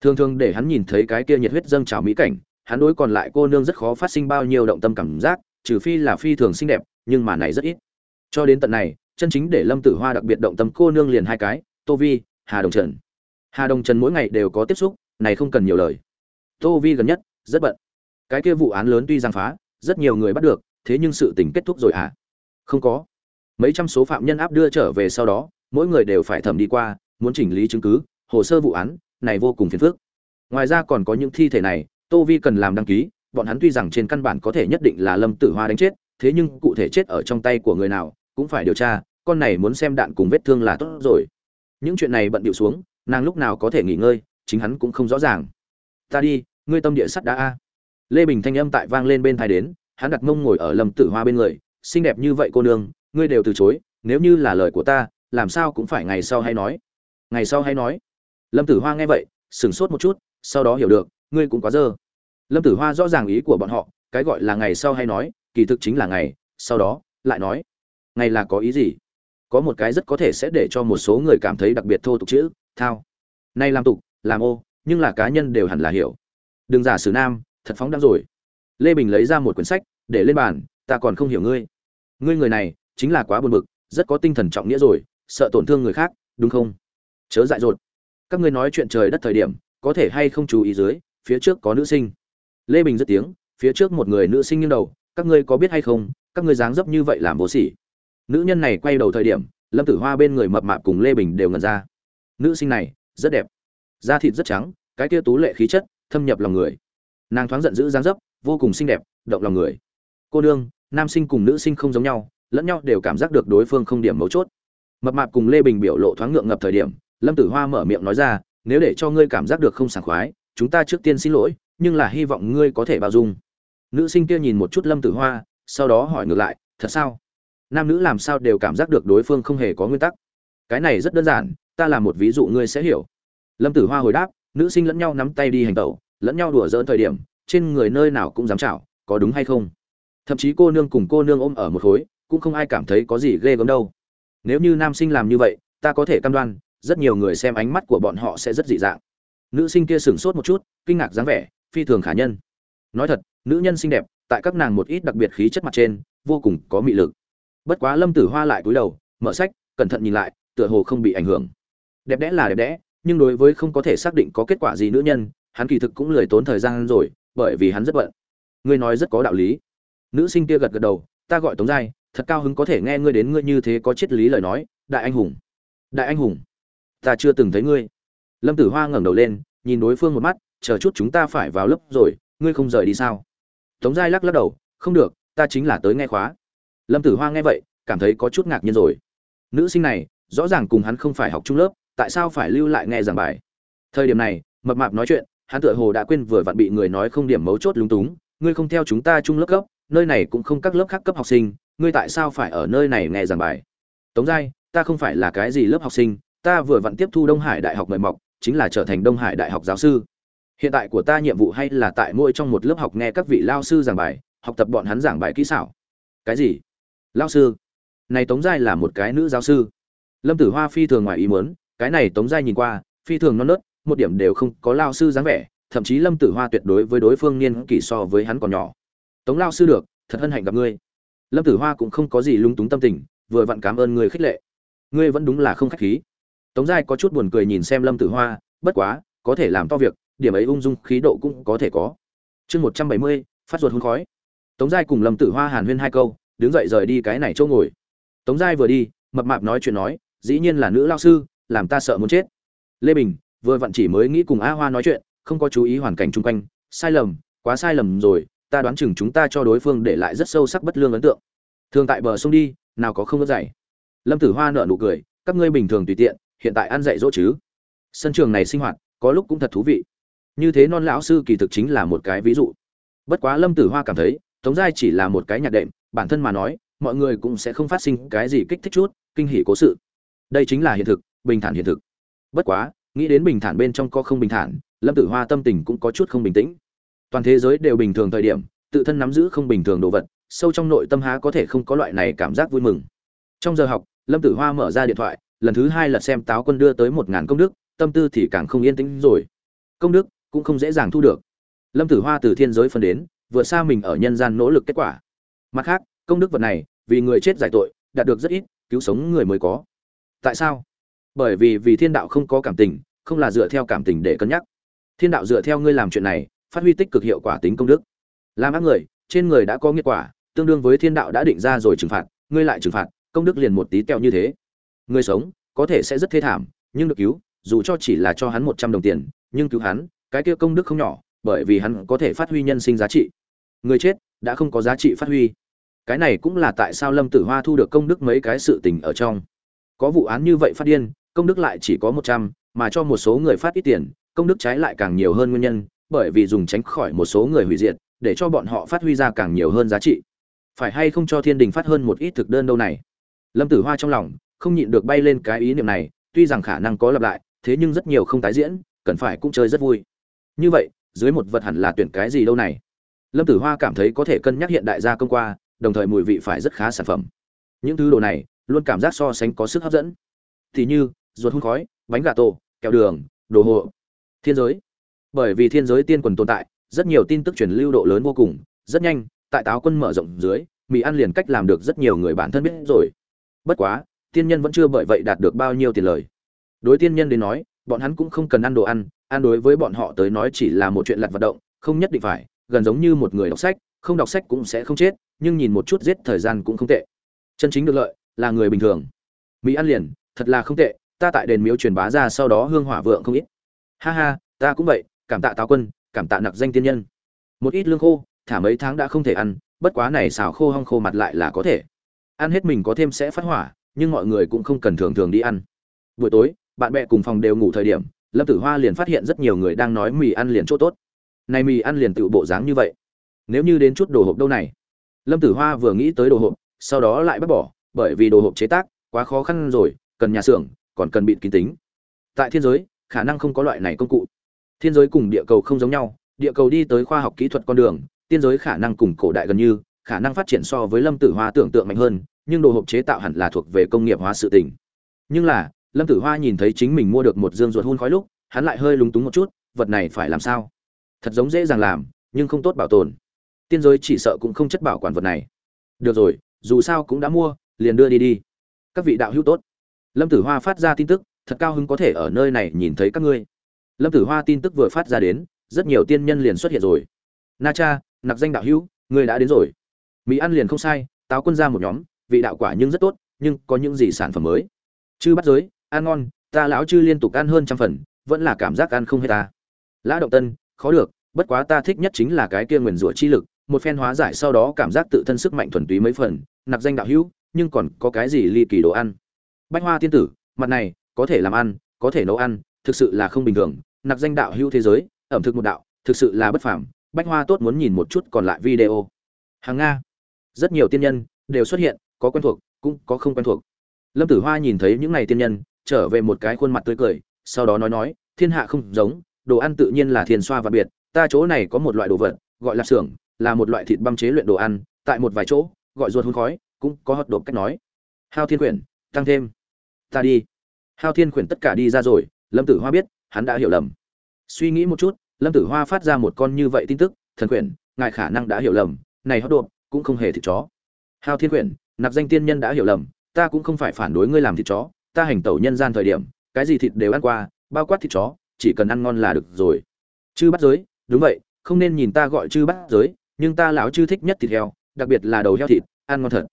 Thường thường để hắn nhìn thấy cái kia nhiệt huyết dâng trào mỹ cảnh, hắn đối còn lại cô nương rất khó phát sinh bao nhiêu động tâm cảm giác, trừ phi là phi thường xinh đẹp, nhưng mà này rất ít. Cho đến tận này, chân chính để lâm tử hoa đặc biệt động tâm cô nương liền hai cái, tô vi, hà đồng trần. Hà đồng trần mỗi ngày đều có tiếp xúc này không cần nhiều lời. Tô vi gần nhất, rất bận. Cái kia vụ án lớn tuy giang phá, rất nhiều người bắt được, thế nhưng sự tình kết thúc rồi à không có. Mấy trăm số phạm nhân áp đưa trở về sau đó, mỗi người đều phải thẩm đi qua, muốn chỉnh lý chứng cứ, hồ sơ vụ án, này vô cùng phiền phức. Ngoài ra còn có những thi thể này, tô vi cần làm đăng ký, bọn hắn tuy rằng trên căn bản có thể nhất định là lâm tử hoa đánh chết, thế nhưng cụ thể chết ở trong tay của người nào, cũng phải điều tra, con này muốn xem đạn cùng vết thương là tốt rồi. Những chuyện này bận điệu xuống, nàng lúc nào có thể nghỉ ngơi chính hắn cũng không rõ ràng. Ta đi, ngươi tâm địa sắt đã a. Lê bình thanh âm tại vang lên bên thai đến, hắn đặt mông ngồi ở lâm tử hoa bên người, xinh đẹp như vậy cô nương, ngươi đều từ chối, nếu như là lời của ta, làm sao cũng phải ngày sau hay nói. Ngày sau hay nói. Lâm tử hoa nghe vậy, sửng sốt một chút, sau đó hiểu được, ngươi cũng quá dơ. Lâm tử hoa rõ ràng ý của bọn họ, cái gọi là ngày sau hay nói, kỳ thực chính là ngày, sau đó, lại nói. Ngày là có ý gì? Có một cái rất có thể sẽ để cho một số người cảm thấy đặc biệt thô tục chữ, thao. Nay làm tục làm ô, nhưng là cá nhân đều hẳn là hiểu. Đừng giả sử nam, thật phóng đáng rồi. Lê bình lấy ra một quyển sách, để lên bàn, ta còn không hiểu ngươi. Ngươi người này, chính là quá buồn bực, rất có tinh thần trọng nghĩa rồi, sợ tổn thương người khác, đúng không? Chớ dại dột. Các ngươi nói chuyện trời đất thời điểm, có thể hay không chú ý dưới, phía trước có nữ sinh. Lê bình rất tiếng, phía trước một người nữ sinh nghiêng đầu, các ngươi có biết hay không, các ngươi dáng dấp như vậy làm vô sỉ. Nữ nhân này quay đầu thời điểm, lâm tử hoa bên người mập mạp cùng lê bình đều ngần ra. Nữ sinh này, rất đẹp da thịt rất trắng, cái kia tú lệ khí chất, thâm nhập lòng người. Nàng thoáng giận dữ dáng dấp, vô cùng xinh đẹp, động lòng người. Cô đương nam sinh cùng nữ sinh không giống nhau, lẫn nhau đều cảm giác được đối phương không điểm mấu chốt. Mập mạp cùng lê bình biểu lộ thoáng ngượng ngập thời điểm, lâm tử hoa mở miệng nói ra, nếu để cho ngươi cảm giác được không sảng khoái, chúng ta trước tiên xin lỗi, nhưng là hy vọng ngươi có thể bao dung. Nữ sinh kia nhìn một chút lâm tử hoa, sau đó hỏi ngược lại, thật sao? Nam nữ làm sao đều cảm giác được đối phương không hề có nguyên tắc? Cái này rất đơn giản, ta làm một ví dụ ngươi sẽ hiểu lâm tử hoa hồi đáp, nữ sinh lẫn nhau nắm tay đi hành tẩu, lẫn nhau đùa dỡn thời điểm, trên người nơi nào cũng dám chảo, có đúng hay không? Thậm chí cô nương cùng cô nương ôm ở một khối, cũng không ai cảm thấy có gì ghê gớm đâu. Nếu như nam sinh làm như vậy, ta có thể cam đoan, rất nhiều người xem ánh mắt của bọn họ sẽ rất dị dạng. Nữ sinh kia sửng sốt một chút, kinh ngạc dáng vẻ, phi thường khả nhân. Nói thật, nữ nhân xinh đẹp, tại các nàng một ít đặc biệt khí chất mặt trên, vô cùng có mị lực. Bất quá lâm tử hoa lại cúi đầu, mở sách, cẩn thận nhìn lại, tựa hồ không bị ảnh hưởng. Đẹp đẽ là đẹp đẽ nhưng đối với không có thể xác định có kết quả gì nữ nhân, hắn kỳ thực cũng lười tốn thời gian rồi, bởi vì hắn rất bận. Ngươi nói rất có đạo lý. Nữ sinh kia gật gật đầu, ta gọi tống giai, thật cao hứng có thể nghe ngươi đến ngươi như thế có triết lý lời nói, đại anh hùng. Đại anh hùng? Ta chưa từng thấy ngươi. Lâm tử hoa ngẩng đầu lên, nhìn đối phương một mắt, chờ chút chúng ta phải vào lớp rồi, ngươi không rời đi sao? Tống giai lắc lắc đầu, không được, ta chính là tới nghe khóa. Lâm tử hoa nghe vậy, cảm thấy có chút ngạc nhiên rồi. Nữ sinh này, rõ ràng cùng hắn không phải học chung lớp tại sao phải lưu lại nghe giảng bài? Thời điểm này, mập mạp nói chuyện, hắn tựa hồ đã quên vừa vặn bị người nói không điểm mấu chốt lúng túng, ngươi không theo chúng ta chung lớp cấp nơi này cũng không các lớp khác cấp học sinh, ngươi tại sao phải ở nơi này nghe giảng bài? Tống giai, ta không phải là cái gì lớp học sinh, ta vừa vặn tiếp thu đông hải đại học mời mọc, chính là trở thành đông hải đại học giáo sư. Hiện tại của ta nhiệm vụ hay là tại mỗi trong một lớp học nghe các vị lao sư giảng bài, học tập bọn hắn giảng bài kỹ xảo. Cái gì? Lao sư. Này tống giai là một cái nữ giáo sư. Lâm tử hoa phi thường ngoài ý muốn cái này tống giai nhìn qua, phi thường non nớt, một điểm đều không có lao sư dáng vẻ, thậm chí lâm tử hoa tuyệt đối với đối phương niên kỷ so với hắn còn nhỏ. Tống lao sư được, thật hân hạnh gặp ngươi. Lâm tử hoa cũng không có gì lung túng tâm tình, vừa vặn cảm ơn người khích lệ. Ngươi vẫn đúng là không khách khí. Tống giai có chút buồn cười nhìn xem lâm tử hoa, bất quá, có thể làm to việc, điểm ấy ung dung khí độ cũng có thể có. Chương một trăm bảy mươi, phát ruột hôn khói. Tống giai cùng lâm tử hoa hàn huyên hai câu, đứng dậy rời đi cái này chỗ ngồi. Tống giai vừa đi, mập mạp nói chuyện nói, dĩ nhiên là nữ lao sư làm ta sợ muốn chết. Lê bình vừa vặn chỉ mới nghĩ cùng a hoa nói chuyện, không có chú ý hoàn cảnh chung quanh. Sai lầm, quá sai lầm rồi, ta đoán chừng chúng ta cho đối phương để lại rất sâu sắc bất lương ấn tượng. Thường tại bờ sông đi, nào có không ớt dày lâm tử hoa nợ nụ cười, các ngươi bình thường tùy tiện, hiện tại ăn dạy dỗ chứ. Sân trường này sinh hoạt, có lúc cũng thật thú vị. Như thế non lão sư kỳ thực chính là một cái ví dụ. Bất quá lâm tử hoa cảm thấy, tống giai chỉ là một cái nhạc đệm, bản thân mà nói, mọi người cũng sẽ không phát sinh cái gì kích thích chút, kinh hỉ cố sự. Đây chính là hiện thực bình thản hiện thực. Bất quá, nghĩ đến bình thản bên trong có không bình thản, lâm tử hoa tâm tình cũng có chút không bình tĩnh. Toàn thế giới đều bình thường thời điểm, tự thân nắm giữ không bình thường đồ vật, sâu trong nội tâm há có thể không có loại này cảm giác vui mừng. Trong giờ học, lâm tử hoa mở ra điện thoại, lần thứ hai lật xem táo quân đưa tới một ngàn công đức, tâm tư thì càng không yên tĩnh rồi. Công đức cũng không dễ dàng thu được. Lâm tử hoa từ thiên giới phân đến vượt xa mình ở nhân gian nỗ lực kết quả. Mặt khác, công đức vật này, vì người chết giải tội, đạt được rất ít, cứu sống người mới có. Tại sao? Bởi vì vì thiên đạo không có cảm tình, không là dựa theo cảm tình để cân nhắc. Thiên đạo dựa theo ngươi làm chuyện này, phát huy tích cực hiệu quả tính công đức. Làm ác người, trên người đã có nghiệp quả, tương đương với thiên đạo đã định ra rồi trừng phạt, ngươi lại trừng phạt, công đức liền một tí teo như thế. Người sống, có thể sẽ rất thê thảm, nhưng được cứu, dù cho chỉ là cho hắn một trăm đồng tiền, nhưng cứu hắn, cái kia công đức không nhỏ, bởi vì hắn có thể phát huy nhân sinh giá trị. Người chết, đã không có giá trị phát huy. Cái này cũng là tại sao lâm tử hoa thu được công đức mấy cái sự tình ở trong. Có vụ án như vậy phát điên công đức lại chỉ có một trăm, mà cho một số người phát ít tiền, công đức trái lại càng nhiều hơn nguyên nhân, bởi vì dùng tránh khỏi một số người hủy diệt, để cho bọn họ phát huy ra càng nhiều hơn giá trị. Phải hay không cho thiên đình phát hơn một ít thực đơn đâu này? Lâm tử hoa trong lòng, không nhịn được bay lên cái ý niệm này, tuy rằng khả năng có lặp lại, thế nhưng rất nhiều không tái diễn, cần phải cũng chơi rất vui. Như vậy, dưới một vật hẳn là tuyển cái gì đâu này? Lâm tử hoa cảm thấy có thể cân nhắc hiện đại gia công qua, đồng thời mùi vị phải rất khá sản phẩm. Những thứ đồ này, luôn cảm giác so sánh có sức hấp dẫn. Thì như ruột hun khói, bánh gà tổ, kẹo đường, đồ hộ. Thiên giới. Bởi vì thiên giới tiên quần tồn tại, rất nhiều tin tức truyền lưu độ lớn vô cùng, rất nhanh, tại táo quân mở rộng dưới mì ăn liền cách làm được rất nhiều người bản thân biết rồi. Bất quá, tiên nhân vẫn chưa bởi vậy đạt được bao nhiêu tiền lời. Đối tiên nhân đến nói, bọn hắn cũng không cần ăn đồ ăn ăn đối với bọn họ tới nói chỉ là một chuyện lặt vật động, không nhất định phải, gần giống như một người đọc sách, không đọc sách cũng sẽ không chết, nhưng nhìn một chút giết thời gian cũng không tệ. Chân chính được lợi, là người bình thường. Mỹ ăn liền, thật là không tệ ta tại đền miếu truyền bá ra sau đó hương hỏa vượng không ít. Ha ha, ta cũng vậy, cảm tạ táo quân, cảm tạ nặc danh tiên nhân. Một ít lương khô, thả mấy tháng đã không thể ăn, bất quá này xào khô hong khô mặt lại là có thể. Ăn hết mình có thêm sẽ phát hỏa, nhưng mọi người cũng không cần thường thường đi ăn. Buổi tối, bạn bè cùng phòng đều ngủ thời điểm, lâm tử hoa liền phát hiện rất nhiều người đang nói mì ăn liền chỗ tốt. Này mì ăn liền tự bộ dáng như vậy. Nếu như đến chút đồ hộp đâu này? Lâm tử hoa vừa nghĩ tới đồ hộp, sau đó lại bắt bỏ, bởi vì đồ hộp chế tác quá khó khăn rồi, cần nhà xưởng còn cần bịt kín tính. Tại thiên giới, khả năng không có loại này công cụ. Thiên giới cùng địa cầu không giống nhau, địa cầu đi tới khoa học kỹ thuật con đường, tiên giới khả năng cùng cổ đại gần như, khả năng phát triển so với lâm tử hoa tưởng tượng mạnh hơn, nhưng đồ hộp chế tạo hẳn là thuộc về công nghiệp hóa sự tình. Nhưng là, lâm tử hoa nhìn thấy chính mình mua được một dương ruột hun khói lúc, hắn lại hơi lúng túng một chút, vật này phải làm sao? Thật giống dễ dàng làm, nhưng không tốt bảo tồn. Tiên giới chỉ sợ cũng không chất bảo quản vật này. Được rồi, dù sao cũng đã mua, liền đưa đi đi. Các vị đạo hữu tốt lâm tử hoa phát ra tin tức, thật cao hứng có thể ở nơi này nhìn thấy các ngươi. Lâm tử hoa tin tức vừa phát ra đến, rất nhiều tiên nhân liền xuất hiện rồi. Na cha, nặc danh đạo hữu, ngươi đã đến rồi. Mỹ ăn liền không sai, táo quân ra một nhóm, vị đạo quả nhưng rất tốt, nhưng có những gì sản phẩm mới? Chư bắt giới, ăn ngon, ta lão chư liên tục ăn hơn trăm phần, vẫn là cảm giác ăn không hết ta. Lã động tân, khó được, bất quá ta thích nhất chính là cái kia nguyền rủa chi lực, một phen hóa giải sau đó cảm giác tự thân sức mạnh thuần túy mấy phần, nặc danh đạo hữu, nhưng còn có cái gì ly kỳ đồ ăn? Bách hoa tiên tử, mặt này, có thể làm ăn, có thể nấu ăn, thực sự là không bình thường. Nặc danh đạo hữu thế giới, ẩm thực một đạo, thực sự là bất phàm. Bách hoa tốt muốn nhìn một chút còn lại video. Hàng nga. Rất nhiều tiên nhân đều xuất hiện, có quen thuộc, cũng có không quen thuộc. Lâm tử hoa nhìn thấy những n à y tiên nhân, trở về một cái khuôn mặt tươi cười, sau đó nói nói, thiên hạ không giống, đồ ăn tự nhiên là thiền xoa và biệt, ta chỗ này có một loại đồ vật, gọi là xưởng, là một loại thịt băm chế luyện đồ ăn, tại một vài chỗ, gọi ruột hôn khói, cũng có hot đột cách nói. Hao thiên quyển, tăng thêm ta đi. Hao thiên khuyển tất cả đi ra rồi, lâm tử hoa biết, hắn đã hiểu lầm. Suy nghĩ một chút, lâm tử hoa phát ra một con như vậy tin tức, thần quyển ngài khả năng đã hiểu lầm, này hót đột cũng không hề thịt chó. Hao thiên quyển nạp danh tiên nhân đã hiểu lầm, ta cũng không phải phản đối ngươi làm thịt chó, ta hành tẩu nhân gian thời điểm, cái gì thịt đều ăn qua, bao quát thịt chó, chỉ cần ăn ngon là được rồi. Chư bắt giới, đúng vậy, không nên nhìn ta gọi chư bắt giới, nhưng ta lão chư thích nhất thịt heo, đặc biệt là đầu heo thịt, ăn ngon thật.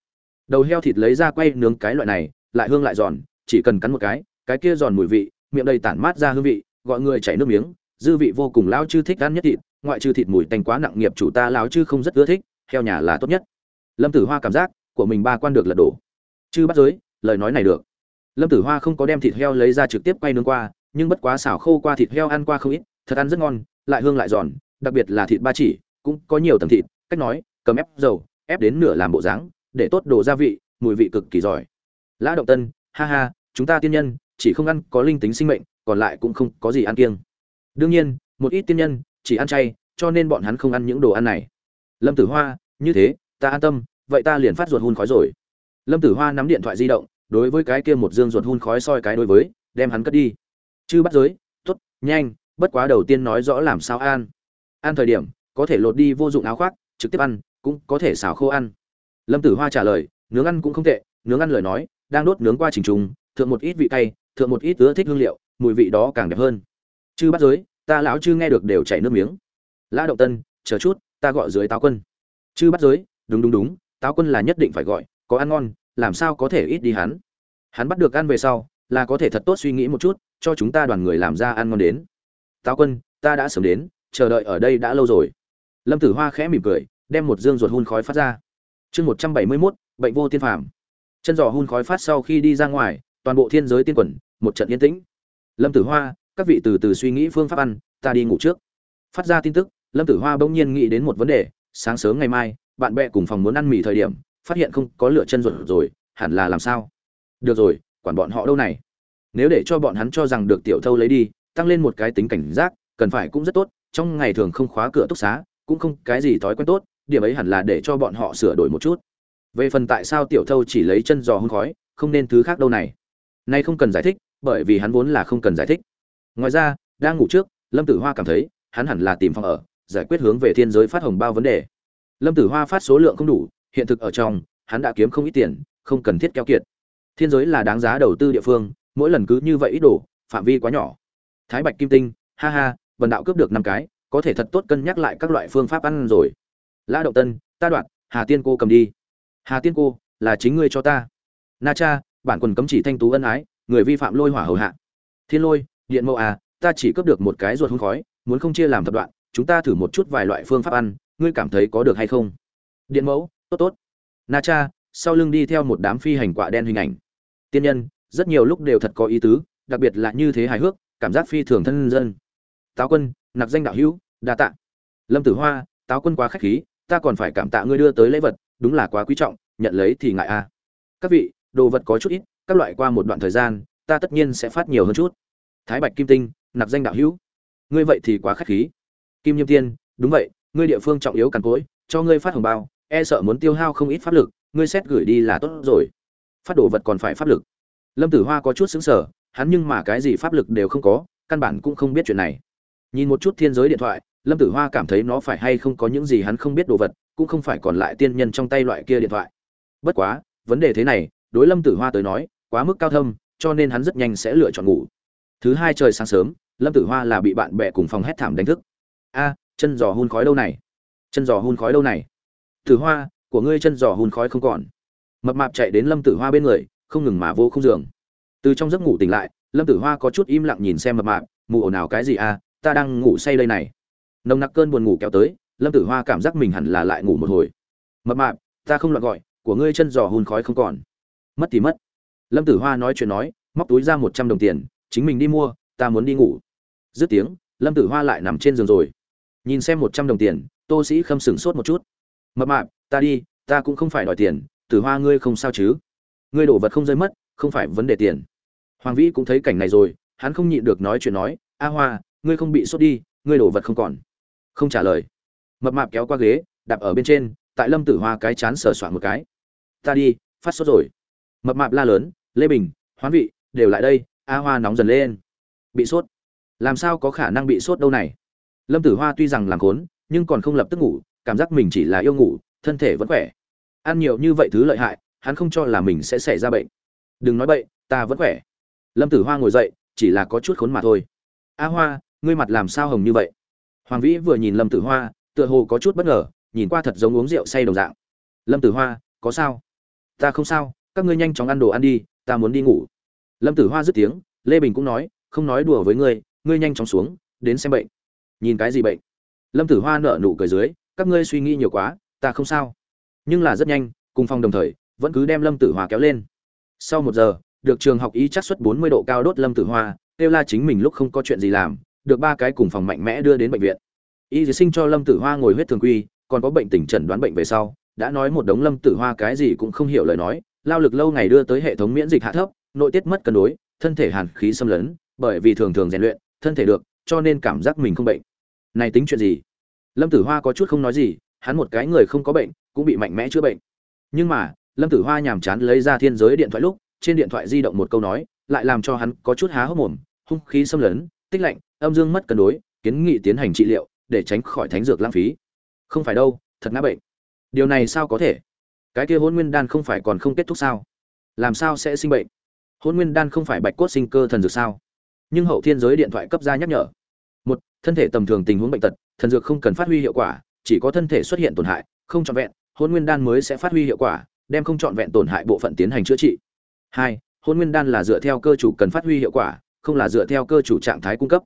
Đầu heo thịt lấy ra quay nướng cái loại này, lại hương lại giòn chỉ cần cắn một cái cái kia giòn mùi vị, miệng đầy tản mát ra hương vị, gọi người chảy nước miếng. Dư vị vô cùng lão chư thích ăn nhất thịt, ngoại trừ thịt mùi tanh quá nặng nghiệp chủ ta lão chư không rất ưa thích, heo nhà là tốt nhất. Lâm tử hoa cảm giác của mình ba quan được lật đổ. Chư bắt giới, lời nói này được. Lâm tử hoa không có đem thịt heo lấy ra trực tiếp quay nướng qua, nhưng bất quá xảo khô qua thịt heo ăn qua không ít, thật ăn rất ngon, lại hương lại giòn, đặc biệt là thịt ba chỉ, cũng có nhiều tầng thịt, cách nói, cầm ép dầu, ép đến nửa làm bộ dáng, để tốt đồ gia vị, mùi vị cực kỳ giỏi. Lã động tân ha ha, chúng ta tiên nhân, chỉ không ăn có linh tính sinh mệnh, còn lại cũng không có gì ăn kiêng. Đương nhiên, một ít tiên nhân chỉ ăn chay, cho nên bọn hắn không ăn những đồ ăn này. Lâm tử hoa, như thế, ta an tâm, vậy ta liền phát ruột hun khói rồi. Lâm tử hoa nắm điện thoại di động, đối với cái kia một dương ruột hun khói soi cái đối với, đem hắn cất đi. Chư bắt giới t ố t nhanh, bất quá đầu tiên nói rõ làm sao ăn. an thời điểm, có thể lột đi vô dụng áo khoác, trực tiếp ăn, cũng có thể xào khô ăn. Lâm tử hoa trả lời, nướng ăn cũng không tệ, nướng ăn lời nói đang đốt nướng qua trình trùng, thượng một ít vị cay, thượng một ít ưa thích hương liệu, mùi vị đó càng đẹp hơn. Chư bắt giới, ta lão chư nghe được đều chảy nước miếng. Lã động tân, chờ chút, ta gọi dưới táo quân. Chư bắt giới, đúng đúng đúng, táo quân là nhất định phải gọi, có ăn ngon, làm sao có thể ít đi hắn? Hắn bắt được ăn về sau, là có thể thật tốt suy nghĩ một chút, cho chúng ta đoàn người làm ra ăn ngon đến. Táo quân, ta đã sớm đến, chờ đợi ở đây đã lâu rồi. Lâm tử hoa khẽ mỉm cười, đem một dương ruột hun khói phát ra. Chương một trăm bảy mươi mốt, bệnh vô tiên phàm chân giò hun khói phát sau khi đi ra ngoài, toàn bộ thiên giới tiên quẩn một trận yên tĩnh. Lâm tử hoa, các vị từ từ suy nghĩ phương pháp ăn, ta đi ngủ trước. Phát ra tin tức, lâm tử hoa bỗng nhiên nghĩ đến một vấn đề, sáng sớm ngày mai, bạn bè cùng phòng muốn ăn mì thời điểm, phát hiện không có lửa chân ruột rồi, hẳn là làm sao? Được rồi, quản bọn họ đâu này? Nếu để cho bọn hắn cho rằng được tiểu thâu lấy đi, tăng lên một cái tính cảnh giác, cần phải cũng rất tốt, trong ngày thường không khóa cửa túc xá, cũng không cái gì thói quen tốt, điểm ấy hẳn là để cho bọn họ sửa đổi một chút về phần tại sao tiểu thâu chỉ lấy chân giò hôn khói, không nên thứ khác đâu này. Nay không cần giải thích, bởi vì hắn vốn là không cần giải thích. Ngoài ra, đang ngủ trước, lâm tử hoa cảm thấy, hắn hẳn là tìm phòng ở, giải quyết hướng về thiên giới phát hồng bao vấn đề. Lâm tử hoa phát số lượng không đủ, hiện thực ở trong, hắn đã kiếm không ít tiền, không cần thiết keo kiệt. Thiên giới là đáng giá đầu tư địa phương, mỗi lần cứ như vậy ít đổ phạm vi quá nhỏ. Thái bạch kim tinh, ha ha, vần đạo cướp được năm cái, có thể thật tốt cân nhắc lại các loại phương pháp ăn rồi. Lã động tân, ta đoạn hà tiên cô cầm đi hà tiên cô, là chính ngươi cho ta. Na cha, bản quần cấm chỉ thanh tú ân ái, người vi phạm lôi hỏa hầu hạ. Thiên lôi, điện mẫu à ta chỉ cướp được một cái ruột hôn khói, muốn không chia làm thập đoạn, chúng ta thử một chút vài loại phương pháp ăn, ngươi cảm thấy có được hay không? Điện mẫu, tốt tốt. Na cha, sau lưng đi theo một đám phi hành quạ đen hình ảnh. Tiên nhân, rất nhiều lúc đều thật có ý tứ, đặc biệt là như thế hài hước, cảm giác phi thường thân dân. Táo quân nặc danh đạo hữu, đa tạ. Lâm tử hoa, táo quân quá khách khí, ta còn phải cảm tạ ngươi đưa tới lễ vật đúng là quá quý trọng, nhận lấy thì ngại a. Các vị, đồ vật có chút ít, các loại qua một đoạn thời gian, ta tất nhiên sẽ phát nhiều hơn chút. Thái bạch kim tinh, nạp danh đạo hữu. Ngươi vậy thì quá khách khí. Kim nhiêm tiên, đúng vậy, ngươi địa phương trọng yếu càn cối cho ngươi phát hồng bao e sợ muốn tiêu hao không ít pháp lực, ngươi xét gửi đi là tốt rồi. Phát đồ vật còn phải pháp lực. Lâm tử hoa có chút xứng sở hắn nhưng mà cái gì pháp lực đều không có, căn bản cũng không biết chuyện này. Nhìn một chút thiên giới điện thoại, lâm tử hoa cảm thấy nó phải hay không có những gì hắn không biết đồ vật cũng không phải còn lại tiên nhân trong tay loại kia điện thoại. Bất quá, vấn đề thế này, đối lâm tử hoa tới nói, quá mức cao thâm, cho nên hắn rất nhanh sẽ lựa chọn ngủ. Thứ hai trời sáng sớm, lâm tử hoa là bị bạn bè cùng phòng hét thảm đánh thức. A, chân giò hun khói đâu này? Chân giò hun khói đâu này? Tử hoa, của ngươi chân giò hun khói không còn. Mập mạp chạy đến lâm tử hoa bên người, không ngừng mà vô không giường. Từ trong giấc ngủ tỉnh lại, lâm tử hoa có chút im lặng nhìn xem mập mạp mù ồn ào cái gì a? ta đang ngủ say đây này. Nồng nặc cơn buồn ngủ kéo tới lâm tử hoa cảm giác mình hẳn là lại ngủ một hồi. Mập mạp, ta không loạn gọi, của ngươi chân giò hôn khói không còn. Mất thì mất. Lâm tử hoa nói chuyện nói, móc túi ra một trăm đồng tiền, chính mình đi mua, ta muốn đi ngủ. Dứt tiếng, lâm tử hoa lại nằm trên giường rồi. Nhìn xem một trăm đồng tiền, tô sĩ khâm sửng sốt một chút. Mập mạp, ta đi, ta cũng không phải đòi tiền, tử hoa ngươi không sao chứ? Ngươi đổ vật không rơi mất, không phải vấn đề tiền. Hoàng vĩ cũng thấy cảnh này rồi, hắn không nhịn được nói chuyện nói, a hoa, ngươi không bị sốt đi, ngươi đổ vật không còn. Không trả lời mập mạp kéo qua ghế, đạp ở bên trên, tại lâm tử hoa cái chán sờ soạn một cái. Ta đi, phát sốt rồi. Mập mạp la lớn, lê bình, hoán vị, đều lại đây, a hoa nóng dần lên. Bị sốt? Làm sao có khả năng bị sốt đâu này? Lâm tử hoa tuy rằng làm khốn, nhưng còn không lập tức ngủ, cảm giác mình chỉ là yêu ngủ, thân thể vẫn khỏe. Ăn nhiều như vậy thứ lợi hại, hắn không cho là mình sẽ xảy ra bệnh. Đừng nói bậy, ta vẫn khỏe. Lâm tử hoa ngồi dậy, chỉ là có chút khốn mà thôi. A hoa, ngươi mặt làm sao hồng như vậy? Hoàng vĩ vừa nhìn lâm tử hoa tựa hồ có chút bất ngờ, nhìn qua thật giống uống rượu say đồng dạng. Lâm tử hoa, có sao? Ta không sao, các ngươi nhanh chóng ăn đồ ăn đi, ta muốn đi ngủ. Lâm tử hoa dứt tiếng, lê bình cũng nói, không nói đùa với ngươi ngươi nhanh chóng xuống, đến xem bệnh. Nhìn cái gì bệnh? Lâm tử hoa nợ nụ cười dưới, các ngươi suy nghĩ nhiều quá, ta không sao. Nhưng là rất nhanh, cùng phòng đồng thời, vẫn cứ đem lâm tử hoa kéo lên. Sau một giờ, được trường học y chắc suất bốn mươi độ cao đốt lâm tử hoa, kêu la chính mình lúc không có chuyện gì làm, được ba cái cùng phòng mạnh mẽ đưa đến bệnh viện y sinh cho lâm tử hoa ngồi huyết thường quy, còn có bệnh tình trần đoán bệnh về sau, đã nói một đống lâm tử hoa cái gì cũng không hiểu lời nói, lao lực lâu ngày đưa tới hệ thống miễn dịch hạ thấp, nội tiết mất cân đối, thân thể hàn khí xâm lấn, bởi vì thường thường rèn luyện, thân thể được, cho nên cảm giác mình không bệnh. Này tính chuyện gì? Lâm tử hoa có chút không nói gì, hắn một cái người không có bệnh, cũng bị mạnh mẽ chữa bệnh. Nhưng mà, lâm tử hoa nhàm chán lấy ra thiên giới điện thoại lúc, trên điện thoại di động một câu nói, lại làm cho hắn có chút há hốc mồm, hung khí xâm lấn, tích lạnh, âm dương mất cân đối, kiến nghị tiến hành trị liệu để tránh khỏi thánh dược lãng phí. Không phải đâu, thật ngã bệnh. Điều này sao có thể? Cái kia hôn nguyên đan không phải còn không kết thúc sao? Làm sao sẽ sinh bệnh? Hôn nguyên đan không phải bạch cốt sinh cơ thần dược sao? Nhưng hậu thiên giới điện thoại cấp ra nhắc nhở. Một, thân thể tầm thường tình huống bệnh tật, thần dược không cần phát huy hiệu quả, chỉ có thân thể xuất hiện tổn hại, không trọn vẹn, hôn nguyên đan mới sẽ phát huy hiệu quả, đem không trọn vẹn tổn hại bộ phận tiến hành chữa trị. Hai, hôn nguyên đan là dựa theo cơ chủ cần phát huy hiệu quả, không là dựa theo cơ chủ trạng thái cung cấp.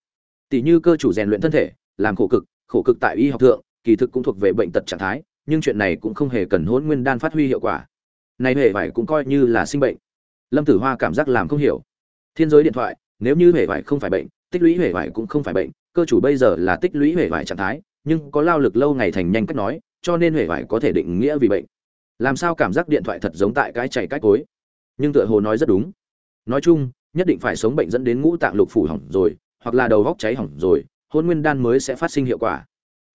Tỷ như cơ chủ rèn luyện thân thể, làm khổ cực khổ cực tại y học thượng, kỳ thực cũng thuộc về bệnh tật trạng thái, nhưng chuyện này cũng không hề cần hỗn nguyên đan phát huy hiệu quả. Này hề vải cũng coi như là sinh bệnh. Lâm tử hoa cảm giác làm không hiểu. Thiên giới điện thoại, nếu như hề vải không phải bệnh, tích lũy hề vải cũng không phải bệnh, cơ chủ bây giờ là tích lũy hề vải trạng thái, nhưng có lao lực lâu ngày thành nhanh cách nói, cho nên hề vải có thể định nghĩa vì bệnh. Làm sao cảm giác điện thoại thật giống tại cái chảy cách cối? Nhưng tựa hồ nói rất đúng. Nói chung, nhất định phải sống bệnh dẫn đến ngũ tạng lục phủ hỏng rồi, hoặc là đầu góc cháy hỏng rồi hôn nguyên đan mới sẽ phát sinh hiệu quả.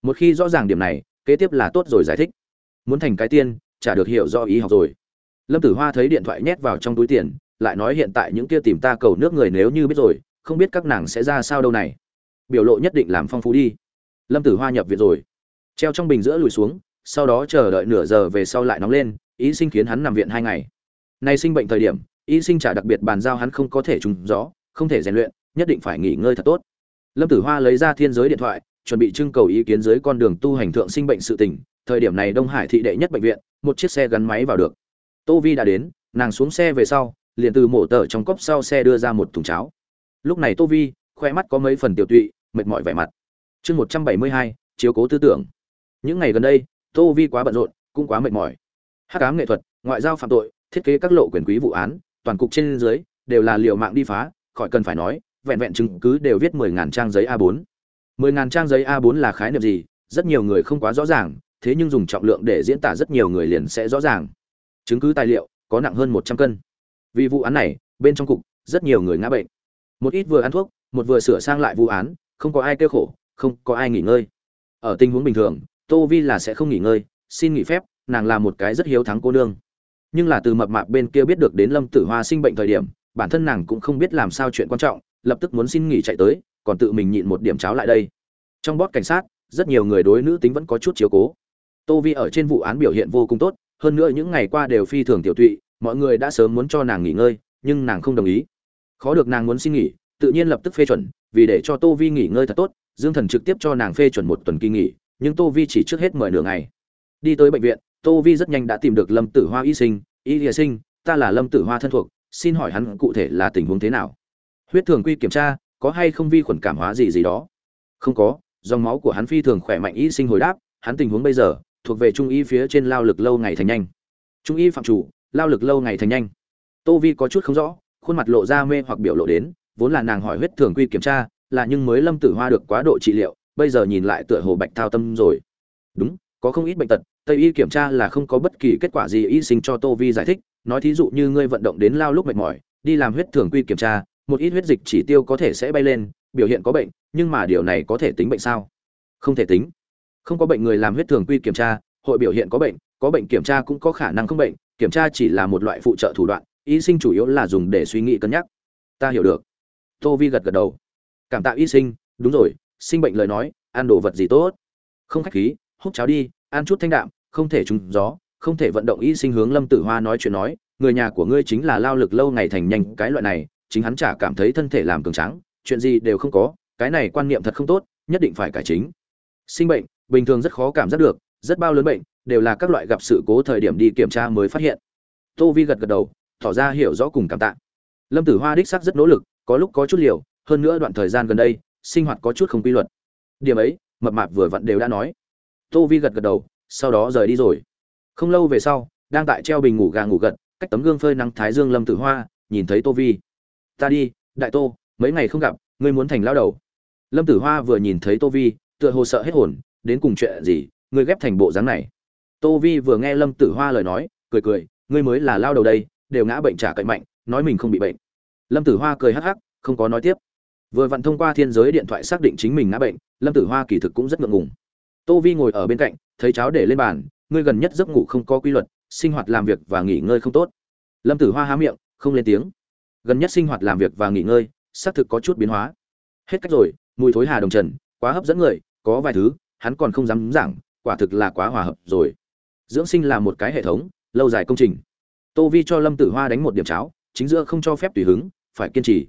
Một khi rõ ràng điểm này, kế tiếp là tốt rồi giải thích. Muốn thành cái tiên, chả được hiểu do ý học rồi. Lâm tử hoa thấy điện thoại nhét vào trong túi tiền, lại nói hiện tại những kia tìm ta cầu nước người nếu như biết rồi, không biết các nàng sẽ ra sao đâu này. Biểu lộ nhất định làm phong phú đi. Lâm tử hoa nhập viện rồi. Treo trong bình giữa lùi xuống, sau đó chờ đợi nửa giờ về sau lại nóng lên, ý sinh khiến hắn nằm viện hai ngày. Nay sinh bệnh thời điểm y sinh trả đặc biệt bàn giao hắn không có thể trùng gió, không thể rèn luyện, nhất định phải nghỉ ngơi thật tốt lâm tử hoa lấy ra thiên giới điện thoại, chuẩn bị trưng cầu ý kiến dưới con đường tu hành thượng sinh bệnh sự tỉnh thời điểm này đông hải thị đệ nhất bệnh viện, một chiếc xe gắn máy vào được. Tô vi đã đến, nàng xuống xe về sau, liền từ mổ tờ trong cốc sau xe đưa ra một thùng cháo. Lúc này tô vi, khoe mắt có mấy phần tiểu tụy, mệt mỏi vẻ mặt. Chương một trăm bảy mươi hai, chiếu cố tư tưởng. Những ngày gần đây, tô vi quá bận rộn, cũng quá mệt mỏi. Hát cám nghệ thuật, ngoại giao phạm tội, thiết kế các lộ quyền quý vụ án, toàn cục trên dưới, đều là liều mạng đi phá, khỏi cần phải nói vẹn vẹn chứng cứ đều viết mười ngàn trang giấy a 4 mười ngàn trang giấy a 4 là khái niệm gì? Rất nhiều người không quá rõ ràng, thế nhưng dùng trọng lượng để diễn tả rất nhiều người liền sẽ rõ ràng. Chứng cứ tài liệu có nặng hơn một trăm cân. Vì vụ án này, bên trong cục, rất nhiều người ngã bệnh. Một ít vừa ăn thuốc, một vừa sửa sang lại vụ án, không có ai kêu khổ, không có ai nghỉ ngơi. Ở tình huống bình thường, tô vi là sẽ không nghỉ ngơi, xin nghỉ phép, nàng là một cái rất hiếu thắng cô nương. Nhưng là từ mập mạp bên kia biết được đến lâm tử hoa sinh bệnh thời điểm, bản thân nàng cũng không biết làm sao chuyện quan trọng lập tức muốn xin nghỉ chạy tới, còn tự mình nhịn một điểm cháo lại đây. Trong bót cảnh sát, rất nhiều người đối nữ tính vẫn có chút chiếu cố. Tô vi ở trên vụ án biểu hiện vô cùng tốt, hơn nữa những ngày qua đều phi thường tiểu tụy, mọi người đã sớm muốn cho nàng nghỉ ngơi, nhưng nàng không đồng ý. Khó được nàng muốn xin nghỉ, tự nhiên lập tức phê chuẩn, vì để cho tô vi nghỉ ngơi thật tốt, dương thần trực tiếp cho nàng phê chuẩn một tuần kỳ nghỉ, nhưng tô vi chỉ trước hết mời nửa ngày. Đi tới bệnh viện, tô vi rất nhanh đã tìm được lâm tử hoa y sinh, y địa sinh, ta là lâm tử hoa thân thuộc, xin hỏi hắn cụ thể là tình huống thế nào? Huyết thường quy kiểm tra, có hay không vi khuẩn cảm hóa gì gì đó? Không có, dòng máu của hắn phi thường khỏe mạnh y sinh hồi đáp, hắn tình huống bây giờ, thuộc về trung y phía trên lao lực lâu ngày thành nhanh. Trung y phạm chủ, lao lực lâu ngày thành nhanh. Tô vi có chút không rõ, khuôn mặt lộ ra mê hoặc biểu lộ đến, vốn là nàng hỏi huyết thường quy kiểm tra, là nhưng mới lâm tử hoa được quá độ trị liệu, bây giờ nhìn lại tựa hồ bạch thao tâm rồi. Đúng, có không ít bệnh tật, tây y kiểm tra là không có bất kỳ kết quả gì y sinh cho tô vi giải thích, nói thí dụ như ngươi vận động đến lao lúc mệt mỏi, đi làm huyết thường quy kiểm tra một ít huyết dịch chỉ tiêu có thể sẽ bay lên, biểu hiện có bệnh, nhưng mà điều này có thể tính bệnh sao? Không thể tính. Không có bệnh người làm huyết thường quy kiểm tra, hội biểu hiện có bệnh có bệnh kiểm tra cũng có khả năng không bệnh, kiểm tra chỉ là một loại phụ trợ thủ đoạn, y sinh chủ yếu là dùng để suy nghĩ cân nhắc. Ta hiểu được. Tô vi gật gật đầu. Cảm tạ y sinh, đúng rồi, sinh bệnh lời nói, ăn đồ vật gì tốt? Không khách khí, hút cháo đi, ăn chút thanh đạm, không thể trùng gió, không thể vận động y sinh hướng lâm tử hoa nói chuyện nói, người nhà của ngươi chính là lao lực lâu ngày thành nhanh, cái loại này chính hắn chả cảm thấy thân thể làm cường tráng, chuyện gì đều không có, cái này quan niệm thật không tốt, nhất định phải cải chính. Sinh bệnh, bình thường rất khó cảm giác được, rất bao lớn bệnh, đều là các loại gặp sự cố thời điểm đi kiểm tra mới phát hiện. Tô vi gật gật đầu, tỏ ra hiểu rõ cùng cảm tạ. Lâm tử hoa đích xác rất nỗ lực, có lúc có chút liều, hơn nữa đoạn thời gian gần đây, sinh hoạt có chút không quy luật. Điểm ấy, mập mạp vừa vặn đều đã nói. Tô vi gật gật đầu, sau đó rời đi rồi. Không lâu về sau, đang tại treo bình ngủ gà ngủ gật, cách tấm gương phơi nắng thái dương lâm tử hoa, nhìn thấy tô vi ta đi, đại tô, mấy ngày không gặp, ngươi muốn thành lao đầu. Lâm tử hoa vừa nhìn thấy tô vi, tựa hồ sợ hết hồn, đến cùng chuyện gì, ngươi ghép thành bộ dáng này. Tô vi vừa nghe lâm tử hoa lời nói, cười cười, ngươi mới là lao đầu đây, đều ngã bệnh trả cậy mạnh, nói mình không bị bệnh. Lâm tử hoa cười hắc hắc, không có nói tiếp. Vừa vặn thông qua thiên giới điện thoại xác định chính mình ngã bệnh, lâm tử hoa kỳ thực cũng rất ngượng ngùng. Tô vi ngồi ở bên cạnh, thấy cháo để lên bàn, ngươi gần nhất giấc ngủ không có quy luật, sinh hoạt làm việc và nghỉ ngơi không tốt. Lâm tử hoa há miệng, không lên tiếng gần nhất sinh hoạt làm việc và nghỉ ngơi, xác thực có chút biến hóa. Hết cách rồi, mùi thối hà đồng trần, quá hấp dẫn người, có vài thứ, hắn còn không dám giảng, quả thực là quá hòa hợp rồi. Dưỡng sinh là một cái hệ thống, lâu dài công trình. Tô vi cho lâm tử hoa đánh một điểm cháo, chính giữa không cho phép tùy hứng, phải kiên trì.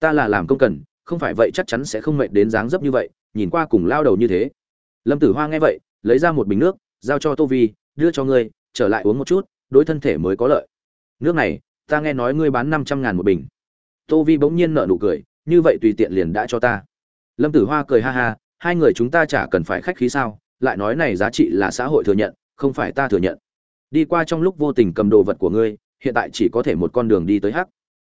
Ta là làm công cần, không phải vậy chắc chắn sẽ không mệt đến dáng dấp như vậy, nhìn qua cùng lao đầu như thế. Lâm tử hoa nghe vậy, lấy ra một bình nước, giao cho tô vi, đưa cho ngươi, trở lại uống một chút, đối thân thể mới có lợi. Nước này ta nghe nói ngươi bán năm trăm ngàn một bình. Tô vi bỗng nhiên nợ nụ cười, như vậy tùy tiện liền đã cho ta. Lâm tử hoa cười ha ha, hai người chúng ta chả cần phải khách khí sao, lại nói này giá trị là xã hội thừa nhận, không phải ta thừa nhận. Đi qua trong lúc vô tình cầm đồ vật của ngươi, hiện tại chỉ có thể một con đường đi tới hắc.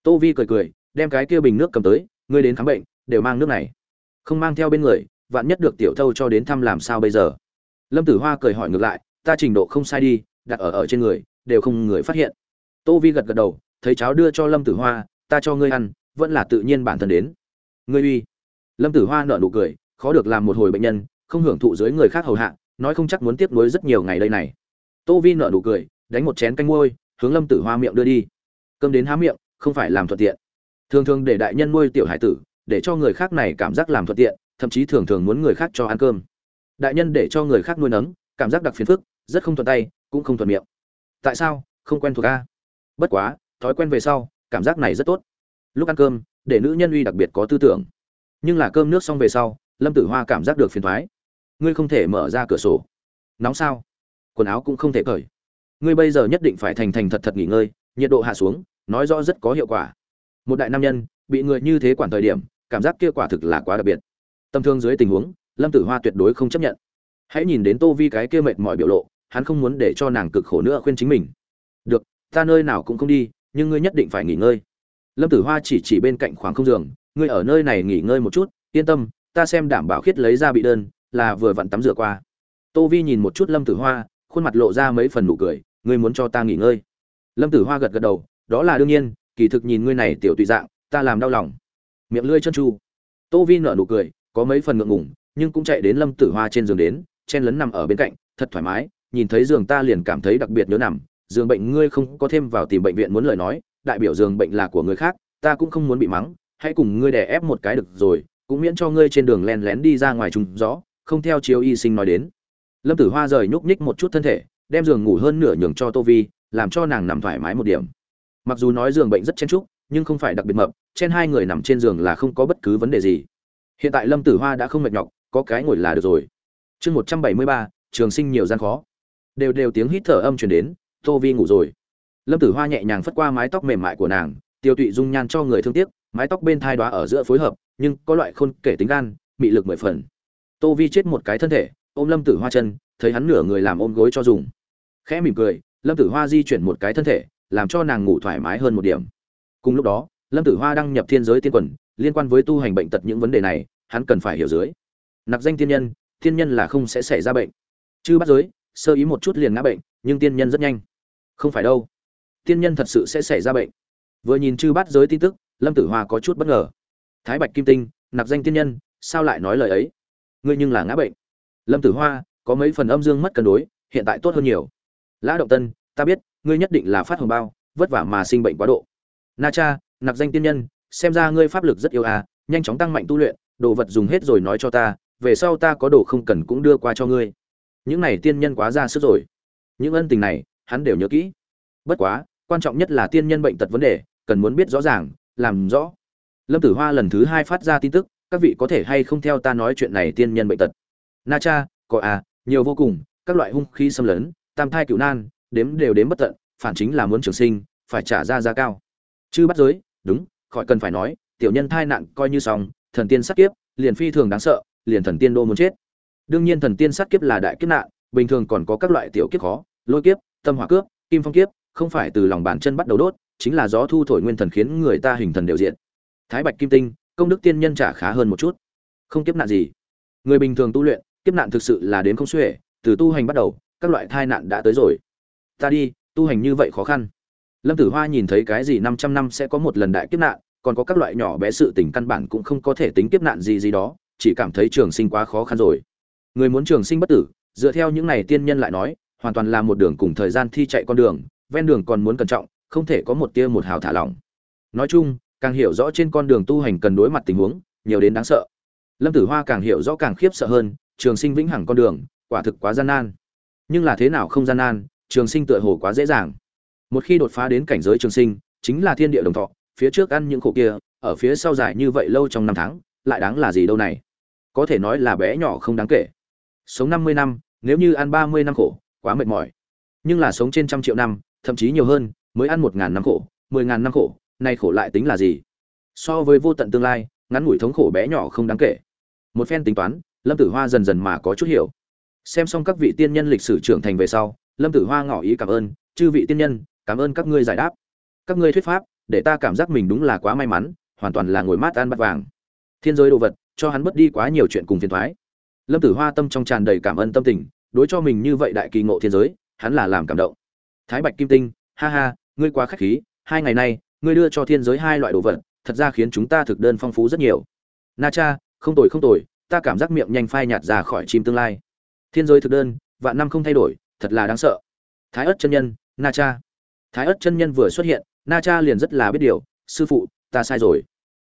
Tô vi cười cười, đem cái kia bình nước cầm tới, ngươi đến khám bệnh, đều mang nước này. Không mang theo bên người, vạn nhất được tiểu thâu cho đến thăm làm sao bây giờ? Lâm tử hoa cười hỏi ngược lại, ta trình độ không sai đi, đặt ở ở trên người, đều không người phát hiện tô vi gật gật đầu, thấy cháo đưa cho lâm tử hoa, ta cho ngươi ăn, vẫn là tự nhiên bản thân đến. Ngươi uy. Lâm tử hoa nở nụ cười, khó được làm một hồi bệnh nhân, không hưởng thụ dưới người khác hầu hạ, nói không chắc muốn tiếp nối rất nhiều ngày đây này. Tô vi nở nụ cười, đánh một chén canh môi hướng lâm tử hoa miệng đưa đi. Cơm đến há miệng, không phải làm thuận tiện. Thường thường để đại nhân nuôi tiểu hải tử, để cho người khác này cảm giác làm thuận tiện, thậm chí thường thường muốn người khác cho ăn cơm. Đại nhân để cho người khác nuôi nấng, cảm giác đặc phiền phức, rất không thuận tay, cũng không thuận miệng. Tại sao? Không quen thuộc a bất quá, thói quen về sau, cảm giác này rất tốt. Lúc ăn cơm, để nữ nhân uy đặc biệt có tư tưởng. Nhưng là cơm nước xong về sau, lâm tử hoa cảm giác được phiền thoái. Ngươi không thể mở ra cửa sổ. Nóng sao? Quần áo cũng không thể cởi. Ngươi bây giờ nhất định phải thành thành thật thật nghỉ ngơi, nhiệt độ hạ xuống, nói rõ rất có hiệu quả. Một đại nam nhân, bị người như thế quản thời điểm, cảm giác kia quả thực là quá đặc biệt. Tâm thương dưới tình huống, lâm tử hoa tuyệt đối không chấp nhận. Hãy nhìn đến tô vi cái kia mệt mỏi biểu lộ, hắn không muốn để cho nàng cực khổ nữa khuyên chính mình. Được ta nơi nào cũng không đi, nhưng ngươi nhất định phải nghỉ ngơi. Lâm tử hoa chỉ chỉ bên cạnh khoảng không giường, ngươi ở nơi này nghỉ ngơi một chút, yên tâm, ta xem đảm bảo khiết lấy ra bị đơn, là vừa vặn tắm rửa qua. Tô vi nhìn một chút lâm tử hoa, khuôn mặt lộ ra mấy phần nụ cười, ngươi muốn cho ta nghỉ ngơi. Lâm tử hoa gật gật đầu, đó là đương nhiên, kỳ thực nhìn ngươi này tiểu tùy dạng, ta làm đau lòng. Miệng lưỡi chân tru tô vi nở nụ cười, có mấy phần ngượng ngùng, nhưng cũng chạy đến lâm tử hoa trên giường đến, chen lấn nằm ở bên cạnh, thật thoải mái, nhìn thấy giường ta liền cảm thấy đặc biệt nhớ nằm giường bệnh ngươi không có thêm vào tìm bệnh viện muốn lời nói, đại biểu giường bệnh là của người khác, ta cũng không muốn bị mắng, hãy cùng ngươi đè ép một cái được rồi, cũng miễn cho ngươi trên đường len lén đi ra ngoài trùng rõ không theo chiếu y sinh nói đến. Lâm tử hoa rời nhúc nhích một chút thân thể, đem giường ngủ hơn nửa nhường cho tô vi, làm cho nàng nằm thoải mái một điểm. Mặc dù nói giường bệnh rất chen trúc nhưng không phải đặc biệt mập, trên hai người nằm trên giường là không có bất cứ vấn đề gì. Hiện tại lâm tử hoa đã không mệt nhọc, có cái ngồi là được rồi. Chương một trăm bảy mươi ba, trường sinh nhiều gian khó. Đều đều tiếng hít thở âm chuyển đến tô vi ngủ rồi. Lâm tử hoa nhẹ nhàng phất qua mái tóc mềm mại của nàng, tiêu tụy dung nhan cho người thương tiếc, mái tóc bên thai đoá ở giữa phối hợp, nhưng có loại khôn kể tính gan, mị lực mười phần. Tô vi chết một cái thân thể, ôm lâm tử hoa chân, thấy hắn nửa người làm ôm gối cho dùng. Khẽ mỉm cười, lâm tử hoa di chuyển một cái thân thể, làm cho nàng ngủ thoải mái hơn một điểm. Cùng lúc đó, lâm tử hoa đăng nhập thiên giới tiên quần, liên quan với tu hành bệnh tật những vấn đề này, hắn cần phải hiểu dưới. Nặc danh tiên nhân tiên nhân là không sẽ xảy ra bệnh. Chứ bắt giới, sơ ý một chút liền ngã bệnh, nhưng tiên nhân rất nhanh không phải đâu. Tiên nhân thật sự sẽ xảy ra bệnh. Vừa nhìn chư bát giới tin tức, lâm tử hoa có chút bất ngờ. Thái bạch kim tinh nặc danh tiên nhân, sao lại nói lời ấy? Ngươi nhưng là ngã bệnh. Lâm tử hoa, có mấy phần âm dương mất cân đối, hiện tại tốt hơn nhiều. Lã động tân, ta biết, ngươi nhất định là phát hồng bao, vất vả mà sinh bệnh quá độ. Na cha nặc danh tiên nhân, xem ra ngươi pháp lực rất yêu à nhanh chóng tăng mạnh tu luyện, đồ vật dùng hết rồi nói cho ta, về sau ta có đồ không cần cũng đưa qua cho ngươi. Những này tiên nhân quá ra sức rồi. Những ân tình này hắn đều nhớ kỹ. Bất quá, quan trọng nhất là tiên nhân bệnh tật vấn đề, cần muốn biết rõ ràng, làm rõ. Lâm tử hoa lần thứ hai phát ra tin tức, các vị có thể hay không theo ta nói chuyện này tiên nhân bệnh tật? Na cha, có à nhiều vô cùng, các loại hung khí xâm lấn, tam thai cựu nan, đếm đều đếm bất tận, phản chính là muốn trường sinh, phải trả ra giá cao. Chứ bắt giới, đúng, khỏi cần phải nói, tiểu nhân thai nạn coi như xong, thần tiên sát kiếp, liền phi thường đáng sợ, liền thần tiên đô muốn chết. Đương nhiên thần tiên sát kiếp là đại kiếp nạn, bình thường còn có các loại tiểu kiếp khó, lôi kiếp tâm hỏa cướp, kim phong kiếp, không phải từ lòng bàn chân bắt đầu đốt, chính là gió thu thổi nguyên thần khiến người ta hình thần đều diện. Thái bạch kim tinh, công đức tiên nhân trả khá hơn một chút. Không kiếp nạn gì. Người bình thường tu luyện, kiếp nạn thực sự là đến không xuể, từ tu hành bắt đầu, các loại thai nạn đã tới rồi. Ta đi, tu hành như vậy khó khăn. Lâm tử hoa nhìn thấy cái gì năm trăm năm sẽ có một lần đại kiếp nạn, còn có các loại nhỏ bé sự tình căn bản cũng không có thể tính kiếp nạn gì gì đó, chỉ cảm thấy trường sinh quá khó khăn rồi. Người muốn trường sinh bất tử, dựa theo những này tiên nhân lại nói hoàn toàn là một đường cùng thời gian thi chạy con đường, ven đường còn muốn cẩn trọng, không thể có một tia một hào thả lỏng. Nói chung, càng hiểu rõ trên con đường tu hành cần đối mặt tình huống, nhiều đến đáng sợ. Lâm tử hoa càng hiểu rõ càng khiếp sợ hơn, trường sinh vĩnh hằng con đường, quả thực quá gian nan. Nhưng là thế nào không gian nan, trường sinh tựa hồ quá dễ dàng. Một khi đột phá đến cảnh giới trường sinh, chính là thiên địa đồng thọ, phía trước ăn những khổ kia, ở phía sau dài như vậy lâu trong năm tháng, lại đáng là gì đâu này? Có thể nói là bé nhỏ không đáng kể. Sống năm mươi năm, nếu như ăn ba mươi năm khổ quá mệt mỏi. Nhưng là sống trên trăm triệu năm, thậm chí nhiều hơn, mới ăn một ngàn năm khổ, mười ngàn năm khổ, nay khổ lại tính là gì? So với vô tận tương lai, ngắn ngủi thống khổ bé nhỏ không đáng kể. Một phen tính toán, lâm tử hoa dần dần mà có chút hiểu. Xem xong các vị tiên nhân lịch sử trưởng thành về sau, lâm tử hoa ngỏ ý cảm ơn. Chư vị tiên nhân, cảm ơn các ngươi giải đáp. Các ngươi thuyết pháp, để ta cảm giác mình đúng là quá may mắn, hoàn toàn là ngồi mát ăn bắt vàng. Thiên giới đồ vật, cho hắn mất đi quá nhiều chuyện cùng phiền thoái. Lâm tử hoa tâm trong tràn đầy cảm ơn tâm tình đối cho mình như vậy đại kỳ ngộ thiên giới, hắn là làm cảm động. Thái bạch kim tinh, ha ha, ngươi quá khách khí, hai ngày nay, ngươi đưa cho thiên giới hai loại đồ vật, thật ra khiến chúng ta thực đơn phong phú rất nhiều. Na cha, không tồi không tồi, ta cảm giác miệng nhanh phai nhạt ra khỏi chim tương lai. Thiên giới thực đơn, vạn năm không thay đổi, thật là đáng sợ. Thái ất chân nhân, na cha. Thái ất chân nhân vừa xuất hiện, na cha liền rất là biết điều, sư phụ, ta sai rồi.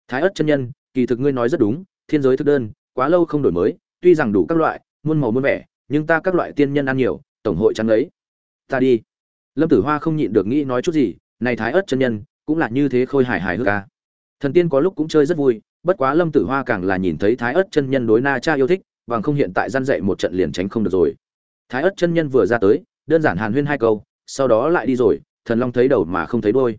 Thái ất chân nhân, kỳ thực ngươi nói rất đúng, thiên giới thực đơn, quá lâu không đổi mới, tuy rằng đủ các loại, muôn màu muôn vẻ nhưng ta các loại tiên nhân ăn nhiều, tổng hội trắng ấy ta đi. Lâm tử hoa không nhịn được nghĩ nói chút gì, này thái ớt chân nhân, cũng là như thế khôi hài hài hước ca. Thần tiên có lúc cũng chơi rất vui, bất quá lâm tử hoa càng là nhìn thấy thái ớt chân nhân đối na cha yêu thích và không hiện tại gian dậy một trận liền tránh không được rồi. Thái ớt chân nhân vừa ra tới, đơn giản hàn huyên hai câu, sau đó lại đi rồi, thần long thấy đầu mà không thấy đôi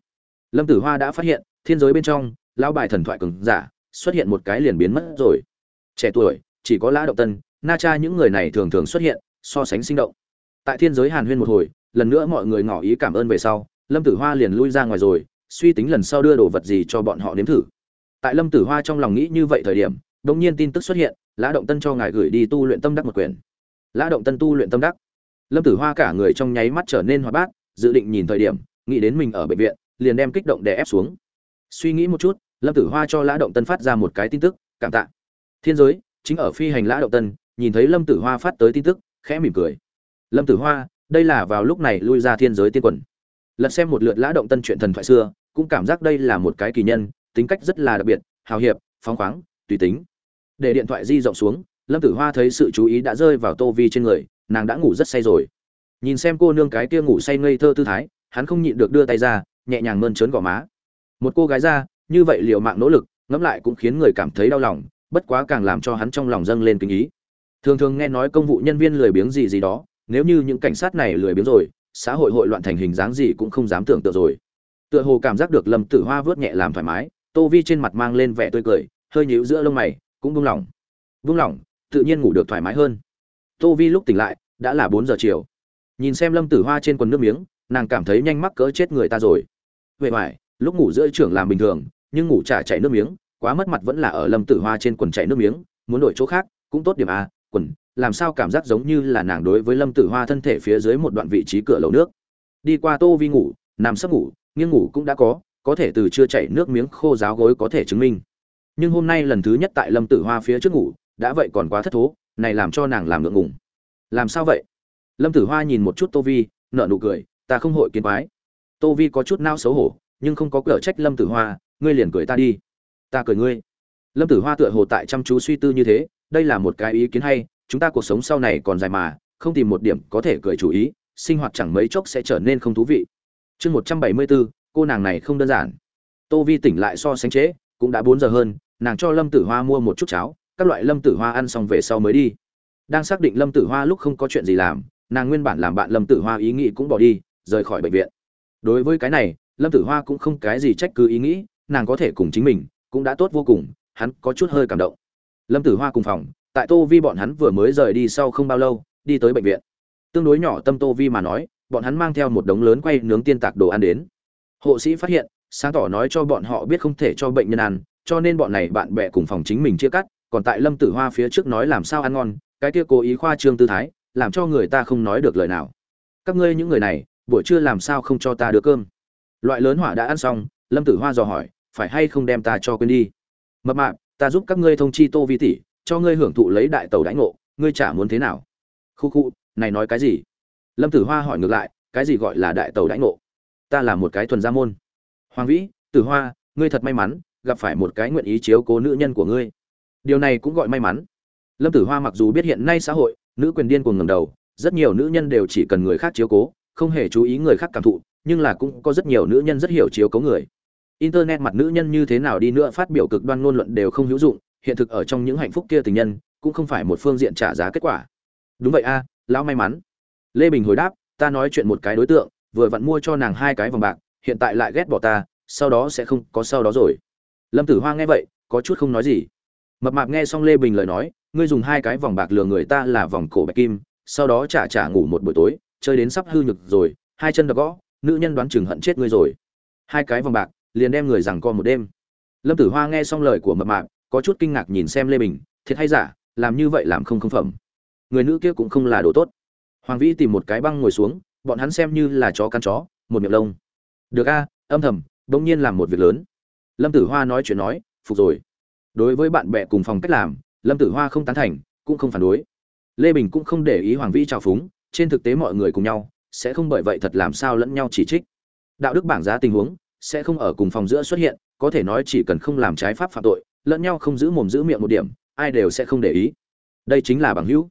lâm tử hoa đã phát hiện, thiên giới bên trong, lão bài thần thoại cường giả, xuất hiện một cái liền biến mất rồi. Trẻ tuổi, chỉ có lã động tân na cha những người này thường thường xuất hiện, so sánh sinh động. Tại thiên giới hàn huyên một hồi, lần nữa mọi người ngỏ ý cảm ơn về sau, lâm tử hoa liền lui ra ngoài rồi, suy tính lần sau đưa đồ vật gì cho bọn họ nếm thử. Tại lâm tử hoa trong lòng nghĩ như vậy thời điểm đ ỗ n g nhiên tin tức xuất hiện, lã động tân cho ngài gửi đi tu luyện tâm đắc một quyển. Lã động tân tu luyện tâm đắc. Lâm tử hoa cả người trong nháy mắt trở nên hoạt bát, dự định nhìn thời điểm, nghĩ đến mình ở bệnh viện, liền đem kích động đè ép xuống. Suy nghĩ một chút, lâm tử hoa cho lã động tân phát ra một cái tin tức, cảm tạ. Thiên giới, chính ở phi hành lã động tân nhìn thấy lâm tử hoa phát tới tin tức, khẽ mỉm cười. Lâm tử hoa, đây là vào lúc này lui ra thiên giới tiên quần. Lật xem một lượt lã động tân chuyện thần thoại xưa, cũng cảm giác đây là một cái kỳ nhân, tính cách rất là đặc biệt, hào hiệp, phóng khoáng, tùy tính. Để điện thoại di rộng xuống, lâm tử hoa thấy sự chú ý đã rơi vào tô vi trên người, nàng đã ngủ rất say rồi. Nhìn xem cô nương cái kia ngủ say ngây thơ tư thái, hắn không nhịn được đưa tay ra, nhẹ nhàng mơn trớn gò má. Một cô gái ra như vậy liệu mạng nỗ lực, ngẫm lại cũng khiến người cảm thấy đau lòng, bất quá càng làm cho hắn trong lòng dâng lên kinh ý thường thường nghe nói công vụ nhân viên lười biếng gì gì đó, nếu như những cảnh sát này lười biếng rồi, xã hội hội loạn thành hình dáng gì cũng không dám tưởng tượng rồi. Tựa hồ cảm giác được lâm tử hoa vớt nhẹ làm thoải mái, tô vi trên mặt mang lên vẻ tươi cười, hơi nhíu giữa lông mày, cũng buông lỏng. Buông lỏng, tự nhiên ngủ được thoải mái hơn. Tô vi lúc tỉnh lại, đã là bốn giờ chiều. Nhìn xem lâm tử hoa trên quần nước miếng, nàng cảm thấy nhanh mắc cỡ chết người ta rồi. Vậy phải lúc ngủ giữa trưởng làm bình thường, nhưng ngủ chả chảy nước miếng, quá mất mặt vẫn là ở lâm tử hoa trên quần chảy nước miếng, muốn đổi chỗ khác, cũng tốt điểm à quần, làm sao cảm giác giống như là nàng đối với lâm tử hoa thân thể phía dưới một đoạn vị trí cửa lầu nước. Đi qua tô vi ngủ, nằm sấp ngủ, nghiêng ngủ cũng đã có có thể từ chưa chảy nước miếng khô giáo gối có thể chứng minh. Nhưng hôm nay lần thứ nhất tại lâm tử hoa phía trước ngủ, đã vậy còn quá thất thố, này làm cho nàng làm ngượng ngùng. Làm sao vậy? Lâm tử hoa nhìn một chút tô vi nợ nụ cười, ta không hội kiến quái. Tô vi có chút nao xấu hổ, nhưng không có cửa trách lâm tử hoa, ngươi liền cười ta đi. Ta cười ngươi. Lâm tử hoa tựa hồ tại chăm chú suy tư như thế đây là một cái ý kiến hay, chúng ta cuộc sống sau này còn dài mà, không tìm một điểm có thể cười chủ ý, sinh hoạt chẳng mấy chốc sẽ trở nên không thú vị. Chương một trăm bảy mươi bốn cô nàng này không đơn giản. Tô vi tỉnh lại so sánh trễ, cũng đã bốn giờ hơn, nàng cho lâm tử hoa mua một chút cháo, các loại lâm tử hoa ăn xong về sau mới đi. Đang xác định lâm tử hoa lúc không có chuyện gì làm, nàng nguyên bản làm bạn lâm tử hoa ý nghĩ cũng bỏ đi, rời khỏi bệnh viện. Đối với cái này, lâm tử hoa cũng không cái gì trách cứ ý nghĩ, nàng có thể cùng chính mình, cũng đã tốt vô cùng, hắn có chút hơi cảm động lâm tử hoa cùng phòng, tại tô vi bọn hắn vừa mới rời đi sau không bao lâu, đi tới bệnh viện. Tương đối nhỏ tâm tô vi mà nói, bọn hắn mang theo một đống lớn quay nướng tiên tạc đồ ăn đến. Hộ sĩ phát hiện, sáng tỏ nói cho bọn họ biết không thể cho bệnh nhân ăn, cho nên bọn này bạn bè cùng phòng chính mình chia cắt, còn tại lâm tử hoa phía trước nói làm sao ăn ngon, cái kia cố ý khoa trương tư thái, làm cho người ta không nói được lời nào. Các ngươi những người này, buổi trưa làm sao không cho ta được cơm? Loại lớn hỏa đã ăn xong, lâm tử hoa dò hỏi, phải hay không đem ta cho quên đi? Mập mạp ta giúp các ngươi thông chi tô vi tỷ, cho ngươi hưởng thụ lấy đại tàu đãi ngộ, ngươi chả muốn thế nào? Khu khu, này nói cái gì? Lâm tử hoa hỏi ngược lại, cái gì gọi là đại tàu đãi ngộ? Ta là một cái thuần gia môn. Hoàng vĩ, tử hoa, ngươi thật may mắn, gặp phải một cái nguyện ý chiếu cố nữ nhân của ngươi. Điều này cũng gọi may mắn. Lâm tử hoa mặc dù biết hiện nay xã hội, nữ quyền điên cuồng ngầm đầu, rất nhiều nữ nhân đều chỉ cần người khác chiếu cố, không hề chú ý người khác cảm thụ, nhưng là cũng có rất nhiều nữ nhân rất hiểu chiếu cố người internet mặt nữ nhân như thế nào đi nữa phát biểu cực đoan ngôn luận đều không hữu dụng, hiện thực ở trong những hạnh phúc kia tình nhân, cũng không phải một phương diện trả giá kết quả. Đúng vậy a, lão may mắn. Lê bình hồi đáp, ta nói chuyện một cái đối tượng, vừa vặn mua cho nàng hai cái vòng bạc, hiện tại lại ghét bỏ ta, sau đó sẽ không có sau đó rồi. Lâm tử hoa nghe vậy, có chút không nói gì. Mập mạp nghe xong lê bình lời nói, ngươi dùng hai cái vòng bạc lừa người ta là vòng cổ bạch kim, sau đó trả trả ngủ một buổi tối, chơi đến sắp hư nhực rồi, hai chân đập gõ, nữ nhân đoán chừng hận chết ngươi rồi. Hai cái vòng bạc liền đem người rằng co một đêm. Lâm tử hoa nghe xong lời của mập mạp, có chút kinh ngạc nhìn xem lê bình, thiệt hay giả, làm như vậy làm không không phẩm. Người nữ kia cũng không là đồ tốt. Hoàng vĩ tìm một cái băng ngồi xuống, bọn hắn xem như là chó căn chó, một miệng lông. Được a, âm thầm, bỗng nhiên làm một việc lớn. Lâm tử hoa nói chuyện nói, phục rồi. Đối với bạn bè cùng phòng cách làm, lâm tử hoa không tán thành, cũng không phản đối. Lê bình cũng không để ý hoàng vĩ trào phúng, trên thực tế mọi người cùng nhau, sẽ không bởi vậy thật làm sao lẫn nhau chỉ trích. Đạo đức bảng giá tình huống sẽ không ở cùng phòng giữa xuất hiện, có thể nói chỉ cần không làm trái pháp phạm tội, lẫn nhau không giữ mồm giữ miệng một điểm, ai đều sẽ không để ý. Đây chính là bằng hữu.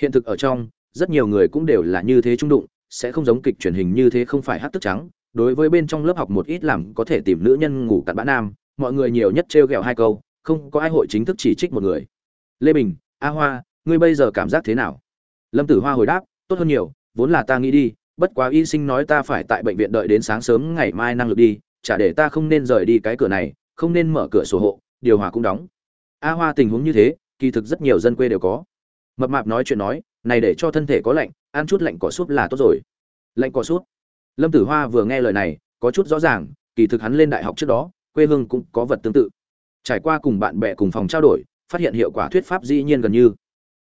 Hiện thực ở trong, rất nhiều người cũng đều là như thế trung đụng, sẽ không giống kịch truyền hình như thế không phải hát tức trắng. Đối với bên trong lớp học một ít làm có thể tìm nữ nhân ngủ cặn bã nam, mọi người nhiều nhất trêu ghẹo hai câu, không có ai hội chính thức chỉ trích một người. Lê bình, a hoa, ngươi bây giờ cảm giác thế nào? Lâm tử hoa hồi đáp, tốt hơn nhiều, vốn là ta nghĩ đi, bất quá y sinh nói ta phải tại bệnh viện đợi đến sáng sớm ngày mai năng lực đi chả để ta không nên rời đi cái cửa này, không nên mở cửa sổ hộ, điều hòa cũng đóng. A hoa tình huống như thế, kỳ thực rất nhiều dân quê đều có. Mập mạp nói chuyện nói, này để cho thân thể có lạnh, ăn chút lạnh cỏ súp là tốt rồi. Lạnh cỏ súp? Lâm tử hoa vừa nghe lời này, có chút rõ ràng, kỳ thực hắn lên đại học trước đó, quê hương cũng có vật tương tự. Trải qua cùng bạn bè cùng phòng trao đổi, phát hiện hiệu quả thuyết pháp dĩ nhiên gần như.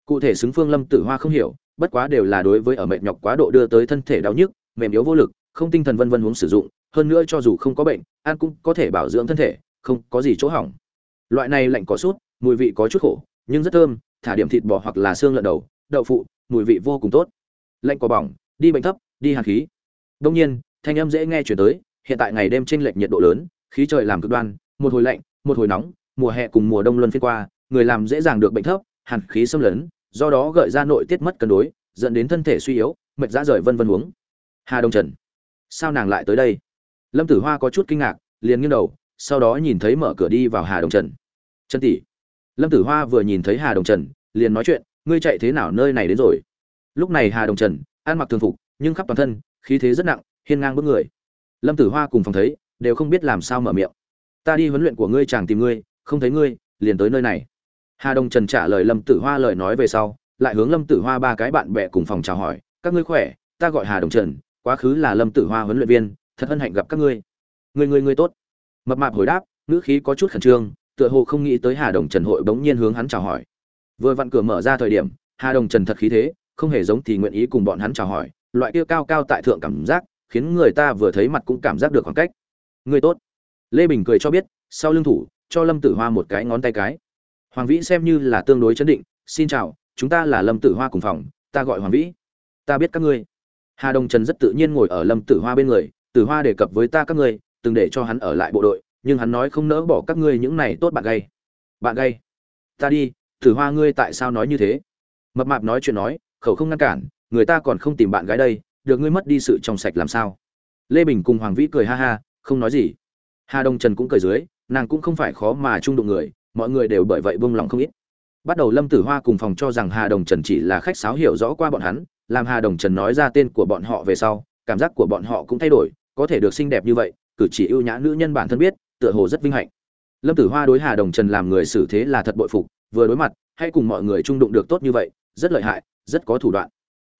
Cụ thể xứng phương lâm tử hoa không hiểu, bất quá đều là đối với ở mệt nhọc quá độ đưa tới thân thể đau nhức, mềm yếu vô lực, không tinh thần vân vân huống sử dụng hơn nữa cho dù không có bệnh, ăn cũng có thể bảo dưỡng thân thể, không có gì chỗ hỏng. Loại này lạnh có sút, mùi vị có chút khổ, nhưng rất thơm, thả điểm thịt bò hoặc là xương lợn đầu, đậu phụ, mùi vị vô cùng tốt. Lạnh có bỏng, đi bệnh thấp, đi hàn khí. Đông nhiên, thanh âm dễ nghe chuyển tới, hiện tại ngày đêm chênh lệch nhiệt độ lớn, khí trời làm cực đoan, một hồi lạnh, một hồi nóng, mùa hè cùng mùa đông luân phiên qua, người làm dễ dàng được bệnh thấp, hàn khí xâm lấn, do đó gợi ra nội tiết mất cân đối, dẫn đến thân thể suy yếu, mệt ra rời vân vân uống. Hà đông trần, sao nàng lại tới đây? Lâm tử hoa có chút kinh ngạc, liền nghiêng đầu, sau đó nhìn thấy mở cửa đi vào hà đồng trần. Trần tỷ. Lâm tử hoa vừa nhìn thấy hà đồng trần, liền nói chuyện, ngươi chạy thế nào nơi này đến rồi? Lúc này hà đồng trần, ăn mặc thường phục, nhưng khắp toàn thân, khí thế rất nặng, hiên ngang bước người. Lâm tử hoa cùng phòng thấy, đều không biết làm sao mở miệng. Ta đi huấn luyện của ngươi chàng tìm ngươi, không thấy ngươi, liền tới nơi này. Hà đồng trần trả lời lâm tử hoa lời nói về sau, lại hướng lâm tử hoa ba cái bạn bè cùng phòng chào hỏi, các ngươi khỏe, ta gọi hà đồng trần, quá khứ là lâm tử hoa huấn luyện viên thật hân hạnh gặp các ngươi. Người người người tốt. Mập mạp hồi đáp, ngữ khí có chút khẩn trương, tựa hồ không nghĩ tới hà đồng trần hội bỗng nhiên hướng hắn chào hỏi. Vừa vặn cửa mở ra thời điểm, hà đồng trần thật khí thế, không hề giống thì nguyện ý cùng bọn hắn chào hỏi, loại kia cao cao tại thượng cảm giác, khiến người ta vừa thấy mặt cũng cảm giác được khoảng cách. Người tốt. Lê bình cười cho biết, sau lưng thủ, cho lâm tử hoa một cái ngón tay cái. Hoàng vĩ xem như là tương đối chấn định, xin chào, chúng ta là lâm tử hoa cùng phòng, ta gọi hoàng vĩ. Ta biết các ngươi. Hà đồng trần rất tự nhiên ngồi ở lâm tử hoa bên người tử hoa đề cập với ta các ngươi, từng để cho hắn ở lại bộ đội, nhưng hắn nói không nỡ bỏ các ngươi những này tốt bạn gay. Bạn gay? Ta đi, tử hoa ngươi tại sao nói như thế? Mập mạp nói chuyện nói, khẩu không ngăn cản, người ta còn không tìm bạn gái đây, được ngươi mất đi sự trong sạch làm sao? Lê bình cùng hoàng vĩ cười ha ha, không nói gì. Hà đông trần cũng cười dưới, nàng cũng không phải khó mà trung đụng người, mọi người đều bởi vậy buông lòng không ít. Bắt đầu lâm tử hoa cùng phòng cho rằng hà đồng trần chỉ là khách sáo hiểu rõ qua bọn hắn, làm hà đồng trần nói ra tên của bọn họ về sau, cảm giác của bọn họ cũng thay đổi có thể được xinh đẹp như vậy, cử chỉ ưu nhã nữ nhân bản thân biết, tựa hồ rất vinh hạnh. Lâm tử hoa đối hà đồng trần làm người xử thế là thật bội phục, vừa đối mặt, hay cùng mọi người trung đụng được tốt như vậy, rất lợi hại, rất có thủ đoạn.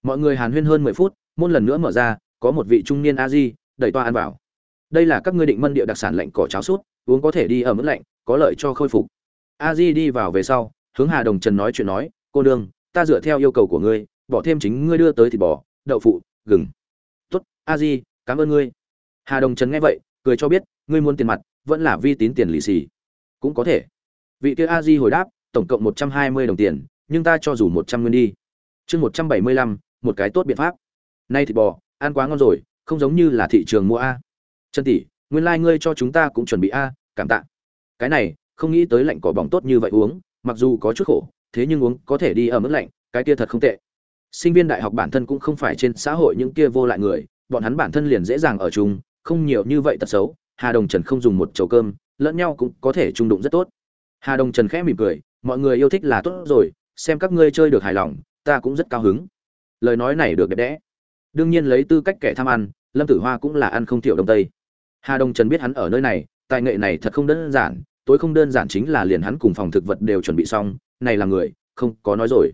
Mọi người hàn huyên hơn mười phút, môn lần nữa mở ra, có một vị trung niên a di, đẩy toa ăn vào. Đây là các ngươi định mân địa đặc sản lạnh cỏ cháo sút, uống có thể đi ở mức lạnh, có lợi cho khôi phục. A di đi vào về sau, hướng hà đồng trần nói chuyện nói, cô đương ta dựa theo yêu cầu của ngươi, bỏ thêm chính ngươi đưa tới thịt bò, đậu phụ, gừng. Tuất a di, cảm ơn ngươi hà đồng trần nghe vậy, cười cho biết, ngươi muốn tiền mặt, vẫn là vi tín tiền lì xì. Cũng có thể. Vị kia a di hồi đáp, tổng cộng một trăm hai mươi đồng tiền, nhưng ta cho dù một trăm nguyên đi. Chương một trăm bảy mươi lăm, một cái tốt biện pháp. Nay thịt bò, ăn quá ngon rồi, không giống như là thị trường mua a. Trần tỷ, nguyên lai、like、ngươi cho chúng ta cũng chuẩn bị a, cảm tạ. Cái này, không nghĩ tới lạnh cỏ bỏng tốt như vậy uống, mặc dù có chút khổ, thế nhưng uống có thể đi ở mức lạnh, cái kia thật không tệ. Sinh viên đại học bản thân cũng không phải trên xã hội những kia vô lại người, bọn hắn bản thân liền dễ dàng ở chung không nhiều như vậy tật xấu, hà đồng trần không dùng một chầu cơm, lẫn nhau cũng có thể trung đụng rất tốt. Hà đồng trần khẽ mỉm cười, mọi người yêu thích là tốt rồi, xem các ngươi chơi được hài lòng, ta cũng rất cao hứng. Lời nói này được đẹp đẽ. Đương nhiên lấy tư cách kẻ tham ăn, lâm tử hoa cũng là ăn không thiểu đông tây. Hà đồng trần biết hắn ở nơi này, tài nghệ này thật không đơn giản, tối không đơn giản chính là liền hắn cùng phòng thực vật đều chuẩn bị xong, này là người, không có nói rồi.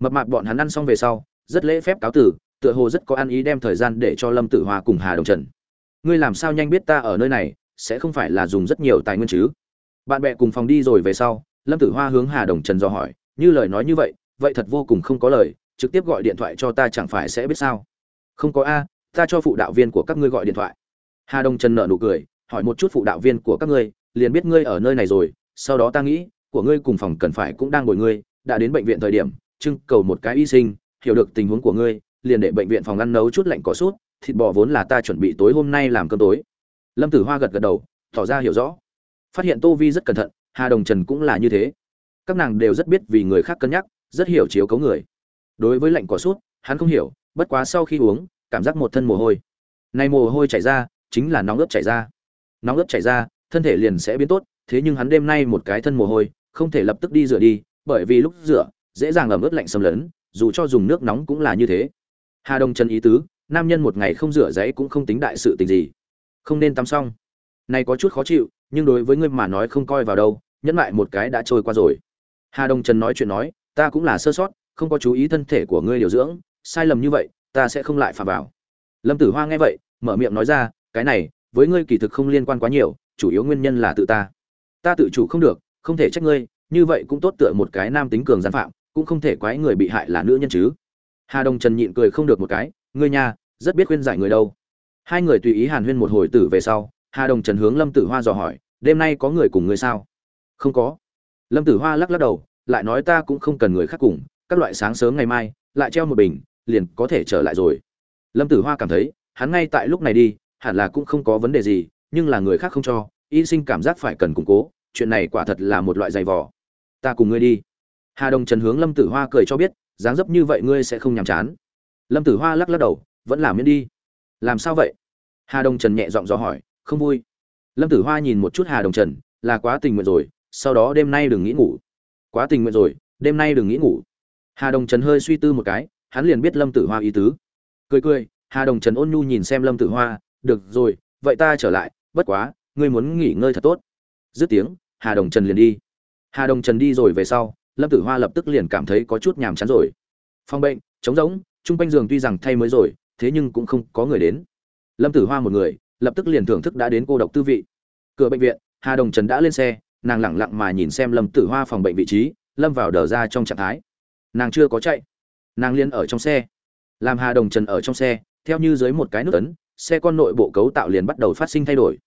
Mập mạp bọn hắn ăn xong về sau, rất lễ phép cáo tử, tựa hồ rất có ăn ý đem thời gian để cho lâm tử hoa cùng hà đồng trần ngươi làm sao nhanh biết ta ở nơi này, sẽ không phải là dùng rất nhiều tài nguyên chứ? Bạn bè cùng phòng đi rồi về sau, lâm tử hoa hướng hà đồng trần do hỏi, như lời nói như vậy vậy thật vô cùng không có lời, trực tiếp gọi điện thoại cho ta chẳng phải sẽ biết sao? Không có a, ta cho phụ đạo viên của các ngươi gọi điện thoại. Hà đồng trần nợ nụ cười, hỏi một chút phụ đạo viên của các ngươi, liền biết ngươi ở nơi này rồi, sau đó ta nghĩ, của ngươi cùng phòng cần phải cũng đang ngồi ngươi, đã đến bệnh viện thời điểm, trưng cầu một cái y sinh, hiểu được tình huống của ngươi, liền để bệnh viện phòng ăn nấu chút lạnh cỏ sút thịt bò vốn là ta chuẩn bị tối hôm nay làm cơm tối. Lâm tử hoa gật gật đầu, tỏ ra hiểu rõ. Phát hiện tô vi rất cẩn thận, hà đồng trần cũng là như thế. Các nàng đều rất biết vì người khác cân nhắc, rất hiểu chiếu cấu người. Đối với lạnh cỏ sút, hắn không hiểu, bất quá sau khi uống, cảm giác một thân mồ hôi. Nay mồ hôi chảy ra, chính là nóng ướt chảy ra. Nóng ướt chảy ra, thân thể liền sẽ biến tốt, thế nhưng hắn đêm nay một cái thân mồ hôi, không thể lập tức đi rửa đi, bởi vì lúc rửa, dễ dàng ẩm ướt lạnh xâm lấn, dù cho dùng nước nóng cũng là như thế. Hà đông trần ý tứ nam nhân một ngày không rửa giấy cũng không tính đại sự tình gì. Không nên tắm xong. Này có chút khó chịu, nhưng đối với ngươi mà nói không coi vào đâu, nhẫn lại một cái đã trôi qua rồi. Hà đông trần nói chuyện nói, ta cũng là sơ sót, không có chú ý thân thể của ngươi điều dưỡng, sai lầm như vậy, ta sẽ không lại phạm vào. Lâm tử hoa nghe vậy, mở miệng nói ra, cái này, với ngươi kỳ thực không liên quan quá nhiều, chủ yếu nguyên nhân là tự ta. Ta tự chủ không được, không thể trách ngươi, như vậy cũng tốt tựa một cái nam tính cường gián phạm, cũng không thể quái người bị hại là nữ nhân chứ. Hà đông trần nhịn cười không được một cái, ngươi nha rất biết khuyên giải người đâu. Hai người tùy ý hàn huyên một hồi tử về sau, hà Đồng trần hướng lâm tử hoa dò hỏi, đêm nay có người cùng ngươi sao? Không có. Lâm tử hoa lắc lắc đầu, lại nói, ta cũng không cần người khác cùng, các loại sáng sớm ngày mai, lại treo một bình, liền có thể trở lại rồi. Lâm tử hoa cảm thấy, hắn ngay tại lúc này đi, hẳn là cũng không có vấn đề gì, nhưng là người khác không cho, y sinh cảm giác phải cần củng cố, chuyện này quả thật là một loại giày vò. Ta cùng ngươi đi. Hà đồng trần hướng lâm tử hoa cười cho biết, dáng dấp như vậy ngươi sẽ không nhàm chán. Lâm tử hoa lắc lắc đầu vẫn làm miễn đi. Làm sao vậy? Hà đồng trần nhẹ giọng dò hỏi, không vui. Lâm tử hoa nhìn một chút hà đồng trần, là quá tình nguyện rồi, sau đó đêm nay đừng nghĩ ngủ. Quá tình nguyện rồi, đêm nay đừng nghĩ ngủ. Hà đồng trần hơi suy tư một cái, hắn liền biết lâm tử hoa ý tứ. Cười cười, hà đồng trần ôn nhu nhìn xem lâm tử hoa, được rồi, vậy ta trở lại, bất quá, ngươi muốn nghỉ ngơi thật tốt. Dứt tiếng, hà đồng trần liền đi. Hà đồng trần đi rồi về sau, lâm tử hoa lập tức liền cảm thấy có chút nhàm chán rồi. Phòng bệnh, trống rỗng, chung quanh giường tuy rằng thay mới rồi thế nhưng cũng không có người đến. Lâm tử hoa một người, lập tức liền thưởng thức đã đến cô độc tư vị. Cửa bệnh viện, hà đồng trần đã lên xe, nàng lẳng lặng mà nhìn xem lâm tử hoa phòng bệnh vị trí, lâm vào đờ ra trong trạng thái. Nàng chưa có chạy. Nàng liên ở trong xe. Làm hà đồng trần ở trong xe, theo như dưới một cái nút ấn, xe con nội bộ cấu tạo liền bắt đầu phát sinh thay đổi.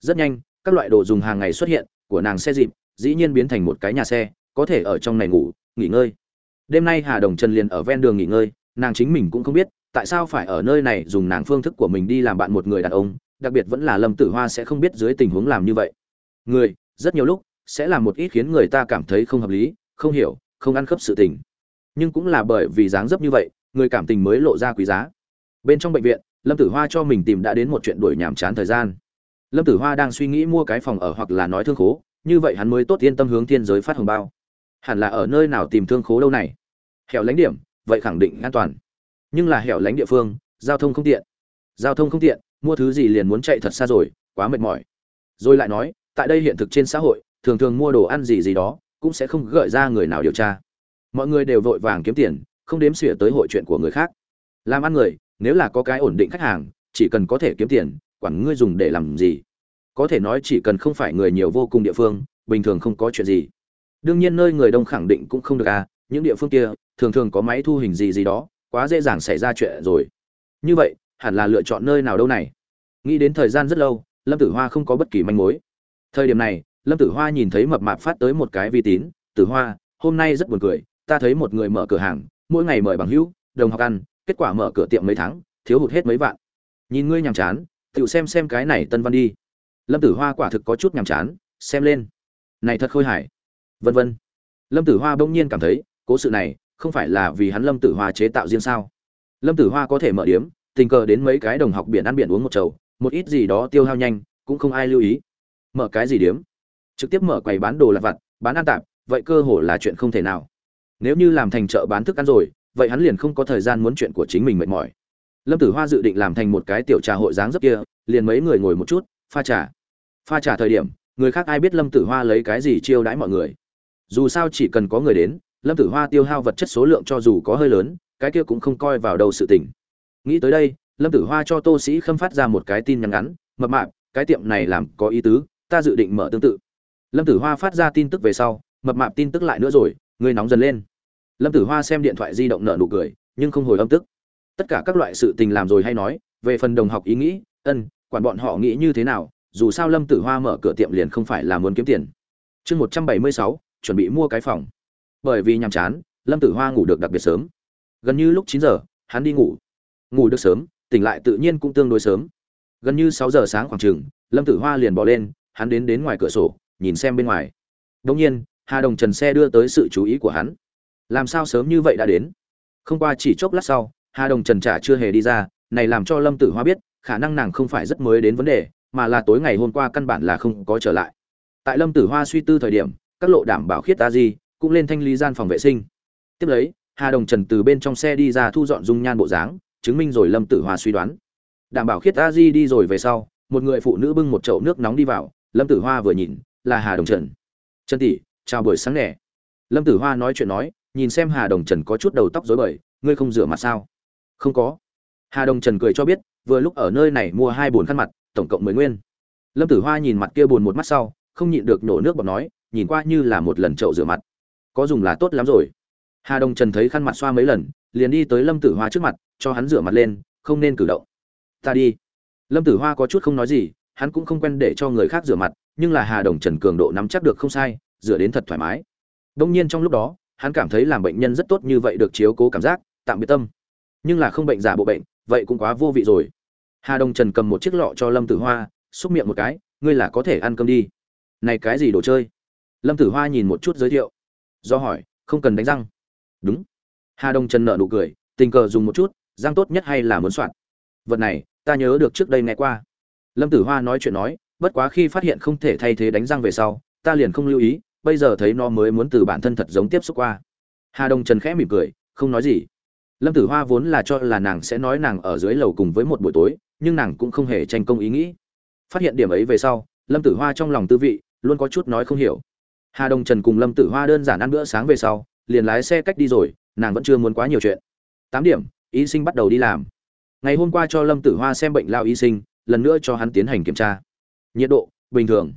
Rất nhanh, các loại đồ dùng hàng ngày xuất hiện, của nàng xe dịp, dĩ nhiên biến thành một cái nhà xe, có thể ở trong này ngủ, nghỉ ngơi. Đêm nay hà đồng trần liền ở ven đường nghỉ ngơi, nàng chính mình cũng không biết tại sao phải ở nơi này dùng nàng phương thức của mình đi làm bạn một người đàn ông, đặc biệt vẫn là lâm tử hoa sẽ không biết dưới tình huống làm như vậy. Người, rất nhiều lúc, sẽ làm một ít khiến người ta cảm thấy không hợp lý, không hiểu, không ăn khớp sự tình. Nhưng cũng là bởi vì dáng dấp như vậy, người cảm tình mới lộ ra quý giá. Bên trong bệnh viện, lâm tử hoa cho mình tìm đã đến một chuyện đuổi nhàm chán thời gian. Lâm tử hoa đang suy nghĩ mua cái phòng ở hoặc là nói thương khố, như vậy hắn mới tốt yên tâm hướng thiên giới phát hồng bao. Hẳn là ở nơi nào tìm thương khố đâu này? Hẻo lánh điểm, vậy khẳng định an toàn nhưng là hẻo lánh địa phương, giao thông không tiện. Giao thông không tiện, mua thứ gì liền muốn chạy thật xa rồi, quá mệt mỏi. Rồi lại nói, tại đây hiện thực trên xã hội, thường thường mua đồ ăn gì gì đó, cũng sẽ không gợi ra người nào điều tra. Mọi người đều vội vàng kiếm tiền, không đếm xỉa tới hội chuyện của người khác. Làm ăn người, nếu là có cái ổn định khách hàng, chỉ cần có thể kiếm tiền, quản ngươi dùng để làm gì. Có thể nói chỉ cần không phải người nhiều vô cùng địa phương, bình thường không có chuyện gì. Đương nhiên nơi người đông khẳng định cũng không được à những địa phương kia, thường thường có máy thu hình gì gì đó quá dễ dàng xảy ra chuyện rồi. Như vậy, hẳn là lựa chọn nơi nào đâu này? Nghĩ đến thời gian rất lâu, lâm tử hoa không có bất kỳ manh mối. Thời điểm này, lâm tử hoa nhìn thấy mập mạp phát tới một cái vi tín, tử hoa, hôm nay rất buồn cười, ta thấy một người mở cửa hàng, mỗi ngày mời bằng hữu, đồng học ăn, kết quả mở cửa tiệm mấy tháng, thiếu hụt hết mấy vạn. Nhìn ngươi nhàm chán tự xem xem cái này tân văn đi. Lâm tử hoa quả thực có chút nhàm chán, xem lên. Này thật khôi hài. Vân vân. Lâm tử hoa bỗng nhiên cảm thấy, cố sự này không phải là vì hắn lâm tử hoa chế tạo riêng sao? Lâm tử hoa có thể mở điếm, tình cờ đến mấy cái đồng học biển ăn biển uống một chầu, một ít gì đó tiêu hao nhanh, cũng không ai lưu ý. Mở cái gì điếm? Trực tiếp mở quầy bán đồ lặt vặt, bán ăn tạp, vậy cơ hồ là chuyện không thể nào. Nếu như làm thành chợ bán thức ăn rồi, vậy hắn liền không có thời gian muốn chuyện của chính mình mệt mỏi. Lâm tử hoa dự định làm thành một cái tiểu trà hội dáng dấp kia, liền mấy người ngồi một chút, pha trà. Pha trà thời điểm, người khác ai biết lâm tử hoa lấy cái gì chiêu đãi mọi người. Dù sao chỉ cần có người đến lâm tử hoa tiêu hao vật chất số lượng cho dù có hơi lớn, cái kia cũng không coi vào đầu sự tình. Nghĩ tới đây, lâm tử hoa cho tô sĩ khâm phát ra một cái tin nhắn ngắn, mập mạp, cái tiệm này làm có ý tứ, ta dự định mở tương tự. Lâm tử hoa phát ra tin tức về sau, mập mạp tin tức lại nữa rồi người nóng dần lên. Lâm tử hoa xem điện thoại di động nở nụ cười, nhưng không hồi âm tức. Tất cả các loại sự tình làm rồi hay nói, về phần đồng học ý nghĩ, ân, quản bọn họ nghĩ như thế nào, dù sao lâm tử hoa mở cửa tiệm liền không phải là muốn kiếm tiền. Chương một trăm bảy mươi sáu, chuẩn bị mua cái phòng bởi vì nhàm chán, lâm tử hoa ngủ được đặc biệt sớm. Gần như lúc chín giờ, hắn đi ngủ. Ngủ được sớm, tỉnh lại tự nhiên cũng tương đối sớm. Gần như sáu giờ sáng khoảng chừng, lâm tử hoa liền bỏ lên, hắn đến đến ngoài cửa sổ, nhìn xem bên ngoài. Đông nhiên, hà đồng trần xe đưa tới sự chú ý của hắn. Làm sao sớm như vậy đã đến? Không qua chỉ chốc lát sau, hà đồng trần trả chưa hề đi ra, này làm cho lâm tử hoa biết, khả năng nàng không phải rất mới đến vấn đề, mà là tối ngày hôm qua căn bản là không có trở lại. Tại lâm tử hoa suy tư thời điểm, các lộ đảm bảo khiết ta di cũng lên thanh lý gian phòng vệ sinh. Tiếp lấy, hà đồng trần từ bên trong xe đi ra thu dọn dung nhan bộ dáng, chứng minh rồi lâm tử hoa suy đoán. Đảm bảo khiết A di đi rồi về sau, một người phụ nữ bưng một chậu nước nóng đi vào, lâm tử hoa vừa nhìn, là hà đồng trần. Trần tỷ, chào buổi sáng nẻ lâm tử hoa nói chuyện nói, nhìn xem hà đồng trần có chút đầu tóc rối bời, ngươi không rửa mặt sao? Không có. Hà đồng trần cười cho biết, vừa lúc ở nơi này mua hai bồn khăn mặt, tổng cộng mười nguyên. Lâm tử hoa nhìn mặt kia bồn một mắt sau, không nhịn được nổ nước bọt nói, nhìn qua như là một lần chậu rửa mặt có dùng là tốt lắm rồi. Hà đồng trần thấy khăn mặt xoa mấy lần, liền đi tới lâm tử hoa trước mặt, cho hắn rửa mặt lên, không nên cử động. Ta đi. Lâm tử hoa có chút không nói gì, hắn cũng không quen để cho người khác rửa mặt, nhưng là hà đồng trần cường độ nắm chắc được không sai, rửa đến thật thoải mái. Đông nhiên trong lúc đó, hắn cảm thấy làm bệnh nhân rất tốt như vậy được chiếu cố cảm giác, tạm biệt tâm. Nhưng là không bệnh giả bộ bệnh, vậy cũng quá vô vị rồi. Hà đồng trần cầm một chiếc lọ cho lâm tử hoa, xúc miệng một cái, ngươi là có thể ăn cơm đi. Này cái gì đồ chơi? Lâm tử hoa nhìn một chút giới thiệu do hỏi, không cần đánh răng? Đúng. Hà Đông trần nợ nụ cười, tình cờ dùng một chút, răng tốt nhất hay là muốn soạn? Vật này, ta nhớ được trước đây nghe qua. Lâm tử hoa nói chuyện nói, bất quá khi phát hiện không thể thay thế đánh răng về sau, ta liền không lưu ý, bây giờ thấy nó mới muốn từ bản thân thật giống tiếp xúc qua. Hà Đông trần khẽ mỉm cười, không nói gì. Lâm tử hoa vốn là cho là nàng sẽ nói nàng ở dưới lầu cùng với một buổi tối, nhưng nàng cũng không hề tranh công ý nghĩ. Phát hiện điểm ấy về sau, lâm tử hoa trong lòng tư vị, luôn có chút nói không hiểu hà đồng trần cùng lâm tử hoa đơn giản ăn bữa sáng về sau, liền lái xe cách đi rồi, nàng vẫn chưa muốn quá nhiều chuyện. Tám điểm, y sinh bắt đầu đi làm. Ngày hôm qua cho lâm tử hoa xem bệnh lao y sinh, lần nữa cho hắn tiến hành kiểm tra. Nhiệt độ, bình thường.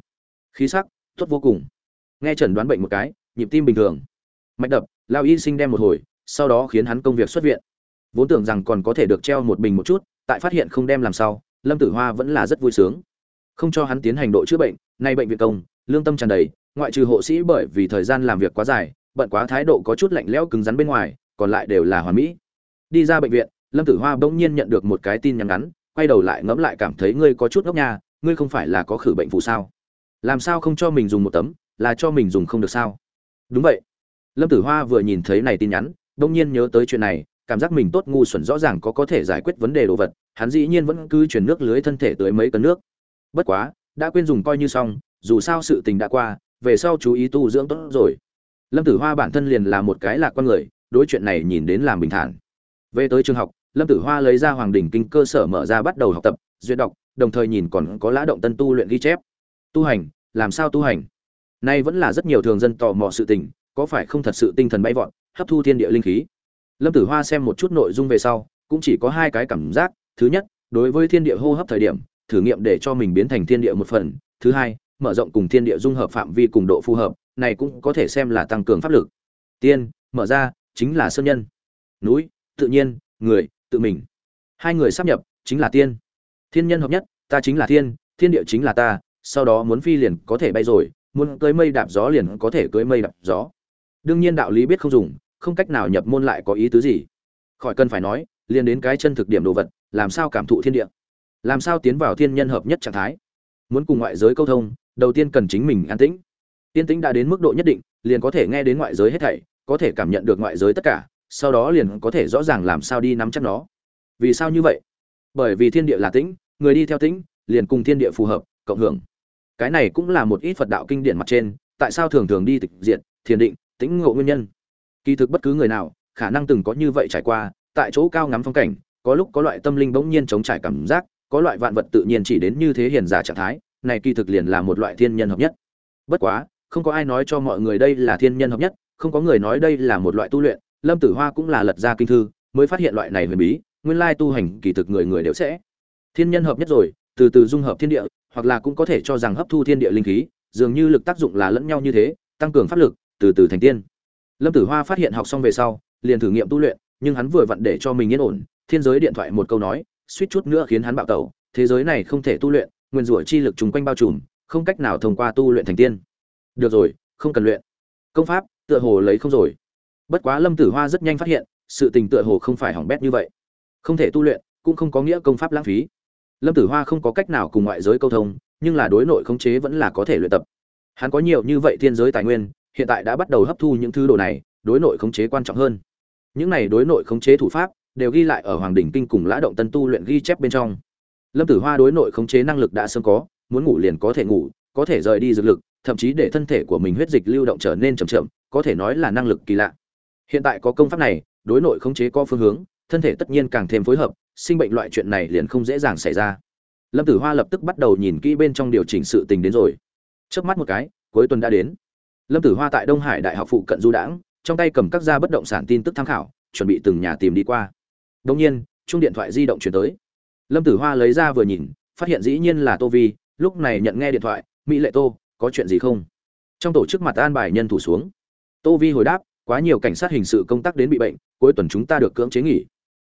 Khí sắc, tốt vô cùng. Nghe chẩn đoán bệnh một cái, nhịp tim bình thường. Mạch đập, lao y sinh đem một hồi, sau đó khiến hắn công việc xuất viện. Vốn tưởng rằng còn có thể được treo một bình một chút, tại phát hiện không đem làm sao lâm tử hoa vẫn là rất vui sướng. Không cho hắn tiến hành độ chữa bệnh, nay bệnh viện công, lương tâm tràn đầy ngoại trừ hộ sĩ bởi vì thời gian làm việc quá dài, bận quá thái độ có chút lạnh lẽo cứng rắn bên ngoài, còn lại đều là hoàn mỹ. Đi ra bệnh viện, lâm tử hoa bỗng nhiên nhận được một cái tin nhắn ngắn, quay đầu lại ngẫm lại cảm thấy ngươi có chút ngốc nha, ngươi không phải là có khử bệnh phụ sao? Làm sao không cho mình dùng một tấm, là cho mình dùng không được sao? Đúng vậy. Lâm tử hoa vừa nhìn thấy này tin nhắn, bỗng nhiên nhớ tới chuyện này, cảm giác mình tốt ngu xuẩn rõ ràng có có thể giải quyết vấn đề đồ vật, hắn dĩ nhiên vẫn cứ chuyển nước lưới thân thể tới mấy cân nước. Bất quá, đã quên dùng coi như xong, dù sao sự tình đã qua về sau chú ý tu dưỡng tốt rồi. Lâm tử hoa bản thân liền là một cái lạc con người, đối chuyện này nhìn đến làm bình thản. Về tới trường học, lâm tử hoa lấy ra hoàng đình kinh cơ sở mở ra bắt đầu học tập, duyệt đọc, đồng thời nhìn còn có lã động tân tu luyện ghi chép. Tu hành, làm sao tu hành? Nay vẫn là rất nhiều thường dân tò mò sự tình, có phải không thật sự tinh thần bay vọt, hấp thu thiên địa linh khí? Lâm tử hoa xem một chút nội dung về sau, cũng chỉ có hai cái cảm giác. Thứ nhất, đối với thiên địa hô hấp thời điểm, thử nghiệm để cho mình biến thành thiên địa một phần. Thứ hai mở rộng cùng thiên địa dung hợp phạm vi cùng độ phù hợp, này cũng có thể xem là tăng cường pháp lực. Tiên, mở ra, chính là sơn nhân. Núi, tự nhiên, người, tự mình. Hai người sắp nhập, chính là tiên. Thiên nhân hợp nhất, ta chính là thiên thiên địa chính là ta, sau đó muốn phi liền có thể bay rồi, muốn cưỡi mây đạp gió liền có thể cưỡi mây đạp gió. Đương nhiên đạo lý biết không dùng, không cách nào nhập môn lại có ý tứ gì. Khỏi cần phải nói, liền đến cái chân thực điểm đồ vật, làm sao cảm thụ thiên địa? Làm sao tiến vào thiên nhân hợp nhất trạng thái? Muốn cùng ngoại giới câu thông đầu tiên cần chính mình an tĩnh. Yên tĩnh đã đến mức độ nhất định, liền có thể nghe đến ngoại giới hết thảy, có thể cảm nhận được ngoại giới tất cả, sau đó liền có thể rõ ràng làm sao đi nắm chắc nó. Vì sao như vậy? Bởi vì thiên địa là tĩnh, người đi theo tĩnh, liền cùng thiên địa phù hợp, cộng hưởng. Cái này cũng là một ít phật đạo kinh điển mặt trên, tại sao thường thường đi tịch diện thiền định, tĩnh ngộ nguyên nhân. Kỳ thực bất cứ người nào, khả năng từng có như vậy trải qua, tại chỗ cao ngắm phong cảnh, có lúc có loại tâm linh bỗng nhiên chống trải cảm giác, có loại vạn vật tự nhiên chỉ đến như thế hiền giả trạng thái này kỳ thực liền là một loại thiên nhân hợp nhất. Bất quá, không có ai nói cho mọi người đây là thiên nhân hợp nhất, không có người nói đây là một loại tu luyện. Lâm tử hoa cũng là lật ra kinh thư, mới phát hiện loại này huyền bí, nguyên lai tu hành kỳ thực người người đều sẽ. Thiên nhân hợp nhất rồi, từ từ dung hợp thiên địa, hoặc là cũng có thể cho rằng hấp thu thiên địa linh khí, dường như lực tác dụng là lẫn nhau như thế, tăng cường pháp lực, từ từ thành tiên. Lâm tử hoa phát hiện học xong về sau, liền thử nghiệm tu luyện, nhưng hắn vừa vặn để cho mình yên ổn, thiên giới điện thoại một câu nói, suýt chút nữa khiến hắn bạo tẩu, thế giới này không thể tu luyện nguyên rủa chi lực trùng quanh bao trùm, không cách nào thông qua tu luyện thành tiên. Được rồi, không cần luyện. Công pháp, tựa hồ lấy không rồi. Bất quá lâm tử hoa rất nhanh phát hiện, sự tình tựa hồ không phải hỏng bét như vậy. Không thể tu luyện, cũng không có nghĩa công pháp lãng phí. Lâm tử hoa không có cách nào cùng ngoại giới câu thông, nhưng là đối nội khống chế vẫn là có thể luyện tập. Hắn có nhiều như vậy thiên giới tài nguyên, hiện tại đã bắt đầu hấp thu những thứ đồ này, đối nội khống chế quan trọng hơn. Những này đối nội khống chế thủ pháp, đều ghi lại ở hoàng đỉnh kinh cùng lã động tân tu luyện ghi chép bên trong lâm tử hoa đối nội khống chế năng lực đã sớm có, muốn ngủ liền có thể ngủ, có thể rời đi dược lực, thậm chí để thân thể của mình huyết dịch lưu động trở nên chậm chậm, có thể nói là năng lực kỳ lạ. Hiện tại có công pháp này, đối nội khống chế có phương hướng, thân thể tất nhiên càng thêm phối hợp, sinh bệnh loại chuyện này liền không dễ dàng xảy ra. Lâm tử hoa lập tức bắt đầu nhìn kỹ bên trong điều chỉnh sự tình đến rồi. Trước mắt một cái, cuối tuần đã đến. Lâm tử hoa tại đông hải đại học phụ cận du đãng, trong tay cầm các gia bất động sản tin tức tham khảo, chuẩn bị từng nhà tìm đi qua. Đông nhiên chung điện thoại di động chuyển tới lâm tử hoa lấy ra vừa nhìn, phát hiện dĩ nhiên là tô vi, lúc này nhận nghe điện thoại, mỹ lệ tô, có chuyện gì không? Trong tổ chức mặt an bài nhân thủ xuống. Tô vi hồi đáp, quá nhiều cảnh sát hình sự công tác đến bị bệnh, cuối tuần chúng ta được cưỡng chế nghỉ.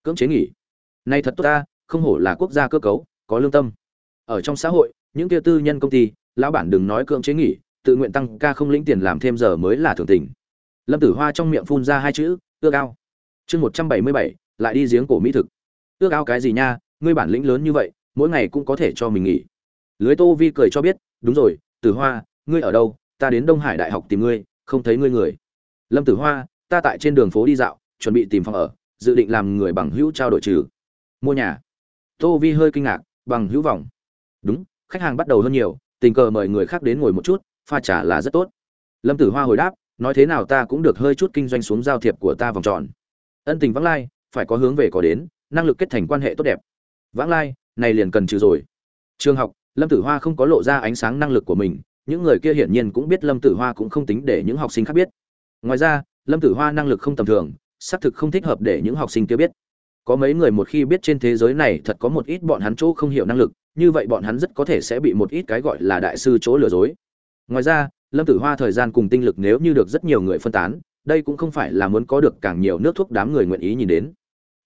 Cưỡng chế nghỉ? Nay thật tốt ta, không hổ là quốc gia cơ cấu, có lương tâm. Ở trong xã hội, những kia tư nhân công ty, lão bản đừng nói cưỡng chế nghỉ, tự nguyện tăng ca không lĩnh tiền làm thêm giờ mới là thường tình. Lâm tử hoa trong miệng phun ra hai chữ, ước ao. Chương một trăm bảy mươi bảy, lại đi giếng cổ mỹ thực. Ước ao cái gì nha ngươi bản lĩnh lớn như vậy, mỗi ngày cũng có thể cho mình nghỉ. Lưới tô vi cười cho biết, đúng rồi, tử hoa, ngươi ở đâu? Ta đến đông hải đại học tìm ngươi, không thấy ngươi người. Lâm tử hoa, ta tại trên đường phố đi dạo, chuẩn bị tìm phòng ở, dự định làm người bằng hữu trao đổi trừ. Mua nhà. Tô vi hơi kinh ngạc, bằng hữu vòng đúng, khách hàng bắt đầu hơn nhiều, tình cờ mời người khác đến ngồi một chút, pha trả là rất tốt. Lâm tử hoa hồi đáp, nói thế nào ta cũng được hơi chút kinh doanh xuống giao thiệp của ta vòng tròn. Ân tình vắng lai, phải có hướng về có đến, năng lực kết thành quan hệ tốt đẹp vãng lai, này liền cần trừ rồi. Trường học, lâm tử hoa không có lộ ra ánh sáng năng lực của mình, những người kia hiển nhiên cũng biết lâm tử hoa cũng không tính để những học sinh khác biết. Ngoài ra, lâm tử hoa năng lực không tầm thường, xác thực không thích hợp để những học sinh kia biết. Có mấy người một khi biết trên thế giới này thật có một ít bọn hắn chỗ không hiểu năng lực, như vậy bọn hắn rất có thể sẽ bị một ít cái gọi là đại sư chỗ lừa dối. Ngoài ra, lâm tử hoa thời gian cùng tinh lực nếu như được rất nhiều người phân tán, đây cũng không phải là muốn có được càng nhiều nước thuốc đám người nguyện ý nhìn đến.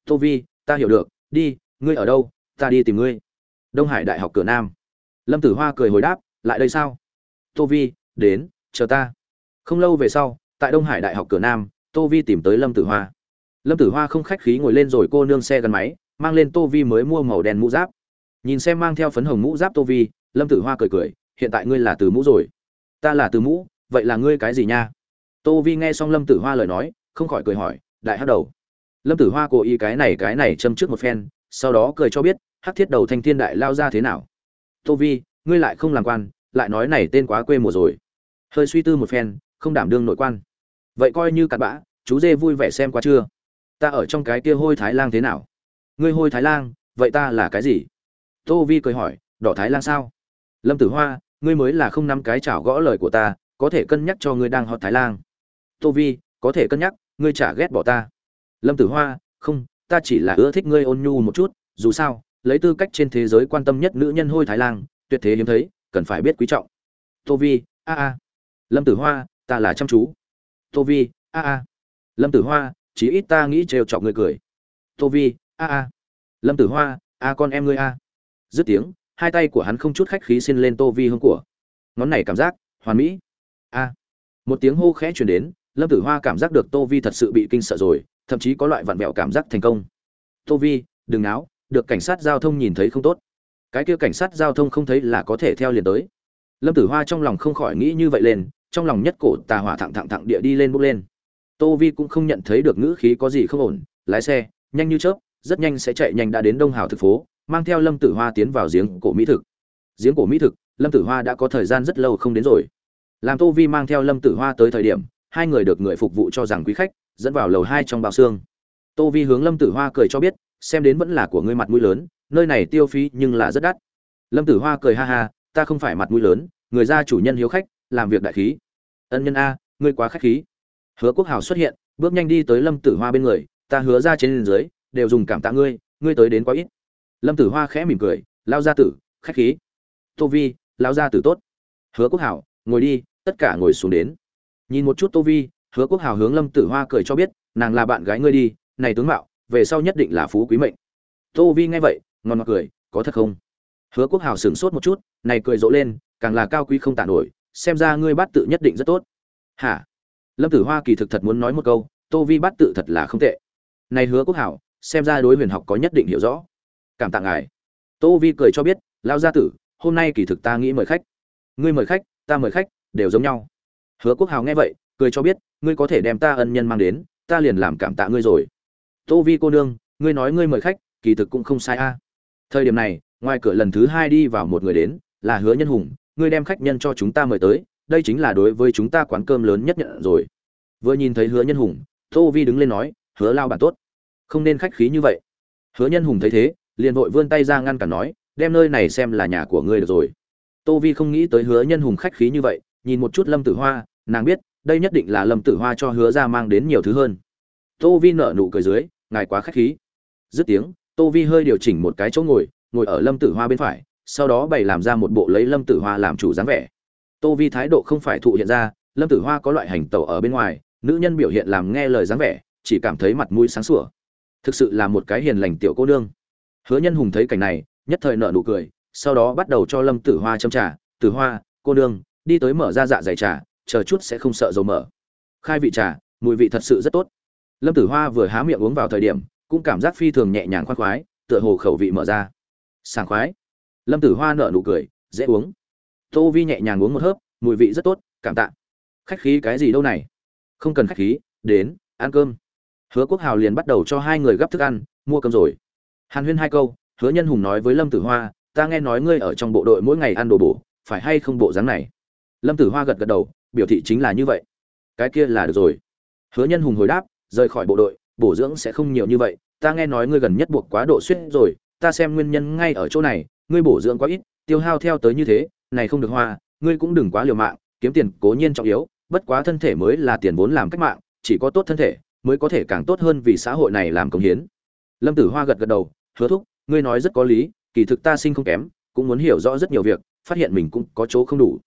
Tô vi, ta hiểu được, đi ngươi ở đâu, ta đi tìm ngươi. Đông hải đại học cửa nam. Lâm tử hoa cười hồi đáp, lại đây sao? Tô vi, đến, chờ ta. Không lâu về sau, tại đông hải đại học cửa nam, tô vi tìm tới lâm tử hoa. Lâm tử hoa không khách khí ngồi lên rồi cô nương xe gắn máy, mang lên tô vi mới mua màu đen mũ giáp. Nhìn xem mang theo phấn hồng mũ giáp tô vi, lâm tử hoa cười cười, hiện tại ngươi là từ mũ rồi. Ta là từ mũ, vậy là ngươi cái gì nha? Tô vi nghe xong lâm tử hoa lời nói, không khỏi cười hỏi, đại hát đầu. Lâm tử hoa cố ý cái này cái này châm trước một phen sau đó cười cho biết, hắc thiết đầu thanh thiên đại lao ra thế nào? Tô vi, ngươi lại không làm quan, lại nói này tên quá quê mùa rồi. Hơi suy tư một phen, không đảm đương nội quan. Vậy coi như cặn bã, chú dê vui vẻ xem qua chưa? Ta ở trong cái kia hôi thái lang thế nào? Ngươi hôi thái lang, vậy ta là cái gì? Tô vi cười hỏi, đỏ thái lang sao? Lâm tử hoa, ngươi mới là không nắm cái chảo gõ lời của ta, có thể cân nhắc cho ngươi đang họ thái lang. Tô vi, có thể cân nhắc, ngươi chả ghét bỏ ta. Lâm tử hoa, không ta chỉ là ưa thích ngươi ôn nhu một chút, dù sao, lấy tư cách trên thế giới quan tâm nhất nữ nhân hôi thái lang tuyệt thế hiếm thấy, cần phải biết quý trọng. Tô vi, a a. Lâm tử hoa, ta là chăm chú. Tô vi, a a. Lâm tử hoa, chí ít ta nghĩ trêu chọc người cười. Tô vi, a a. Lâm tử hoa, a con em ngươi a. Dứt tiếng, hai tay của hắn không chút khách khí xin lên tô vi hương của. Ngón này cảm giác, hoàn mỹ. A. Một tiếng hô khẽ chuyển đến, lâm tử hoa cảm giác được tô vi thật sự bị kinh sợ rồi thậm chí có loại vặn vẹo cảm giác thành công. Tô vi, đừng náo, được cảnh sát giao thông nhìn thấy không tốt. Cái kia cảnh sát giao thông không thấy là có thể theo liền tới. Lâm tử hoa trong lòng không khỏi nghĩ như vậy lên, trong lòng nhất cổ tà hỏa thẳng thẳng thẳng địa đi lên bốc lên. Tô vi cũng không nhận thấy được ngữ khí có gì không ổn, lái xe, nhanh như chớp, rất nhanh sẽ chạy nhanh đã đến đông hào thực phố, mang theo lâm tử hoa tiến vào giếng cổ mỹ thực. Giếng cổ mỹ thực, lâm tử hoa đã có thời gian rất lâu không đến rồi. Làm tô vi mang theo lâm tử hoa tới thời điểm, hai người được người phục vụ cho rằng quý khách dẫn vào lầu hai trong bao xương. Tô vi hướng lâm tử hoa cười cho biết, xem đến vẫn là của ngươi mặt mũi lớn, nơi này tiêu phí nhưng là rất đắt. Lâm tử hoa cười ha ha, ta không phải mặt mũi lớn, người gia chủ nhân hiếu khách, làm việc đại khí. Ân nhân a, ngươi quá khách khí. Hứa quốc hào xuất hiện, bước nhanh đi tới lâm tử hoa bên người, ta hứa ra trên dưới, đều dùng cảm tạ ngươi ngươi tới đến quá ít. Lâm tử hoa khẽ mỉm cười, lao gia tử, khách khí. Tô vi, lao gia tử tốt. Hứa quốc hảo ngồi đi, tất cả ngồi xuống đến. Nhìn một chút tô vi hứa quốc Hào hướng lâm tử hoa cười cho biết, nàng là bạn gái ngươi đi, này tướng mạo, về sau nhất định là phú quý mệnh. Tô vi nghe vậy, ngon ngọt cười, có thật không? Hứa quốc Hào sửng sốt một chút, này cười rộ lên, càng là cao quý không tàn nổi, xem ra ngươi bát tự nhất định rất tốt. Hả? Lâm tử hoa kỳ thực thật muốn nói một câu, tô vi bát tự thật là không tệ. Này hứa quốc hảo xem ra đối huyền học có nhất định hiểu rõ. Cảm tạ ngài. Tô vi cười cho biết lao gia tử, hôm nay kỳ thực ta nghĩ mời khách. Ngươi mời khách, ta mời khách, đều giống nhau. Hứa quốc hào nghe vậy cười cho biết, ngươi có thể đem ta ân nhân mang đến, ta liền làm cảm tạ ngươi rồi. Tô vi cô nương, ngươi nói ngươi mời khách, kỳ thực cũng không sai a. Thời điểm này, ngoài cửa lần thứ hai đi vào một người đến, là hứa nhân hùng, ngươi đem khách nhân cho chúng ta mời tới, đây chính là đối với chúng ta quán cơm lớn nhất nhận rồi. Vừa nhìn thấy hứa nhân hùng, tô vi đứng lên nói, hứa lao bản tốt. Không nên khách khí như vậy. Hứa nhân hùng thấy thế, liền vội vươn tay ra ngăn cản nói, đem nơi này xem là nhà của ngươi được rồi. Tô vi không nghĩ tới hứa nhân hùng khách khí như vậy, nhìn một chút lâm tử hoa, nàng biết đây nhất định là lâm tử hoa cho hứa ra mang đến nhiều thứ hơn. Tô vi nợ nụ cười dưới, ngài quá khách khí. Dứt tiếng, tô vi hơi điều chỉnh một cái chỗ ngồi ngồi ở lâm tử hoa bên phải, sau đó bày làm ra một bộ lấy lâm tử hoa làm chủ dáng vẻ. Tô vi thái độ không phải thụ hiện ra, lâm tử hoa có loại hành tẩu ở bên ngoài, nữ nhân biểu hiện làm nghe lời dáng vẻ, chỉ cảm thấy mặt mũi sáng sủa. Thực sự là một cái hiền lành tiểu cô nương. Hứa nhân hùng thấy cảnh này, nhất thời nợ nụ cười, sau đó bắt đầu cho lâm tử hoa châm trà. Tử hoa, cô nương, đi tới mở ra dạ dày trà chờ chút sẽ không sợ dầu mở khai vị trà, mùi vị thật sự rất tốt. Lâm tử hoa vừa há miệng uống vào thời điểm, cũng cảm giác phi thường nhẹ nhàng khoan khoái, tựa hồ khẩu vị mở ra. Sảng khoái. Lâm tử hoa nở nụ cười, dễ uống. Tô vi nhẹ nhàng uống một hớp, mùi vị rất tốt, cảm tạ. Khách khí cái gì đâu này? Không cần khách khí, đến, ăn cơm. Hứa quốc hào liền bắt đầu cho hai người gấp thức ăn, mua cơm rồi. Hàn huyên hai câu, hứa nhân hùng nói với lâm tử hoa, ta nghe nói ngươi ở trong bộ đội mỗi ngày ăn đồ bổ, phải hay không bộ dáng này? Lâm tử hoa gật gật đầu biểu thị chính là như vậy. Cái kia là được rồi. Hứa nhân hùng hồi đáp, rời khỏi bộ đội, bổ dưỡng sẽ không nhiều như vậy, ta nghe nói ngươi gần nhất buộc quá độ suýt rồi, ta xem nguyên nhân ngay ở chỗ này, ngươi bổ dưỡng quá ít, tiêu hao theo tới như thế, này không được hoa, ngươi cũng đừng quá liều mạng, kiếm tiền cố nhiên trọng yếu, bất quá thân thể mới là tiền vốn làm cách mạng, chỉ có tốt thân thể, mới có thể càng tốt hơn vì xã hội này làm công hiến. Lâm tử hoa gật gật đầu, hứa thúc, ngươi nói rất có lý, kỳ thực ta sinh không kém, cũng muốn hiểu rõ rất nhiều việc, phát hiện mình cũng có chỗ không đủ.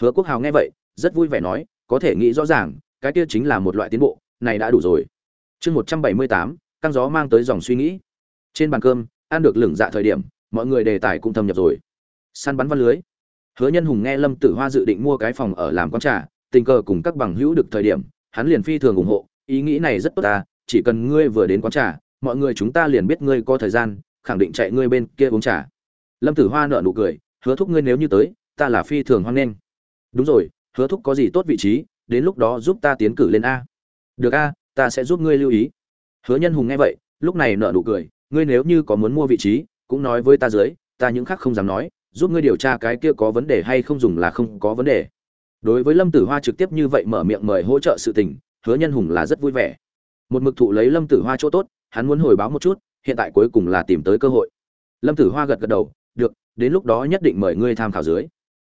Hứa quốc hào nghe vậy rất vui vẻ nói, có thể nghĩ rõ ràng, cái kia chính là một loại tiến bộ, này đã đủ rồi. Chương một trăm bảy mươi tám, căng gió mang tới dòng suy nghĩ. Trên bàn cơm, ăn được lửng dạ thời điểm, mọi người đề tài cũng thâm nhập rồi. Săn bắn văn lưới. Hứa nhân hùng nghe lâm tử hoa dự định mua cái phòng ở làm quán trà, tình cờ cùng các bằng hữu được thời điểm, hắn liền phi thường ủng hộ, ý nghĩ này rất tốt ta chỉ cần ngươi vừa đến quán trà, mọi người chúng ta liền biết ngươi có thời gian, khẳng định chạy ngươi bên kia uống trà. Lâm tử hoa nở nụ cười, hứa thúc ngươi nếu như tới, ta là phi thường hoan nghênh. Đúng rồi hứa thúc có gì tốt vị trí, đến lúc đó giúp ta tiến cử lên a. Được a, ta sẽ giúp ngươi lưu ý. Hứa nhân hùng nghe vậy, lúc này nợ nụ cười, ngươi nếu như có muốn mua vị trí, cũng nói với ta dưới, ta những khác không dám nói, giúp ngươi điều tra cái kia có vấn đề hay không dùng là không có vấn đề. Đối với lâm tử hoa trực tiếp như vậy mở miệng mời hỗ trợ sự tình, hứa nhân hùng là rất vui vẻ. Một mực thụ lấy lâm tử hoa chỗ tốt, hắn muốn hồi báo một chút, hiện tại cuối cùng là tìm tới cơ hội. Lâm tử hoa gật gật đầu, được, đến lúc đó nhất định mời ngươi tham khảo dưới.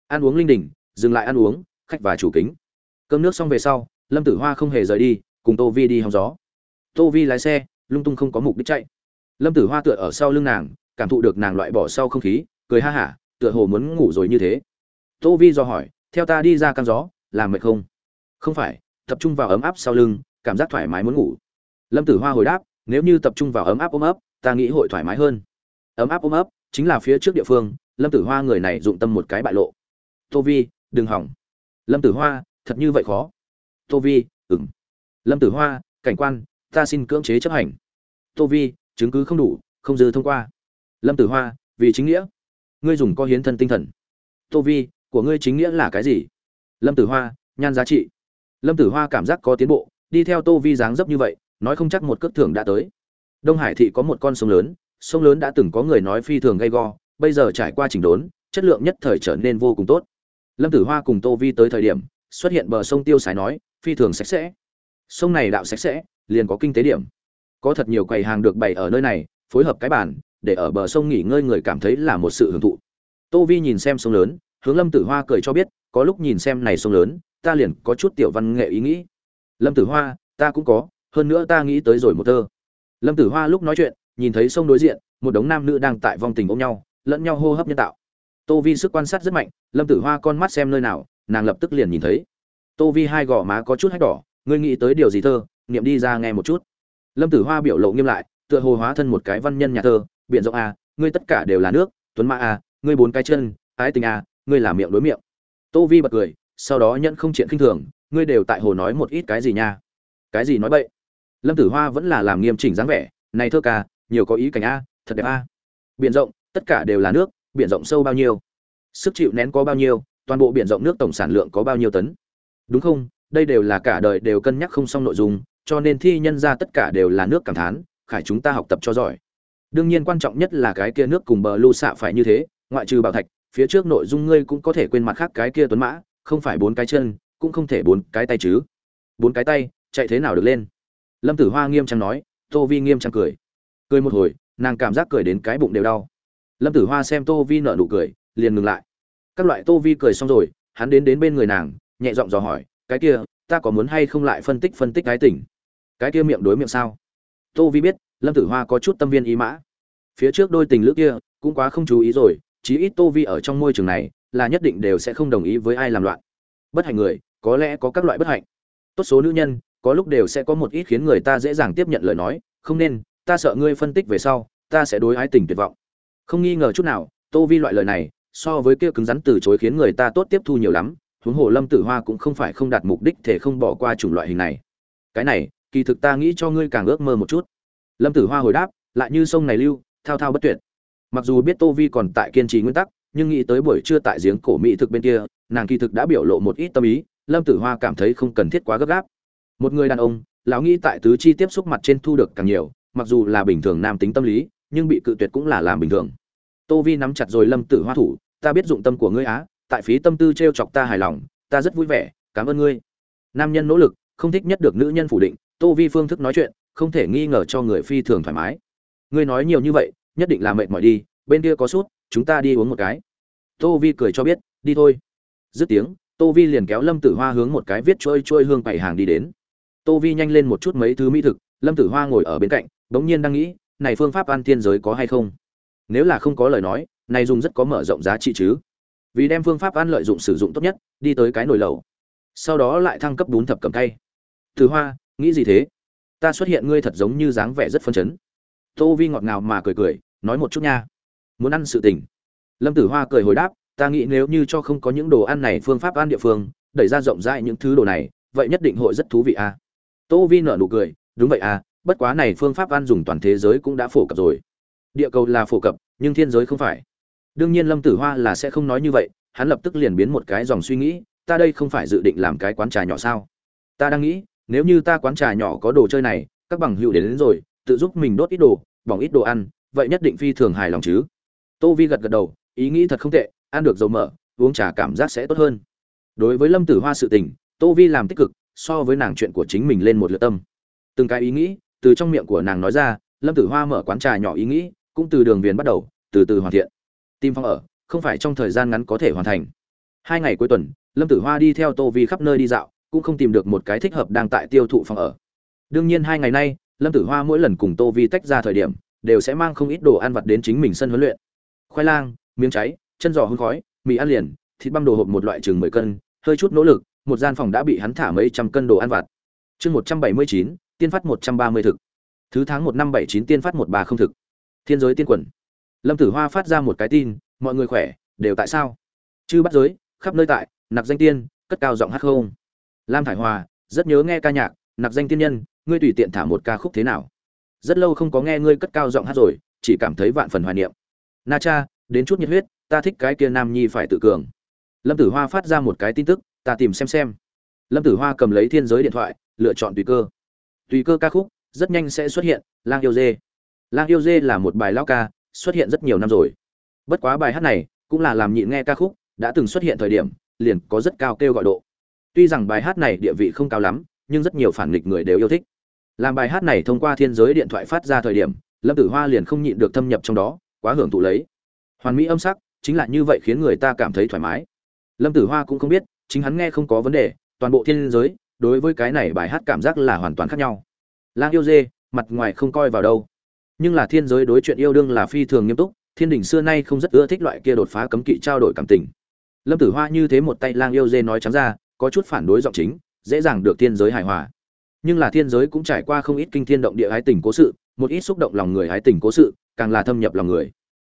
Ăn uống linh đình, dừng lại ăn uống khách và chủ kính. Cơm nước xong về sau, lâm tử hoa không hề rời đi, cùng tô vi đi hóng gió. Tô vi lái xe, lung tung không có mục đích chạy. Lâm tử hoa tựa ở sau lưng nàng, cảm thụ được nàng loại bỏ sau không khí, cười ha hả, tựa hồ muốn ngủ rồi như thế. Tô vi do hỏi, theo ta đi ra căng gió, làm mệt không? Không phải, tập trung vào ấm áp sau lưng, cảm giác thoải mái muốn ngủ. Lâm tử hoa hồi đáp, nếu như tập trung vào ấm áp ôm ấp, ta nghĩ hội thoải mái hơn. Ấm áp ôm ấp chính là phía trước địa phương, lâm tử hoa người này dụng tâm một cái bại lộ. Tô vi, đừng hỏng lâm tử hoa, thật như vậy khó? Tô vi ừng lâm tử hoa, cảnh quan, ta xin cưỡng chế chấp hành. Tô vi, chứng cứ không đủ, không dư thông qua. Lâm tử hoa, vì chính nghĩa. Ngươi dùng có hiến thân tinh thần. Tô vi, của ngươi chính nghĩa là cái gì? Lâm tử hoa, nhan giá trị. Lâm tử hoa cảm giác có tiến bộ, đi theo tô vi dáng dấp như vậy, nói không chắc một cước thưởng đã tới. Đông hải thị có một con sông lớn sông lớn đã từng có người nói phi thường gay go, bây giờ trải qua chỉnh đốn, chất lượng nhất thời trở nên vô cùng tốt lâm tử hoa cùng tô vi tới thời điểm, xuất hiện bờ sông tiêu sái nói, phi thường sạch sẽ. Sông này đạo sạch sẽ, liền có kinh tế điểm. Có thật nhiều quầy hàng được bày ở nơi này, phối hợp cái bàn, để ở bờ sông nghỉ ngơi người cảm thấy là một sự hưởng thụ. Tô vi nhìn xem sông lớn, hướng lâm tử hoa cười cho biết, có lúc nhìn xem này sông lớn, ta liền có chút tiểu văn nghệ ý nghĩ. Lâm tử hoa, ta cũng có, hơn nữa ta nghĩ tới rồi một thơ lâm tử hoa lúc nói chuyện, nhìn thấy sông đối diện, một đống nam nữ đang tại vòng tình ôm nhau, lẫn nhau hô hấp nhân tạo tô vi sức quan sát rất mạnh, lâm tử hoa con mắt xem nơi nào, nàng lập tức liền nhìn thấy. Tô vi hai gò má có chút hách đỏ, ngươi nghĩ tới điều gì thơ, niệm đi ra nghe một chút. Lâm tử hoa biểu lộ nghiêm lại, tựa hồ hóa thân một cái văn nhân nhà thơ, biện rộng a ngươi tất cả đều là nước, tuấn mã a ngươi bốn cái chân, ái tình a ngươi là miệng đối miệng. Tô vi bật cười, sau đó nhận không chuyện khinh thường, ngươi đều tại hồ nói một ít cái gì nha? Cái gì nói bậy? Lâm tử hoa vẫn là làm nghiêm chỉnh dáng vẻ, này thơ ca, nhiều có ý cảnh a thật đẹp a biện rộng, tất cả đều là nước biển rộng sâu bao nhiêu, sức chịu nén có bao nhiêu, toàn bộ biển rộng nước tổng sản lượng có bao nhiêu tấn. Đúng không? Đây đều là cả đời đều cân nhắc không xong nội dung, cho nên thi nhân ra tất cả đều là nước cảm thán, khải chúng ta học tập cho giỏi. Đương nhiên quan trọng nhất là cái kia nước cùng bờ lưu xạ phải như thế, ngoại trừ bảo thạch, phía trước nội dung ngươi cũng có thể quên mặt khác cái kia tuấn mã, không phải bốn cái chân, cũng không thể bốn cái tay chứ. Bốn cái tay, chạy thế nào được lên? Lâm tử hoa nghiêm trang nói, tô vi nghiêm trang cười. Cười một hồi, nàng cảm giác cười đến cái bụng đều đau lâm tử hoa xem tô vi nở nụ cười, liền ngừng lại. Các loại tô vi cười xong rồi, hắn đến đến bên người nàng, nhẹ giọng dò hỏi, cái kia, ta có muốn hay không lại phân tích phân tích cái tỉnh cái kia miệng đối miệng sao? Tô vi biết, lâm tử hoa có chút tâm viên ý mã. Phía trước đôi tình lữ kia, cũng quá không chú ý rồi, chí ít tô vi ở trong môi trường này, là nhất định đều sẽ không đồng ý với ai làm loạn. Bất hạnh người, có lẽ có các loại bất hạnh. Tốt số nữ nhân, có lúc đều sẽ có một ít khiến người ta dễ dàng tiếp nhận lời nói, không nên, ta sợ ngươi phân tích về sau, ta sẽ đối ái tình tuyệt vọng không nghi ngờ chút nào, tô vi loại lời này, so với kia cứng rắn từ chối khiến người ta tốt tiếp thu nhiều lắm, huống hồ lâm tử hoa cũng không phải không đạt mục đích thể không bỏ qua chủng loại hình này. Cái này, kỳ thực ta nghĩ cho ngươi càng ước mơ một chút. Lâm tử hoa hồi đáp, lại như sông này lưu, thao thao bất tuyệt. Mặc dù biết tô vi còn tại kiên trì nguyên tắc, nhưng nghĩ tới buổi trưa tại giếng cổ mỹ thực bên kia, nàng kỳ thực đã biểu lộ một ít tâm ý, lâm tử hoa cảm thấy không cần thiết quá gấp gáp. Một người đàn ông, lão nghĩ tại tứ chi tiếp xúc mặt trên thu được càng nhiều, mặc dù là bình thường nam tính tâm lý, nhưng bị cự tuyệt cũng là làm bình thường tô vi nắm chặt rồi lâm tử hoa thủ, ta biết dụng tâm của ngươi á, tại phí tâm tư t r e o chọc ta hài lòng, ta rất vui vẻ, cảm ơn ngươi. Nam nhân nỗ lực, không thích nhất được nữ nhân phủ định, tô vi phương thức nói chuyện, không thể nghi ngờ cho người phi thường thoải mái. Ngươi nói nhiều như vậy, nhất định là mệt mỏi đi, bên kia có sút, chúng ta đi uống một cái. Tô vi cười cho biết, đi thôi. Dứt tiếng, tô vi liền kéo lâm tử hoa hướng một cái viết trôi trôi hương bảy hàng đi đến. Tô vi nhanh lên một chút mấy thứ mỹ thực, lâm tử hoa ngồi ở bên cạnh, bỗng nhiên đang nghĩ, này phương pháp ăn thiên giới có hay không? Nếu là không có lời nói này dùng rất có mở rộng giá trị chứ. Vì đem phương pháp ăn lợi dụng sử dụng tốt nhất, đi tới cái nồi lẩu. Sau đó lại thăng cấp bún thập cầm tay tử hoa, nghĩ gì thế? Ta xuất hiện ngươi thật giống như dáng vẻ rất phân chấn. Tô vi ngọt ngào mà cười cười, nói một chút nha. Muốn ăn sự tình. Lâm tử hoa cười hồi đáp, ta nghĩ nếu như cho không có những đồ ăn này phương pháp ăn địa phương, đẩy ra rộng rãi những thứ đồ này, vậy nhất định hội rất thú vị à. tô vi nở nụ cười, đúng vậy à bất quá này phương pháp ăn dùng toàn thế giới cũng đã phổ cập rồi địa cầu là phổ cập nhưng thiên giới không phải. Đương nhiên lâm tử hoa là sẽ không nói như vậy hắn lập tức liền biến một cái dòng suy nghĩ ta đây không phải dự định làm cái quán trà nhỏ sao? Ta đang nghĩ nếu như ta quán trà nhỏ có đồ chơi này các bằng hữu đến, đến rồi tự giúp mình đốt ít đồ bỏng ít đồ ăn vậy nhất định phi thường hài lòng chứ. Tô vi gật gật đầu ý nghĩ thật không tệ ăn được dầu mỡ uống trà cảm giác sẽ tốt hơn. Đối với lâm tử hoa sự tình tô vi làm tích cực so với nàng chuyện của chính mình lên một lượt tâm. Từng cái ý nghĩ từ trong miệng của nàng nói ra lâm tử hoa mở quán trà nhỏ ý nghĩ cũng từ đường viền bắt đầu, từ từ hoàn thiện. Tim phong ở, không phải trong thời gian ngắn có thể hoàn thành. Hai ngày cuối tuần, lâm tử hoa đi theo tô vi khắp nơi đi dạo, cũng không tìm được một cái thích hợp đang tại tiêu thụ phòng ở. Đương nhiên hai ngày nay, lâm tử hoa mỗi lần cùng tô vi tách ra thời điểm, đều sẽ mang không ít đồ ăn vặt đến chính mình sân huấn luyện. Khoai lang, miếng cháy, chân giò hương khói, mì ăn liền, thịt băm đồ hộp một loại chừng mười cân, hơi chút nỗ lực, một gian phòng đã bị hắn thả mấy trăm cân đồ ăn vặt. Chương một trăm bảy mươi chín, tiên phát một trăm ba mươi thực. Thứ tháng một năm bảy chín tiên phát một ba không thực thiên giới tiên quần. Lâm tử hoa phát ra một cái tin, mọi người khỏe, đều tại sao? Chư bắt giới, khắp nơi tại nặc danh tiên, cất cao giọng hát không? Lam thải hòa, rất nhớ nghe ca nhạc nặc danh tiên nhân, ngươi tùy tiện thả một ca khúc thế nào? Rất lâu không có nghe ngươi cất cao giọng hát rồi, chỉ cảm thấy vạn phần hoài niệm. Na cha, đến chút nhiệt huyết, ta thích cái kia nam nhi phải tự cường. Lâm tử hoa phát ra một cái tin tức, ta tìm xem xem. Lâm tử hoa cầm lấy thiên giới điện thoại, lựa chọn tùy cơ. Tùy cơ ca khúc, rất nhanh sẽ xuất hiện, lang yêu dê lang yêu dê là một bài lao ca, xuất hiện rất nhiều năm rồi. Bất quá bài hát này cũng là làm nhịn nghe ca khúc, đã từng xuất hiện thời điểm, liền có rất cao kêu gọi độ. Tuy rằng bài hát này địa vị không cao lắm, nhưng rất nhiều phản nghịch người đều yêu thích. Làm bài hát này thông qua thiên giới điện thoại phát ra thời điểm, lâm tử hoa liền không nhịn được thâm nhập trong đó, quá hưởng thụ lấy. Hoàn mỹ âm sắc, chính là như vậy khiến người ta cảm thấy thoải mái. Lâm tử hoa cũng không biết, chính hắn nghe không có vấn đề, toàn bộ thiên giới, đối với cái này bài hát cảm giác là hoàn toàn khác nhau. Lang yêu dê, mặt ngoài không coi vào đâu nhưng là thiên giới đối chuyện yêu đương là phi thường nghiêm túc, thiên đình xưa nay không rất ưa thích loại kia đột phá cấm kỵ trao đổi cảm tình. Lâm tử hoa như thế một tay lang yêu dê nói trắng ra, có chút phản đối giọng chính, dễ dàng được thiên giới hài hòa. Nhưng là thiên giới cũng trải qua không ít kinh thiên động địa ái tình cố sự, một ít xúc động lòng người ái tình cố sự, càng là thâm nhập lòng người.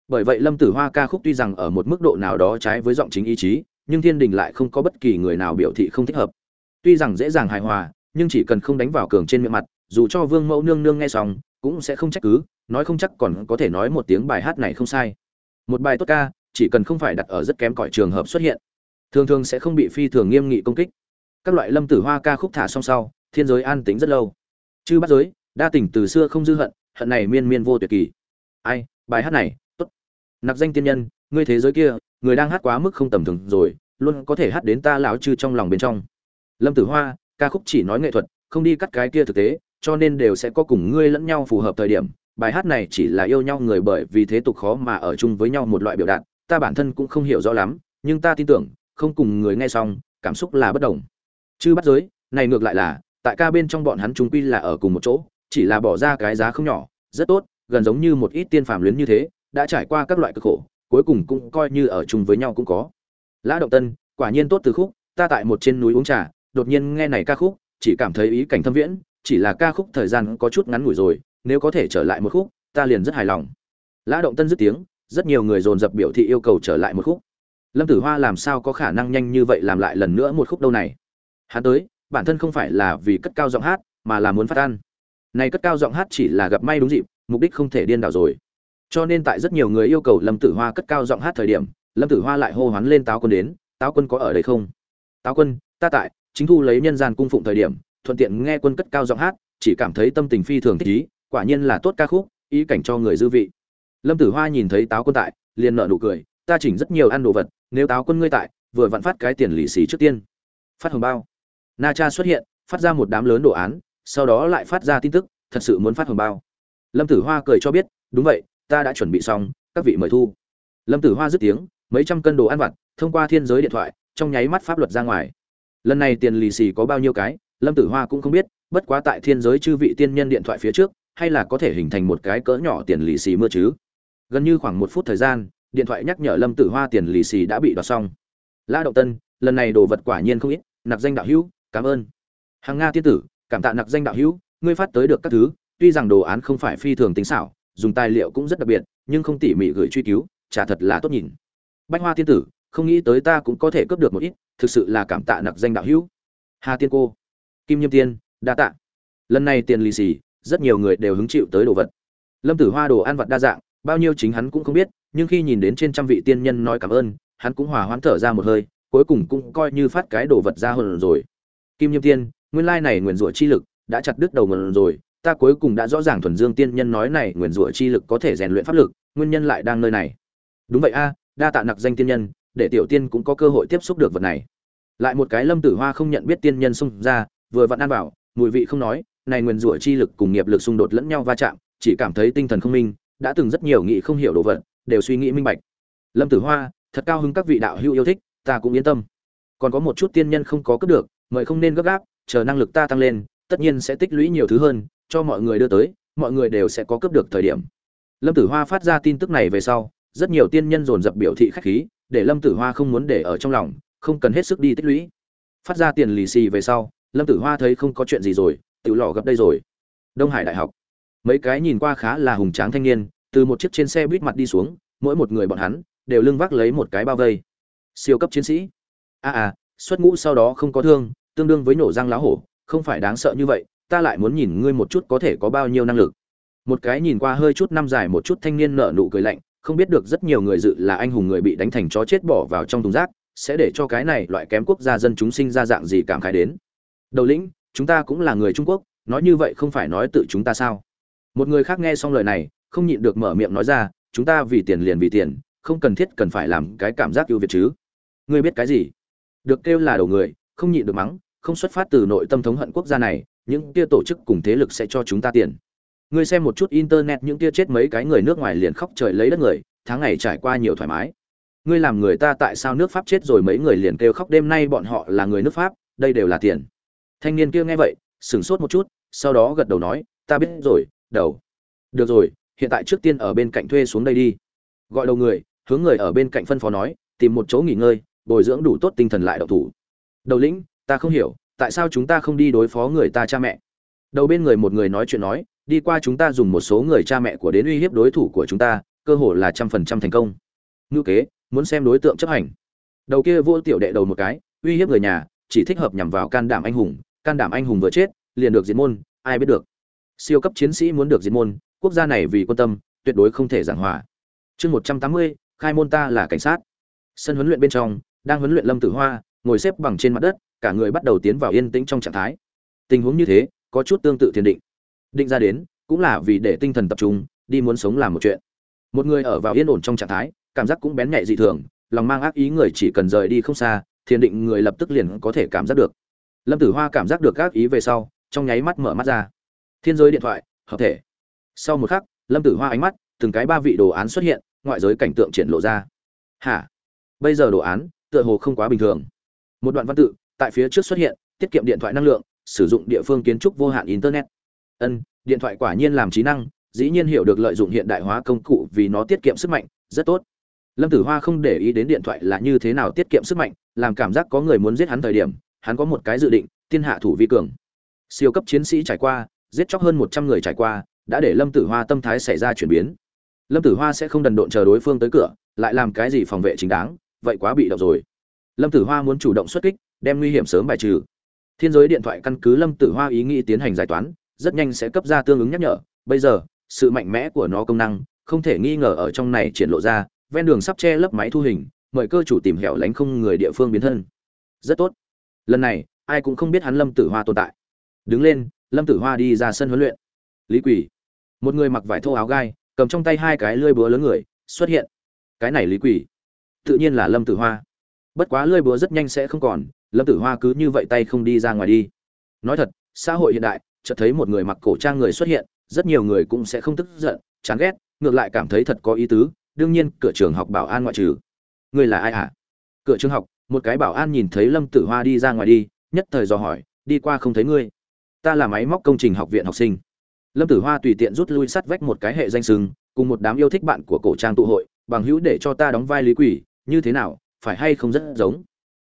Bởi vậy lâm tử hoa ca khúc tuy rằng ở một mức độ nào đó trái với giọng chính ý chí, nhưng thiên đình lại không có bất kỳ người nào biểu thị không thích hợp. Tuy rằng dễ dàng hài hòa, nhưng chỉ cần không đánh vào cường trên miệng mặt, dù cho vương mẫu nương nương nghe xong cũng sẽ không trách cứ, nói không chắc còn có thể nói một tiếng bài hát này không sai. Một bài tốt ca, chỉ cần không phải đặt ở rất kém cỏi trường hợp xuất hiện, thường thường sẽ không bị phi thường nghiêm nghị công kích. Các loại lâm tử hoa ca khúc thả song sau, thiên giới an tính rất lâu. Chứ bắt giới, đa tình từ xưa không dư hận hận này miên miên vô tuyệt kỳ. Ai, bài hát này, tốt. Nặc danh tiên nhân, ngươi thế giới kia, người đang hát quá mức không tầm thường rồi, luôn có thể hát đến ta lão chư trong lòng bên trong. Lâm tử hoa, ca khúc chỉ nói nghệ thuật, không đi cắt cái kia thực tế cho nên đều sẽ có cùng ngươi lẫn nhau phù hợp thời điểm. Bài hát này chỉ là yêu nhau người bởi vì thế tục khó mà ở chung với nhau một loại biểu đạt. Ta bản thân cũng không hiểu rõ lắm, nhưng ta tin tưởng, không cùng người nghe xong, cảm xúc là bất đồng. Chứ bắt giới, này ngược lại là, tại ca bên trong bọn hắn chúng quy là ở cùng một chỗ, chỉ là bỏ ra cái giá không nhỏ, rất tốt, gần giống như một ít tiên phàm luyến như thế, đã trải qua các loại cực khổ, cuối cùng cũng coi như ở chung với nhau cũng có. Lã động tân, quả nhiên tốt từ khúc, ta tại một trên núi uống trà, đột nhiên nghe này ca khúc, chỉ cảm thấy ý cảnh thâm viễn chỉ là ca khúc thời gian có chút ngắn ngủi rồi, nếu có thể trở lại một khúc, ta liền rất hài lòng. Lã động tân dứt tiếng, rất nhiều người dồn dập biểu thị yêu cầu trở lại một khúc. Lâm tử hoa làm sao có khả năng nhanh như vậy làm lại lần nữa một khúc đâu này? Hắn tới, bản thân không phải là vì cất cao giọng hát, mà là muốn phát ăn. Này cất cao giọng hát chỉ là gặp may đúng dịp, mục đích không thể điên đảo rồi. Cho nên tại rất nhiều người yêu cầu lâm tử hoa cất cao giọng hát thời điểm, lâm tử hoa lại hô hoán lên táo quân đến, táo quân có ở đây không? Táo quân, ta tại, chính thu lấy nhân gian cung phụng thời điểm thuận tiện nghe quân cất cao giọng hát, chỉ cảm thấy tâm tình phi thường thích ý, quả nhiên là tốt ca khúc, ý cảnh cho người dư vị. Lâm tử hoa nhìn thấy táo quân tại, liền nợ nụ cười, ta chỉnh rất nhiều ăn đồ vật, nếu táo quân ngươi tại, vừa vặn phát cái tiền lì xì trước tiên. Phát hồng bao. Na cha xuất hiện, phát ra một đám lớn đồ án, sau đó lại phát ra tin tức, thật sự muốn phát hồng bao. Lâm tử hoa cười cho biết, đúng vậy, ta đã chuẩn bị xong, các vị mời thu. Lâm tử hoa dứt tiếng, mấy trăm cân đồ ăn vặt, thông qua thiên giới điện thoại, trong nháy mắt pháp luật ra ngoài. Lần này tiền lì xì có bao nhiêu cái lâm tử hoa cũng không biết, bất quá tại thiên giới chư vị tiên nhân điện thoại phía trước, hay là có thể hình thành một cái cỡ nhỏ tiền lì xì mưa chứ. Gần như khoảng một phút thời gian, điện thoại nhắc nhở lâm tử hoa tiền lì xì đã bị đoạt xong. La động tân, lần này đồ vật quả nhiên không ít, nạp danh đạo hữu, cảm ơn. Hàng nga tiên tử, cảm tạ nạp danh đạo hữu, ngươi phát tới được các thứ, tuy rằng đồ án không phải phi thường tính xảo, dùng tài liệu cũng rất đặc biệt, nhưng không tỉ mỉ gửi truy cứu, chả thật là tốt nhìn. Bách hoa tiên tử, không nghĩ tới ta cũng có thể cướp được một ít, thực sự là cảm tạ nặc danh đạo hữu. Hà tiên cô kim nhiêm tiên, đa tạ. Lần này tiền lì xì, rất nhiều người đều hứng chịu tới đồ vật. Lâm tử hoa đồ ăn vật đa dạng, bao nhiêu chính hắn cũng không biết, nhưng khi nhìn đến trên trăm vị tiên nhân nói cảm ơn, hắn cũng hòa hoãn thở ra một hơi, cuối cùng cũng coi như phát cái đồ vật ra hơn rồi. Kim nhiêm tiên, nguyên lai này nguyền rủa chi lực đã chặt đứt đầu ngần rồi, ta cuối cùng đã rõ ràng thuần dương tiên nhân nói này nguyền rủa chi lực có thể rèn luyện pháp lực, nguyên nhân lại đang nơi này. Đúng vậy a, đa tạ nặc danh tiên nhân, để tiểu tiên cũng có cơ hội tiếp xúc được vật này. Lại một cái lâm tử hoa không nhận biết tiên nhân xung ra vừa vặn ăn bảo mùi vị không nói, này nguyền rủa chi lực cùng nghiệp lực xung đột lẫn nhau va chạm, chỉ cảm thấy tinh thần không minh, đã từng rất nhiều nghị không hiểu đồ vật, đều suy nghĩ minh bạch. Lâm tử hoa, thật cao hứng các vị đạo hữu yêu thích, ta cũng yên tâm. Còn có một chút tiên nhân không có cướp được, mời không nên gấp gáp, chờ năng lực ta tăng lên, tất nhiên sẽ tích lũy nhiều thứ hơn, cho mọi người đưa tới, mọi người đều sẽ có cướp được thời điểm. Lâm tử hoa phát ra tin tức này về sau, rất nhiều tiên nhân dồn dập biểu thị khách khí, để lâm tử hoa không muốn để ở trong lòng, không cần hết sức đi tích lũy. Phát ra tiền lì xì về sau lâm tử hoa thấy không có chuyện gì rồi tự lò gặp đây rồi. Đông hải đại học. Mấy cái nhìn qua khá là hùng tráng thanh niên từ một chiếc trên xe buýt mặt đi xuống mỗi một người bọn hắn đều lưng vác lấy một cái bao vây. Siêu cấp chiến sĩ. A à, à xuất ngũ sau đó không có thương tương đương với nổ răng lá hổ không phải đáng sợ như vậy ta lại muốn nhìn ngươi một chút có thể có bao nhiêu năng lực. Một cái nhìn qua hơi chút năm dài một chút thanh niên nở nụ cười lạnh không biết được rất nhiều người dự là anh hùng người bị đánh thành chó chết bỏ vào trong thùng rác sẽ để cho cái này loại kém quốc gia dân chúng sinh ra dạng gì cảm khái đến đầu lĩnh, chúng ta cũng là người trung quốc, nói như vậy không phải nói tự chúng ta sao? Một người khác nghe xong lời này, không nhịn được mở miệng nói ra, chúng ta vì tiền liền vì tiền, không cần thiết cần phải làm cái cảm giác ưu việt chứ. Ngươi biết cái gì? Được kêu là đầu người, không nhịn được mắng, không xuất phát từ nội tâm thống hận quốc gia này, những kia tổ chức cùng thế lực sẽ cho chúng ta tiền. Ngươi xem một chút internet, những kia chết mấy cái người nước ngoài liền khóc trời lấy đất người, tháng ngày trải qua nhiều thoải mái. Ngươi làm người ta tại sao nước pháp chết rồi mấy người liền kêu khóc, đêm nay bọn họ là người nước pháp, đây đều là tiền thanh niên kia nghe vậy, sửng sốt một chút, sau đó gật đầu nói, ta biết rồi, đầu. Được rồi, hiện tại trước tiên ở bên cạnh thuê xuống đây đi. Gọi đầu người, hướng người ở bên cạnh phân phó nói, tìm một chỗ nghỉ ngơi, bồi dưỡng đủ tốt tinh thần lại đậu thủ. Đầu lĩnh, ta không hiểu, tại sao chúng ta không đi đối phó người ta cha mẹ? Đầu bên người một người nói chuyện nói, đi qua chúng ta dùng một số người cha mẹ của đến uy hiếp đối thủ của chúng ta, cơ hội là trăm phần trăm thành công. Ngữ kế, muốn xem đối tượng chấp hành. Đầu kia vô tiểu đệ đầu một cái, uy hiếp người nhà, chỉ thích hợp nhằm vào can đảm anh hùng can đảm anh hùng vừa chết, liền được diệt môn, ai biết được. Siêu cấp chiến sĩ muốn được diệt môn, quốc gia này vì quan tâm, tuyệt đối không thể giảng hòa. Chương một trăm tám mươi, khai môn ta là cảnh sát. Sân huấn luyện bên trong, đang huấn luyện lâm tử hoa, ngồi xếp bằng trên mặt đất, cả người bắt đầu tiến vào yên tĩnh trong trạng thái. Tình huống như thế, có chút tương tự thiền định. Định ra đến, cũng là vì để tinh thần tập trung, đi muốn sống làm một chuyện. Một người ở vào yên ổn trong trạng thái, cảm giác cũng bén nhạy dị thường, lòng mang ác ý người chỉ cần rời đi không xa, thiền định người lập tức liền có thể cảm giác được lâm tử hoa cảm giác được các ý về sau, trong nháy mắt mở mắt ra. Thiên giới điện thoại, hợp thể. Sau một khắc, lâm tử hoa ánh mắt, từng cái ba vị đồ án xuất hiện, ngoại giới cảnh tượng triển lộ ra. Hả? Bây giờ đồ án, tựa hồ không quá bình thường. Một đoạn văn tự, tại phía trước xuất hiện, tiết kiệm điện thoại năng lượng, sử dụng địa phương kiến trúc vô hạn internet. Ân, điện thoại quả nhiên làm trí năng, dĩ nhiên hiểu được lợi dụng hiện đại hóa công cụ vì nó tiết kiệm sức mạnh, rất tốt. Lâm tử hoa không để ý đến điện thoại là như thế nào tiết kiệm sức mạnh, làm cảm giác có người muốn giết hắn thời điểm hắn có một cái dự định tiên hạ thủ vi cường. Siêu cấp chiến sĩ trải qua, giết chóc hơn một trăm người trải qua, đã để lâm tử hoa tâm thái xảy ra chuyển biến. Lâm tử hoa sẽ không đần độn chờ đối phương tới cửa, lại làm cái gì phòng vệ chính đáng, vậy quá bị động rồi. Lâm tử hoa muốn chủ động xuất kích, đem nguy hiểm sớm bài trừ. Thiên giới điện thoại căn cứ lâm tử hoa ý nghĩ tiến hành giải toán, rất nhanh sẽ cấp ra tương ứng nhắc nhở. Bây giờ, sự mạnh mẽ của nó công năng, không thể nghi ngờ ở trong này triển lộ ra, ven đường sắp che lấp máy thu hình, mời cơ chủ tìm hẻo lánh không người địa phương biến thân. Rất tốt lần này, ai cũng không biết hắn lâm tử hoa tồn tại. Đứng lên, lâm tử hoa đi ra sân huấn luyện. Lý quỷ một người mặc vải thô áo gai, cầm trong tay hai cái lưỡi búa lớn người, xuất hiện. Cái này lý quỷ tự nhiên là lâm tử hoa. Bất quá lưỡi búa rất nhanh sẽ không còn, lâm tử hoa cứ như vậy tay không đi ra ngoài đi. Nói thật, xã hội hiện đại, chợt thấy một người mặc cổ trang người xuất hiện, rất nhiều người cũng sẽ không tức giận, chán ghét, ngược lại cảm thấy thật có ý tứ. Đương nhiên, cửa trường học bảo an ngoại trừ. Người là ai hả? Cửa trường học một cái bảo an nhìn thấy lâm tử hoa đi ra ngoài đi, nhất thời dò hỏi, đi qua không thấy ngươi? Ta là máy móc công trình học viện học sinh. Lâm tử hoa tùy tiện rút lui sắt vách một cái hệ danh sừng, cùng một đám yêu thích bạn của cổ trang tụ hội, bằng hữu để cho ta đóng vai lý quỷ, như thế nào, phải hay không rất giống.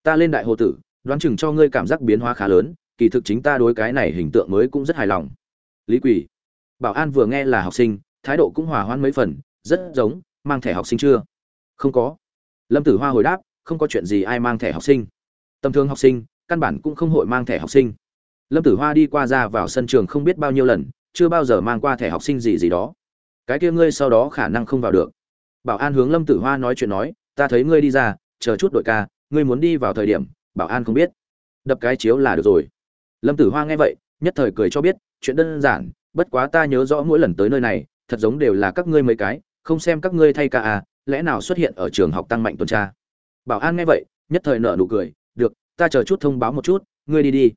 Ta lên đại hồ tử, đoán chừng cho ngươi cảm giác biến hóa khá lớn, kỳ thực chính ta đối cái này hình tượng mới cũng rất hài lòng. Lý quỷ. Bảo an vừa nghe là học sinh, thái độ cũng hòa hoãn mấy phần, rất giống, mang thẻ học sinh chưa? Không có. Lâm tử hoa hồi đáp không có chuyện gì ai mang thẻ học sinh. Tầm thường học sinh, căn bản cũng không hội mang thẻ học sinh. Lâm tử hoa đi qua ra vào sân trường không biết bao nhiêu lần, chưa bao giờ mang qua thẻ học sinh gì gì đó. Cái kia ngươi sau đó khả năng không vào được. Bảo an hướng lâm tử hoa nói chuyện nói, ta thấy ngươi đi ra, chờ chút đội ca, ngươi muốn đi vào thời điểm, bảo an không biết. Đập cái chiếu là được rồi. Lâm tử hoa nghe vậy, nhất thời cười cho biết, chuyện đơn giản, bất quá ta nhớ rõ mỗi lần tới nơi này, thật giống đều là các ngươi mấy cái, không xem các ngươi thay ca à lẽ nào xuất hiện ở trường học tăng mạnh tuần tra? Bảo an nghe vậy, nhất thời nở nụ cười, được, ta chờ chút thông báo một chút, ngươi đi đi.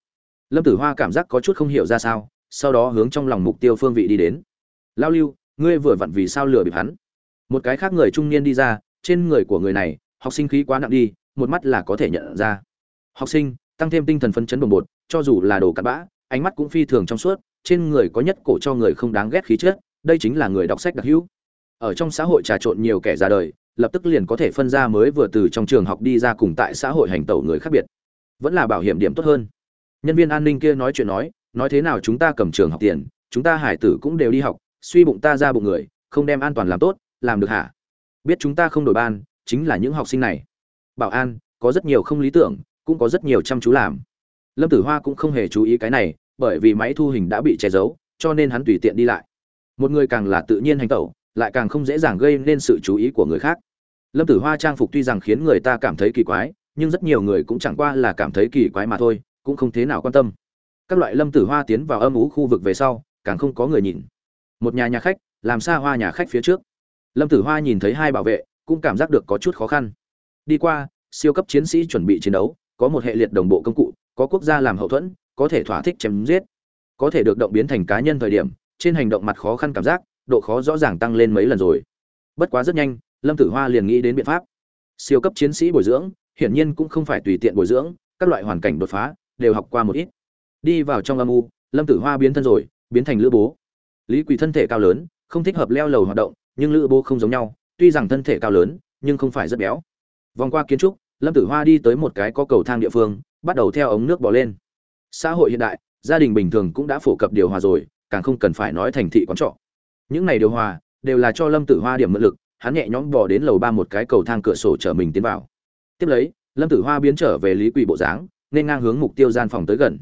Lâm tử hoa cảm giác có chút không hiểu ra sao, sau đó hướng trong lòng mục tiêu phương vị đi đến. Lao lưu, ngươi vừa vặn vì sao lừa bịp hắn? Một cái khác người trung niên đi ra, trên người của người này, học sinh khí quá nặng đi, một mắt là có thể nhận ra. Học sinh, tăng thêm tinh thần phấn chấn đồng bột, cho dù là đồ cặn bã, ánh mắt cũng phi thường trong suốt, trên người có nhất cổ cho người không đáng ghét khí chất, đây chính là người đọc sách đặc hữu. Ở trong xã hội trà trộn nhiều kẻ ra đời lập tức liền có thể phân ra mới vừa từ trong trường học đi ra cùng tại xã hội hành tẩu người khác biệt. Vẫn là bảo hiểm điểm tốt hơn. Nhân viên an ninh kia nói chuyện nói nói thế nào chúng ta cầm trường học tiền, chúng ta hải tử cũng đều đi học, suy bụng ta ra bụng người, không đem an toàn làm tốt, làm được hả? Biết chúng ta không đổi ban, chính là những học sinh này. Bảo an, có rất nhiều không lý tưởng, cũng có rất nhiều chăm chú làm. Lâm tử hoa cũng không hề chú ý cái này, bởi vì máy thu hình đã bị che giấu, cho nên hắn tùy tiện đi lại. Một người càng là tự nhiên hành tẩu, lại càng không dễ dàng gây nên sự chú ý của người khác lâm tử hoa trang phục tuy rằng khiến người ta cảm thấy kỳ quái, nhưng rất nhiều người cũng chẳng qua là cảm thấy kỳ quái mà thôi, cũng không thế nào quan tâm. Các loại lâm tử hoa tiến vào âm ú khu vực về sau, càng không có người nhìn. Một nhà nhà khách, làm xa hoa nhà khách phía trước. Lâm tử hoa nhìn thấy hai bảo vệ, cũng cảm giác được có chút khó khăn. Đi qua, siêu cấp chiến sĩ chuẩn bị chiến đấu, có một hệ liệt đồng bộ công cụ, có quốc gia làm hậu thuẫn, có thể thỏa thích chém giết, có thể được động biến thành cá nhân thời điểm, trên hành động mặt khó khăn cảm giác, độ khó rõ ràng tăng lên mấy lần rồi. Bất quá rất nhanh lâm tử hoa liền nghĩ đến biện pháp. Siêu cấp chiến sĩ bồi dưỡng, hiển nhiên cũng không phải tùy tiện bồi dưỡng, các loại hoàn cảnh đột phá, đều học qua một ít. Đi vào trong âm u, lâm tử hoa biến thân rồi, biến thành lữ bố. Lý quỳ thân thể cao lớn, không thích hợp leo lầu hoạt động, nhưng lữ bố không giống nhau, tuy rằng thân thể cao lớn, nhưng không phải rất béo. Vòng qua kiến trúc, lâm tử hoa đi tới một cái có cầu thang địa phương, bắt đầu theo ống nước bỏ lên. Xã hội hiện đại, gia đình bình thường cũng đã phổ cập điều hòa rồi, càng không cần phải nói thành thị quán trọ. Những này điều hòa, đều là cho lâm tử hoa điểm mượn lực hắn nhẹ nhõm bò đến lầu ba một cái cầu thang cửa sổ chở mình tiến vào. Tiếp lấy, lâm tử hoa biến trở về lý quỷ bộ dáng, nên ngang hướng mục tiêu gian phòng tới gần.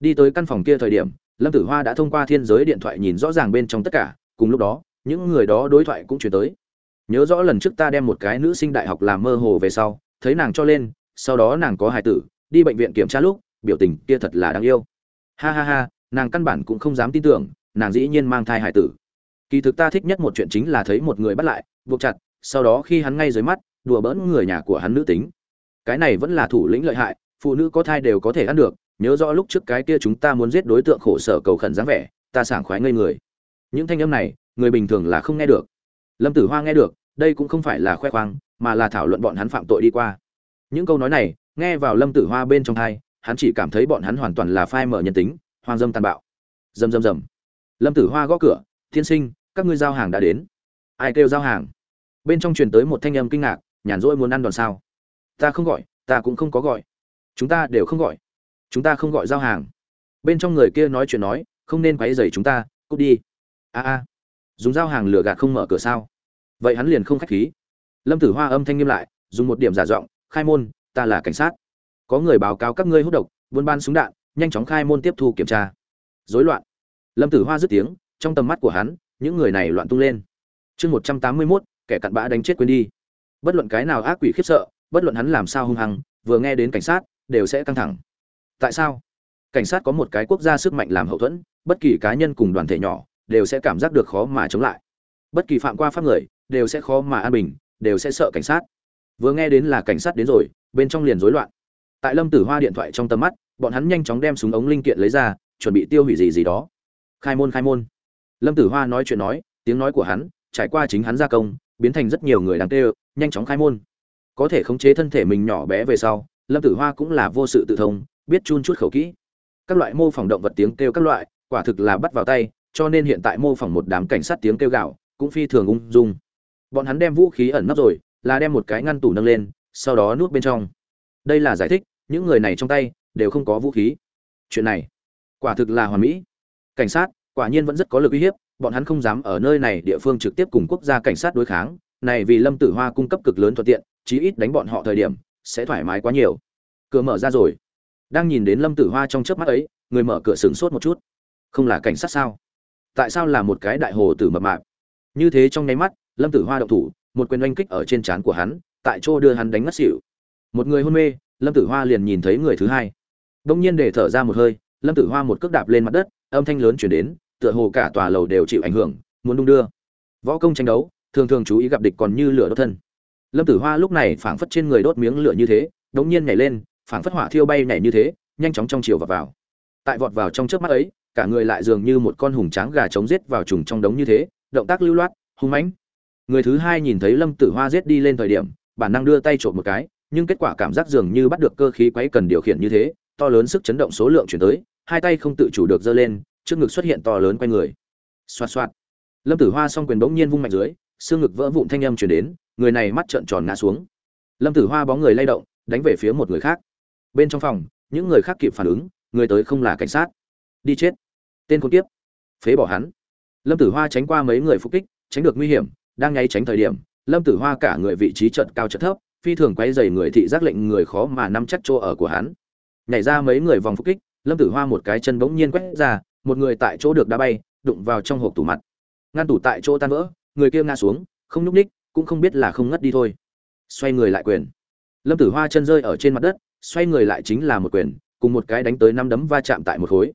Đi tới căn phòng kia thời điểm, lâm tử hoa đã thông qua thiên giới điện thoại nhìn rõ ràng bên trong tất cả, cùng lúc đó, những người đó đối thoại cũng chuyển tới. Nhớ rõ lần trước ta đem một cái nữ sinh đại học làm mơ hồ về sau, thấy nàng cho lên, sau đó nàng có hài tử, đi bệnh viện kiểm tra lúc, biểu tình kia thật là đáng yêu. Ha ha ha, nàng căn bản cũng không dám tin tưởng, nàng dĩ nhiên mang thai hải tử. Kỳ thực ta thích nhất một chuyện chính là thấy một người bắt lại buộc chặt, sau đó khi hắn ngay dưới mắt, đùa bỡn người nhà của hắn nữ tính. Cái này vẫn là thủ lĩnh lợi hại, phụ nữ có thai đều có thể ăn được, nhớ rõ lúc trước cái kia chúng ta muốn giết đối tượng khổ sở cầu khẩn dáng vẻ, ta sảng khoái ngây người. Những thanh âm này, người bình thường là không nghe được. Lâm tử hoa nghe được, đây cũng không phải là khoe khoang, mà là thảo luận bọn hắn phạm tội đi qua. Những câu nói này, nghe vào lâm tử hoa bên trong thai, hắn chỉ cảm thấy bọn hắn hoàn toàn là phai mở nhân tính, hoang dâm tàn bạo. Dầm dầm dầm lâm tử hoa gõ cửa thiên sinh, các ngươi giao hàng đã đến. Ai kêu giao hàng? Bên trong truyền tới một thanh âm kinh ngạc, nhàn rỗi muốn ăn đòn sao? Ta không gọi, ta cũng không có gọi. Chúng ta đều không gọi. Chúng ta không gọi giao hàng. Bên trong người kia nói chuyện nói, không nên quấy rầy chúng ta, cút đi. A a. Dùng giao hàng lừa gạt không mở cửa sao? Vậy hắn liền không khách khí. Lâm tử hoa âm thanh nghiêm lại, dùng một điểm giả giọng, khai môn, ta là cảnh sát. Có người báo cáo các ngươi hút độc, buôn ban súng đạn, nhanh chóng khai môn tiếp thu kiểm tra. Rối loạn. Lâm tử hoa dứt tiếng, trong tầm mắt của hắn, những người này loạn tung lên. Chương một trăm tám mươi mốt kẻ cặn bã đánh chết quên đi. Bất luận cái nào ác quỷ khiếp sợ, bất luận hắn làm sao hung hăng, vừa nghe đến cảnh sát, đều sẽ căng thẳng. Tại sao? Cảnh sát có một cái quốc gia sức mạnh làm hậu thuẫn, bất kỳ cá nhân cùng đoàn thể nhỏ đều sẽ cảm giác được khó mà chống lại. Bất kỳ phạm qua pháp người đều sẽ khó mà an bình, đều sẽ sợ cảnh sát. Vừa nghe đến là cảnh sát đến rồi, bên trong liền rối loạn. Tại lâm tử hoa điện thoại trong tầm mắt, bọn hắn nhanh chóng đem súng ống linh kiện lấy ra, chuẩn bị tiêu hủy gì gì đó. Khai môn khai môn. Lâm tử hoa nói chuyện nói, tiếng nói của hắn trải qua chính hắn gia công biến thành rất nhiều người đáng tê nhanh chóng khai môn. Có thể khống chế thân thể mình nhỏ bé về sau, lâm tử hoa cũng là vô sự tự thông, biết chun chút khẩu kỹ. Các loại mô phỏng động vật tiếng kêu các loại, quả thực là bắt vào tay, cho nên hiện tại mô phỏng một đám cảnh sát tiếng kêu gạo cũng phi thường ung dung. Bọn hắn đem vũ khí ẩn nấp rồi, là đem một cái ngăn tủ nâng lên, sau đó nuốt bên trong. Đây là giải thích, những người này trong tay đều không có vũ khí. Chuyện này quả thực là hoàn mỹ. Cảnh sát, quả nhiên vẫn rất có lực uy hiếp bọn hắn không dám ở nơi này địa phương trực tiếp cùng quốc gia cảnh sát đối kháng, này vì lâm tử hoa cung cấp cực lớn thuận tiện, chí ít đánh bọn họ thời điểm, sẽ thoải mái quá nhiều. Cửa mở ra rồi. Đang nhìn đến lâm tử hoa trong chớp mắt ấy, người mở cửa sửng sốt một chút. Không là cảnh sát sao? Tại sao là một cái đại hồ tử mập mạp? Như thế trong nháy mắt, lâm tử hoa động thủ, một quyền oanh kích ở trên trán của hắn, tại chỗ đưa hắn đánh ngất xỉu. Một người hôn mê, lâm tử hoa liền nhìn thấy người thứ hai. Đông nhiên để thở ra một hơi, lâm tử hoa một cước đạp lên mặt đất, âm thanh lớn chuyển đến tựa hồ cả tòa lầu đều chịu ảnh hưởng, muốn đung đưa. Võ công tranh đấu, thường thường chú ý gặp địch còn như lửa đốt thân. Lâm tử hoa lúc này phảng phất trên người đốt miếng lửa như thế, đống nhiên nhảy lên, phảng phất hỏa thiêu bay nhảy như thế, nhanh chóng trong chiều và vào. Tại vọt vào trong trước mắt ấy, cả người lại dường như một con hùng tráng gà trống giết vào trùng trong đống như thế, động tác lưu loát, hung mãnh. Người thứ hai nhìn thấy lâm tử hoa giết đi lên thời điểm, bản năng đưa tay trộm một cái, nhưng kết quả cảm giác dường như bắt được cơ khí quấy cần điều khiển như thế, to lớn sức chấn động số lượng chuyển tới, hai tay không tự chủ được giơ lên trước ngực xuất hiện to lớn quay người. Xoạt xoạt. Lâm tử hoa s quyền bỗng nhiên vung mạnh dưới, xương ngực vỡ vụn thanh âm chuyển đến, người này mắt trợn tròn ngã xuống. Lâm tử hoa bóng người lay động, đánh về phía một người khác. Bên trong phòng, những người khác kịp phản ứng, người tới không là cảnh sát. Đi chết. Tên con tiếp phế bỏ hắn. Lâm tử hoa tránh qua mấy người phục kích, tránh được nguy hiểm, đang nháy tránh thời điểm, lâm tử hoa cả người vị trí trận cao trận thấp, phi thường quay dày người thị giác lệnh người khó mà nắm chắc chỗ ở của hắn. Nhảy ra mấy người vòng phục kích, lâm tử hoa một cái chân bỗng nhiên quét ra một người tại chỗ được đá bay, đụng vào trong hộp tủ mặt. Ngăn tủ tại chỗ tan vỡ, người kia ngã xuống, không nhúc ních cũng không biết là không ngất đi thôi. Xoay người lại quyền. Lâm tử hoa chân rơi ở trên mặt đất, xoay người lại chính là một quyền, cùng một cái đánh tới năm đấm va chạm tại một khối.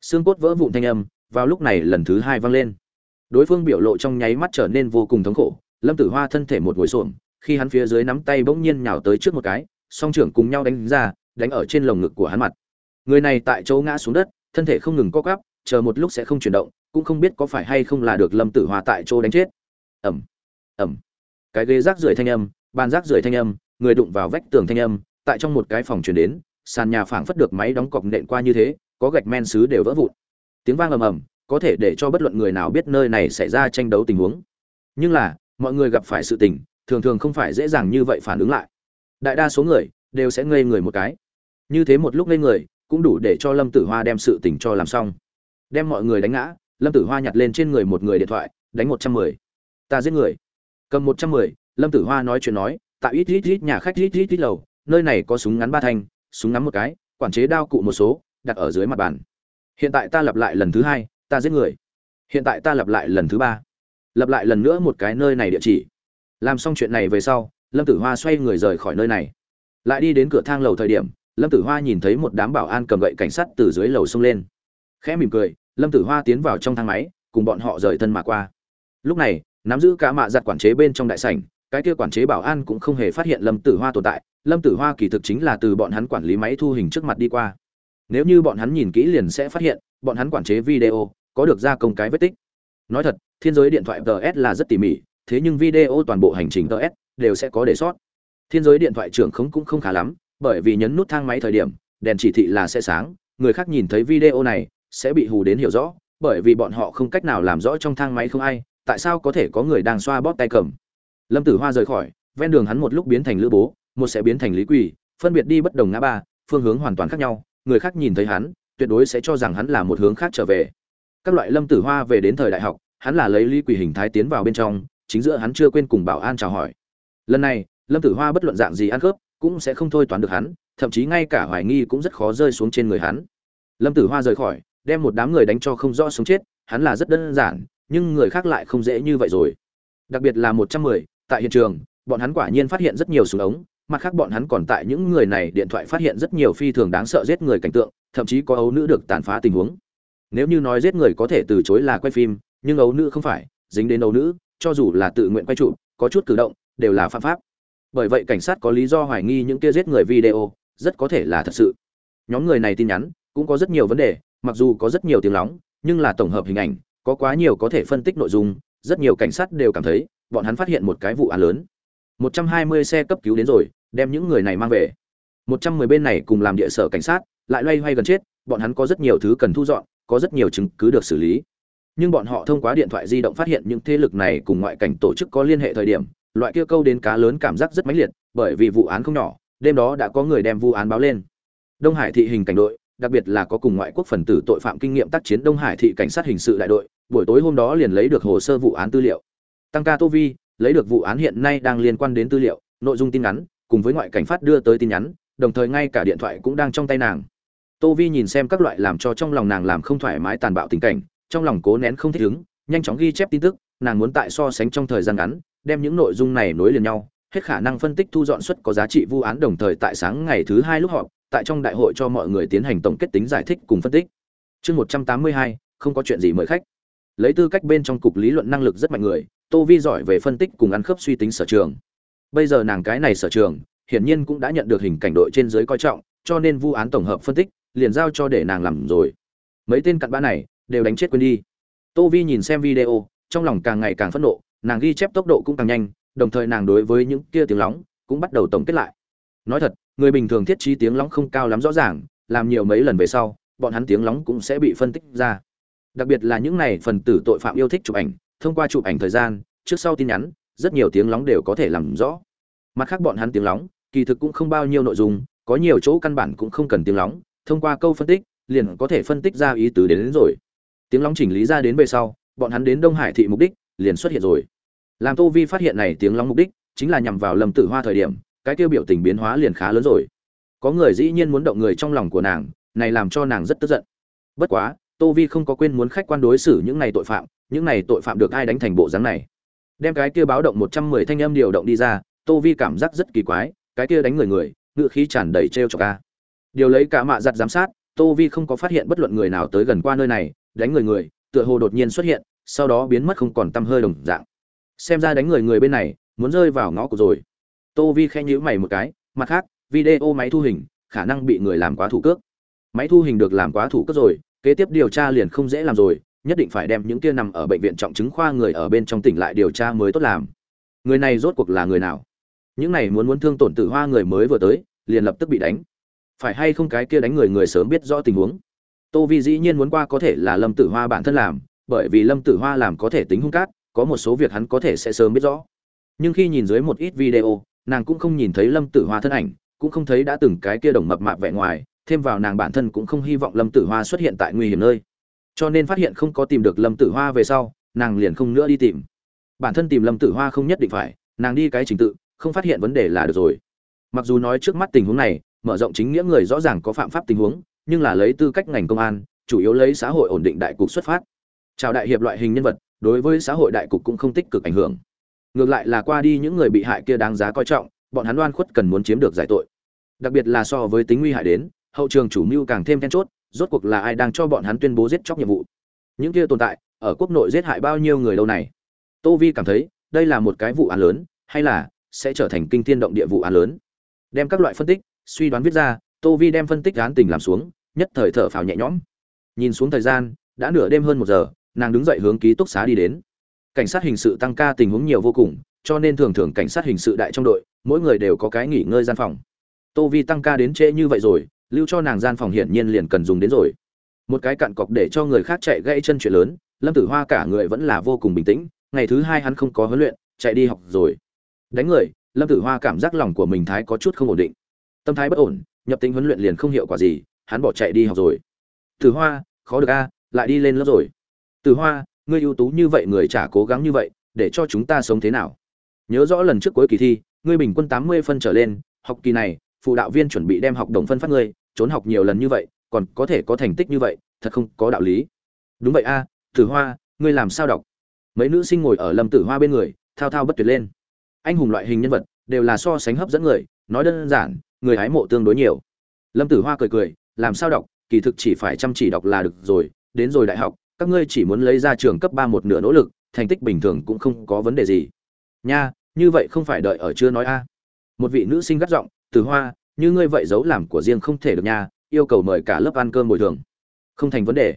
Xương cốt vỡ vụn thanh âm, vào lúc này lần thứ hai vang lên. Đối phương biểu lộ trong nháy mắt trở nên vô cùng thống khổ, lâm tử hoa thân thể một ngồi xổm, khi hắn phía dưới nắm tay bỗng nhiên nhào tới trước một cái, song trưởng cùng nhau đánh ra, đánh ở trên lồng ngực của hắn mặt. Người này tại chỗ ngã xuống đất thân thể không ngừng co quắp, chờ một lúc sẽ không chuyển động, cũng không biết có phải hay không là được lâm tử hoa tại chỗ đánh chết. Ẩm ẩm cái ghế rác rưởi thanh âm, bàn rác rưởi thanh âm, người đụng vào vách tường thanh âm, tại trong một cái phòng chuyển đến, sàn nhà phảng phất được máy đóng cọc nện qua như thế, có gạch men xứ đều vỡ vụn. Tiếng vang ầm ầm, có thể để cho bất luận người nào biết nơi này xảy ra tranh đấu tình huống. Nhưng là, mọi người gặp phải sự tình, thường thường không phải dễ dàng như vậy phản ứng lại. Đại đa số người đều sẽ ngây người một cái. Như thế một lúc ngây người cũng đủ để cho lâm tử hoa đem sự tình cho làm xong. Đem mọi người đánh ngã, lâm tử hoa nhặt lên trên người một người điện thoại, đánh một trăm mười. Ta giết người. Cầm một trăm mười, lâm tử hoa nói chuyện nói, tại ít ít ít nhà khách ít ít ít lầu, nơi này có súng ngắn ba thanh, súng ngắn một cái, quản chế đao cụ một số, đặt ở dưới mặt bàn. Hiện tại ta lặp lại lần thứ hai, ta giết người. Hiện tại ta lặp lại lần thứ ba. Lặp lại lần nữa một cái nơi này địa chỉ. Làm xong chuyện này về sau, lâm tử hoa xoay người rời khỏi nơi này. Lại đi đến cửa thang lầu thời điểm lâm tử hoa nhìn thấy một đám bảo an cầm gậy cảnh sát từ dưới lầu xông lên. Khẽ mỉm cười, lâm tử hoa tiến vào trong thang máy, cùng bọn họ rời thân mà qua. Lúc này, nắm giữ cả mạ giặt quản chế bên trong đại sảnh, cái kia quản chế bảo an cũng không hề phát hiện lâm tử hoa tồn tại. Lâm tử hoa kỳ thực chính là từ bọn hắn quản lý máy thu hình trước mặt đi qua. Nếu như bọn hắn nhìn kỹ liền sẽ phát hiện, bọn hắn quản chế video có được ra công cái vết tích. Nói thật, thiên giới điện thoại ts là rất tỉ mỉ, thế nhưng video toàn bộ hành trình ts đều sẽ có để sót thiên giới điện thoại trưởng không cũng không khá lắm bởi vì nhấn nút thang máy thời điểm, đèn chỉ thị là sẽ sáng, người khác nhìn thấy video này sẽ bị hù đến hiểu rõ, bởi vì bọn họ không cách nào làm rõ trong thang máy không ai, tại sao có thể có người đang xoa bóp tay cầm. Lâm tử hoa rời khỏi, ven đường hắn một lúc biến thành lữ bố, một sẽ biến thành lý quỳ, phân biệt đi bất đồng ngã ba, phương hướng hoàn toàn khác nhau, người khác nhìn thấy hắn, tuyệt đối sẽ cho rằng hắn là một hướng khác trở về. Các loại lâm tử hoa về đến thời đại học, hắn là lấy lý quỳ hình thái tiến vào bên trong, chính giữa hắn chưa quên cùng bảo an chào hỏi. Lần này, lâm tử hoa bất luận dạng gì ăn khớp cũng sẽ không thôi toán được hắn, thậm chí ngay cả hoài nghi cũng rất khó rơi xuống trên người hắn. Lâm tử hoa rời khỏi, đem một đám người đánh cho không rõ sống chết, hắn là rất đơn giản, nhưng người khác lại không dễ như vậy rồi. Đặc biệt là một trăm mười, tại hiện trường, bọn hắn quả nhiên phát hiện rất nhiều súng ống, mặt khác bọn hắn còn tại những người này điện thoại phát hiện rất nhiều phi thường đáng sợ giết người cảnh tượng, thậm chí có ấu nữ được tàn phá tình huống. Nếu như nói giết người có thể từ chối là quay phim, nhưng ấu nữ không phải, dính đến ấu nữ, cho dù là tự nguyện quay trụ có chút cử động, đều là phạm pháp bởi vậy cảnh sát có lý do hoài nghi những kia giết người video, rất có thể là thật sự. Nhóm người này tin nhắn, cũng có rất nhiều vấn đề, mặc dù có rất nhiều tiếng lóng, nhưng là tổng hợp hình ảnh, có quá nhiều có thể phân tích nội dung, rất nhiều cảnh sát đều cảm thấy, bọn hắn phát hiện một cái vụ án lớn. 120 xe cấp cứu đến rồi, đem những người này mang về. 110 bên này cùng làm địa sở cảnh sát, lại loay hoay gần chết, bọn hắn có rất nhiều thứ cần thu dọn, có rất nhiều chứng cứ được xử lý. Nhưng bọn họ thông qua điện thoại di động phát hiện những thế lực này cùng ngoại cảnh tổ chức có liên hệ thời điểm loại kia câu đến cá lớn cảm giác rất mãnh liệt, bởi vì vụ án không nhỏ, đêm đó đã có người đem vụ án báo lên. Đông hải thị hình cảnh đội, đặc biệt là có cùng ngoại quốc phần tử tội phạm kinh nghiệm tác chiến đông hải thị cảnh sát hình sự đại đội, buổi tối hôm đó liền lấy được hồ sơ vụ án tư liệu. Tăng ca tô vi, lấy được vụ án hiện nay đang liên quan đến tư liệu, nội dung tin nhắn, cùng với ngoại cảnh phát đưa tới tin nhắn, đồng thời ngay cả điện thoại cũng đang trong tay nàng. Tô vi nhìn xem các loại làm cho trong lòng nàng làm không thoải mái tàn bạo tình cảnh, trong lòng cố nén không thích ứng nhanh chóng ghi chép tin tức, nàng muốn tại so sánh trong thời gian ngắn đem những nội dung này nối liền nhau, hết khả năng phân tích thu dọn suất có giá trị vụ án đồng thời tại sáng ngày thứ hai lúc họp, tại trong đại hội cho mọi người tiến hành tổng kết tính giải thích cùng phân tích. Chương một trăm tám mươi hai, không có chuyện gì mời khách. Lấy tư cách bên trong cục lý luận năng lực rất mạnh người, tô vi giỏi về phân tích cùng ăn khớp suy tính sở trường. Bây giờ nàng cái này sở trường, hiển nhiên cũng đã nhận được hình cảnh đội trên dưới coi trọng, cho nên vụ án tổng hợp phân tích, liền giao cho để nàng làm rồi. Mấy tên cặn bã này, đều đánh chết quên đi. Tô vi nhìn xem video, trong lòng càng ngày càng phẫn nộ nàng ghi chép tốc độ cũng càng nhanh đồng thời nàng đối với những kia tiếng lóng cũng bắt đầu tổng kết lại. Nói thật người bình thường thiết trí tiếng lóng không cao lắm rõ ràng làm nhiều mấy lần về sau bọn hắn tiếng lóng cũng sẽ bị phân tích ra. Đặc biệt là những này phần tử tội phạm yêu thích chụp ảnh thông qua chụp ảnh thời gian trước sau tin nhắn rất nhiều tiếng lóng đều có thể làm rõ. Mặt khác bọn hắn tiếng lóng kỳ thực cũng không bao nhiêu nội dung có nhiều chỗ căn bản cũng không cần tiếng lóng thông qua câu phân tích liền có thể phân tích ra ý tứ đến, đến rồi. Tiếng lóng chỉnh lý ra đến về sau bọn hắn đến đông hải thị mục đích liền xuất hiện rồi làm tô vi phát hiện này tiếng lóng mục đích chính là nhằm vào lâm tử hoa thời điểm, cái tiêu biểu tình biến hóa liền khá lớn rồi. Có người dĩ nhiên muốn động người trong lòng của nàng, này làm cho nàng rất tức giận. Bất quá, tô vi không có quên muốn khách quan đối xử những này tội phạm, những này tội phạm được ai đánh thành bộ dáng này. Đem cái kia báo động một trăm mười thanh âm điều động đi ra, tô vi cảm giác rất kỳ quái, cái kia đánh người người, ngựa khí tràn đầy t r cho ca điều lấy cả mạ giặt giám sát, tô vi không có phát hiện bất luận người nào tới gần qua nơi này, đánh người người, tựa hồ đột nhiên xuất hiện, sau đó biến mất không còn t hơi đồng dạng xem ra đánh người người bên này, muốn rơi vào ngõ cụt rồi. Tô vi khen nhữ mày một cái, mặt khác, video máy thu hình, khả năng bị người làm quá thủ cước. Máy thu hình được làm quá thủ cước rồi, kế tiếp điều tra liền không dễ làm rồi, nhất định phải đem những kia nằm ở bệnh viện trọng chứng khoa người ở bên trong tỉnh lại điều tra mới tốt làm. Người này rốt cuộc là người nào? Những này muốn muốn thương tổn tử hoa người mới vừa tới, liền lập tức bị đánh. Phải hay không cái kia đánh người người sớm biết rõ tình huống? Tô vi dĩ nhiên muốn qua có thể là lâm tử hoa bản thân làm, bởi vì lâm tử hoa làm có thể tính hung cát có một số việc hắn có thể sẽ sớm biết rõ. Nhưng khi nhìn dưới một ít video, nàng cũng không nhìn thấy lâm tử hoa thân ảnh, cũng không thấy đã từng cái kia đồng mập mạp vẻ ngoài, thêm vào nàng bản thân cũng không hy vọng lâm tử hoa xuất hiện tại nguy hiểm nơi. Cho nên phát hiện không có tìm được lâm tử hoa về sau, nàng liền không nữa đi tìm. Bản thân tìm lâm tử hoa không nhất định phải, nàng đi cái trình tự, không phát hiện vấn đề là được rồi. Mặc dù nói trước mắt tình huống này, mở rộng chính nghĩa người rõ ràng có phạm pháp tình huống, nhưng là lấy tư cách ngành công an, chủ yếu lấy xã hội ổn định đại cục xuất phát. Chào đại hiệp loại hình nhân vật đối với xã hội đại cục cũng không tích cực ảnh hưởng. Ngược lại là qua đi những người bị hại kia đáng giá coi trọng, bọn hắn đoan khuất cần muốn chiếm được giải tội. Đặc biệt là so với tính nguy hại đến, hậu trường chủ mưu càng thêm then chốt, rốt cuộc là ai đang cho bọn hắn tuyên bố giết chóc nhiệm vụ. Những kia tồn tại, ở quốc nội giết hại bao nhiêu người đâu này? Tô vi cảm thấy, đây là một cái vụ án lớn, hay là sẽ trở thành kinh thiên động địa vụ án lớn? Đem các loại phân tích, suy đoán viết ra, tô vi đem phân tích án tình làm xuống, nhất thời thở phào nhẹ nhõm. Nhìn xuống thời gian, đã nửa đêm hơn một giờ nàng đứng dậy hướng ký túc xá đi đến. Cảnh sát hình sự tăng ca tình huống nhiều vô cùng, cho nên thường thường cảnh sát hình sự đại trong đội, mỗi người đều có cái nghỉ ngơi gian phòng. Tô vi tăng ca đến trễ như vậy rồi, lưu cho nàng gian phòng hiển nhiên liền cần dùng đến rồi. Một cái cặn cọc để cho người khác chạy gãy chân chuyện lớn, lâm tử hoa cả người vẫn là vô cùng bình tĩnh, ngày thứ hai hắn không có huấn luyện, chạy đi học rồi. Đánh người, lâm tử hoa cảm giác lòng của mình thái có chút không ổn định. Tâm thái bất ổn, nhập tính huấn luyện liền không hiệu quả gì, hắn bỏ chạy đi học rồi. Tử hoa, khó được a, lại đi lên lớp rồi tử hoa, ngươi ưu tú như vậy, người chả cố gắng như vậy, để cho chúng ta sống thế nào? Nhớ rõ lần trước cuối kỳ thi, ngươi bình quân tám mươi phân trở lên, học kỳ này, phụ đạo viên chuẩn bị đem học đồng phân phát ngươi, trốn học nhiều lần như vậy, còn có thể có thành tích như vậy, thật không có đạo lý. Đúng vậy a tử hoa, ngươi làm sao đọc? Mấy nữ sinh ngồi ở lâm tử hoa bên người, thao thao bất tuyệt lên. Anh hùng loại hình nhân vật, đều là so sánh hấp dẫn người, nói đơn giản, người hái mộ tương đối nhiều. Lâm tử hoa cười cười, làm sao đọc? Kỳ thực chỉ phải chăm chỉ đọc là được rồi, đến rồi đại học các ngươi chỉ muốn lấy ra trường cấp ba một nửa nỗ lực, thành tích bình thường cũng không có vấn đề gì. Nha, như vậy không phải đợi ở chưa nói a. À. Một vị nữ sinh gắt giọng, từ hoa, như ngươi vậy giấu làm của riêng không thể được nha, yêu cầu mời cả lớp ăn cơm bồi thường. Không thành vấn đề.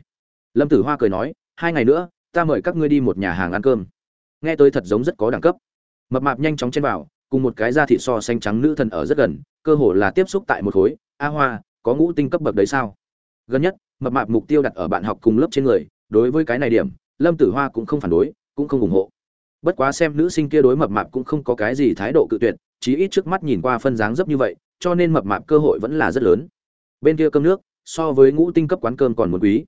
Lâm tử hoa cười nói, hai ngày nữa, ta mời các ngươi đi một nhà hàng ăn cơm. Nghe tới thật giống rất có đẳng cấp. Mập mạp nhanh chóng chen vào, cùng một cái da thịt so xanh trắng nữ thần ở rất gần, cơ hồ là tiếp xúc tại một khối. A hoa, có ngũ tinh cấp bậc đấy sao? Gần nhất, mập mạp mục tiêu đặt ở bạn học cùng lớp trên người đối với cái này điểm, lâm tử hoa cũng không phản đối, cũng không ủng hộ. Bất quá xem nữ sinh kia đối mập mạp cũng không có cái gì thái độ cự tuyệt, chí ít trước mắt nhìn qua phân dáng dấp như vậy, cho nên mập mạp cơ hội vẫn là rất lớn. Bên kia cơm nước, so với ngũ tinh cấp quán cơm còn muốn quý.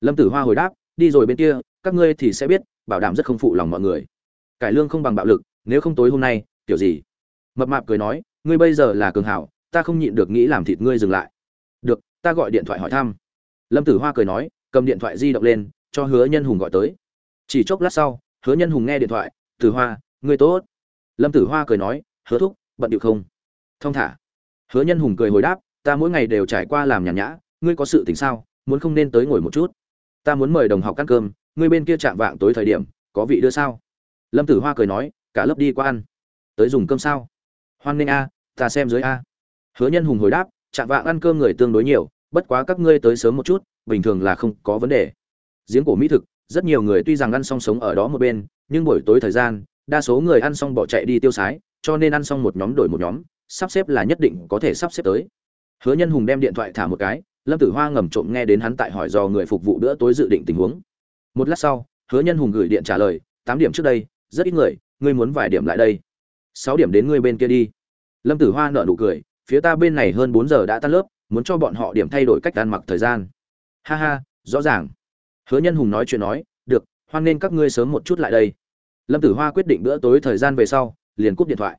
Lâm tử hoa hồi đáp, đi rồi bên kia, các ngươi thì sẽ biết, bảo đảm rất không phụ lòng mọi người. Cải lương không bằng bạo lực, nếu không tối hôm nay, kiểu gì? Mập mạp cười nói, ngươi bây giờ là cường hảo, ta không nhịn được nghĩ làm thịt ngươi dừng lại. Được, ta gọi điện thoại hỏi thăm. Lâm tử hoa cười nói, cầm điện thoại di động lên cho hứa nhân hùng gọi tới. Chỉ chốc lát sau, hứa nhân hùng nghe điện thoại, tử hoa, ngươi tốt. Lâm tử hoa cười nói, hứa thúc, bận điệu không? Thong thả. Hứa nhân hùng cười hồi đáp, ta mỗi ngày đều trải qua làm nhàn nhã, ngươi có sự tình sao, muốn không nên tới ngồi một chút. Ta muốn mời đồng học ăn cơm, ngươi bên kia chạm vạng tối thời điểm, có vị đưa sao? Lâm tử hoa cười nói, cả lớp đi qua ăn. Tới dùng cơm sao? Hoan nghênh a, ta xem dưới a. Hứa nhân hùng hồi đáp, chạm vạng ăn cơm người tương đối nhiều, bất quá các ngươi tới sớm một chút, bình thường là không có vấn đề giếng cổ mỹ thực, rất nhiều người tuy rằng ăn xong sống ở đó một bên, nhưng buổi tối thời gian, đa số người ăn xong bỏ chạy đi tiêu sái, cho nên ăn xong một nhóm đổi một nhóm, sắp xếp là nhất định có thể sắp xếp tới. Hứa nhân hùng đem điện thoại thả một cái, lâm tử hoa ngầm trộm nghe đến hắn tại hỏi do người phục vụ bữa tối dự định tình huống. Một lát sau, hứa nhân hùng gửi điện trả lời, tám điểm trước đây, rất ít người, ngươi muốn vài điểm lại đây. Sáu điểm đến ngươi bên kia đi. Lâm tử hoa nở nụ cười, phía ta bên này hơn bốn giờ đã tan lớp, muốn cho bọn họ điểm thay đổi cách ăn mặc thời gian. Ha ha, rõ ràng hứa nhân hùng nói chuyện nói, được, hoan nên các ngươi sớm một chút lại đây. Lâm tử hoa quyết định bữa tối thời gian về sau, liền cúp điện thoại.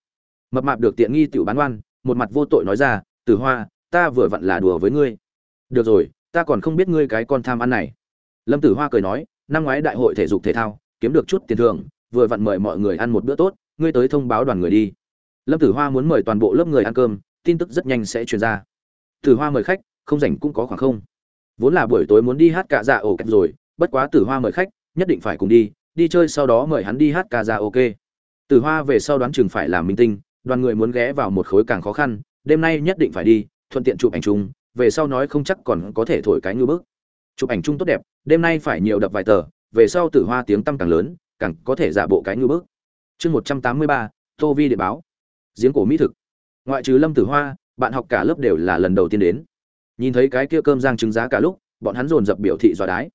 Mập mạp được tiện nghi tiểu bán oan một mặt vô tội nói ra, tử hoa, ta vừa vặn là đùa với ngươi. Được rồi, ta còn không biết ngươi cái con tham ăn này. Lâm tử hoa cười nói, năm ngoái đại hội thể dục thể thao, kiếm được chút tiền thưởng, vừa vặn mời mọi người ăn một bữa tốt, ngươi tới thông báo đoàn người đi. Lâm tử hoa muốn mời toàn bộ lớp người ăn cơm, tin tức rất nhanh sẽ truyền ra. Tử hoa mời khách, không rảnh cũng có khoảng không vốn là buổi tối muốn đi hát cả dạ ổ kẹp rồi, bất quá tử hoa mời khách, nhất định phải cùng đi đi chơi sau đó mời hắn đi hát ca ra ok. Tử hoa về sau đoán chừng phải làm minh tinh, đoàn người muốn ghé vào một khối càng khó khăn, đêm nay nhất định phải đi, thuận tiện chụp ảnh chung, về sau nói không chắc còn có thể thổi cái ngư bước chụp ảnh chung tốt đẹp, đêm nay phải nhiều đập vài tờ, về sau tử hoa tiếng tăm càng lớn, càng có thể giả bộ cái ngư bước chương một trăm tám mươi ba, tô vi địa báo. Giếng cổ mỹ thực. Ngoại trừ lâm tử hoa, bạn học cả lớp đều là lần đầu tiên đến nhìn thấy cái kia cơm giang trứng giá cả lúc bọn hắn dồn dập biểu thị dọa đái.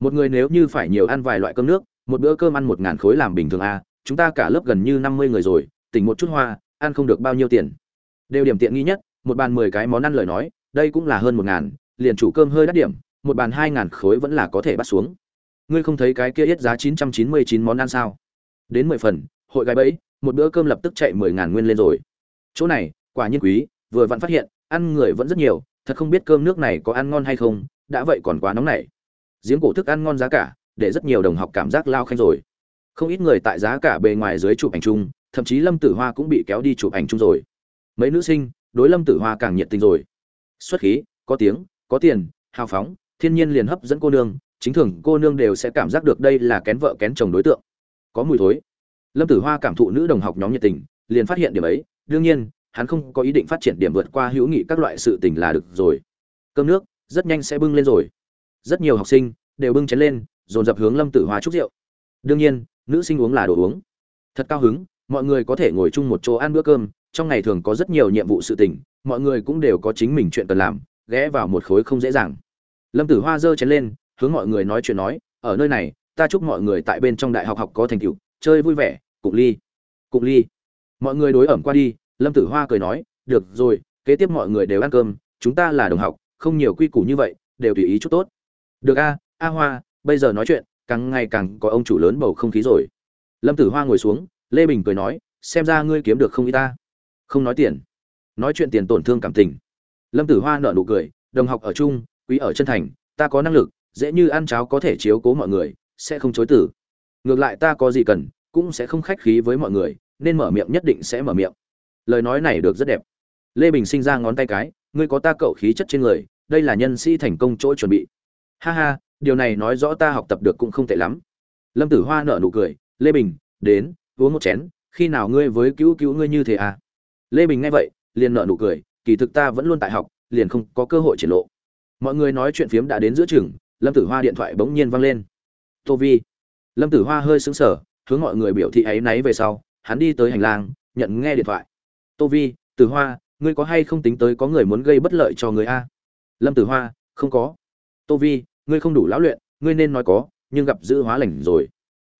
Một người nếu như phải nhiều ăn vài loại cơm nước một bữa cơm ăn một ngàn khối làm bình thường a à, chúng ta cả lớp gần như năm mươi người rồi tỉnh một chút hoa ăn không được bao nhiêu tiền. Đều điểm tiện nghi nhất một bàn mười cái món ăn lời nói đây cũng là hơn một ngàn liền chủ cơm hơi đắt điểm một bàn hai ngàn khối vẫn là có thể bắt xuống. Ngươi không thấy cái kia ít giá chín trăm chín mươi chín món ăn sao? Đến mười phần hội gái bẫy một bữa cơm lập tức chạy mười ngàn nguyên lên rồi. Chỗ này quả nhiên quý vừa vặn phát hiện ăn người vẫn rất nhiều thật không biết cơm nước này có ăn ngon hay không, đã vậy còn quá nóng này giếng cổ thức ăn ngon giá cả, để rất nhiều đồng học cảm giác lao khanh rồi. Không ít người tại giá cả bề ngoài dưới chụp ảnh chung, thậm chí lâm tử hoa cũng bị kéo đi chụp ảnh chung rồi. Mấy nữ sinh, đối lâm tử hoa càng nhiệt tình rồi. Xuất khí, có tiếng, có tiền, hào phóng, thiên nhiên liền hấp dẫn cô nương, chính thường cô nương đều sẽ cảm giác được đây là kén vợ kén chồng đối tượng. Có mùi thối. Lâm tử hoa cảm thụ nữ đồng học nhóm nhiệt tình, liền phát hiện điểm ấy, đương nhiên hắn không có ý định phát triển điểm vượt qua hữu nghị các loại sự tình là được rồi. Cơm nước rất nhanh sẽ bưng lên rồi. Rất nhiều học sinh đều bưng chén lên, dồn dập hướng lâm tử hoa chúc rượu. Đương nhiên, nữ sinh uống là đồ uống. Thật cao hứng, mọi người có thể ngồi chung một chỗ ăn bữa cơm, trong ngày thường có rất nhiều nhiệm vụ sự tình, mọi người cũng đều có chính mình chuyện cần làm, ghé vào một khối không dễ dàng. Lâm tử hoa giơ chén lên, hướng mọi người nói chuyện nói, ở nơi này, ta chúc mọi người tại bên trong đại học học có thành tựu, chơi vui vẻ, cụng ly cụng ly. Mọi người đối ẩm qua đi lâm tử hoa cười nói, được rồi, kế tiếp mọi người đều ăn cơm, chúng ta là đồng học, không nhiều quy củ như vậy, đều tùy ý chút tốt. Được a a hoa, bây giờ nói chuyện, càng ngày càng có ông chủ lớn bầu không khí rồi. Lâm tử hoa ngồi xuống, lê bình cười nói, xem ra ngươi kiếm được không y ta. Không nói tiền. Nói chuyện tiền tổn thương cảm tình. Lâm tử hoa nở nụ cười, đồng học ở chung, quý ở chân thành, ta có năng lực, dễ như ăn cháo có thể chiếu cố mọi người, sẽ không chối tử ngược lại ta có gì cần, cũng sẽ không khách khí với mọi người, nên mở miệng nhất định sẽ mở miệng lời nói này được rất đẹp. Lê bình sinh ra ngón tay cái, ngươi có ta cậu khí chất trên người, đây là nhân sĩ thành công chỗ chuẩn bị. Ha ha, điều này nói rõ ta học tập được cũng không tệ lắm. Lâm tử hoa nở nụ cười, lê bình, đến, uống một chén, khi nào ngươi với cứu cứu ngươi như thế à? Lê bình nghe vậy, liền nở nụ cười, kỳ thực ta vẫn luôn tại học, liền không có cơ hội triển lộ. Mọi người nói chuyện phiếm đã đến giữa chừng, lâm tử hoa điện thoại bỗng nhiên văng lên. Tô vi. Lâm tử hoa hơi sững sờ, hướng mọi người biểu thị áy náy về sau, hắn đi tới hành lang, nhận nghe điện thoại tô vi, tử hoa, ngươi có hay không tính tới có người muốn gây bất lợi cho người a? Lâm tử hoa, không có. Tô vi, ngươi không đủ lão luyện, ngươi nên nói có, nhưng gặp dữ hóa lành rồi.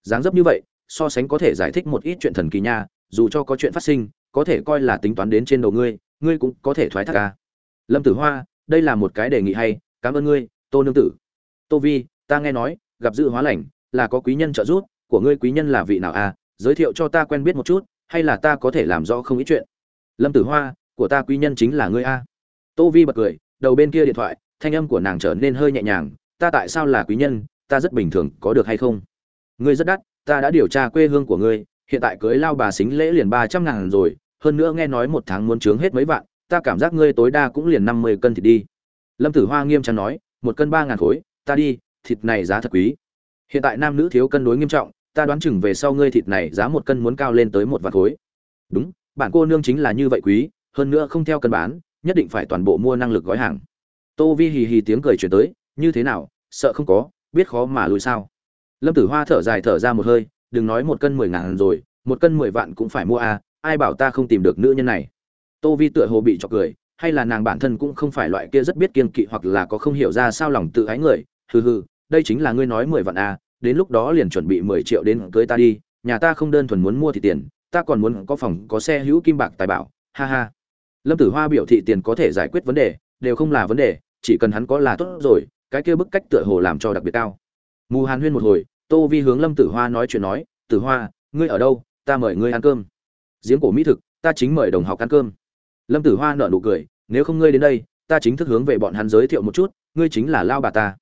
Dáng dấp như vậy, so sánh có thể giải thích một ít chuyện thần kỳ nha, dù cho có chuyện phát sinh, có thể coi là tính toán đến trên đầu ngươi ngươi cũng có thể thoái thác ca lâm tử hoa, đây là một cái đề nghị hay, cảm ơn ngươi, tô nương tử. Tô vi, ta nghe nói, gặp dự hóa lành, là có quý nhân trợ giúp, của ngươi quý nhân là vị nào à giới thiệu cho ta quen biết một chút, hay là ta có thể làm rõ không ít chuyện? Lâm tử hoa, của ta quý nhân chính là ngươi a. Tô vi bật cười, đầu bên kia điện thoại, thanh âm của nàng trở nên hơi nhẹ nhàng, ta tại sao là quý nhân, ta rất bình thường, có được hay không? Ngươi rất đắt, ta đã điều tra quê hương của ngươi, hiện tại cưới lao bà xính lễ liền ba trăm ngàn rồi, hơn nữa nghe nói một tháng muốn trướng hết mấy vạn, ta cảm giác ngươi tối đa cũng liền năm mươi cân thịt đi. Lâm tử hoa nghiêm trang nói, một cân ba ngàn khối, ta đi, thịt này giá thật quý. Hiện tại nam nữ thiếu cân đối nghiêm trọng, ta đoán chừng về sau ngươi thịt này giá một cân muốn cao lên tới một vạn khối. Đúng bản cô nương chính là như vậy quý, hơn nữa không theo cân bán, nhất định phải toàn bộ mua năng lực gói hàng. Tô vi hì hì tiếng cười chuyển tới, như thế nào, sợ không có, biết khó mà lùi sao? Lâm tử hoa thở dài thở ra một hơi, đừng nói một cân mười ngàn rồi, một cân mười vạn cũng phải mua à ai bảo ta không tìm được nữ nhân này? Tô vi tựa hồ bị chọc cười, hay là nàng bản thân cũng không phải loại kia rất biết kiên kỵ hoặc là có không hiểu ra sao lòng tự ái người, hừ hừ, đây chính là ngươi nói mười vạn à đến lúc đó liền chuẩn bị mười triệu đến cưới ta đi, nhà ta không đơn thuần muốn mua thì tiền ta còn muốn có phòng, có xe hữu kim bạc tài bảo, ha ha. Lâm tử hoa biểu thị tiền có thể giải quyết vấn đề, đều không là vấn đề, chỉ cần hắn có là tốt rồi, cái kia bức cách tựa hồ làm cho đặc biệt cao. Mù hàn huyên một hồi, tô vi hướng lâm tử hoa nói chuyện nói, tử hoa, ngươi ở đâu? Ta mời ngươi ăn cơm. Giếng cổ mỹ thực, ta chính mời đồng học ăn cơm. Lâm tử hoa nở nụ cười, nếu không ngươi đến đây, ta chính thức hướng về bọn hắn giới thiệu một chút, ngươi chính là lao bà ta.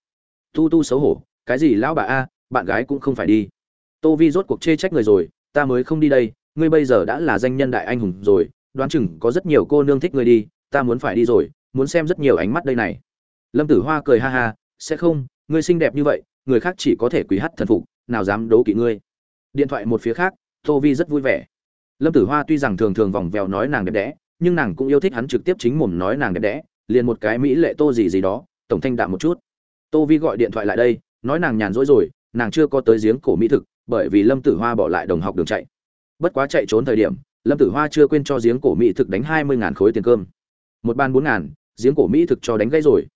Tu tu xấu hổ, cái gì lão bà a, bạn gái cũng không phải đi. Tô vi rốt cuộc chê trách người rồi, ta mới không đi đây ngươi bây giờ đã là danh nhân đại anh hùng rồi, đoán chừng có rất nhiều cô nương thích ngươi đi, ta muốn phải đi rồi, muốn xem rất nhiều ánh mắt đây này. Lâm tử hoa cười ha ha, sẽ không, ngươi xinh đẹp như vậy, người khác chỉ có thể quý hát thần phục, nào dám đấu kỵ ngươi. Điện thoại một phía khác, tô vi rất vui vẻ. Lâm tử hoa tuy rằng thường thường vòng vèo nói nàng đẹp đẽ, nhưng nàng cũng yêu thích hắn trực tiếp chính mồm nói nàng đẹp đẽ, liền một cái mỹ lệ tô gì gì đó, tổng thanh đạm một chút. Tô vi gọi điện thoại lại đây, nói nàng nhàn rỗi rồi, nàng chưa có tới giếng cổ mỹ thực, bởi vì lâm tử hoa bỏ lại đồng học đường chạy bất quá chạy trốn thời điểm, lâm tử hoa chưa quên cho giếng cổ mỹ thực đánh hai mươi ngàn khối tiền cơm. Một ban bốn ngàn, giếng cổ mỹ thực cho đánh gãy rồi.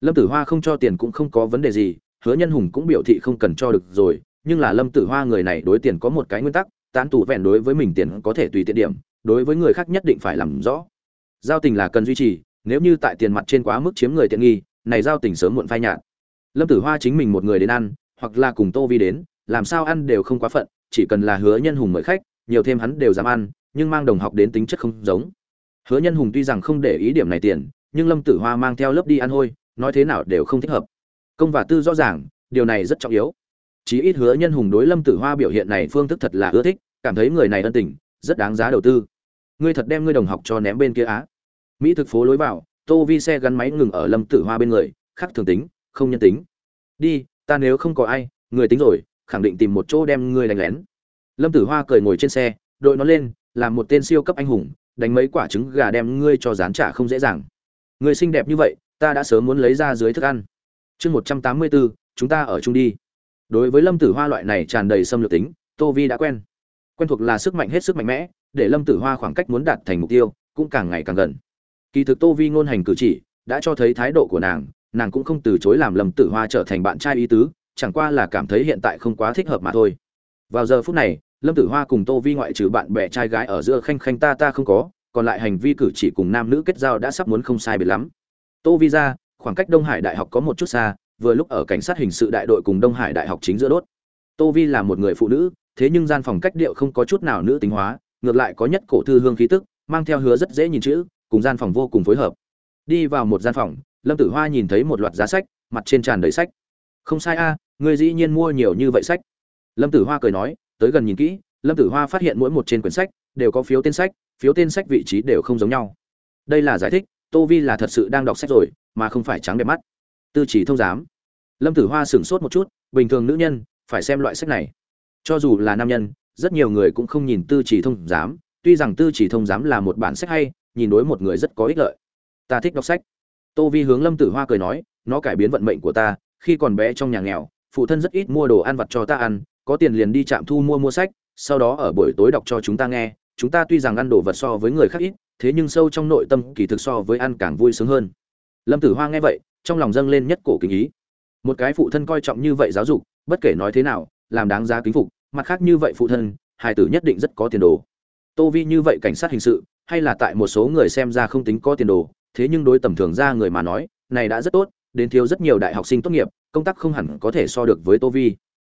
Lâm tử hoa không cho tiền cũng không có vấn đề gì, hứa nhân hùng cũng biểu thị không cần cho được rồi, nhưng là lâm tử hoa người này đối tiền có một cái nguyên tắc, tán tù vẹn đối với mình tiền có thể tùy tiện điểm, đối với người khác nhất định phải làm rõ. Giao tình là cần duy trì, nếu như tại tiền mặt trên quá mức chiếm người tiện nghi, này giao tình sớm muộn phai nhạt. Lâm tử hoa chính mình một người đến ăn, hoặc là cùng tô vi đến, làm sao ăn đều không quá phận, chỉ cần là hứa nhân hùng mời khách nhiều thêm hắn đều dám ăn, nhưng mang đồng học đến tính chất không giống. Hứa nhân hùng tuy rằng không để ý điểm này tiền, nhưng lâm tử hoa mang theo lớp đi ăn hôi, nói thế nào đều không thích hợp. Công và tư rõ ràng, điều này rất trọng yếu. Chí ít hứa nhân hùng đối lâm tử hoa biểu hiện này phương thức thật là ưa thích, cảm thấy người này ân tình, rất đáng giá đầu tư. Ngươi thật đem ngươi đồng học cho ném bên kia á. Mỹ thực phố lối vào, tô vi xe gắn máy ngừng ở lâm tử hoa bên người khắc thường tính, không nhân tính. Đi, ta nếu không có ai, người tính rồi, khẳng định tìm một chỗ đem ngươi đánh lén lâm tử hoa cười ngồi trên xe, đội nó lên làm một tên siêu cấp anh hùng, đánh mấy quả trứng gà đem ngươi cho dán trả không dễ dàng. Người xinh đẹp như vậy, ta đã sớm muốn lấy ra dưới thức ăn. Chương một trăm tám mươi bốn, chúng ta ở chung đi. Đối với lâm tử hoa loại này tràn đầy xâm lược tính, tô vi đã quen. Quen thuộc là sức mạnh hết sức mạnh mẽ, để lâm tử hoa khoảng cách muốn đạt thành mục tiêu cũng càng ngày càng gần. Kỳ thực tô vi ngôn hành cử chỉ đã cho thấy thái độ của nàng nàng cũng không từ chối làm lâm tử hoa trở thành bạn trai ý tứ, chẳng qua là cảm thấy hiện tại không quá thích hợp mà thôi vào giờ phút này, lâm tử hoa cùng tô vi ngoại trừ bạn bè trai gái ở giữa khanh khanh ta ta không có, còn lại hành vi cử chỉ cùng nam nữ kết giao đã sắp muốn không sai biệt lắm. Tô vi ra, khoảng cách đông hải đại học có một chút xa, vừa lúc ở cảnh sát hình sự đại đội cùng đông hải đại học chính giữa đốt. Tô vi là một người phụ nữ, thế nhưng gian phòng cách điệu không có chút nào nữ tính hóa, ngược lại có nhất cổ thư hương khí tức, mang theo hứa rất dễ nhìn chữ, cùng gian phòng vô cùng phối hợp. Đi vào một gian phòng, lâm tử hoa nhìn thấy một loạt giá sách, mặt trên tràn đầy sách. Không sai a, người dĩ nhiên mua nhiều như vậy sách lâm tử hoa cười nói, tới gần nhìn kỹ, lâm tử hoa phát hiện mỗi một trên quyển sách đều có phiếu tên sách, phiếu tên sách vị trí đều không giống nhau. Đây là giải thích, tô vi là thật sự đang đọc sách rồi, mà không phải trắng đẹp mắt. Tư chỉ thông giám. Lâm tử hoa sửng sốt một chút, bình thường nữ nhân phải xem loại sách này. Cho dù là nam nhân, rất nhiều người cũng không nhìn tư chỉ thông giám, tuy rằng tư chỉ thông giám là một bản sách hay, nhìn đối một người rất có ích lợi. Ta thích đọc sách. Tô vi hướng lâm tử hoa cười nói, nó cải biến vận mệnh của ta, khi còn bé trong nhà nghèo, phụ thân rất ít mua đồ ăn vặt cho ta ăn có tiền liền đi trạm thu mua mua sách, sau đó ở buổi tối đọc cho chúng ta nghe, chúng ta tuy rằng ăn đồ vật so với người khác ít, thế nhưng sâu trong nội tâm kỳ thực so với ăn càng vui sướng hơn. Lâm tử hoa nghe vậy, trong lòng dâng lên nhất cổ kính ý. Một cái phụ thân coi trọng như vậy giáo dục, bất kể nói thế nào, làm đáng giá kính phục, mặt khác như vậy phụ thân, hài tử nhất định rất có tiền đồ. Tô vi như vậy cảnh sát hình sự, hay là tại một số người xem ra không tính có tiền đồ, thế nhưng đối tầm thường ra người mà nói, này đã rất tốt, đến thiếu rất nhiều đại học sinh tốt nghiệp, công tác không hẳn có thể so được với tô vi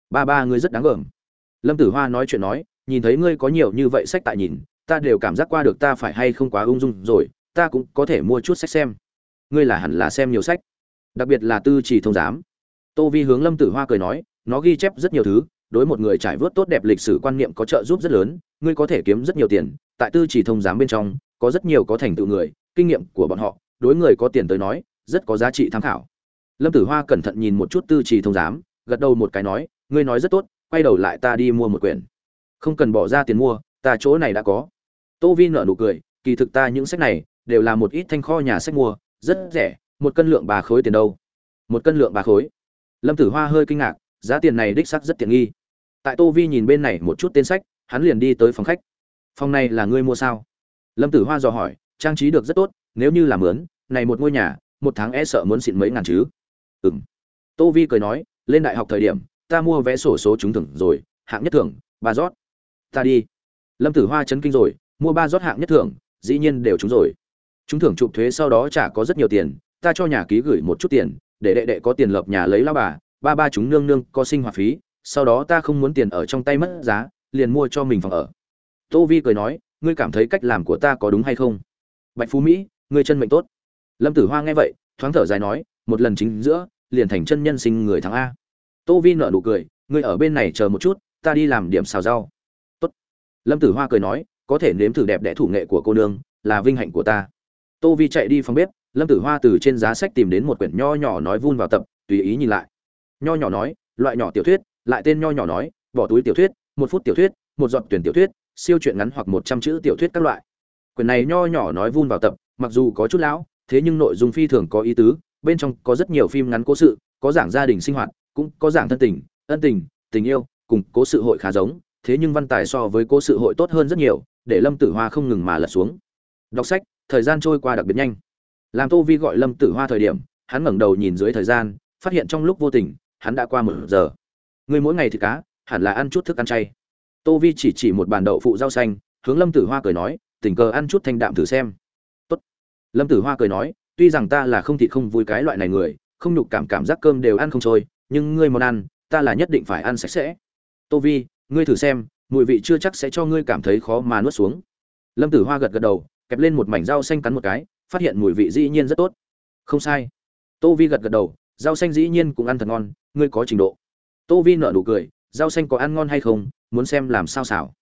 ba ba ngươi rất đáng gờm. Lâm tử hoa nói chuyện nói, nhìn thấy ngươi có nhiều như vậy sách tại nhìn, ta đều cảm giác qua được ta phải hay không quá ung dung rồi, ta cũng có thể mua chút sách xem. Ngươi là hẳn là xem nhiều sách. Đặc biệt là tư chỉ thông giám. Tô vi hướng lâm tử hoa cười nói, nó ghi chép rất nhiều thứ, đối một người trải vớt tốt đẹp lịch sử quan niệm có trợ giúp rất lớn, ngươi có thể kiếm rất nhiều tiền, tại tư chỉ thông giám bên trong, có rất nhiều có thành tựu người, kinh nghiệm của bọn họ, đối người có tiền tới nói, rất có giá trị tham khảo. Lâm tử hoa cẩn thận nhìn một chút tư chỉ thông giám, gật đầu một cái nói ngươi nói rất tốt, quay đầu lại ta đi mua một quyển. Không cần bỏ ra tiền mua, ta chỗ này đã có. Tô vi nợ nụ cười, kỳ thực ta những sách này đều là một ít thanh kho nhà sách mua, rất rẻ, một cân lượng bà khối tiền đâu? Một cân lượng bà khối. Lâm tử hoa hơi kinh ngạc, giá tiền này đích sắc rất tiện nghi. Tại tô vi nhìn bên này một chút tên sách, hắn liền đi tới phòng khách. Phòng này là ngươi mua sao? Lâm tử hoa dò hỏi, trang trí được rất tốt, nếu như là mướn này một ngôi nhà, một tháng e sợ muốn xịn mấy ngàn chứ? Ừ m tô vi cười nói, lên đại học thời điểm ta mua vé sổ số trúng thưởng rồi, hạng nhất thưởng, ba rót. Ta đi. Lâm tử hoa chấn kinh rồi, mua ba rót hạng nhất thưởng, dĩ nhiên đều trúng rồi. Trúng thưởng chụp thuế sau đó chả có rất nhiều tiền, ta cho nhà ký gửi một chút tiền, để đệ đệ có tiền lập nhà lấy lao bà, ba ba chúng nương nương có sinh hoạt phí, sau đó ta không muốn tiền ở trong tay mất giá, liền mua cho mình phòng ở. Tô vi cười nói, ngươi cảm thấy cách làm của ta có đúng hay không? Bạch phú mỹ, ngươi chân mệnh tốt. Lâm tử hoa nghe vậy, thoáng thở dài nói, một lần chính giữa, liền thành chân nhân sinh người thắng a tô vi nợ nụ cười, ngươi ở bên này chờ một chút, ta đi làm điểm xào rau. Tốt. lâm tử hoa cười nói, có thể nếm thử đẹp đẽ thủ nghệ của cô nương, là vinh hạnh của ta. Tô vi chạy đi phòng bếp, lâm tử hoa từ trên giá sách tìm đến một quyển nho nhỏ nói vun vào tập, tùy ý nhìn lại. Nho nhỏ nói, loại nhỏ tiểu thuyết, lại tên nho nhỏ nói, bỏ túi tiểu thuyết, một phút tiểu thuyết, một giọt tuyển tiểu thuyết, siêu truyện ngắn hoặc một trăm chữ tiểu thuyết các loại. Quyển này nho nhỏ nói vun vào tập, mặc dù có chút lão, thế nhưng nội dung phi thường có ý tứ, bên trong có rất nhiều phim ngắn cố sự, có giảng gia đình sinh hoạt cũng có giảng thân tình, ân tình tình yêu, cùng cố sự hội khá giống, thế nhưng văn tài so với cố sự hội tốt hơn rất nhiều, để lâm tử hoa không ngừng mà lật xuống. Đọc sách, thời gian trôi qua đặc biệt nhanh. Làm tô vi gọi lâm tử hoa thời điểm, hắn ngẩng đầu nhìn dưới thời gian, phát hiện trong lúc vô tình, hắn đã qua một giờ. Người mỗi ngày thì cá, hẳn là ăn chút thức ăn chay. Tô vi chỉ chỉ một bàn đậu phụ rau xanh, hướng lâm tử hoa cười nói, tình cờ ăn chút thanh đạm thử xem. Tốt. lâm tử hoa cười nói, tuy rằng ta là không thịt không vui cái loại này người, không nhục cảm cảm giác cơm đều ăn không trôi nhưng ngươi món ăn, ta là nhất định phải ăn sạch sẽ. Tô vi, ngươi thử xem, mùi vị chưa chắc sẽ cho ngươi cảm thấy khó mà nuốt xuống. Lâm tử hoa gật gật đầu, kẹp lên một mảnh rau xanh cắn một cái, phát hiện mùi vị dĩ nhiên rất tốt. Không sai. Tô vi gật gật đầu, rau xanh dĩ nhiên cũng ăn thật ngon, ngươi có trình độ. Tô vi nở nụ cười, rau xanh có ăn ngon hay không, muốn xem làm sao xảo.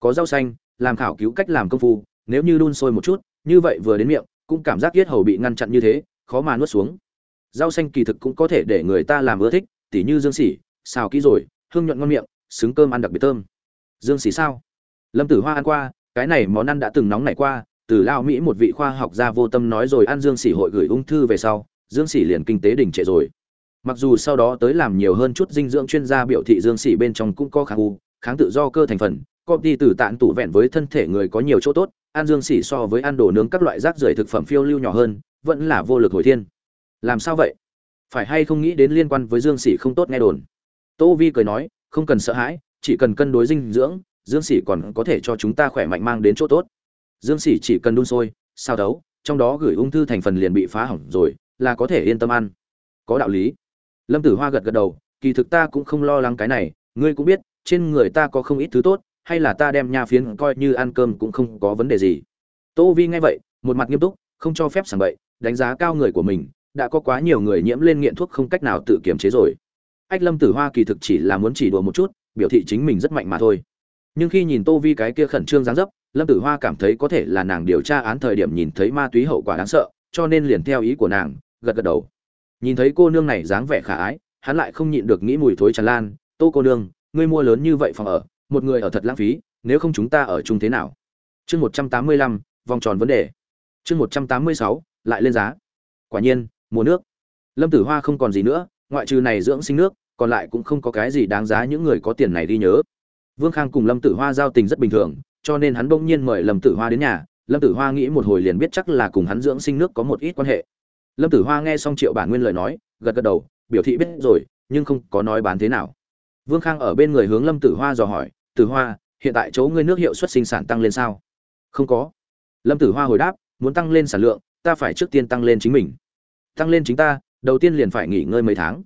Có rau xanh, làm khảo cứu cách làm công phu, nếu như đun sôi một chút, như vậy vừa đến miệng, cũng cảm giác yết hầu bị ngăn chặn như thế, khó mà nuốt xuống rau xanh kỳ thực cũng có thể để người ta làm ưa thích, tỉ như dương xỉ xào kỹ rồi, hương nhuận ngon miệng, xứng cơm ăn đặc biệt thơm. Dương xỉ sao? Lâm tử hoa ăn qua, cái này món ăn đã từng nóng nảy qua, từ lao mỹ một vị khoa học gia vô tâm nói rồi ăn dương xỉ hội gửi ung thư về sau, dương xỉ liền kinh tế đỉnh trệ rồi. Mặc dù sau đó tới làm nhiều hơn chút dinh dưỡng chuyên gia biểu thị dương xỉ bên trong cũng có kháng u, kháng tự do cơ thành phần công ty từ tạng tủ vẹn với thân thể người có nhiều chỗ tốt, ăn dương xỉ so với ăn đồ nướng các loại rác rưởi thực phẩm phiêu lưu nhỏ hơn, vẫn là vô lực hồi thiên làm sao vậy? Phải hay không nghĩ đến liên quan với dương sĩ không tốt nghe đồn? Tô vi cười nói, không cần sợ hãi, chỉ cần cân đối dinh dưỡng, dương sĩ còn có thể cho chúng ta khỏe mạnh mang đến chỗ tốt. Dương sĩ chỉ cần đun sôi sao đấu trong đó gửi ung thư thành phần liền bị phá hỏng rồi, là có thể yên tâm ăn. Có đạo lý. Lâm tử hoa gật gật đầu, kỳ thực ta cũng không lo lắng cái này, ngươi cũng biết, trên người ta có không ít thứ tốt, hay là ta đem nha phiến coi như ăn cơm cũng không có vấn đề gì. Tô vi nghe vậy, một mặt nghiêm túc, không cho phép sảng bậy, đánh giá cao người của mình đã có quá nhiều người nhiễm lên nghiện thuốc không cách nào tự kiềm chế rồi. Ách lâm tử hoa kỳ thực chỉ là muốn chỉ đùa một chút, biểu thị chính mình rất mạnh mà thôi. Nhưng khi nhìn tô vi cái kia khẩn trương dáng dấp, lâm tử hoa cảm thấy có thể là nàng điều tra án thời điểm nhìn thấy ma túy hậu quả đáng sợ, cho nên liền theo ý của nàng, gật gật đầu. Nhìn thấy cô nương này dáng vẻ khả ái, hắn lại không nhịn được nghĩ mùi thối tràn lan, tô cô nương, ngươi mua lớn như vậy phòng ở, một người ở thật lãng phí, nếu không chúng ta ở chung thế nào? Chương một trăm tám mươi lăm, vòng tròn vấn đề. Chương một trăm tám mươi sáu, lại lên giá. Quả nhiên mua nước. Lâm tử hoa không còn gì nữa, ngoại trừ này dưỡng sinh nước, còn lại cũng không có cái gì đáng giá những người có tiền này đi nhớ. Vương khang cùng lâm tử hoa giao tình rất bình thường, cho nên hắn bỗng nhiên mời lâm tử hoa đến nhà. Lâm tử hoa nghĩ một hồi liền biết chắc là cùng hắn dưỡng sinh nước có một ít quan hệ. Lâm tử hoa nghe xong triệu bản nguyên lời nói, gật gật đầu, biểu thị biết rồi, nhưng không có nói bán thế nào. Vương khang ở bên người hướng lâm tử hoa dò hỏi, tử hoa, hiện tại chỗ ngươi nước hiệu suất sinh sản tăng lên sao? Không có. Lâm tử hoa hồi đáp, muốn tăng lên sản lượng, ta phải trước tiên tăng lên chính mình tăng lên chính ta, đầu tiên liền phải nghỉ ngơi mấy tháng.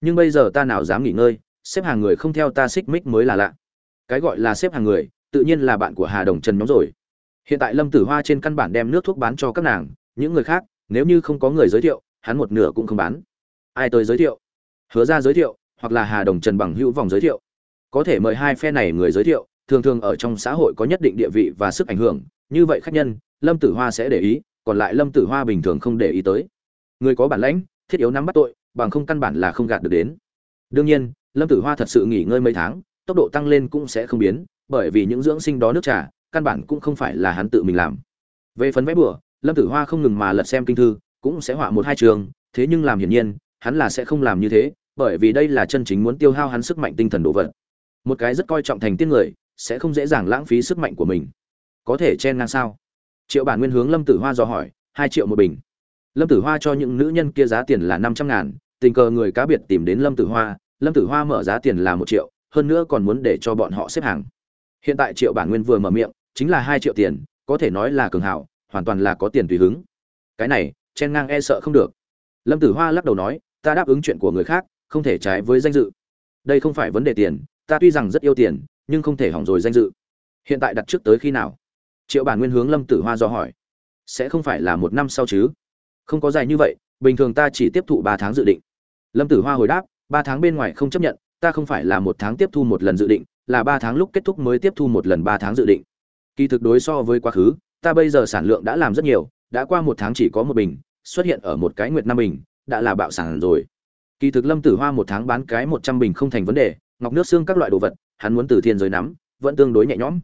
Nhưng bây giờ ta nào dám nghỉ ngơi, xếp hàng người không theo ta xích mích mới là lạ. Cái gọi là xếp hàng người, tự nhiên là bạn của hà đồng trần nhóm rồi. Hiện tại lâm tử hoa trên căn bản đem nước thuốc bán cho các nàng, những người khác, nếu như không có người giới thiệu, hắn một nửa cũng không bán. Ai tới giới thiệu? Hứa ra giới thiệu, hoặc là hà đồng trần bằng hữu vòng giới thiệu. Có thể mời hai phe này người giới thiệu, thường thường ở trong xã hội có nhất định địa vị và sức ảnh hưởng, như vậy khách nhân, lâm tử hoa sẽ để ý, còn lại lâm tử hoa bình thường không để ý tới người có bản lãnh, thiết yếu nắm bắt tội, bằng không căn bản là không gạt được đến. Đương nhiên, lâm tử hoa thật sự nghỉ ngơi mấy tháng, tốc độ tăng lên cũng sẽ không biến, bởi vì những dưỡng sinh đó nước trà, căn bản cũng không phải là hắn tự mình làm. Về phần vẽ bừa lâm tử hoa không ngừng mà lật xem kinh thư, cũng sẽ họa một hai trường, thế nhưng làm hiển nhiên, hắn là sẽ không làm như thế, bởi vì đây là chân chính muốn tiêu hao hắn sức mạnh tinh thần đồ vật. Một cái rất coi trọng thành tiên người, sẽ không dễ dàng lãng phí sức mạnh của mình. Có thể chen ngang sao? Triệu bản nguyên hướng lâm tử hoa dò hỏi, hai triệu một bình lâm tử hoa cho những nữ nhân kia giá tiền là năm trăm ngàn, tình cờ người cá biệt tìm đến lâm tử hoa, lâm tử hoa mở giá tiền là một triệu, hơn nữa còn muốn để cho bọn họ xếp hàng. Hiện tại triệu bản nguyên vừa mở miệng, chính là hai triệu tiền, có thể nói là cường hảo, hoàn toàn là có tiền tùy hứng. Cái này, chen ngang e sợ không được. Lâm tử hoa lắc đầu nói, ta đáp ứng chuyện của người khác, không thể trái với danh dự. Đây không phải vấn đề tiền, ta tuy rằng rất yêu tiền, nhưng không thể hỏng rồi danh dự. Hiện tại đặt trước tới khi nào? Triệu bản nguyên hướng lâm tử hoa do hỏi. Sẽ không phải là một năm sau chứ? Không có dài như vậy, bình thường ta chỉ tiếp thụ ba tháng dự định. Lâm tử hoa hồi đáp, ba tháng bên ngoài không chấp nhận, ta không phải là một tháng tiếp thu một lần dự định, là ba tháng lúc kết thúc mới tiếp thu một lần ba tháng dự định. Kỳ thực đối so với quá khứ, ta bây giờ sản lượng đã làm rất nhiều, đã qua một tháng chỉ có một bình, xuất hiện ở một cái nguyệt năm bình, đã là bạo sản rồi. Kỳ thực lâm tử hoa một tháng bán cái một trăm bình không thành vấn đề, ngọc nước xương các loại đồ vật, hắn muốn từ thiên giới nắm, vẫn tương đối nhẹ nhõm.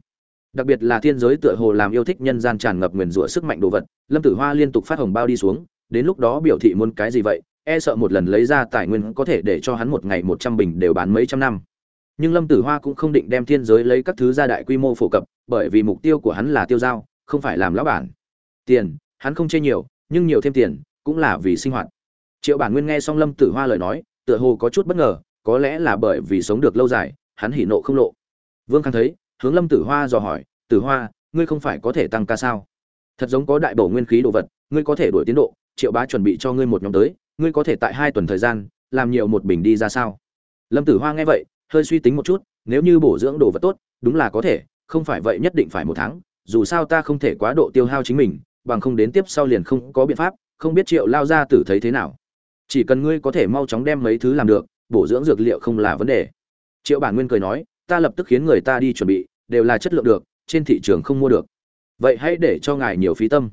Đặc biệt là thiên giới tựa hồ làm yêu thích nhân gian tràn ngập nguyền rủa sức mạnh đồ vật, lâm tử hoa liên tục phát hồng bao đi xuống đến lúc đó biểu thị muốn cái gì vậy e sợ một lần lấy ra tài nguyên có thể để cho hắn một ngày một trăm bình đều bán mấy trăm năm. Nhưng lâm tử hoa cũng không định đem thiên giới lấy các thứ ra đại quy mô phổ cập, bởi vì mục tiêu của hắn là tiêu giao không phải làm lão bản. Tiền, hắn không chê nhiều, nhưng nhiều thêm tiền, cũng là vì sinh hoạt. Triệu bản nguyên nghe xong lâm tử hoa lời nói, tựa hồ có chút bất ngờ, có lẽ là bởi vì sống được lâu dài, hắn hỉ nộ không lộ. Vương khang thấy, hướng lâm tử hoa dò hỏi, tử hoa, ngươi không phải có thể tăng ca sao? Thật giống có đại bổ nguyên khí đồ vật, ngươi có thể đổi tiến độ triệu bá chuẩn bị cho ngươi một nhóm tới, ngươi có thể tại hai tuần thời gian, làm nhiều một bình đi ra sao? Lâm tử hoa nghe vậy, hơi suy tính một chút, nếu như bổ dưỡng đồ vật tốt, đúng là có thể, không phải vậy nhất định phải một tháng, dù sao ta không thể quá độ tiêu hao chính mình, bằng không đến tiếp sau liền không có biện pháp, không biết triệu lao ra tử thấy thế nào. Chỉ cần ngươi có thể mau chóng đem mấy thứ làm được, bổ dưỡng dược liệu không là vấn đề. Triệu bản nguyên cười nói, ta lập tức khiến người ta đi chuẩn bị, đều là chất lượng được, trên thị trường không mua được. Vậy hãy để cho ngài nhiều phí tâm.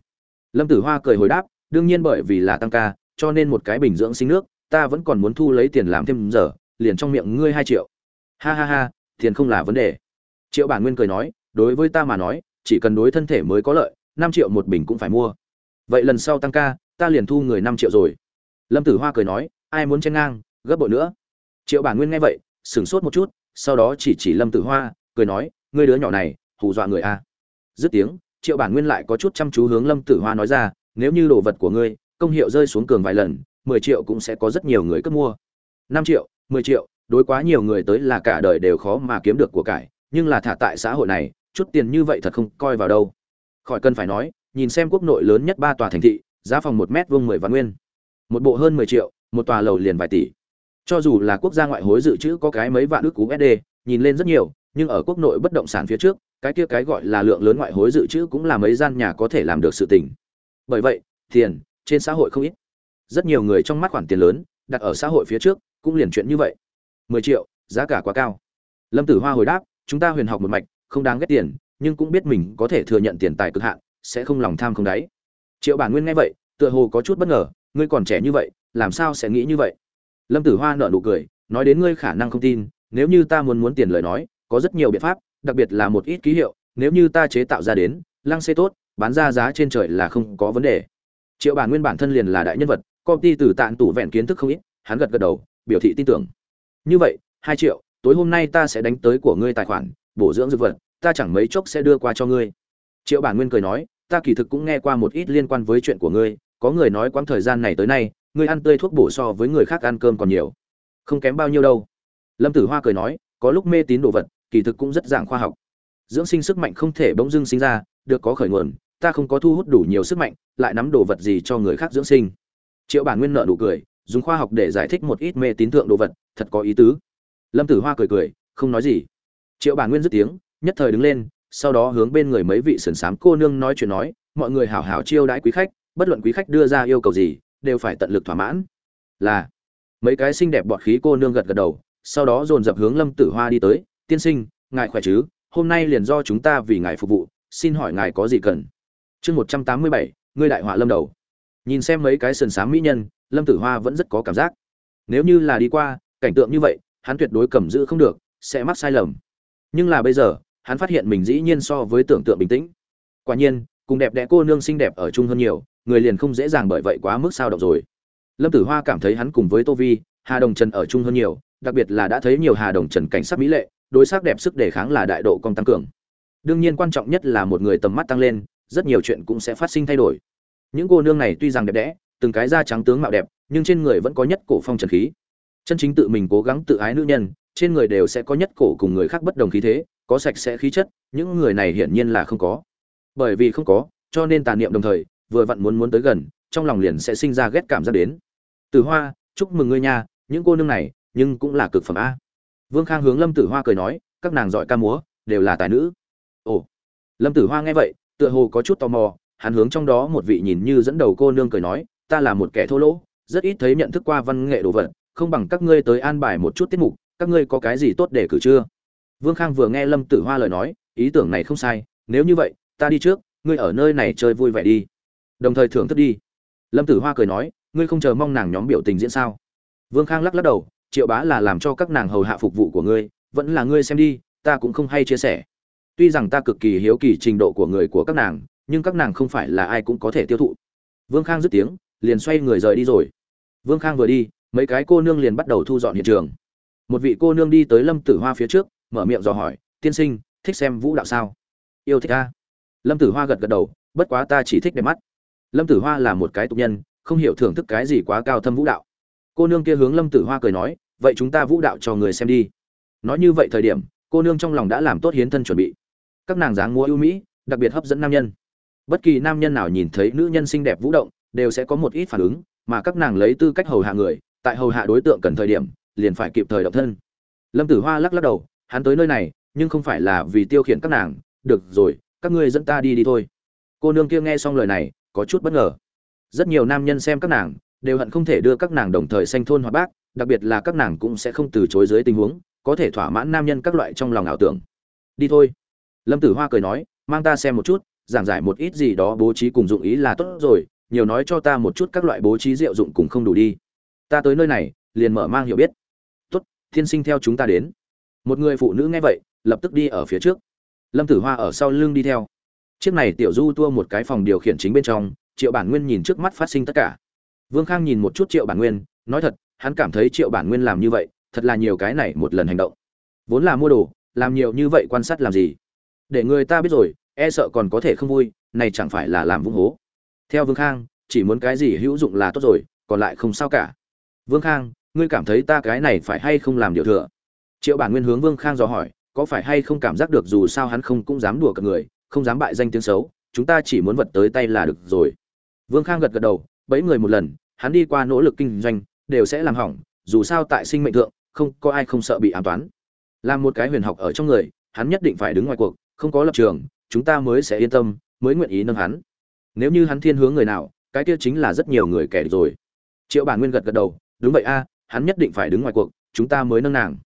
Lâm tử hoa cười hồi đáp đương nhiên bởi vì là tăng ca, cho nên một cái bình dưỡng sinh nước, ta vẫn còn muốn thu lấy tiền làm thêm giờ, liền trong miệng ngươi hai triệu. Ha ha ha, tiền không là vấn đề. Triệu bản nguyên cười nói, đối với ta mà nói, chỉ cần đối thân thể mới có lợi, năm triệu một bình cũng phải mua. Vậy lần sau tăng ca, ta liền thu người năm triệu rồi. Lâm tử hoa cười nói, ai muốn chen ngang, gấp bội nữa. Triệu bản nguyên nghe vậy, sửng sốt một chút, sau đó chỉ chỉ lâm tử hoa, cười nói, ngươi đứa nhỏ này, hù dọa người a. À. dứt tiếng, triệu bản nguyên lại có chút chăm chú hướng lâm tử hoa nói ra nếu như đồ vật của ngươi, công hiệu rơi xuống cường vài lần, mười triệu cũng sẽ có rất nhiều người cất mua. Năm triệu, mười triệu, đối quá nhiều người tới là cả đời đều khó mà kiếm được của cải, nhưng là thả tại xã hội này, chút tiền như vậy thật không coi vào đâu. Khỏi cần phải nói, nhìn xem quốc nội lớn nhất ba tòa thành thị, giá phòng một mét vuông mười vạn nguyên. Một bộ hơn mười triệu, một tòa lầu liền vài tỷ. Cho dù là quốc gia ngoại hối dự trữ có cái mấy vạn ước cú sd nhìn lên rất nhiều, nhưng ở quốc nội bất động sản phía trước, cái kia cái gọi là lượng lớn ngoại hối dự trữ cũng là mấy gian nhà có thể làm được sự tình bởi vậy, tiền, trên xã hội không ít. Rất nhiều người trong mắt khoản tiền lớn, đặt ở xã hội phía trước, cũng liền chuyện như vậy. Mười triệu, giá cả quá cao. Lâm tử hoa hồi đáp, chúng ta huyền học một mạch, không đáng ghét tiền, nhưng cũng biết mình có thể thừa nhận tiền tài cực hạn, sẽ không lòng tham không đáy. Triệu bản nguyên nghe vậy, tựa hồ có chút bất ngờ, ngươi còn trẻ như vậy, làm sao sẽ nghĩ như vậy? Lâm tử hoa nở nụ cười, nói đến ngươi khả năng không tin, nếu như ta muốn muốn tiền lời nói, có rất nhiều biện pháp, đặc biệt là một ít ký hiệu, nếu như ta chế tạo ra đến, lăng xê tốt bán ra giá trên trời là không có vấn đề. Triệu bản nguyên bản thân liền là đại nhân vật, công ty từ tạng tủ vẹn kiến thức không ít, hắn gật gật đầu, biểu thị tin tưởng. Như vậy, hai triệu, tối hôm nay ta sẽ đánh tới của ngươi tài khoản, bổ dưỡng dược vật, ta chẳng mấy chốc sẽ đưa qua cho ngươi. Triệu bản nguyên cười nói, ta kỳ thực cũng nghe qua một ít liên quan với chuyện của ngươi, có người nói quãng thời gian này tới nay, ngươi ăn tươi thuốc bổ so với người khác ăn cơm còn nhiều. Không kém bao nhiêu đâu. Lâm tử hoa cười nói, có lúc mê tín đồ vật, kỳ thực cũng rất dạng khoa học. Dưỡng sinh sức mạnh không thể bỗng dưng sinh ra, được có khởi nguồn ta không có thu hút đủ nhiều sức mạnh, lại nắm đồ vật gì cho người khác dưỡng sinh. Triệu bản nguyên nợ nụ cười, dùng khoa học để giải thích một ít mê tín thượng đồ vật, thật có ý tứ. Lâm tử hoa cười cười, không nói gì. Triệu bản nguyên dứt tiếng, nhất thời đứng lên, sau đó hướng bên người mấy vị sườn sám cô nương nói chuyện nói, mọi người hảo hảo chiêu đãi quý khách, bất luận quý khách đưa ra yêu cầu gì, đều phải tận lực thỏa mãn. Là, mấy cái xinh đẹp bọt khí cô nương gật gật đầu, sau đó dồn dập hướng lâm tử hoa đi tới, tiên sinh, ngài khỏe chứ? Hôm nay liền do chúng ta vì ngài phục vụ, xin hỏi ngài có gì cần? Chương một trăm tám mươi bảy, ngươi đại họa lâm đầu. Nhìn xem mấy cái sườn xám mỹ nhân, lâm tử hoa vẫn rất có cảm giác. Nếu như là đi qua, cảnh tượng như vậy, hắn tuyệt đối cầm giữ không được, sẽ mắc sai lầm. Nhưng là bây giờ, hắn phát hiện mình dĩ nhiên so với tưởng tượng bình tĩnh. Quả nhiên, cùng đẹp đẽ cô nương xinh đẹp ở chung hơn nhiều, người liền không dễ dàng bởi vậy quá mức sao động rồi. Lâm tử hoa cảm thấy hắn cùng với tô vi, hà đồng trần ở chung hơn nhiều, đặc biệt là đã thấy nhiều hà đồng trần cảnh sắc mỹ lệ, đối sắc đẹp sức đề kháng là đại độ công tăng cường. Đương nhiên quan trọng nhất là một người tầm mắt tăng lên rất nhiều chuyện cũng sẽ phát sinh thay đổi. Những cô nương này tuy rằng đẹp đẽ, từng cái da trắng tướng mạo đẹp, nhưng trên người vẫn có nhất cổ phong trần khí. Chân chính tự mình cố gắng tự ái nữ nhân, trên người đều sẽ có nhất cổ cùng người khác bất đồng khí thế, có sạch sẽ khí chất, những người này hiển nhiên là không có. Bởi vì không có, cho nên tàn niệm đồng thời, vừa vặn muốn muốn tới gần, trong lòng liền sẽ sinh ra ghét cảm giác đến. Tử hoa, chúc mừng ngươi nha, những cô nương này, nhưng cũng là cực phẩm a. Vương khang hướng lâm tử hoa cười nói, các nàng giỏi ca múa, đều là tài nữ. Ồ. Lâm tử hoa nghe vậy tựa hồ có chút tò mò, hắn hướng trong đó một vị nhìn như dẫn đầu cô nương cười nói, ta là một kẻ thô lỗ, rất ít thấy nhận thức qua văn nghệ đồ vật, không bằng các ngươi tới an bài một chút tiết mục, các ngươi có cái gì tốt để cử chưa? Vương khang vừa nghe lâm tử hoa lời nói, ý tưởng này không sai, nếu như vậy, ta đi trước, ngươi ở nơi này chơi vui vẻ đi. Đồng thời thưởng thức đi. Lâm tử hoa cười nói, ngươi không chờ mong nàng nhóm biểu tình diễn sao? Vương khang lắc lắc đầu, triệu bá là làm cho các nàng hầu hạ phục vụ của ngươi, vẫn là ngươi xem đi, ta cũng không hay chia sẻ tuy rằng ta cực kỳ hiếu kỳ trình độ của người của các nàng, nhưng các nàng không phải là ai cũng có thể tiêu thụ. Vương khang dứt tiếng, liền xoay người rời đi rồi. Vương khang vừa đi, mấy cái cô nương liền bắt đầu thu dọn hiện trường. Một vị cô nương đi tới lâm tử hoa phía trước, mở miệng dò hỏi, tiên sinh, thích xem vũ đạo sao? Yêu thích ta. Lâm tử hoa gật gật đầu, bất quá ta chỉ thích đẹp mắt. Lâm tử hoa là một cái tục nhân, không hiểu thưởng thức cái gì quá cao thâm vũ đạo. Cô nương kia hướng lâm tử hoa cười nói, vậy chúng ta vũ đạo cho người xem đi. Nói như vậy thời điểm, cô nương trong lòng đã làm tốt hiến thân chuẩn bị các nàng dáng múa ưu mỹ, đặc biệt hấp dẫn nam nhân. Bất kỳ nam nhân nào nhìn thấy nữ nhân xinh đẹp vũ động, đều sẽ có một ít phản ứng, mà các nàng lấy tư cách hầu hạ người, tại hầu hạ đối tượng cần thời điểm, liền phải kịp thời động thân. Lâm tử hoa lắc lắc đầu, hắn tới nơi này, nhưng không phải là vì tiêu khiển các nàng, được rồi, các ngươi dẫn ta đi đi thôi. Cô nương kia nghe xong lời này, có chút bất ngờ. Rất nhiều nam nhân xem các nàng, đều hận không thể đưa các nàng đồng thời sanh thôn hoặc bác đặc biệt là các nàng cũng sẽ không từ chối dưới tình huống, có thể thỏa mãn nam nhân các loại trong lòng ảo tưởng. Đi thôi lâm tử hoa cười nói, mang ta xem một chút, giảng giải một ít gì đó bố trí cùng dụng ý là tốt rồi, nhiều nói cho ta một chút các loại bố trí diệu dụng cùng không đủ đi. Ta tới nơi này, liền mở mang hiểu biết. Tốt thiên sinh theo chúng ta đến. Một người phụ nữ nghe vậy, lập tức đi ở phía trước. Lâm tử hoa ở sau lưng đi theo. Chiếc này tiểu du tua một cái phòng điều khiển chính bên trong, triệu bản nguyên nhìn trước mắt phát sinh tất cả. Vương khang nhìn một chút triệu bản nguyên, nói thật, hắn cảm thấy triệu bản nguyên làm như vậy, thật là nhiều cái này một lần hành động. Vốn là mua đồ, làm nhiều như vậy quan sát làm gì? Để người ta biết rồi e sợ còn có thể không vui, này chẳng phải là làm vung hố. Theo vương khang, chỉ muốn cái gì hữu dụng là tốt rồi, còn lại không sao cả. Vương khang, ngươi cảm thấy ta cái này phải hay không làm điều thừa? Triệu bản nguyên hướng vương khang dò hỏi, có phải hay không cảm giác được dù sao hắn không cũng dám đùa cợt người, không dám bại danh tiếng xấu, chúng ta chỉ muốn vật tới tay là được rồi. Vương khang gật gật đầu, bẫy người một lần, hắn đi qua nỗ lực kinh doanh, đều sẽ làm hỏng, dù sao tại sinh mệnh thượng, không có ai không sợ bị ám toán. Làm một cái huyền học ở trong người, hắn nhất định phải đứng ngoài cuộc không có lập trường, chúng ta mới sẽ yên tâm, mới nguyện ý nâng hắn. Nếu như hắn thiên hướng người nào, cái kia chính là rất nhiều người kẻ rồi. Triệu bản nguyên gật gật đầu, đúng vậy a, hắn nhất định phải đứng ngoài cuộc, chúng ta mới nâng nàng.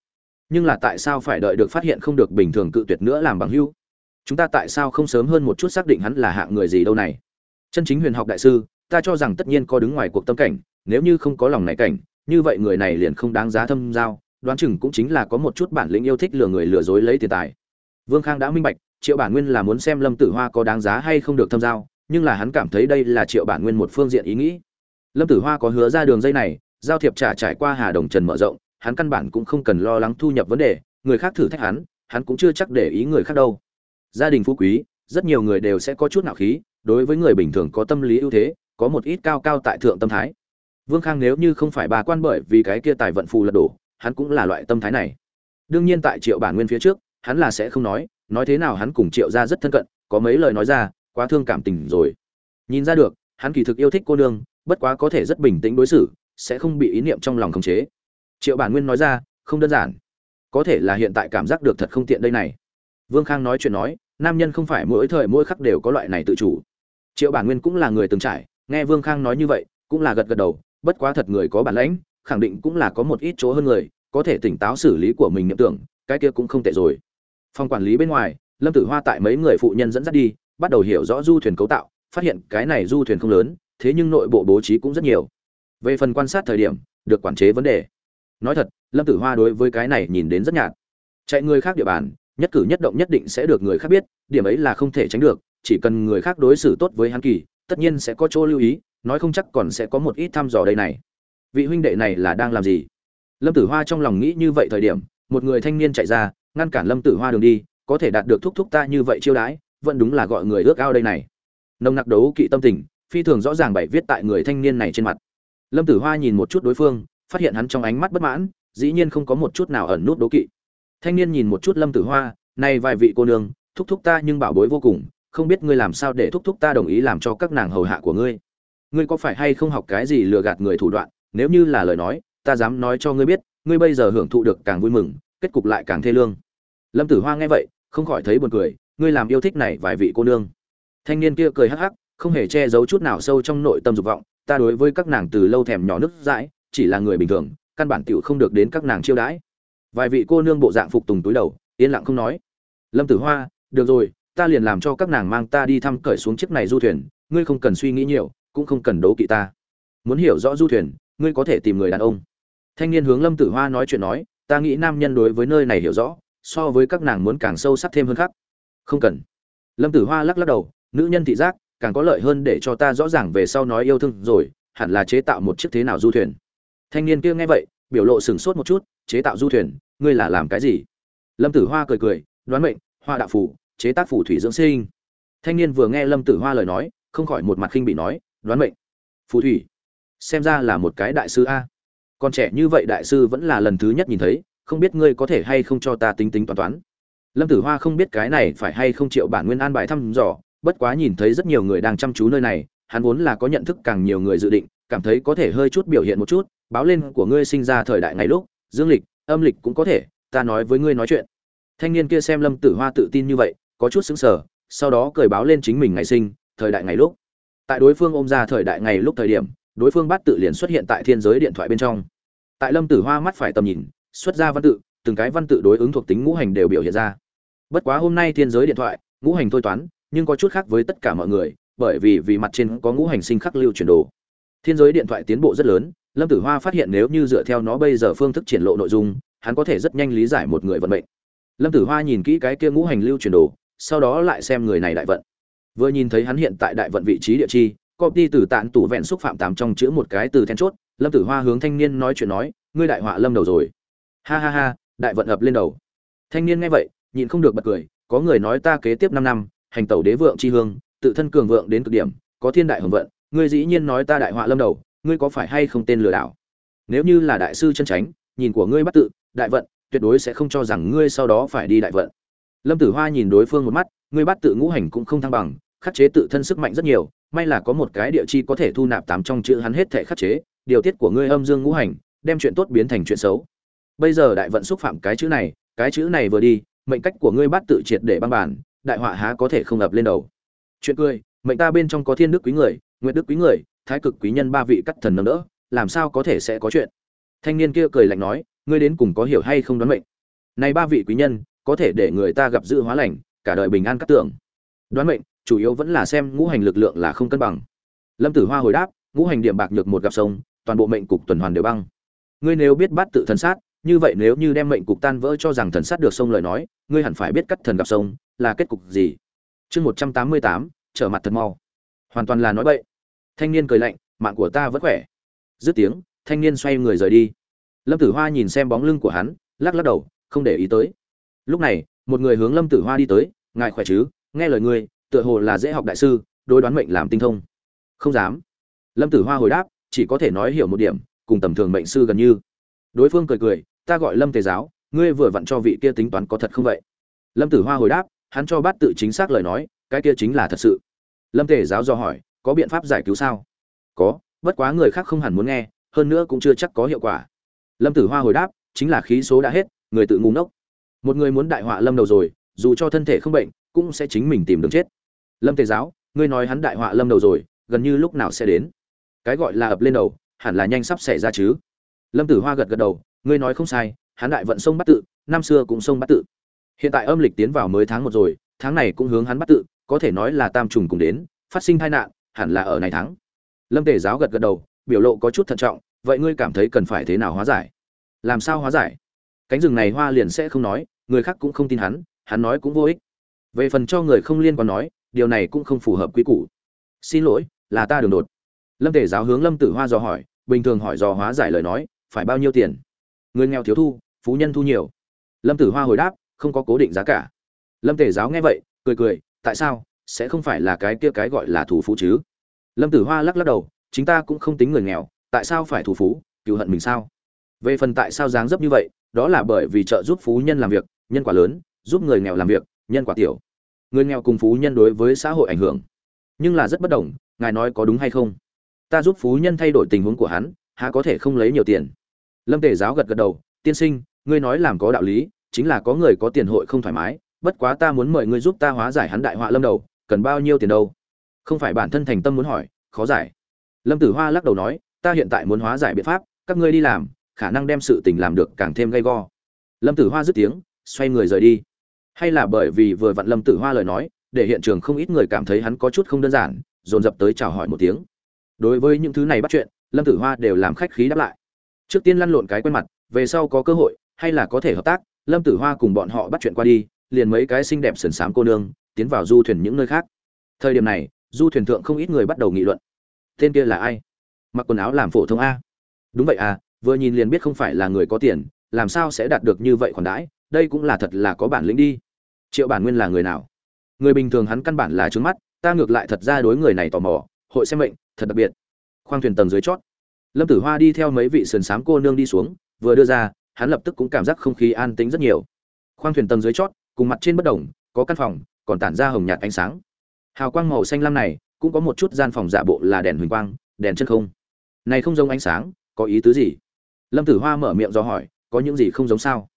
Nhưng là tại sao phải đợi được phát hiện không được bình thường cự tuyệt nữa làm bằng hữu chúng ta tại sao không sớm hơn một chút xác định hắn là hạng người gì đâu này? Chân chính huyền học đại sư, ta cho rằng tất nhiên có đứng ngoài cuộc tâm cảnh, nếu như không có lòng này cảnh, như vậy người này liền không đáng giá thâm giao, đoán chừng cũng chính là có một chút bản lĩnh yêu thích lừa người lừa dối lấy tiền tài vương khang đã minh bạch, triệu bản nguyên là muốn xem lâm tử hoa có đáng giá hay không được thâm giao, nhưng là hắn cảm thấy đây là triệu bản nguyên một phương diện ý nghĩ. Lâm tử hoa có hứa ra đường dây này, giao thiệp trả trải qua hà đồng trần mở rộng, hắn căn bản cũng không cần lo lắng thu nhập vấn đề, người khác thử thách hắn hắn cũng chưa chắc để ý người khác đâu. Gia đình phú quý, rất nhiều người đều sẽ có chút nạo khí, đối với người bình thường có tâm lý ưu thế, có một ít cao cao tại thượng tâm thái. Vương khang nếu như không phải bà quan bởi vì cái kia tài vận phù lật đổ, hắn cũng là loại tâm thái này. Đương nhiên tại triệu bản nguyên phía trước hắn là sẽ không nói nói thế nào hắn cùng triệu ra rất thân cận, có mấy lời nói ra, quá thương cảm tình rồi. Nhìn ra được, hắn kỳ thực yêu thích cô nương, bất quá có thể rất bình tĩnh đối xử, sẽ không bị ý niệm trong lòng khống chế. Triệu bản nguyên nói ra, không đơn giản. Có thể là hiện tại cảm giác được thật không tiện đây này. Vương khang nói chuyện nói, nam nhân không phải mỗi thời mỗi khắc đều có loại này tự chủ. Triệu bản nguyên cũng là người từng trải, nghe vương khang nói như vậy, cũng là gật gật đầu, bất quá thật người có bản lãnh, khẳng định cũng là có một ít chỗ hơn người, có thể tỉnh táo xử lý của mình niệm tưởng, cái kia cũng không tệ rồi phòng quản lý bên ngoài, lâm tử hoa tại mấy người phụ nhân dẫn dắt đi, bắt đầu hiểu rõ du thuyền cấu tạo, phát hiện cái này du thuyền không lớn, thế nhưng nội bộ bố trí cũng rất nhiều. Về phần quan sát thời điểm, được quản chế vấn đề. Nói thật, lâm tử hoa đối với cái này nhìn đến rất nhạt. Chạy người khác địa bàn, nhất cử nhất động nhất định sẽ được người khác biết, điểm ấy là không thể tránh được, chỉ cần người khác đối xử tốt với hắn kỳ, tất nhiên sẽ có chỗ lưu ý, nói không chắc còn sẽ có một ít thăm dò đây này. Vị huynh đệ này là đang làm gì? Lâm tử hoa trong lòng nghĩ như vậy thời điểm một người thanh niên chạy ra, ngăn cản lâm tử hoa đường đi, có thể đạt được thúc thúc ta như vậy chiêu đãi, vẫn đúng là gọi người ước ao đây này. Nồng nặc đấu kỵ tâm tình, phi thường rõ ràng bày viết tại người thanh niên này trên mặt. Lâm tử hoa nhìn một chút đối phương, phát hiện hắn trong ánh mắt bất mãn, dĩ nhiên không có một chút nào ẩn nút đố kỵ. Thanh niên nhìn một chút lâm tử hoa nay vài vị cô nương, thúc thúc ta nhưng bảo bối vô cùng, không biết ngươi làm sao để thúc thúc ta đồng ý làm cho các nàng hầu hạ của ngươi. Ngươi có phải hay không học cái gì lừa gạt người thủ đoạn, nếu như là lời nói, ta dám nói cho ngươi biết, ngươi bây giờ hưởng thụ được càng vui mừng kết cục lại càng thê lương. Lâm tử hoa nghe vậy, không khỏi thấy buồn cười, ngươi làm yêu thích này vài vị cô nương. Thanh niên kia cười hắc hắc, không hề che giấu chút nào sâu trong nội tâm dục vọng, ta đối với các nàng từ lâu thèm nhỏ nước dãi, chỉ là người bình thường, căn bản tiểu không được đến các nàng chiêu đãi. Vài vị cô nương bộ dạng phục tùng túi đầu, yên lặng không nói. Lâm tử hoa, được rồi, ta liền làm cho các nàng mang ta đi thăm cởi xuống chiếc này du thuyền, ngươi không cần suy nghĩ nhiều, cũng không cần đấu kỵ ta. Muốn hiểu rõ du thuyền, ngươi có thể tìm người đàn ông. Thanh niên hướng lâm tử hoa nói chuyện nói ta nghĩ nam nhân đối với nơi này hiểu rõ, so với các nàng muốn càng sâu sắc thêm hơn khác. Không cần. Lâm tử hoa lắc lắc đầu, nữ nhân thị giác, càng có lợi hơn để cho ta rõ ràng về sau nói yêu thương rồi, hẳn là chế tạo một chiếc thế nào du thuyền. Thanh niên kia nghe vậy, biểu lộ sửng sốt một chút, chế tạo du thuyền, ngươi là làm cái gì? Lâm tử hoa cười cười, đoán mệnh, hoa đạo phủ, chế tác phủ thủy dưỡng sinh. Thanh niên vừa nghe lâm tử hoa lời nói, không khỏi một mặt khinh bị nói, đoán mệnh. Phù thủy? Xem ra là một cái đại sư a còn trẻ như vậy đại sư vẫn là lần thứ nhất nhìn thấy, không biết ngươi có thể hay không cho ta tính tính toán toán. Lâm tử hoa không biết cái này phải hay không chịu bản nguyên an bài thăm dò, bất quá nhìn thấy rất nhiều người đang chăm chú nơi này, hắn vốn là có nhận thức càng nhiều người dự định, cảm thấy có thể hơi chút biểu hiện một chút, báo lên của ngươi sinh ra thời đại ngày lúc, dương lịch, âm lịch cũng có thể, ta nói với ngươi nói chuyện. Thanh niên kia xem lâm tử hoa tự tin như vậy, có chút xứng sở sau đó cười báo lên chính mình ngày sinh, thời đại ngày lúc. Tại đối phương ôm ra thời đại ngày lúc thời điểm đối phương bát tự liền xuất hiện tại thiên giới điện thoại bên trong. Tại lâm tử hoa mắt phải tầm nhìn, xuất ra văn tự, từng cái văn tự đối ứng thuộc tính ngũ hành đều biểu hiện ra. Bất quá hôm nay thiên giới điện thoại, ngũ hành thôi toán, nhưng có chút khác với tất cả mọi người, bởi vì vì mặt trên có ngũ hành sinh khắc lưu chuyển đồ. Thiên giới điện thoại tiến bộ rất lớn, lâm tử hoa phát hiện nếu như dựa theo nó bây giờ phương thức triển lộ nội dung, hắn có thể rất nhanh lý giải một người vận mệnh. Lâm tử hoa nhìn kỹ cái kia ngũ hành lưu chuyển đồ, sau đó lại xem người này đại vận. Vừa nhìn thấy hắn hiện tại đại vận vị trí địa chi copy từ tạn tủ vẹn xúc phạm tám trong chữ một cái từ then chốt, lâm tử hoa hướng thanh niên nói chuyện nói, ngươi đại họa lâm đầu rồi. Ha ha ha, đại vận ập lên đầu. Thanh niên nghe vậy, nhịn không được bật cười, có người nói ta kế tiếp năm năm, hành tẩu đế vượng chi hương, tự thân cường vượng đến cực điểm, có thiên đại hồng vận, ngươi dĩ nhiên nói ta đại họa lâm đầu, ngươi có phải hay không tên lừa đảo? Nếu như là đại sư chân tránh nhìn của ngươi bắt tự, đại vận, tuyệt đối sẽ không cho rằng ngươi sau đó phải đi đại vận. Lâm tử hoa nhìn đối phương một mắt, ngươi bắt tự ngũ hành cũng không thăng bằng, khắc chế tự thân sức mạnh rất nhiều may là có một cái địa chi có thể thu nạp tám trong chữ hắn hết thể khắc chế, điều tiết của ngươi âm dương ngũ hành, đem chuyện tốt biến thành chuyện xấu. Bây giờ đại vận xúc phạm cái chữ này, cái chữ này vừa đi, mệnh cách của ngươi bắt tự triệt để băng bản, đại họa há có thể không ập lên đầu. Chuyện cười, mệnh ta bên trong có thiên đức quý người nguyện đức quý người, thái cực quý nhân ba vị cắt thần nâng đỡ, làm sao có thể sẽ có chuyện? Thanh niên kia cười lạnh nói, ngươi đến cùng có hiểu hay không đoán mệnh? Này ba vị quý nhân, có thể để người ta gặp dự hóa lành, cả đời bình an cắt tưởng đoán mệnh chủ yếu vẫn là xem ngũ hành lực lượng là không cân bằng. Lâm tử hoa hồi đáp, ngũ hành điểm bạc nhược một gặp sông, toàn bộ mệnh cục tuần hoàn đều băng. Ngươi nếu biết bắt tự thần sát, như vậy nếu như đem mệnh cục tan vỡ cho rằng thần sát được sông lời nói, ngươi hẳn phải biết cắt thần gặp sông, là kết cục gì? Chương một trăm tám mươi tám, trở mặt thật mau. Hoàn toàn là nói bậy. Thanh niên cười lạnh, mạng của ta vẫn khỏe. Dứt tiếng, thanh niên xoay người rời đi. Lâm tử hoa nhìn xem bóng lưng của hắn, lắc lắc đầu, không để ý tới. Lúc này, một người hướng lâm tử hoa đi tới, ngài khỏe chứ? Nghe lời ngươi tựa hồ là dễ học đại sư, đối đoán mệnh làm tinh thông. Không dám. Lâm tử hoa hồi đáp, chỉ có thể nói hiểu một điểm, cùng tầm thường mệnh sư gần như. Đối phương cười cười, ta gọi lâm tề giáo, ngươi vừa vặn cho vị kia tính toán có thật không vậy? Lâm tử hoa hồi đáp, hắn cho bát tự chính xác lời nói, cái kia chính là thật sự. Lâm tề giáo do hỏi, có biện pháp giải cứu sao? Có, bất quá người khác không hẳn muốn nghe, hơn nữa cũng chưa chắc có hiệu quả. Lâm tử hoa hồi đáp, chính là khí số đã hết, người tự ngu ngốc. Một người muốn đại họa lâm đầu rồi, dù cho thân thể không bệnh cũng sẽ chính mình tìm đường chết. Lâm tề giáo, ngươi nói hắn đại họa lâm đầu rồi, gần như lúc nào sẽ đến? Cái gọi là ập lên đầu, hẳn là nhanh sắp xảy ra chứ. Lâm tử hoa gật gật đầu, ngươi nói không sai, hắn đại vận sông bắt tự, năm xưa cũng sông bắt tự. Hiện tại âm lịch tiến vào mới tháng một rồi, tháng này cũng hướng hắn bắt tự, có thể nói là tam trùng cùng đến, phát sinh tai nạn, hẳn là ở này tháng. Lâm tề giáo gật gật đầu, biểu lộ có chút thận trọng, vậy ngươi cảm thấy cần phải thế nào hóa giải? Làm sao hóa giải? Cánh rừng này hoa liền sẽ không nói, người khác cũng không tin hắn hắn nói cũng vô ích về phần cho người không liên quan nói, điều này cũng không phù hợp quy củ. Xin lỗi, là ta đường đột. Lâm tề giáo hướng lâm tử hoa dò hỏi, bình thường hỏi dò hóa giải lời nói, phải bao nhiêu tiền? Người nghèo thiếu thu, phú nhân thu nhiều. Lâm tử hoa hồi đáp, không có cố định giá cả. Lâm tề giáo nghe vậy, cười cười, tại sao, sẽ không phải là cái kia cái gọi là thủ phú chứ? Lâm tử hoa lắc lắc đầu, chính ta cũng không tính người nghèo, tại sao phải thủ phú, cựu hận mình sao? Về phần tại sao dáng dấp như vậy, đó là bởi vì trợ giúp phú nhân làm việc, nhân quả lớn, giúp người nghèo làm việc nhân quả tiểu. Người nghèo cùng phú nhân đối với xã hội ảnh hưởng. Nhưng là rất bất đồng, ngài nói có đúng hay không? Ta giúp phú nhân thay đổi tình huống của hắn, há có thể không lấy nhiều tiền? Lâm tề giáo gật gật đầu, tiên sinh, ngươi nói làm có đạo lý, chính là có người có tiền hội không thoải mái, bất quá ta muốn mời ngươi giúp ta hóa giải hắn đại họa lâm đầu, cần bao nhiêu tiền đâu? Không phải bản thân thành tâm muốn hỏi, khó giải. Lâm tử hoa lắc đầu nói, ta hiện tại muốn hóa giải biện pháp, các ngươi đi làm, khả năng đem sự tình làm được càng thêm gay go. Lâm tử hoa dứt tiếng, xoay người rời đi hay là bởi vì vừa vặn lâm tử hoa lời nói, để hiện trường không ít người cảm thấy hắn có chút không đơn giản, dồn dập tới chào hỏi một tiếng. Đối với những thứ này bắt chuyện, lâm tử hoa đều làm khách khí đáp lại. Trước tiên lăn lộn cái quen mặt, về sau có cơ hội, hay là có thể hợp tác, lâm tử hoa cùng bọn họ bắt chuyện qua đi, liền mấy cái xinh đẹp sườn m cô nương, tiến vào du thuyền những nơi khác. Thời điểm này, du thuyền thượng không ít người bắt đầu nghị luận. Tên kia là ai? Mặc quần áo làm phổ thông a. Đúng vậy à vừa nhìn liền biết không phải là người có tiền, làm sao sẽ đạt được như vậy khoản đãi đây cũng là thật là có bản lĩnh đi. Triệu bản nguyên là người nào? Người bình thường hắn căn bản là trướng mắt, ta ngược lại thật ra đối người này tò mò, hội xem mệnh, thật đặc biệt. Khoang thuyền tầng dưới chót. Lâm tử hoa đi theo mấy vị sườn xám cô nương đi xuống, vừa đưa ra, hắn lập tức cũng cảm giác không khí an tĩnh rất nhiều. Khoang thuyền tầng dưới chót, cùng mặt trên bất đồng có căn phòng, còn tản ra hồng nhạt ánh sáng. Hào quang màu xanh lam này, cũng có một chút gian phòng giả bộ là đèn huỳnh quang, đèn chân không. Này không giống ánh sáng, có ý tứ gì? Lâm tử hoa mở miệng do hỏi, có những gì không giống sao?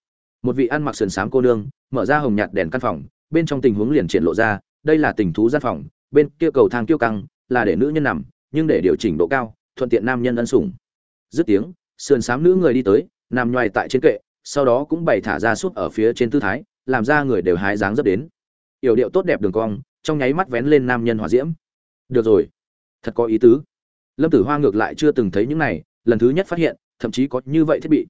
Một vị ăn mặc sườn xám cô nương, mở ra hồng nhạt đèn căn phòng, bên trong tình huống liền triển lộ ra, đây là tình thú gian phòng, bên kia cầu thang kiêu căng, là để nữ nhân nằm, nhưng để điều chỉnh độ cao, thuận tiện nam nhân ân sủng. Dứt tiếng, sườn xám nữ người đi tới, nằm nhoài tại trên kệ, sau đó cũng bày thả ra suốt ở phía trên tư thái, làm ra người đều hái dáng dấp đến. Yểu điệu tốt đẹp đường cong, trong nháy mắt vén lên nam nhân hỏa diễm. Được rồi, thật có ý tứ. Lâm tử hoa ngược lại chưa từng thấy những này, lần thứ nhất phát hiện, thậm chí có như vậy thiết bị.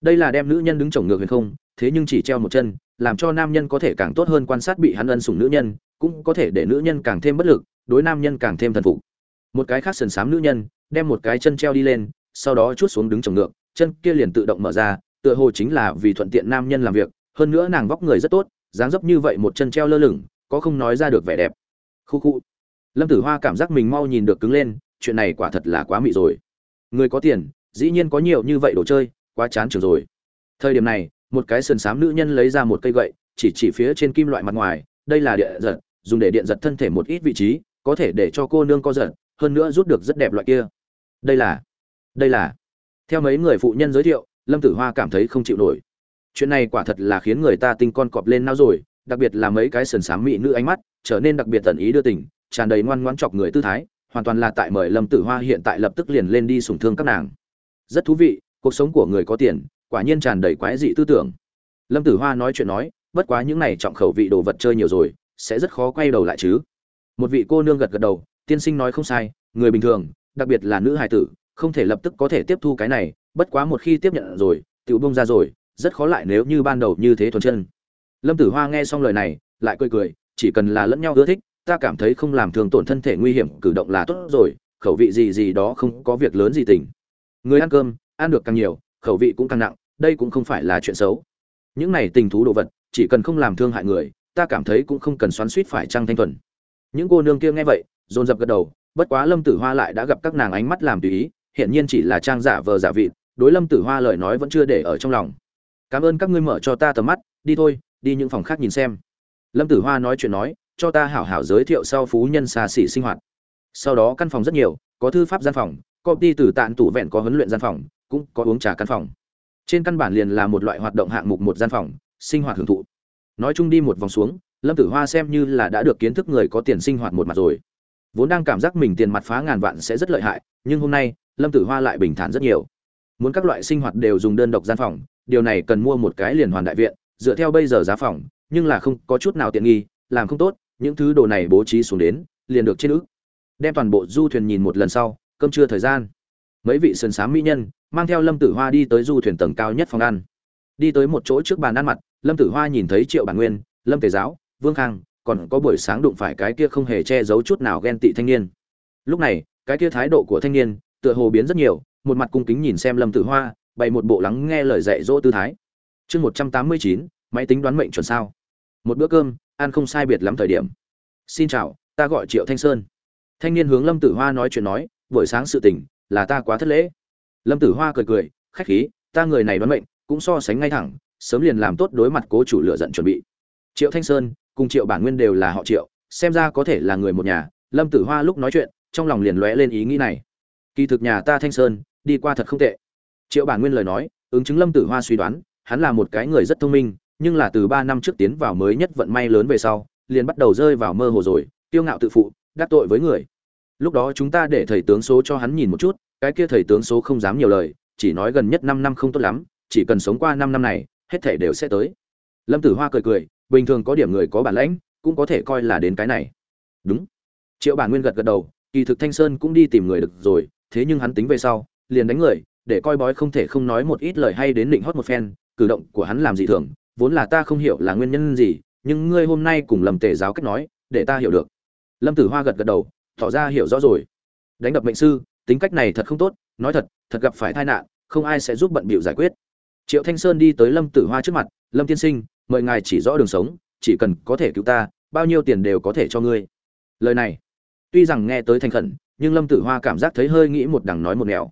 Đây là đem nữ nhân đứng chồng ngược huyền không thế nhưng chỉ treo một chân, làm cho nam nhân có thể càng tốt hơn quan sát bị hắn ân sủng nữ nhân, cũng có thể để nữ nhân càng thêm bất lực, đối nam nhân càng thêm thần phục. Một cái khác sần sám nữ nhân, đem một cái chân treo đi lên, sau đó chút xuống đứng trồng ngược, chân kia liền tự động mở ra, tựa hồ chính là vì thuận tiện nam nhân làm việc, hơn nữa nàng vóc người rất tốt, dáng dấp như vậy một chân treo lơ lửng, có không nói ra được vẻ đẹp. Khu khu. Lâm tử hoa cảm giác mình mau nhìn được cứng lên, chuyện này quả thật là quá mị rồi. Người có tiền, dĩ nhiên có nhiều như vậy đồ chơi, quá chán trường rồi. Thời điểm này một cái sườn xám nữ nhân lấy ra một cây gậy, chỉ chỉ phía trên kim loại mặt ngoài, đây là điện giật, dùng để điện giật thân thể một ít vị trí, có thể để cho cô nương co giật, hơn nữa rút được rất đẹp loại kia. Đây là đây là. Theo mấy người phụ nhân giới thiệu, lâm tử hoa cảm thấy không chịu nổi. Chuyện này quả thật là khiến người ta tinh con cọp lên não rồi, đặc biệt là mấy cái sườn xám mỹ nữ ánh mắt, trở nên đặc biệt tận ý đưa tình, tràn đầy ngoan ngoãn chọc người tư thái, hoàn toàn là tại mời lâm tử hoa hiện tại lập tức liền lên đi sủng thương các nàng. Rất thú vị, cuộc sống của người có tiền quả nhiên tràn đầy quái dị tư tưởng. Lâm tử hoa nói chuyện nói, bất quá những này trọng khẩu vị đồ vật chơi nhiều rồi, sẽ rất khó quay đầu lại chứ. Một vị cô nương gật gật đầu, tiên sinh nói không sai, người bình thường, đặc biệt là nữ hài tử, không thể lập tức có thể tiếp thu cái này, bất quá một khi tiếp nhận rồi tự bông ra rồi, rất khó lại nếu như ban đầu như thế thuần chân. Lâm tử hoa nghe xong lời này, lại cười cười, chỉ cần là lẫn nhau ưa thích, ta cảm thấy không làm thường tổn thân thể nguy hiểm, cử động là tốt rồi, khẩu vị gì gì đó không có việc lớn gì tình. Người ăn cơm, ăn được càng nhiều khẩu vị cũng càng nặng, đây cũng không phải là chuyện xấu. Những này tình thú đồ vật, chỉ cần không làm thương hại người, ta cảm thấy cũng không cần xoắn suýt phải trăng thanh thuần. Những cô nương kia nghe vậy, dồn dập gật đầu, bất quá lâm tử hoa lại đã gặp các nàng ánh mắt làm tùy ý hiện nhiên chỉ là trang giả vờ giả vị đối lâm tử hoa lời nói vẫn chưa để ở trong lòng. Cảm ơn các ngươi mở cho ta tầm mắt, đi thôi, đi những phòng khác nhìn xem. Lâm tử hoa nói chuyện nói, cho ta hảo hảo giới thiệu sau phú nhân xa xỉ sinh hoạt. Sau đó căn phòng rất nhiều, có thư pháp gian phòng công ty từ tạn tủ vẹn có huấn luyện gian phòng cũng có uống trà căn phòng. Trên căn bản liền là một loại hoạt động hạng mục một gian phòng, sinh hoạt hưởng thụ. Nói chung đi một vòng xuống, lâm tử hoa xem như là đã được kiến thức người có tiền sinh hoạt một mặt rồi. Vốn đang cảm giác mình tiền mặt phá ngàn vạn sẽ rất lợi hại, nhưng hôm nay, lâm tử hoa lại bình thản rất nhiều. Muốn các loại sinh hoạt đều dùng đơn độc gian phòng, điều này cần mua một cái liền hoàn đại viện, dựa theo bây giờ giá phòng, nhưng là không có chút nào tiện nghi, làm không tốt, những thứ đồ này bố trí xuống đến, liền được trên ức đem toàn bộ du thuyền nhìn một lần sau, cơm trưa thời gian. Mấy vị sườn xám mỹ nhân mang theo lâm tử hoa đi tới du thuyền tầng cao nhất phòng ăn. Đi tới một chỗ trước bàn ăn mặt, lâm tử hoa nhìn thấy triệu bản nguyên, lâm tề giáo, vương khang, còn có buổi sáng đụng phải cái kia không hề che giấu chút nào ghen tị thanh niên. Lúc này, cái kia thái độ của thanh niên tựa hồ biến rất nhiều, một mặt cung kính nhìn xem lâm tử hoa, bày một bộ lắng nghe lời dạy dỗ tư thái. Chương một trăm tám mươi chín, máy tính đoán mệnh chuẩn sao. Một bữa cơm, ăn không sai biệt lắm thời điểm. Xin chào, ta gọi triệu thanh sơn. Thanh niên hướng lâm tử hoa nói chuyện nói, buổi sáng sự tình là ta quá thất lễ lâm tử hoa cười cười, khách khí, ta người này đoán mệnh, cũng so sánh ngay thẳng, sớm liền làm tốt đối mặt cố chủ lựa giận chuẩn bị. Triệu thanh sơn cùng triệu bản nguyên đều là họ triệu, xem ra có thể là người một nhà. Lâm tử hoa lúc nói chuyện, trong lòng liền lóe lên ý nghĩ này. Kỳ thực nhà ta thanh sơn, đi qua thật không tệ. Triệu bản nguyên lời nói, ứng chứng lâm tử hoa suy đoán, hắn là một cái người rất thông minh, nhưng là từ ba năm trước tiến vào mới nhất vận may lớn về sau, liền bắt đầu rơi vào mơ hồ rồi, kiêu ngạo tự phụ, đắc tội với người. Lúc đó chúng ta để thầy tướng số cho hắn nhìn một chút cái kia thầy tướng số không dám nhiều lời, chỉ nói gần nhất năm năm không tốt lắm, chỉ cần sống qua năm năm này, hết thảy đều sẽ tới. Lâm tử hoa cười cười, bình thường có điểm người có bản lãnh, cũng có thể coi là đến cái này. Đúng. Triệu bản nguyên gật gật đầu, kỳ thực thanh sơn cũng đi tìm người được rồi, thế nhưng hắn tính về sau, liền đánh người, để coi bói không thể không nói một ít lời hay đến định hót một phen, cử động của hắn làm gì thường, vốn là ta không hiểu là nguyên nhân gì, nhưng ngươi hôm nay cùng lầm tề giáo cách nói, để ta hiểu được. Lâm tử hoa gật gật đầu, tỏ ra hiểu rõ rồi. Đánh đập mệnh sư tính cách này thật không tốt, nói thật thật gặp phải tai nạn, không ai sẽ giúp bận bịu giải quyết. Triệu thanh sơn đi tới lâm tử hoa trước mặt, lâm tiên sinh, mời ngài chỉ rõ đường sống, chỉ cần có thể cứu ta, bao nhiêu tiền đều có thể cho ngươi. Lời này, tuy rằng nghe tới thành khẩn, nhưng lâm tử hoa cảm giác thấy hơi nghĩ một đằng nói một nẻo.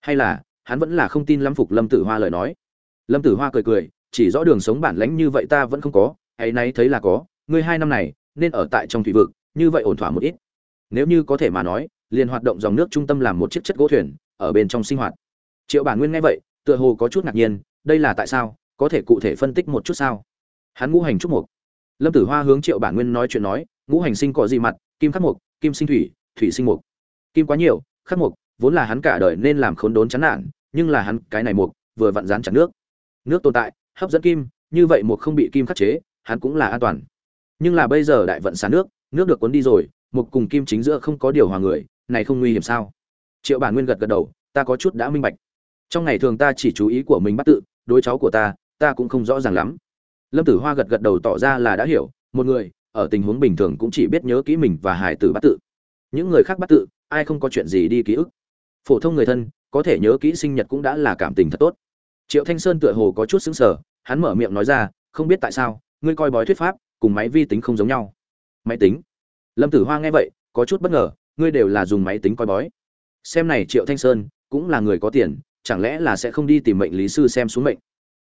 Hay là, hắn vẫn là không tin lâm phục lâm tử hoa lời nói. Lâm tử hoa cười cười, chỉ rõ đường sống bản lãnh như vậy ta vẫn không có, hãy nay thấy là có, ngươi hai năm này, nên ở tại trong thủy vực, như vậy ổn thỏa một ít. Nếu như có thể mà nói liền hoạt động dòng nước trung tâm làm một chiếc chất gỗ thuyền, ở bên trong sinh hoạt. Triệu bản nguyên nghe vậy, tựa hồ có chút ngạc nhiên, đây là tại sao? Có thể cụ thể phân tích một chút sao? Hắn ngũ hành trúc mục. Lâm tử hoa hướng triệu bản nguyên nói chuyện nói, ngũ hành sinh có gì mặt? Kim khắc mục, kim sinh thủy thủy sinh mục. Kim quá nhiều, khắc mục, vốn là hắn cả đời nên làm khốn đốn chán nản, nhưng là hắn cái này mục, vừa vặn rán chặt nước. Nước tồn tại, hấp dẫn kim, như vậy mục không bị kim khắc chế, hắn cũng là an toàn. Nhưng là bây giờ đại vận xả nước nước được cuốn đi rồi, mục cùng kim chính giữa không có điều hòa người này không nguy hiểm sao? Triệu bản nguyên gật gật đầu, ta có chút đã minh bạch. Trong ngày thường ta chỉ chú ý của mình bắt tự, đối cháu của ta ta cũng không rõ ràng lắm. Lâm tử hoa gật gật đầu tỏ ra là đã hiểu, một người, ở tình huống bình thường cũng chỉ biết nhớ kỹ mình và hải tử bắt tự. Những người khác bắt tự, ai không có chuyện gì đi ký ức. Phổ thông người thân, có thể nhớ kỹ sinh nhật cũng đã là cảm tình thật tốt. Triệu thanh sơn tựa hồ có chút xứng sở hắn mở miệng nói ra, không biết tại sao, ngươi coi bói thuyết pháp cùng máy vi tính không giống nhau. Máy tính? Lâm tử hoa nghe vậy, có chút bất ngờ ngươi đều là dùng máy tính coi bói. Xem này triệu thanh sơn, cũng là người có tiền, chẳng lẽ là sẽ không đi tìm mệnh lý sư xem xuống mệnh?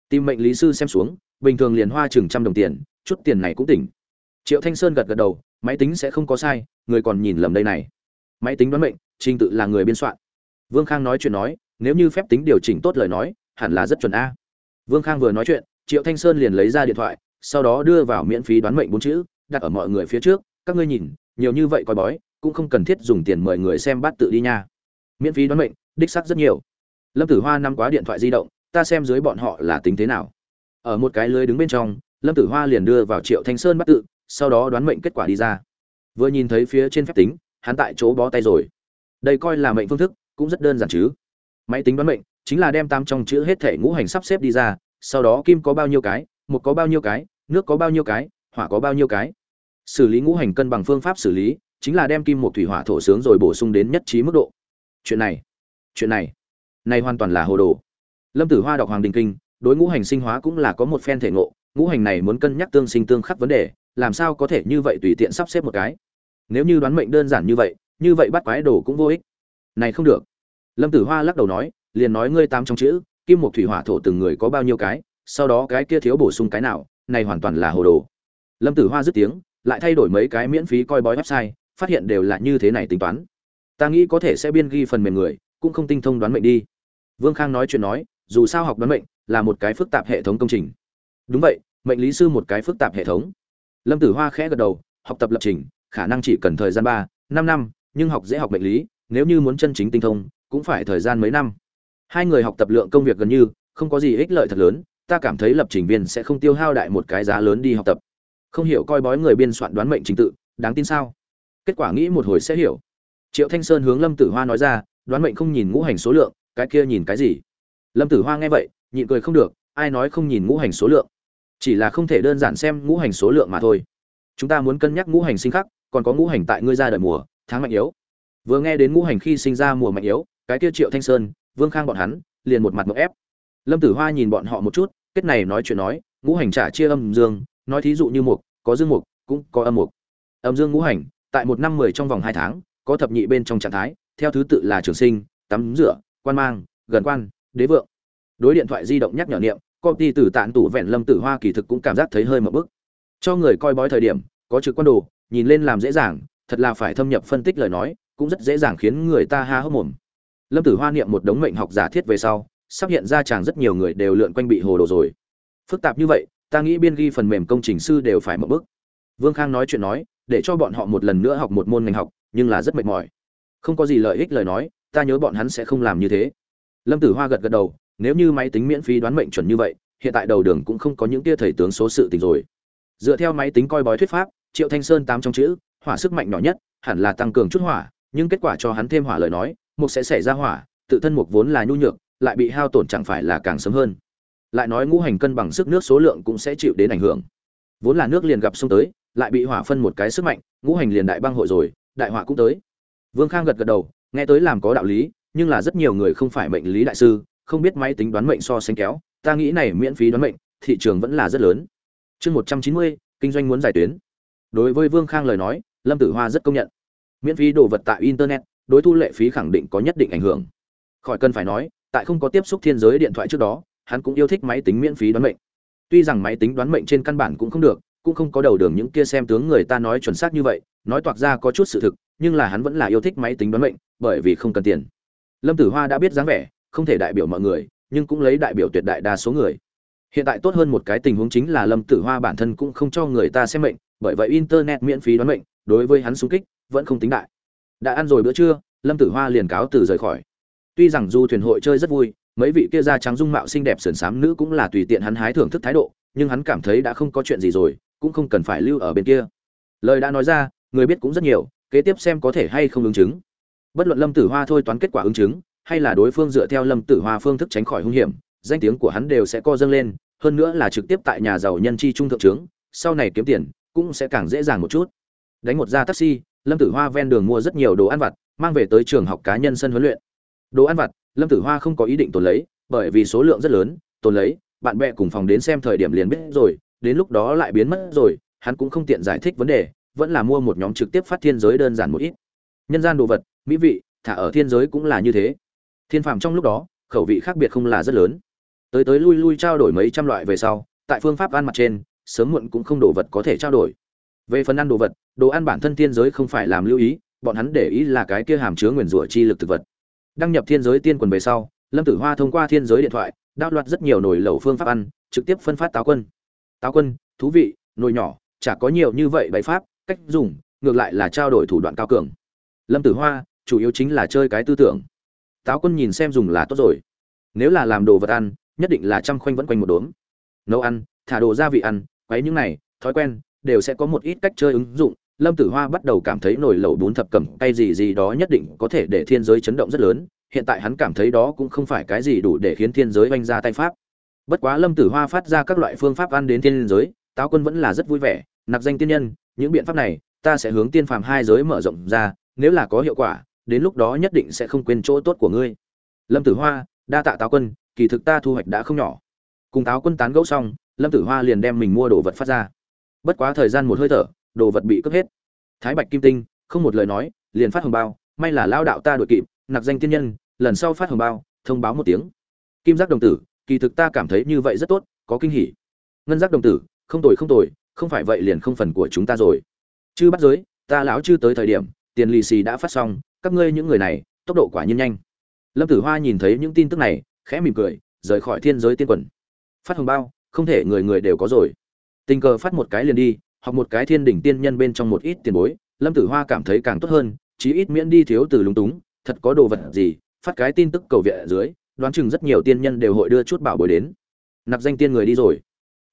Tìm mệnh lý sư xem xuống, bình thường liền hoa chừng trăm đồng tiền, chút tiền này cũng tỉnh. Triệu thanh sơn gật gật đầu, máy tính sẽ không có sai, người còn nhìn lầm đây này. Máy tính đoán mệnh, trình tự là người biên soạn. Vương khang nói chuyện nói, nếu như phép tính điều chỉnh tốt lời nói, hẳn là rất chuẩn a. Vương khang vừa nói chuyện, triệu thanh sơn liền lấy ra điện thoại, sau đó đưa vào miễn phí đoán mệnh bốn chữ, đặt ở mọi người phía trước, các ngươi nhìn, nhiều như vậy coi bói cũng không cần thiết dùng tiền mời người xem bát tự đi nha. Miễn phí đoán mệnh, đích xác rất nhiều. Lâm tử hoa năm quá điện thoại di động, ta xem dưới bọn họ là tính thế nào. Ở một cái lưới đứng bên trong, lâm tử hoa liền đưa vào triệu thanh sơn bắt tự, sau đó đoán mệnh kết quả đi ra. Vừa nhìn thấy phía trên phép tính, hắn tại chỗ bó tay rồi. Đây coi là mệnh phương thức, cũng rất đơn giản chứ. Máy tính đoán mệnh, chính là đem tam trong chữ hết thể ngũ hành sắp xếp đi ra, sau đó kim có bao nhiêu cái một có bao nhiêu cái, nước có bao nhiêu cái, hỏa có bao nhiêu cái. Xử lý ngũ hành cân bằng phương pháp xử lý chính là đem kim một thủy hỏa thổ sướng rồi bổ sung đến nhất trí mức độ. Chuyện này chuyện này này hoàn toàn là hồ đồ. Lâm tử hoa đọc hoàng đình kinh, đối ngũ hành sinh hóa cũng là có một phen thể ngộ, ngũ hành này muốn cân nhắc tương sinh tương khắc vấn đề, làm sao có thể như vậy tùy tiện sắp xếp một cái? Nếu như đoán mệnh đơn giản như vậy như vậy bắt quái đồ cũng vô ích. Này không được. Lâm tử hoa lắc đầu nói, liền nói ngươi tám trong chữ, kim một thủy hỏa thổ từng người có bao nhiêu cái, sau đó cái kia thiếu bổ sung cái nào, này hoàn toàn là hồ đồ. Lâm tử hoa dứt tiếng, lại thay đổi mấy cái miễn phí coi bói website phát hiện đều là như thế này tính toán. Ta nghĩ có thể sẽ biên ghi phần mềm người, cũng không tinh thông đoán mệnh đi. Vương khang nói chuyện nói, dù sao học đoán mệnh là một cái phức tạp hệ thống công trình. Đúng vậy, mệnh lý sư một cái phức tạp hệ thống. Lâm tử hoa khẽ gật đầu, học tập lập trình, khả năng chỉ cần thời gian ba, năm năm, nhưng học dễ học mệnh lý, nếu như muốn chân chính tinh thông, cũng phải thời gian mấy năm. Hai người học tập lượng công việc gần như, không có gì ích lợi thật lớn, ta cảm thấy lập trình viên sẽ không tiêu hao đại một cái giá lớn đi học tập. Không hiểu coi bói người biên soạn đoán mệnh trình tự, đáng tin sao? Kết quả nghĩ một hồi sẽ hiểu. Triệu thanh sơn hướng lâm tử hoa nói ra, đoán mệnh không nhìn ngũ hành số lượng, cái kia nhìn cái gì? Lâm tử hoa nghe vậy, nhịn cười không được, ai nói không nhìn ngũ hành số lượng? Chỉ là không thể đơn giản xem ngũ hành số lượng mà thôi. Chúng ta muốn cân nhắc ngũ hành sinh khắc, còn có ngũ hành tại ngươi ra đời mùa, tháng mạnh yếu. Vừa nghe đến ngũ hành khi sinh ra mùa mạnh yếu, cái kia triệu thanh sơn, vương khang bọn hắn, liền một mặt mộng ép. Lâm tử hoa nhìn bọn họ một chút, kết này nói chuyện nói, ngũ hành trả chia âm dương, nói thí dụ như mục, có dương mục, cũng có âm mục. Âm dương ngũ hành tại một năm mười trong vòng hai tháng, có thập nhị bên trong trạng thái, theo thứ tự là trường sinh, tắm rửa, quan mang, gần quan, đế vượng. Đối điện thoại di động nhắc nhở niệm công ty từ tạn tủ vẹn lâm tử hoa kỳ thực cũng cảm giác thấy hơi một bức. Cho người coi bói thời điểm, có trực quan đồ, nhìn lên làm dễ dàng, thật là phải thâm nhập phân tích lời nói, cũng rất dễ dàng khiến người ta ha hốc mồm. Lâm tử hoa niệm một đống mệnh học giả thiết về sau, sắp hiện ra chàng rất nhiều người đều lượn quanh bị hồ đồ rồi. Phức tạp như vậy, ta nghĩ biên ghi phần mềm công trình sư đều phải một bức. Vương khang nói chuyện nói để cho bọn họ một lần nữa học một môn ngành học, nhưng là rất mệt mỏi. Không có gì lợi ích lời nói, ta nhớ bọn hắn sẽ không làm như thế. Lâm tử hoa gật gật đầu, nếu như máy tính miễn phí đoán mệnh chuẩn như vậy, hiện tại đầu đường cũng không có những tia thầy tướng số sự tình rồi. Dựa theo máy tính coi bói thuyết pháp, triệu thanh sơn tám trong chữ, hỏa sức mạnh nhỏ nhất, hẳn là tăng cường chút hỏa, nhưng kết quả cho hắn thêm hỏa lời nói, mục sẽ xảy ra hỏa, tự thân mục vốn là nhu nhược, lại bị hao tổn chẳng phải là càng sớm hơn. Lại nói ngũ hành cân bằng sức nước số lượng cũng sẽ chịu đến ảnh hưởng. Vốn là nước liền gặp sông tới lại bị hỏa phân một cái sức mạnh, ngũ hành liền đại băng hội rồi, đại họa cũng tới. Vương khang gật gật đầu, nghe tới làm có đạo lý, nhưng là rất nhiều người không phải mệnh lý đại sư, không biết máy tính đoán mệnh so sánh kéo, ta nghĩ này miễn phí đoán mệnh, thị trường vẫn là rất lớn. Chương một trăm chín mươi, kinh doanh muốn giải tuyến. Đối với vương khang lời nói, lâm tử hoa rất công nhận. Miễn phí đồ vật tại internet, đối thu lệ phí khẳng định có nhất định ảnh hưởng. Khỏi cần phải nói, tại không có tiếp xúc thiên giới điện thoại trước đó, hắn cũng yêu thích máy tính miễn phí đoán mệnh. Tuy rằng máy tính đoán mệnh trên căn bản cũng không được cũng không có đầu đường những kia xem tướng người ta nói chuẩn xác như vậy, nói toạc ra có chút sự thực, nhưng là hắn vẫn là yêu thích máy tính đoán mệnh, bởi vì không cần tiền. Lâm tử hoa đã biết dáng vẻ, không thể đại biểu mọi người, nhưng cũng lấy đại biểu tuyệt đại đa số người. Hiện tại tốt hơn một cái tình huống chính là lâm tử hoa bản thân cũng không cho người ta xem mệnh, bởi vậy internet miễn phí đoán mệnh, đối với hắn xung kích, vẫn không tính đại. Đã ăn rồi bữa trưa, lâm tử hoa liền cáo từ rời khỏi. Tuy rằng du thuyền hội chơi rất vui, mấy vị kia da trắng dung mạo xinh đẹp sườn xám nữ cũng là tùy tiện hắn hái thưởng thức thái độ, nhưng hắn cảm thấy đã không có chuyện gì rồi cũng không cần phải lưu ở bên kia. Lời đã nói ra, người biết cũng rất nhiều, kế tiếp xem có thể hay không ứng chứng. Bất luận lâm tử hoa thôi toán kết quả ứng chứng, hay là đối phương dựa theo lâm tử hoa phương thức tránh khỏi hung hiểm, danh tiếng của hắn đều sẽ co dâng lên, hơn nữa là trực tiếp tại nhà giàu nhân chi trung thượng trướng, sau này kiếm tiền cũng sẽ càng dễ dàng một chút. Đánh một ra taxi, lâm tử hoa ven đường mua rất nhiều đồ ăn vặt, mang về tới trường học cá nhân sân huấn luyện. Đồ ăn vặt, lâm tử hoa không có ý định tồn lấy, bởi vì số lượng rất lớn, tồn lấy, bạn bè cùng phòng đến xem thời điểm liền biết rồi đến lúc đó lại biến mất rồi, hắn cũng không tiện giải thích vấn đề, vẫn là mua một nhóm trực tiếp phát thiên giới đơn giản một ít. Nhân gian đồ vật, mỹ vị, thả ở thiên giới cũng là như thế. Thiên phàm trong lúc đó, khẩu vị khác biệt không là rất lớn. Tới tới lui lui trao đổi mấy trăm loại về sau, tại phương pháp ăn mặt trên, sớm muộn cũng không đồ vật có thể trao đổi. Về phần ăn đồ vật, đồ ăn bản thân thiên giới không phải làm lưu ý, bọn hắn để ý là cái kia hàm chứa nguyền rủa chi lực thực vật. Đăng nhập thiên giới tiên quần về sau, lâm tử hoa thông qua thiên giới điện thoại, đao loạt rất nhiều nồi lẩu phương pháp ăn, trực tiếp phân phát táo quân táo quân, thú vị, nồi nhỏ, chả có nhiều như vậy bày pháp, cách dùng, ngược lại là trao đổi thủ đoạn cao cường. Lâm tử hoa, chủ yếu chính là chơi cái tư tưởng. Táo quân nhìn xem dùng là tốt rồi. Nếu là làm đồ vật ăn, nhất định là chăm khoanh vẫn quanh một đốm. Nấu ăn, thả đồ gia vị ăn, quấy những này, thói quen, đều sẽ có một ít cách chơi ứng dụng. Lâm tử hoa bắt đầu cảm thấy nồi lẩu bún thập cẩm cay gì gì đó nhất định có thể để thiên giới chấn động rất lớn. Hiện tại hắn cảm thấy đó cũng không phải cái gì đủ để khiến thiên giới oanh ra tay pháp bất quá lâm tử hoa phát ra các loại phương pháp ăn đến thiên giới, táo quân vẫn là rất vui vẻ, nạp danh tiên nhân, những biện pháp này, ta sẽ hướng tiên phàm hai giới mở rộng ra, nếu là có hiệu quả, đến lúc đó nhất định sẽ không quên chỗ tốt của ngươi. Lâm tử hoa, đa tạ táo quân, kỳ thực ta thu hoạch đã không nhỏ. Cùng táo quân tán gẫu xong, lâm tử hoa liền đem mình mua đồ vật phát ra. Bất quá thời gian một hơi thở, đồ vật bị cướp hết. Thái bạch kim tinh, không một lời nói, liền phát hồng bao, may là lao đạo ta đội kịp, nạp danh tiên nhân, lần sau phát hồng bao, thông báo một tiếng. Kim giác đồng tử kỳ thực ta cảm thấy như vậy rất tốt, có kinh hỉ. Ngân giác đồng tử, không tồi không tồi, không phải vậy liền không phần của chúng ta rồi. Chư bắt giới, ta lão chư tới thời điểm, tiền lì xì đã phát xong, các ngươi những người này, tốc độ quả nhiên nhanh. Lâm tử hoa nhìn thấy những tin tức này, khẽ mỉm cười, rời khỏi thiên giới tiên quần. Phát hồng bao, không thể người người đều có rồi. Tình cờ phát một cái liền đi hoặc một cái thiên đỉnh tiên nhân bên trong một ít tiền bối, lâm tử hoa cảm thấy càng tốt hơn, chí ít miễn đi thiếu từ lúng túng, thật có đồ vật gì, phát cái tin tức cầu viện ở dưới đoán chừng rất nhiều tiên nhân đều hội đưa chút bảo bối đến. Nạp danh tiên người đi rồi.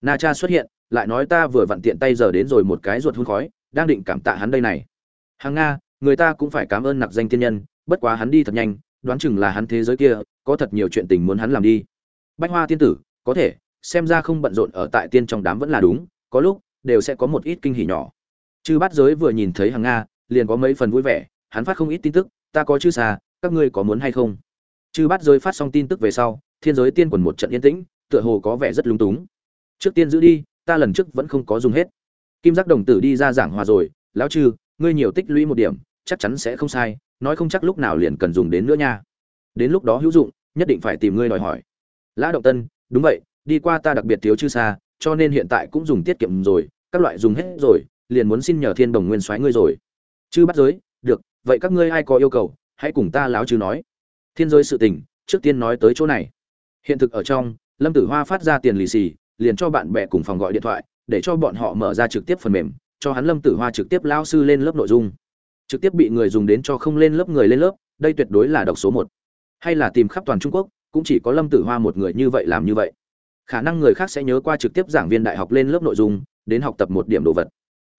Na cha xuất hiện, lại nói ta vừa vặn tiện tay giờ đến rồi một cái ruột hôn khói, đang định cảm tạ hắn đây này. Hàng nga, người ta cũng phải cảm ơn nạp danh tiên nhân, bất quá hắn đi thật nhanh, đoán chừng là hắn thế giới kia, có thật nhiều chuyện tình muốn hắn làm đi. Bách hoa tiên tử, có thể, xem ra không bận rộn ở tại tiên trong đám vẫn là đúng, có lúc, đều sẽ có một ít kinh hỉ nhỏ. Chư bát giới vừa nhìn thấy hàng nga, liền có mấy phần vui vẻ, hắn phát không ít tin tức, ta có chư xa, các ngươi có muốn hay không? Chư bát giới phát xong tin tức về sau, thiên giới tiên quần một trận yên tĩnh, tựa hồ có vẻ rất lung túng. Trước tiên giữ đi, ta lần trước vẫn không có dùng hết. Kim giác đồng tử đi ra giảng hòa rồi, lão chư ngươi nhiều tích lũy một điểm, chắc chắn sẽ không sai, nói không chắc lúc nào liền cần dùng đến nữa nha. Đến lúc đó hữu dụng, nhất định phải tìm ngươi đòi hỏi. Lã động tân, đúng vậy, đi qua ta đặc biệt thiếu chư xa cho nên hiện tại cũng dùng tiết kiệm rồi, các loại dùng hết rồi, liền muốn xin nhờ thiên đồng nguyên soái ngươi rồi. Chư bắt giới, được, vậy các ngươi ai có yêu cầu, hãy cùng ta láo chư nói thiên giới sự tình, trước tiên nói tới chỗ này. Hiện thực ở trong, lâm tử hoa phát ra tiền lì xì, liền cho bạn bè cùng phòng gọi điện thoại, để cho bọn họ mở ra trực tiếp phần mềm, cho hắn lâm tử hoa trực tiếp lao sư lên lớp nội dung. Trực tiếp bị người dùng đến cho không lên lớp người lên lớp, đây tuyệt đối là độc số một. Hay là tìm khắp toàn trung quốc, cũng chỉ có lâm tử hoa một người như vậy làm như vậy. Khả năng người khác sẽ nhớ qua trực tiếp giảng viên đại học lên lớp nội dung, đến học tập một điểm đồ vật.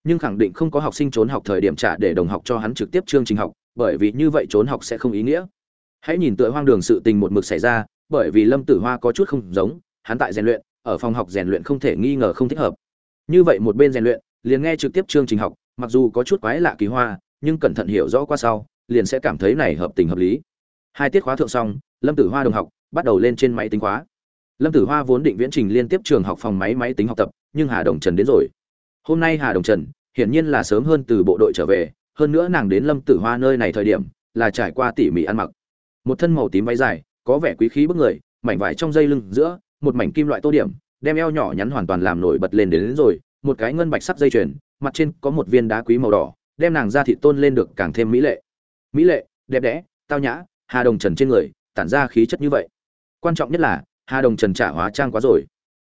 Nhưng khẳng định không có học sinh trốn học thời điểm trả để đồng học cho hắn trực tiếp chương trình học, bởi vì như vậy trốn học sẽ không ý nghĩa hãy nhìn tựa hoang đường sự tình một mực xảy ra, bởi vì lâm tử hoa có chút không giống, hắn tại rèn luyện, ở phòng học rèn luyện không thể nghi ngờ không thích hợp. Như vậy một bên rèn luyện, liền nghe trực tiếp chương trình học, mặc dù có chút quái lạ kỳ hoa, nhưng cẩn thận hiểu rõ qua sau, liền sẽ cảm thấy này hợp tình hợp lý. Hai tiết khóa thượng xong, lâm tử hoa đồng học bắt đầu lên trên máy tính khóa. Lâm tử hoa vốn định viễn trình liên tiếp trường học phòng máy máy tính học tập, nhưng hà đồng trần đến rồi. Hôm nay hà đồng trần, hiển nhiên là sớm hơn từ bộ đội trở về, hơn nữa nàng đến lâm tử hoa nơi này thời điểm, là trải qua tỉ mỉ ăn mặc một thân màu tím váy dài có vẻ quý khí bức người mảnh vải trong dây lưng giữa một mảnh kim loại tô điểm đem eo nhỏ nhắn hoàn toàn làm nổi bật lên đến, đến rồi một cái ngân bạch sắc dây chuyền mặt trên có một viên đá quý màu đỏ đem nàng ra thị tôn lên được càng thêm mỹ lệ. Mỹ lệ đẹp đẽ tao nhã hà đồng trần trên người tản ra khí chất như vậy. Quan trọng nhất là hà đồng trần trả hóa trang quá rồi.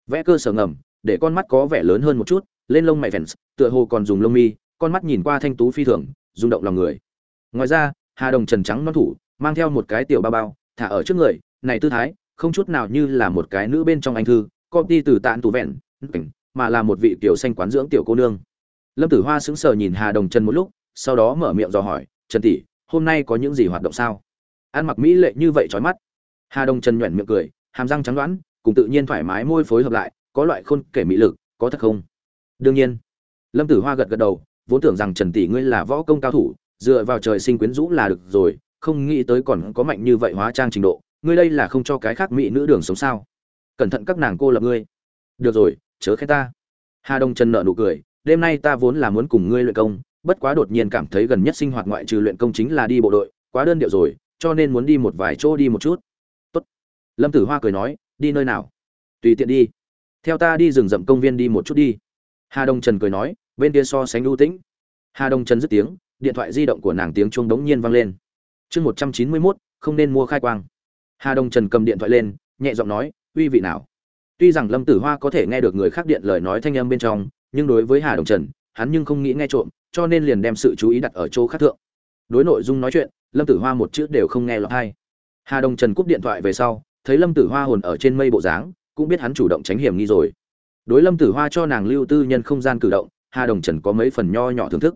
Vẽ cơ sở ngầm để con mắt có vẻ lớn hơn một chút lên lông mày fans tựa hồ còn dùng lông mi con mắt nhìn qua thanh tú phi thường rung động lòng người. Ngoài ra hà đồng trần trắng non thủ mang theo một cái tiểu bao bao, thả ở trước người, này tư thái, không chút nào như là một cái nữ bên trong anh thư, copy từ tạn tù vẹn mà là một vị tiểu xanh quán dưỡng tiểu cô nương. Lâm tử hoa sững sờ nhìn hà đồng trần một lúc, sau đó mở miệng dò hỏi, trần tỷ, hôm nay có những gì hoạt động sao? Ăn mặc mỹ lệ như vậy trói mắt. Hà đồng trần nhoẻn miệng cười, hàm răng trắng đoán, cùng tự nhiên thoải mái môi phối hợp lại, có loại khôn kể mỹ lực, có thật không? Đương nhiên. Lâm tử hoa gật gật đầu, vốn tưởng rằng trần tỷ ngươi là võ công cao thủ, dựa vào trời sinh quyến rũ là được rồi không nghĩ tới còn có mạnh như vậy hóa trang trình độ, ngươi đây là không cho cái khác mỹ nữ đường sống sao? Cẩn thận các nàng cô lập ngươi. Được rồi, chớ khen ta. Hà đông trần nợ nụ cười, đêm nay ta vốn là muốn cùng ngươi luyện công, bất quá đột nhiên cảm thấy gần nhất sinh hoạt ngoại trừ luyện công chính là đi bộ đội, quá đơn điệu rồi, cho nên muốn đi một vài chỗ đi một chút. Tốt. lâm tử hoa cười nói, đi nơi nào? Tùy tiện đi. Theo ta đi rừng rậm công viên đi một chút đi. Hà đông trần cười nói, bên kia so sánh ưu tĩnh. Hà đông trần dứt tiếng, điện thoại di động của nàng tiếng chuông đống nhiên vang lên chương một trăm chín mươi mốt, không nên mua khai quang. Hà đông trần cầm điện thoại lên, nhẹ giọng nói, uy vị nào? Tuy rằng lâm tử hoa có thể nghe được người khác điện lời nói thanh âm bên trong, nhưng đối với hà đông trần, hắn nhưng không nghĩ nghe trộm, cho nên liền đem sự chú ý đặt ở chỗ khác thượng. Đối nội dung nói chuyện, lâm tử hoa một chữ đều không nghe lọt hay hà đông trần cúp điện thoại về sau, thấy lâm tử hoa hồn ở trên mây bộ dáng, cũng biết hắn chủ động tránh hiểm nghi rồi. Đối lâm tử hoa cho nàng lưu tư nhân không gian cử động, hà đồng trần có mấy phần nho nhỏ thưởng thức.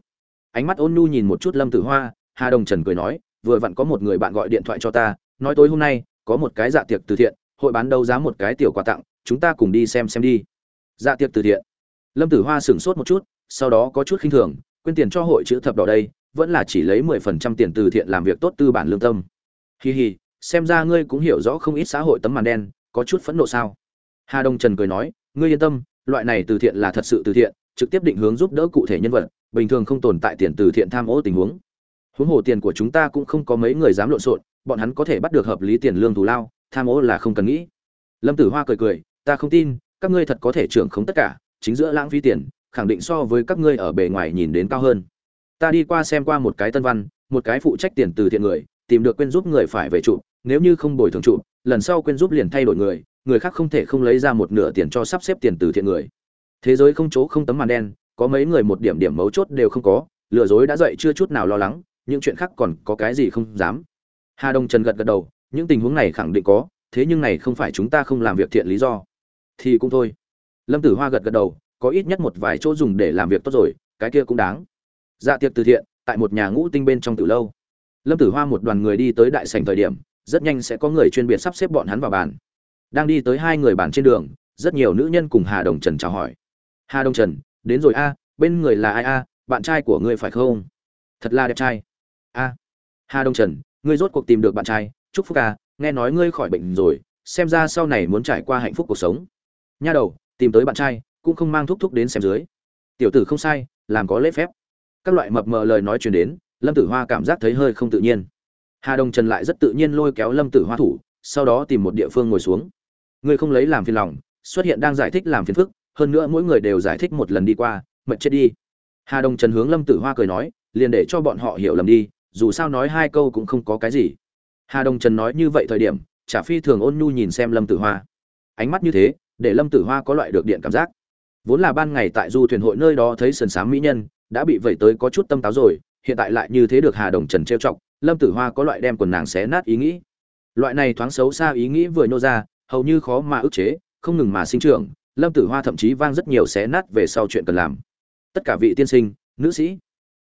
Ánh mắt ôn nhu nhìn một chút lâm tử hoa, hà đồng trần cười nói vừa vặn có một người bạn gọi điện thoại cho ta, nói tối hôm nay, có một cái dạ tiệc từ thiện, hội bán đấu giá một cái tiểu quà tặng, chúng ta cùng đi xem xem đi. Dạ tiệc từ thiện. Lâm tử hoa sửng sốt một chút, sau đó có chút khinh thường quyên tiền cho hội chữ thập đỏ đây, vẫn là chỉ lấy mười phần trăm tiền từ thiện làm việc tốt tư bản lương tâm. Hi hi, xem ra ngươi cũng hiểu rõ không ít xã hội tấm màn đen, có chút phẫn nộ sao? Hà đông trần cười nói, ngươi yên tâm, loại này từ thiện là thật sự từ thiện, trực tiếp định hướng giúp đỡ cụ thể nhân vật, bình thường không tồn tại tiền từ thiện tham ô tình huống huống hồ tiền của chúng ta cũng không có mấy người dám lộn xộn, bọn hắn có thể bắt được hợp lý tiền lương thù lao, tham ô là không cần nghĩ. Lâm tử hoa cười cười, ta không tin, các ngươi thật có thể trưởng không tất cả, chính giữa lãng phí tiền, khẳng định so với các ngươi ở bề ngoài nhìn đến cao hơn. Ta đi qua xem qua một cái tân văn, một cái phụ trách tiền từ thiện người, tìm được quên giúp người phải về trụ, nếu như không bồi thường trụ, lần sau quên giúp liền thay đổi người người khác không thể không lấy ra một nửa tiền cho sắp xếp tiền từ thiện người. Thế giới không chỗ không tấm màn đen, có mấy người một điểm điểm mấu chốt đều không có, lừa dối đã dậy chưa chút nào lo lắng những chuyện khác còn có cái gì không dám. Hà đông trần gật gật đầu, những tình huống này khẳng định có, thế nhưng này không phải chúng ta không làm việc thiện lý do. Thì cũng thôi. Lâm tử hoa gật gật đầu, có ít nhất một vài chỗ dùng để làm việc tốt rồi, cái kia cũng đáng. Dạ tiệc từ thiện, tại một nhà ngũ tinh bên trong từ lâu. Lâm tử hoa một đoàn người đi tới đại sành thời điểm, rất nhanh sẽ có người chuyên biệt sắp xếp bọn hắn vào bàn. Đang đi tới hai người bàn trên đường, rất nhiều nữ nhân cùng hà đồng trần chào hỏi. Hà đồng trần, đến rồi a, bên người là ai a? Bạn trai của ngươi phải không? Thật là đẹp trai a hà Đông trần, ngươi rốt cuộc tìm được bạn trai, chúc phúc ca nghe nói ngươi khỏi bệnh rồi, xem ra sau này muốn trải qua hạnh phúc cuộc sống. Nha đầu, tìm tới bạn trai, cũng không mang thúc thúc đến xem dưới. Tiểu tử không sai, làm có lễ phép. Các loại mập mờ lời nói truyền đến, lâm tử hoa cảm giác thấy hơi không tự nhiên. Hà Đông trần lại rất tự nhiên lôi kéo lâm tử hoa thủ, sau đó tìm một địa phương ngồi xuống. Ngươi không lấy làm phiền lòng, xuất hiện đang giải thích làm phiền phức, hơn nữa mỗi người đều giải thích một lần đi qua, mệt chết đi. Hà Đông trần hướng lâm tử hoa cười nói, liền để cho bọn họ hiểu lầm đi dù sao nói hai câu cũng không có cái gì. Hà đồng trần nói như vậy thời điểm chả phi thường ôn nhu nhìn xem lâm tử hoa. Ánh mắt như thế, để lâm tử hoa có loại được điện cảm giác. Vốn là ban ngày tại du thuyền hội nơi đó thấy sườn sám mỹ nhân, đã bị vẩy tới có chút tâm táo rồi, hiện tại lại như thế được hà đồng trần trêu chọc, lâm tử hoa có loại đem quần nàng xé nát ý nghĩ. Loại này thoáng xấu xa ý nghĩ vừa nhô ra, hầu như khó mà ức chế, không ngừng mà sinh trưởng, lâm tử hoa thậm chí vang rất nhiều xé nát về sau chuyện cần làm. Tất cả vị tiên sinh, nữ sĩ.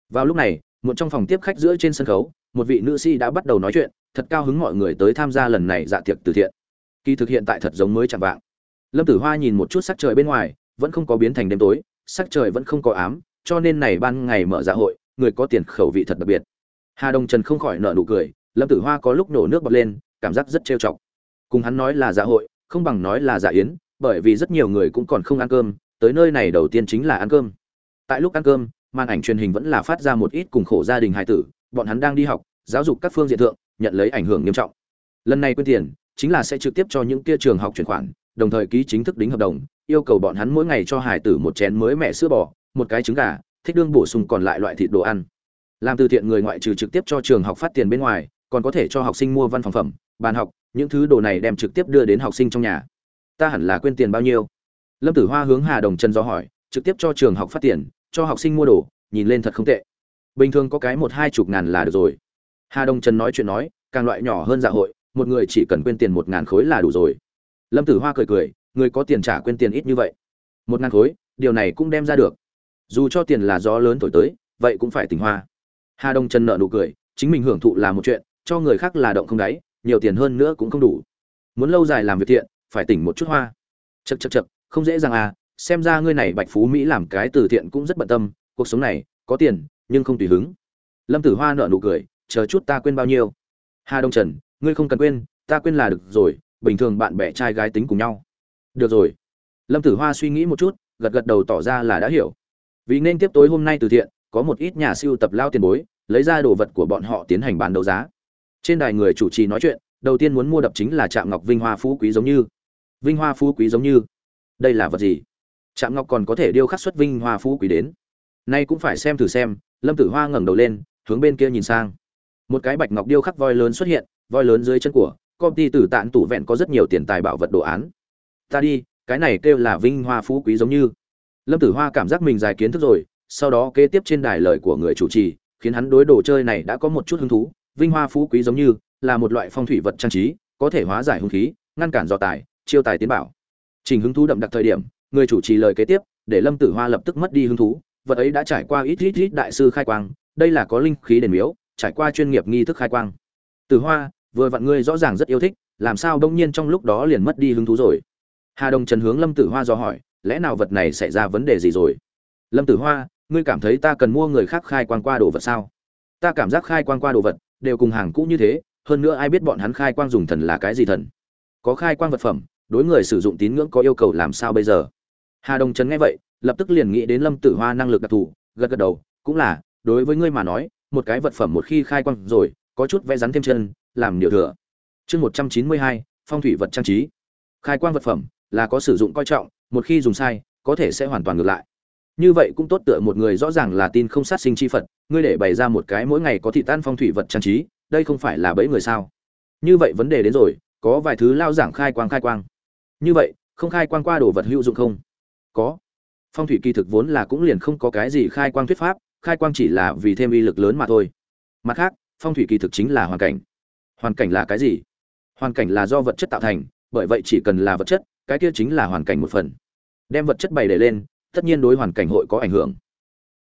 Vào lúc này một trong phòng tiếp khách giữa trên sân khấu, một vị nữ sĩ đã bắt đầu nói chuyện, thật cao hứng mọi người tới tham gia lần này dạ tiệc từ thiện. Kỳ thực hiện tại thật giống mới chẳng vạng. Lâm tử hoa nhìn một chút sắc trời bên ngoài, vẫn không có biến thành đêm tối, sắc trời vẫn không có ám, cho nên này ban ngày mở dạ hội, người có tiền khẩu vị thật đặc biệt. Hà đông trần không khỏi nợ nụ cười, lâm tử hoa có lúc nổ nước bọt lên, cảm giác rất trêu chọc. Cùng hắn nói là dạ hội, không bằng nói là dạ yến, bởi vì rất nhiều người cũng còn không ăn cơm, tới nơi này đầu tiên chính là ăn cơm. Tại lúc ăn cơm màn ảnh truyền hình vẫn là phát ra một ít cùng khổ gia đình hài tử, bọn hắn đang đi học, giáo dục các phương diện thượng, nhận lấy ảnh hưởng nghiêm trọng. Lần này quyên tiền, chính là sẽ trực tiếp cho những kia trường học chuyển khoản, đồng thời ký chính thức đính hợp đồng, yêu cầu bọn hắn mỗi ngày cho hài tử một chén mới mẹ sữa bò, một cái trứng gà, thích đương bổ sung còn lại loại thịt đồ ăn. Làm từ thiện người ngoại trừ trực tiếp cho trường học phát tiền bên ngoài, còn có thể cho học sinh mua văn phòng phẩm, bàn học, những thứ đồ này đem trực tiếp đưa đến học sinh trong nhà. Ta hẳn là quên tiền bao nhiêu? Lâm tử hoa hướng hà đồng trần do hỏi, trực tiếp cho trường học phát tiền cho học sinh mua đồ, nhìn lên thật không tệ. Bình thường có cái một hai chục ngàn là được rồi. Hà Đông trần nói chuyện nói, càng loại nhỏ hơn dạ hội, một người chỉ cần quên tiền một ngàn khối là đủ rồi. Lâm tử hoa cười cười, người có tiền trả quên tiền ít như vậy. Một ngàn khối, điều này cũng đem ra được. Dù cho tiền là gió lớn thổi tới, vậy cũng phải tình hoa. Hà đông trần nợ nụ cười, chính mình hưởng thụ là một chuyện, cho người khác là động không đáy, nhiều tiền hơn nữa cũng không đủ. Muốn lâu dài làm việc thiện, phải tỉnh một chút hoa. Chật chật chật không dễ dàng à xem ra ngươi này bạch phú mỹ làm cái từ thiện cũng rất bận tâm, cuộc sống này, có tiền, nhưng không tùy hứng. Lâm tử hoa nợ nụ cười, chờ chút ta quên bao nhiêu. Hà đông trần, ngươi không cần quên, ta quên là được rồi, bình thường bạn bè trai gái tính cùng nhau. Được rồi. Lâm tử hoa suy nghĩ một chút, gật gật đầu tỏ ra là đã hiểu. Vì nên tiếp tối hôm nay từ thiện, có một ít nhà siêu tập lao tiền bối, lấy ra đồ vật của bọn họ tiến hành bán đấu giá. Trên đài người chủ trì nói chuyện, đầu tiên muốn mua đập chính là trạm ngọc vinh hoa phú quý giống như. Vinh hoa phú quý giống như. Đây là vật gì? Trạm ngọc còn có thể điêu khắc xuất vinh hoa phú quý đến. Nay cũng phải xem thử xem, lâm tử hoa ngẩng đầu lên, hướng bên kia nhìn sang. Một cái bạch ngọc điêu khắc voi lớn xuất hiện, voi lớn dưới chân của, công ty tử tạn tủ vẹn có rất nhiều tiền tài bảo vật đồ án. Ta đi, cái này kêu là vinh hoa phú quý giống như. Lâm tử hoa cảm giác mình dài kiến thức rồi, sau đó kế tiếp trên đài lời của người chủ trì, khiến hắn đối đồ chơi này đã có một chút hứng thú. Vinh hoa phú quý giống như, là một loại phong thủy vật trang trí, có thể hóa giải hung khí, ngăn cản dò tài, chiêu tài tiến bảo. Trình hứng thú đậm đặc thời điểm người chủ trì lời kế tiếp, để lâm tử hoa lập tức mất đi hứng thú, vật ấy đã trải qua ít ít ít đại sư khai quang, đây là có linh khí đền miếu, trải qua chuyên nghiệp nghi thức khai quang. Tử hoa, vừa vặn ngươi rõ ràng rất yêu thích, làm sao đông nhiên trong lúc đó liền mất đi hứng thú rồi? Hà đồng trần hướng lâm tử hoa do hỏi, lẽ nào vật này xảy ra vấn đề gì rồi? Lâm tử hoa, ngươi cảm thấy ta cần mua người khác khai quang qua đồ vật sao? Ta cảm giác khai quang qua đồ vật, đều cùng hàng cũ như thế, hơn nữa ai biết bọn hắn khai quang dùng thần là cái gì thần? Có khai quang vật phẩm, đối người sử dụng tín ngưỡng có yêu cầu làm sao bây giờ? Hà đồng trần nghe vậy, lập tức liền nghĩ đến lâm tử hoa năng lực đặc thù, gật gật đầu, cũng là, đối với ngươi mà nói, một cái vật phẩm một khi khai quang rồi, có chút vẽ rắn thêm chân, làm điều thừa. Chương một trăm chín mươi hai, phong thủy vật trang trí. Khai quang vật phẩm, là có sử dụng coi trọng, một khi dùng sai, có thể sẽ hoàn toàn ngược lại. Như vậy cũng tốt tựa một người rõ ràng là tin không sát sinh chi phật, ngươi để bày ra một cái mỗi ngày có thị tan phong thủy vật trang trí, đây không phải là bẫy người sao? Như vậy vấn đề đến rồi, có vài thứ lao giảng khai quang khai quang. Như vậy, không khai quang qua đồ vật hữu dụng không? Có. Phong thủy kỳ thực vốn là cũng liền không có cái gì khai quang thuyết pháp, khai quang chỉ là vì thêm uy lực lớn mà thôi. Mặt khác, phong thủy kỳ thực chính là hoàn cảnh. Hoàn cảnh là cái gì? Hoàn cảnh là do vật chất tạo thành, bởi vậy chỉ cần là vật chất, cái kia chính là hoàn cảnh một phần. Đem vật chất bày để lên, tất nhiên đối hoàn cảnh hội có ảnh hưởng.